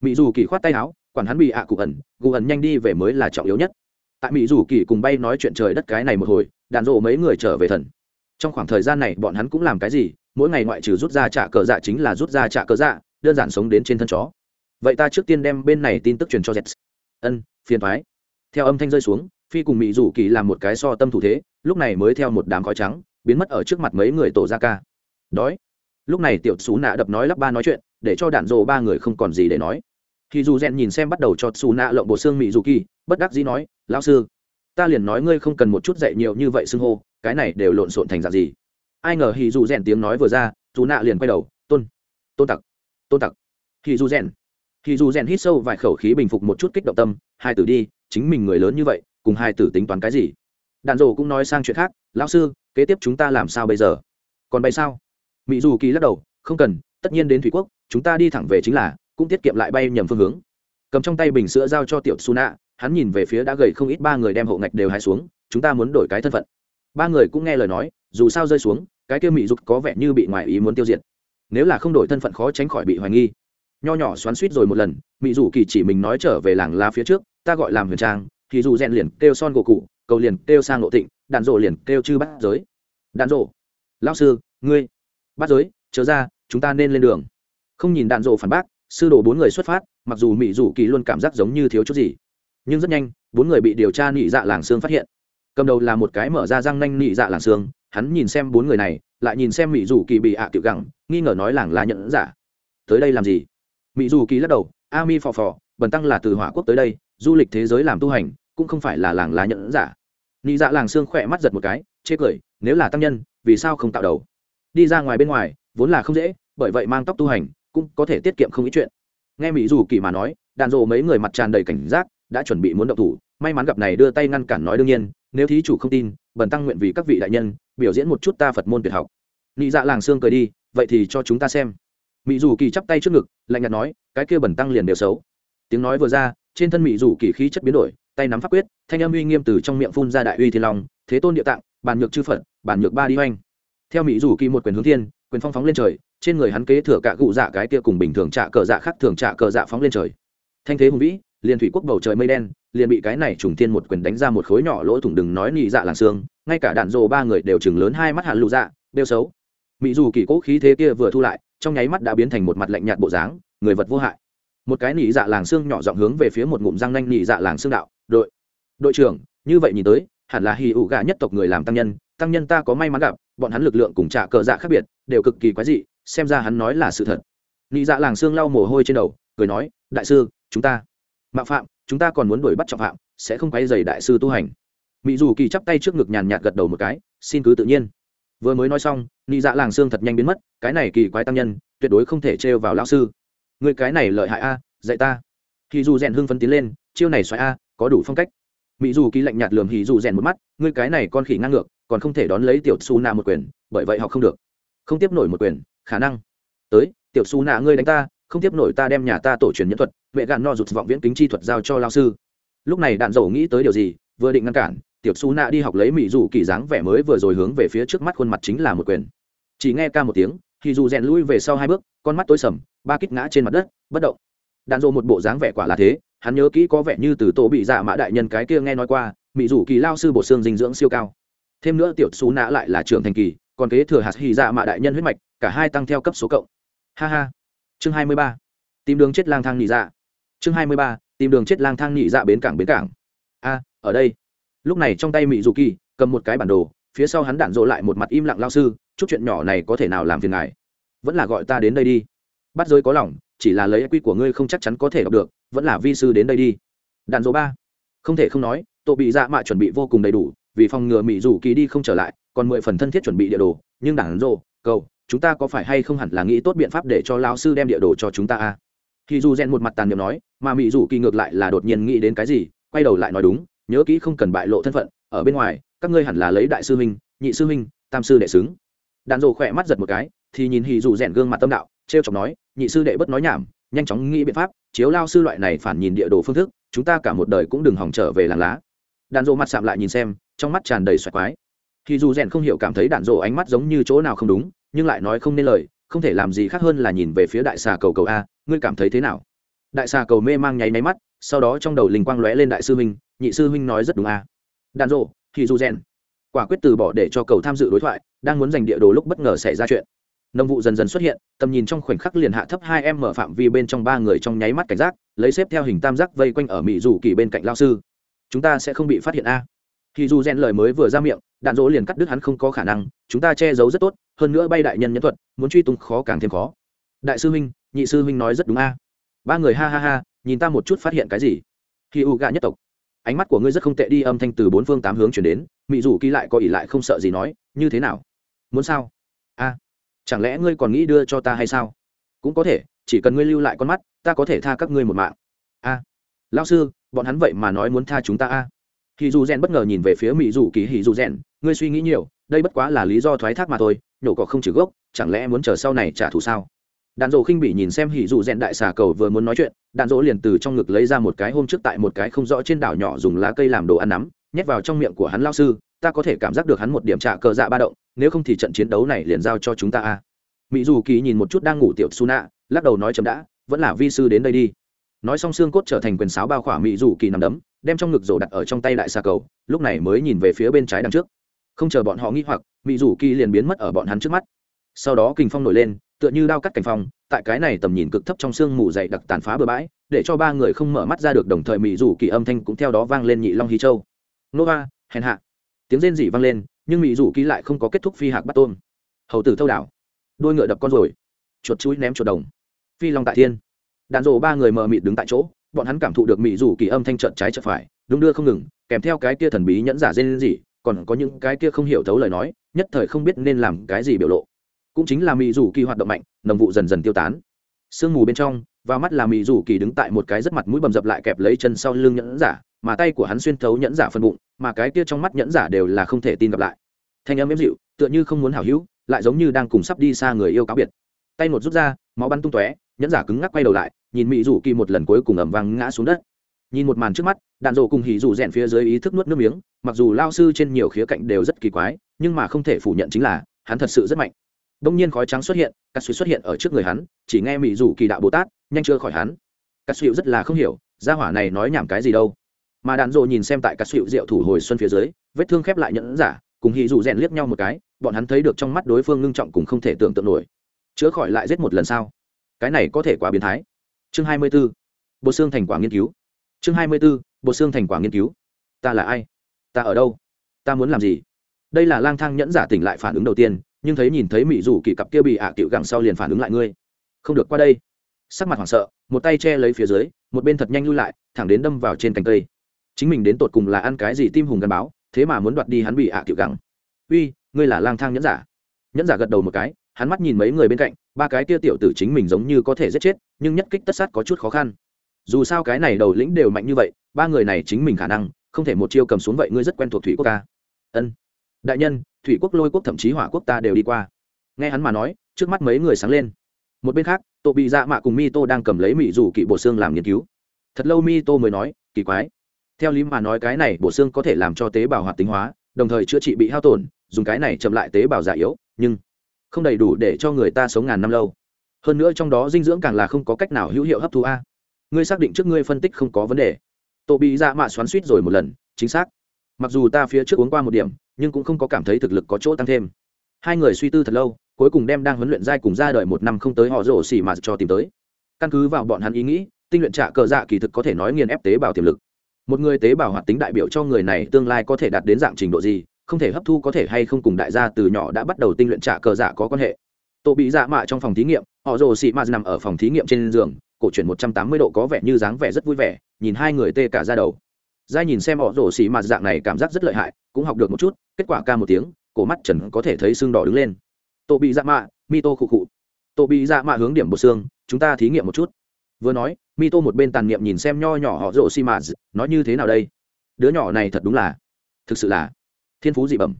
Mỹ dù kỳ khoát tay áo, quản hắn bị ạ cụ ẩn cụ ẩn nhanh đi về mới là trọng yếu nhất. Tại mỹ dù kỳ cùng bay nói chuyện trời đất cái này một hồi, đàn rộ mấy người trở về thần. Trong khoảng thời gian này, bọn hắn cũng làm cái gì? Mỗi ngày ngoại trừ rút ra trả cờ dạ chính là rút ra trả cờ dạ đơn giản sống đến trên thân chó. Vậy ta trước tiên đem bên này tin tức truyền cho z ân, phiền thoái theo âm thanh rơi xuống, phi cùng mỹ rủ kỳ làm một cái so tâm thủ thế, lúc này mới theo một đám khói trắng, biến mất ở trước mặt mấy người tổ ra ca. Đói. Lúc này tiểu xú nạ đập nói lắp ba nói chuyện, để cho đạn rồ ba người không còn gì để nói. Thì dù rèn nhìn xem bắt đầu cho xù nạ lộng bộ xương mỹ dù kỳ, bất đắc dĩ nói, lão sư, ta liền nói ngươi không cần một chút dạy nhiều như vậy xưng hô, cái này đều lộn xộn thành dạng gì? Ai ngờ hì dù rèn tiếng nói vừa ra dù nạ liền quay đầu, tôn tôn tặc tôn tặc. Hì dù rèn hì dù rèn hít sâu vài khẩu khí bình phục một chút kích động tâm, hai tử đi chính mình người lớn như vậy, cùng hai tử tính toán cái gì? Đàn rổ cũng nói sang chuyện khác, lão sư, kế tiếp chúng ta làm sao bây giờ? Còn bay sao? Mỹ dù kỳ lắc đầu, không cần, tất nhiên đến thủy quốc, chúng ta đi thẳng về chính là, cũng tiết kiệm lại bay nhầm phương hướng. Cầm trong tay bình sữa giao cho tiểu su nạ hắn nhìn về phía đã gầy không ít ba người đem hộ ngạch đều hai xuống, chúng ta muốn đổi cái thân phận. Ba người cũng nghe lời nói, dù sao rơi xuống, cái kia mỹ dục có vẻ như bị ngoài ý muốn tiêu diệt. Nếu là không đổi thân phận khó tránh khỏi bị hoài nghi. Nho nhỏ xoắn suýt rồi một lần mỹ dù kỳ chỉ mình nói trở về làng lá phía trước ta gọi làm huyền trang, thì dù rèn liền kêu son gỗ cụ, cầu liền kêu sang nội tịnh, đạn rộ liền kêu chư bắt giới. Đạn rộ. Lao sư, ngươi. Bắt giới trở ra, chúng ta nên lên đường. Không nhìn đạn rộ phản bác, sư đồ bốn người xuất phát, mặc dù mỹ dù kỳ luôn cảm giác giống như thiếu chút gì. Nhưng rất nhanh, bốn người bị điều tra nị dạ làng xương phát hiện. Cầm đầu là một cái mở ra răng nanh nị dạ làng xương, hắn nhìn xem bốn người này, lại nhìn xem mỹ dù kỳ bị ạ à tiểu gẳng, nghi ngờ nói làng là nhận giả. Tới đây làm gì? Mỹ dù kỳ lắc đầu, a mi phò phò bần tăng là từ hỏa quốc tới đây, du lịch thế giới làm tu hành, cũng không phải là làng lá nhận giả. Nị dạ làng xương khỏe mắt giật một cái, chê cười, nếu là tăng nhân, vì sao không tạo đầu? Đi ra ngoài bên ngoài, vốn là không dễ, bởi vậy mang tóc tu hành, cũng có thể tiết kiệm không ít chuyện. Nghe mỹ dù kỳ mà nói, đàn rộ mấy người mặt tràn đầy cảnh giác, đã chuẩn bị muốn động thủ, may mắn gặp này đưa tay ngăn cản nói đương nhiên, nếu thí chủ không tin, bần tăng nguyện vì các vị đại nhân, biểu diễn một chút ta phật môn tuyệt học. Nị dạ làng xương cười đi, vậy thì cho chúng ta xem. Mỹ dù kỳ chắp tay trước ngực, lạnh nhạt nói, cái kia bẩn tăng liền đều xấu tiếng nói vừa ra, trên thân mỹ dù kỳ khí chất biến đổi, tay nắm pháp quyết, thanh âm uy nghiêm từ trong miệng phun ra đại uy thiên long, thế tôn địa tạng, bàn nhược chư phật, bàn nhược ba đi oanh theo mỹ dù kỳ một quyền hướng thiên, quyền phong phóng lên trời, trên người hắn kế thừa cả cụ dạ cái kia cùng bình thường trạ cờ dạ khác thường trạ cờ dạ phóng lên trời. Thanh thế hùng vĩ, liền thủy quốc bầu trời mây đen, liền bị cái này trùng thiên một quyền đánh ra một khối nhỏ lỗ thủng đừng nói nị dạ làng xương, ngay cả đạn rồ ba người đều chừng lớn hai mắt hàn lụ dạ đeo xấu. Mỹ dù kỳ cố khí thế kia vừa thu lại, trong nháy mắt đã biến thành một mặt lạnh nhạt bộ dáng, người vật vô hại một cái nị dạ làng xương nhỏ giọng hướng về phía một ngụm răng nanh nị dạ làng xương đạo, đội đội trưởng, như vậy nhìn tới, hẳn là hì ủ gà nhất tộc người làm tăng nhân tăng nhân ta có may mắn gặp, bọn hắn lực lượng cùng trả cờ dạ khác biệt, đều cực kỳ quái dị, xem ra hắn nói là sự thật. Nị dạ làng xương lau mồ hôi trên đầu, cười nói, đại sư, chúng ta, mạo phạm, chúng ta còn muốn đuổi bắt trọng phạm, sẽ không quay dày đại sư tu hành. Mỹ dù kỳ chắp tay trước ngực nhàn nhạt gật đầu một cái, xin cứ tự nhiên. Vừa mới nói xong nị dạ làng xương thật nhanh biến mất, cái này kỳ quái tăng nhân, tuyệt đối không thể trêu vào lão sư người cái này lợi hại a, dạy ta. Thì dù rèn hưng phấn tiến lên, chiêu này xoáy a, có đủ phong cách. Mỹ dù kỳ lạnh nhạt lườm hì dù rèn một mắt, ngươi cái này con khỉ ngang ngược, còn không thể đón lấy tiểu su nạ một quyền, bởi vậy học không được. Không tiếp nổi một quyền, khả năng. Tới, tiểu su nạ ngươi đánh ta, không tiếp nổi ta đem nhà ta tổ truyền nhân thuật vệ gạn no rụt vọng viễn kính chi thuật giao cho lao sư. Lúc này đạn dầu nghĩ tới điều gì, vừa định ngăn cản, tiểu su nạ đi học lấy mỹ dù kỳ dáng vẻ mới vừa rồi hướng về phía trước mắt khuôn mặt chính là một quyền. Chỉ nghe ca một tiếng thì dù rèn lui về sau hai bước, con mắt tối sầm ba kích ngã trên mặt đất, bất động. Đàn rộ một bộ dáng vẻ quả là thế, hắn nhớ kỹ có vẻ như từ tổ bị dạ mã đại nhân cái kia nghe nói qua, mỹ rủ kỳ lao sư bổ xương dinh dưỡng siêu cao. Thêm nữa tiểu xú nã lại là trưởng thành kỳ, còn kế thừa hạt hy dạ mã đại nhân huyết mạch, cả hai tăng theo cấp số cộng. Ha ha. Chương hai mươi ba. Tìm đường chết lang thang nhị dạ. Chương hai mươi ba, tìm đường chết lang thang nhị dạ bến cảng bến cảng. A, ở đây. Lúc này trong tay mỹ dù kỳ, cầm một cái bản đồ, phía sau hắn đạn rộ lại một mặt im lặng lao sư, chút chuyện nhỏ này có thể nào làm phiền ngài? Vẫn là gọi ta đến đây đi bắt giới có lòng, chỉ là lấy quy của ngươi không chắc chắn có thể đọc được, vẫn là vi sư đến đây đi. Đạn dỗ ba. Không thể không nói, tổ bị dạ mạ chuẩn bị vô cùng đầy đủ, vì phòng ngừa mỹ dù kỳ đi không trở lại, còn mười phần thân thiết chuẩn bị địa đồ, nhưng đạn dỗ, cầu, chúng ta có phải hay không hẳn là nghĩ tốt biện pháp để cho lao sư đem địa đồ cho chúng ta a khi dù rèn một mặt tàn niệm nói, mà mỹ dù kỳ ngược lại là đột nhiên nghĩ đến cái gì, quay đầu lại nói đúng, nhớ kỹ không cần bại lộ thân phận, ở bên ngoài, các ngươi hẳn là lấy đại sư huynh, nhị sư huynh, tam sư đệ xứng. Đàn rộ khỏe mắt giật một cái, thì nhìn hì dù rèn gương mặt tâm đạo t r e o chọc nói nhị sư đệ bất nói nhảm, nhanh chóng nghĩ biện pháp, chiếu lao sư loại này phản nhìn địa đồ phương thức, chúng ta cả một đời cũng đừng hỏng trở về làng lá. Đàn rộ mặt sạm lại nhìn xem, trong mắt tràn đầy xoẹt quái. Thì dù rèn không hiểu cảm thấy đạn rộ ánh mắt giống như chỗ nào không đúng, nhưng lại nói không nên lời, không thể làm gì khác hơn là nhìn về phía đại xà cầu cầu a, ngươi cảm thấy thế nào? Đại xà cầu mê mang nháy máy mắt, sau đó trong đầu linh quang lóe lên đại sư huynh, nhị sư huynh nói rất đúng a. Đàn rộ thì dù rèn, quả quyết từ bỏ để cho cầu tham dự đối thoại, đang muốn giành địa đồ lúc bất ngờ xảy ra chuyện nông vụ dần dần xuất hiện, tầm nhìn trong khoảnh khắc liền hạ thấp hai em mở phạm vi bên trong ba người trong nháy mắt cảnh giác, lấy xếp theo hình tam giác vây quanh ở mỹ dù kỳ bên cạnh lao sư. Chúng ta sẽ không bị phát hiện a. Khi dù rèn lời mới vừa ra miệng, đạn dỗ liền cắt đứt hắn không có khả năng, chúng ta che giấu rất tốt, hơn nữa bay đại nhân nhẫn thuật, muốn truy tung khó càng thêm khó. Đại sư huynh, nhị sư huynh nói rất đúng a. Ba người ha ha ha, nhìn ta một chút phát hiện cái gì? Khi u gạ nhất tộc, ánh mắt của ngươi rất không tệ đi, âm thanh từ bốn phương tám hướng chuyển đến, mỹ dù kỳ lại có ỉ lại không sợ gì nói, như thế nào? Muốn sao? Chẳng lẽ ngươi còn nghĩ đưa cho ta hay sao cũng có thể, chỉ cần ngươi lưu lại con mắt, ta có thể tha các ngươi một mạng a à. lao sư, bọn hắn vậy mà nói muốn tha chúng ta a à. hì dù rèn bất ngờ nhìn về phía mỹ dù kỳ hì dù rèn ngươi suy nghĩ nhiều, đây bất quá là lý do thoái thác mà thôi, nhổ cỏ không trừ gốc, chẳng lẽ muốn chờ sau này trả thù sao đạn dỗ khinh bị nhìn xem hỉ dù rèn đại xà cầu vừa muốn nói chuyện, đạn dỗ liền từ trong ngực lấy ra một cái hôm trước tại một cái không rõ trên đảo nhỏ dùng lá cây làm đồ ăn nắm, nhét vào trong miệng của hắn lao sư ta có thể cảm giác được hắn một điểm trả cờ dạ ba động, nếu không thì trận chiến đấu này liền giao cho chúng ta a. Mỹ dù kỳ nhìn một chút đang ngủ tiểu su nạ lắc đầu nói chấm đã, vẫn là vi sư đến đây đi. Nói xong xương cốt trở thành quyền sáo bao khỏa mỹ dù kỳ nằm đấm, đem trong ngực rổ đặt ở trong tay đại xà cầu, lúc này mới nhìn về phía bên trái đằng trước. Không chờ bọn họ nghĩ hoặc mỹ dù kỳ liền biến mất ở bọn hắn trước mắt. Sau đó kình phong nổi lên, tựa như đao cắt cảnh phong, tại cái này tầm nhìn cực thấp trong sương mù dày đặc tàn phá bừa bãi, để cho ba người không mở mắt ra được, đồng thời mỹ dù kỳ âm thanh cũng theo đó vang lên nhị long hí châu. Nova hèn hạ tiếng rên rỉ vang lên, nhưng mỹ dù kỳ lại không có kết thúc phi hạc bắt tôm. Hầu tử thâu đảo, đôi ngựa đập con rồi, chuột chuối ném chuột đồng. Phi long tại thiên, đạn rồ ba người mờ mịt đứng tại chỗ, bọn hắn cảm thụ được mỹ dù kỳ âm thanh trợn trái trợn phải, đúng đưa không ngừng, kèm theo cái kia thần bí nhẫn giả dên rỉ, còn có những cái kia không hiểu thấu lời nói, nhất thời không biết nên làm cái gì biểu lộ. Cũng chính là mỹ rủ kỳ hoạt động mạnh, nồng vụ dần dần tiêu tán. Sương mù bên trong, và mắt là mỹ rủ kỳ đứng tại một cái rất mặt mũi bầm dập lại kẹp lấy chân sau lưng nhẫn giả mà tay của hắn xuyên thấu nhẫn giả phân bụng, mà cái kia trong mắt nhẫn giả đều là không thể tin gặp lại. Thanh âm êm dịu, tựa như không muốn hảo hữu, lại giống như đang cùng sắp đi xa người yêu cáo biệt. Tay một rút ra, máu bắn tung tóe, nhẫn giả cứng ngắc quay đầu lại, nhìn mỹ rủ kỳ một lần cuối cùng ẩm vang ngã xuống đất. Nhìn một màn trước mắt, đạn dộ cùng hỉ rủ rèn phía dưới ý thức nuốt nước miếng, mặc dù lao sư trên nhiều khía cạnh đều rất kỳ quái, nhưng mà không thể phủ nhận chính là, hắn thật sự rất mạnh. Đông nhiên khói trắng xuất hiện cắt suy xuất hiện ở trước người hắn, chỉ nghe mỹ rủ kỳ đạo bồ tát, nhanh chưa khỏi hắn. Cắt suy rất là không hiểu, gia hỏa này nói nhảm cái gì đâu mà đạn dộ nhìn xem tại các suy rượu thủ hồi xuân phía dưới, vết thương khép lại nhẫn giả, cùng hì dù rèn liếc nhau một cái, bọn hắn thấy được trong mắt đối phương ngưng trọng cùng không thể tưởng tượng nổi. Chữa khỏi lại giết một lần sau cái này có thể quá biến thái. Chương hai mươi 24. bộ xương thành quả nghiên cứu. Chương hai mươi 24. bộ xương thành quả nghiên cứu. Ta là ai? Ta ở đâu? Ta muốn làm gì? Đây là lang thang nhẫn giả tỉnh lại phản ứng đầu tiên, nhưng thấy nhìn thấy mỹ rủ kỳ cặp kia bị ạ à cựu gẳng sau liền phản ứng lại ngươi. Không được qua đây. Sắc mặt hoảng sợ, một tay che lấy phía dưới, một bên thật nhanh lui lại, thẳng đến đâm vào trên cành cây chính mình đến tột cùng là ăn cái gì tim hùng gắn báo, thế mà muốn đoạt đi hắn bị ạ à cựu gẳng. Uy, ngươi là lang thang nhẫn giả. Nhẫn giả gật đầu một cái, hắn mắt nhìn mấy người bên cạnh, ba cái kia tiểu tử chính mình giống như có thể giết chết, nhưng nhất kích tất sát có chút khó khăn. Dù sao cái này đầu lĩnh đều mạnh như vậy, ba người này chính mình khả năng, không thể một chiêu cầm xuống vậy ngươi rất quen thuộc thủy quốc ta. ân. Đại nhân, thủy quốc lôi quốc thậm chí hỏa quốc ta đều đi qua. Nghe hắn mà nói, trước mắt mấy người sáng lên. Một bên khác tổ bị dạ mạ cùng mi tô đang cầm lấy mỹ dù kỵ bổ xương làm nghiên cứu. Thật lâu mi tô mới nói, kỳ quái theo lý mà nói cái này bộ xương có thể làm cho tế bào hoạt tính hóa, đồng thời chữa trị bị hao tổn, dùng cái này chậm lại tế bào già yếu, nhưng không đầy đủ để cho người ta sống ngàn năm lâu. Hơn nữa trong đó dinh dưỡng càng là không có cách nào hữu hiệu hấp thu a. Ngươi xác định trước ngươi phân tích không có vấn đề. Tổ bị dạ mạ xoắn suýt rồi một lần, chính xác. Mặc dù ta phía trước uống qua một điểm, nhưng cũng không có cảm thấy thực lực có chỗ tăng thêm. Hai người suy tư thật lâu, cuối cùng đem đang huấn luyện giai cùng ra đời một năm không tới họ rổ xỉ mà cho tìm tới. Căn cứ vào bọn hắn ý nghĩ, tinh luyện trả cờ dạ kỳ thực có thể nói nghiền ép tế bào tiềm lực một người tế bào hoạt tính đại biểu cho người này tương lai có thể đạt đến dạng trình độ gì, không thể hấp thu có thể hay không cùng đại gia từ nhỏ đã bắt đầu tinh luyện trả cờ dạ có quan hệ. Tổ bị dạ mạ trong phòng thí nghiệm, họ rồ xị mạ nằm ở phòng thí nghiệm trên giường, cổ chuyển một trăm tám mươi độ có vẻ như dáng vẻ rất vui vẻ, nhìn hai người tê cả ra đầu. Giai nhìn xem họ rồ xị mạ dạng này cảm giác rất lợi hại, cũng học được một chút, kết quả ca một tiếng, cổ mắt trần có thể thấy xương đỏ đứng lên. Tổ bị dạ mạ, mi tô khụ khụ. Tổ bị dạ mạ hướng điểm bột xương, chúng ta thí nghiệm một chút. Vừa nói mi tô một bên tàn niệm nhìn xem nho nhỏ họ rộ xi mạt nói như thế nào đây? Đứa nhỏ này thật đúng là, thực sự là thiên phú dị bẩm.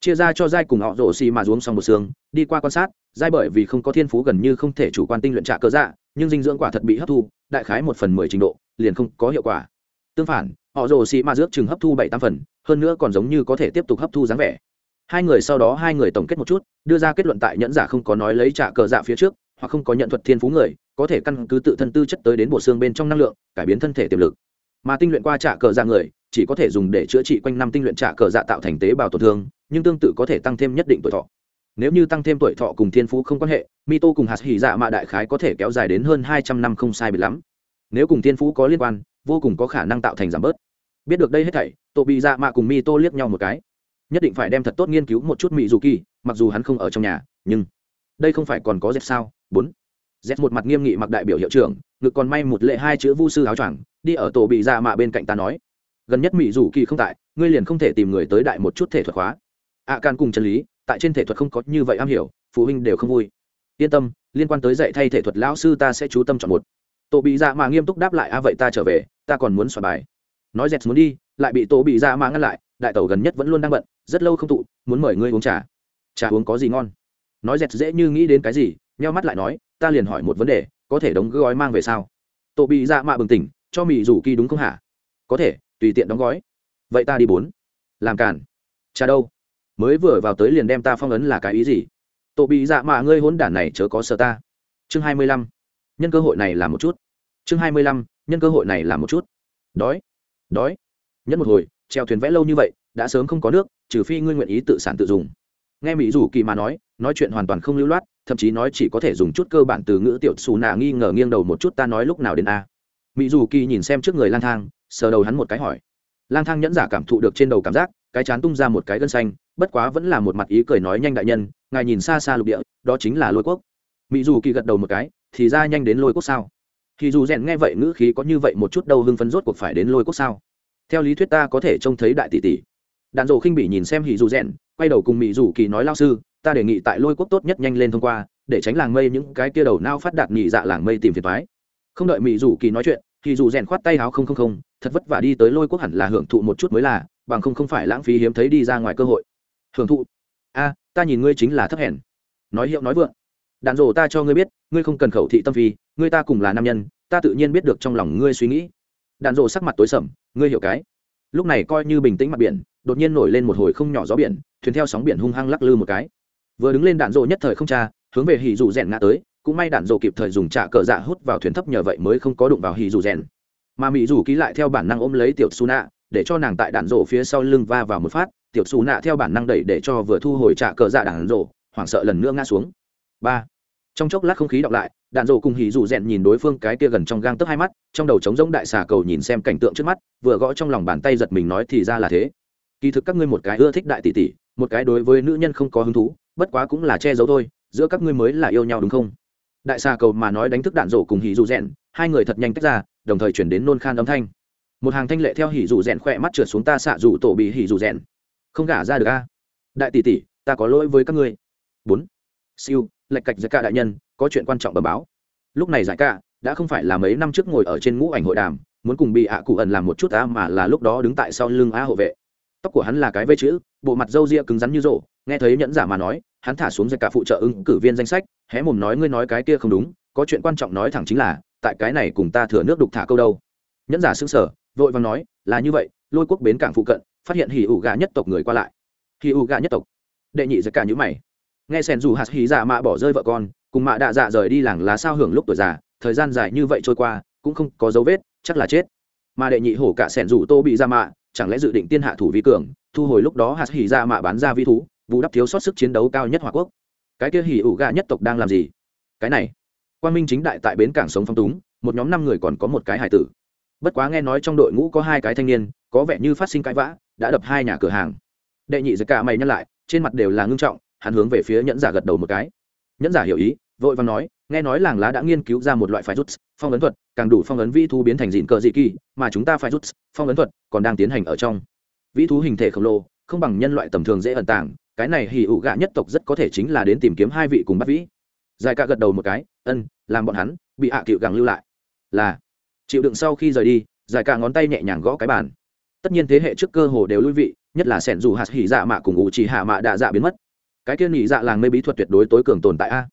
Chia ra cho giai cùng họ rổ xì mà uống xong một xương, đi qua quan sát, giai bởi vì không có thiên phú gần như không thể chủ quan tinh luyện trả cơ dạ nhưng dinh dưỡng quả thật bị hấp thu, đại khái một phần mười trình độ, liền không có hiệu quả. Tương phản, họ rổ xì mà dước chừng hấp thu bảy tám phần, hơn nữa còn giống như có thể tiếp tục hấp thu dáng vẻ. Hai người sau đó hai người tổng kết một chút, đưa ra kết luận tại nhẫn giả không có nói lấy trả cờ dạ phía trước, hoặc không có nhận thuật thiên phú người có thể căn cứ tự thân tư chất tới đến bộ xương bên trong năng lượng, cải biến thân thể tiềm lực. Mà tinh luyện qua trả cờ dạ người, chỉ có thể dùng để chữa trị quanh năm tinh luyện trả cờ dạ tạo thành tế bào tổn thương, nhưng tương tự có thể tăng thêm nhất định tuổi thọ. Nếu như tăng thêm tuổi thọ cùng thiên phú không quan hệ, mito cùng hạt hỉ dạ mạ đại khái có thể kéo dài đến hơn hai trăm năm không sai bị lắm. Nếu cùng thiên phú có liên quan, vô cùng có khả năng tạo thành giảm bớt. Biết được đây hết thảy tổ bị dạ mạ cùng mito liếc nhau một cái. Nhất định phải đem thật tốt nghiên cứu một chút mỹ dù kỳ mặc dù hắn không ở trong nhà, nhưng đây không phải còn có dẹp sao? Bốn z một mặt nghiêm nghị mặc đại biểu hiệu trưởng ngực còn may một lệ hai chữ vu sư áo choàng đi ở tổ bị dạ mạ bên cạnh ta nói. Gần nhất mỹ dù kỳ không tại ngươi liền không thể tìm người tới đại một chút thể thuật khóa. Ạ à, can cùng chân lý tại trên thể thuật không có như vậy am hiểu phụ huynh đều không vui. Yên tâm liên quan tới dạy thay thể thuật lão sư ta sẽ chú tâm chọn một. Tổ bị dạ mà nghiêm túc đáp lại a vậy ta trở về ta còn muốn soạn bài. Nói dẹt muốn đi lại bị tổ bị dạ mà ngăn lại đại tẩu gần nhất vẫn luôn đang bận rất lâu không tụ muốn mời ngươi uống trà. Trà uống có gì ngon? Nói dẹt dễ như nghĩ đến cái gì nhau mắt lại nói ta liền hỏi một vấn đề, có thể đóng gói mang về sao? Tổ bị dạ mạ bừng tỉnh, cho mỹ rủ kỳ đúng không hả? Có thể, tùy tiện đóng gói. Vậy ta đi bốn. Làm cản cha đâu. Mới vừa vào tới liền đem ta phong ấn là cái ý gì? Tổ bị dạ mạ ngươi hôn đản này chớ có sợ ta. Chương hai mươi lăm. Nhân cơ hội này là một chút. Chương hai mươi lăm. Nhân cơ hội này là một chút. Đói. Đói. Nhất một hồi, treo thuyền vẽ lâu như vậy, đã sớm không có nước, trừ phi ngươi nguyện ý tự sản tự dùng. Nghe mỹ rủ kỳ mà nói nói chuyện hoàn toàn không lưu loát thậm chí nói chỉ có thể dùng chút cơ bản từ ngữ tiểu xù nà nghi ngờ nghiêng đầu một chút ta nói lúc nào đến a. Mỹ dù kỳ nhìn xem trước người lang thang, sờ đầu hắn một cái hỏi. Lang thang nhẫn giả cảm thụ được trên đầu cảm giác, cái chán tung ra một cái gân xanh, bất quá vẫn là một mặt ý cười nói nhanh đại nhân, ngài nhìn xa xa lục địa, đó chính là lôi quốc. Mỹ dù kỳ gật đầu một cái, thì ra nhanh đến lôi quốc sao? Thì dù rèn nghe vậy ngữ khí có như vậy một chút đâu hưng phấn rốt cuộc phải đến lôi quốc sao? Theo lý thuyết ta có thể trông thấy đại tỷ tỷ. Đạn dộ khinh bỉ nhìn xem hỉ dù rèn, quay đầu cùng mỹ dù kỳ nói lao sư ta đề nghị tại lôi quốc tốt nhất nhanh lên thông qua, để tránh làng mây những cái kia đầu nao phát đạt nhị dạ làng mây tìm phiền thoái không đợi mỹ dù kỳ nói chuyện, thì dù rèn khoát tay áo không không không, thật vất vả đi tới lôi quốc hẳn là hưởng thụ một chút mới là, bằng không không phải lãng phí hiếm thấy đi ra ngoài cơ hội. Hưởng thụ? A, ta nhìn ngươi chính là thấp hèn. Nói hiệu nói vượng. Đạn rồ ta cho ngươi biết, ngươi không cần khẩu thị tâm phi, ngươi ta cùng là nam nhân, ta tự nhiên biết được trong lòng ngươi suy nghĩ. Đạn rồ sắc mặt tối sầm, ngươi hiểu cái. Lúc này coi như bình tĩnh mặt biển, đột nhiên nổi lên một hồi không nhỏ gió biển, thuyền theo sóng biển hung hăng lắc lư một cái vừa đứng lên đạn rồ nhất thời không cha hướng về hì dù rèn ngã tới, cũng may đạn rồ kịp thời dùng trả cờ dạ hút vào thuyền thấp nhờ vậy mới không có đụng vào hì dù rèn. Mà mỹ dù ký lại theo bản năng ôm lấy tiểu su nạ để cho nàng tại đạn rổ phía sau lưng va vào một phát, tiểu su nạ theo bản năng đẩy để cho vừa thu hồi trả cờ dạ đạn rổ hoảng sợ lần nữa ngã xuống. Ba. Trong chốc lát không khí đọc lại, đạn rổ cùng hỉ dù rèn nhìn đối phương cái kia gần trong gang tấp hai mắt, trong đầu trống rỗng đại xà cầu nhìn xem cảnh tượng trước mắt, vừa gõ trong lòng bàn tay giật mình nói thì ra là thế. Kỳ thực các ngươi một cái ưa thích đại tỷ tỷ, một cái đối với nữ nhân không có hứng thú bất quá cũng là che giấu thôi, giữa các ngươi mới là yêu nhau đúng không? Đại xà cầu mà nói đánh thức đạn rổ cùng hỉ dù rèn hai người thật nhanh tách ra, đồng thời chuyển đến nôn khan âm thanh. Một hàng thanh lệ theo hỉ dù rèn khỏe mắt trượt xuống ta xạ dù tổ bị hỉ dù rèn không gả ra được a. Đại tỷ tỷ, ta có lỗi với các ngươi. Bốn. Siêu, lệch cạch giải ca đại nhân, có chuyện quan trọng bẩm báo. Lúc này giải ca đã không phải là mấy năm trước ngồi ở trên ngũ ảnh hội đàm, muốn cùng bị ạ cụ ẩn làm một chút a mà là lúc đó đứng tại sau lưng a hộ vệ tóc của hắn là cái vây chữ, bộ mặt râu ria cứng rắn như rổ. Nghe thấy nhẫn giả mà nói, hắn thả xuống dây cả phụ trợ ứng cử viên danh sách, hé mồm nói, ngươi nói cái kia không đúng, có chuyện quan trọng nói thẳng chính là, tại cái này cùng ta thừa nước đục thả câu đâu. Nhẫn giả xứng sở vội vàng nói, là như vậy, lôi quốc bến cảng phụ cận, phát hiện hỉ ủ gà nhất tộc người qua lại. Hỉ ủ gà nhất tộc? Đệ nhị giật cả nhữ mày. Nghe sen dù hạt hỉ dạ mạ bỏ rơi vợ con, cùng mạ đạ dạ rời đi làng lá sao hưởng lúc tuổi già, thời gian dài như vậy trôi qua, cũng không có dấu vết, chắc là chết. Mà đệ nhị hổ cả sẻn rủ tô bị ra mạ chẳng lẽ dự định tiên hạ thủ vi cường, thu hồi lúc đó hạt hỉ ra mạ bán ra vi thú vụ đắp thiếu sót sức chiến đấu cao nhất hòa quốc. Cái kia hỉ ủ gà nhất tộc đang làm gì? Cái này quan minh chính đại tại bến cảng sống phong túng, một nhóm năm người còn có một cái hải tử. Bất quá nghe nói trong đội ngũ có hai cái thanh niên, có vẻ như phát sinh cãi vã, đã đập hai nhà cửa hàng. Đệ nhị giật cả mày nhắc lại, trên mặt đều là ngưng trọng, hắn hướng về phía nhẫn giả gật đầu một cái. Nhẫn giả hiểu ý, vội vàng nói nghe nói làng lá đã nghiên cứu ra một loại phải rút, phong ấn thuật, càng đủ phong ấn vĩ thú biến thành dịn cờ dị kỳ, mà chúng ta phải rút, phong ấn thuật còn đang tiến hành ở trong. Vĩ thú hình thể khổng lồ, không bằng nhân loại tầm thường dễ ẩn tàng, cái này hỉ ủ gạ nhất tộc rất có thể chính là đến tìm kiếm hai vị cùng bắt vĩ. Dài ca gật đầu một cái, ân, làm bọn hắn, bị hạ à cựu càng lưu lại. Là. Chịu đựng sau khi rời đi dài ca ngón tay nhẹ nhàng gõ cái bàn. Tất nhiên thế hệ trước cơ hồ đều lui vị, nhất là sẻn dù hạt hỉ dạ mạ cùng ủ chỉ hạ mạ đạ dạ biến mất. Cái kia nhị dạ làng mê bí thuật tuyệt đối tối cường tồn tại a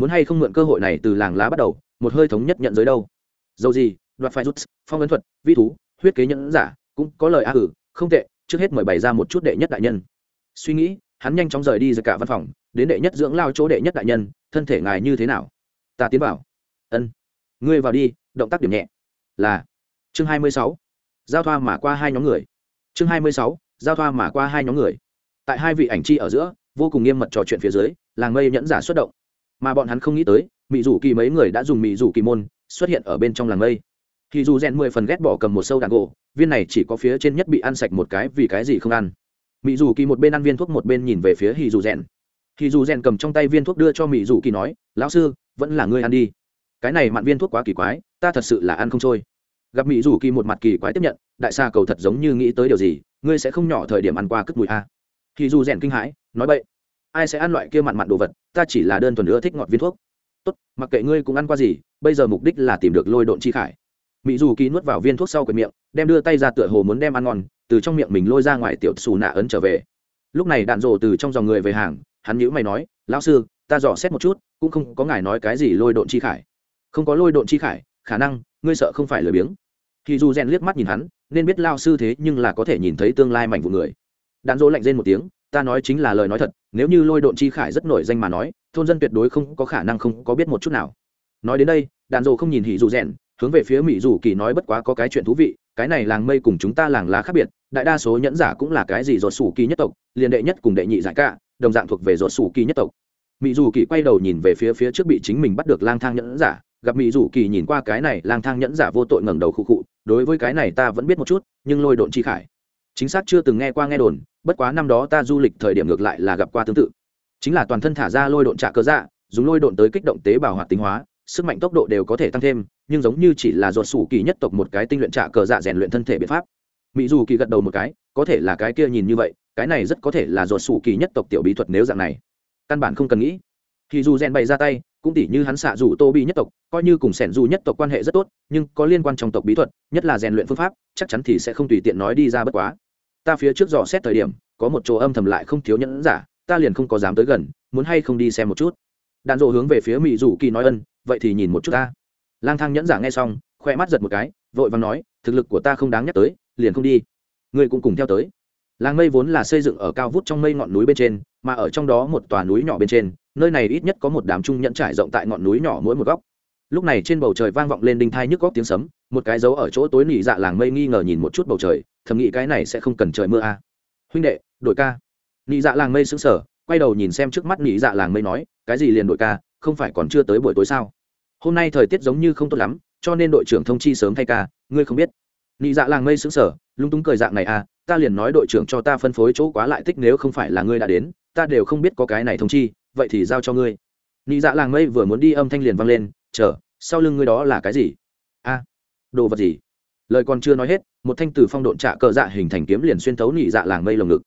muốn hay không mượn cơ hội này từ làng lá bắt đầu, một hơi thống nhất nhận giới đâu. Dầu gì, đoạt phải rút, phong ấn thuật, vi thú, huyết kế nhẫn giả, cũng có lời a cử không tệ, trước hết mời bày ra một chút đệ nhất đại nhân. Suy nghĩ, hắn nhanh chóng rời đi ra cả văn phòng, đến đệ nhất dưỡng lao chỗ đệ nhất đại nhân, thân thể ngài như thế nào? Ta tiến vào. Ân. Ngươi vào đi, động tác điểm nhẹ. Là. Chương hai mươi sáu. Giao thoa mà qua hai nhóm người. Chương hai mươi sáu. Giao thoa mà qua hai nhóm người. Tại hai vị ảnh chi ở giữa, vô cùng nghiêm mật trò chuyện phía dưới, làng mây nhẫn giả xuất động mà bọn hắn không nghĩ tới mỹ dù kỳ mấy người đã dùng mỹ dù kỳ môn xuất hiện ở bên trong làng mây. Thì dù rèn mười phần ghét bỏ cầm một sâu đạn gỗ, viên này chỉ có phía trên nhất bị ăn sạch một cái vì cái gì không ăn. Mỹ dù kỳ một bên ăn viên thuốc một bên nhìn về phía hì dù rèn. Hì dù rèn cầm trong tay viên thuốc đưa cho mỹ dù kỳ nói, lão sư, vẫn là ngươi ăn đi. Cái này mặn viên thuốc quá kỳ quái, ta thật sự là ăn không trôi. Gặp mỹ dù kỳ một mặt kỳ quái tiếp nhận, đại xa cầu thật giống như nghĩ tới điều gì, ngươi sẽ không nhỏ thời điểm ăn qua cất mùi a. Hì dù rèn kinh hãi, nói vậy ai sẽ ăn loại kia mặn mặn đồ vật ta chỉ là đơn thuần ưa thích ngọt viên thuốc. Tốt, mặc kệ ngươi cũng ăn qua gì, bây giờ mục đích là tìm được lôi độn chi khải. Mỹ dù kỳ nuốt vào viên thuốc sau quệt miệng, đem đưa tay ra tựa hồ muốn đem ăn ngon, từ trong miệng mình lôi ra ngoài tiểu xù nạ ấn trở về. Lúc này đạn rộ từ trong dòng người về hàng, hắn nhữ mày nói, lão sư, ta dò xét một chút, cũng không có ngài nói cái gì lôi độn chi khải. Không có lôi độn chi khải, khả năng, ngươi sợ không phải lười biếng. Thì dù rèn liếc mắt nhìn hắn, nên biết lao sư thế nhưng là có thể nhìn thấy tương lai mảnh vụ người. Đạn dỗ lạnh rên một tiếng ta nói chính là lời nói thật, nếu như lôi độn chi khải rất nổi danh mà nói, thôn dân tuyệt đối không có khả năng không có biết một chút nào. Nói đến đây đàn dỗ không nhìn hỉ dù rèn, hướng về phía mỹ dù kỳ nói bất quá có cái chuyện thú vị, cái này làng mây cùng chúng ta làng lá khác biệt, đại đa số nhẫn giả cũng là cái gì ruột sủ kỳ nhất tộc, liền đệ nhất cùng đệ nhị giải cả, đồng dạng thuộc về ruột sủ kỳ nhất tộc. Mỹ dù kỳ quay đầu nhìn về phía phía trước bị chính mình bắt được lang thang nhẫn giả, gặp mỹ dù kỳ nhìn qua cái này lang thang nhẫn giả vô tội ngẩng đầu khụ khụ, đối với cái này ta vẫn biết một chút, nhưng lôi độn chi khải. Chính xác chưa từng nghe qua nghe đồn bất quá năm đó ta du lịch thời điểm ngược lại là gặp qua tương tự. Chính là toàn thân thả ra lôi độn trạ cơ dạ dùng lôi độn tới kích động tế bào hoạt tính hóa, sức mạnh tốc độ đều có thể tăng thêm, nhưng giống như chỉ là ruột sủ kỳ nhất tộc một cái tinh luyện trạ cờ dạ rèn luyện thân thể biện pháp. Mỹ dù kỳ gật đầu một cái, có thể là cái kia nhìn như vậy, cái này rất có thể là ruột sủ kỳ nhất tộc tiểu bí thuật nếu dạng này. Căn bản không cần nghĩ. Thì dù rèn bày ra tay, cũng tỉ như hắn xạ dù tô bi nhất tộc, coi như cùng sẻn dù nhất tộc quan hệ rất tốt, nhưng có liên quan trong tộc bí thuật, nhất là rèn luyện phương pháp, chắc chắn thì sẽ không tùy tiện nói đi ra bất quá ta phía trước dò xét thời điểm, có một chỗ âm thầm lại không thiếu nhẫn giả, ta liền không có dám tới gần, muốn hay không đi xem một chút. Đạn dộ hướng về phía mỹ dù kỳ nói ân, vậy thì nhìn một chút ta. Lang thang nhẫn giả nghe xong, khoe mắt giật một cái, vội và nói, thực lực của ta không đáng nhắc tới, liền không đi. Ngươi cũng cùng theo tới. Làng mây vốn là xây dựng ở cao vút trong mây ngọn núi bên trên, mà ở trong đó một tòa núi nhỏ bên trên, nơi này ít nhất có một đám trung nhẫn trải rộng tại ngọn núi nhỏ mỗi một góc. Lúc này trên bầu trời vang vọng lên đinh thai nhức góc tiếng sấm, một cái dấu ở chỗ tối nỉ dạ làng mây nghi ngờ nhìn một chút bầu trời thầm nghĩ cái này sẽ không cần trời mưa à. huynh đệ, đội ca. Nhị dạ làng mây xứng sở quay đầu nhìn xem trước mắt nhị dạ làng mây nói, cái gì liền đội ca, không phải còn chưa tới buổi tối sao? Hôm nay thời tiết giống như không tốt lắm, cho nên đội trưởng thông chi sớm thay ca, ngươi không biết. Nị dạ làng mây xứng sở lung túng cười dạng này à ta liền nói đội trưởng cho ta phân phối chỗ quá lại tích nếu không phải là ngươi đã đến, ta đều không biết có cái này thông chi, vậy thì giao cho ngươi. Nị dạ làng mây vừa muốn đi âm thanh liền vang lên, chờ, sau lưng ngươi đó là cái gì? A, đồ vật gì? Lời còn chưa nói hết một thanh từ phong độn trạ cờ dạ hình thành kiếm liền xuyên thấu nhị dạ làng mây lồng ngực.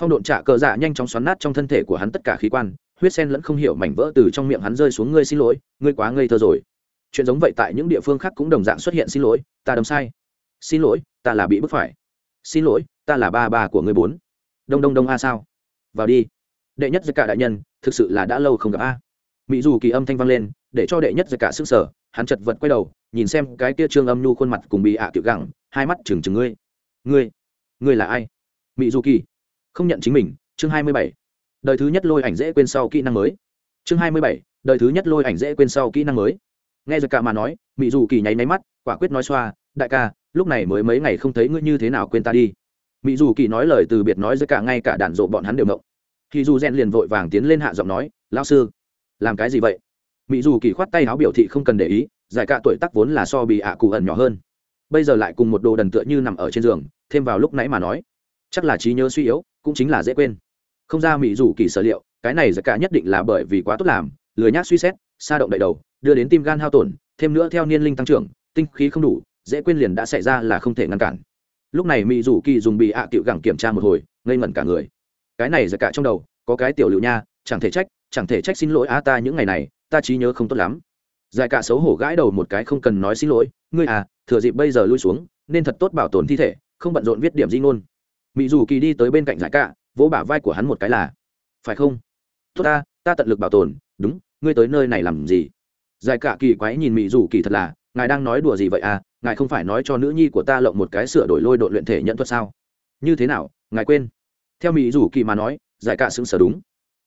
Phong độn trạ cờ dạ nhanh chóng xoắn nát trong thân thể của hắn tất cả khí quan, huyết sen lẫn không hiểu mảnh vỡ từ trong miệng hắn rơi xuống, ngươi xin lỗi, ngươi quá ngây thơ rồi. Chuyện giống vậy tại những địa phương khác cũng đồng dạng xuất hiện, xin lỗi, ta đâm sai. Xin lỗi, ta là bị bức phải. Xin lỗi, ta là ba ba của ngươi bốn. Đông đông đông a sao? Vào đi. Đệ nhất giật cả đại nhân, thực sự là đã lâu không gặp a. Mỹ dù kỳ âm thanh vang lên, để cho đệ nhất giật cả sức sở hắn chật vật quay đầu, nhìn xem cái kia trương âm nhu khuôn mặt cùng bị ạ à tiểu gẳng hai mắt trừng trừng ngươi. Ngươi ngươi là ai? Mỹ du kỳ không nhận chính mình. Chương hai mươi bảy. Đời thứ nhất lôi ảnh dễ quên sau kỹ năng mới. Chương hai mươi bảy. Đời thứ nhất lôi ảnh dễ quên sau kỹ năng mới. Nghe giật cả mà nói mỹ dù kỳ nháy máy mắt, quả quyết nói xoa, đại ca, lúc này mới mấy ngày không thấy ngươi như thế nào quên ta đi. Mỹ dù kỳ nói lời từ biệt nói giật cả ngay cả đạn dộ bọn hắn đều mộng khi dù rèn liền vội vàng tiến lên hạ giọng nói, lão sư, làm cái gì vậy? Mỹ dù kỳ khoát tay áo biểu thị không cần để ý, giải cả tuổi tác vốn là so bị ạ cụ ẩn nhỏ hơn bây giờ lại cùng một đồ đần tựa như nằm ở trên giường, thêm vào lúc nãy mà nói. Chắc là trí nhớ suy yếu, cũng chính là dễ quên. Không ra mỹ dù kỳ sở liệu, cái này giải cả nhất định là bởi vì quá tốt làm, lười nhác suy xét xa động đại đầu, đưa đến tim gan hao tổn, thêm nữa theo niên linh tăng trưởng, tinh khí không đủ, dễ quên liền đã xảy ra là không thể ngăn cản. Lúc này mỹ dù kỳ dùng bị ạ à cựu gẳng kiểm tra một hồi, ngây ngẩn cả người. Cái này giật cả trong đầu, có cái tiểu liệu nha, chẳng thể trách, chẳng thể trách xin lỗi a ta những ngày này, ta trí nhớ không tốt lắm giải cả xấu hổ gãi đầu một cái không cần nói xin lỗi, ngươi à thừa dịp bây giờ lui xuống, nên thật tốt bảo tồn thi thể, không bận rộn viết điểm di ngôn. Mỹ dù kỳ đi tới bên cạnh giải cả, vỗ bả vai của hắn một cái là, phải không? Tốt ta ta tận lực bảo tồn, đúng, ngươi tới nơi này làm gì? Giải cả kỳ quái nhìn mỹ dù kỳ thật là, ngài đang nói đùa gì vậy à? Ngài không phải nói cho nữ nhi của ta lộng một cái sửa đổi lôi đội luyện thể nhận thuật sao? Như thế nào, ngài quên? Theo mỹ Dù kỳ mà nói, giải cả xứng sở đúng.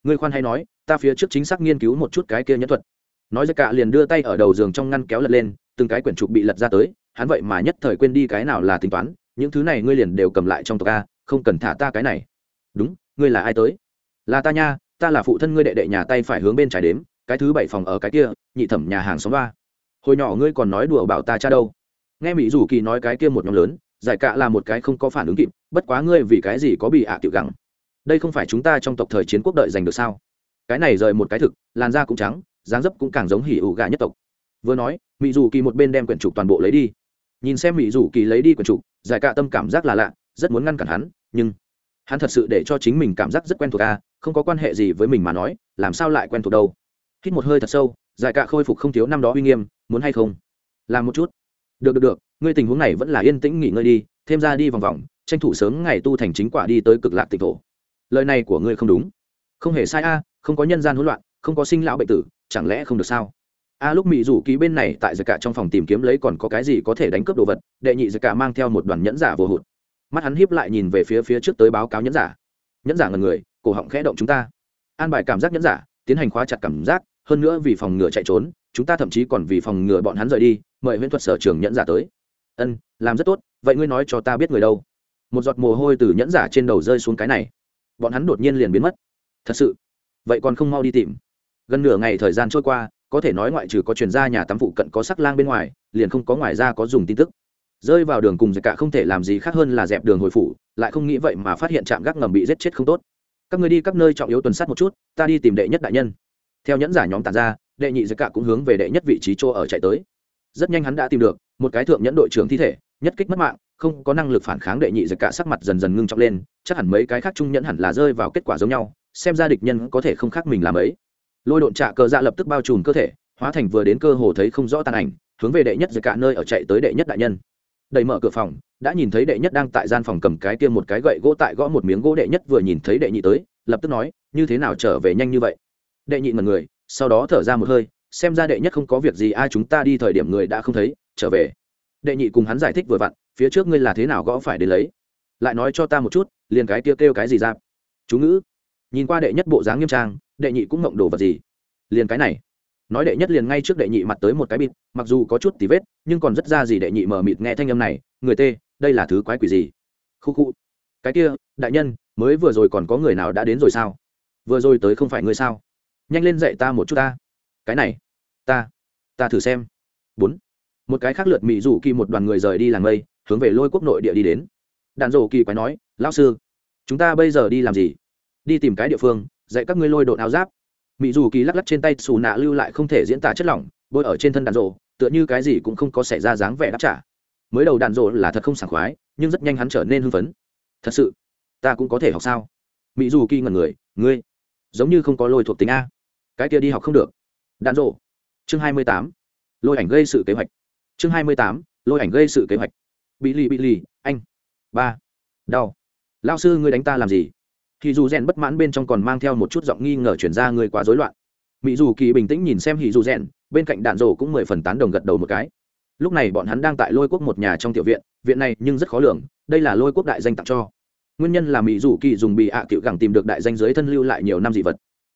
Ngươi khoan hay nói, ta phía trước chính xác nghiên cứu một chút cái kia nhẫn thuật nói ra cả liền đưa tay ở đầu giường trong ngăn kéo lật lên, từng cái quyển trục bị lật ra tới, hắn vậy mà nhất thời quên đi cái nào là tính toán, những thứ này ngươi liền đều cầm lại trong tộc a, không cần thả ta cái này. Đúng, ngươi là ai tới? Là ta nha, ta là phụ thân ngươi đệ đệ nhà tay phải hướng bên trái đếm, cái thứ bảy phòng ở cái kia, nhị thẩm nhà hàng xóm ba. Hồi nhỏ ngươi còn nói đùa bảo ta cha đâu. Nghe mỹ dù kỳ nói cái kia một nhóm lớn, giải cạ là một cái không có phản ứng kịp, bất quá ngươi vì cái gì có bị ạ à tiểu gắng đây không phải chúng ta trong tộc thời chiến quốc đợi giành được sao? Cái này rời một cái thực, làn da cũng trắng dáng dấp cũng càng giống hỉ ủ gà nhất tộc. Vừa nói mỹ dù kỳ một bên đem quyển trục toàn bộ lấy đi. Nhìn xem mỹ dù kỳ lấy đi quyển trục, giải cạ tâm cảm giác là lạ, rất muốn ngăn cản hắn, nhưng hắn thật sự để cho chính mình cảm giác rất quen thuộc à không có quan hệ gì với mình mà nói, làm sao lại quen thuộc đâu. Hít một hơi thật sâu, giải cạ khôi phục không thiếu năm đó uy nghiêm, muốn hay không? Làm một chút. Được được được, ngươi tình huống này vẫn là yên tĩnh nghỉ ngơi đi, thêm ra đi vòng vòng, tranh thủ sớm ngày tu thành chính quả đi tới cực lạc tịch thổ. Lời này của ngươi không đúng. Không hề sai a, không có nhân gian hỗn loạn, không có sinh lão bệnh tử chẳng lẽ không được sao? A, lúc mỹ rủ ký bên này tại giật cả trong phòng tìm kiếm lấy còn có cái gì có thể đánh cướp đồ vật, đệ nhị giật cả mang theo một đoàn nhẫn giả vô hụt. Mắt hắn hiếp lại nhìn về phía phía trước tới báo cáo nhẫn giả. Nhẫn giả ngần người, cổ họng khẽ động chúng ta. An bài cảm giác nhẫn giả, tiến hành khóa chặt cảm giác, hơn nữa vì phòng ngừa chạy trốn, chúng ta thậm chí còn vì phòng ngừa bọn hắn rời đi, mời huyễn thuật sở trường nhẫn giả tới. Ân, làm rất tốt, vậy ngươi nói cho ta biết người đâu? Một giọt mồ hôi từ nhẫn giả trên đầu rơi xuống cái này. Bọn hắn đột nhiên liền biến mất. Thật sự, vậy còn không mau đi tìm gần nửa ngày thời gian trôi qua, có thể nói ngoại trừ có chuyển ra nhà tắm phụ cận có sắc lang bên ngoài, liền không có ngoài ra có dùng tin tức. Rơi vào đường cùng giặc cả không thể làm gì khác hơn là dẹp đường hồi phủ, lại không nghĩ vậy mà phát hiện trạm gác ngầm bị giết chết không tốt. Các người đi các nơi trọng yếu tuần sát một chút, ta đi tìm đệ nhất đại nhân. Theo nhẫn giả nhóm tàn ra, đệ nhị giặc cả cũng hướng về đệ nhất vị trí chỗ ở chạy tới. Rất nhanh hắn đã tìm được một cái thượng nhẫn đội trưởng thi thể, nhất kích mất mạng, không có năng lực phản kháng đệ nhị giật cả sắc mặt dần dần ngưng trọng lên, chắc hẳn mấy cái khác trung nhẫn hẳn là rơi vào kết quả giống nhau, xem ra địch nhân có thể không khác mình làm ấy lôi độn trạ cờ dạ lập tức bao trùm cơ thể hóa thành vừa đến cơ hồ thấy không rõ tàn ảnh hướng về đệ nhất giật cả nơi ở chạy tới đệ nhất đại nhân. Đẩy mở cửa phòng đã nhìn thấy đệ nhất đang tại gian phòng cầm cái tiêm một cái gậy gỗ tại gõ một miếng gỗ đệ nhất vừa nhìn thấy đệ nhị tới lập tức nói như thế nào trở về nhanh như vậy? Đệ nhị mật người sau đó thở ra một hơi xem ra đệ nhất không có việc gì ai chúng ta đi thời điểm người đã không thấy trở về. Đệ nhị cùng hắn giải thích vừa vặn phía trước ngươi là thế nào gõ phải đến lấy? Lại nói cho ta một chút liền cái kia kêu, kêu cái gì ra? Chú ngữ. Nhìn qua đệ nhất bộ dáng nghiêm trang đệ nhị cũng mộng đồ vật gì? Liền cái này. Nói đệ nhất liền ngay trước đệ nhị mặt tới một cái bịt, mặc dù có chút tí vết, nhưng còn rất ra gì đệ nhị mờ mịt nghe thanh âm này, người tê, đây là thứ quái quỷ gì? Khu khu. Cái kia, đại nhân, mới vừa rồi còn có người nào đã đến rồi sao? Vừa rồi tới không phải ngươi sao? Nhanh lên dạy ta một chút ta. Cái này, ta ta thử xem. Bốn. Một cái khác lượt mỹ rủ kỳ một đoàn người rời đi làng mây, hướng về lôi quốc nội địa đi đến. Đàn rổ kỳ quái nói, lão sư, chúng ta bây giờ đi làm gì? Đi tìm cái địa phương dạy các ngươi lôi độn áo giáp. Mỹ dù kỳ lắc lắc trên tay xù nạ lưu lại không thể diễn tả chất lỏng, bôi ở trên thân đạn rổ tựa như cái gì cũng không có xảy ra dáng vẻ đáp trả. Mới đầu đạn rổ là thật không sảng khoái, nhưng rất nhanh hắn trở nên hưng phấn. Thật sự, ta cũng có thể học sao? Mỹ dù kỳ ngần người, ngươi, giống như không có lôi thuộc tính a. Cái kia đi học không được. Đạn rổ chương hai mươi tám. Lôi ảnh gây sự kế hoạch. Chương hai mươi tám. Lôi ảnh gây sự kế hoạch. Bị lì bị lì, anh. Ba. Đau. Lao sư, ngươi đánh ta làm gì? Thì dù rèn bất mãn bên trong còn mang theo một chút giọng nghi ngờ chuyển ra người quá rối loạn. Mỹ dù kỳ bình tĩnh nhìn xem hì dù rèn, bên cạnh đạn rổ cũng mười phần tán đồng gật đầu một cái. Lúc này bọn hắn đang tại lôi quốc một nhà trong tiểu viện viện này nhưng rất khó lường, đây là lôi quốc đại danh tặng cho. Nguyên nhân là mỹ dù kỳ dùng bị ạ à cựu gẳng tìm được đại danh giới thân lưu lại nhiều năm dị vật.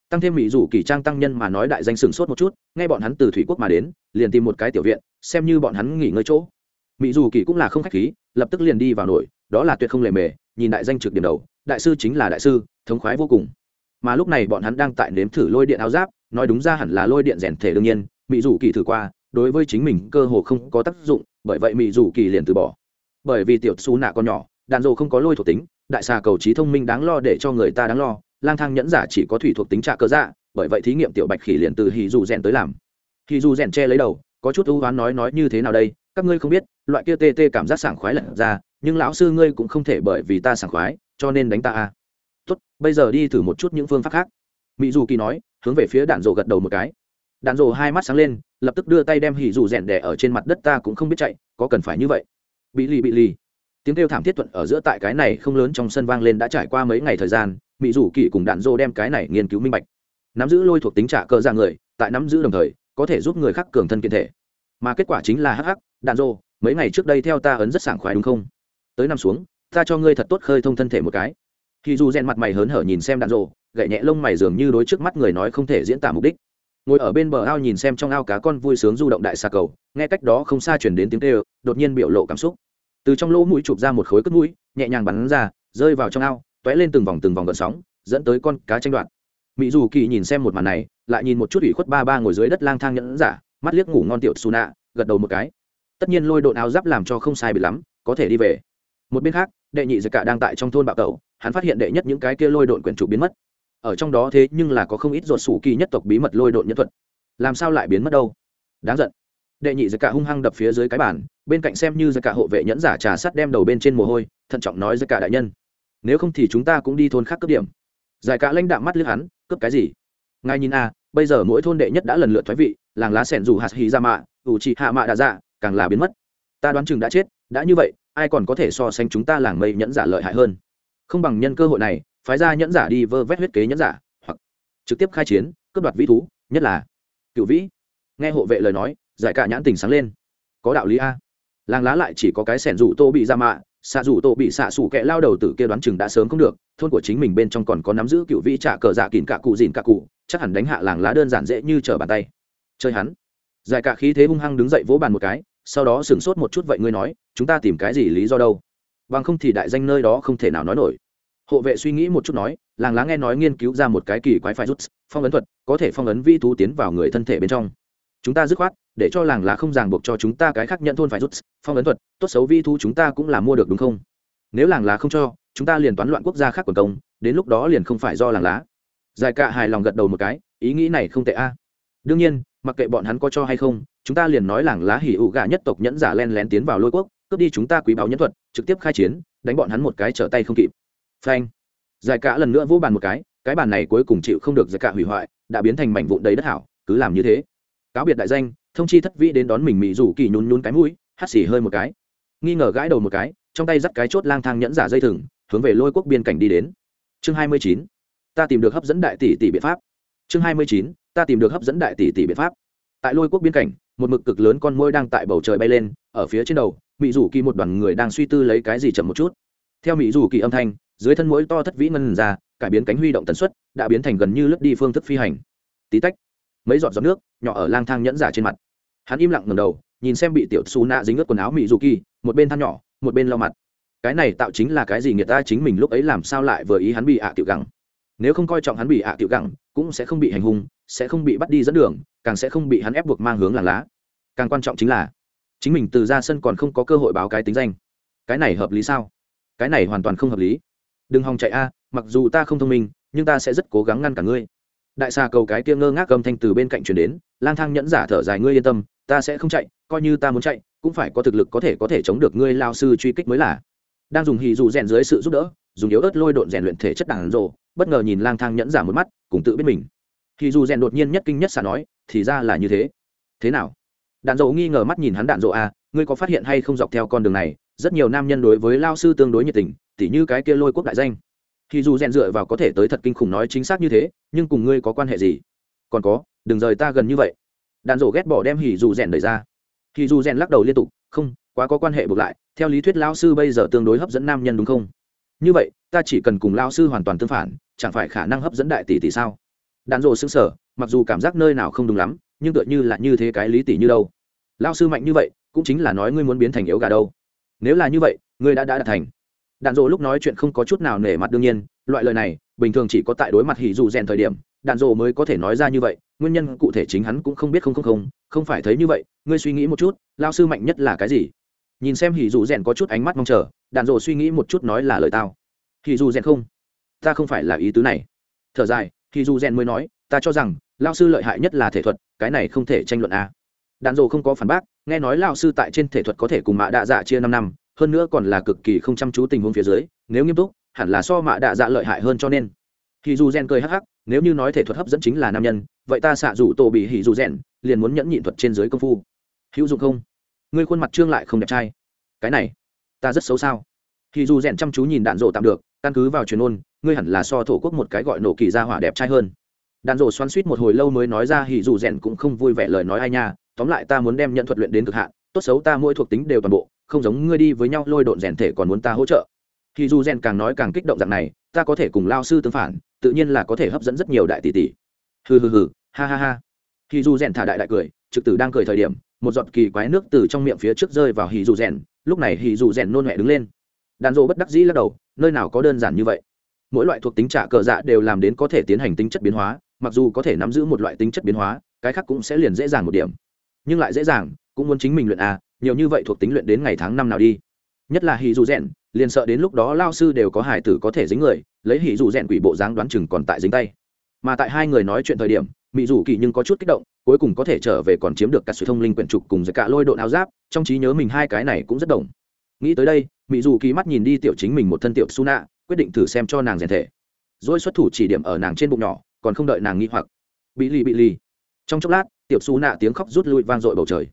Tăng thêm mỹ dù kỳ trang tăng nhân mà nói đại danh sừng sốt một chút Ngay bọn hắn từ thủy quốc mà đến, liền tìm một cái tiểu viện, xem như bọn hắn nghỉ ngơi chỗ. Mỹ dù kỳ cũng là không khách khí, lập tức liền đi vào nổi, đó là tuyệt không lề mề nhìn đại danh trực điểm đầu, đại sư chính là đại sư, thống khoái vô cùng. Mà lúc này bọn hắn đang tại nếm thử lôi điện áo giáp, nói đúng ra hẳn là lôi điện rèn thể đương nhiên mỹ dù kỳ thử qua, đối với chính mình cơ hồ không có tác dụng, bởi vậy mỹ dù kỳ liền từ bỏ. Bởi vì tiểu xú nạ con nhỏ, đàn rô không có lôi thuộc tính, đại xà cầu trí thông minh đáng lo để cho người ta đáng lo, lang thang nhẫn giả chỉ có thủy thuộc tính trạ cơ dạ bởi vậy thí nghiệm tiểu bạch khỉ liền từ hì dù rèn tới làm. Hì dù rèn che lấy đầu, có chút ưu hoán nói nói như thế nào đây các ngươi không biết, loại kia tê tê cảm giác sảng khoái lật ra, nhưng lão sư ngươi cũng không thể bởi vì ta sảng khoái, cho nên đánh ta à. Tốt, bây giờ đi thử một chút những phương pháp khác. Mỹ dù kỳ nói, hướng về phía đạn rộ gật đầu một cái. Đạn rộ hai mắt sáng lên, lập tức đưa tay đem hỉ dù rèn đẻ ở trên mặt đất, ta cũng không biết chạy, có cần phải như vậy. Bị lì bị lì. Tiếng kêu thảm thiết thuận ở giữa tại cái này không lớn trong sân vang lên đã trải qua mấy ngày thời gian mỹ dù kỳ cùng đạn rộ đem cái này nghiên cứu minh bạch. Nắm giữ lôi thuộc tính trả cơ ra người, tại nắm giữ đồng thời, có thể giúp người khác cường thân kiện thể. Mà kết quả chính là hắc hắc đạn rô mấy ngày trước đây theo ta ấn rất sảng khoái đúng không? Tới nằm xuống, ta cho ngươi thật tốt khơi thông thân thể một cái. Khi dù rèn mặt mày hớn hở nhìn xem đạn rộ gậy nhẹ lông mày dường như đối trước mắt người nói không thể diễn tả mục đích. Ngồi ở bên bờ ao nhìn xem trong ao cá con vui sướng du động đại xa cầu, nghe cách đó không xa chuyển đến tiếng kêu, đột nhiên biểu lộ cảm xúc. Từ trong lỗ mũi chụp ra một khối cất mũi, nhẹ nhàng bắn ra, rơi vào trong ao t ó é lên từng vòng từng vòng gợn sóng, dẫn tới con cá tranh đoạt. Mỹ dù kỳ nhìn xem một màn này, lại nhìn một chút ủy khuất ba ba ngồi dưới đất lang thang nhẫn giả, mắt liếc ngủ ngon tiểu xù nạ gật đầu một cái tất nhiên lôi độn áo giáp làm cho không sai bị lắm, có thể đi về. Một bên khác, đệ nhị giặc cả đang tại trong thôn bạo tẩu, hắn phát hiện đệ nhất những cái kia lôi độn quyển chủ biến mất. Ở trong đó thế nhưng là có không ít ruột sủ kỳ nhất tộc bí mật lôi độn nhân thuật. Làm sao lại biến mất đâu? Đáng giận. Đệ nhị giặc cả hung hăng đập phía dưới cái bàn, bên cạnh xem như giặc cả hộ vệ nhẫn giả trà sắt đem đầu bên trên mồ hôi, thận trọng nói giặc cả đại nhân, nếu không thì chúng ta cũng đi thôn khác cấp điểm. Giải cả lãnh đạm mắt lướt hắn, cướp cái gì? Ngài nhìn a bây giờ mỗi thôn đệ nhất đã lần lượt thoái vị, làng lá sẻn dù hạt hì ra mạ, ủ trị hạ mạ đã dạ càng là biến mất. Ta đoán chừng đã chết, đã như vậy, ai còn có thể so sánh chúng ta làng mây nhẫn giả lợi hại hơn? Không bằng nhân cơ hội này, phái ra nhẫn giả đi vơ vét huyết kế nhẫn giả, hoặc trực tiếp khai chiến, cướp đoạt vĩ thú, nhất là cựu vĩ. Nghe hộ vệ lời nói, giải cả nhãn tình sáng lên. Có đạo lý a. Làng lá lại chỉ có cái sẻn rủ tô bị ra mạ xạ rủ tô bị xạ sủ kẹ lao đầu tử kia đoán chừng đã sớm không được, thôn của chính mình bên trong còn có nắm giữ cựu vĩ trả cờ dạ kìn cả cụ dìn cả cụ, chắc hẳn đánh hạ làng lá đơn giản dễ như trở bàn tay. Chơi hắn. Giải cả khí thế hung hăng đứng dậy vỗ bàn một cái sau đó sửng sốt một chút vậy ngươi nói, chúng ta tìm cái gì lý do đâu? Bằng không thì đại danh nơi đó không thể nào nói nổi. Hộ vệ suy nghĩ một chút nói, làng lá nghe nói nghiên cứu ra một cái kỳ quái phải rút, phong ấn thuật, có thể phong ấn vi thú tiến vào người thân thể bên trong. Chúng ta dứt khoát, để cho làng lá không ràng buộc cho chúng ta cái khác nhận thôn phải rút, phong ấn thuật, tốt xấu vi thú chúng ta cũng là mua được đúng không? Nếu làng lá không cho, chúng ta liền toán loạn quốc gia khác quần công, đến lúc đó liền không phải do làng lá. Giải cạ hài lòng gật đầu một cái, ý nghĩ này không tệ a. Đương nhiên, mặc kệ bọn hắn có cho hay không chúng ta liền nói làng lá hỉ ủ gà nhất tộc nhẫn giả len lén tiến vào lôi quốc, cướp đi chúng ta quý báo nhẫn thuật, trực tiếp khai chiến, đánh bọn hắn một cái trở tay không kịp. Phanh. Giải cả lần nữa vô bàn một cái cái bàn này cuối cùng chịu không được giải cả hủy hoại, đã biến thành mảnh vụn đầy đất hảo, cứ làm như thế. Cáo biệt đại danh, thông chi thất vĩ đến đón mình mỹ rủ kỳ nhún nhún cái mũi, hắt xì hơi một cái. Nghi ngờ gãi đầu một cái, trong tay dắt cái chốt lang thang nhẫn giả dây thừng, hướng về lôi quốc biên cảnh đi đến. Chương hai mươi chín. Ta tìm được hấp dẫn đại tỷ tỷ biện pháp. Chương hai mươi chín. Ta tìm được hấp dẫn đại tỷ tỷ biện pháp. Tại lôi quốc biên cảnh một mực cực lớn con môi đang tại bầu trời bay lên, ở phía trên đầu mỹ rủ kỳ một đoàn người đang suy tư lấy cái gì chậm một chút. Theo mỹ rủ kỳ âm thanh, dưới thân mũi to thất vĩ ngân ra, cải biến cánh huy động tần suất, đã biến thành gần như lướt đi phương thức phi hành. Tí tách, mấy giọt giọt nước, nhỏ ở lang thang nhẫn giả trên mặt. Hắn im lặng ngầm đầu, nhìn xem bị tiểu xù nạ dính ướt quần áo mỹ dù kỳ, một bên than nhỏ, một bên lau mặt. Cái này tạo chính là cái gì người ta chính mình lúc ấy làm sao lại vừa ý hắn bị ạ tiểu gẳng. Nếu không coi trọng hắn bị ạ tiểu gẳng, cũng sẽ không bị hành hung sẽ không bị bắt đi dẫn đường, càng sẽ không bị hắn ép buộc mang hướng làng lá. Càng quan trọng chính là, chính mình từ ra sân còn không có cơ hội báo cái tính danh. Cái này hợp lý sao? Cái này hoàn toàn không hợp lý. Đừng hòng chạy a, mặc dù ta không thông minh, nhưng ta sẽ rất cố gắng ngăn cả ngươi. Đại xà cầu cái kia ngơ ngác gầm thanh từ bên cạnh chuyển đến, lang thang nhẫn giả thở dài, ngươi yên tâm, ta sẽ không chạy, coi như ta muốn chạy, cũng phải có thực lực có thể có thể chống được ngươi lao sư truy kích mới là. Đang dùng hì dù rèn dưới sự giúp đỡ, dùng yếu ớt lôi độn rèn luyện thể chất đàn rộ, bất ngờ nhìn lang thang nhẫn giả một mắt, cùng tự biết mình. Thì dù rèn đột nhiên nhất kinh nhất xà nói, thì ra là như thế. Thế nào? Đạn dỗ nghi ngờ mắt nhìn hắn đạn dỗ à ngươi có phát hiện hay không dọc theo con đường này, rất nhiều nam nhân đối với lao sư tương đối nhiệt tình, tỉ như cái kia lôi quốc đại danh. Thì dù rèn dựa vào có thể tới thật kinh khủng nói chính xác như thế, nhưng cùng ngươi có quan hệ gì? Còn có, đừng rời ta gần như vậy. Đạn dỗ ghét bỏ đem hỉ dù rèn đẩy ra. Hỉ dù rèn lắc đầu liên tục, không, quá có quan hệ buộc lại, theo lý thuyết lao sư bây giờ tương đối hấp dẫn nam nhân đúng không? Như vậy, ta chỉ cần cùng lao sư hoàn toàn tương phản, chẳng phải khả năng hấp dẫn đại tỷ tỷ sao? Đàn dộ xứng sở mặc dù cảm giác nơi nào không đúng lắm, nhưng tựa như là như thế cái lý tỷ như đâu. Lao sư mạnh như vậy, cũng chính là nói ngươi muốn biến thành yếu gà đâu. Nếu là như vậy, ngươi đã đã đạt thành. Đạn dộ lúc nói chuyện không có chút nào nể mặt đương nhiên, loại lời này, bình thường chỉ có tại đối mặt hỉ dù rèn thời điểm, đạn dộ mới có thể nói ra như vậy, nguyên nhân cụ thể chính hắn cũng không biết không không không không phải thấy như vậy, ngươi suy nghĩ một chút lao sư mạnh nhất là cái gì? Nhìn xem hỉ dù rèn có chút ánh mắt mong chờ, đạn dộ suy nghĩ một chút nói là lời tao. Hỉ dù rèn không, ta không phải là ý tứ này. Thở dài thì dù rèn mới nói, ta cho rằng lao sư lợi hại nhất là thể thuật, cái này không thể tranh luận a à. đạn Dồ không có phản bác, nghe nói lao sư tại trên thể thuật có thể cùng mạ đạ dạ chia năm năm, hơn nữa còn là cực kỳ không chăm chú tình huống phía dưới, nếu nghiêm túc, hẳn là so mạ đạ dạ lợi hại hơn cho nên. Thì dù rèn cười hắc hắc, nếu như nói thể thuật hấp dẫn chính là nam nhân, vậy ta xạ rủ tổ bị hỉ dù rèn, liền muốn nhẫn nhịn thuật trên dưới công phu. Hữu dụng không? Ngươi khuôn mặt trương lại không đẹp trai. Cái này, ta rất xấu sao? Thì dù rèn chăm chú nhìn đạn rộ tạm được căn cứ vào truyền ôn, ngươi hẳn là so thổ quốc một cái gọi nổ kỳ ra hỏa đẹp trai hơn. Đàn rổ xoắn suýt một hồi lâu mới nói ra hỉ dù rèn cũng không vui vẻ lời nói ai nha, tóm lại ta muốn đem nhận thuật luyện đến cực hạn, tốt xấu ta mỗi thuộc tính đều toàn bộ, không giống ngươi đi với nhau lôi độn rèn thể còn muốn ta hỗ trợ. Hỉ dù rèn càng nói càng kích động dạng này, ta có thể cùng lao sư tương phản, tự nhiên là có thể hấp dẫn rất nhiều đại tỷ tỷ. Hừ hừ hừ, ha ha ha. Hỉ dù rèn thả đại đại cười, trực tử đang cười thời điểm, một giọt kỳ quái nước từ trong miệng phía trước rơi vào hỉ dù rèn, lúc này hỉ dù rèn nôn mẹ đứng lên đàn rộ bất đắc dĩ lắc đầu, nơi nào có đơn giản như vậy? Mỗi loại thuộc tính trả cờ dạ đều làm đến có thể tiến hành tính chất biến hóa, mặc dù có thể nắm giữ một loại tính chất biến hóa, cái khác cũng sẽ liền dễ dàng một điểm. Nhưng lại dễ dàng, cũng muốn chính mình luyện à nhiều như vậy thuộc tính luyện đến ngày tháng năm nào đi. Nhất là hì dù rèn liền sợ đến lúc đó lao sư đều có hải tử có thể dính người, lấy hì dù rèn quỷ bộ dáng đoán chừng còn tại dính tay. Mà tại hai người nói chuyện thời điểm mỹ dù kỳ nhưng có chút kích động, cuối cùng có thể trở về còn chiếm được cả sự thông linh quyển trục cùng với cả lôi độ áo giáp, trong trí nhớ mình hai cái này cũng rất đồng nghĩ tới đây mỹ dù kỳ mắt nhìn đi tiểu chính mình một thân tiểu su nạ quyết định thử xem cho nàng rèn thể. Rồi xuất thủ chỉ điểm ở nàng trên bụng nhỏ, còn không đợi nàng nghĩ hoặc. Bị lì bị lì. Trong chốc lát, tiểu su nạ tiếng khóc rút lui vang dội bầu trời.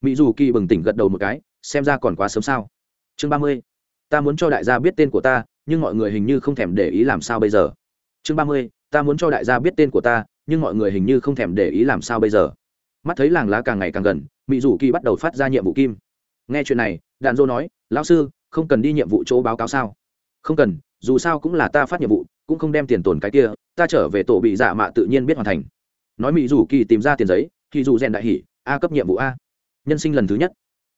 Mỹ dù kỳ bừng tỉnh gật đầu một cái, xem ra còn quá sớm sao. Chương ba mươi. Ta muốn cho đại gia biết tên của ta, nhưng mọi người hình như không thèm để ý làm sao bây giờ. Chương ba mươi. Ta muốn cho đại gia biết tên của ta, nhưng mọi người hình như không thèm để ý làm sao bây giờ. Mắt thấy làng lá càng ngày càng gần mỹ dù kỳ bắt đầu phát ra nhiệm vụ kim nghe chuyện này đàn dô nói, lão sư, không cần đi nhiệm vụ chỗ báo cáo sao? Không cần, dù sao cũng là ta phát nhiệm vụ, cũng không đem tiền tồn cái kia, ta trở về tổ bị giả mạ tự nhiên biết hoàn thành. Nói mỹ dù kỳ tìm ra tiền giấy, thì dù rèn đại hỉ, a cấp nhiệm vụ a. Nhân sinh lần thứ nhất.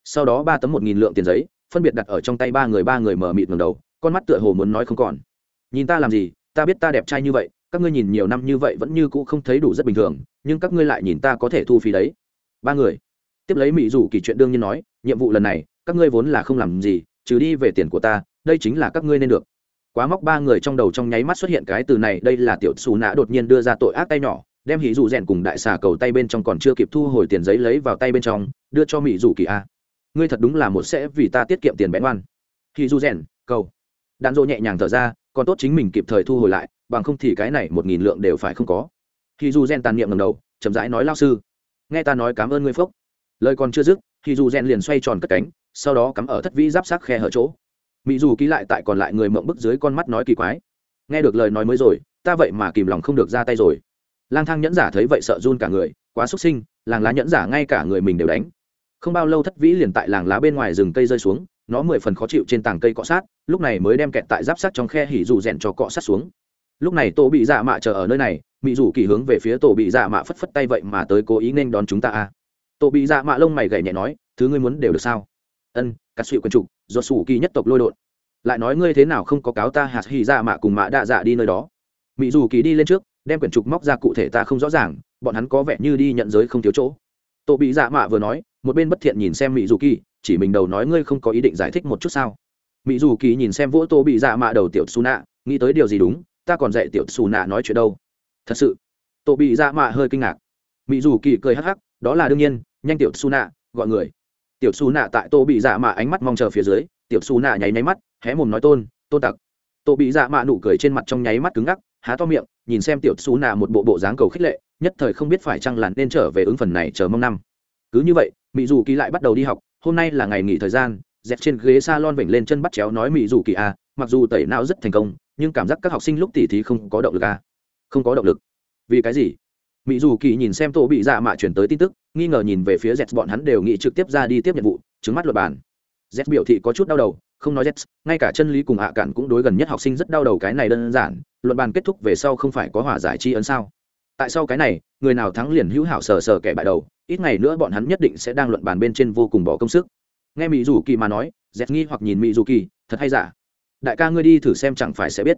Sau đó ba tấm một nghìn lượng tiền giấy, phân biệt đặt ở trong tay ba người ba người mở mịt ngầm đầu, con mắt tựa hồ muốn nói không còn. Nhìn ta làm gì, ta biết ta đẹp trai như vậy, các ngươi nhìn nhiều năm như vậy vẫn như cũ không thấy đủ rất bình thường, nhưng các ngươi lại nhìn ta có thể thu phí đấy. Ba người. Tiếp lấy mỹ rủ kỳ chuyện đương nhiên nói nhiệm vụ lần này, các ngươi vốn là không làm gì, trừ đi về tiền của ta, đây chính là các ngươi nên được. Quá móc ba người trong đầu trong nháy mắt xuất hiện cái từ này, đây là tiểu xù nã đột nhiên đưa ra tội ác tay nhỏ, đem hỉ dù rèn cùng đại xà cầu tay bên trong còn chưa kịp thu hồi tiền giấy lấy vào tay bên trong, đưa cho mỹ dù kỳ a. Ngươi thật đúng là một sẽ vì ta tiết kiệm tiền bén oan khi dù rèn, cầu. Đạn dỗ nhẹ nhàng thở ra, còn tốt chính mình kịp thời thu hồi lại, bằng không thì cái này một nghìn lượng đều phải không có. Khi dù rèn tàn niệm ngầm đầu, chậm rãi nói lao sư, nghe ta nói cảm ơn ngươi phúc lời còn chưa dứt, thì dù rèn liền xoay tròn cất cánh, sau đó cắm ở thất vĩ giáp sắc khe hở chỗ. Mỹ dù ký lại tại còn lại người mộng bức dưới con mắt nói kỳ quái. Nghe được lời nói mới rồi, ta vậy mà kìm lòng không được ra tay rồi. Lang thang nhẫn giả thấy vậy sợ run cả người, quá xuất sinh, làng lá nhẫn giả ngay cả người mình đều đánh. Không bao lâu thất vĩ liền tại làng lá bên ngoài rừng cây rơi xuống, nó mười phần khó chịu trên tảng cây cọ sát, lúc này mới đem kẹt tại giáp sát trong khe hỉ dù rèn cho cọ sát xuống. Lúc này tổ bị dạ mạ chờ ở nơi này mỹ rủ kỳ hướng về phía tổ bị dạ mạ phất phất tay vậy mà tới cố ý nên đón chúng ta à tổ bị dạ mạ lông mày gậy nhẹ nói, thứ ngươi muốn đều được sao? Ân, cắt sụy quần trục do sủ kỳ nhất tộc lôi đột lại nói ngươi thế nào không có cáo ta hạt hỉ dạ mạ cùng mạ đạ dạ đi nơi đó? Mỹ dù kỳ đi lên trước, đem quyển trục móc ra cụ thể ta không rõ ràng, bọn hắn có vẻ như đi nhận giới không thiếu chỗ. Tổ bị dạ mạ vừa nói, một bên bất thiện nhìn xem mỹ dù kỳ, chỉ mình đầu nói ngươi không có ý định giải thích một chút sao? Mỹ dù kỳ nhìn xem vỗ tô bị dạ mạ đầu tiểu xù nạ nghĩ tới điều gì đúng, ta còn dạy tiểu xù nạ nói chuyện đâu. Thật sự tổ bị dạ mạ hơi kinh ngạc. Mỹ dù kỳ cười hắc hắc, đó là đương nhiên nhanh tiểu su nạ gọi người. Tiểu su nạ tại tô bị dạ mạ ánh mắt mong chờ phía dưới, tiểu su nạ nháy nháy mắt, hé mồm nói tôn tôn tặc. Tô bị dạ mạ nụ cười trên mặt trong nháy mắt cứng ngắc, há to miệng, nhìn xem tiểu su nạ một bộ bộ dáng cầu khích lệ, nhất thời không biết phải chăng là nên trở về ứng phần này chờ mong năm. Cứ như vậy mỹ dù kỳ lại bắt đầu đi học, hôm nay là ngày nghỉ thời gian, dẹp trên ghế s a lon vểnh lên chân bắt chéo nói mỹ dù kỳ a mặc dù tẩy não rất thành công, nhưng cảm giác các học sinh lúc tỉ thí không có động lực a không có động lực. Vì cái gì? Mỹ dù kỳ nhìn xem tổ bị dạ mạ chuyển tới tin tức, nghi ngờ nhìn về phía z, bọn hắn đều nghĩ trực tiếp ra đi tiếp nhiệm vụ chứng mắt luật bàn z biểu thị có chút đau đầu, không nói z, ngay cả chân lý cùng hạ cản cũng đối gần nhất học sinh rất đau đầu cái này đơn giản luận bàn kết thúc về sau không phải có hòa giải tri ấn sao? Tại sao cái này, người nào thắng liền hữu hảo sờ sờ kẻ bại đầu, ít ngày nữa bọn hắn nhất định sẽ đang luận bàn bên trên vô cùng bỏ công sức. Nghe mỹ dù kỳ mà nói dẹt nghi hoặc nhìn mỹ dù kỳ, thật hay giả? Đại ca ngươi đi thử xem chẳng phải sẽ biết.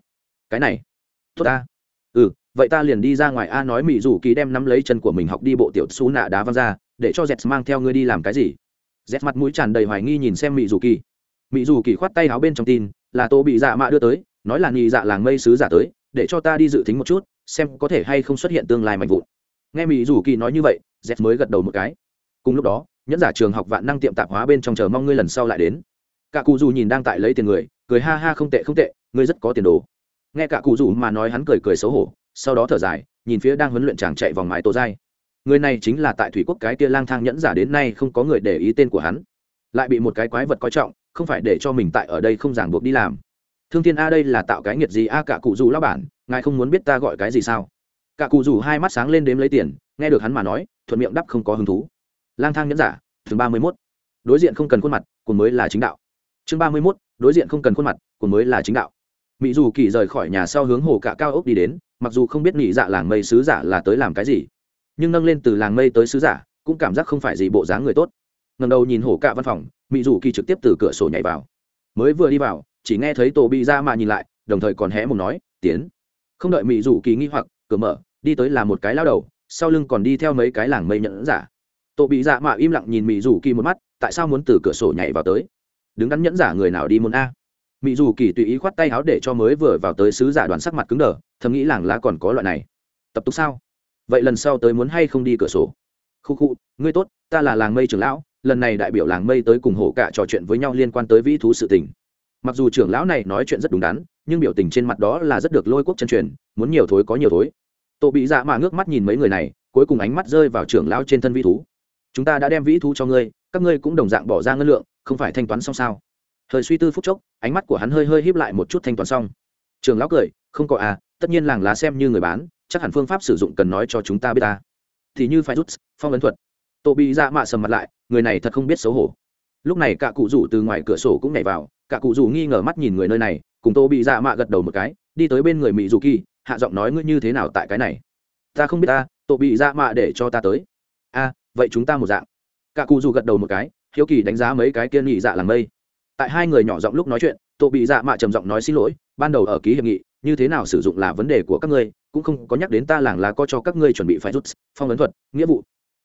Cái này, tốt ta. Ừ vậy ta liền đi ra ngoài a nói mỹ dù kỳ đem nắm lấy chân của mình học đi bộ tiểu xú nạ đá văng ra, để cho dẹt mang theo ngươi đi làm cái gì? Dẹt mặt mũi tràn đầy hoài nghi nhìn xem mỹ dù kỳ. Mỹ dù kỳ khoát tay áo bên trong tin, là tô bị dạ mạ đưa tới, nói là nhị dạ làng mây sứ giả tới, để cho ta đi dự tính một chút, xem có thể hay không xuất hiện tương lai mạnh vụn. Nghe mỹ dù kỳ nói như vậy z mới gật đầu một cái. Cùng lúc đó, nhẫn giả trường học vạn năng tiệm tạp hóa bên trong chờ mong ngươi lần sau lại đến. Cả cụ dù nhìn đang tại lấy tiền người, cười ha ha không tệ không tệ, ngươi rất có tiền đồ. Nghe cả cụ dù mà nói hắn cười cười xấu hổ sau đó thở dài, nhìn phía đang huấn luyện chàng chạy vòng mái tô dai người này chính là tại thủy quốc cái kia lang thang nhẫn giả đến nay không có người để ý tên của hắn. Lại bị một cái quái vật coi trọng, không phải để cho mình tại ở đây không ràng buộc đi làm. Thương thiên a đây là tạo cái nghiệt gì? A, cả cụ dù lao bản, ngài không muốn biết ta gọi cái gì sao? Cả cụ dù hai mắt sáng lên đếm lấy tiền, nghe được hắn mà nói, thuận miệng đắp không có hứng thú. Lang thang nhẫn giả, chương ba mươi mốt. Đối diện không cần khuôn mặt cùng mới là chính đạo. Chương ba mươi mốt, đối diện không cần khuôn mặt cùng mới là chính đạo. Mỹ dù kỳ rời khỏi nhà sau hướng hồ cả cao ốc đi đến mặc dù không biết nhị dạ làng mây sứ giả là tới làm cái gì, nhưng nâng lên từ làng mây tới sứ giả cũng cảm giác không phải gì bộ dáng người tốt. Ngầm đầu nhìn hổ cạ văn phòng mỹ dù kỳ trực tiếp từ cửa sổ nhảy vào. Mới vừa đi vào, chỉ nghe thấy tổ bị ra mà nhìn lại, đồng thời còn hé một nói, tiến. Không đợi mỹ dù kỳ nghi hoặc, cửa mở, đi tới là một cái lao đầu, sau lưng còn đi theo mấy cái làng mây nhẫn giả. Tổ bị dạ mạ im lặng nhìn mỹ dù kỳ một mắt, tại sao muốn từ cửa sổ nhảy vào tới? Đứng đắn nhẫn giả người nào đi muốn a? Mỹ dù kỳ tùy ý khoát tay áo để cho mới vừa vào tới sứ giả đoàn sắc mặt cứng đờ, thầm nghĩ làng lá còn có loại này. Tập tục sao? Vậy lần sau tới muốn hay không đi cửa sổ? Khu khu, ngươi tốt, ta là làng mây trưởng lão, lần này đại biểu làng mây tới cùng hổ cả trò chuyện với nhau liên quan tới vĩ thú sự tình. Mặc dù trưởng lão này nói chuyện rất đúng đắn, nhưng biểu tình trên mặt đó là rất được lôi quốc chân truyền, muốn nhiều thối có nhiều thối. Tổ bị dạ mà ngước mắt nhìn mấy người này, cuối cùng ánh mắt rơi vào trưởng lão trên thân vĩ thú. Chúng ta đã đem vĩ thú cho ngươi, các ngươi cũng đồng dạng bỏ ra ngân lượng, không phải thanh toán xong sao? Thời suy tư phút chốc, ánh mắt của hắn hơi hơi híp lại một chút thanh toán xong. Trường lão cười, không có à tất nhiên làng lá xem như người bán, chắc hẳn phương pháp sử dụng cần nói cho chúng ta biết ta. Thì như phải rút, phong ấn thuật. Tổ bị dạ mạ sầm mặt lại, người này thật không biết xấu hổ. Lúc này cả cụ rủ từ ngoài cửa sổ cũng nhảy vào, cả cụ rủ nghi ngờ mắt nhìn người nơi này, cùng tô bị dạ mạ gật đầu một cái, đi tới bên người mỹ dù kỳ, hạ giọng nói ngươi như thế nào tại cái này? Ta không biết ta tổ bị dạ mạ để cho ta tới. A vậy chúng ta một dạng. Cả cụ rủ gật đầu một cái, hiếu kỳ đánh giá mấy cái kia nhị dạ làng mây tại hai người nhỏ giọng lúc nói chuyện tổ bị dạ mạ trầm giọng nói xin lỗi, ban đầu ở ký hiệp nghị, như thế nào sử dụng là vấn đề của các ngươi, cũng không có nhắc đến ta làng là có cho các ngươi chuẩn bị phải rút phong ấn thuật, nghĩa vụ.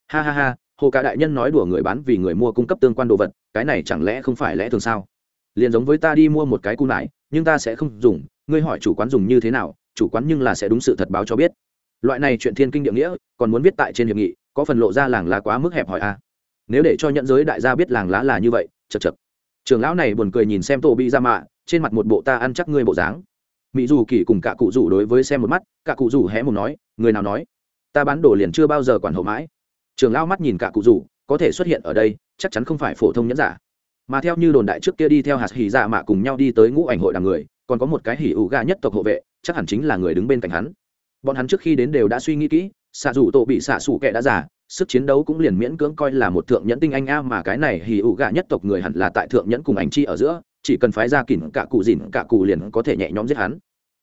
Ha ha ha, hồ cả đại nhân nói đùa người bán vì người mua cung cấp tương quan đồ vật, cái này chẳng lẽ không phải lẽ thường sao? Liền giống với ta đi mua một cái cung lại nhưng ta sẽ không dùng, ngươi hỏi chủ quán dùng như thế nào, chủ quán nhưng là sẽ đúng sự thật báo cho biết. Loại này chuyện thiên kinh địa nghĩa, còn muốn viết tại trên hiệp nghị, có phần lộ ra làng là quá mức hẹp hỏi a à. nếu để cho nhận giới đại gia biết làng lá là như vậy chật chật trường lão này buồn cười nhìn xem tổ bị ra mạ, trên mặt một bộ ta ăn chắc ngươi bộ dáng. Mỹ dù kỳ cùng cả cụ rủ đối với xem một mắt, cả cụ rủ hé một nói, người nào nói? Ta bán đồ liền chưa bao giờ quản hậu mãi. Trường lão mắt nhìn cả cụ rủ có thể xuất hiện ở đây, chắc chắn không phải phổ thông nhẫn giả. Mà theo như đồn đại trước kia đi theo hạt hỉ dạ mạ cùng nhau đi tới ngũ ảnh hội đằng người, còn có một cái hỉ ủ ga nhất tộc hộ vệ, chắc hẳn chính là người đứng bên cạnh hắn. Bọn hắn trước khi đến đều đã suy nghĩ kỹ xạ dù tổ bị xạ xù kệ đã giả sức chiến đấu cũng liền miễn cưỡng coi là một thượng nhẫn tinh anh a mà cái này hì ủ gạ nhất tộc người hẳn là tại thượng nhẫn cùng ảnh chi ở giữa, chỉ cần phái ra kỉn cả cụ dìn cả cụ liền có thể nhẹ nhõm giết hắn.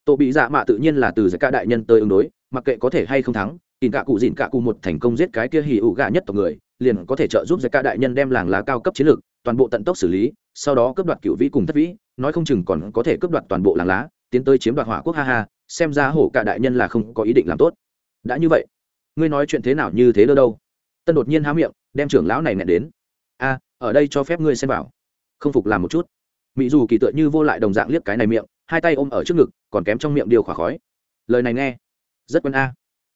Tổ bị dạ mạ tự nhiên là từ giải ca đại nhân tới ứng đối, mặc kệ có thể hay không thắng, kỉn cả cụ dìn cả cụ một thành công giết cái kia hì ủ gạ nhất tộc người, liền có thể trợ giúp giải ca đại nhân đem làng lá cao cấp chiến lược, toàn bộ tận tốc xử lý, sau đó cướp đoạt cựu vĩ cùng thất vĩ, nói không chừng còn có thể cướp đoạt toàn bộ làng lá, tiến tới chiếm đoạt hỏa quốc ha ha, xem ra hổ cả đại nhân là không có ý định làm tốt. Đã như vậy ngươi nói chuyện thế nào như thế đâu đâu? Tân đột nhiên há miệng, đem trưởng lão này nghẹn đến. A, ở đây cho phép ngươi xem vào. Không phục làm một chút. Mỹ dù kỳ tựa như vô lại đồng dạng liếc cái này miệng, hai tay ôm ở trước ngực, còn kém trong miệng điều khỏa khói. Lời này nghe, rất quân a.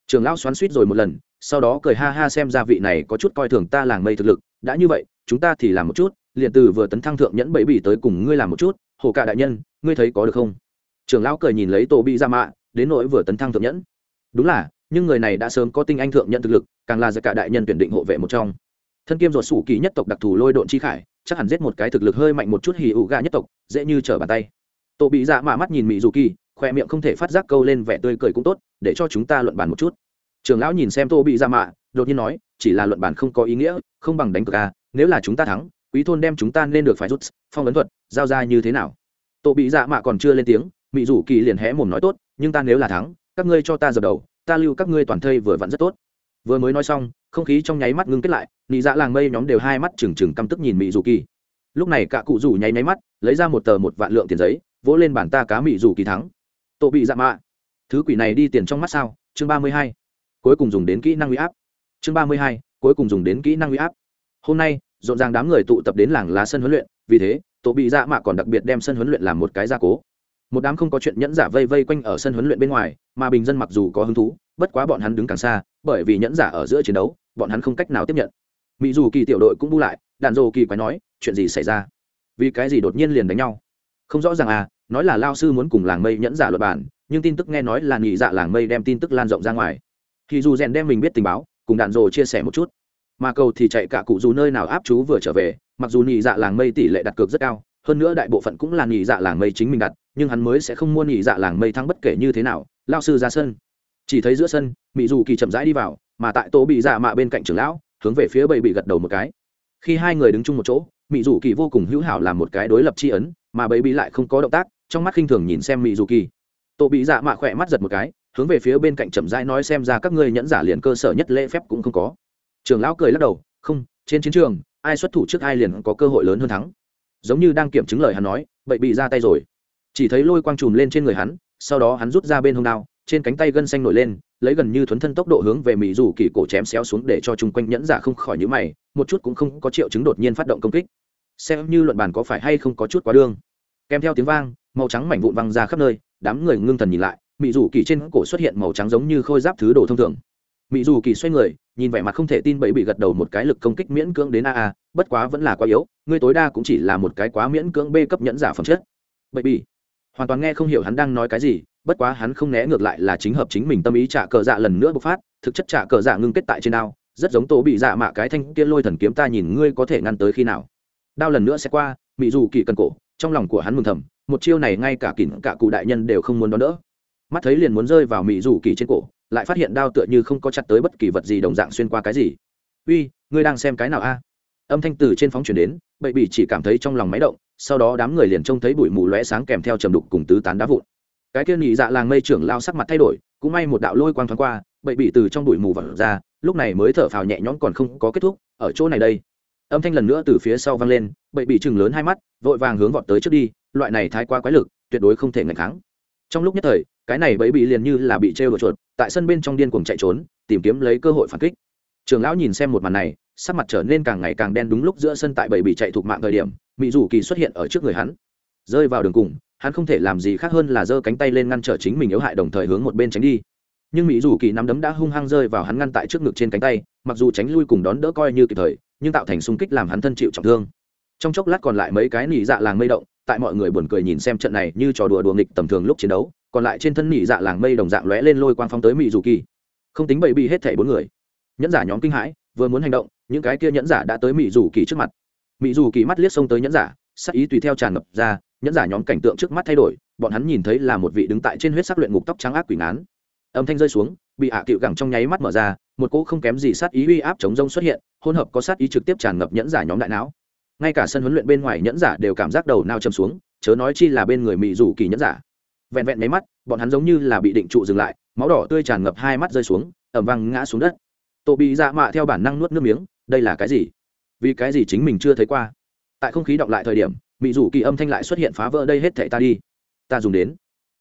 Trưởng lão xoắn suýt rồi một lần, sau đó cười ha ha xem ra vị này có chút coi thường ta làng mây thực lực. Đã như vậy, chúng ta thì làm một chút, liền từ vừa tấn thăng thượng nhẫn bẫy bỉ tới cùng ngươi làm một chút. Hồ cả đại nhân, ngươi thấy có được không? Trưởng lão cười nhìn lấy tổ bị ra mạ, đến nỗi vừa tấn thăng thượng nhẫn. Đúng là nhưng người này đã sớm có tinh anh thượng nhận thực lực, càng là giặc cả đại nhân tuyển định hộ vệ một trong. Thân kiêm ruột sủ kỳ nhất tộc đặc thù lôi độn chi khải, chắc hẳn giết một cái thực lực hơi mạnh một chút hì ủ gà nhất tộc, dễ như trở bàn tay. Tổ bị dạ mạ mắt nhìn mỹ dù kỳ, khoe miệng không thể phát giác câu lên vẻ tươi cười cũng tốt, để cho chúng ta luận bàn một chút. Trường lão nhìn xem tô bị dạ mạ, đột nhiên nói, chỉ là luận bàn không có ý nghĩa, không bằng đánh cược à nếu là chúng ta thắng, quý thôn đem chúng ta nên được phải rút, phong ấn thuật, giao ra như thế nào? Tổ bị dạ mạ còn chưa lên tiếng mỹ dù kỳ liền hé mồm nói tốt, nhưng ta nếu là thắng, các ngươi cho ta dập đầu ta lưu các ngươi toàn thây vừa vặn rất tốt. Vừa mới nói xong, không khí trong nháy mắt ngưng kết lại, nị dạ làng mây nhóm đều hai mắt trừng trừng căm tức nhìn mỹ dù kỳ. Lúc này cả cụ rủ nháy nháy mắt, lấy ra một tờ một vạn lượng tiền giấy, vỗ lên bàn ta cá mỹ dù kỳ thắng. Tổ bị dạ mạ. Thứ quỷ này đi tiền trong mắt sao? Chương ba mươi hai. Cuối cùng dùng đến kỹ năng uy áp. Chương ba mươi hai. Cuối cùng dùng đến kỹ năng uy áp. Hôm nay, rộn ràng đám người tụ tập đến làng lá sân huấn luyện, vì thế, tổ bị dạ mạ còn đặc biệt đem sân huấn luyện làm một cái gia cố một đám không có chuyện nhẫn giả vây vây quanh ở sân huấn luyện bên ngoài, mà bình dân mặc dù có hứng thú, bất quá bọn hắn đứng càng xa, bởi vì nhẫn giả ở giữa chiến đấu, bọn hắn không cách nào tiếp nhận. Mỹ dù kỳ tiểu đội cũng bu lại đàn dồ kỳ quái nói, chuyện gì xảy ra? Vì cái gì đột nhiên liền đánh nhau? Không rõ ràng à nói là lao sư muốn cùng làng mây nhẫn giả luật bản, nhưng tin tức nghe nói là nghỉ dạ làng mây đem tin tức lan rộng ra ngoài. Thì dù rèn đem mình biết tình báo, cùng đàn dồ chia sẻ một chút. Mà cầu thì chạy cả cụ dù nơi nào áp chú vừa trở về, mặc dù nghỉ dạ làng mây tỷ lệ đặt cược rất cao hơn nữa đại bộ phận cũng là nghỉ dạ làng mây chính mình đặt, nhưng hắn mới sẽ không mua nghỉ dạ làng mây thắng bất kể như thế nào. Lao sư ra sân. Chỉ thấy giữa sân mỹ dù kỳ chậm rãi đi vào, mà tại tổ bị dạ mạ bên cạnh trưởng lão, hướng về phía bầy bị gật đầu một cái. Khi hai người đứng chung một chỗ mỹ dù kỳ vô cùng hữu hảo làm một cái đối lập tri ấn, mà bầy bị lại không có động tác, trong mắt khinh thường nhìn xem mỹ dù kỳ. Tổ bị dạ mạ khỏe mắt giật một cái, hướng về phía bên cạnh chậm rãi nói xem ra các ngươi nhẫn giả liền cơ sở nhất lễ phép cũng không có. Trưởng lão cười lắc đầu, không, trên chiến trường, ai xuất thủ trước ai liền có cơ hội lớn hơn thắng giống như đang kiểm chứng lời hắn nói vậy bị ra tay rồi. Chỉ thấy lôi quang trùm lên trên người hắn, sau đó hắn rút ra bên hông đao, trên cánh tay gân xanh nổi lên, lấy gần như thuấn thân tốc độ hướng về mỹ dù kỳ cổ chém xéo xuống để cho chung quanh nhẫn giả không khỏi nhữ mày, một chút cũng không có triệu chứng đột nhiên phát động công kích. Xem như luận bàn có phải hay không có chút quá đương. Kèm theo tiếng vang, màu trắng mảnh vụn văng ra khắp nơi, đám người ngưng thần nhìn lại, mỹ dù kỳ trên cổ xuất hiện màu trắng giống như khôi giáp thứ đồ thông thường. Mỹ dù kỳ xoay người nhìn vẻ mặt không thể tin bẫy bị gật đầu một cái lực công kích miễn cưỡng đến a a, bất quá vẫn là quá yếu, ngươi tối đa cũng chỉ là một cái quá miễn cưỡng b cấp nhẫn giả phẩm chất. Bẫy bị, hoàn toàn nghe không hiểu hắn đang nói cái gì, bất quá hắn không né ngược lại là chính hợp chính mình tâm ý trả cờ dạ lần nữa bộc phát, thực chất trả cờ dạ ngưng kết tại trên đao, rất giống tổ bị dạ mạ cái thanh kia lôi thần kiếm ta nhìn ngươi có thể ngăn tới khi nào. Đao lần nữa sẽ qua mỹ dù kỳ cần cổ, trong lòng của hắn mừng thầm, một chiêu này ngay cả kỉn cả cụ đại nhân đều không muốn đón đỡ. Mắt thấy liền muốn rơi vào mỹ dù kỳ trên cổ lại phát hiện đao tựa như không có chặt tới bất kỳ vật gì đồng dạng xuyên qua cái gì. Uy, ngươi đang xem cái nào a? Âm thanh từ trên phóng chuyển đến, bậy bị chỉ cảm thấy trong lòng máy động, sau đó đám người liền trông thấy bụi mù lóe sáng kèm theo trầm đục cùng tứ tán đá vụn. Cái kia nhị dạ làng mây trưởng lao sắc mặt thay đổi, cũng may một đạo lôi quang thoáng qua, bậy bị từ trong bụi mù vật ra, lúc này mới thở phào nhẹ nhõm còn không có kết thúc, ở chỗ này đây. Âm thanh lần nữa từ phía sau vang lên, bậy bị chừng lớn hai mắt, vội vàng hướng vọt tới trước đi, loại này thái quá quái lực, tuyệt đối không thể ngạch kháng. Trong lúc nhất thời cái này bẫy bị liền như là bị trêu đổ chuột, tại sân bên trong điên cuồng chạy trốn, tìm kiếm lấy cơ hội phản kích. Trường lão nhìn xem một màn này, sắc mặt trở nên càng ngày càng đen đúng lúc giữa sân tại bẫy bị chạy thuộc mạng thời điểm mỹ dù kỳ xuất hiện ở trước người hắn. Rơi vào đường cùng, hắn không thể làm gì khác hơn là giơ cánh tay lên ngăn trở chính mình yếu hại đồng thời hướng một bên tránh đi. Nhưng mỹ dù kỳ nắm đấm đã hung hăng rơi vào hắn ngăn tại trước ngực trên cánh tay, mặc dù tránh lui cùng đón đỡ coi như kịp thời, nhưng tạo thành xung kích làm hắn thân chịu trọng thương. Trong chốc lát còn lại mấy cái nỉ dạ làng mây động, tại mọi người buồn cười nhìn xem trận này như trò đùa đùa nghịch tầm thường lúc chiến đấu còn lại trên thân nỉ dạ làng mây đồng dạng lóe lên lôi quang phóng tới mỹ dù kỳ. Không tính bậy bị hết thảy bốn người. Nhẫn giả nhóm kinh hãi, vừa muốn hành động, những cái kia nhẫn giả đã tới mỹ dù kỳ trước mặt. Mỹ dù kỳ mắt liếc xông tới nhẫn giả, sắc ý tùy theo tràn ngập ra, nhẫn giả nhóm cảnh tượng trước mắt thay đổi, bọn hắn nhìn thấy là một vị đứng tại trên huyết sắc luyện ngục tóc trắng ác quỷ ngán. Âm thanh rơi xuống, bị hạ à cựu gẳng trong nháy mắt mở ra, một cỗ không kém gì sát ý uy áp chống rông xuất hiện, hỗn hợp có sát ý trực tiếp tràn ngập nhẫn giả nhóm đại não. Ngay cả sân huấn luyện bên ngoài nhẫn giả đều cảm giác đầu nao chầm xuống, chớ nói chi là bên người mỹ dù kỳ nhẫn giả vẹn vẹn mấy mắt, bọn hắn giống như là bị định trụ dừng lại, máu đỏ tươi tràn ngập hai mắt rơi xuống ẩm văng ngã xuống đất. Tổ bị dạ mạ theo bản năng nuốt nước miếng, đây là cái gì? Vì cái gì chính mình chưa thấy qua? Tại không khí đọng lại thời điểm mỹ rủ kỳ âm thanh lại xuất hiện phá vỡ đây hết thảy ta đi. Ta dùng đến.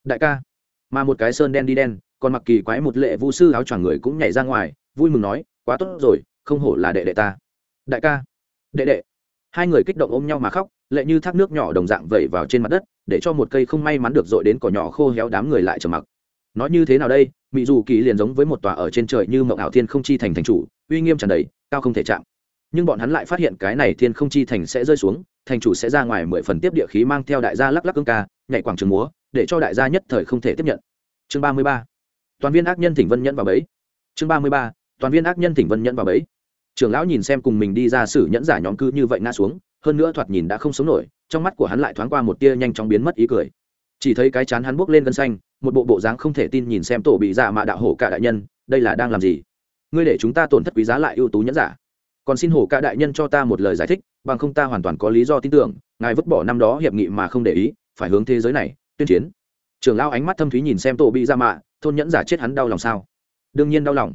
Đại ca. Mà một cái sơn đen đi đen, còn mặc kỳ quái một lệ vu sư áo choàng người cũng nhảy ra ngoài, vui mừng nói, quá tốt rồi, không hổ là đệ đệ ta. Đại ca. Đệ đệ. Hai người kích động ôm nhau mà khóc lệ như thác nước nhỏ đồng dạng vẩy vào trên mặt đất, để cho một cây không may mắn được dội đến cỏ nhỏ khô héo đám người lại trầm mặc. Nói như thế nào đây? Mỹ dù kỳ liền giống với một tòa ở trên trời như mộng ảo thiên không chi thành thành chủ, uy nghiêm tràn đầy, cao không thể chạm. Nhưng bọn hắn lại phát hiện cái này thiên không chi thành sẽ rơi xuống, thành chủ sẽ ra ngoài mười phần tiếp địa khí mang theo đại gia lắc lắc cương ca, nhảy quảng trường múa, để cho đại gia nhất thời không thể tiếp nhận. Chương ba mươi ba. Toàn viên ác nhân thỉnh vân nhẫn vào bẫy. Chương ba mươi ba. Toàn viên ác nhân thỉnh vân nhẫn vào bẫy. Trưởng lão nhìn xem cùng mình đi ra xử nhẫn giả nhóm cư như vậy ngã xuống hơn nữa thoạt nhìn đã không sống nổi, trong mắt của hắn lại thoáng qua một tia nhanh chóng biến mất ý cười. Chỉ thấy cái chán hắn buốc lên gân xanh, một bộ bộ dáng không thể tin nhìn xem tổ bị dạ mạ đạo hổ cả đại nhân, đây là đang làm gì? Ngươi để chúng ta tổn thất quý giá lại ưu tú nhẫn giả. Còn xin hổ cả đại nhân cho ta một lời giải thích, bằng không ta hoàn toàn có lý do tin tưởng, ngài vứt bỏ năm đó hiệp nghị mà không để ý, phải hướng thế giới này, tuyên chiến. Trưởng lao ánh mắt thâm thúy nhìn xem tổ bị dạ mạ, thôn nhẫn giả chết hắn đau lòng sao? Đương nhiên đau lòng.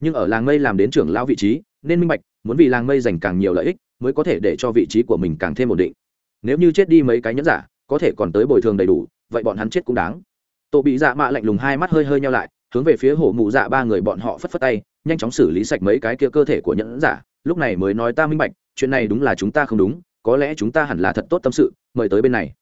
Nhưng ở làng mây làm đến trưởng lao vị trí, nên minh bạch, muốn vì làng mây dành càng nhiều lợi ích mới có thể để cho vị trí của mình càng thêm ổn định. Nếu như chết đi mấy cái nhẫn giả, có thể còn tới bồi thường đầy đủ, vậy bọn hắn chết cũng đáng. Tổ bị dạ mạ lạnh lùng hai mắt hơi hơi nhau lại, hướng về phía hổ mụ dạ ba người bọn họ phất phất tay, nhanh chóng xử lý sạch mấy cái kia cơ thể của nhẫn giả. Lúc này mới nói ta minh bạch, chuyện này đúng là chúng ta không đúng, có lẽ chúng ta hẳn là thật tốt tâm sự, mời tới bên này.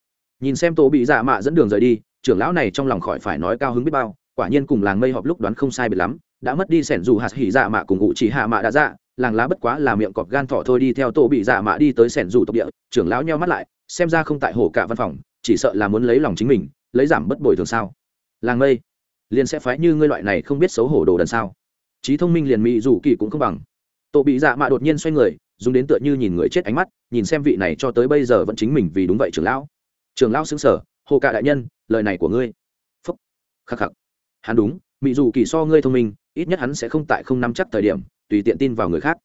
Nhìn xem tổ bị dạ mạ dẫn đường rời đi, trưởng lão này trong lòng khỏi phải nói cao hứng biết bao, quả nhiên cùng làng mây họp lúc đoán không sai biệt lắm, đã mất đi sẻn dù hạt hỉ dạ mạ cùng ngụ chỉ hạ mạ đã dạ làng lá bất quá là miệng cọp gan thỏ thôi đi theo tổ bị dạ mạ đi tới sẻn rủ tộc địa, trưởng lão nheo mắt lại, xem ra không tại hồ cả văn phòng, chỉ sợ là muốn lấy lòng chính mình, lấy giảm bất bồi thường sao? Làng mây, liền sẽ phái như ngươi loại này không biết xấu hổ đồ đần sao? Trí thông minh liền mỹ dù kỳ cũng không bằng. Tổ bị dạ mạ đột nhiên xoay người, dùng đến tựa như nhìn người chết ánh mắt, nhìn xem vị này cho tới bây giờ vẫn chính mình vì đúng vậy trưởng lão. Trưởng lão xứng sở hồ cả đại nhân, lời này của ngươi. Phúc. Khắc khắc. Hắn đúng, mỹ dù kỳ so ngươi thông minh, ít nhất hắn sẽ không tại không nắm chắc thời điểm tùy tiện tin vào người khác.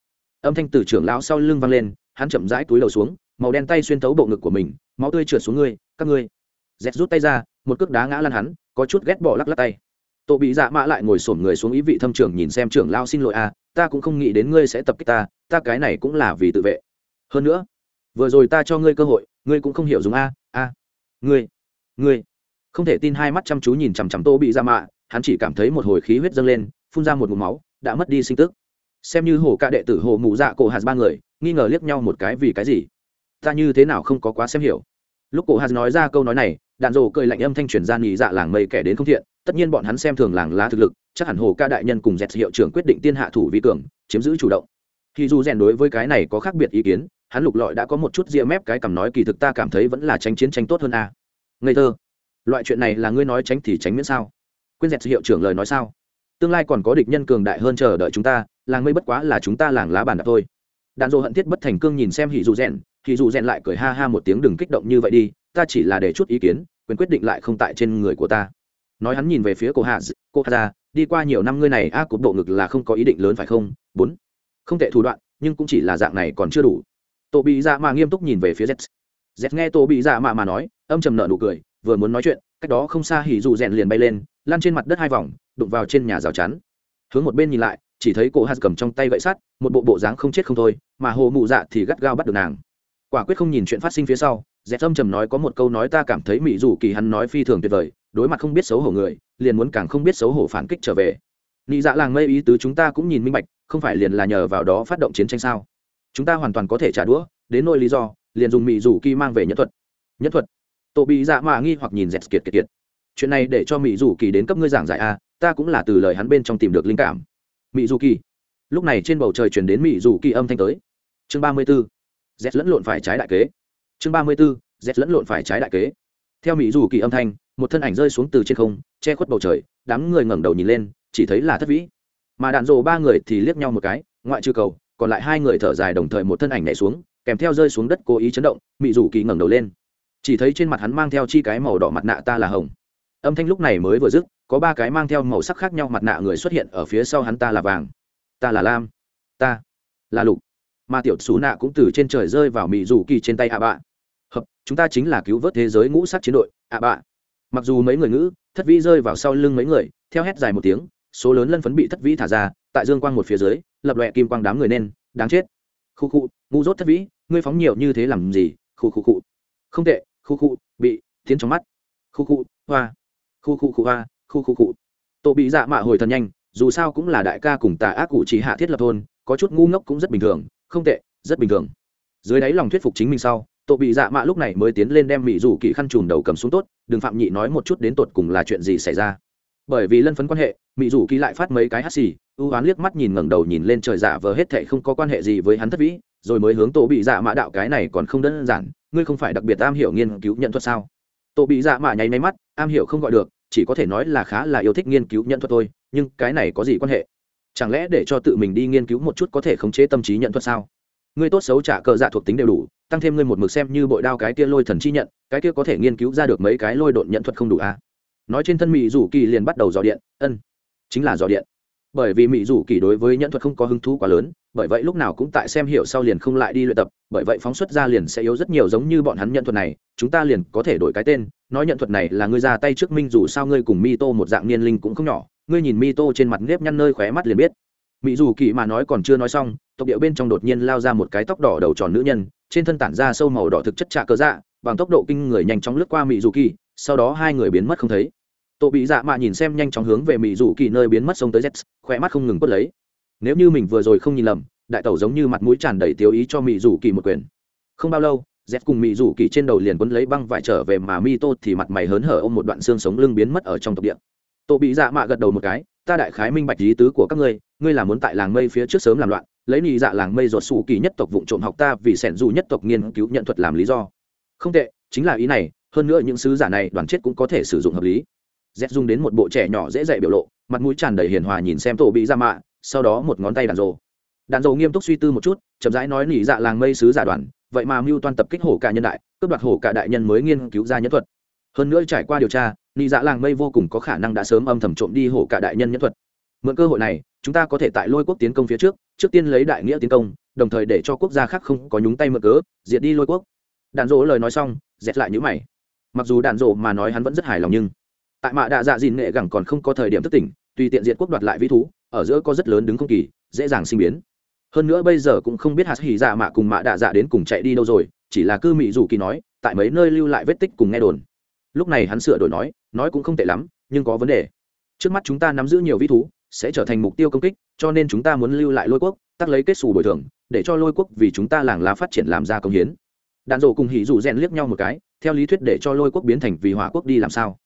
Âm thanh từ trưởng lão sau lưng vang lên hắn chậm rãi túi đầu xuống màu đen tay xuyên thấu bộ ngực của mình máu tươi trượt xuống ngươi các ngươi. Dẹt rút tay ra một cước đá ngã lăn hắn có chút ghét bỏ lắc lắc tay. Tổ bị dạ mã lại ngồi xổm người xuống ý vị thâm trưởng nhìn xem trưởng lao xin lỗi a à, ta cũng không nghĩ đến ngươi sẽ tập kích ta ta cái này cũng là vì tự vệ. Hơn nữa vừa rồi ta cho ngươi cơ hội ngươi cũng không hiểu dùng a a. Ngươi ngươi. Không thể tin hai mắt chăm chú nhìn chằm chằm tô bị dạ mạ hắn chỉ cảm thấy một hồi khí huyết dâng lên phun ra một mụm máu đã mất đi sinh tức xem như hồ ca đệ tử hồ mụ dạ cổ hạt ba người, nghi ngờ liếc nhau một cái vì cái gì? Ta như thế nào không có quá xem hiểu? Lúc cổ hạt nói ra câu nói này, đạn rồ cười lạnh âm thanh truyền ra nghỉ dạ làng mây kẻ đến không thiện, tất nhiên bọn hắn xem thường làng lá thực lực, chắc hẳn hồ ca đại nhân cùng dẹt hiệu trưởng quyết định tiên hạ thủ vi cường, chiếm giữ chủ động. Khi dù rèn đối với cái này có khác biệt ý kiến, hắn lục lọi đã có một chút ria mép cái cảm nói kỳ thực ta cảm thấy vẫn là tranh chiến tranh tốt hơn a. Ngây thơ. Loại chuyện này là ngươi nói tránh thì tránh miễn sao? Quên dẹt hiệu trưởng lời nói sao? Tương lai còn có địch nhân cường đại hơn chờ đợi chúng ta làng mây bất quá là chúng ta làng lá bàn đạp thôi. Đàn dô hận thiết bất thành cương nhìn xem hỉ dù rèn hỉ dù rèn lại cười ha ha một tiếng đừng kích động như vậy đi, ta chỉ là để chút ý kiến, quyền quyết định lại không tại trên người của ta. Nói hắn nhìn về phía cô hạ cô hạ ra đi qua nhiều năm ngươi này, a, cục bộ ngực là không có ý định lớn phải không? Bốn. Không tệ thủ đoạn, nhưng cũng chỉ là dạng này còn chưa đủ. Tổ bị dạ mà nghiêm túc nhìn về phía z z nghe tổ bị dạ mà mà nói, âm trầm nợ nụ cười, vừa muốn nói chuyện, cách đó không xa hỉ dù rèn liền bay lên lan trên mặt đất hai vòng, đụng vào trên nhà rào chắn. Hướng một bên nhìn lại chỉ thấy cô hạt cầm trong tay gậy sắt, một bộ bộ dáng không chết không thôi, mà hồ mụ dạ thì gắt gao bắt được nàng. Quả quyết không nhìn chuyện phát sinh phía sau dẹp âm trầm nói có một câu nói ta cảm thấy mỹ dù kỳ hắn nói phi thường tuyệt vời, đối mặt không biết xấu hổ người, liền muốn càng không biết xấu hổ phản kích trở về. Nị dạ làng mây ý tứ chúng ta cũng nhìn minh bạch, không phải liền là nhờ vào đó phát động chiến tranh sao? Chúng ta hoàn toàn có thể trả đũa, đến nỗi lý do, liền dùng mỹ dù kỳ mang về nhân thuật. Nhân thuật? Tổ bị dạ mà nghi hoặc nhìn dẹt kiệt kiệt kiệt. Chuyện này để cho mỹ dù kỳ đến cấp ngươi giảng giải a, ta cũng là từ lời hắn bên trong tìm được linh cảm mỹ dù kỳ. Lúc này trên bầu trời chuyển đến mỹ dù kỳ âm thanh tới. Chương ba mươi b ố z lẫn lộn phải trái đại kế. Chương ba mươi b ố z lẫn lộn phải trái đại kế. Theo mỹ dù kỳ âm thanh, một thân ảnh rơi xuống từ trên không, che khuất bầu trời, đám người ngẩng đầu nhìn lên, chỉ thấy là thất vĩ. Mà đạn rộ ba người thì liếc nhau một cái, ngoại trừ cầu, còn lại hai người thở dài đồng thời một thân ảnh nhảy xuống, kèm theo rơi xuống đất cố ý chấn động mỹ dù kỳ ngẩng đầu lên. Chỉ thấy trên mặt hắn mang theo chi cái màu đỏ mặt nạ ta là hồng. Âm thanh lúc này mới vừa dứt có ba cái mang theo màu sắc khác nhau mặt nạ người xuất hiện ở phía sau hắn ta là vàng, ta là lam, ta là lục. Mà tiểu xú nạ cũng từ trên trời rơi vào mỹ dù kỳ trên tay ạ bạ. Hợp, chúng ta chính là cứu vớt thế giới ngũ sắc chiến đội, ạ bạ. Mặc dù mấy người ngữ, thất vĩ rơi vào sau lưng mấy người, theo hét dài một tiếng, số lớn lân phấn bị thất vĩ thả ra, tại dương quang một phía dưới, lập lòe kim quang đám người nên, đáng chết. Khu khu, ngu dốt thất vĩ, ngươi phóng nhiều như thế làm gì? Khu khu khu. Không tệ, khu khu, bị, tiến trong mắt. Khu khu, hoa. Khu khu khu hoa khu khu khu. Tổ bị dạ mạ hồi thần nhanh, dù sao cũng là đại ca cùng tà ác cụ chỉ hạ thiết lập thôn, có chút ngu ngốc cũng rất bình thường, không tệ, rất bình thường. Dưới đáy lòng thuyết phục chính mình sau, tổ bị dạ mạ lúc này mới tiến lên đem mỹ rủ kỳ khăn trùm đầu cầm xuống tốt, đừng phạm nhị nói một chút đến tột cùng là chuyện gì xảy ra. Bởi vì lân phấn quan hệ mỹ rủ kỳ lại phát mấy cái hắt xì, ưu oán liếc mắt nhìn ngẩng đầu nhìn lên trời giả vờ hết thệ không có quan hệ gì với hắn thất vĩ, rồi mới hướng tổ bị dạ mạ đạo cái này còn không đơn giản, ngươi không phải đặc biệt am hiểu nghiên cứu nhận thuật sao? Tổ bị dạ mạ nháy máy mắt, am hiểu không gọi được chỉ có thể nói là khá là yêu thích nghiên cứu nhận thuật thôi, nhưng cái này có gì quan hệ? Chẳng lẽ để cho tự mình đi nghiên cứu một chút có thể khống chế tâm trí nhận thuật sao? Ngươi tốt xấu trả cờ dạ thuộc tính đều đủ, tăng thêm ngươi một mực xem như bội đao cái kia lôi thần chi nhận, cái kia có thể nghiên cứu ra được mấy cái lôi độn nhận thuật không đủ à? nói trên thân mỹ rủ kỳ liền bắt đầu dò điện, ân, chính là dò điện bởi vì mỹ dù kỳ đối với nhẫn thuật không có hứng thú quá lớn, bởi vậy lúc nào cũng tại xem hiểu sau liền không lại đi luyện tập, bởi vậy phóng xuất ra liền sẽ yếu rất nhiều giống như bọn hắn nhận thuật này, chúng ta liền có thể đổi cái tên, nói nhận thuật này là ngươi ra tay trước minh dù sao ngươi cùng mi tô một dạng niên linh cũng không nhỏ, ngươi nhìn mi tô trên mặt nếp nhăn nơi khóe mắt liền biết. Mỹ dù kỳ mà nói còn chưa nói xong, tộc điệu bên trong đột nhiên lao ra một cái tóc đỏ đầu tròn nữ nhân, trên thân tản ra sâu màu đỏ thực chất trạ cơ dạ bằng tốc độ kinh người nhanh chóng lướt qua mỹ dù kỳ, sau đó hai người biến mất không thấy tổ bị dạ mạ nhìn xem nhanh chóng hướng về mỹ dù kỳ nơi biến mất sông tới z, khỏe mắt không ngừng quất lấy. Nếu như mình vừa rồi không nhìn lầm, đại tẩu giống như mặt mũi tràn đầy tiêu ý cho mỹ dù kỳ một quyền. Không bao lâu, z cùng mỹ dù kỳ trên đầu liền quấn lấy băng vải trở về mà mi tô thì mặt mày hớn hở ôm một đoạn xương sống lưng biến mất ở trong tộc địa. Tổ bị dạ mạ gật đầu một cái, ta đại khái minh bạch lý tứ của các ngươi ngươi là muốn tại làng mây phía trước sớm làm loạn, lấy nị dạ làng mây ruột xù kỳ nhất tộc vụ trộm học ta vì sẻn dù nhất tộc nghiên cứu nhận thuật làm lý do. Không tệ, chính là ý này, hơn nữa những sứ giả này đoàn chết cũng có thể sử dụng hợp lý z dung đến một bộ trẻ nhỏ dễ dạy biểu lộ, mặt mũi tràn đầy hiền hòa nhìn xem tổ bị ra mạ, sau đó một ngón tay đàn rồ. Đàn rồ nghiêm túc suy tư một chút, chậm rãi nói nỉ dạ làng mây sứ giả đoàn, vậy mà mưu toan tập kích hổ cả nhân đại, cướp đoạt hổ cả đại nhân mới nghiên cứu ra nhân thuật. Hơn nữa trải qua điều tra nị dạ làng mây vô cùng có khả năng đã sớm âm thầm trộm đi hổ cả đại nhân nhân thuật. Mượn cơ hội này, chúng ta có thể tại lôi quốc tiến công phía trước trước tiên lấy đại nghĩa tiến công, đồng thời để cho quốc gia khác không có nhúng tay mượn cớ, diệt đi lôi quốc. Đạn dỗ lời nói xong dẹt lại nhữ mày. Mặc dù đạn dỗ mà nói hắn vẫn rất hài lòng nhưng tại mạ đạ dạ dìn nghệ gẳng còn không có thời điểm thức tỉnh, tùy tiện diện quốc đoạt lại vĩ thú, ở giữa có rất lớn đứng không kỳ, dễ dàng sinh biến. Hơn nữa bây giờ cũng không biết hạt hỉ dạ mạ cùng mạ đạ dạ đến cùng chạy đi đâu rồi, chỉ là cư mị dù kỳ nói, tại mấy nơi lưu lại vết tích cùng nghe đồn. Lúc này hắn sửa đổi nói nói cũng không tệ lắm, nhưng có vấn đề. Trước mắt chúng ta nắm giữ nhiều vĩ thú, sẽ trở thành mục tiêu công kích, cho nên chúng ta muốn lưu lại lôi quốc tắc lấy kết xù bồi thường, để cho lôi quốc vì chúng ta làng lá phát triển làm ra công hiến. Đạn dộ cùng hỉ dù rèn liếc nhau một cái, theo lý thuyết để cho lôi quốc biến thành vì hỏa quốc đi làm sao?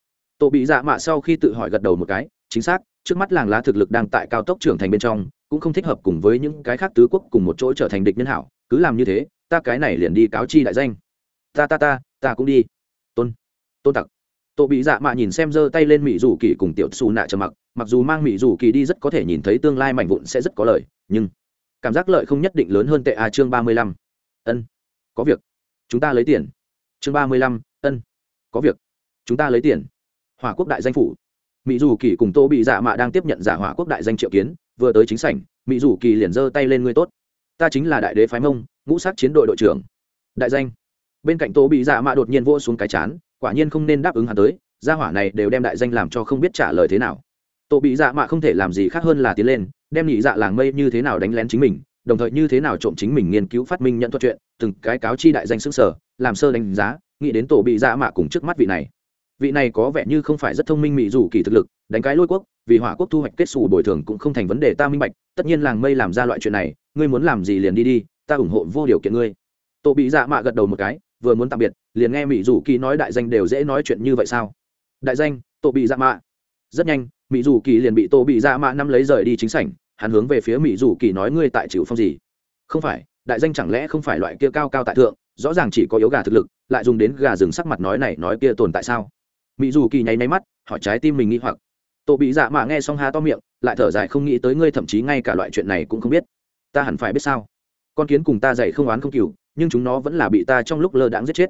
Tổ bị dạ mạ sau khi tự hỏi gật đầu một cái, chính xác, trước mắt làng lá thực lực đang tại cao tốc trưởng thành bên trong, cũng không thích hợp cùng với những cái khác tứ quốc cùng một chỗ trở thành địch nhân hảo, cứ làm như thế, ta cái này liền đi cáo chi đại danh. Ta ta ta ta cũng đi. Tôn tôn tặc. Tổ bị dạ mạ nhìn xem giơ tay lên mỹ rủ kỳ cùng tiểu xù nạ trầm mặc mặc dù mang mỹ rủ kỳ đi rất có thể nhìn thấy tương lai mảnh vụn sẽ rất có lợi, nhưng cảm giác lợi không nhất định lớn hơn tệ a chương ba mươi lăm. Ân, có việc. Chúng ta lấy tiền. Chương ba mươi lăm, ân, có việc. Chúng ta lấy tiền hỏa quốc đại danh phủ. Mỹ dù kỳ cùng tô bị dạ mạ đang tiếp nhận giả hỏa quốc đại danh triệu kiến, vừa tới chính sảnh mỹ dù kỳ liền giơ tay lên ngươi tốt. Ta chính là đại đế phái mông, ngũ sắc chiến đội đội trưởng. Đại danh. Bên cạnh tô bị dạ mạ đột nhiên vô xuống cái chán, quả nhiên không nên đáp ứng hắn tới, gia hỏa này đều đem đại danh làm cho không biết trả lời thế nào. Tô bị dạ mạ không thể làm gì khác hơn là tiến lên, đem nhị dạ làng mây như thế nào đánh lén chính mình, đồng thời như thế nào trộm chính mình nghiên cứu phát minh nhận thuật chuyện, từng cái cáo chi đại danh xứng sở, làm sơ đánh giá, nghĩ đến tổ bị dạ mạ cùng trước mắt vị này vị này có vẻ như không phải rất thông minh mị dù kỳ thực lực, đánh cái lôi quốc, vì hỏa quốc thu hoạch kết xù bồi thường cũng không thành vấn đề, ta minh bạch, tất nhiên làng mây làm ra loại chuyện này, ngươi muốn làm gì liền đi đi, ta ủng hộ vô điều kiện ngươi. Tổ bị dạ mạ gật đầu một cái, vừa muốn tạm biệt, liền nghe mỹ dù kỳ nói đại danh đều dễ nói chuyện như vậy sao? Đại danh, tổ bị dạ mạ. Rất nhanh, mỹ dù kỳ liền bị tổ bị dạ mạ năm lấy rời đi chính sảnh, hắn hướng về phía mỹ dù kỳ nói ngươi tại chịu phong gì? Không phải, đại danh chẳng lẽ không phải loại kia cao cao tại thượng, rõ ràng chỉ có yếu gà thực lực, lại dùng đến gà rừng sắc mặt nói này nói kia tồn tại sao? Mỹ dù kỳ nháy máy mắt, hỏi trái tim mình nghĩ hoặc. Tổ bị dạ mạ nghe xong há to miệng, lại thở dài không nghĩ tới ngươi thậm chí ngay cả loại chuyện này cũng không biết. Ta hẳn phải biết sao? Con kiến cùng ta dạy không oán không cừu, nhưng chúng nó vẫn là bị ta trong lúc lơ đãng giết chết.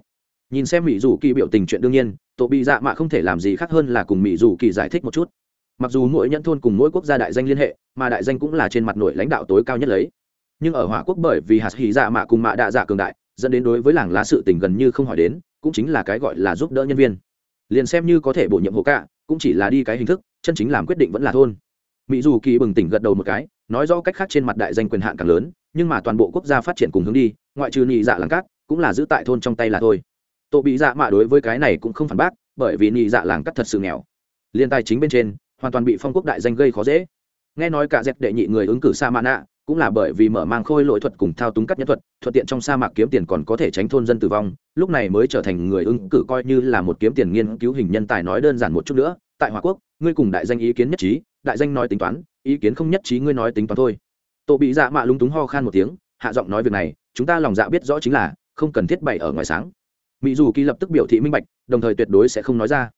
Nhìn xem mỹ dù kỳ biểu tình chuyện đương nhiên, tổ bị dạ mạ không thể làm gì khác hơn là cùng mỹ dù kỳ giải thích một chút. Mặc dù mỗi nhẫn thôn cùng mỗi quốc gia đại danh liên hệ, mà đại danh cũng là trên mặt nội lãnh đạo tối cao nhất lấy. Nhưng ở hỏa quốc bởi vì hạt hỉ dạ mạ cùng mạ đạ dạ cường đại, dẫn đến đối với làng lá sự tình gần như không hỏi đến, cũng chính là cái gọi là giúp đỡ nhân viên liền xem như có thể bổ nhiệm hộ cả cũng chỉ là đi cái hình thức, chân chính làm quyết định vẫn là thôn. Mỹ dù kỳ bừng tỉnh gật đầu một cái, nói rõ cách khác trên mặt đại danh quyền hạn càng lớn, nhưng mà toàn bộ quốc gia phát triển cùng hướng đi, ngoại trừ nhị dạ làng cát, cũng là giữ tại thôn trong tay là thôi. Tổ bị dạ mạ đối với cái này cũng không phản bác, bởi vì nhị dạ làng cát thật sự nghèo. Liên tài chính bên trên, hoàn toàn bị phong quốc đại danh gây khó dễ. Nghe nói cả dẹp đệ nhị người ứng cử sa mạ nạ cũng là bởi vì mở mang khôi lỗi thuật cùng thao túng cắt nhất thuật, thuận tiện trong sa mạc kiếm tiền còn có thể tránh thôn dân tử vong, lúc này mới trở thành người ứng cử coi như là một kiếm tiền nghiên cứu hình nhân tài nói đơn giản một chút nữa, tại hòa quốc, ngươi cùng đại danh ý kiến nhất trí, đại danh nói tính toán, ý kiến không nhất trí ngươi nói tính toán thôi. Tổ bị dạ mạ lúng túng ho khan một tiếng, hạ giọng nói việc này, chúng ta lòng dạ biết rõ chính là, không cần thiết bày ở ngoài sáng. Mỹ dù kỳ lập tức biểu thị minh bạch, đồng thời tuyệt đối sẽ không nói ra.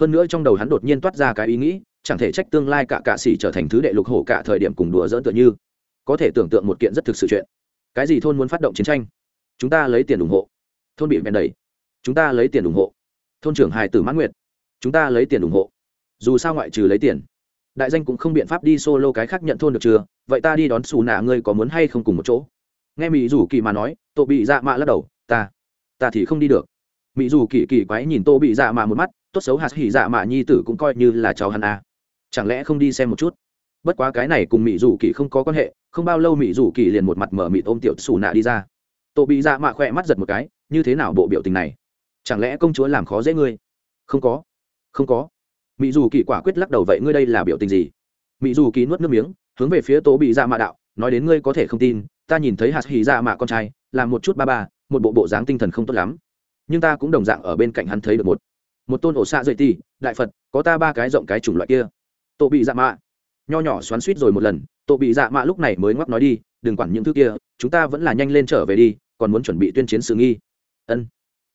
Hơn nữa trong đầu hắn đột nhiên toát ra cái ý nghĩ, chẳng thể trách tương lai cả cạ sĩ trở thành thứ đệ lục hổ cả thời điểm cùng đùa dỡn tựa như có thể tưởng tượng một kiện rất thực sự chuyện. Cái gì thôn muốn phát động chiến tranh? Chúng ta lấy tiền ủng hộ. Thôn bị vẹn đầy. Chúng ta lấy tiền ủng hộ. Thôn trưởng hài tử mãn nguyệt. Chúng ta lấy tiền ủng hộ. Dù sao ngoại trừ lấy tiền, đại danh cũng không biện pháp đi solo cái khác nhận thôn được chưa? Vậy ta đi đón xù nạ ngươi có muốn hay không cùng một chỗ? Nghe mỹ dù kỳ mà nói, tô bị dạ mạ lắc đầu, ta ta thì không đi được. Mỹ dù kỳ kỳ quái nhìn tô bị dạ mạ một mắt, tốt xấu hạt hỉ dạ mạ nhi tử cũng coi như là cháu hắn à. chẳng lẽ không đi xem một chút? Bất quá cái này cùng mỹ dù kỳ không có quan hệ, không bao lâu mỹ dù kỳ liền một mặt mở mịt ôm tiểu xù nạ đi ra. Tổ bị dạ mạ khỏe mắt giật một cái, như thế nào bộ biểu tình này? Chẳng lẽ công chúa làm khó dễ ngươi? Không có không có. Mỹ dù kỳ quả quyết lắc đầu vậy ngươi đây là biểu tình gì? Mỹ dù kỳ nuốt nước miếng, hướng về phía tố bị dạ mạ đạo, nói đến ngươi có thể không tin, ta nhìn thấy hạt hì dạ mạ con trai, làm một chút ba ba, một bộ bộ dáng tinh thần không tốt lắm. Nhưng ta cũng đồng dạng ở bên cạnh hắn thấy được một một tôn ổ xạ dậy ti đại phật, có ta ba cái rộng cái chủng loại kia. Tổ bị dạ mạ nho nhỏ xoắn suýt rồi một lần tổ bị dạ mạ lúc này mới ngoắc nói đi, đừng quản những thứ kia, chúng ta vẫn là nhanh lên trở về đi, còn muốn chuẩn bị tuyên chiến sự nghi. Ân,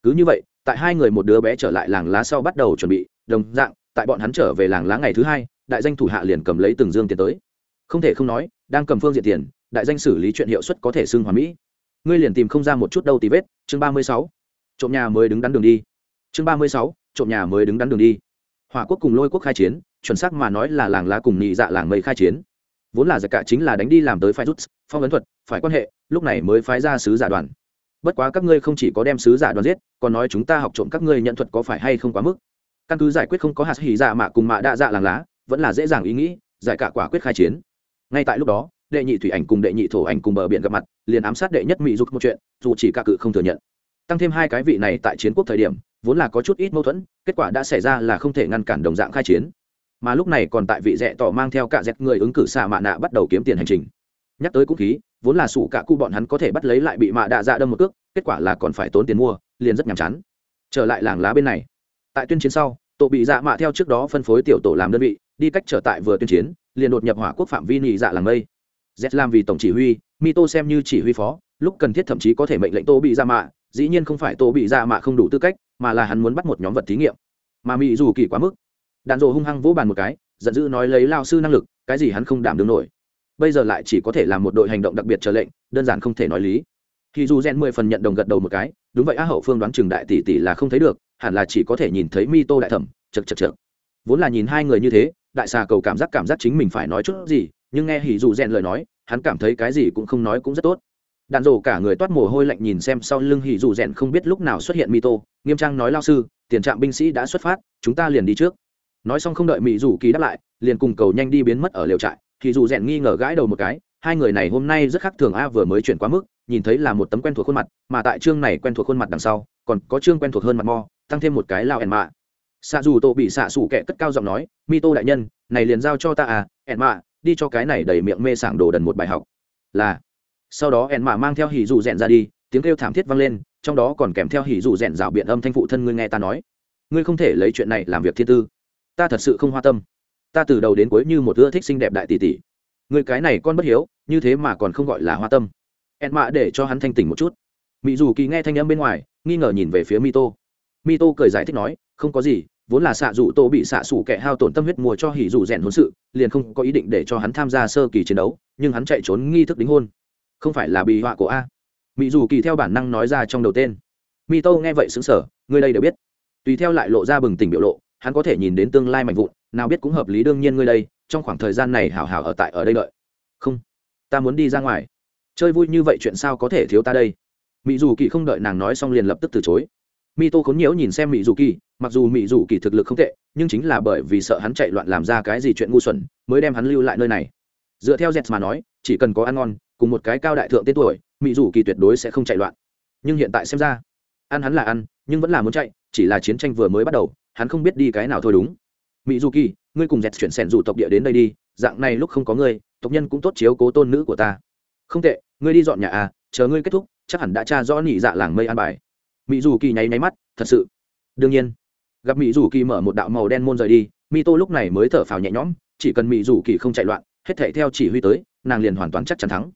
cứ như vậy, tại hai người một đứa bé trở lại làng lá sau bắt đầu chuẩn bị, đồng dạng, tại bọn hắn trở về làng lá ngày thứ hai, đại danh thủ hạ liền cầm lấy từng dương tiền tới. Không thể không nói, đang cầm phương diện tiền, đại danh xử lý chuyện hiệu suất có thể xưng hòa mỹ. Ngươi liền tìm không ra một chút đâu tì vết. Chương ba mươi sáu, trộm nhà mới đứng đắn đường đi. Chương ba mươi sáu, trộm nhà mới đứng đắn đường đi. Hòa quốc cùng lôi quốc khai chiến chuẩn xác mà nói là làng lá cùng nhị dạ làng mây khai chiến. Vốn là giặc cả chính là đánh đi làm tới phái rút, phong ấn thuật, phải quan hệ, lúc này mới phái ra sứ giả đoàn. Bất quá các ngươi không chỉ có đem sứ giả đoàn giết, còn nói chúng ta học trộm các ngươi nhận thuật có phải hay không quá mức. Căn cứ giải quyết không có hạt hỉ dạ mạ cùng mạ đa dạ làng lá, vẫn là dễ dàng ý nghĩ, giải cả quả quyết khai chiến. Ngay tại lúc đó, đệ nhị thủy ảnh cùng đệ nhị thổ ảnh cùng bờ biển gặp mặt, liền ám sát đệ nhất mỹ dục một chuyện, dù chỉ cả cự không thừa nhận. Tăng thêm hai cái vị này tại chiến quốc thời điểm, vốn là có chút ít mâu thuẫn, kết quả đã xảy ra là không thể ngăn cản đồng dạng khai chiến mà lúc này còn tại vị rẽ tỏ mang theo cả dẹt người ứng cử xạ mạ nạ bắt đầu kiếm tiền hành trình. Nhắc tới cũng khí, vốn là sủ cả cu bọn hắn có thể bắt lấy lại bị mạ đạ dạ đâm một cước, kết quả là còn phải tốn tiền mua, liền rất nhàm chán. Trở lại làng lá bên này. Tại tuyên chiến sau, tổ bị dạ mạ theo trước đó phân phối tiểu tổ làm đơn vị, đi cách trở tại vừa tuyên chiến, liền đột nhập hỏa quốc phạm vi nhị dạ làng mây. Z làm vì tổng chỉ huy, mito xem như chỉ huy phó, lúc cần thiết thậm chí có thể mệnh lệnh tô bị dạ mạ, dĩ nhiên không phải tô bị dạ mạ không đủ tư cách, mà là hắn muốn bắt một nhóm vật thí nghiệm. Mà mỹ dù kỳ quá mức đạn dồ hung hăng vỗ bàn một cái, giận dữ nói lấy lao sư năng lực, cái gì hắn không đảm đương nổi. Bây giờ lại chỉ có thể làm một đội hành động đặc biệt chờ lệnh, đơn giản không thể nói lý. Khi dù gen mười phần nhận đồng gật đầu một cái, đúng vậy á, hậu phương đoán chừng đại tỷ tỷ là không thấy được, hẳn là chỉ có thể nhìn thấy mi tô đại thẩm chật chật chật vốn là nhìn hai người như thế, đại xà cầu cảm giác cảm giác chính mình phải nói chút gì, nhưng nghe hỉ dù rèn lời nói, hắn cảm thấy cái gì cũng không nói cũng rất tốt. Đàn rổ cả người toát mồ hôi lạnh nhìn xem sau lưng hỉ dù rèn không biết lúc nào xuất hiện mi tô nghiêm trang nói, lao sư, tiền trạm binh sĩ đã xuất phát, chúng ta liền đi trước nói xong không đợi mỹ dù kỳ đáp lại, liền cùng cầu nhanh đi biến mất ở liều trại. Thì dù rèn nghi ngờ gãi đầu một cái, hai người này hôm nay rất khác thường a vừa mới chuyển quá mức, nhìn thấy là một tấm quen thuộc khuôn mặt, mà tại chương này quen thuộc khuôn mặt đằng sau, còn có chương quen thuộc hơn mặt mo, tăng thêm một cái lao ẻn mạ. Xạ dù tổ bị xạ xủ kẹ cất cao giọng nói, mi tô đại nhân, này liền giao cho ta à ẻn mạ, đi cho cái này đầy miệng mê sảng đồ đần một bài học. Là. Sau đó ẻn mạ mang theo hỉ dù rèn ra đi, tiếng kêu thảm thiết vang lên, trong đó còn kèm theo hỉ dù rèn rào biện âm thanh phụ thân ngươi nghe ta nói. Ngươi không thể lấy chuyện này làm việc thiên tư ta thật sự không hoa tâm. Ta từ đầu đến cuối như một ưa thích xinh đẹp đại tỷ tỷ. Người cái này con bất hiếu, như thế mà còn không gọi là hoa tâm. Ẹn mạ để cho hắn thanh tỉnh một chút. Mỹ dù kỳ nghe thanh âm bên ngoài, nghi ngờ nhìn về phía mi tô mi tô cười giải thích nói, không có gì, vốn là xạ dù tô bị xạ xủ kẻ hao tổn tâm huyết mùa cho hỉ dù rèn hôn sự, liền không có ý định để cho hắn tham gia sơ kỳ chiến đấu, nhưng hắn chạy trốn nghi thức đính hôn. Không phải là bị họa của a. Mỹ dù kỳ theo bản năng nói ra trong đầu tên. Mi tô nghe vậy xứng sở người đây đều biết. Tùy theo lại lộ ra bừng tỉnh biểu lộ hắn có thể nhìn đến tương lai mạnh vụn, nào biết cũng hợp lý đương nhiên ngươi đây, trong khoảng thời gian này hảo hảo ở tại ở đây đợi. Không, ta muốn đi ra ngoài. Chơi vui như vậy chuyện sao có thể thiếu ta đây? Mỹ dù kỳ không đợi nàng nói xong liền lập tức từ chối. Mi tô khốn nhiễu nhìn xem mỹ dù kỳ mặc dù mỹ dù kỳ thực lực không tệ, nhưng chính là bởi vì sợ hắn chạy loạn làm ra cái gì chuyện ngu xuẩn, mới đem hắn lưu lại nơi này. Dựa theo dẹt mà nói, chỉ cần có ăn ngon, cùng một cái cao đại thượng tên tuổi mỹ dù kỳ tuyệt đối sẽ không chạy loạn. Nhưng hiện tại xem ra, ăn hắn là ăn, nhưng vẫn là muốn chạy, chỉ là chiến tranh vừa mới bắt đầu hắn không biết đi cái nào thôi đúng. Mỹ dù kỳ ngươi cùng dẹt chuyển sẻn dù tộc địa đến đây đi, dạng này lúc không có ngươi, tộc nhân cũng tốt chiếu cố tôn nữ của ta. Không tệ, ngươi đi dọn nhà à chờ ngươi kết thúc, chắc hẳn đã tra rõ nỉ dạ làng mây an bài. Mỹ dù kỳ nháy nháy mắt, thật sự. Đương nhiên. Gặp mỹ dù kỳ mở một đạo màu đen môn rời đi mỹ tô lúc này mới thở phào nhẹ nhõm, chỉ cần mỹ dù kỳ không chạy loạn, hết thể theo chỉ huy tới, nàng liền hoàn toàn chắc chắn thắng.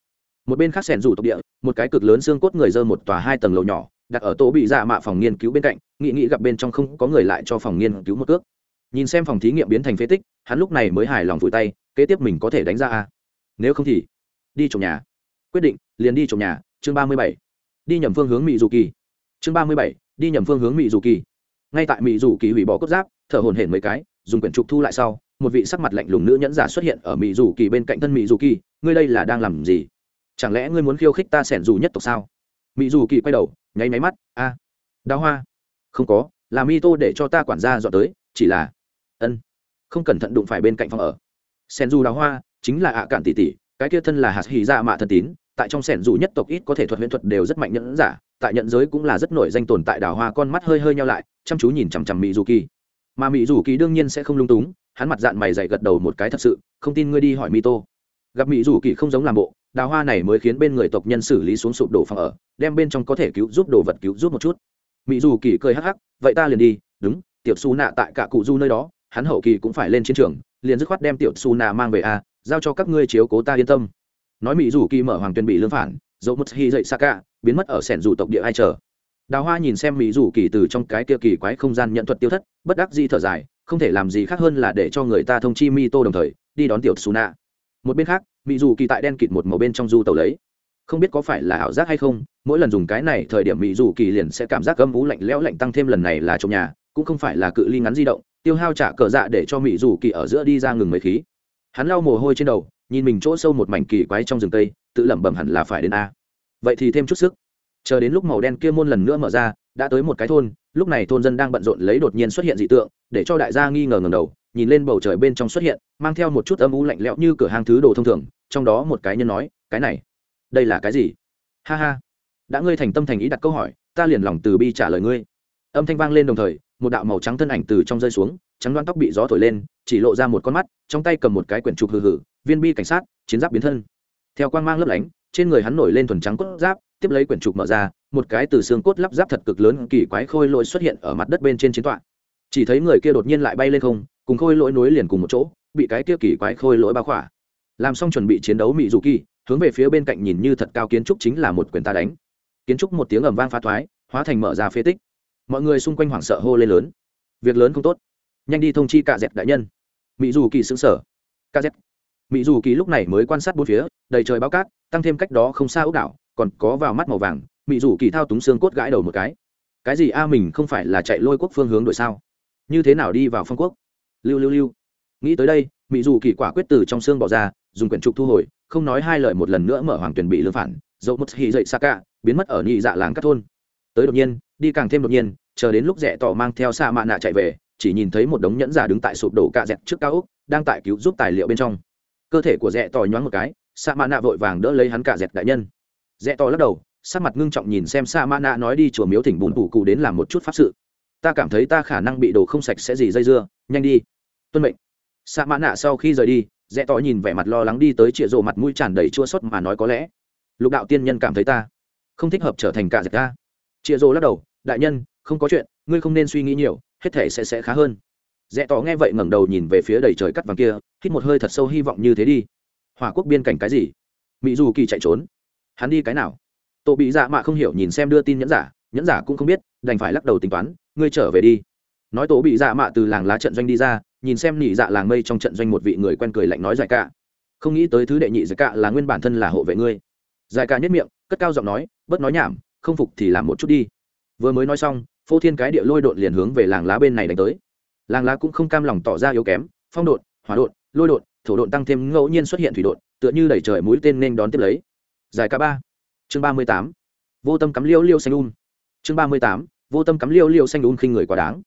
Một bên khác sẻn rủ tộc địa, một cái cực lớn xương cốt người dơ một tòa hai tầng lầu nhỏ đặt ở tổ bị dạ mạ phòng nghiên cứu bên cạnh nghị nghĩ gặp bên trong không có người lại cho phòng nghiên cứu một cước. Nhìn xem phòng thí nghiệm biến thành phế tích, hắn lúc này mới hài lòng vùi tay, kế tiếp mình có thể đánh ra a. Nếu không thì, đi trồng nhà. Quyết định, liền đi trồng nhà. Chương ba mươi bảy. Đi nhầm phương hướng mỹ dù kỳ chương ba mươi bảy. Đi nhầm phương hướng mỹ dù kỳ ngay tại mỹ dù kỳ hủy bỏ cốt giáp, thở hồn hển mấy cái, dùng quyển trục thu lại sau, một vị sắc mặt lạnh lùng nữ nhẫn giả xuất hiện ở mỹ dù kỳ bên cạnh thân mỹ dù kỳ ngươi đây là đang làm gì? Chẳng lẽ ngươi muốn khiêu khích ta sẻn dù nhất tộc sao? Mỹ dù kỳ quay đầu nháy máy mắt, a, đào hoa. Không có, là mi tô để cho ta quản gia dọn tới, chỉ là, ân, không cẩn thận đụng phải bên cạnh phòng ở. Sen du đào hoa, chính là ạ cạn tỷ tỷ, cái kia thân là hạt hì dạ mạ thân tín, tại trong sẻn dù nhất tộc ít có thể thuật huyễn thuật đều rất mạnh nhẫn giả, tại nhận giới cũng là rất nổi danh tồn tại đào hoa, con mắt hơi hơi nhau lại, chăm chú nhìn chằm chằm mỹ dù kỳ mà mỹ dù kỳ đương nhiên sẽ không lung túng, hắn mặt dạng mày dày gật đầu một cái thật sự, không tin ngươi đi hỏi mi tô gặp mỹ dù kỳ không giống làm bộ đào hoa này mới khiến bên người tộc nhân xử lý xuống sụp đổ phòng ở, đem bên trong có thể cứu giúp đồ vật cứu giúp một chút. Mỹ dù kỳ cười hắc hắc, vậy ta liền đi, đúng, tiểu su nạ tại cả cụ du nơi đó, hắn hậu kỳ cũng phải lên chiến trường, liền dứt khoát đem tiểu su nạ mang về a, giao cho các ngươi chiếu cố ta yên tâm. Nói mỹ dù kỳ mở hoàng tuyên bị lương phản, dẫu mất hy dậy xa cả biến mất ở sẻn dù tộc địa ai chờ. Đào hoa nhìn xem mỹ dù kỳ từ trong cái kia kỳ quái không gian nhận thuật tiêu thất, bất đắc di thở dài, không thể làm gì khác hơn là để cho người ta thông chi mi tô đồng thời, đi đón tiểu su nạ một bên khác mỹ dù kỳ tại đen kịt một màu bên trong du tàu lấy. Không biết có phải là ảo giác hay không, mỗi lần dùng cái này thời điểm mỹ dù kỳ liền sẽ cảm giác gâm vú lạnh lẽo lạnh tăng thêm lần này là trong nhà, cũng không phải là cự ly ngắn di động, tiêu hao trả cờ dạ để cho mỹ dù kỳ ở giữa đi ra ngừng mấy khí. Hắn lau mồ hôi trên đầu, nhìn mình chỗ sâu một mảnh kỳ quái trong rừng tây tự lẩm bẩm hẳn là phải đến a. Vậy thì thêm chút sức. Chờ đến lúc màu đen kia môn lần nữa mở ra, đã tới một cái thôn lúc này thôn dân đang bận rộn lấy đột nhiên xuất hiện dị tượng, để cho đại gia nghi ngờ ngầm đầu, nhìn lên bầu trời bên trong xuất hiện, mang theo một chút âm u lạnh lẽo như cửa hàng thứ đồ thông thường, trong đó một cái nhân nói, cái này, đây là cái gì? Ha ha, đã ngươi thành tâm thành ý đặt câu hỏi, ta liền lòng từ bi trả lời ngươi. Âm thanh vang lên đồng thời, một đạo màu trắng thân ảnh từ trong rơi xuống, trắng đoan tóc bị gió thổi lên, chỉ lộ ra một con mắt, trong tay cầm một cái quyển trục hừ hừ, viên bi cảnh sát, chiến giáp biến thân. Theo quang mang lấp lánh, trên người hắn nổi lên thuần trắng cốt giáp tiếp lấy quyển trục mở ra, một cái từ xương cốt lắp ráp thật cực lớn kỳ quái khôi lỗi xuất hiện ở mặt đất bên trên chiến tọa. Chỉ thấy người kia đột nhiên lại bay lên không, cùng khôi lỗi nối liền cùng một chỗ, bị cái kia kỳ quái khôi lỗi bao khỏa. Làm xong chuẩn bị chiến đấu mỹ dù kỳ, hướng về phía bên cạnh nhìn như thật cao kiến trúc chính là một quyền ta đánh. Kiến trúc một tiếng ầm vang phá thoái, hóa thành mở ra phế tích. Mọi người xung quanh hoảng sợ hô lên lớn. Việc lớn không tốt. Nhanh đi thông chi cả dẹp đại nhân. Mỹ dù kỳ xứng sở cạ dẹp mỹ dù kỳ lúc này mới quan sát bốn phía, đầy trời bao cát, tăng thêm cách đó không xa ốc đảo còn có vào mắt màu vàng mỹ rủ kỳ thao túng xương cốt gãi đầu một cái. Cái gì a, mình không phải là chạy lôi quốc phương hướng đổi sao? Như thế nào đi vào phong quốc? Lưu lưu lưu. Nghĩ tới đây mỹ dù kỳ quả quyết từ trong xương bỏ ra, dùng quyển trục thu hồi, không nói hai lời một lần nữa mở hoàng tuyển bị lương phản, dẫu mất hy dậy xa cả biến mất ở nhị dạ làng các thôn. Tới đột nhiên, đi càng thêm đột nhiên, chờ đến lúc rẽ tỏ mang theo xa mạ nạ chạy về, chỉ nhìn thấy một đống nhẫn giả đứng tại sụp đổ cạ dẹt trước cao úc đang tại cứu giúp tài liệu bên trong. Cơ thể của rẽ tỏ nhoáng một cái xa mạ nạ vội vàng đỡ lấy hắn cạ dẹt đại nhân rẽ to lắc đầu, sắc mặt ngưng trọng nhìn xem Sa mạ nạ nói đi, chùa miếu thỉnh bùn bù cụ đến làm một chút pháp sự. Ta cảm thấy ta khả năng bị đồ không sạch sẽ gì dây dưa. Nhanh đi. Tuân mệnh. Sa mạ nạ sau khi rời đi, rẽ to nhìn vẻ mặt lo lắng đi tới chĩa rộ mặt mũi tràn đầy chua xót mà nói có lẽ, lục đạo tiên nhân cảm thấy ta không thích hợp trở thành cả dẹp ta chĩa rộ lắc đầu, đại nhân, không có chuyện, ngươi không nên suy nghĩ nhiều, hết thể sẽ sẽ khá hơn. Rẽ tỏ nghe vậy ngẩng đầu nhìn về phía đầy trời cắt vàng kia, hít một hơi thật sâu hy vọng như thế đi. Hòa quốc biên cảnh cái gì? Mỹ dù kỳ chạy trốn hắn đi cái nào? Tổ bị dạ mạ không hiểu nhìn xem đưa tin nhẫn giả nhẫn giả cũng không biết, đành phải lắc đầu tính toán, ngươi trở về đi. Nói tổ bị dạ mạ từ làng lá trận doanh đi ra, nhìn xem nỉ dạ làng mây trong trận doanh một vị người quen cười lạnh nói giải cả không nghĩ tới thứ đệ nhị giải cả là nguyên bản thân là hộ vệ ngươi. Giải cả nhất miệng, cất cao giọng nói, bớt nói nhảm, không phục thì làm một chút đi. Vừa mới nói xong, phô thiên cái địa lôi đột liền hướng về làng lá bên này đánh tới. Làng lá cũng không cam lòng tỏ ra yếu kém, phong đột, hỏa đột, lôi đột, thổ đột tăng thêm ngẫu nhiên xuất hiện thủy đột, tựa như đẩy trời mũi tên nên đón tiếp lấy giải ca ba. Chương ba mươi tám. Vô tâm cắm liêu liêu xanh un chương ba mươi tám. Vô tâm cắm liêu liêu xanh un khinh người quá đáng.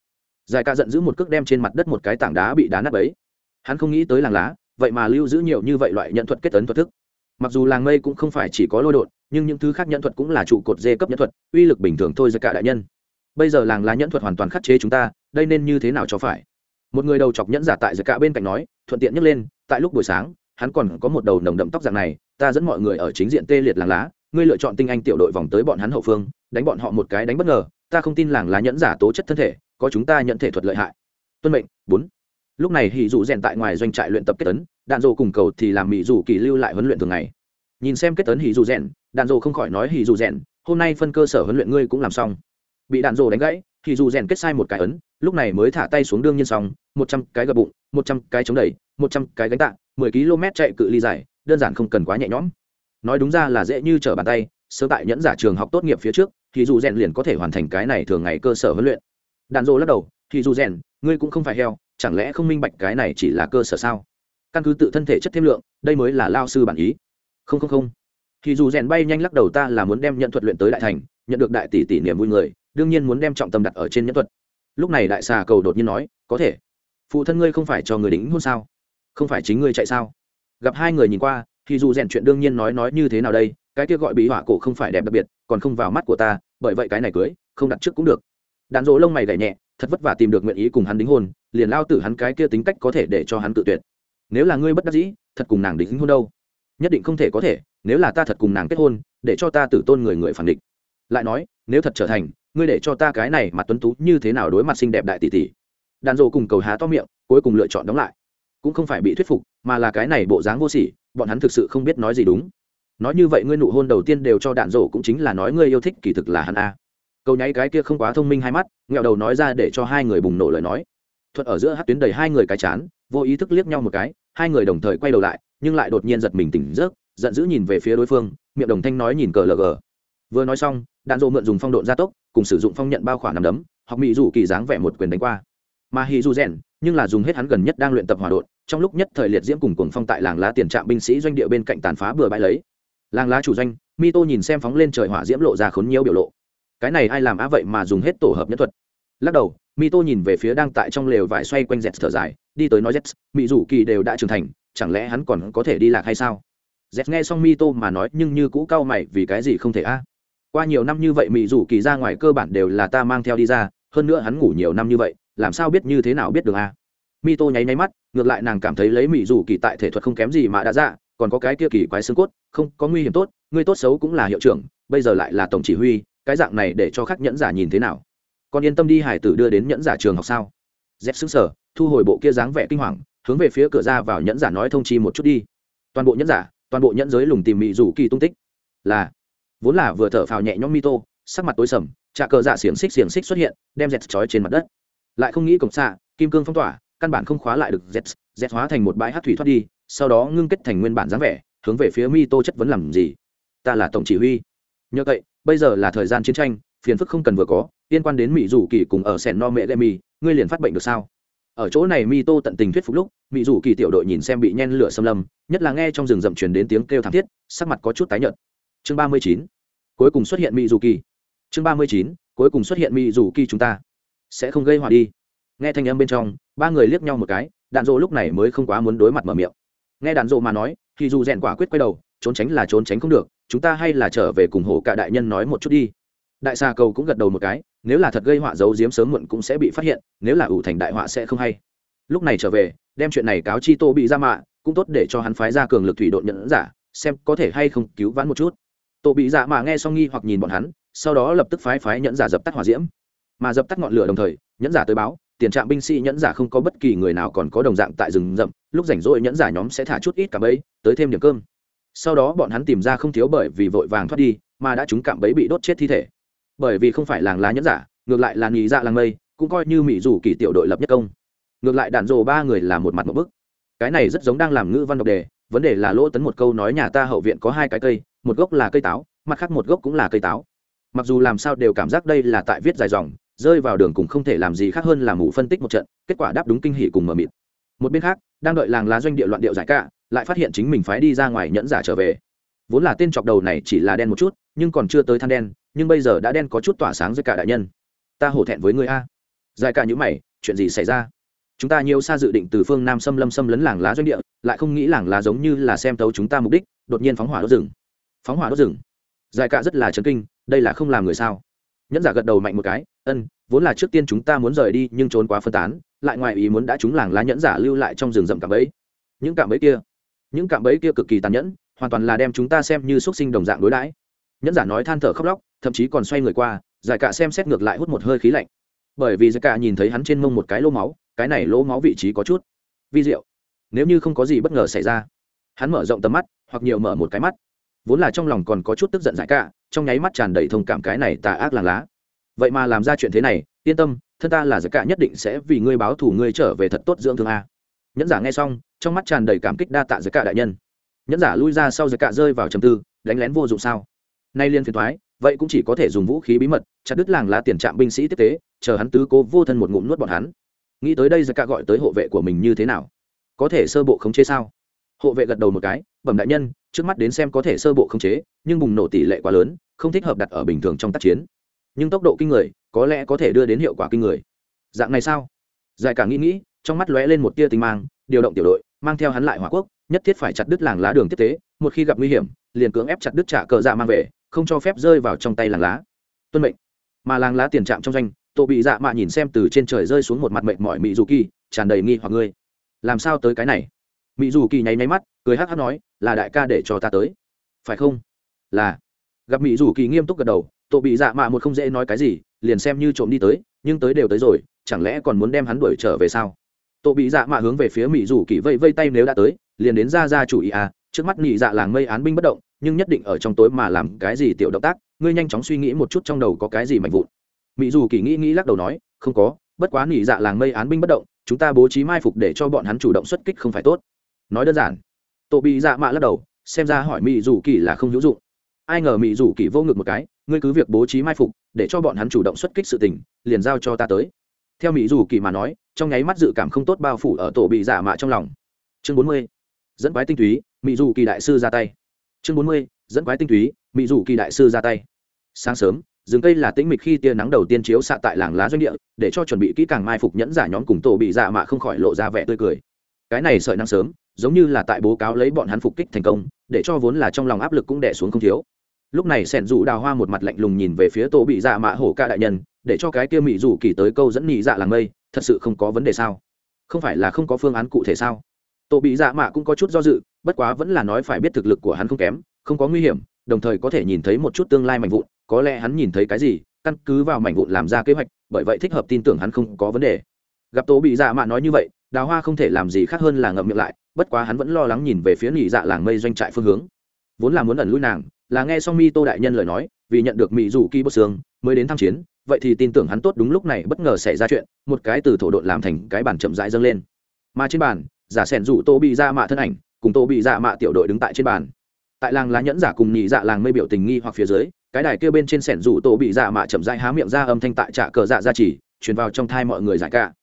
Giải ca giận giữ một cước đem trên mặt đất một cái tảng đá bị đá nát ấy hắn không nghĩ tới làng lá, vậy mà lưu giữ nhiều như vậy loại nhận thuật kết tấn thuật thức. Mặc dù làng mây cũng không phải chỉ có lôi đột, nhưng những thứ khác nhận thuật cũng là trụ cột dê cấp nhận thuật, uy lực bình thường thôi ra cả đại nhân. Bây giờ làng lá nhẫn thuật hoàn toàn khắc chế chúng ta, đây nên như thế nào cho phải? Một người đầu chọc nhẫn giả tại giật cả bên cạnh nói, thuận tiện nhấc lên, tại lúc buổi sáng hắn còn có một đầu nồng đậm tóc dạng này, ta dẫn mọi người ở chính diện tê liệt làng lá, ngươi lựa chọn tinh anh tiểu đội vòng tới bọn hắn hậu phương, đánh bọn họ một cái đánh bất ngờ, ta không tin làng lá nhẫn giả tố chất thân thể, có chúng ta nhận thể thuật lợi hại. Tuân mệnh, bốn. Lúc này hỉ dụ rèn tại ngoài doanh trại luyện tập kết tấn, đạn dộ cùng cầu thì làm mỹ dù kỳ lưu lại huấn luyện thường ngày. Nhìn xem kết tấn hỉ dù rèn, đạn dộ không khỏi nói hỉ dù rèn, hôm nay phân cơ sở huấn luyện ngươi cũng làm xong. Bị đạn dộ đánh gãy, hỉ dù rèn kết sai một cái ấn lúc này mới thả tay xuống đương nhiên xong, một trăm cái gập bụng, một trăm cái chống đẩy, một trăm cái gánh tạ, mười km chạy cự ly dài, đơn giản không cần quá nhẹ nhõm. Nói đúng ra là dễ như trở bàn tay sớm tại nhẫn giả trường học tốt nghiệp phía trước, thì dù rèn liền có thể hoàn thành cái này thường ngày cơ sở huấn luyện. Đạn dỗ lắc đầu, thì dù rèn, ngươi cũng không phải heo, chẳng lẽ không minh bạch cái này chỉ là cơ sở sao? Căn cứ tự thân thể chất thêm lượng, đây mới là lao sư bản ý. Không không không. Thì dù rèn bay nhanh lắc đầu ta là muốn đem nhận thuật luyện tới đại thành, nhận được đại tỷ tỷ niềm vui người, đương nhiên muốn đem trọng tâm đặt ở trên nhẫn thuật lúc này đại xà cầu đột nhiên nói, có thể. Phụ thân ngươi không phải cho người đính hôn sao? Không phải chính ngươi chạy sao? Gặp hai người nhìn qua, thì dù rèn chuyện đương nhiên nói nói như thế nào đây, cái kia gọi bí họa cổ không phải đẹp đặc biệt, còn không vào mắt của ta, bởi vậy cái này cưới, không đặt trước cũng được. Đạn dỗ lông mày gảy nhẹ, thật vất vả tìm được nguyện ý cùng hắn đính hôn, liền lao tử hắn cái kia tính cách có thể để cho hắn tự tuyệt. Nếu là ngươi bất đắc dĩ, thật cùng nàng đính hôn đâu? Nhất định không thể có thể, nếu là ta thật cùng nàng kết hôn, để cho ta tử tôn người người phản định lại nói, nếu thật trở thành ngươi để cho ta cái này mặt tuấn tú như thế nào đối mặt xinh đẹp đại tỷ tỷ? Đàn rộ cùng cầu há to miệng, cuối cùng lựa chọn đóng lại. Cũng không phải bị thuyết phục, mà là cái này bộ dáng vô sỉ, bọn hắn thực sự không biết nói gì đúng. Nói như vậy ngươi nụ hôn đầu tiên đều cho đạn rổ cũng chính là nói ngươi yêu thích, kỳ thực là hắn a. Câu nháy cái kia không quá thông minh hai mắt, nghẹo đầu nói ra để cho hai người bùng nổ lời nói. Thuật ở giữa hát tuyến đầy hai người cái chán, vô ý thức liếc nhau một cái, hai người đồng thời quay đầu lại, nhưng lại đột nhiên giật mình tỉnh giấc, giận dữ nhìn về phía đối phương, miệng đồng thanh nói nhìn cờ lờ gờ. Vừa nói xong đạn dộ mượn dùng phong độn gia tốc cùng sử dụng phong nhận bao khoảng nằm đấm, học mỹ dù kỳ dáng vẻ một quyền đánh qua. Mà hì dù rèn, nhưng là dùng hết hắn gần nhất đang luyện tập hòa đột trong lúc nhất thời liệt diễm cùng cuồng phong tại làng lá tiền trạm binh sĩ doanh địa bên cạnh tàn phá bừa bãi lấy. Làng lá chủ doanh mi tô nhìn xem phóng lên trời hỏa diễm lộ ra khốn nhiều biểu lộ. Cái này ai làm á vậy mà dùng hết tổ hợp nhất thuật? Lắc đầu mi tô nhìn về phía đang tại trong lều vải xoay quanh dẹt thở dài, đi tới nói z mỹ dù kỳ đều đã trưởng thành, chẳng lẽ hắn còn có thể đi lạc hay sao? Z nghe xong mi tô mà nói, nhưng như cũ cao mày, vì cái gì không thể a? Qua nhiều năm như vậy mỹ dù kỳ ra ngoài cơ bản đều là ta mang theo đi ra, hơn nữa hắn ngủ nhiều năm như vậy, làm sao biết như thế nào biết được a mi tô nháy nháy mắt, ngược lại nàng cảm thấy lấy mỹ dù kỳ tại thể thuật không kém gì mà đã ra, còn có cái kia kỳ quái xương cốt, không, có nguy hiểm tốt, người tốt xấu cũng là hiệu trưởng, bây giờ lại là tổng chỉ huy, cái dạng này để cho khắc nhẫn giả nhìn thế nào? Còn yên tâm đi, hải tử đưa đến nhẫn giả trường học sao? Dép xứng sở, thu hồi bộ kia dáng vẻ kinh hoàng, hướng về phía cửa ra vào nhẫn giả nói thông chi một chút đi. Toàn bộ nhẫn giả, toàn bộ nhẫn giới lùng tìm mỹ dù kỳ tung tích. Là vốn là vừa thở phào nhẹ nhõm mito sắc mặt tối sầm trà cờ dạ xiềng xích xiềng xích xuất hiện, đem dẹt trói trên mặt đất. Lại không nghĩ cổng xạ, kim cương phong tỏa, căn bản không khóa lại được dẹt dẹt hóa thành một bãi hát thủy thoát đi, sau đó ngưng kết thành nguyên bản dáng vẻ, hướng về phía mito chất vấn làm gì? Ta là tổng chỉ huy. Nhờ vậy, bây giờ là thời gian chiến tranh, phiền phức không cần vừa có, liên quan đến mỹ rủ kỳ cùng ở sẻn no mẹ lê ngươi liền phát bệnh được sao? Ở chỗ này mi tô tận tình thuyết phục lúc, mỹ rủ kỳ tiểu đội nhìn xem bị nhen lửa xâm lâm, nhất là nghe trong rừng rậm truyền đến tiếng kêu thảm thiết, sắc mặt có chút tái nhợt chương ba mươi chín, cuối cùng xuất hiện mỹ dù kỳ chương ba mươi chín, cuối cùng xuất hiện mỹ dù kỳ chúng ta. Sẽ không gây họa đi. Nghe thanh âm bên trong, ba người liếc nhau một cái, đạn dỗ lúc này mới không quá muốn đối mặt mở miệng. Nghe đạn dỗ mà nói, thì dù rèn quả quyết quay đầu, trốn tránh là trốn tránh không được, chúng ta hay là trở về cùng hổ cả đại nhân nói một chút đi. Đại xà cầu cũng gật đầu một cái, nếu là thật gây họa giấu giếm sớm muộn cũng sẽ bị phát hiện, nếu là ủ thành đại họa sẽ không hay. Lúc này trở về, đem chuyện này cáo chi tô bị ra mạ, cũng tốt để cho hắn phái ra cường lực thủy đội nhận giả, xem có thể hay không cứu vãn một chút tổ bị dạ mà nghe xong nghi hoặc nhìn bọn hắn, sau đó lập tức phái phái nhẫn giả dập tắt hỏa diễm. Mà dập tắt ngọn lửa đồng thời, nhẫn giả tới báo, tiền trạm binh sĩ nhẫn giả không có bất kỳ người nào còn có đồng dạng tại rừng rậm, lúc rảnh rỗi nhẫn giả nhóm sẽ thả chút ít cả bấy tới thêm điểm cơm. Sau đó bọn hắn tìm ra không thiếu bởi vì vội vàng thoát đi, mà đã chúng cạm bẫy bị đốt chết thi thể. Bởi vì không phải làng lá nhẫn giả, ngược lại là nghỉ dạ làng mây, cũng coi như mỹ dù kỳ tiểu đội lập nhất công. Ngược lại đạn rồ ba người là một mặt một bức. Cái này rất giống đang làm ngữ văn độc đề, vấn đề là lỗ tấn một câu nói nhà ta hậu viện có hai cái cây một gốc là cây táo, mặt khác một gốc cũng là cây táo. Mặc dù làm sao đều cảm giác đây là tại viết dài dòng, rơi vào đường cùng không thể làm gì khác hơn là mù phân tích một trận, kết quả đáp đúng kinh hỉ cùng mờ mịt. Một bên khác, đang đợi làng lá doanh địa loạn điệu giải cả lại phát hiện chính mình phái đi ra ngoài nhẫn giả trở về. Vốn là tên chọc đầu này chỉ là đen một chút, nhưng còn chưa tới than đen, nhưng bây giờ đã đen có chút tỏa sáng với cả đại nhân. Ta hổ thẹn với người a. Giải cả những mày, chuyện gì xảy ra? Chúng ta nhiều xa dự định từ phương nam xâm lâm xâm lấn làng lá doanh địa, lại không nghĩ làng lá giống như là xem tấu chúng ta mục đích, đột nhiên phóng hỏa đốt rừng phóng hỏa đốt rừng. Giải cạ rất là chấn kinh, đây là không làm người sao? Nhẫn giả gật đầu mạnh một cái, ân, vốn là trước tiên chúng ta muốn rời đi, nhưng trốn quá phân tán, lại ngoài ý muốn đã chúng làng lá nhẫn giả lưu lại trong rừng rậm cạm bẫy. Những cạm bẫy kia, những cạm bẫy kia cực kỳ tàn nhẫn, hoàn toàn là đem chúng ta xem như xuất sinh đồng dạng đối đãi. Nhẫn giả nói than thở khóc lóc, thậm chí còn xoay người qua, giải cả xem xét ngược lại hút một hơi khí lạnh. Bởi vì giải cả nhìn thấy hắn trên mông một cái lỗ máu, cái này lỗ máu vị trí có chút vi diệu. Nếu như không có gì bất ngờ xảy ra, hắn mở rộng tầm mắt, hoặc nhiều mở một cái mắt vốn là trong lòng còn có chút tức giận giải cả, trong nháy mắt tràn đầy thông cảm cái này tà ác làng lá. Vậy mà làm ra chuyện thế này, yên tâm, thân ta là giải cả nhất định sẽ vì ngươi báo thù ngươi trở về thật tốt dưỡng thương a. Nhẫn giả nghe xong, trong mắt tràn đầy cảm kích đa tạ giải cả đại nhân. Nhẫn giả lui ra sau giải cả rơi vào trầm tư, đánh lén vô dụng sao? Nay liên phiền thoái, vậy cũng chỉ có thể dùng vũ khí bí mật, chặt đứt làng lá tiền trạm binh sĩ tiếp tế, chờ hắn tứ cố vô thân một ngụm nuốt bọn hắn. Nghĩ tới đây giải cả gọi tới hộ vệ của mình như thế nào? Có thể sơ bộ khống chế sao? Hộ vệ gật đầu một cái bẩm đại nhân, trước mắt đến xem có thể sơ bộ khống chế, nhưng bùng nổ tỷ lệ quá lớn, không thích hợp đặt ở bình thường trong tác chiến. Nhưng tốc độ kinh người, có lẽ có thể đưa đến hiệu quả kinh người. Dạng này sao? Giải cả nghĩ nghĩ, trong mắt lóe lên một tia tinh mang, điều động tiểu đội, mang theo hắn lại hỏa quốc, nhất thiết phải chặt đứt làng lá đường tiếp tế, một khi gặp nguy hiểm, liền cưỡng ép chặt đứt trả cờ dạ mang về, không cho phép rơi vào trong tay làng lá. Tuân mệnh. Mà làng lá tiền trạm trong doanh, tổ bị dạ mạ nhìn xem từ trên trời rơi xuống một mặt mệnh mỏi mỹ dù kỳ, tràn đầy nghi hoặc ngươi. Làm sao tới cái này? Mỹ dù kỳ nháy nháy mắt, cười hắc hắc nói, là đại ca để cho ta tới. Phải không? Là. Gặp mỹ dù kỳ nghiêm túc gật đầu tổ bị dạ mạ một không dễ nói cái gì, liền xem như trộm đi tới, nhưng tới đều tới rồi, chẳng lẽ còn muốn đem hắn đuổi trở về sao? Tổ bị dạ mạ hướng về phía mỹ dù kỳ vây vây tay nếu đã tới, liền đến ra ra chủ ý à trước mắt nhị dạ làng mây án binh bất động, nhưng nhất định ở trong tối mà làm cái gì tiểu động tác, ngươi nhanh chóng suy nghĩ một chút trong đầu có cái gì mạnh vụn. Mỹ dù kỳ nghĩ nghĩ lắc đầu nói, không có, bất quá nhị dạ làng mây án binh bất động, chúng ta bố trí mai phục để cho bọn hắn chủ động xuất kích không phải tốt nói đơn giản. Tổ bị dạ mạ lắc đầu, xem ra hỏi mỹ dù kỳ là không hữu dụng. Ai ngờ mỹ dù kỳ vô ngực một cái, ngươi cứ việc bố trí mai phục, để cho bọn hắn chủ động xuất kích sự tình, liền giao cho ta tới. Theo mỹ dù kỳ mà nói, trong nháy mắt dự cảm không tốt bao phủ ở tổ bị dạ mạ trong lòng. Chương bốn mươi, dẫn quái tinh túy mỹ dù kỳ đại sư ra tay. Chương bốn mươi, dẫn quái tinh túy mỹ dù kỳ đại sư ra tay. Sáng sớm, rừng cây là tĩnh mịch khi tia nắng đầu tiên chiếu xạ tại làng lá doanh địa, để cho chuẩn bị kỹ càng mai phục nhẫn giả nhóm cùng tổ bị dạ mạ không khỏi lộ ra vẻ tươi cười cái này sợi nắng sớm, giống như là tại bố cáo lấy bọn hắn phục kích thành công, để cho vốn là trong lòng áp lực cũng đẻ xuống không thiếu. Lúc này sẻn dù đào hoa một mặt lạnh lùng nhìn về phía tổ bị dạ mạ hổ ca đại nhân, để cho cái kia mỹ dù kỳ tới câu dẫn nhị dạ làng mây, thật sự không có vấn đề sao? Không phải là không có phương án cụ thể sao? Tổ bị dạ mạ cũng có chút do dự, bất quá vẫn là nói phải biết thực lực của hắn không kém, không có nguy hiểm, đồng thời có thể nhìn thấy một chút tương lai mảnh vụn, có lẽ hắn nhìn thấy cái gì, căn cứ vào mảnh vụn làm ra kế hoạch, bởi vậy thích hợp tin tưởng hắn không có vấn đề. Gặp tổ bị dạ mạ nói như vậy đào hoa không thể làm gì khác hơn là ngậm miệng lại, bất quá hắn vẫn lo lắng nhìn về phía nhị dạ làng mây doanh trại phương hướng. Vốn là muốn ẩn lui nàng, là nghe xong mi tô đại nhân lời nói, vì nhận được mỹ dù kỳ bất xương, mới đến tham chiến, vậy thì tin tưởng hắn tốt đúng lúc này bất ngờ xảy ra chuyện, một cái từ thổ độn làm thành cái bàn chậm rãi dâng lên. Mà trên bàn, giả sẻn rủ tô bị ra mạ thân ảnh, cùng tô bị dạ mạ tiểu đội đứng tại trên bàn. Tại làng lá nhẫn giả cùng nhị dạ làng mây biểu tình nghi hoặc phía dưới, cái đài kia bên trên sẻn rủ tô bị dạ mạ chậm rãi há miệng ra âm thanh tại trạ cờ dạ ra chỉ, truyền vào trong thai mọi người giải ca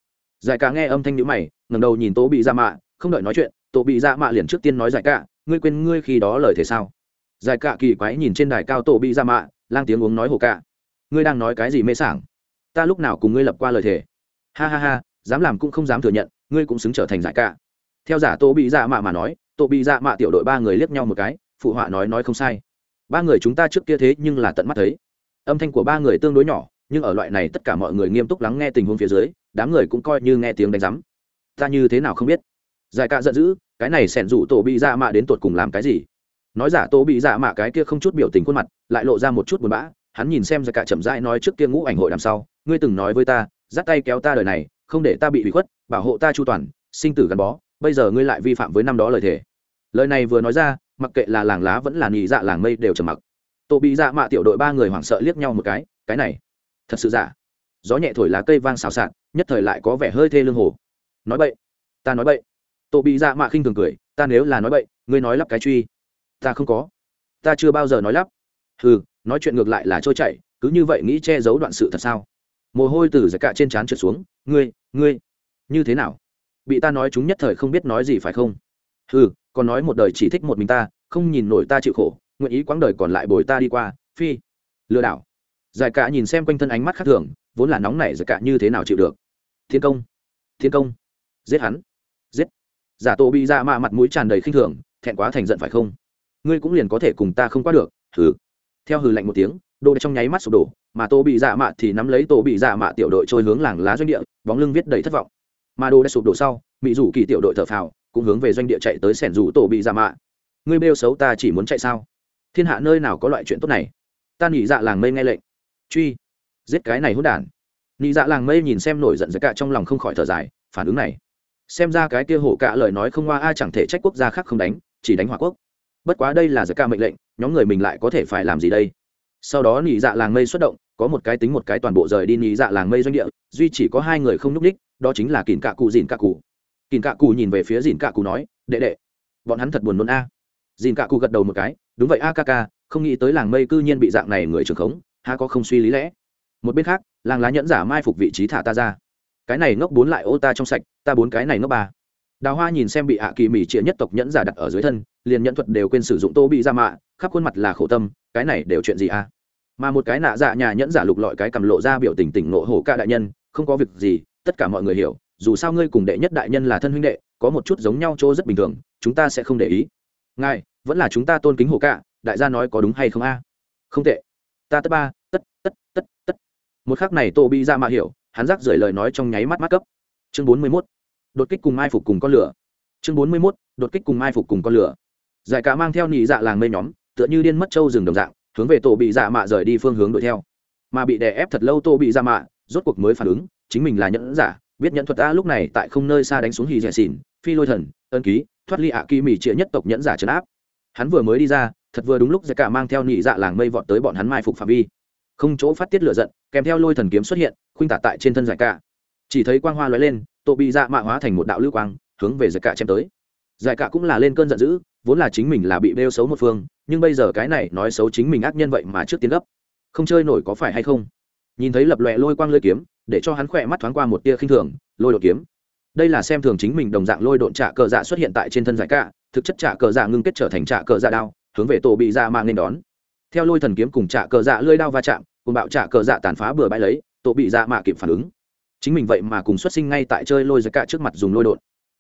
giải ca nghe âm thanh nhữ mày ngẩng đầu nhìn tô bị dạ mạ không đợi nói chuyện tô bị dạ mạ liền trước tiên nói giải cạ, ngươi quên ngươi khi đó lời thế sao? Giải cạ kỳ quái nhìn trên đài cao tô bị dạ mạ lang tiếng uống nói hồ cạ, ngươi đang nói cái gì mê sảng? Ta lúc nào cùng ngươi lập qua lời thề? Ha ha ha dám làm cũng không dám thừa nhận ngươi cũng xứng trở thành giải cạ. theo giả tô bị dạ mạ mà nói tô bị dạ mạ tiểu đội ba người liếc nhau một cái phụ họa nói nói không sai. Ba người chúng ta trước kia thế nhưng là tận mắt thấy. Âm thanh của ba người tương đối nhỏ nhưng ở loại này tất cả mọi người nghiêm túc lắng nghe tình huống phía dưới đám người cũng coi như nghe tiếng đánh giám ta như thế nào không biết. Giải cạ giận dữ, cái này sẻn rủ tổ bị dạ mạ đến tột cùng làm cái gì? Nói giả tổ bị dạ mạ cái kia không chút biểu tình khuôn mặt, lại lộ ra một chút buồn bã, hắn nhìn xem giải cạ chậm rãi nói trước kia ngũ ảnh hội đằng sau, ngươi từng nói với ta, dắt tay kéo ta đời này, không để ta bị hủy khuất, bảo hộ ta chu toàn, sinh tử gắn bó, bây giờ ngươi lại vi phạm với năm đó lời thề. Lời này vừa nói ra, mặc kệ là làng lá vẫn là nhị dạ làng mây đều trầm mặc. Tổ bị dạ mạ tiểu đội ba người hoảng sợ liếc nhau một cái cái này, thật sự giả. Gió nhẹ thổi lá cây vang xào xạc, nhất thời lại có vẻ hơi thê lương hồ nói bậy. Ta nói bậy. Tổ bị dạ mạ khinh thường cười, ta nếu là nói bậy, ngươi nói lắp cái truy. Ta không có. Ta chưa bao giờ nói lắp. Ừ nói chuyện ngược lại là trôi chảy, cứ như vậy nghĩ che giấu đoạn sự thật sao? Mồ hôi từ giật cạ trên trán trượt xuống. Ngươi ngươi, như thế nào? Bị ta nói chúng nhất thời không biết nói gì phải không? Ừ còn nói một đời chỉ thích một mình ta, không nhìn nổi ta chịu khổ, nguyện ý quãng đời còn lại bồi ta đi qua, phi. Lừa đảo. Giải cả nhìn xem quanh thân ánh mắt khác thường, vốn là nóng nảy giải cả như thế nào chịu được? Thiên công. Thiên công giết hắn. Giết. Giả tổ bị dạ mạ mặt mũi tràn đầy khinh thường, thẹn quá thành giận phải không? Ngươi cũng liền có thể cùng ta không qua được, hừ. Theo hừ lạnh một tiếng, đồ trong nháy mắt sụp đổ, mà tô bị dạ mạ thì nắm lấy tổ bị dạ mạ tiểu đội trôi hướng làng lá doanh địa, bóng lưng viết đầy thất vọng. Mà đồ đã sụp đổ sau mỹ rủ kỳ tiểu đội thợ phào, cũng hướng về doanh địa chạy tới sẻn rủ tổ bị dạ mạ. Ngươi bêu xấu ta chỉ muốn chạy sao? Thiên hạ nơi nào có loại chuyện tốt này? Ta nghỉ dạ làng mây nghe lệnh. Truy. Giết cái này hỗn đản. Nghỉ dạ làng mây nhìn xem nổi giận giật cả trong lòng không khỏi thở dài, phản ứng này xem ra cái kia hổ cả lời nói không hoa ai chẳng thể trách quốc gia khác không đánh, chỉ đánh hỏa quốc. Bất quá đây là giật ca mệnh lệnh, nhóm người mình lại có thể phải làm gì đây? Sau đó nhị dạ làng mây xuất động, có một cái tính một cái toàn bộ rời đi nhị dạ làng mây doanh địa, duy chỉ có hai người không nhúc ních đó chính là kìn cạ cụ dìn cạ cụ. Kìn cạ cụ nhìn về phía dìn cạ cụ nói, đệ đệ, bọn hắn thật buồn nôn a. Dìn cạ cụ gật đầu một cái, đúng vậy a ca ca, không nghĩ tới làng mây cư nhiên bị dạng này người trưởng khống ha có không suy lý lẽ. Một bên khác, làng lá nhẫn giả mai phục vị trí thả ta ra cái này ngốc bốn lại ô ta trong sạch, ta bốn cái này ngốc ba. Đào hoa nhìn xem bị ạ kỳ mỹ trịa nhất tộc nhẫn giả đặt ở dưới thân, liền nhẫn thuật đều quên sử dụng tô bị ra mạ, khắp khuôn mặt là khổ tâm, cái này đều chuyện gì à? Mà một cái nạ dạ nhà nhẫn giả lục lọi cái cầm lộ ra biểu tình tỉnh nộ hổ ca đại nhân, không có việc gì, tất cả mọi người hiểu, dù sao ngươi cùng đệ nhất đại nhân là thân huynh đệ, có một chút giống nhau chỗ rất bình thường, chúng ta sẽ không để ý. Ngài, vẫn là chúng ta tôn kính hổ ca, đại gia nói có đúng hay không a? Không tệ. Ta tất ba, tất tất tất tất. Một khắc này tô bị ra mạ hiểu hắn rắc rời lời nói trong nháy mắt mắt cấp. Chương bốn mươi 41. đột kích cùng mai phục cùng con lửa. Chương bốn mươi 41. đột kích cùng mai phục cùng con lửa. Giải cả mang theo nhị dạ làng mây nhóm, tựa như điên mất trâu rừng đồng dạng, hướng về tổ bị dạ mạ rời đi phương hướng đuổi theo. Mà bị đè ép thật lâu tô bị dạ mạ, rốt cuộc mới phản ứng, chính mình là nhẫn giả, biết nhẫn thuật a lúc này tại không nơi xa đánh xuống hì rẻ dạ xỉn, phi lôi thần, ân ký, thoát ly ạ kỳ mỹ trịa nhất tộc nhẫn giả trấn áp. Hắn vừa mới đi ra, thật vừa đúng lúc giải cả mang theo nhị dạ làng mây vọt tới bọn hắn mai phục phạm vi không chỗ phát tiết lửa giận, kèm theo lôi thần kiếm xuất hiện, khuynh tả tại trên thân giải cả chỉ thấy quang hoa lóe lên, tổ bị dạ mạ hóa thành một đạo lưu quang, hướng về giải cả chém tới. Giải cả cũng là lên cơn giận dữ, vốn là chính mình là bị bêu xấu một phương, nhưng bây giờ cái này nói xấu chính mình ác nhân vậy mà trước tiến gấp. Không chơi nổi có phải hay không? Nhìn thấy lập lòe lôi quang lưỡi kiếm, để cho hắn khỏe mắt thoáng qua một tia khinh thường, lôi đột kiếm. Đây là xem thường chính mình đồng dạng lôi độn trả cờ dạ xuất hiện tại trên thân giải cả thực chất trả cờ dạ ngưng kết trở thành trả cờ dạ đao, hướng về tổ bị dạ mạ nên đón theo lôi thần kiếm cùng trả cờ dạ lưỡi đao va chạm, cùng bạo trả cờ dạ tàn phá bừa bãi lấy, tổ bị dạ mạ kịp phản ứng. Chính mình vậy mà cùng xuất sinh ngay tại chơi lôi giải cả trước mặt dùng lôi độn.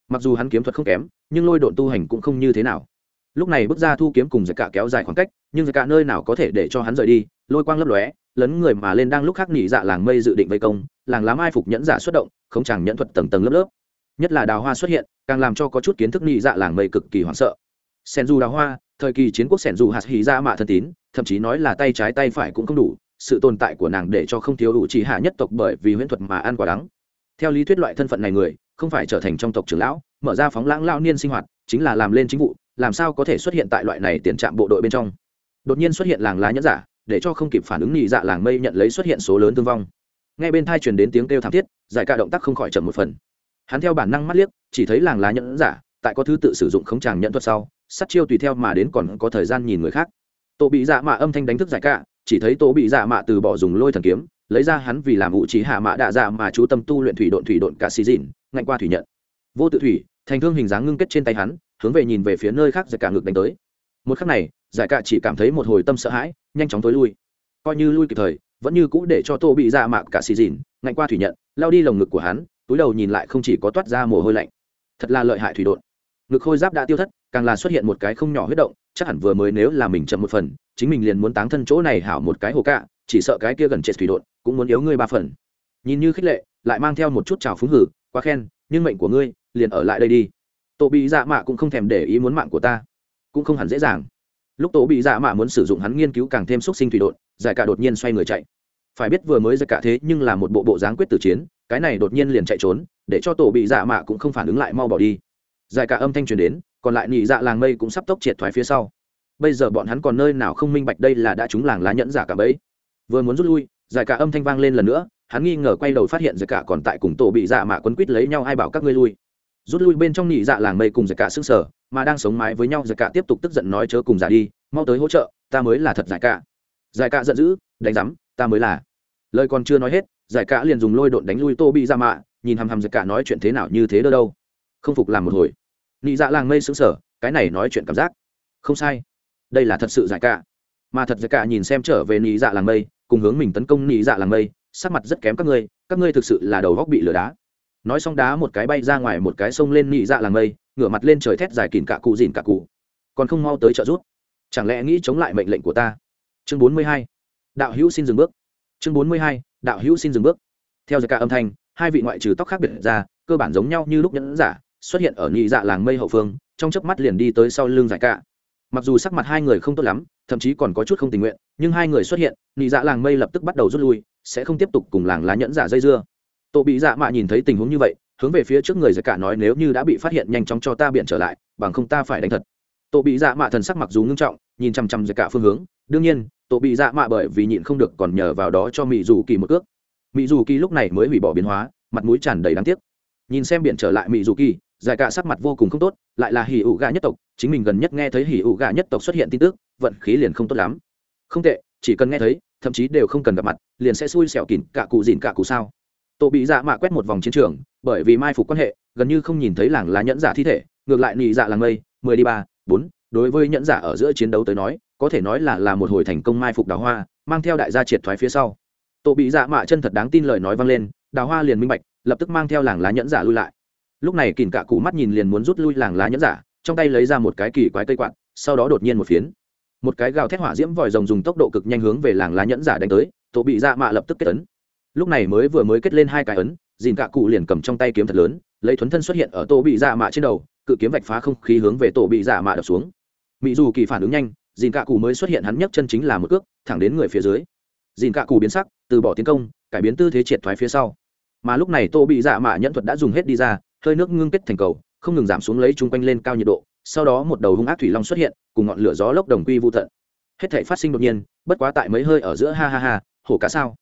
Mặc dù hắn kiếm thuật không kém, nhưng lôi độn tu hành cũng không như thế nào. Lúc này bước ra thu kiếm cùng giải cả kéo dài khoảng cách, nhưng giải cả nơi nào có thể để cho hắn rời đi, lôi quang lấp lóe, lấn người mà lên đang lúc khác nỉ dạ làng mây dự định vây công, làng lá mai phục nhẫn giả xuất động, không chẳng nhẫn thuật tầng tầng lớp lớp. Nhất là đào hoa xuất hiện, càng làm cho có chút kiến thức nỉ dạ làng mây cực kỳ hoảng sợ. Sen du đào hoa, thời kỳ chiến quốc sen du hạt hí ra mạ thân tín thậm chí nói là tay trái tay phải cũng không đủ, sự tồn tại của nàng để cho không thiếu đủ chỉ hạ nhất tộc bởi vì huyễn thuật mà ăn quả đắng. Theo lý thuyết loại thân phận này người, không phải trở thành trong tộc trưởng lão, mở ra phóng lãng lao niên sinh hoạt, chính là làm lên chính vụ, làm sao có thể xuất hiện tại loại này tiền trạm bộ đội bên trong. Đột nhiên xuất hiện làng lá nhẫn giả, để cho không kịp phản ứng nhị dạ làng mây nhận lấy xuất hiện số lớn thương vong. Ngay bên thai truyền đến tiếng kêu thảm thiết, giải cả động tác không khỏi chậm một phần. Hắn theo bản năng mắt liếc, chỉ thấy làng lá nhẫn giả, tại có thứ tự sử dụng khống tràng nhận thuật sau sắt chiêu tùy theo mà đến còn có thời gian nhìn người khác tổ bị dạ mạ âm thanh đánh thức giải cả chỉ thấy tổ bị dạ mạ từ bỏ dùng lôi thần kiếm lấy ra hắn vì làm vũ trí hạ mạ đạ dạ mà chú tâm tu luyện thủy độn thủy độn cả xì dìn, ngạnh qua thủy nhận. Vô tự thủy thành thương hình dáng ngưng kết trên tay hắn hướng về nhìn về phía nơi khác giải cả ngược đánh tới. Một khắc này giải cả chỉ cảm thấy một hồi tâm sợ hãi nhanh chóng tối lui. Coi như lui kịp thời vẫn như cũ để cho tô bị Dạ mạ cả xì dìn ngạnh qua thủy nhận lao đi lồng ngực của hắn túi đầu nhìn lại không chỉ có toát ra mồ hôi lạnh. Thật là lợi hại thủy đột ngực khôi giáp đã tiêu thất, càng là xuất hiện một cái không nhỏ huyết động, chắc hẳn vừa mới nếu là mình chậm một phần, chính mình liền muốn táng thân chỗ này hảo một cái hồ cạ, chỉ sợ cái kia gần chết thủy đột cũng muốn yếu ngươi ba phần. Nhìn như khích lệ, lại mang theo một chút trào phúng hử, quá khen, nhưng mệnh của ngươi liền ở lại đây đi. Tổ bị dạ mạ cũng không thèm để ý muốn mạng của ta, cũng không hẳn dễ dàng. Lúc tổ bị dạ mạ muốn sử dụng hắn nghiên cứu càng thêm xúc sinh thủy đột giải cả đột nhiên xoay người chạy. Phải biết vừa mới giải cả thế nhưng là một bộ bộ dáng quyết tử chiến, cái này đột nhiên liền chạy trốn, để cho tổ bị dạ mạ cũng không phản ứng lại mau bỏ đi giải cả âm thanh truyền đến, còn lại nhị dạ làng mây cũng sắp tốc triệt thoái phía sau. Bây giờ bọn hắn còn nơi nào không minh bạch đây là đã chúng làng lá nhẫn giả cả bấy vừa muốn rút lui, giải cả âm thanh vang lên lần nữa, hắn nghi ngờ quay đầu phát hiện giải cả còn tại cùng tổ bị dạ mạ quấn quýt lấy nhau ai bảo các ngươi lui. Rút lui bên trong nhị dạ làng mây cùng giải cả xương sở mà đang sống mái với nhau giải cả tiếp tục tức giận nói chớ cùng giả đi, mau tới hỗ trợ, ta mới là thật giải cả. Giải cả giận dữ, đánh rắm ta mới là. Lời còn chưa nói hết, giải cả liền dùng lôi độn đánh lui tô bị dạ mạ, nhìn hằm hằm giải cả nói chuyện thế nào như thế đâu đâu không phục làm một hồi. Nị dạ làng mây xứng sở cái này nói chuyện cảm giác. Không sai. Đây là thật sự giải cả. Mà thật giải cả nhìn xem trở về Nị dạ làng mây, cùng hướng mình tấn công Nị dạ làng mây, sắc mặt rất kém các ngươi các ngươi thực sự là đầu góc bị lửa đá. Nói xong đá một cái bay ra ngoài một cái sông lên Nị dạ làng mây, ngửa mặt lên trời thét dài kìn cả cụ dìn cả cụ. Còn không mau tới trợ rút chẳng lẽ nghĩ chống lại mệnh lệnh của ta? Chương bốn mươi hai. Đạo hữu xin dừng bước. Chương bốn mươi hai. Đạo hữu xin dừng bước. Theo giải cả âm thanh, hai vị ngoại trừ tóc khác biệt ra, cơ bản giống nhau như lúc nhẫn giả xuất hiện ở nhị dạ làng mây hậu phương, trong chớp mắt liền đi tới sau lưng giải cả mặc dù sắc mặt hai người không tốt lắm, thậm chí còn có chút không tình nguyện, nhưng hai người xuất hiện, nhị dạ làng mây lập tức bắt đầu rút lui, sẽ không tiếp tục cùng làng lá nhẫn giả dây dưa. Tổ bị dạ mạ nhìn thấy tình huống như vậy, hướng về phía trước người giải cả nói nếu như đã bị phát hiện nhanh chóng cho ta biện trở lại, bằng không ta phải đánh thật. Tổ bị dạ mạ thần sắc mặc dù ngưng trọng, nhìn chăm chăm giải cả phương hướng, đương nhiên, tổ bị dạ mạ bởi vì nhịn không được còn nhờ vào đó cho mỹ dù kỳ một cước. Mỹ dù kỳ lúc này mới hủy bỏ biến hóa, mặt mũi tràn đầy đáng tiếc. Nhìn xem biển trở lại mỹ dù kỳ giải cả sắc mặt vô cùng không tốt, lại là hỉ ủ gà nhất tộc, chính mình gần nhất nghe thấy hỉ ủ gà nhất tộc xuất hiện tin tức, vận khí liền không tốt lắm. Không tệ, chỉ cần nghe thấy, thậm chí đều không cần gặp mặt, liền sẽ xui xẻo kìn cả cụ dìn cả cụ sao. Tổ bị dạ mạ quét một vòng chiến trường, bởi vì mai phục quan hệ, gần như không nhìn thấy làng lá nhẫn giả thi thể, ngược lại nị dạ làng mây, mười đi ba, bốn, đối với nhẫn giả ở giữa chiến đấu tới nói, có thể nói là là một hồi thành công mai phục đào hoa, mang theo đại gia triệt thoái phía sau. Tổ bị dạ mạ chân thật đáng tin lời nói vang lên, đào hoa liền minh bạch, lập tức mang theo làng lá nhẫn giả lui lại lúc này kìn cả cụ mắt nhìn liền muốn rút lui làng lá nhẫn giả, trong tay lấy ra một cái kỳ quái cây quạt, sau đó đột nhiên một phiến. Một cái gào thét hỏa diễm vòi rồng dùng tốc độ cực nhanh hướng về làng lá nhẫn giả đánh tới, tổ bị dạ mạ lập tức kết ấn. Lúc này mới vừa mới kết lên hai cái ấn, dìn cả cụ liền cầm trong tay kiếm thật lớn, lấy thuấn thân xuất hiện ở tổ bị dạ mạ trên đầu, cự kiếm vạch phá không khí hướng về tổ bị dạ mạ đập xuống. Mỹ dù kỳ phản ứng nhanh, dìn cả cụ mới xuất hiện hắn nhấc chân chính là một cước, thẳng đến người phía dưới. Dìn cả cụ biến sắc, từ bỏ tiến công, cải biến tư thế triệt thoái phía sau. Mà lúc này tô bị dạ mạ nhẫn thuật đã dùng hết đi ra hơi nước ngưng kết thành cầu, không ngừng giảm xuống lấy chung quanh lên cao nhiệt độ, sau đó một đầu hung ác thủy long xuất hiện, cùng ngọn lửa gió lốc đồng quy vô tận. Hết thể phát sinh đột nhiên, bất quá tại mấy hơi ở giữa ha ha ha, hổ cá sao?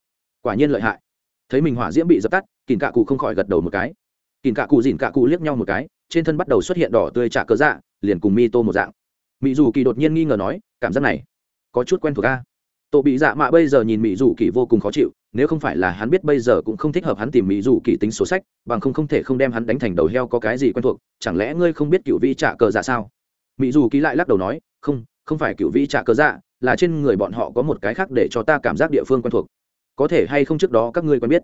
Quả nhiên lợi hại. Thấy mình hỏa diễm bị dập tắt kìn cạ cụ không khỏi gật đầu một cái. Kìn cạ cụ dìn cạ cụ liếc nhau một cái, trên thân bắt đầu xuất hiện đỏ tươi trả cớ dạ liền cùng mi tô một dạng. Mỹ dù kỳ đột nhiên nghi ngờ nói, cảm giác này có chút quen thuộc ca tổ bị dạ mạ bây giờ nhìn mỹ dù kỳ vô cùng khó chịu nếu không phải là hắn biết bây giờ cũng không thích hợp hắn tìm mỹ dù kỳ tính số sách, bằng không không thể không đem hắn đánh thành đầu heo có cái gì quen thuộc, chẳng lẽ ngươi không biết cựu vi trả cờ dạ sao? Mỹ dù kỳ lại lắc đầu nói, không không phải cựu vi trả cờ dạ là trên người bọn họ có một cái khác để cho ta cảm giác địa phương quen thuộc. Có thể hay không trước đó các ngươi quen biết?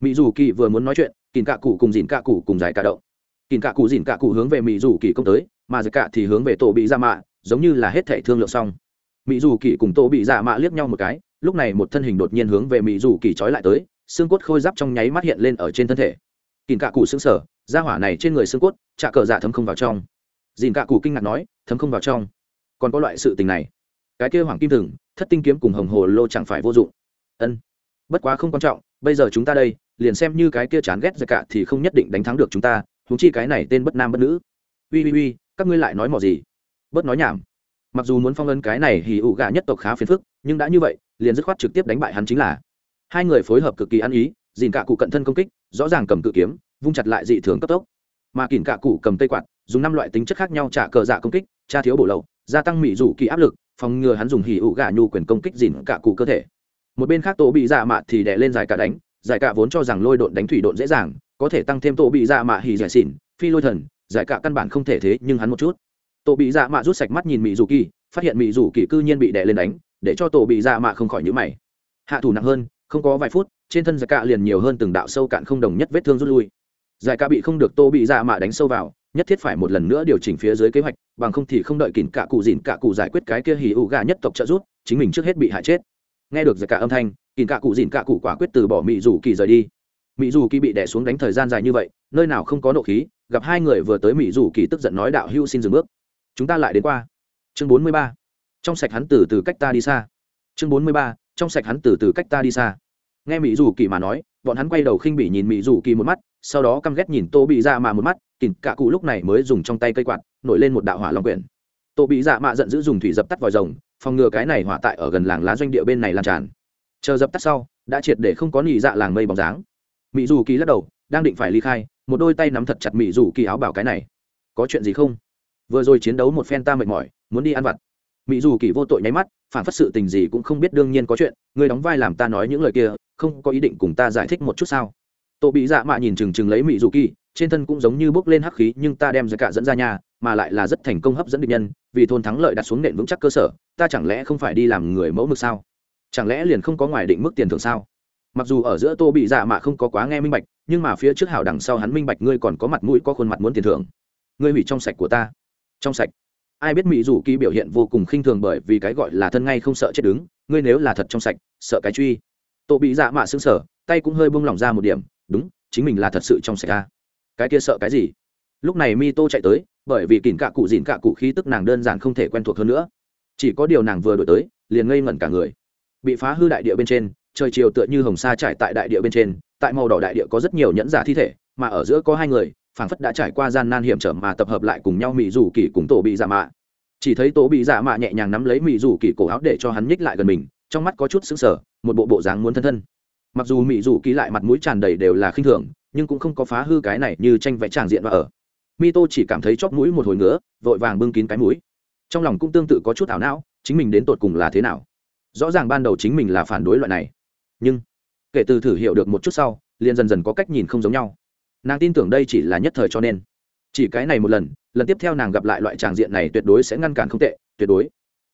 Mỹ dù kỳ vừa muốn nói chuyện, kìn cạ cụ cùng dìn cạ cụ cùng giải cạ động. Kìn cạ cụ, dìn cạ cụ hướng về mỹ dù kỳ công tới, mà giải cạ thì hướng về tổ bị ra mạ, giống như là hết thể thương lượng xong. Mỹ dù kỳ cùng tổ bị ra mạ liếc nhau một cái lúc này một thân hình đột nhiên hướng về mỹ dù kỳ trói lại tới, xương cốt khôi giáp trong nháy mắt hiện lên ở trên thân thể. Kìm cạ cụ xương sở ra hỏa này trên người xương cốt trà cờ dạ thấm không vào trong. Dìn cạ cụ kinh ngạc nói, thấm không vào trong? Còn có loại sự tình này? Cái kêu hoàng kim thừng, thất tinh kiếm cùng hồng hồ lô chẳng phải vô dụng. Ân, bất quá không quan trọng, bây giờ chúng ta đây, liền xem như cái kia chán ghét ra cả thì không nhất định đánh thắng được chúng ta thú chi cái này tên bất nam bất nữ. Ui ui ui các ngươi lại nói mò gì? Bớt nói nhảm. Mặc dù muốn phong ấn cái này thì ủ gà nhất tộc khá phiền phức nhưng đã như vậy, liền dứt khoát trực tiếp đánh bại hắn chính là. Hai người phối hợp cực kỳ ăn ý, dìn cả cụ cận thân công kích, rõ ràng cầm cự kiếm, vung chặt lại dị thường cấp tốc. Mà kỉn cả cụ cầm tây quạt, dùng năm loại tính chất khác nhau trả cờ dạ công kích, tra thiếu bổ lậu, gia tăng mỹ rủ kỳ áp lực, phòng ngừa hắn dùng hỉ ủ gà nhu quyền công kích dìn cả cụ cơ thể. Một bên khác tổ bị dạ mạ thì đè lên giải cả đánh, giải cả vốn cho rằng lôi độn đánh thủy độn dễ dàng, có thể tăng thêm tổ bị dạ mạ hỉ giải xỉn, phi lôi thần, giải cả căn bản không thể thế nhưng hắn một chút. Tổ bị dạ mạ rút sạch mắt nhìn mỹ dù kỳ, phát hiện mỹ dù kỳ cư nhiên bị đè lên đánh để cho tổ bị dạ mạ không khỏi nhữ mày. Hạ thủ nặng hơn, không có vài phút, trên thân giải cạ liền nhiều hơn từng đạo sâu cạn không đồng nhất vết thương rút lui. Giải cạ bị không được tô bị dạ mạ đánh sâu vào, nhất thiết phải một lần nữa điều chỉnh phía dưới kế hoạch, bằng không thì không đợi kỉn cả cụ dìn cả cụ giải quyết cái kia hì ụ gà nhất tộc trợ rút chính mình trước hết bị hại chết. Nghe được giải cạ âm thanh kỉn cả cụ dìn cả cụ quả quyết từ bỏ mỹ dù kỳ rời đi. Mỹ dù kỳ bị đẻ xuống đánh thời gian dài như vậy, nơi nào không có nộ khí, gặp hai người vừa tới mỹ dù kỳ tức giận nói đạo hưu xin dừng bước. Chúng ta lại đến qua. Chương bốn mươi ba trong sạch hắn từ từ cách ta đi xa. Chương bốn mươi ba, trong sạch hắn từ từ cách ta đi xa. Nghe mỹ dù kỳ mà nói, bọn hắn quay đầu khinh bỉ nhìn mỹ dù kỳ một mắt, sau đó căm ghét nhìn tô bị dạ mà một mắt kìm cả cụ lúc này mới dùng trong tay cây quạt, nổi lên một đạo hỏa long quyển. Tô bị dạ mạ giận dữ dùng thủy dập tắt vòi rồng, phòng ngừa cái này hỏa tại ở gần làng lá doanh địa bên này lan tràn. Chờ dập tắt sau, đã triệt để không có nỉ dạ làng mây bóng dáng. Mỹ dù kỳ lắc đầu, đang định phải ly khai, một đôi tay nắm thật chặt mỹ dù kỳ áo bảo cái này. Có chuyện gì không? Vừa rồi chiến đấu một phen ta mệt mỏi, muốn đi ăn vặt mỹ dù kỳ vô tội nháy mắt, phản phất sự tình gì cũng không biết đương nhiên có chuyện người đóng vai làm ta nói những lời kia, không có ý định cùng ta giải thích một chút sao? Tổ bị dạ mạ nhìn chừng chừng lấy mỹ dù kỳ, trên thân cũng giống như bốc lên hắc khí, nhưng ta đem ra cả dẫn ra nhà, mà lại là rất thành công hấp dẫn địch nhân, vì thôn thắng lợi đặt xuống nền vững chắc cơ sở, ta chẳng lẽ không phải đi làm người mẫu mực sao? Chẳng lẽ liền không có ngoài định mức tiền thưởng sao? Mặc dù ở giữa tô bị dạ mạ không có quá nghe minh bạch, nhưng mà phía trước hảo đằng sau hắn minh bạch ngươi còn có mặt mũi có khuôn mặt muốn tiền thưởng. Ngươi hủy trong sạch của ta. Trong sạch ai biết mỹ dù kỳ biểu hiện vô cùng khinh thường bởi vì cái gọi là thân ngay không sợ chết đứng, ngươi nếu là thật trong sạch, sợ cái truy. Tổ bị dạ mạ xứng sở tay cũng hơi bông lỏng ra một điểm, đúng, chính mình là thật sự trong sạch ca cái kia sợ cái gì? Lúc này mi tô chạy tới, bởi vì kìn cạ cụ dìn cạ cụ khí tức nàng đơn giản không thể quen thuộc hơn nữa. Chỉ có điều nàng vừa đổi tới, liền ngây ngẩn cả người. Bị phá hư đại địa bên trên, trời chiều tựa như hồng sa trải tại đại địa bên trên, tại màu đỏ đại địa có rất nhiều nhẫn giả thi thể, mà ở giữa có hai người phảng phất đã trải qua gian nan hiểm trở mà tập hợp lại cùng nhau mỹ rủ kỳ cùng tổ bị giả mạ. Chỉ thấy tổ bị giả mạ nhẹ nhàng nắm lấy mỹ rủ kỳ cổ áo để cho hắn nhích lại gần mình, trong mắt có chút sững sờ, một bộ bộ dáng muốn thân thân. Mặc dù mỹ rủ kỳ lại mặt mũi tràn đầy đều là khinh thường, nhưng cũng không có phá hư cái này như tranh vẽ tràng diện và ở. Mi tô chỉ cảm thấy chóp mũi một hồi nữa vội vàng bưng kín cái mũi. Trong lòng cũng tương tự có chút ảo não, chính mình đến tột cùng là thế nào? Rõ ràng ban đầu chính mình là phản đối loại này. Nhưng, kể từ thử hiểu được một chút sau, liền dần dần có cách nhìn không giống nhau nàng tin tưởng đây chỉ là nhất thời cho nên. Chỉ cái này một lần lần tiếp theo nàng gặp lại loại tràng diện này tuyệt đối sẽ ngăn cản không tệ, tuyệt đối.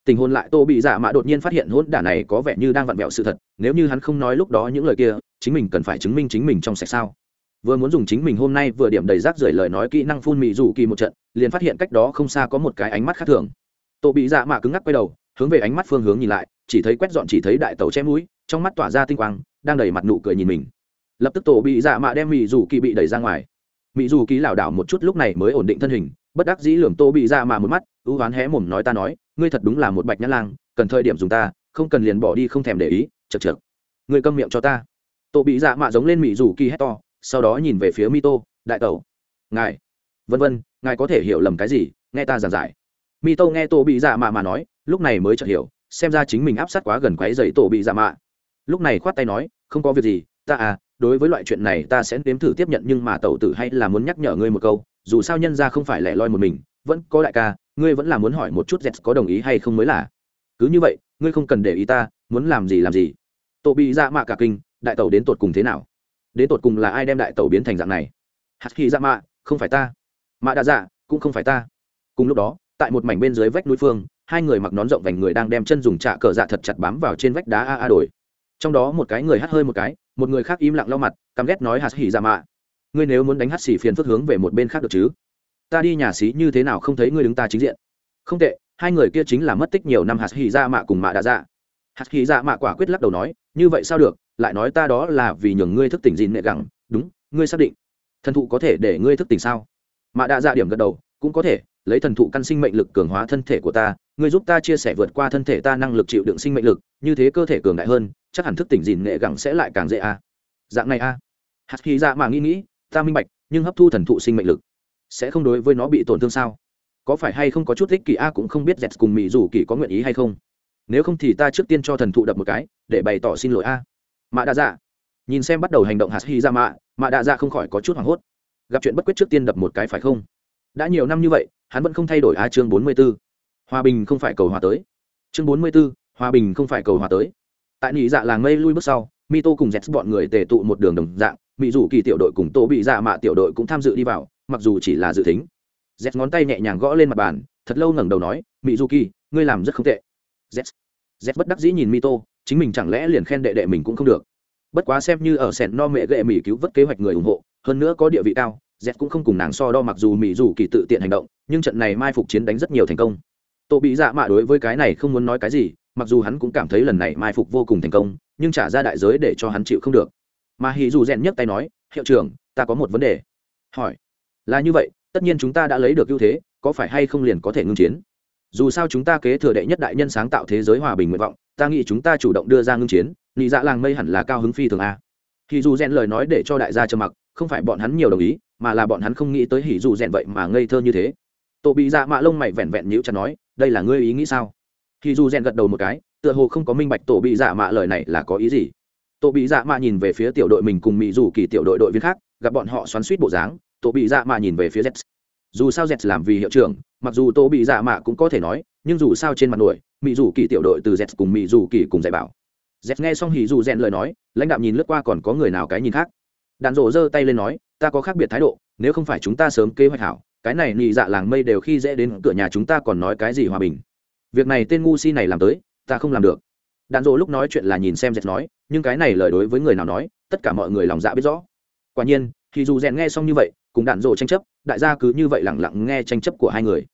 Tình hôn lại tô bị dạ giả mạ đột nhiên phát hiện hôn đả này có vẻ như đang vặn vẹo sự thật, nếu như hắn không nói lúc đó những lời kia, chính mình cần phải chứng minh chính mình trong sạch sao? Vừa muốn dùng chính mình hôm nay vừa điểm đầy rác rưởi lời nói kỹ năng phun mị rủ kỳ một trận, liền phát hiện cách đó không xa có một cái ánh mắt khác thường. Tô bị dạ mạ cứng ngắc quay đầu, hướng về ánh mắt phương hướng nhìn lại, chỉ thấy quét dọn chỉ thấy đại tàu che mũi, trong mắt tỏa ra tinh quang, đang đầy mặt nụ cười nhìn mình lập tức tổ bị dạ mạ đem mị dù kỳ bị đẩy ra ngoài. Mị dù kỳ lảo đảo một chút lúc này mới ổn định thân hình, bất đắc dĩ lường tô bị dạ mạ một mắt, ưu oán hé mồm nói ta nói, ngươi thật đúng là một bạch nhã lang, cần thời điểm dùng ta, không cần liền bỏ đi không thèm để ý chật chật ngươi câm miệng cho ta. Tổ bị dạ mạ giống lên mị dù kỳ hét to, sau đó nhìn về phía mi tô, đại tẩu. Ngài. Vân vân, ngài có thể hiểu lầm cái gì, nghe ta giảng giải. Mi tô nghe tổ bị dạ mạ mà nói, lúc này mới chợt hiểu, xem ra chính mình áp sát quá gần quáy dày tổ bị dạ mạ. Lúc này khoát tay nói, không có việc gì, ta à đối với loại chuyện này ta sẽ nếm thử tiếp nhận, nhưng mà tẩu tử hay là muốn nhắc nhở ngươi một câu, dù sao nhân ra không phải lẻ loi một mình, vẫn có đại ca, ngươi vẫn là muốn hỏi một chút z có đồng ý hay không mới là. Cứ như vậy, ngươi không cần để ý ta, muốn làm gì làm gì. Tổ bị dạ mạ cả kinh, đại tẩu đến tột cùng thế nào? Đến tột cùng là ai đem đại tẩu biến thành dạng này? Hạt khi dạ mạ, không phải ta. Mạ đã dạ cũng không phải ta. Cùng lúc đó, tại một mảnh bên dưới vách núi phương, hai người mặc nón rộng vành người đang đem chân dùng trạ cờ dạ thật chặt bám vào trên vách đá a a đổi. Trong đó một cái người hắt hơi một cái một người khác im lặng lau mặt, căm ghét nói hạt hỉ ra dạ mạ. Ngươi nếu muốn đánh hắt xỉ phiền phức hướng về một bên khác được chứ? Ta đi nhà xí như thế nào không thấy ngươi đứng ta chính diện? Không tệ, hai người kia chính là mất tích nhiều năm hạt hỉ ra dạ mạ cùng mạ đã dạ. Hạt hỉ ra dạ mạ quả quyết lắc đầu nói, như vậy sao được? Lại nói ta đó là vì nhường ngươi thức tỉnh gìn nệ gẳng. Đúng, ngươi xác định. Thần thụ có thể để ngươi thức tỉnh sao? Mạ đã dạ điểm gật đầu, cũng có thể lấy thần thụ căn sinh mệnh lực cường hóa thân thể của ta, ngươi giúp ta chia sẻ vượt qua thân thể ta năng lực chịu đựng sinh mệnh lực, như thế cơ thể cường đại hơn, chắc hẳn thức tỉnh gìn nghệ gẳng sẽ lại càng dễ a. Dạng này a. Hạt khí dạ mà nghĩ nghĩ, ta minh bạch, nhưng hấp thu thần thụ sinh mệnh lực sẽ không đối với nó bị tổn thương sao? Có phải hay không có chút thích kỳ a cũng không biết dẹt cùng mỹ dù kỳ có nguyện ý hay không. Nếu không thì ta trước tiên cho thần thụ đập một cái, để bày tỏ xin lỗi a. Mạ đa dạ. Nhìn xem bắt đầu hành động hạt hy ra mạ mạ đa dạ không khỏi có chút hoảng hốt. Gặp chuyện bất quyết trước tiên đập một cái phải không? Đã nhiều năm như vậy hắn vẫn không thay đổi a chương bốn mươi b ố hòa bình không phải cầu hòa tới. Chương bốn mươi b ố hòa bình không phải cầu hòa tới. Tại nhị dạ làng mây lui bước sau Mito cùng Jets bọn người tề tụ một đường đồng dạng mỹ dù kỳ tiểu đội cùng tô bị dạ mạ tiểu đội cũng tham dự đi vào mặc dù chỉ là dự tính. Jets ngón tay nhẹ nhàng gõ lên mặt bàn thật lâu ngẩng đầu nói mỹ dù kỳ ngươi làm rất không tệ. Jets Jets bất đắc dĩ nhìn Mito, chính mình chẳng lẽ liền khen đệ đệ mình cũng không được. Bất quá xem như ở sẹn no mẹ gệ mỹ cứu vớt kế hoạch người ủng hộ hơn nữa có địa vị cao Jets cũng không cùng nàng so đo mặc dù mỹ dù kỳ tự tiện hành động nhưng trận này mai phục chiến đánh rất nhiều thành công. Tổ bị dạ mạ đối với cái này không muốn nói cái gì, mặc dù hắn cũng cảm thấy lần này mai phục vô cùng thành công, nhưng trả ra đại giới để cho hắn chịu không được. Mà hì dù rèn nhấc tay nói, hiệu trưởng, ta có một vấn đề. Hỏi, là như vậy, tất nhiên chúng ta đã lấy được ưu thế, có phải hay không liền có thể ngưng chiến? Dù sao chúng ta kế thừa đệ nhất đại nhân sáng tạo thế giới hòa bình nguyện vọng, ta nghĩ chúng ta chủ động đưa ra ngưng chiến nghĩ dạ làng mây hẳn là cao hứng phi thường a. Hì dù rèn lời nói để cho đại gia trầm mặc, không phải bọn hắn nhiều đồng ý, mà là bọn hắn không nghĩ tới hỉ dù rèn vậy mà ngây thơ như thế tổ bị dạ mạ lông mày vẹn vẹn nhíu chặt nói, đây là ngươi ý nghĩ sao? Hỉ dù rèn gật đầu một cái, tựa hồ không có minh bạch tổ bị dạ mạ lời này là có ý gì. Tổ bị dạ mạ nhìn về phía tiểu đội mình cùng mỹ dù kỳ tiểu đội đội viên khác, gặp bọn họ xoắn suýt bộ dáng, tổ bị dạ mạ nhìn về phía z dù sao z làm vì hiệu trưởng, mặc dù tổ bị dạ mạ cũng có thể nói, nhưng dù sao trên mặt nổi mỹ dù kỳ tiểu đội từ z cùng mỹ dù kỳ cùng dạy bảo. Z nghe xong hì dù rèn lời nói, lãnh đạo nhìn lướt qua còn có người nào cái nhìn khác. Đạn rộ giơ tay lên nói, ta có khác biệt thái độ, nếu không phải chúng ta sớm kế hoạch hảo cái này nhị dạ làng mây đều khi dễ đến cửa nhà chúng ta còn nói cái gì hòa bình. Việc này tên ngu si này làm tới, ta không làm được. Đạn dỗ lúc nói chuyện là nhìn xem dẹt nói, nhưng cái này lời đối với người nào nói, tất cả mọi người lòng dạ biết rõ. Quả nhiên, thì dù rèn nghe xong như vậy, cùng đạn dỗ tranh chấp, đại gia cứ như vậy lẳng lặng nghe tranh chấp của hai người.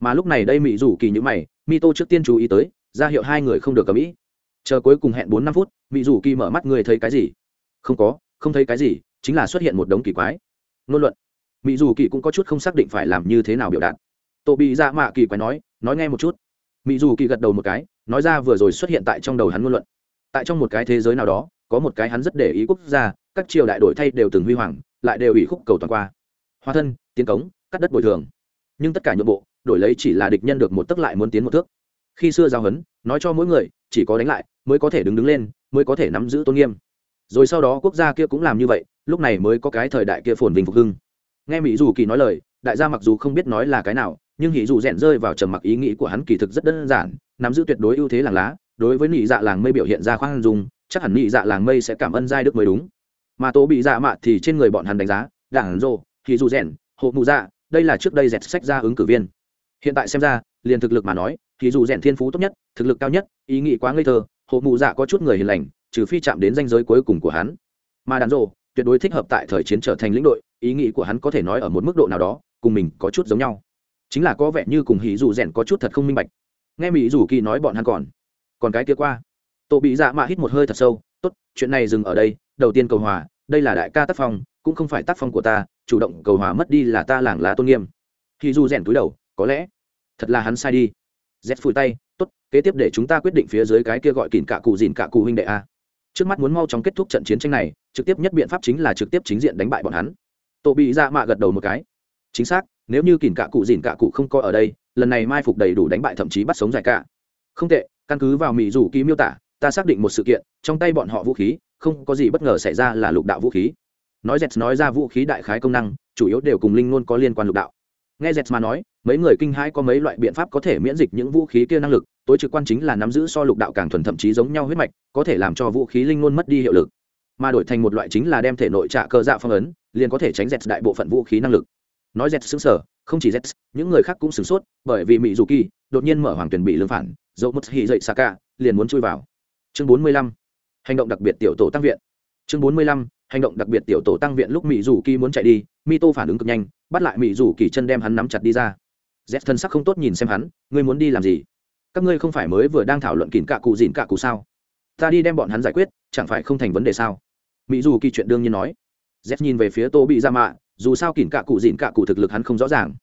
Mà lúc này đây mỹ rủ kỳ như mày mi tô trước tiên chú ý tới, ra hiệu hai người không được cầm ý. Chờ cuối cùng hẹn bốn năm phút mỹ rủ kỳ mở mắt người thấy cái gì? Không có, không thấy cái gì, chính là xuất hiện một đống kỳ quái. Ngôn luận mỹ dù kỳ cũng có chút không xác định phải làm như thế nào biểu đạt. Tổ bị dạ mạ kỳ quái nói nói nghe một chút. Mỹ dù kỳ gật đầu một cái, nói ra vừa rồi xuất hiện tại trong đầu hắn ngôn luận. Tại trong một cái thế giới nào đó, có một cái hắn rất để ý quốc gia, các triều đại đổi thay đều từng huy hoàng, lại đều ủy khúc cầu toàn qua. Hoa thân, tiến cống, cắt đất bồi thường. Nhưng tất cả nhượng bộ, đổi lấy chỉ là địch nhân được một tấc lại muốn tiến một thước. Khi xưa giao hấn nói cho mỗi người, chỉ có đánh lại, mới có thể đứng đứng lên, mới có thể nắm giữ tôn nghiêm. Rồi sau đó quốc gia kia cũng làm như vậy, lúc này mới có cái thời đại kia phồn vinh phục hưng nghe mỹ dù kỳ nói lời, đại gia mặc dù không biết nói là cái nào, nhưng hỉ dù rèn rơi vào trầm mặc ý nghĩ của hắn kỳ thực rất đơn giản, nắm giữ tuyệt đối ưu thế làng lá, đối với nị dạ làng mây biểu hiện ra khoan dung, chắc hẳn nị dạ làng mây sẽ cảm ơn giai đức mới đúng. Mà tố bị dạ mạ thì trên người bọn hắn đánh giá, đảng rô, hỉ dù rèn, hộ mụ dạ đây là trước đây dẹt sách ra ứng cử viên. Hiện tại xem ra, liền thực lực mà nói thì dù rèn thiên phú tốt nhất, thực lực cao nhất, ý nghĩ quá ngây thơ, hộ mụ dạ có chút người hiền lành, trừ phi chạm đến danh giới cuối cùng của hắn. Mà đàn rộ tuyệt đối thích hợp tại thời chiến trở thành lĩnh đội ý nghĩ của hắn có thể nói ở một mức độ nào đó, cùng mình có chút giống nhau. Chính là có vẻ như cùng hỉ dù rèn có chút thật không minh bạch. Nghe mỹ dù kỳ nói bọn hắn còn còn cái kia qua. Tổ bị dạ mạ hít một hơi thật sâu, tốt, chuyện này dừng ở đây, đầu tiên cầu hòa, đây là đại ca tác phong, cũng không phải tác phong của ta, chủ động cầu hòa mất đi là ta làng lá tôn nghiêm. Hỉ dù rèn túi đầu, có lẽ, thật là hắn sai đi. Z phủi tay, tốt, kế tiếp để chúng ta quyết định phía dưới cái kia gọi kìn cả cụ dìn cả cụ huynh đệ a. Trước mắt muốn mau chóng kết thúc trận chiến tranh này, trực tiếp nhất biện pháp chính là trực tiếp chính diện đánh bại bọn hắn tổ bị dạ mạ gật đầu một cái. Chính xác, nếu như kìn cạ cụ dìn cạ cụ không coi ở đây, lần này mai phục đầy đủ đánh bại thậm chí bắt sống giải cả không tệ, căn cứ vào mỹ rủ ký miêu tả, ta xác định một sự kiện, trong tay bọn họ vũ khí, không có gì bất ngờ xảy ra là lục đạo vũ khí. Nói dẹt nói ra vũ khí đại khái công năng, chủ yếu đều cùng linh luôn có liên quan lục đạo. Nghe dẹt mà nói, mấy người kinh hãi có mấy loại biện pháp có thể miễn dịch những vũ khí kia năng lực, tối trực quan chính là nắm giữ so lục đạo càng thuần thậm chí giống nhau huyết mạch, có thể làm cho vũ khí linh luôn mất đi hiệu lực mà đổi thành một loại chính là đem thể nội trạ cơ dạ phong ấn liền có thể tránh dẹt đại bộ phận vũ khí năng lực. Nói dẹt xứng sở không chỉ dẹt, những người khác cũng sửng sốt bởi vì mỹ dù kỳ đột nhiên mở hoàng tuyển bị lương phản dẫu mất hỉ dậy xa cả liền muốn chui vào. Chương bốn mươi lăm hành động đặc biệt tiểu tổ tăng viện. Chương bốn mươi lăm hành động đặc biệt tiểu tổ tăng viện lúc mỹ dù kỳ muốn chạy đi mi tô phản ứng cực nhanh bắt lại mỹ dù kỳ chân đem hắn nắm chặt đi ra. Z thân sắc không tốt nhìn xem hắn ngươi muốn đi làm gì? Các ngươi không phải mới vừa đang thảo luận kìn cạ cụ dìn cạ cụ sao? Ta đi đem bọn hắn giải quyết chẳng phải không thành vấn đề sao? Mỹ dù kỳ chuyện đương nhiên nói. Z nhìn về phía tô bị ra mạ, dù sao kìn cạ cụ dìn cạ cụ thực lực hắn không rõ ràng.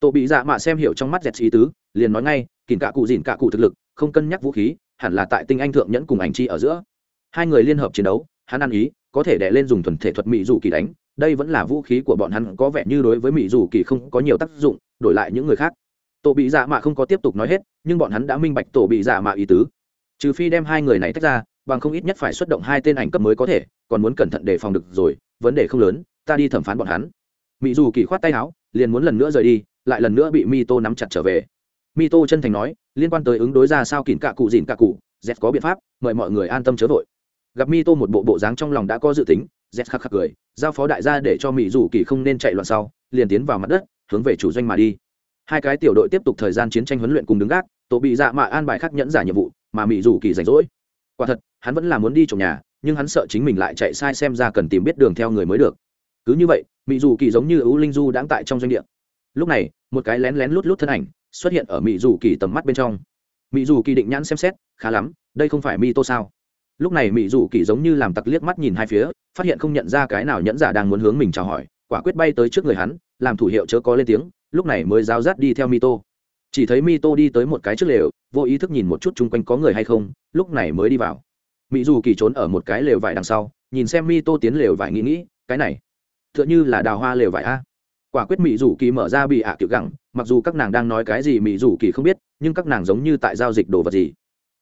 Tô bị dạ mạ xem hiểu trong mắt z ý tứ, liền nói ngay kìn cạ cụ dìn cạ cụ thực lực, không cân nhắc vũ khí, hẳn là tại tinh anh thượng nhẫn cùng ảnh chi ở giữa. Hai người liên hợp chiến đấu, hắn ăn ý, có thể đè lên dùng thuần thể thuật mỹ dù kỳ đánh, đây vẫn là vũ khí của bọn hắn có vẻ như đối với mỹ dù kỳ không có nhiều tác dụng, đổi lại những người khác. Tổ bị dạ mạ không có tiếp tục nói hết, nhưng bọn hắn đã minh bạch tổ bị dạ mạ ý tứ. Trừ phi đem hai người này tách ra bằng không ít nhất phải xuất động hai tên ảnh cấp mới có thể, còn muốn cẩn thận đề phòng được rồi, vấn đề không lớn, ta đi thẩm phán bọn hắn. Mỹ dù kỳ khoát tay áo, liền muốn lần nữa rời đi, lại lần nữa bị mi tô nắm chặt trở về. Mi tô chân thành nói, liên quan tới ứng đối ra sao kỉn cạ cụ dìn cạ cụ z có biện pháp, mời mọi người an tâm chớ vội. Gặp mi tô một bộ bộ dáng trong lòng đã có dự tính z khắc khắc cười, giao phó đại gia để cho mỹ dù kỳ không nên chạy loạn sau, liền tiến vào mặt đất, hướng về chủ doanh mà đi. Hai cái tiểu đội tiếp tục thời gian chiến tranh huấn luyện cùng đứng gác tổ bị dạ mạ an bài khắc nhẫn giả nhiệm vụ, mà mỹ dù kỳ rảnh rỗi quả thật, hắn vẫn là muốn đi trồng nhà, nhưng hắn sợ chính mình lại chạy sai xem ra cần tìm biết đường theo người mới được. Cứ như vậy mỹ dù kỳ giống như ưu linh du đang tại trong doanh địa. Lúc này, một cái lén lén lút lút thân ảnh xuất hiện ở mỹ dù kỳ tầm mắt bên trong. Mỹ dù kỳ định nhãn xem xét, khá lắm, đây không phải mi tô sao? Lúc này mỹ dù kỳ giống như làm tặc liếc mắt nhìn hai phía, phát hiện không nhận ra cái nào nhẫn giả đang muốn hướng mình chào hỏi, quả quyết bay tới trước người hắn, làm thủ hiệu chớ có lên tiếng, lúc này mới giáo rát đi theo mi tô. Chỉ thấy mi tô đi tới một cái trước lều vô ý thức nhìn một chút chung quanh có người hay không lúc này mới đi vào. Mỹ dù kỳ trốn ở một cái lều vải đằng sau nhìn xem mi tô tiến lều vải nghĩ nghĩ cái này tựa như là đào hoa lều vải a. Quả quyết mỹ dù kỳ mở ra bị ạ à kiểu gẳng mặc dù các nàng đang nói cái gì mỹ dù kỳ không biết nhưng các nàng giống như tại giao dịch đồ vật gì.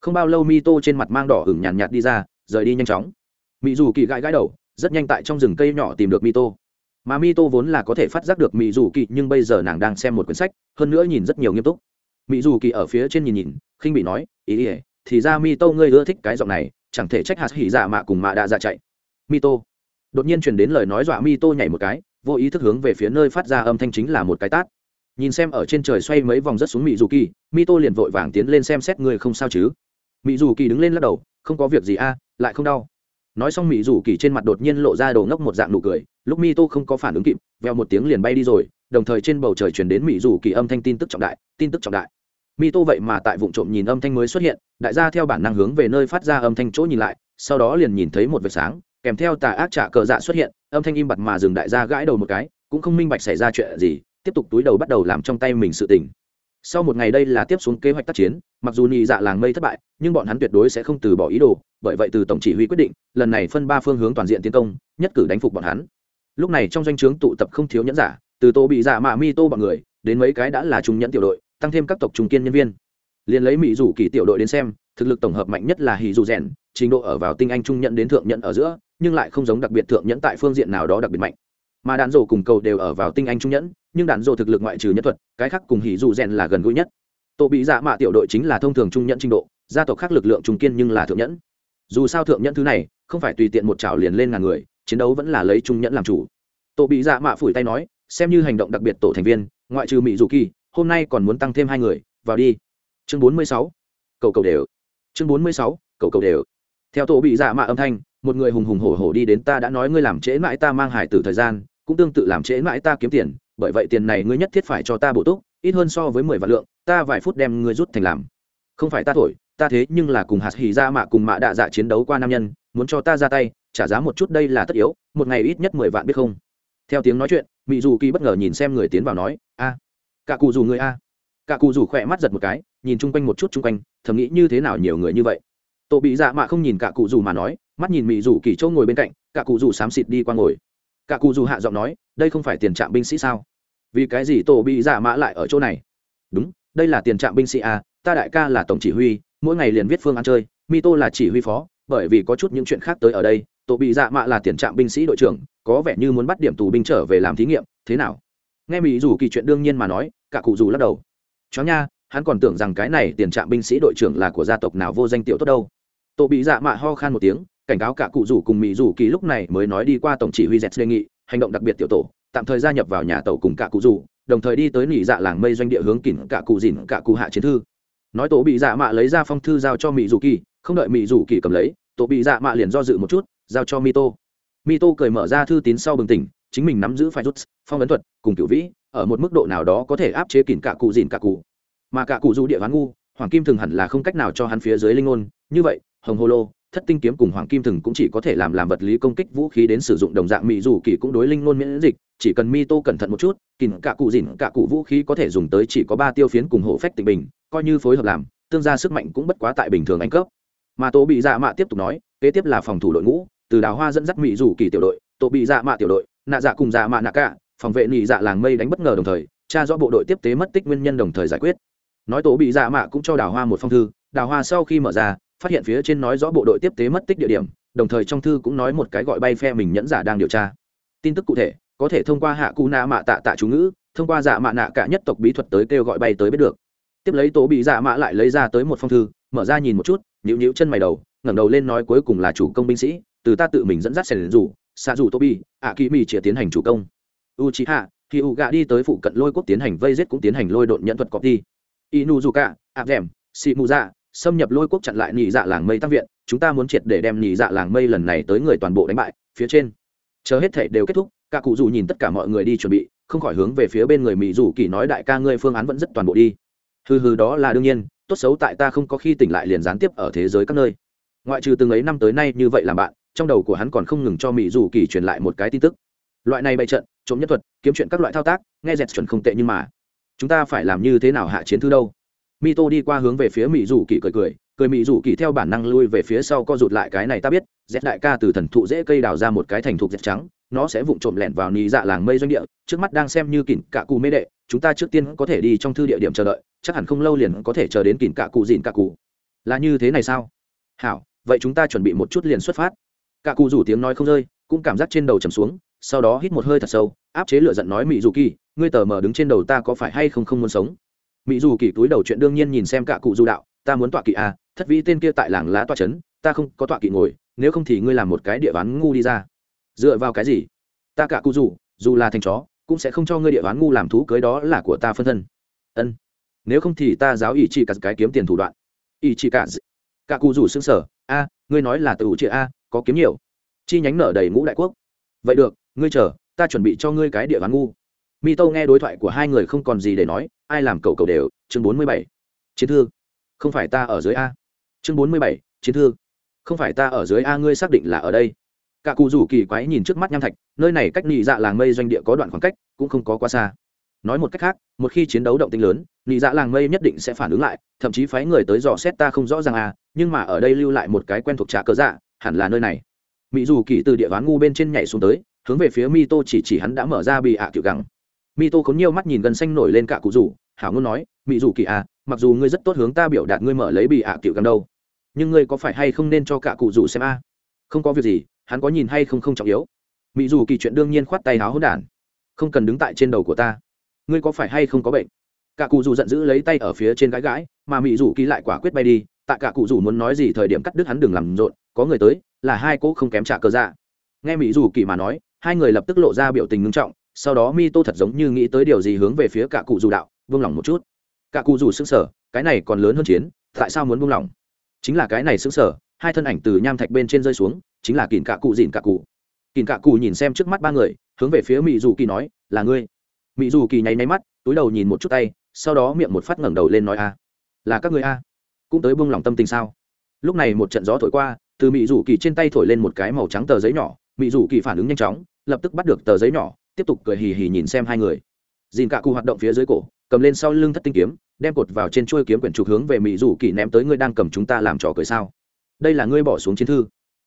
Không bao lâu mi tô trên mặt mang đỏ hửng nhàn nhạt, nhạt đi ra rời đi nhanh chóng. Mỹ dù kỳ gãi gãi đầu rất nhanh tại trong rừng cây nhỏ tìm được mi tô. Mà mi tô vốn là có thể phát giác được mỹ dù kỳ nhưng bây giờ nàng đang xem một quyển sách hơn nữa nhìn rất nhiều nghiêm túc mỹ Dù kỳ ở phía trên nhìn nhìn, khinh bị nói, ý ỉa thì ra mi tô ngươi ưa thích cái giọng này, chẳng thể trách hạt hỉ dạ mạ cùng mạ đã dạ chạy. Mi tô đột nhiên truyền đến lời nói dọa mi tô nhảy một cái, vô ý thức hướng về phía nơi phát ra âm thanh chính là một cái tát. Nhìn xem ở trên trời xoay mấy vòng rất xuống mỹ dù kỳ mi tô liền vội vàng tiến lên xem xét người không sao chứ. Mỹ dù kỳ đứng lên lắc đầu, không có việc gì a, lại không đau. Nói xong mỹ dù kỳ trên mặt đột nhiên lộ ra đầu ngốc một dạng nụ cười, lúc mi tô không có phản ứng kịp veo một tiếng liền bay đi rồi, đồng thời trên bầu trời chuyển đến mỹ dù kỳ âm thanh tin tức trọng đại, tin tức trọng đại mi tô vậy mà tại vụ trộm nhìn âm thanh mới xuất hiện, đại gia theo bản năng hướng về nơi phát ra âm thanh chỗ nhìn lại, sau đó liền nhìn thấy một vệt sáng, kèm theo tà ác trả cờ dạ xuất hiện, âm thanh im bặt mà dừng đại gia gãi đầu một cái, cũng không minh bạch xảy ra chuyện gì, tiếp tục túi đầu bắt đầu làm trong tay mình sự tình. Sau một ngày đây là tiếp xuống kế hoạch tác chiến, mặc dù nhị dạ làng mây thất bại, nhưng bọn hắn tuyệt đối sẽ không từ bỏ ý đồ, bởi vậy từ tổng chỉ huy quyết định, lần này phân ba phương hướng toàn diện tiến công, nhất cử đánh phục bọn hắn. Lúc này trong doanh trướng tụ tập không thiếu nhẫn giả, từ tô bị dạ mạ mi tô bọn người, đến mấy cái đã là trung nhẫn tiểu đội tăng thêm các tộc trung kiên nhân viên. Liền lấy mỹ dù kỳ tiểu đội đến xem, thực lực tổng hợp mạnh nhất là hì dù rèn trình độ ở vào tinh anh trung nhận đến thượng nhận ở giữa, nhưng lại không giống đặc biệt thượng nhẫn tại phương diện nào đó đặc biệt mạnh. Mà đạn rổ cùng cầu đều ở vào tinh anh trung nhẫn, nhưng đạn rổ thực lực ngoại trừ nhân thuật, cái khác cùng hỉ dù rèn là gần gũi nhất. Tổ bị dạ mạ tiểu đội chính là thông thường trung nhẫn trình độ, gia tộc khác lực lượng trung kiên nhưng là thượng nhẫn. Dù sao thượng nhẫn thứ này, không phải tùy tiện một chảo liền lên ngàn người, chiến đấu vẫn là lấy trung nhẫn làm chủ. Tổ bị dạ mạ phủi tay nói, xem như hành động đặc biệt tổ thành viên, ngoại trừ mỹ dù kỳ hôm nay còn muốn tăng thêm hai người, vào đi. Chương bốn mươi sáu cầu cầu đều. Chương bốn mươi sáu cầu cầu đều. Theo tổ bị dạ mạ âm thanh, một người hùng hùng hổ hổ đi đến ta đã nói ngươi làm trễ mãi ta mang hải tử thời gian, cũng tương tự làm trễ mãi ta kiếm tiền, bởi vậy tiền này ngươi nhất thiết phải cho ta bổ túc, ít hơn so với mười vạn lượng, ta vài phút đem ngươi rút thành làm. Không phải ta thổi, ta thế nhưng là cùng hạt hì ra dạ mạ cùng mạ đạ dạ chiến đấu qua nam nhân, muốn cho ta ra tay, trả giá một chút đây là tất yếu, một ngày ít nhất mười vạn biết không? Theo tiếng nói chuyện mỹ dù kỳ bất ngờ nhìn xem người tiến vào nói, a cả cụ dù người a. Cả cụ dù khỏe mắt giật một cái, nhìn chung quanh một chút chung quanh, thầm nghĩ như thế nào nhiều người như vậy. Tổ bị dạ mạ không nhìn cả cụ dù mà nói, mắt nhìn mỹ dù kỳ châu ngồi bên cạnh, cả cụ dù xám xịt đi qua ngồi. Cả cụ dù hạ giọng nói, đây không phải tiền trạm binh sĩ sao? Vì cái gì tổ bị dạ mạ lại ở chỗ này? Đúng, đây là tiền trạm binh sĩ à ta đại ca là tổng chỉ huy, mỗi ngày liền viết phương án chơi, mi tô là chỉ huy phó, bởi vì có chút những chuyện khác tới ở đây, tổ bị dạ mạ là tiền trạm binh sĩ đội trưởng, có vẻ như muốn bắt điểm tù binh trở về làm thí nghiệm, thế nào? Nghe mỹ dù kỳ chuyện đương nhiên mà nói cả cụ dù lắc đầu. Chó nha, hắn còn tưởng rằng cái này tiền trạm binh sĩ đội trưởng là của gia tộc nào vô danh tiểu tốt đâu. Tổ bị dạ mạ ho khan một tiếng, cảnh cáo cả cụ rủ cùng mỹ rủ kỳ lúc này mới nói đi qua tổng chỉ huy z đề nghị, hành động đặc biệt tiểu tổ, tạm thời gia nhập vào nhà tàu cùng cả cụ rủ đồng thời đi tới nỉ dạ làng mây doanh địa hướng kỉnh cả cụ dìn cả cụ hạ chiến thư. Nói tổ bị dạ mạ lấy ra phong thư giao cho mỹ rủ kỳ, không đợi mỹ rủ kỳ cầm lấy, tổ bị dạ mạ liền do dự một chút, giao cho mito. Mito cười mở ra thư tín sau bừng tỉnh, chính mình nắm giữ phải rút, phong ấn thuật, cùng cựu vĩ ở một mức độ nào đó có thể áp chế kỉnh cả cụ dìn cả cụ. Mà cả cụ du địa ván ngu, hoàng kim thường hẳn là không cách nào cho hắn phía dưới linh ngôn. Như vậy, hồng hồ lô, thất tinh kiếm cùng hoàng kim thường cũng chỉ có thể làm làm vật lý công kích vũ khí đến sử dụng đồng dạng mỹ dù kỳ cũng đối linh ngôn miễn dịch. Chỉ cần mi tô cẩn thận một chút kìm cả cụ dìn cả cụ vũ khí có thể dùng tới chỉ có ba tiêu phiến cùng hộ phách tịnh bình, coi như phối hợp làm, tương gia sức mạnh cũng bất quá tại bình thường anh cấp. Mà tô bị dạ mạ tiếp tục nói, kế tiếp là phòng thủ đội ngũ, từ đào hoa dẫn dắt mỹ dù kỳ tiểu đội, tô bị dạ mạ tiểu đội, nạ dạ cùng dạ mạ nạ cả phòng vệ nị dạ làng mây đánh bất ngờ đồng thời, tra rõ bộ đội tiếp tế mất tích nguyên nhân đồng thời giải quyết. Nói tổ bị dạ mạ cũng cho đào hoa một phong thư, đào hoa sau khi mở ra, phát hiện phía trên nói rõ bộ đội tiếp tế mất tích địa điểm, đồng thời trong thư cũng nói một cái gọi bay phe mình nhẫn giả đang điều tra. Tin tức cụ thể, có thể thông qua hạ cu na mạ tạ tạ chú ngữ, thông qua dạ mạ nạ cả nhất tộc bí thuật tới kêu gọi bay tới biết được. Tiếp lấy tố bị dạ mạ lại lấy ra tới một phong thư, mở ra nhìn một chút nhịu nhịu chân mày đầu, ngẩng đầu lên nói cuối cùng là chủ công binh sĩ, từ ta tự mình dẫn dắt sẻn rủ xạ rủ tô bi ạ kỳ mi chỉ tiến hành chủ công. Uchiha, trí hạ khi u gạ đi tới phụ cận lôi quốc tiến hành vây giết cũng tiến hành lôi độn nhận thuật copy inu dù cả áp dẻm xị mù dạ xâm nhập lôi quốc chặn lại nhị dạ làng mây tăng viện. Chúng ta muốn triệt để đem nhị dạ làng mây lần này tới người toàn bộ đánh bại. Phía trên chờ hết thể đều kết thúc cả cụ dù nhìn tất cả mọi người đi chuẩn bị không khỏi hướng về phía bên người mỹ dù kỳ nói đại ca ngươi phương án vẫn rất toàn bộ đi. Hừ hừ đó là đương nhiên tốt xấu tại ta không có khi tỉnh lại liền gián tiếp ở thế giới các nơi. Ngoại trừ từng ấy năm tới nay như vậy làm bạn trong đầu của hắn còn không ngừng cho mỹ dù kỳ truyền lại một cái tin tức. Loại này bày trận trộm nhất thuật, kiếm chuyện các loại thao tác, nghe dẹt chuẩn không tệ nhưng mà. Chúng ta phải làm như thế nào hạ chiến thư đâu? Mi tô đi qua hướng về phía mỹ rủ kỳ cười cười cười mỹ rủ kỳ theo bản năng lui về phía sau co rụt lại cái này ta biết, dẹt đại ca từ thần thụ dễ cây đào ra một cái thành thục dẹt trắng, nó sẽ vụng trộm lẻn vào nị dạ làng mây doanh địa, trước mắt đang xem như kỉn cả cụ mê đệ, chúng ta trước tiên có thể đi trong thư địa điểm chờ đợi, chắc hẳn không lâu liền có thể chờ đến kỉn cả cụ dìn cả cụ. Là như thế này sao? Hảo, vậy chúng ta chuẩn bị một chút liền xuất phát. Cả cụ rủ tiếng nói không rơi, cũng cảm giác trên đầu trầm xuống sau đó hít một hơi thật sâu, áp chế lửa giận nói mỹ dù kỳ, ngươi tờ mờ đứng trên đầu ta có phải hay không không muốn sống? Mỹ dù kỳ túi đầu chuyện đương nhiên nhìn xem cả cụ du đạo, ta muốn tọa kỵ à thất vĩ tên kia tại làng lá tọa trấn, ta không có tọa kỵ ngồi, nếu không thì ngươi làm một cái địa ván ngu đi ra. Dựa vào cái gì? Ta cả cụ dù dù là thành chó, cũng sẽ không cho ngươi địa ván ngu làm thú cưới, đó là của ta phân thân. Ân, nếu không thì ta giáo ý chỉ cả cái kiếm tiền thủ đoạn. Ý chỉ cả cả cụ rủ xương sở a, ngươi nói là tự chị a, có kiếm nhiều, chi nhánh nở đầy ngũ đại quốc. Vậy được ngươi chờ, ta chuẩn bị cho ngươi cái địa bàn ngu. Mi tô nghe đối thoại của hai người không còn gì để nói, ai làm cầu cầu đều, chương bốn mươi bảy. Chiến thư. Không phải ta ở dưới a. Chương bốn mươi bảy, chiến thư. Không phải ta ở dưới a, ngươi xác định là ở đây. Cả cụ rủ kỳ quái nhìn trước mắt nham thạch, nơi này cách nị dạ làng mây doanh địa có đoạn khoảng cách, cũng không có quá xa. Nói một cách khác, một khi chiến đấu động tinh lớn, nị dạ làng mây nhất định sẽ phản ứng lại, thậm chí phái người tới dò xét ta không rõ ràng à nhưng mà ở đây lưu lại một cái quen thuộc trà cớ dạ hẳn là nơi này. Mỹ dù kỳ từ địa ván ngu bên trên nhảy xuống tới hướng về phía mi tô chỉ chỉ hắn đã mở ra bị ạ à cựu gắng mi tô khốn nhiều mắt nhìn gần xanh nổi lên cả cụ rủ, hảo ngôn nói mỹ dù kỳ à mặc dù ngươi rất tốt hướng ta biểu đạt ngươi mở lấy bị ạ à cựu đâu, nhưng ngươi có phải hay không nên cho cả cụ rủ xem a? Không có việc gì, hắn có nhìn hay không không trọng yếu. Mỹ dù kỳ chuyện đương nhiên khoát tay háo hỗn đản. Không cần đứng tại trên đầu của ta, ngươi có phải hay không có bệnh? Cả cụ rủ giận dữ lấy tay ở phía trên gãi gãi, mà mỹ dù kỳ lại quả quyết bay đi. Tại cả cụ rủ muốn nói gì thời điểm cắt đứt hắn đừng làm rộn, có người tới, là hai cô không kém trả cơ dạ. Nghe mỹ dù kỳ mà nói hai người lập tức lộ ra biểu tình ngưng trọng, sau đó mi tô thật giống như nghĩ tới điều gì hướng về phía cả cụ dù đạo, vương lòng một chút. Cả cụ dù xứng sở cái này còn lớn hơn chiến, tại sao muốn vương lòng? Chính là cái này xứng sở hai thân ảnh từ nham thạch bên trên rơi xuống, chính là kìn cả cụ dìn cả cụ. Kìn cả cụ nhìn xem trước mắt ba người, hướng về phía mỹ dù kỳ nói, là ngươi. Mỹ dù kỳ nháy nháy mắt, túi đầu nhìn một chút tay, sau đó miệng một phát ngẩng đầu lên nói, a, là các người a, cũng tới buông lòng tâm tình sao? Lúc này một trận gió thổi qua, từ mỹ dù kỳ trên tay thổi lên một cái màu trắng tờ giấy nhỏ mỹ dù kỳ phản ứng nhanh chóng lập tức bắt được tờ giấy nhỏ tiếp tục cười hì hì nhìn xem hai người. Dìn cả cụ hoạt động phía dưới cổ cầm lên sau lưng thất tinh kiếm đem cột vào trên chuôi kiếm quyển trục hướng về mỹ dù kỳ ném tới ngươi đang cầm chúng ta làm trò cười sao? Đây là ngươi bỏ xuống chiến thư.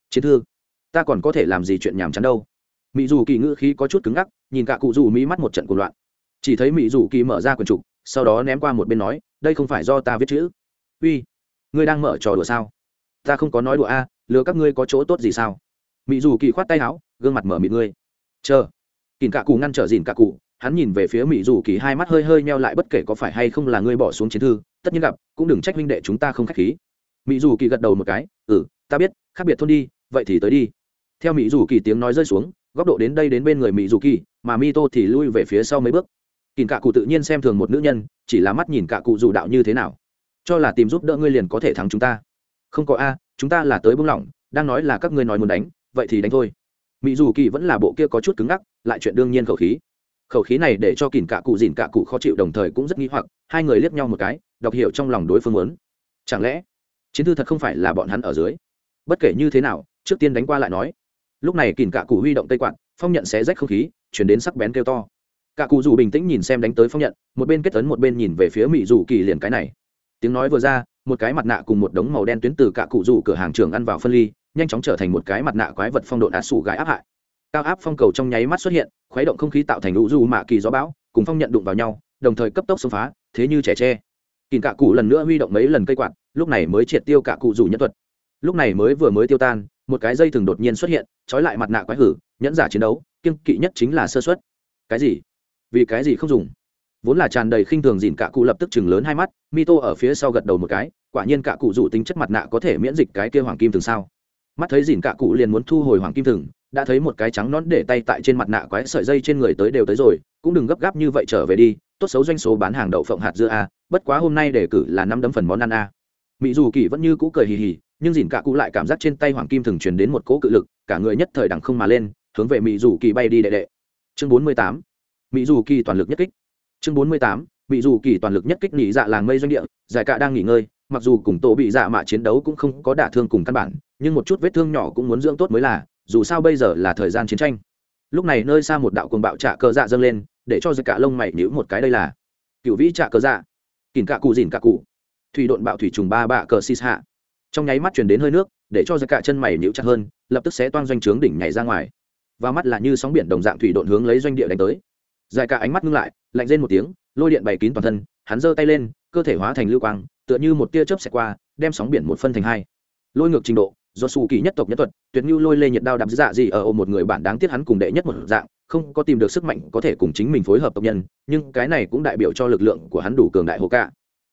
Chiến thư? Ta còn có thể làm gì chuyện nhàm chán đâu? Mỹ dù kỳ ngữ khí có chút cứng ngắc nhìn cả cụ dù mỹ mắt một trận cuộc loạn. Chỉ thấy mỹ dù kỳ mở ra quyển trục sau đó ném qua một bên nói đây không phải do ta viết chữ. Uy ngươi đang mở trò đùa sao? Ta không có nói đùa a à, lừa các ngươi có chỗ tốt gì sao? Mỹ dù kỳ khoát tay áo, gương mặt mở mịt ngươi. Chờ. Kìn cả cụ ngăn trở dìn cả cụ, hắn nhìn về phía mỹ dù kỳ, hai mắt hơi hơi meo lại, bất kể có phải hay không là ngươi bỏ xuống chiến thư, tất nhiên gặp, cũng đừng trách huynh đệ chúng ta không k h á c h khí. Mỹ dù kỳ gật đầu một cái ừ ta biết, khác biệt thôn đi, vậy thì tới đi. Theo mỹ dù kỳ tiếng nói rơi xuống, góc độ đến đây đến bên người mỹ dù kỳ, mà mi tô thì lui về phía sau mấy bước. Kìn cả cụ tự nhiên xem thường một nữ nhân, chỉ là mắt nhìn cả cụ dù đạo như thế nào. Cho là tìm giúp đỡ ngươi liền có thể thắng chúng ta. Không có a, chúng ta là tới bưng lỏng, đang nói là các ngươi nói muốn đánh vậy thì đánh thôi. Mỹ dù kỳ vẫn là bộ kia có chút cứng ngắc, lại chuyện đương nhiên khẩu khí. Khẩu khí này để cho kìn cả cụ dìn cả cụ khó chịu đồng thời cũng rất nghi hoặc, hai người liếc nhau một cái, đọc hiểu trong lòng đối phương muốn. Chẳng lẽ, chiến thư thật không phải là bọn hắn ở dưới? Bất kể như thế nào, trước tiên đánh qua lại nói. Lúc này kìn cả cụ huy động tây quạt, phong nhận xé rách không khí, chuyển đến sắc bén kêu to. Cả cụ dù bình tĩnh nhìn xem đánh tới phong nhận, một bên kết tấn một bên nhìn về phía mỹ dù kỳ liền cái này. Tiếng nói vừa ra, một cái mặt nạ cùng một đống màu đen tuyến từ cả cụ dù cửa hàng trường ăn vào phân ly nhanh chóng trở thành một cái mặt nạ quái vật phong độ ạt sủ gái áp hại. Cao áp phong cầu trong nháy mắt xuất hiện, khuấy động không khí tạo thành lũ du mạ kỳ gió bão, cùng phong nhận đụng vào nhau, đồng thời cấp tốc xông phá, thế như trẻ tre. Kìm cả cụ lần nữa huy động mấy lần cây quạt, lúc này mới triệt tiêu cả cụ dù nhân thuật. Lúc này mới vừa mới tiêu tan, một cái dây thừng đột nhiên xuất hiện, trói lại mặt nạ quái hử, nhẫn giả chiến đấu kiên kỵ nhất chính là sơ xuất cái gì? Vì cái gì không dùng? Vốn là tràn đầy khinh thường dìn cả cụ lập tức chừng lớn hai mắt mi tô ở phía sau gật đầu một cái, quả nhiên cả cụ dù tính chất mặt nạ có thể miễn dịch cái kia hoàng kim thường sao mắt thấy dìn cạ cụ liền muốn thu hồi hoàng kim thừng, đã thấy một cái trắng nón để tay tại trên mặt nạ quái sợi dây trên người tới đều tới rồi cũng đừng gấp gáp như vậy trở về đi tốt xấu doanh số bán hàng đậu phộng hạt dưa a bất quá hôm nay để cử là năm đấm phần món ăn a. Mỹ dù kỳ vẫn như cũ cười hì hì nhưng dìn cạ cụ lại cảm giác trên tay hoàng kim thừng truyền đến một cỗ cự lực cả người nhất thời đằng không mà lên hướng về mỹ dù kỳ bay đi đệ đệ. Chương bốn mươi tám mỹ dù kỳ toàn lực nhất kích. Chương bốn mươi tám mỹ dù kỳ toàn lực nhất kích nghỉ dạ làng mây doanh địa giải cạ đang nghỉ ngơi mặc dù cùng tổ bị dạ mạ chiến đấu cũng không có đả thương cùng căn bản nhưng một chút vết thương nhỏ cũng muốn dưỡng tốt mới là, dù sao bây giờ là thời gian chiến tranh. Lúc này nơi xa một đạo cuồng bạo trạ cơ dạ dâng lên, để cho giật cả lông mày nhữ một cái đây là. Cựu vĩ trạ cơ dạ. Kìm cạ cụ dìn cạ cụ. Thủy độn bạo thủy trùng ba bạ cờ xì hạ. Trong nháy mắt chuyển đến hơi nước, để cho giật cả chân mày nhữ chặt hơn, lập tức sẽ toang doanh trướng đỉnh nhảy ra ngoài. Và mắt là như sóng biển đồng dạng thủy độn hướng lấy doanh địa đánh tới. Dài cả ánh mắt ngưng lại, lạnh lên một tiếng, lôi điện bày kín toàn thân, hắn giơ tay lên, cơ thể hóa thành lưu quang, tựa như một tia chớp xẹt qua, đem sóng biển một phân thành hai. Lôi ngược trình độ do xù kỳ nhất tộc nhất thuật, tuyệt như lôi lê nhiệt đao đạp dạ gì ở ôm một người bạn đáng tiếc hắn cùng đệ nhất một dạng, không có tìm được sức mạnh có thể cùng chính mình phối hợp tộc nhân, nhưng cái này cũng đại biểu cho lực lượng của hắn đủ cường đại hồ ca.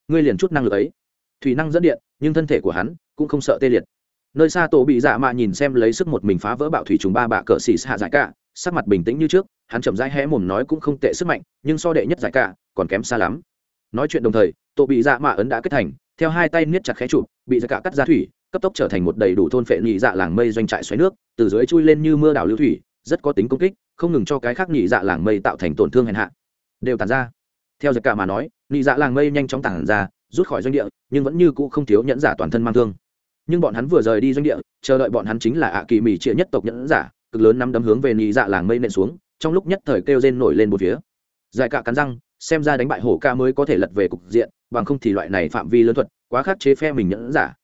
Ngươi liền chút năng lực ấy. Thủy năng dẫn điện, nhưng thân thể của hắn cũng không sợ tê liệt. Nơi xa tổ bị dạ mạ nhìn xem lấy sức một mình phá vỡ bạo thủy trùng ba bạ cỡ xì hạ giải cả, sắc mặt bình tĩnh như trước, hắn chậm rãi hé mồm nói cũng không tệ sức mạnh, nhưng so đệ nhất giải cả còn kém xa lắm. Nói chuyện đồng thời, tổ bị dạ mạ ấn đã kết thành theo hai tay niết chặt khé chụp bị giải cả cắt ra thủy, cấp tốc trở thành một đầy đủ thôn phệ nhị dạ làng mây doanh trại xoáy nước, từ dưới chui lên như mưa đảo lưu thủy, rất có tính công kích, không ngừng cho cái khác nhị dạ làng mây tạo thành tổn thương hèn hạ. Đều tàn ra. Theo giặc cả mà nói, nhị dạ làng mây nhanh chóng tàn ra, rút khỏi doanh địa, nhưng vẫn như cũ không thiếu nhẫn giả toàn thân mang thương. Nhưng bọn hắn vừa rời đi doanh địa, chờ đợi bọn hắn chính là ạ kỳ mỹ trịa nhất tộc nhẫn giả, cực lớn năm đấm hướng về nhị dạ làng mây nện xuống, trong lúc nhất thời kêu rên nổi lên một phía. Giải cả cắn răng, xem ra đánh bại hổ ca mới có thể lật về cục diện bằng không thì loại này phạm vi lớn thuật quá khắc chế phe mình nhẫn giả.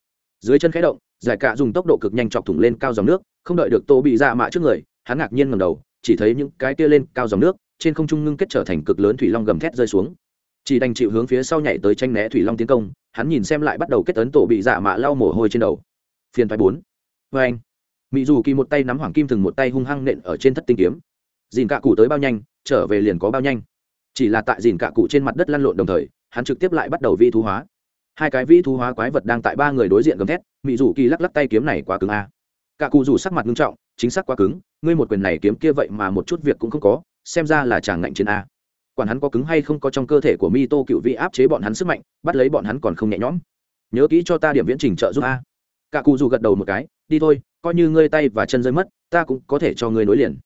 Dưới chân khẽ động, giải cạ dùng tốc độ cực nhanh chọc thủng lên cao dòng nước, không đợi được tô bị dạ mạ trước người, hắn ngạc nhiên ngầm đầu, chỉ thấy những cái tia lên cao dòng nước, trên không trung ngưng kết trở thành cực lớn thủy long gầm thét rơi xuống. Chỉ đành chịu hướng phía sau nhảy tới tranh né thủy long tiến công, hắn nhìn xem lại bắt đầu kết tấn tổ bị dạ mạ lau mồ hôi trên đầu. Phiền thoái bốn. Vê anh. Mỹ dù kỳ một tay nắm hoàng kim thừng một tay hung hăng nện ở trên thất tinh kiếm. Dìn cạ cụ tới bao nhanh, trở về liền có bao nhanh. Chỉ là tại dìn cạ cụ trên mặt đất lăn lộn đồng thời hắn trực tiếp lại bắt đầu vi thú hóa. Hai cái vi thú hóa quái vật đang tại ba người đối diện gầm thét mỹ dù kỳ lắc lắc tay kiếm này quá cứng a. Cả cụ dù sắc mặt nghiêm trọng, chính xác quá cứng, ngươi một quyền này kiếm kia vậy mà một chút việc cũng không có, xem ra là chàng ngạnh trên a. Quản hắn có cứng hay không có trong cơ thể của mi tô cựu vị áp chế bọn hắn sức mạnh, bắt lấy bọn hắn còn không nhẹ nhõm. Nhớ kỹ cho ta điểm viễn trình trợ giúp a. Cả cụ dù gật đầu một cái, đi thôi, coi như ngươi tay và chân rơi mất, ta cũng có thể cho ngươi nối liền.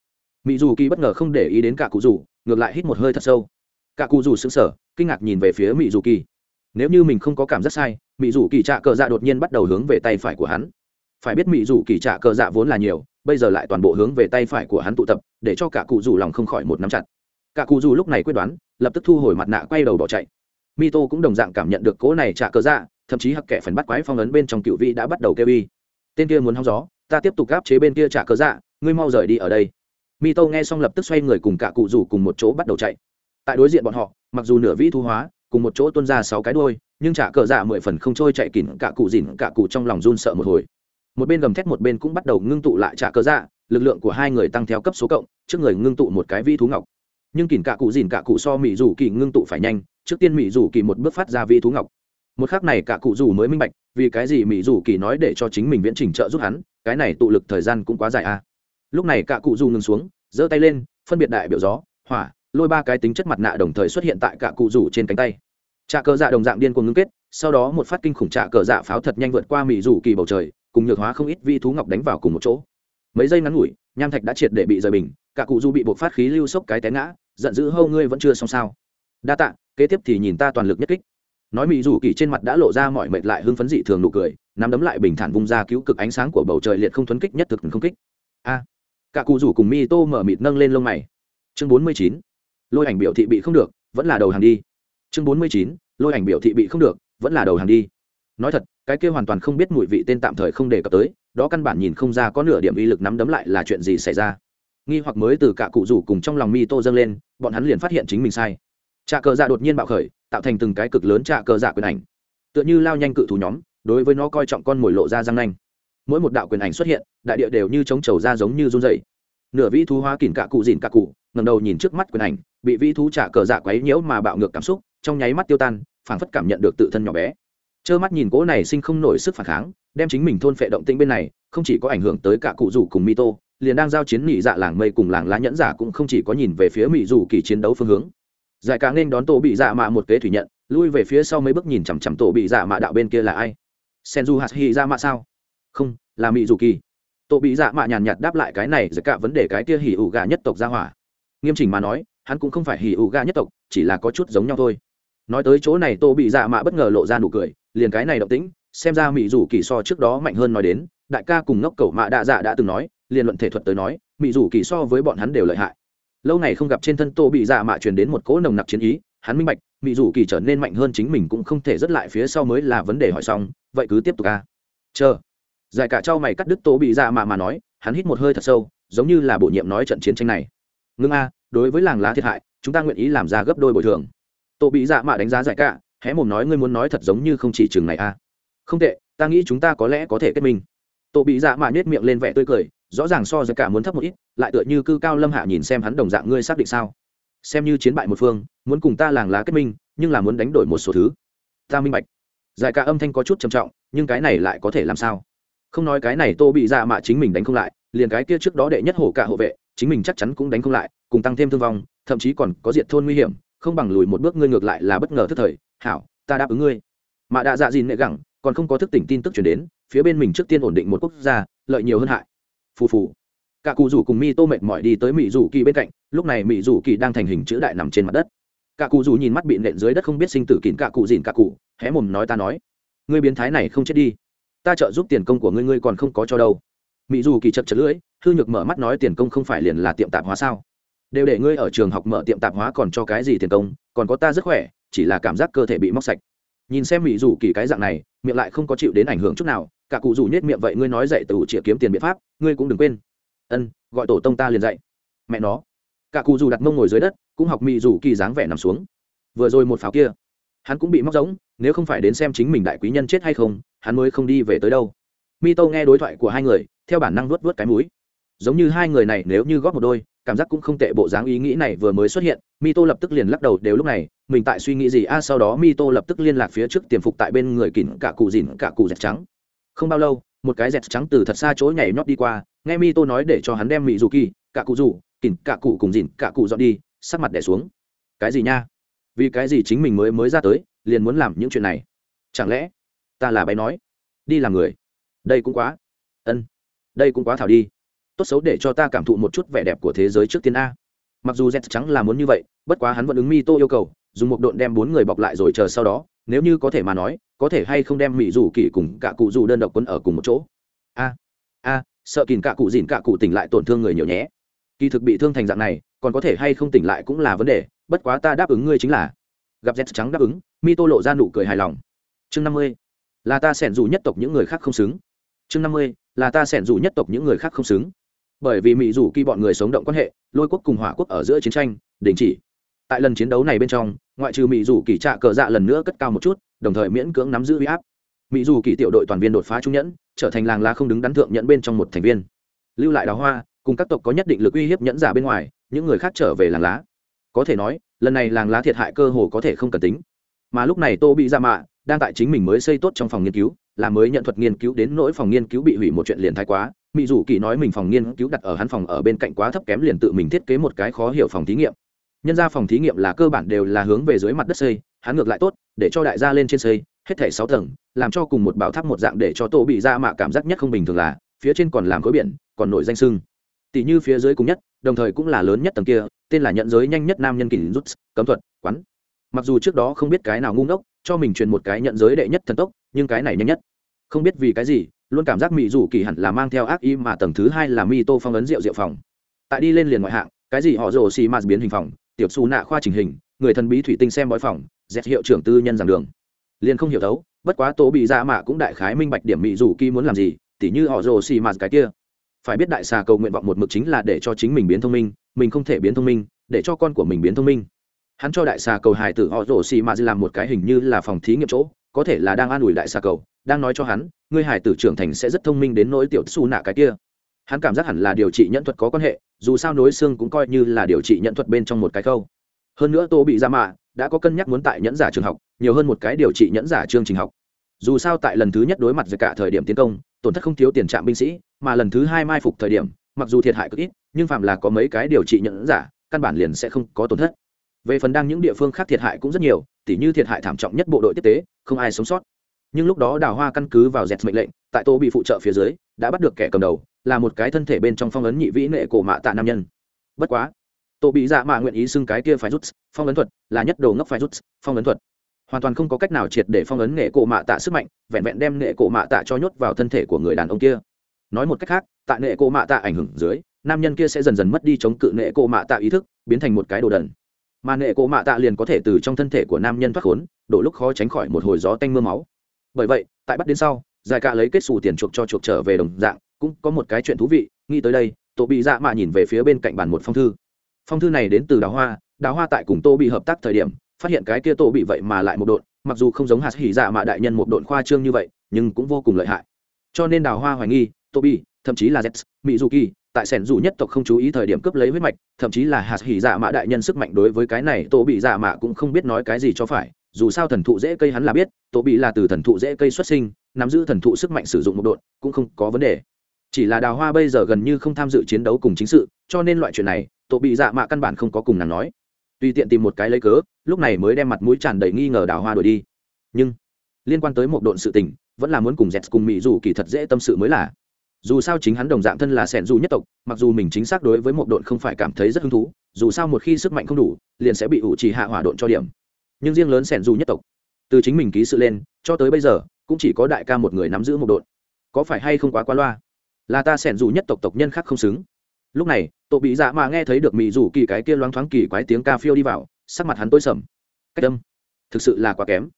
Mỹ dù kỳ bất ngờ không để ý đến cả cụ dù ngược lại hít một hơi thật sâu cả cụ dù sững sờ, kinh ngạc nhìn về phía mỹ dù kỳ. Nếu như mình không có cảm giác sai mỹ dù kỳ trạ cờ dạ đột nhiên bắt đầu hướng về tay phải của hắn. Phải biết mỹ dù kỳ trạ cờ dạ vốn là nhiều, bây giờ lại toàn bộ hướng về tay phải của hắn tụ tập, để cho cả cụ dù lòng không khỏi một nắm chặt. Cả cụ dù lúc này quyết đoán, lập tức thu hồi mặt nạ quay đầu bỏ chạy. Mi tô cũng đồng dạng cảm nhận được cỗ này trạ cờ dạ thậm chí hắc kẻ phần bắt quái phong ấn bên trong cựu vị đã bắt đầu kêu y. Tên kia muốn hóng gió, ta tiếp tục gáp chế bên kia trạ cờ dạ ngươi mau rời đi ở đây. Mi tô nghe xong lập tức xoay người cùng cả cụ rủ cùng một chỗ bắt đầu chạy tại đối diện bọn họ, mặc dù nửa vĩ thu hóa, cùng một chỗ tuân ra sáu cái đôi nhưng trả cờ dạ mười phần không trôi chạy kỉn cả cụ dỉn cả cụ trong lòng run sợ một hồi. Một bên gầm thét một bên cũng bắt đầu ngưng tụ lại trả cờ dạ lực lượng của hai người tăng theo cấp số cộng, trước người ngưng tụ một cái vĩ thú ngọc. Nhưng kỉn cả cụ dìn cả cụ so mỹ dù kỳ ngưng tụ phải nhanh, trước tiên mỹ dù kỳ một bước phát ra vĩ thú ngọc. Một khác này cả cụ dù mới minh bạch, vì cái gì mỹ dù kỳ nói để cho chính mình viễn trình trợ giúp hắn, cái này tụ lực thời gian cũng quá dài à. Lúc này cả cụ dù ngừng xuống, giơ tay lên, phân biệt đại biểu gió, hỏa lôi ba cái tính chất mặt nạ đồng thời xuất hiện tại cả cụ rủ trên cánh tay. Trà cờ dạ đồng dạng điên cuồng ngưng kết, sau đó một phát kinh khủng trà cờ dạ pháo thật nhanh vượt qua mỹ rủ kỳ bầu trời, cùng nhược hóa không ít vi thú ngọc đánh vào cùng một chỗ. Mấy giây ngắn ngủi, nham thạch đã triệt để bị rời bình, cả cụ du bị buộc phát khí lưu sốc cái té ngã, giận dữ hâu ngươi vẫn chưa xong sao. Đa tạ, kế tiếp thì nhìn ta toàn lực nhất kích. Nói mỹ rủ kỳ trên mặt đã lộ ra mọi mệt lại hưng phấn dị thường nụ cười, nắm đấm lại bình thản vung ra cứu cực ánh sáng của bầu trời liệt không thuấn kích nhất thực không kích. A. Cả cụ rủ cùng mi tô mở mịt nâng lên lông mày. Chương bốn mươi chín lôi ảnh biểu thị bị không được, vẫn là đầu hàng đi. Chương bốn mươi chín, lôi ảnh biểu thị bị không được, vẫn là đầu hàng đi. Nói thật, cái kia hoàn toàn không biết mùi vị tên tạm thời không đề cập tới, đó căn bản nhìn không ra có nửa điểm uy lực nắm đấm lại là chuyện gì xảy ra. Nghi hoặc mới từ cả cụ rủ cùng trong lòng mi tô dâng lên, bọn hắn liền phát hiện chính mình sai. Trà cờ dạ đột nhiên bạo khởi, tạo thành từng cái cực lớn trà cờ dạ quyền ảnh. Tựa như lao nhanh cự thủ nhóm, đối với nó coi trọng con mồi lộ ra răng nanh. Mỗi một đạo quyền ảnh xuất hiện, đại địa đều như chống trầu ra giống như run dày nửa vĩ thú hóa kỉn cả cụ dìn cả cụ ngẩng đầu nhìn trước mắt quyền ảnh, bị vĩ thú trả cờ dạ quấy nhiễu mà bạo ngược cảm xúc, trong nháy mắt tiêu tan, phảng phất cảm nhận được tự thân nhỏ bé. Trơ mắt nhìn cỗ này sinh không nổi sức phản kháng, đem chính mình thôn phệ động tĩnh bên này, không chỉ có ảnh hưởng tới cả cụ rủ cùng mito, liền đang giao chiến mỹ dạ làng mây cùng làng lá nhẫn giả cũng không chỉ có nhìn về phía mỹ dù kỳ chiến đấu phương hướng. Giải cá nên đón tổ bị dạ mạ một kế thủy nhận, lui về phía sau mấy bước nhìn chằm chằm tổ bị dạ mạ đạo bên kia là ai? Senju hạt dạ ra mạ sao? Không, là mỹ dù kỳ. Tổ bị dạ mạ nhàn nhạt đáp lại cái này giải cả vấn đề cái kia hỉ ủ gà nhất tộc ra hỏa nghiêm chỉnh mà nói, hắn cũng không phải hỉ ủ gà nhất tộc, chỉ là có chút giống nhau thôi. Nói tới chỗ này, tô bị dạ mạ bất ngờ lộ ra nụ cười, liền cái này động tĩnh, xem ra mỹ dù kỳ so trước đó mạnh hơn nói đến, đại ca cùng ngốc cậu mạ đạ dạ đã từng nói, liền luận thể thuật tới nói mỹ dù kỳ so với bọn hắn đều lợi hại. Lâu ngày không gặp trên thân tô bị dạ mạ truyền đến một cỗ nồng nặc chiến ý, hắn minh bạch mỹ dù kỳ trở nên mạnh hơn chính mình cũng không thể dứt lại phía sau mới là vấn đề hỏi xong, vậy cứ tiếp tục ca chờ. Giải cả trao mày cắt đứt tô bị dạ mạ mà nói, hắn hít một hơi thật sâu, giống như là bổ nhiệm nói trận chiến tranh này ngưng a, đối với làng lá thiệt hại, chúng ta nguyện ý làm ra gấp đôi bồi thường. Tổ bị dạ mạ đánh giá giải cả, hé mồm nói ngươi muốn nói thật giống như không chỉ chừng này a. Không tệ, ta nghĩ chúng ta có lẽ có thể kết minh. Tổ bị dạ mạ nhét miệng lên vẻ tươi cười, rõ ràng so với cả muốn thấp một ít, lại tựa như cư cao lâm hạ nhìn xem hắn đồng dạng ngươi xác định sao. Xem như chiến bại một phương, muốn cùng ta làng lá kết minh, nhưng là muốn đánh đổi một số thứ. Ta minh bạch. Giải cả âm thanh có chút trầm trọng, nhưng cái này lại có thể làm sao? Không nói cái này, tô bị dạ mạ chính mình đánh không lại, liền cái kia trước đó đệ nhất hổ cả hộ vệ chính mình chắc chắn cũng đánh không lại, cùng tăng thêm thương vong, thậm chí còn có diệt thôn nguy hiểm, không bằng lùi một bước ngươi ngược lại là bất ngờ thức thời. Hảo, ta đáp ứng ngươi. Mà đã dạ dìn nệ gẳng, còn không có thức tỉnh tin tức chuyển đến, phía bên mình trước tiên ổn định một quốc gia, lợi nhiều hơn hại. Phù phù. Cả cụ rủ cùng mi tô mệt mỏi đi tới mỹ rủ kỳ bên cạnh, lúc này mỹ rủ kỳ đang thành hình chữ đại nằm trên mặt đất. Cả cụ rủ nhìn mắt bị nện dưới đất không biết sinh tử kín cả cụ dìn cả cụ, hé mồm nói ta nói, ngươi biến thái này không chết đi. Ta trợ giúp tiền công của ngươi ngươi còn không có cho đâu mỹ dù kỳ chật chật lưỡi, hư nhược mở mắt nói tiền công không phải liền là tiệm tạp hóa sao? Đều để ngươi ở trường học mở tiệm tạp hóa còn cho cái gì tiền công, còn có ta rất khỏe, chỉ là cảm giác cơ thể bị móc sạch. Nhìn xem mỹ dù kỳ cái dạng này, miệng lại không có chịu đến ảnh hưởng chút nào, cả cụ dù nhét miệng vậy ngươi nói dạy từ chĩa kiếm tiền biện pháp, ngươi cũng đừng quên. Ân, gọi tổ tông ta liền dạy mẹ nó. Cả cụ dù đặt mông ngồi dưới đất, cũng học mỹ dù kỳ dáng vẻ nằm xuống. Vừa rồi một pháo kia, hắn cũng bị móc giống, nếu không phải đến xem chính mình đại quý nhân chết hay không, hắn mới không đi về tới đâu. Mi tô nghe đối thoại của hai người theo bản năng vuốt vuốt cái mũi. Giống như hai người này nếu như góp một đôi, cảm giác cũng không tệ bộ dáng ý nghĩ này vừa mới xuất hiện mi tô lập tức liền lắc đầu đều lúc này, mình tại suy nghĩ gì? A sau đó mi tô lập tức liên lạc phía trước tiềm phục tại bên người kỉnh cả cụ dìn cả cụ dẹt trắng. Không bao lâu, một cái dẹt trắng từ thật xa chỗ nhảy nhót đi qua, nghe mi tô nói để cho hắn đem mỹ dù kỳ, cả cụ rủ kỉnh cả cụ cùng dìn cả cụ dọn đi, sắc mặt đẻ xuống. Cái gì nha? Vì cái gì chính mình mới mới ra tới, liền muốn làm những chuyện này? Chẳng lẽ ta là bé nói? Đi làm người. Đây cũng quá. Ân đây cũng quá thảo đi. Tốt xấu để cho ta cảm thụ một chút vẻ đẹp của thế giới trước tiên a. Mặc dù z trắng là muốn như vậy, bất quá hắn vẫn ứng mi tô yêu cầu, dùng một độn đem bốn người bọc lại rồi chờ sau đó, nếu như có thể mà nói, có thể hay không đem mỹ dù kỳ cùng cả cụ dù đơn độc quân ở cùng một chỗ. A a, sợ kìn cả cụ dìn cả cụ tỉnh lại tổn thương người nhiều nhé. Kỳ thực bị thương thành dạng này, còn có thể hay không tỉnh lại cũng là vấn đề, bất quá ta đáp ứng ngươi chính là. Gặp z trắng đáp ứng mi tô lộ ra nụ cười hài lòng. Chương năm mươi, là ta sẻn dù nhất tộc những người khác không xứng chương năm mươi, là ta sẻn dù nhất tộc những người khác không xứng. Bởi vì mỹ dù kỳ bọn người sống động quan hệ, lôi quốc cùng hỏa quốc ở giữa chiến tranh, đình chỉ. Tại lần chiến đấu này bên trong, ngoại trừ mỹ dù kỳ trạ cờ dạ lần nữa cất cao một chút, đồng thời miễn cưỡng nắm giữ huy áp. Mỹ dù kỳ tiểu đội toàn viên đột phá trung nhẫn, trở thành làng lá không đứng đắn thượng nhẫn bên trong một thành viên. Lưu lại đào hoa, cùng các tộc có nhất định lực uy hiếp nhẫn giả bên ngoài, những người khác trở về làng lá. Có thể nói, lần này làng lá thiệt hại cơ hồ có thể không cần tính. Mà lúc này tô bị ra mạ đang tại chính mình mới xây tốt trong phòng nghiên cứu, là mới nhận thuật nghiên cứu đến nỗi phòng nghiên cứu bị hủy một chuyện liền thái quá. Mỹ dù kỳ nói mình phòng nghiên cứu đặt ở hắn phòng ở bên cạnh quá thấp kém liền tự mình thiết kế một cái khó hiểu phòng thí nghiệm. Nhân ra phòng thí nghiệm là cơ bản đều là hướng về dưới mặt đất xây, hắn ngược lại tốt, để cho đại gia lên trên xây, hết thảy sáu tầng, làm cho cùng một bảo tháp một dạng để cho tô bị ra mạ cảm giác nhất không bình thường là, phía trên còn làm khối biển, còn nổi danh sưng. Tỷ như phía dưới cùng nhất, đồng thời cũng là lớn nhất tầng kia, tên là nhận giới nhanh nhất nam nhân kỷ rút, cấm thuật quắn mặc dù trước đó không biết cái nào ngu ngốc cho mình truyền một cái nhận giới đệ nhất thần tốc, nhưng cái này nhanh nhất. Không biết vì cái gì, luôn cảm giác mỹ rủ kỳ hẳn là mang theo ác ý mà tầng thứ hai là mi tô phong ấn rượu rượu phòng. Tại đi lên liền ngoại hạng, cái gì họ rồ xì mạt biến hình phòng, tiểu xù nạ khoa trình hình, người thần bí thủy tinh xem bói phòng, dẹt hiệu trưởng tư nhân giảng đường. Liền không hiểu thấu, bất quá tố bị ra mạ cũng đại khái minh bạch điểm mỹ rủ kỳ muốn làm gì, tỉ như họ rồ xì mạt cái kia. Phải biết đại xà cầu nguyện vọng một mực chính là để cho chính mình biến thông minh, mình không thể biến thông minh, để cho con của mình biến thông minh hắn cho đại xà cầu hải tử họ rổ xì mạt làm một cái hình như là phòng thí nghiệm chỗ, có thể là đang an ủi đại xà cầu, đang nói cho hắn, ngươi hải tử trưởng thành sẽ rất thông minh đến nỗi tiểu su nạ cái kia. Hắn cảm giác hẳn là điều trị nhận thuật có quan hệ, dù sao nối xương cũng coi như là điều trị nhận thuật bên trong một cái câu hơn nữa tô bị ra mạ đã có cân nhắc muốn tại nhẫn giả trường học, nhiều hơn một cái điều trị nhẫn giả chương trình học. Dù sao tại lần thứ nhất đối mặt với cả thời điểm tiến công, tổn thất không thiếu tiền trạm binh sĩ, mà lần thứ hai mai phục thời điểm, mặc dù thiệt hại cực ít, nhưng phạm là có mấy cái điều trị nhẫn giả, căn bản liền sẽ không có tổn thất về phần đang những địa phương khác thiệt hại cũng rất nhiều, tỉ như thiệt hại thảm trọng nhất bộ đội tiếp tế, không ai sống sót. Nhưng lúc đó đào hoa căn cứ vào dẹt mệnh lệnh, tại tô bị phụ trợ phía dưới, đã bắt được kẻ cầm đầu, là một cái thân thể bên trong phong ấn nhị vĩ nệ cổ mạ tạ nam nhân. Bất quá, tô bị dạ mạ nguyện ý xưng cái kia phải rút, phong ấn thuật, là nhất đồ ngốc phải rút, phong ấn thuật. Hoàn toàn không có cách nào triệt để phong ấn nghệ cổ mạ tạ sức mạnh, vẹn vẹn đem nghệ cổ mạ tạ cho nhốt vào thân thể của người đàn ông kia. Nói một cách khác tại nghệ cổ mạ tạ ảnh hưởng dưới, nam nhân kia sẽ dần dần mất đi chống cự nghệ cổ mạ tạ ý thức, biến thành một cái đồ đần mà nệ cổ mạ tạ liền có thể từ trong thân thể của nam nhân thoát khốn độ lúc khó tránh khỏi một hồi gió tanh mưa máu. Bởi vậy, tại bắt đến sau, giải cạ lấy kết xù tiền chuộc cho chuộc trở về đồng dạng, cũng có một cái chuyện thú vị, nghĩ tới đây tổ bị dạ mạ nhìn về phía bên cạnh bàn một phong thư. Phong thư này đến từ đào hoa đào hoa tại cùng tô bị hợp tác thời điểm, phát hiện cái kia tô bị vậy mà lại một đội mặc dù không giống hạt hỉ dạ mạ đại nhân một đội khoa trương như vậy, nhưng cũng vô cùng lợi hại. Cho nên đào hoa hoài nghi, tô bị, thậm chí là z mỹ du kỳ tại sẻn dù nhất tộc không chú ý thời điểm cướp lấy huyết mạch, thậm chí là hạt hỉ dạ mạ đại nhân sức mạnh đối với cái này, tô bị dạ mạ cũng không biết nói cái gì cho phải, dù sao thần thụ dễ cây hắn là biết, tô bị là từ thần thụ dễ cây xuất sinh, nắm giữ thần thụ sức mạnh sử dụng một độn, cũng không có vấn đề. Chỉ là đào hoa bây giờ gần như không tham dự chiến đấu cùng chính sự, cho nên loại chuyện này tổ bị dạ mạ căn bản không có cùng nàng nói. Tùy tiện tìm một cái lấy cớ, lúc này mới đem mặt mũi tràn đầy nghi ngờ đào hoa đổi đi. Nhưng, liên quan tới một độn sự tình, vẫn là muốn cùng Dẹt cùng mỹ dù kỳ thật dễ tâm sự mới là dù sao chính hắn đồng dạng thân là sẻn dù nhất tộc, mặc dù mình chính xác đối với một độn không phải cảm thấy rất hứng thú, dù sao một khi sức mạnh không đủ, liền sẽ bị ủ trì hạ hỏa độn cho điểm. Nhưng riêng lớn sẻn dù nhất tộc, từ chính mình ký sự lên, cho tới bây giờ, cũng chỉ có đại ca một người nắm giữ một độn. Có phải hay không quá quá loa? Là ta sẻn dù nhất tộc tộc nhân khác không xứng. Lúc này tổ bị dạ mà nghe thấy được mỹ dù kỳ cái kia loáng thoáng kỳ quái tiếng ca phiêu đi vào, sắc mặt hắn tối sầm. Cách âm. Thực sự là quá kém.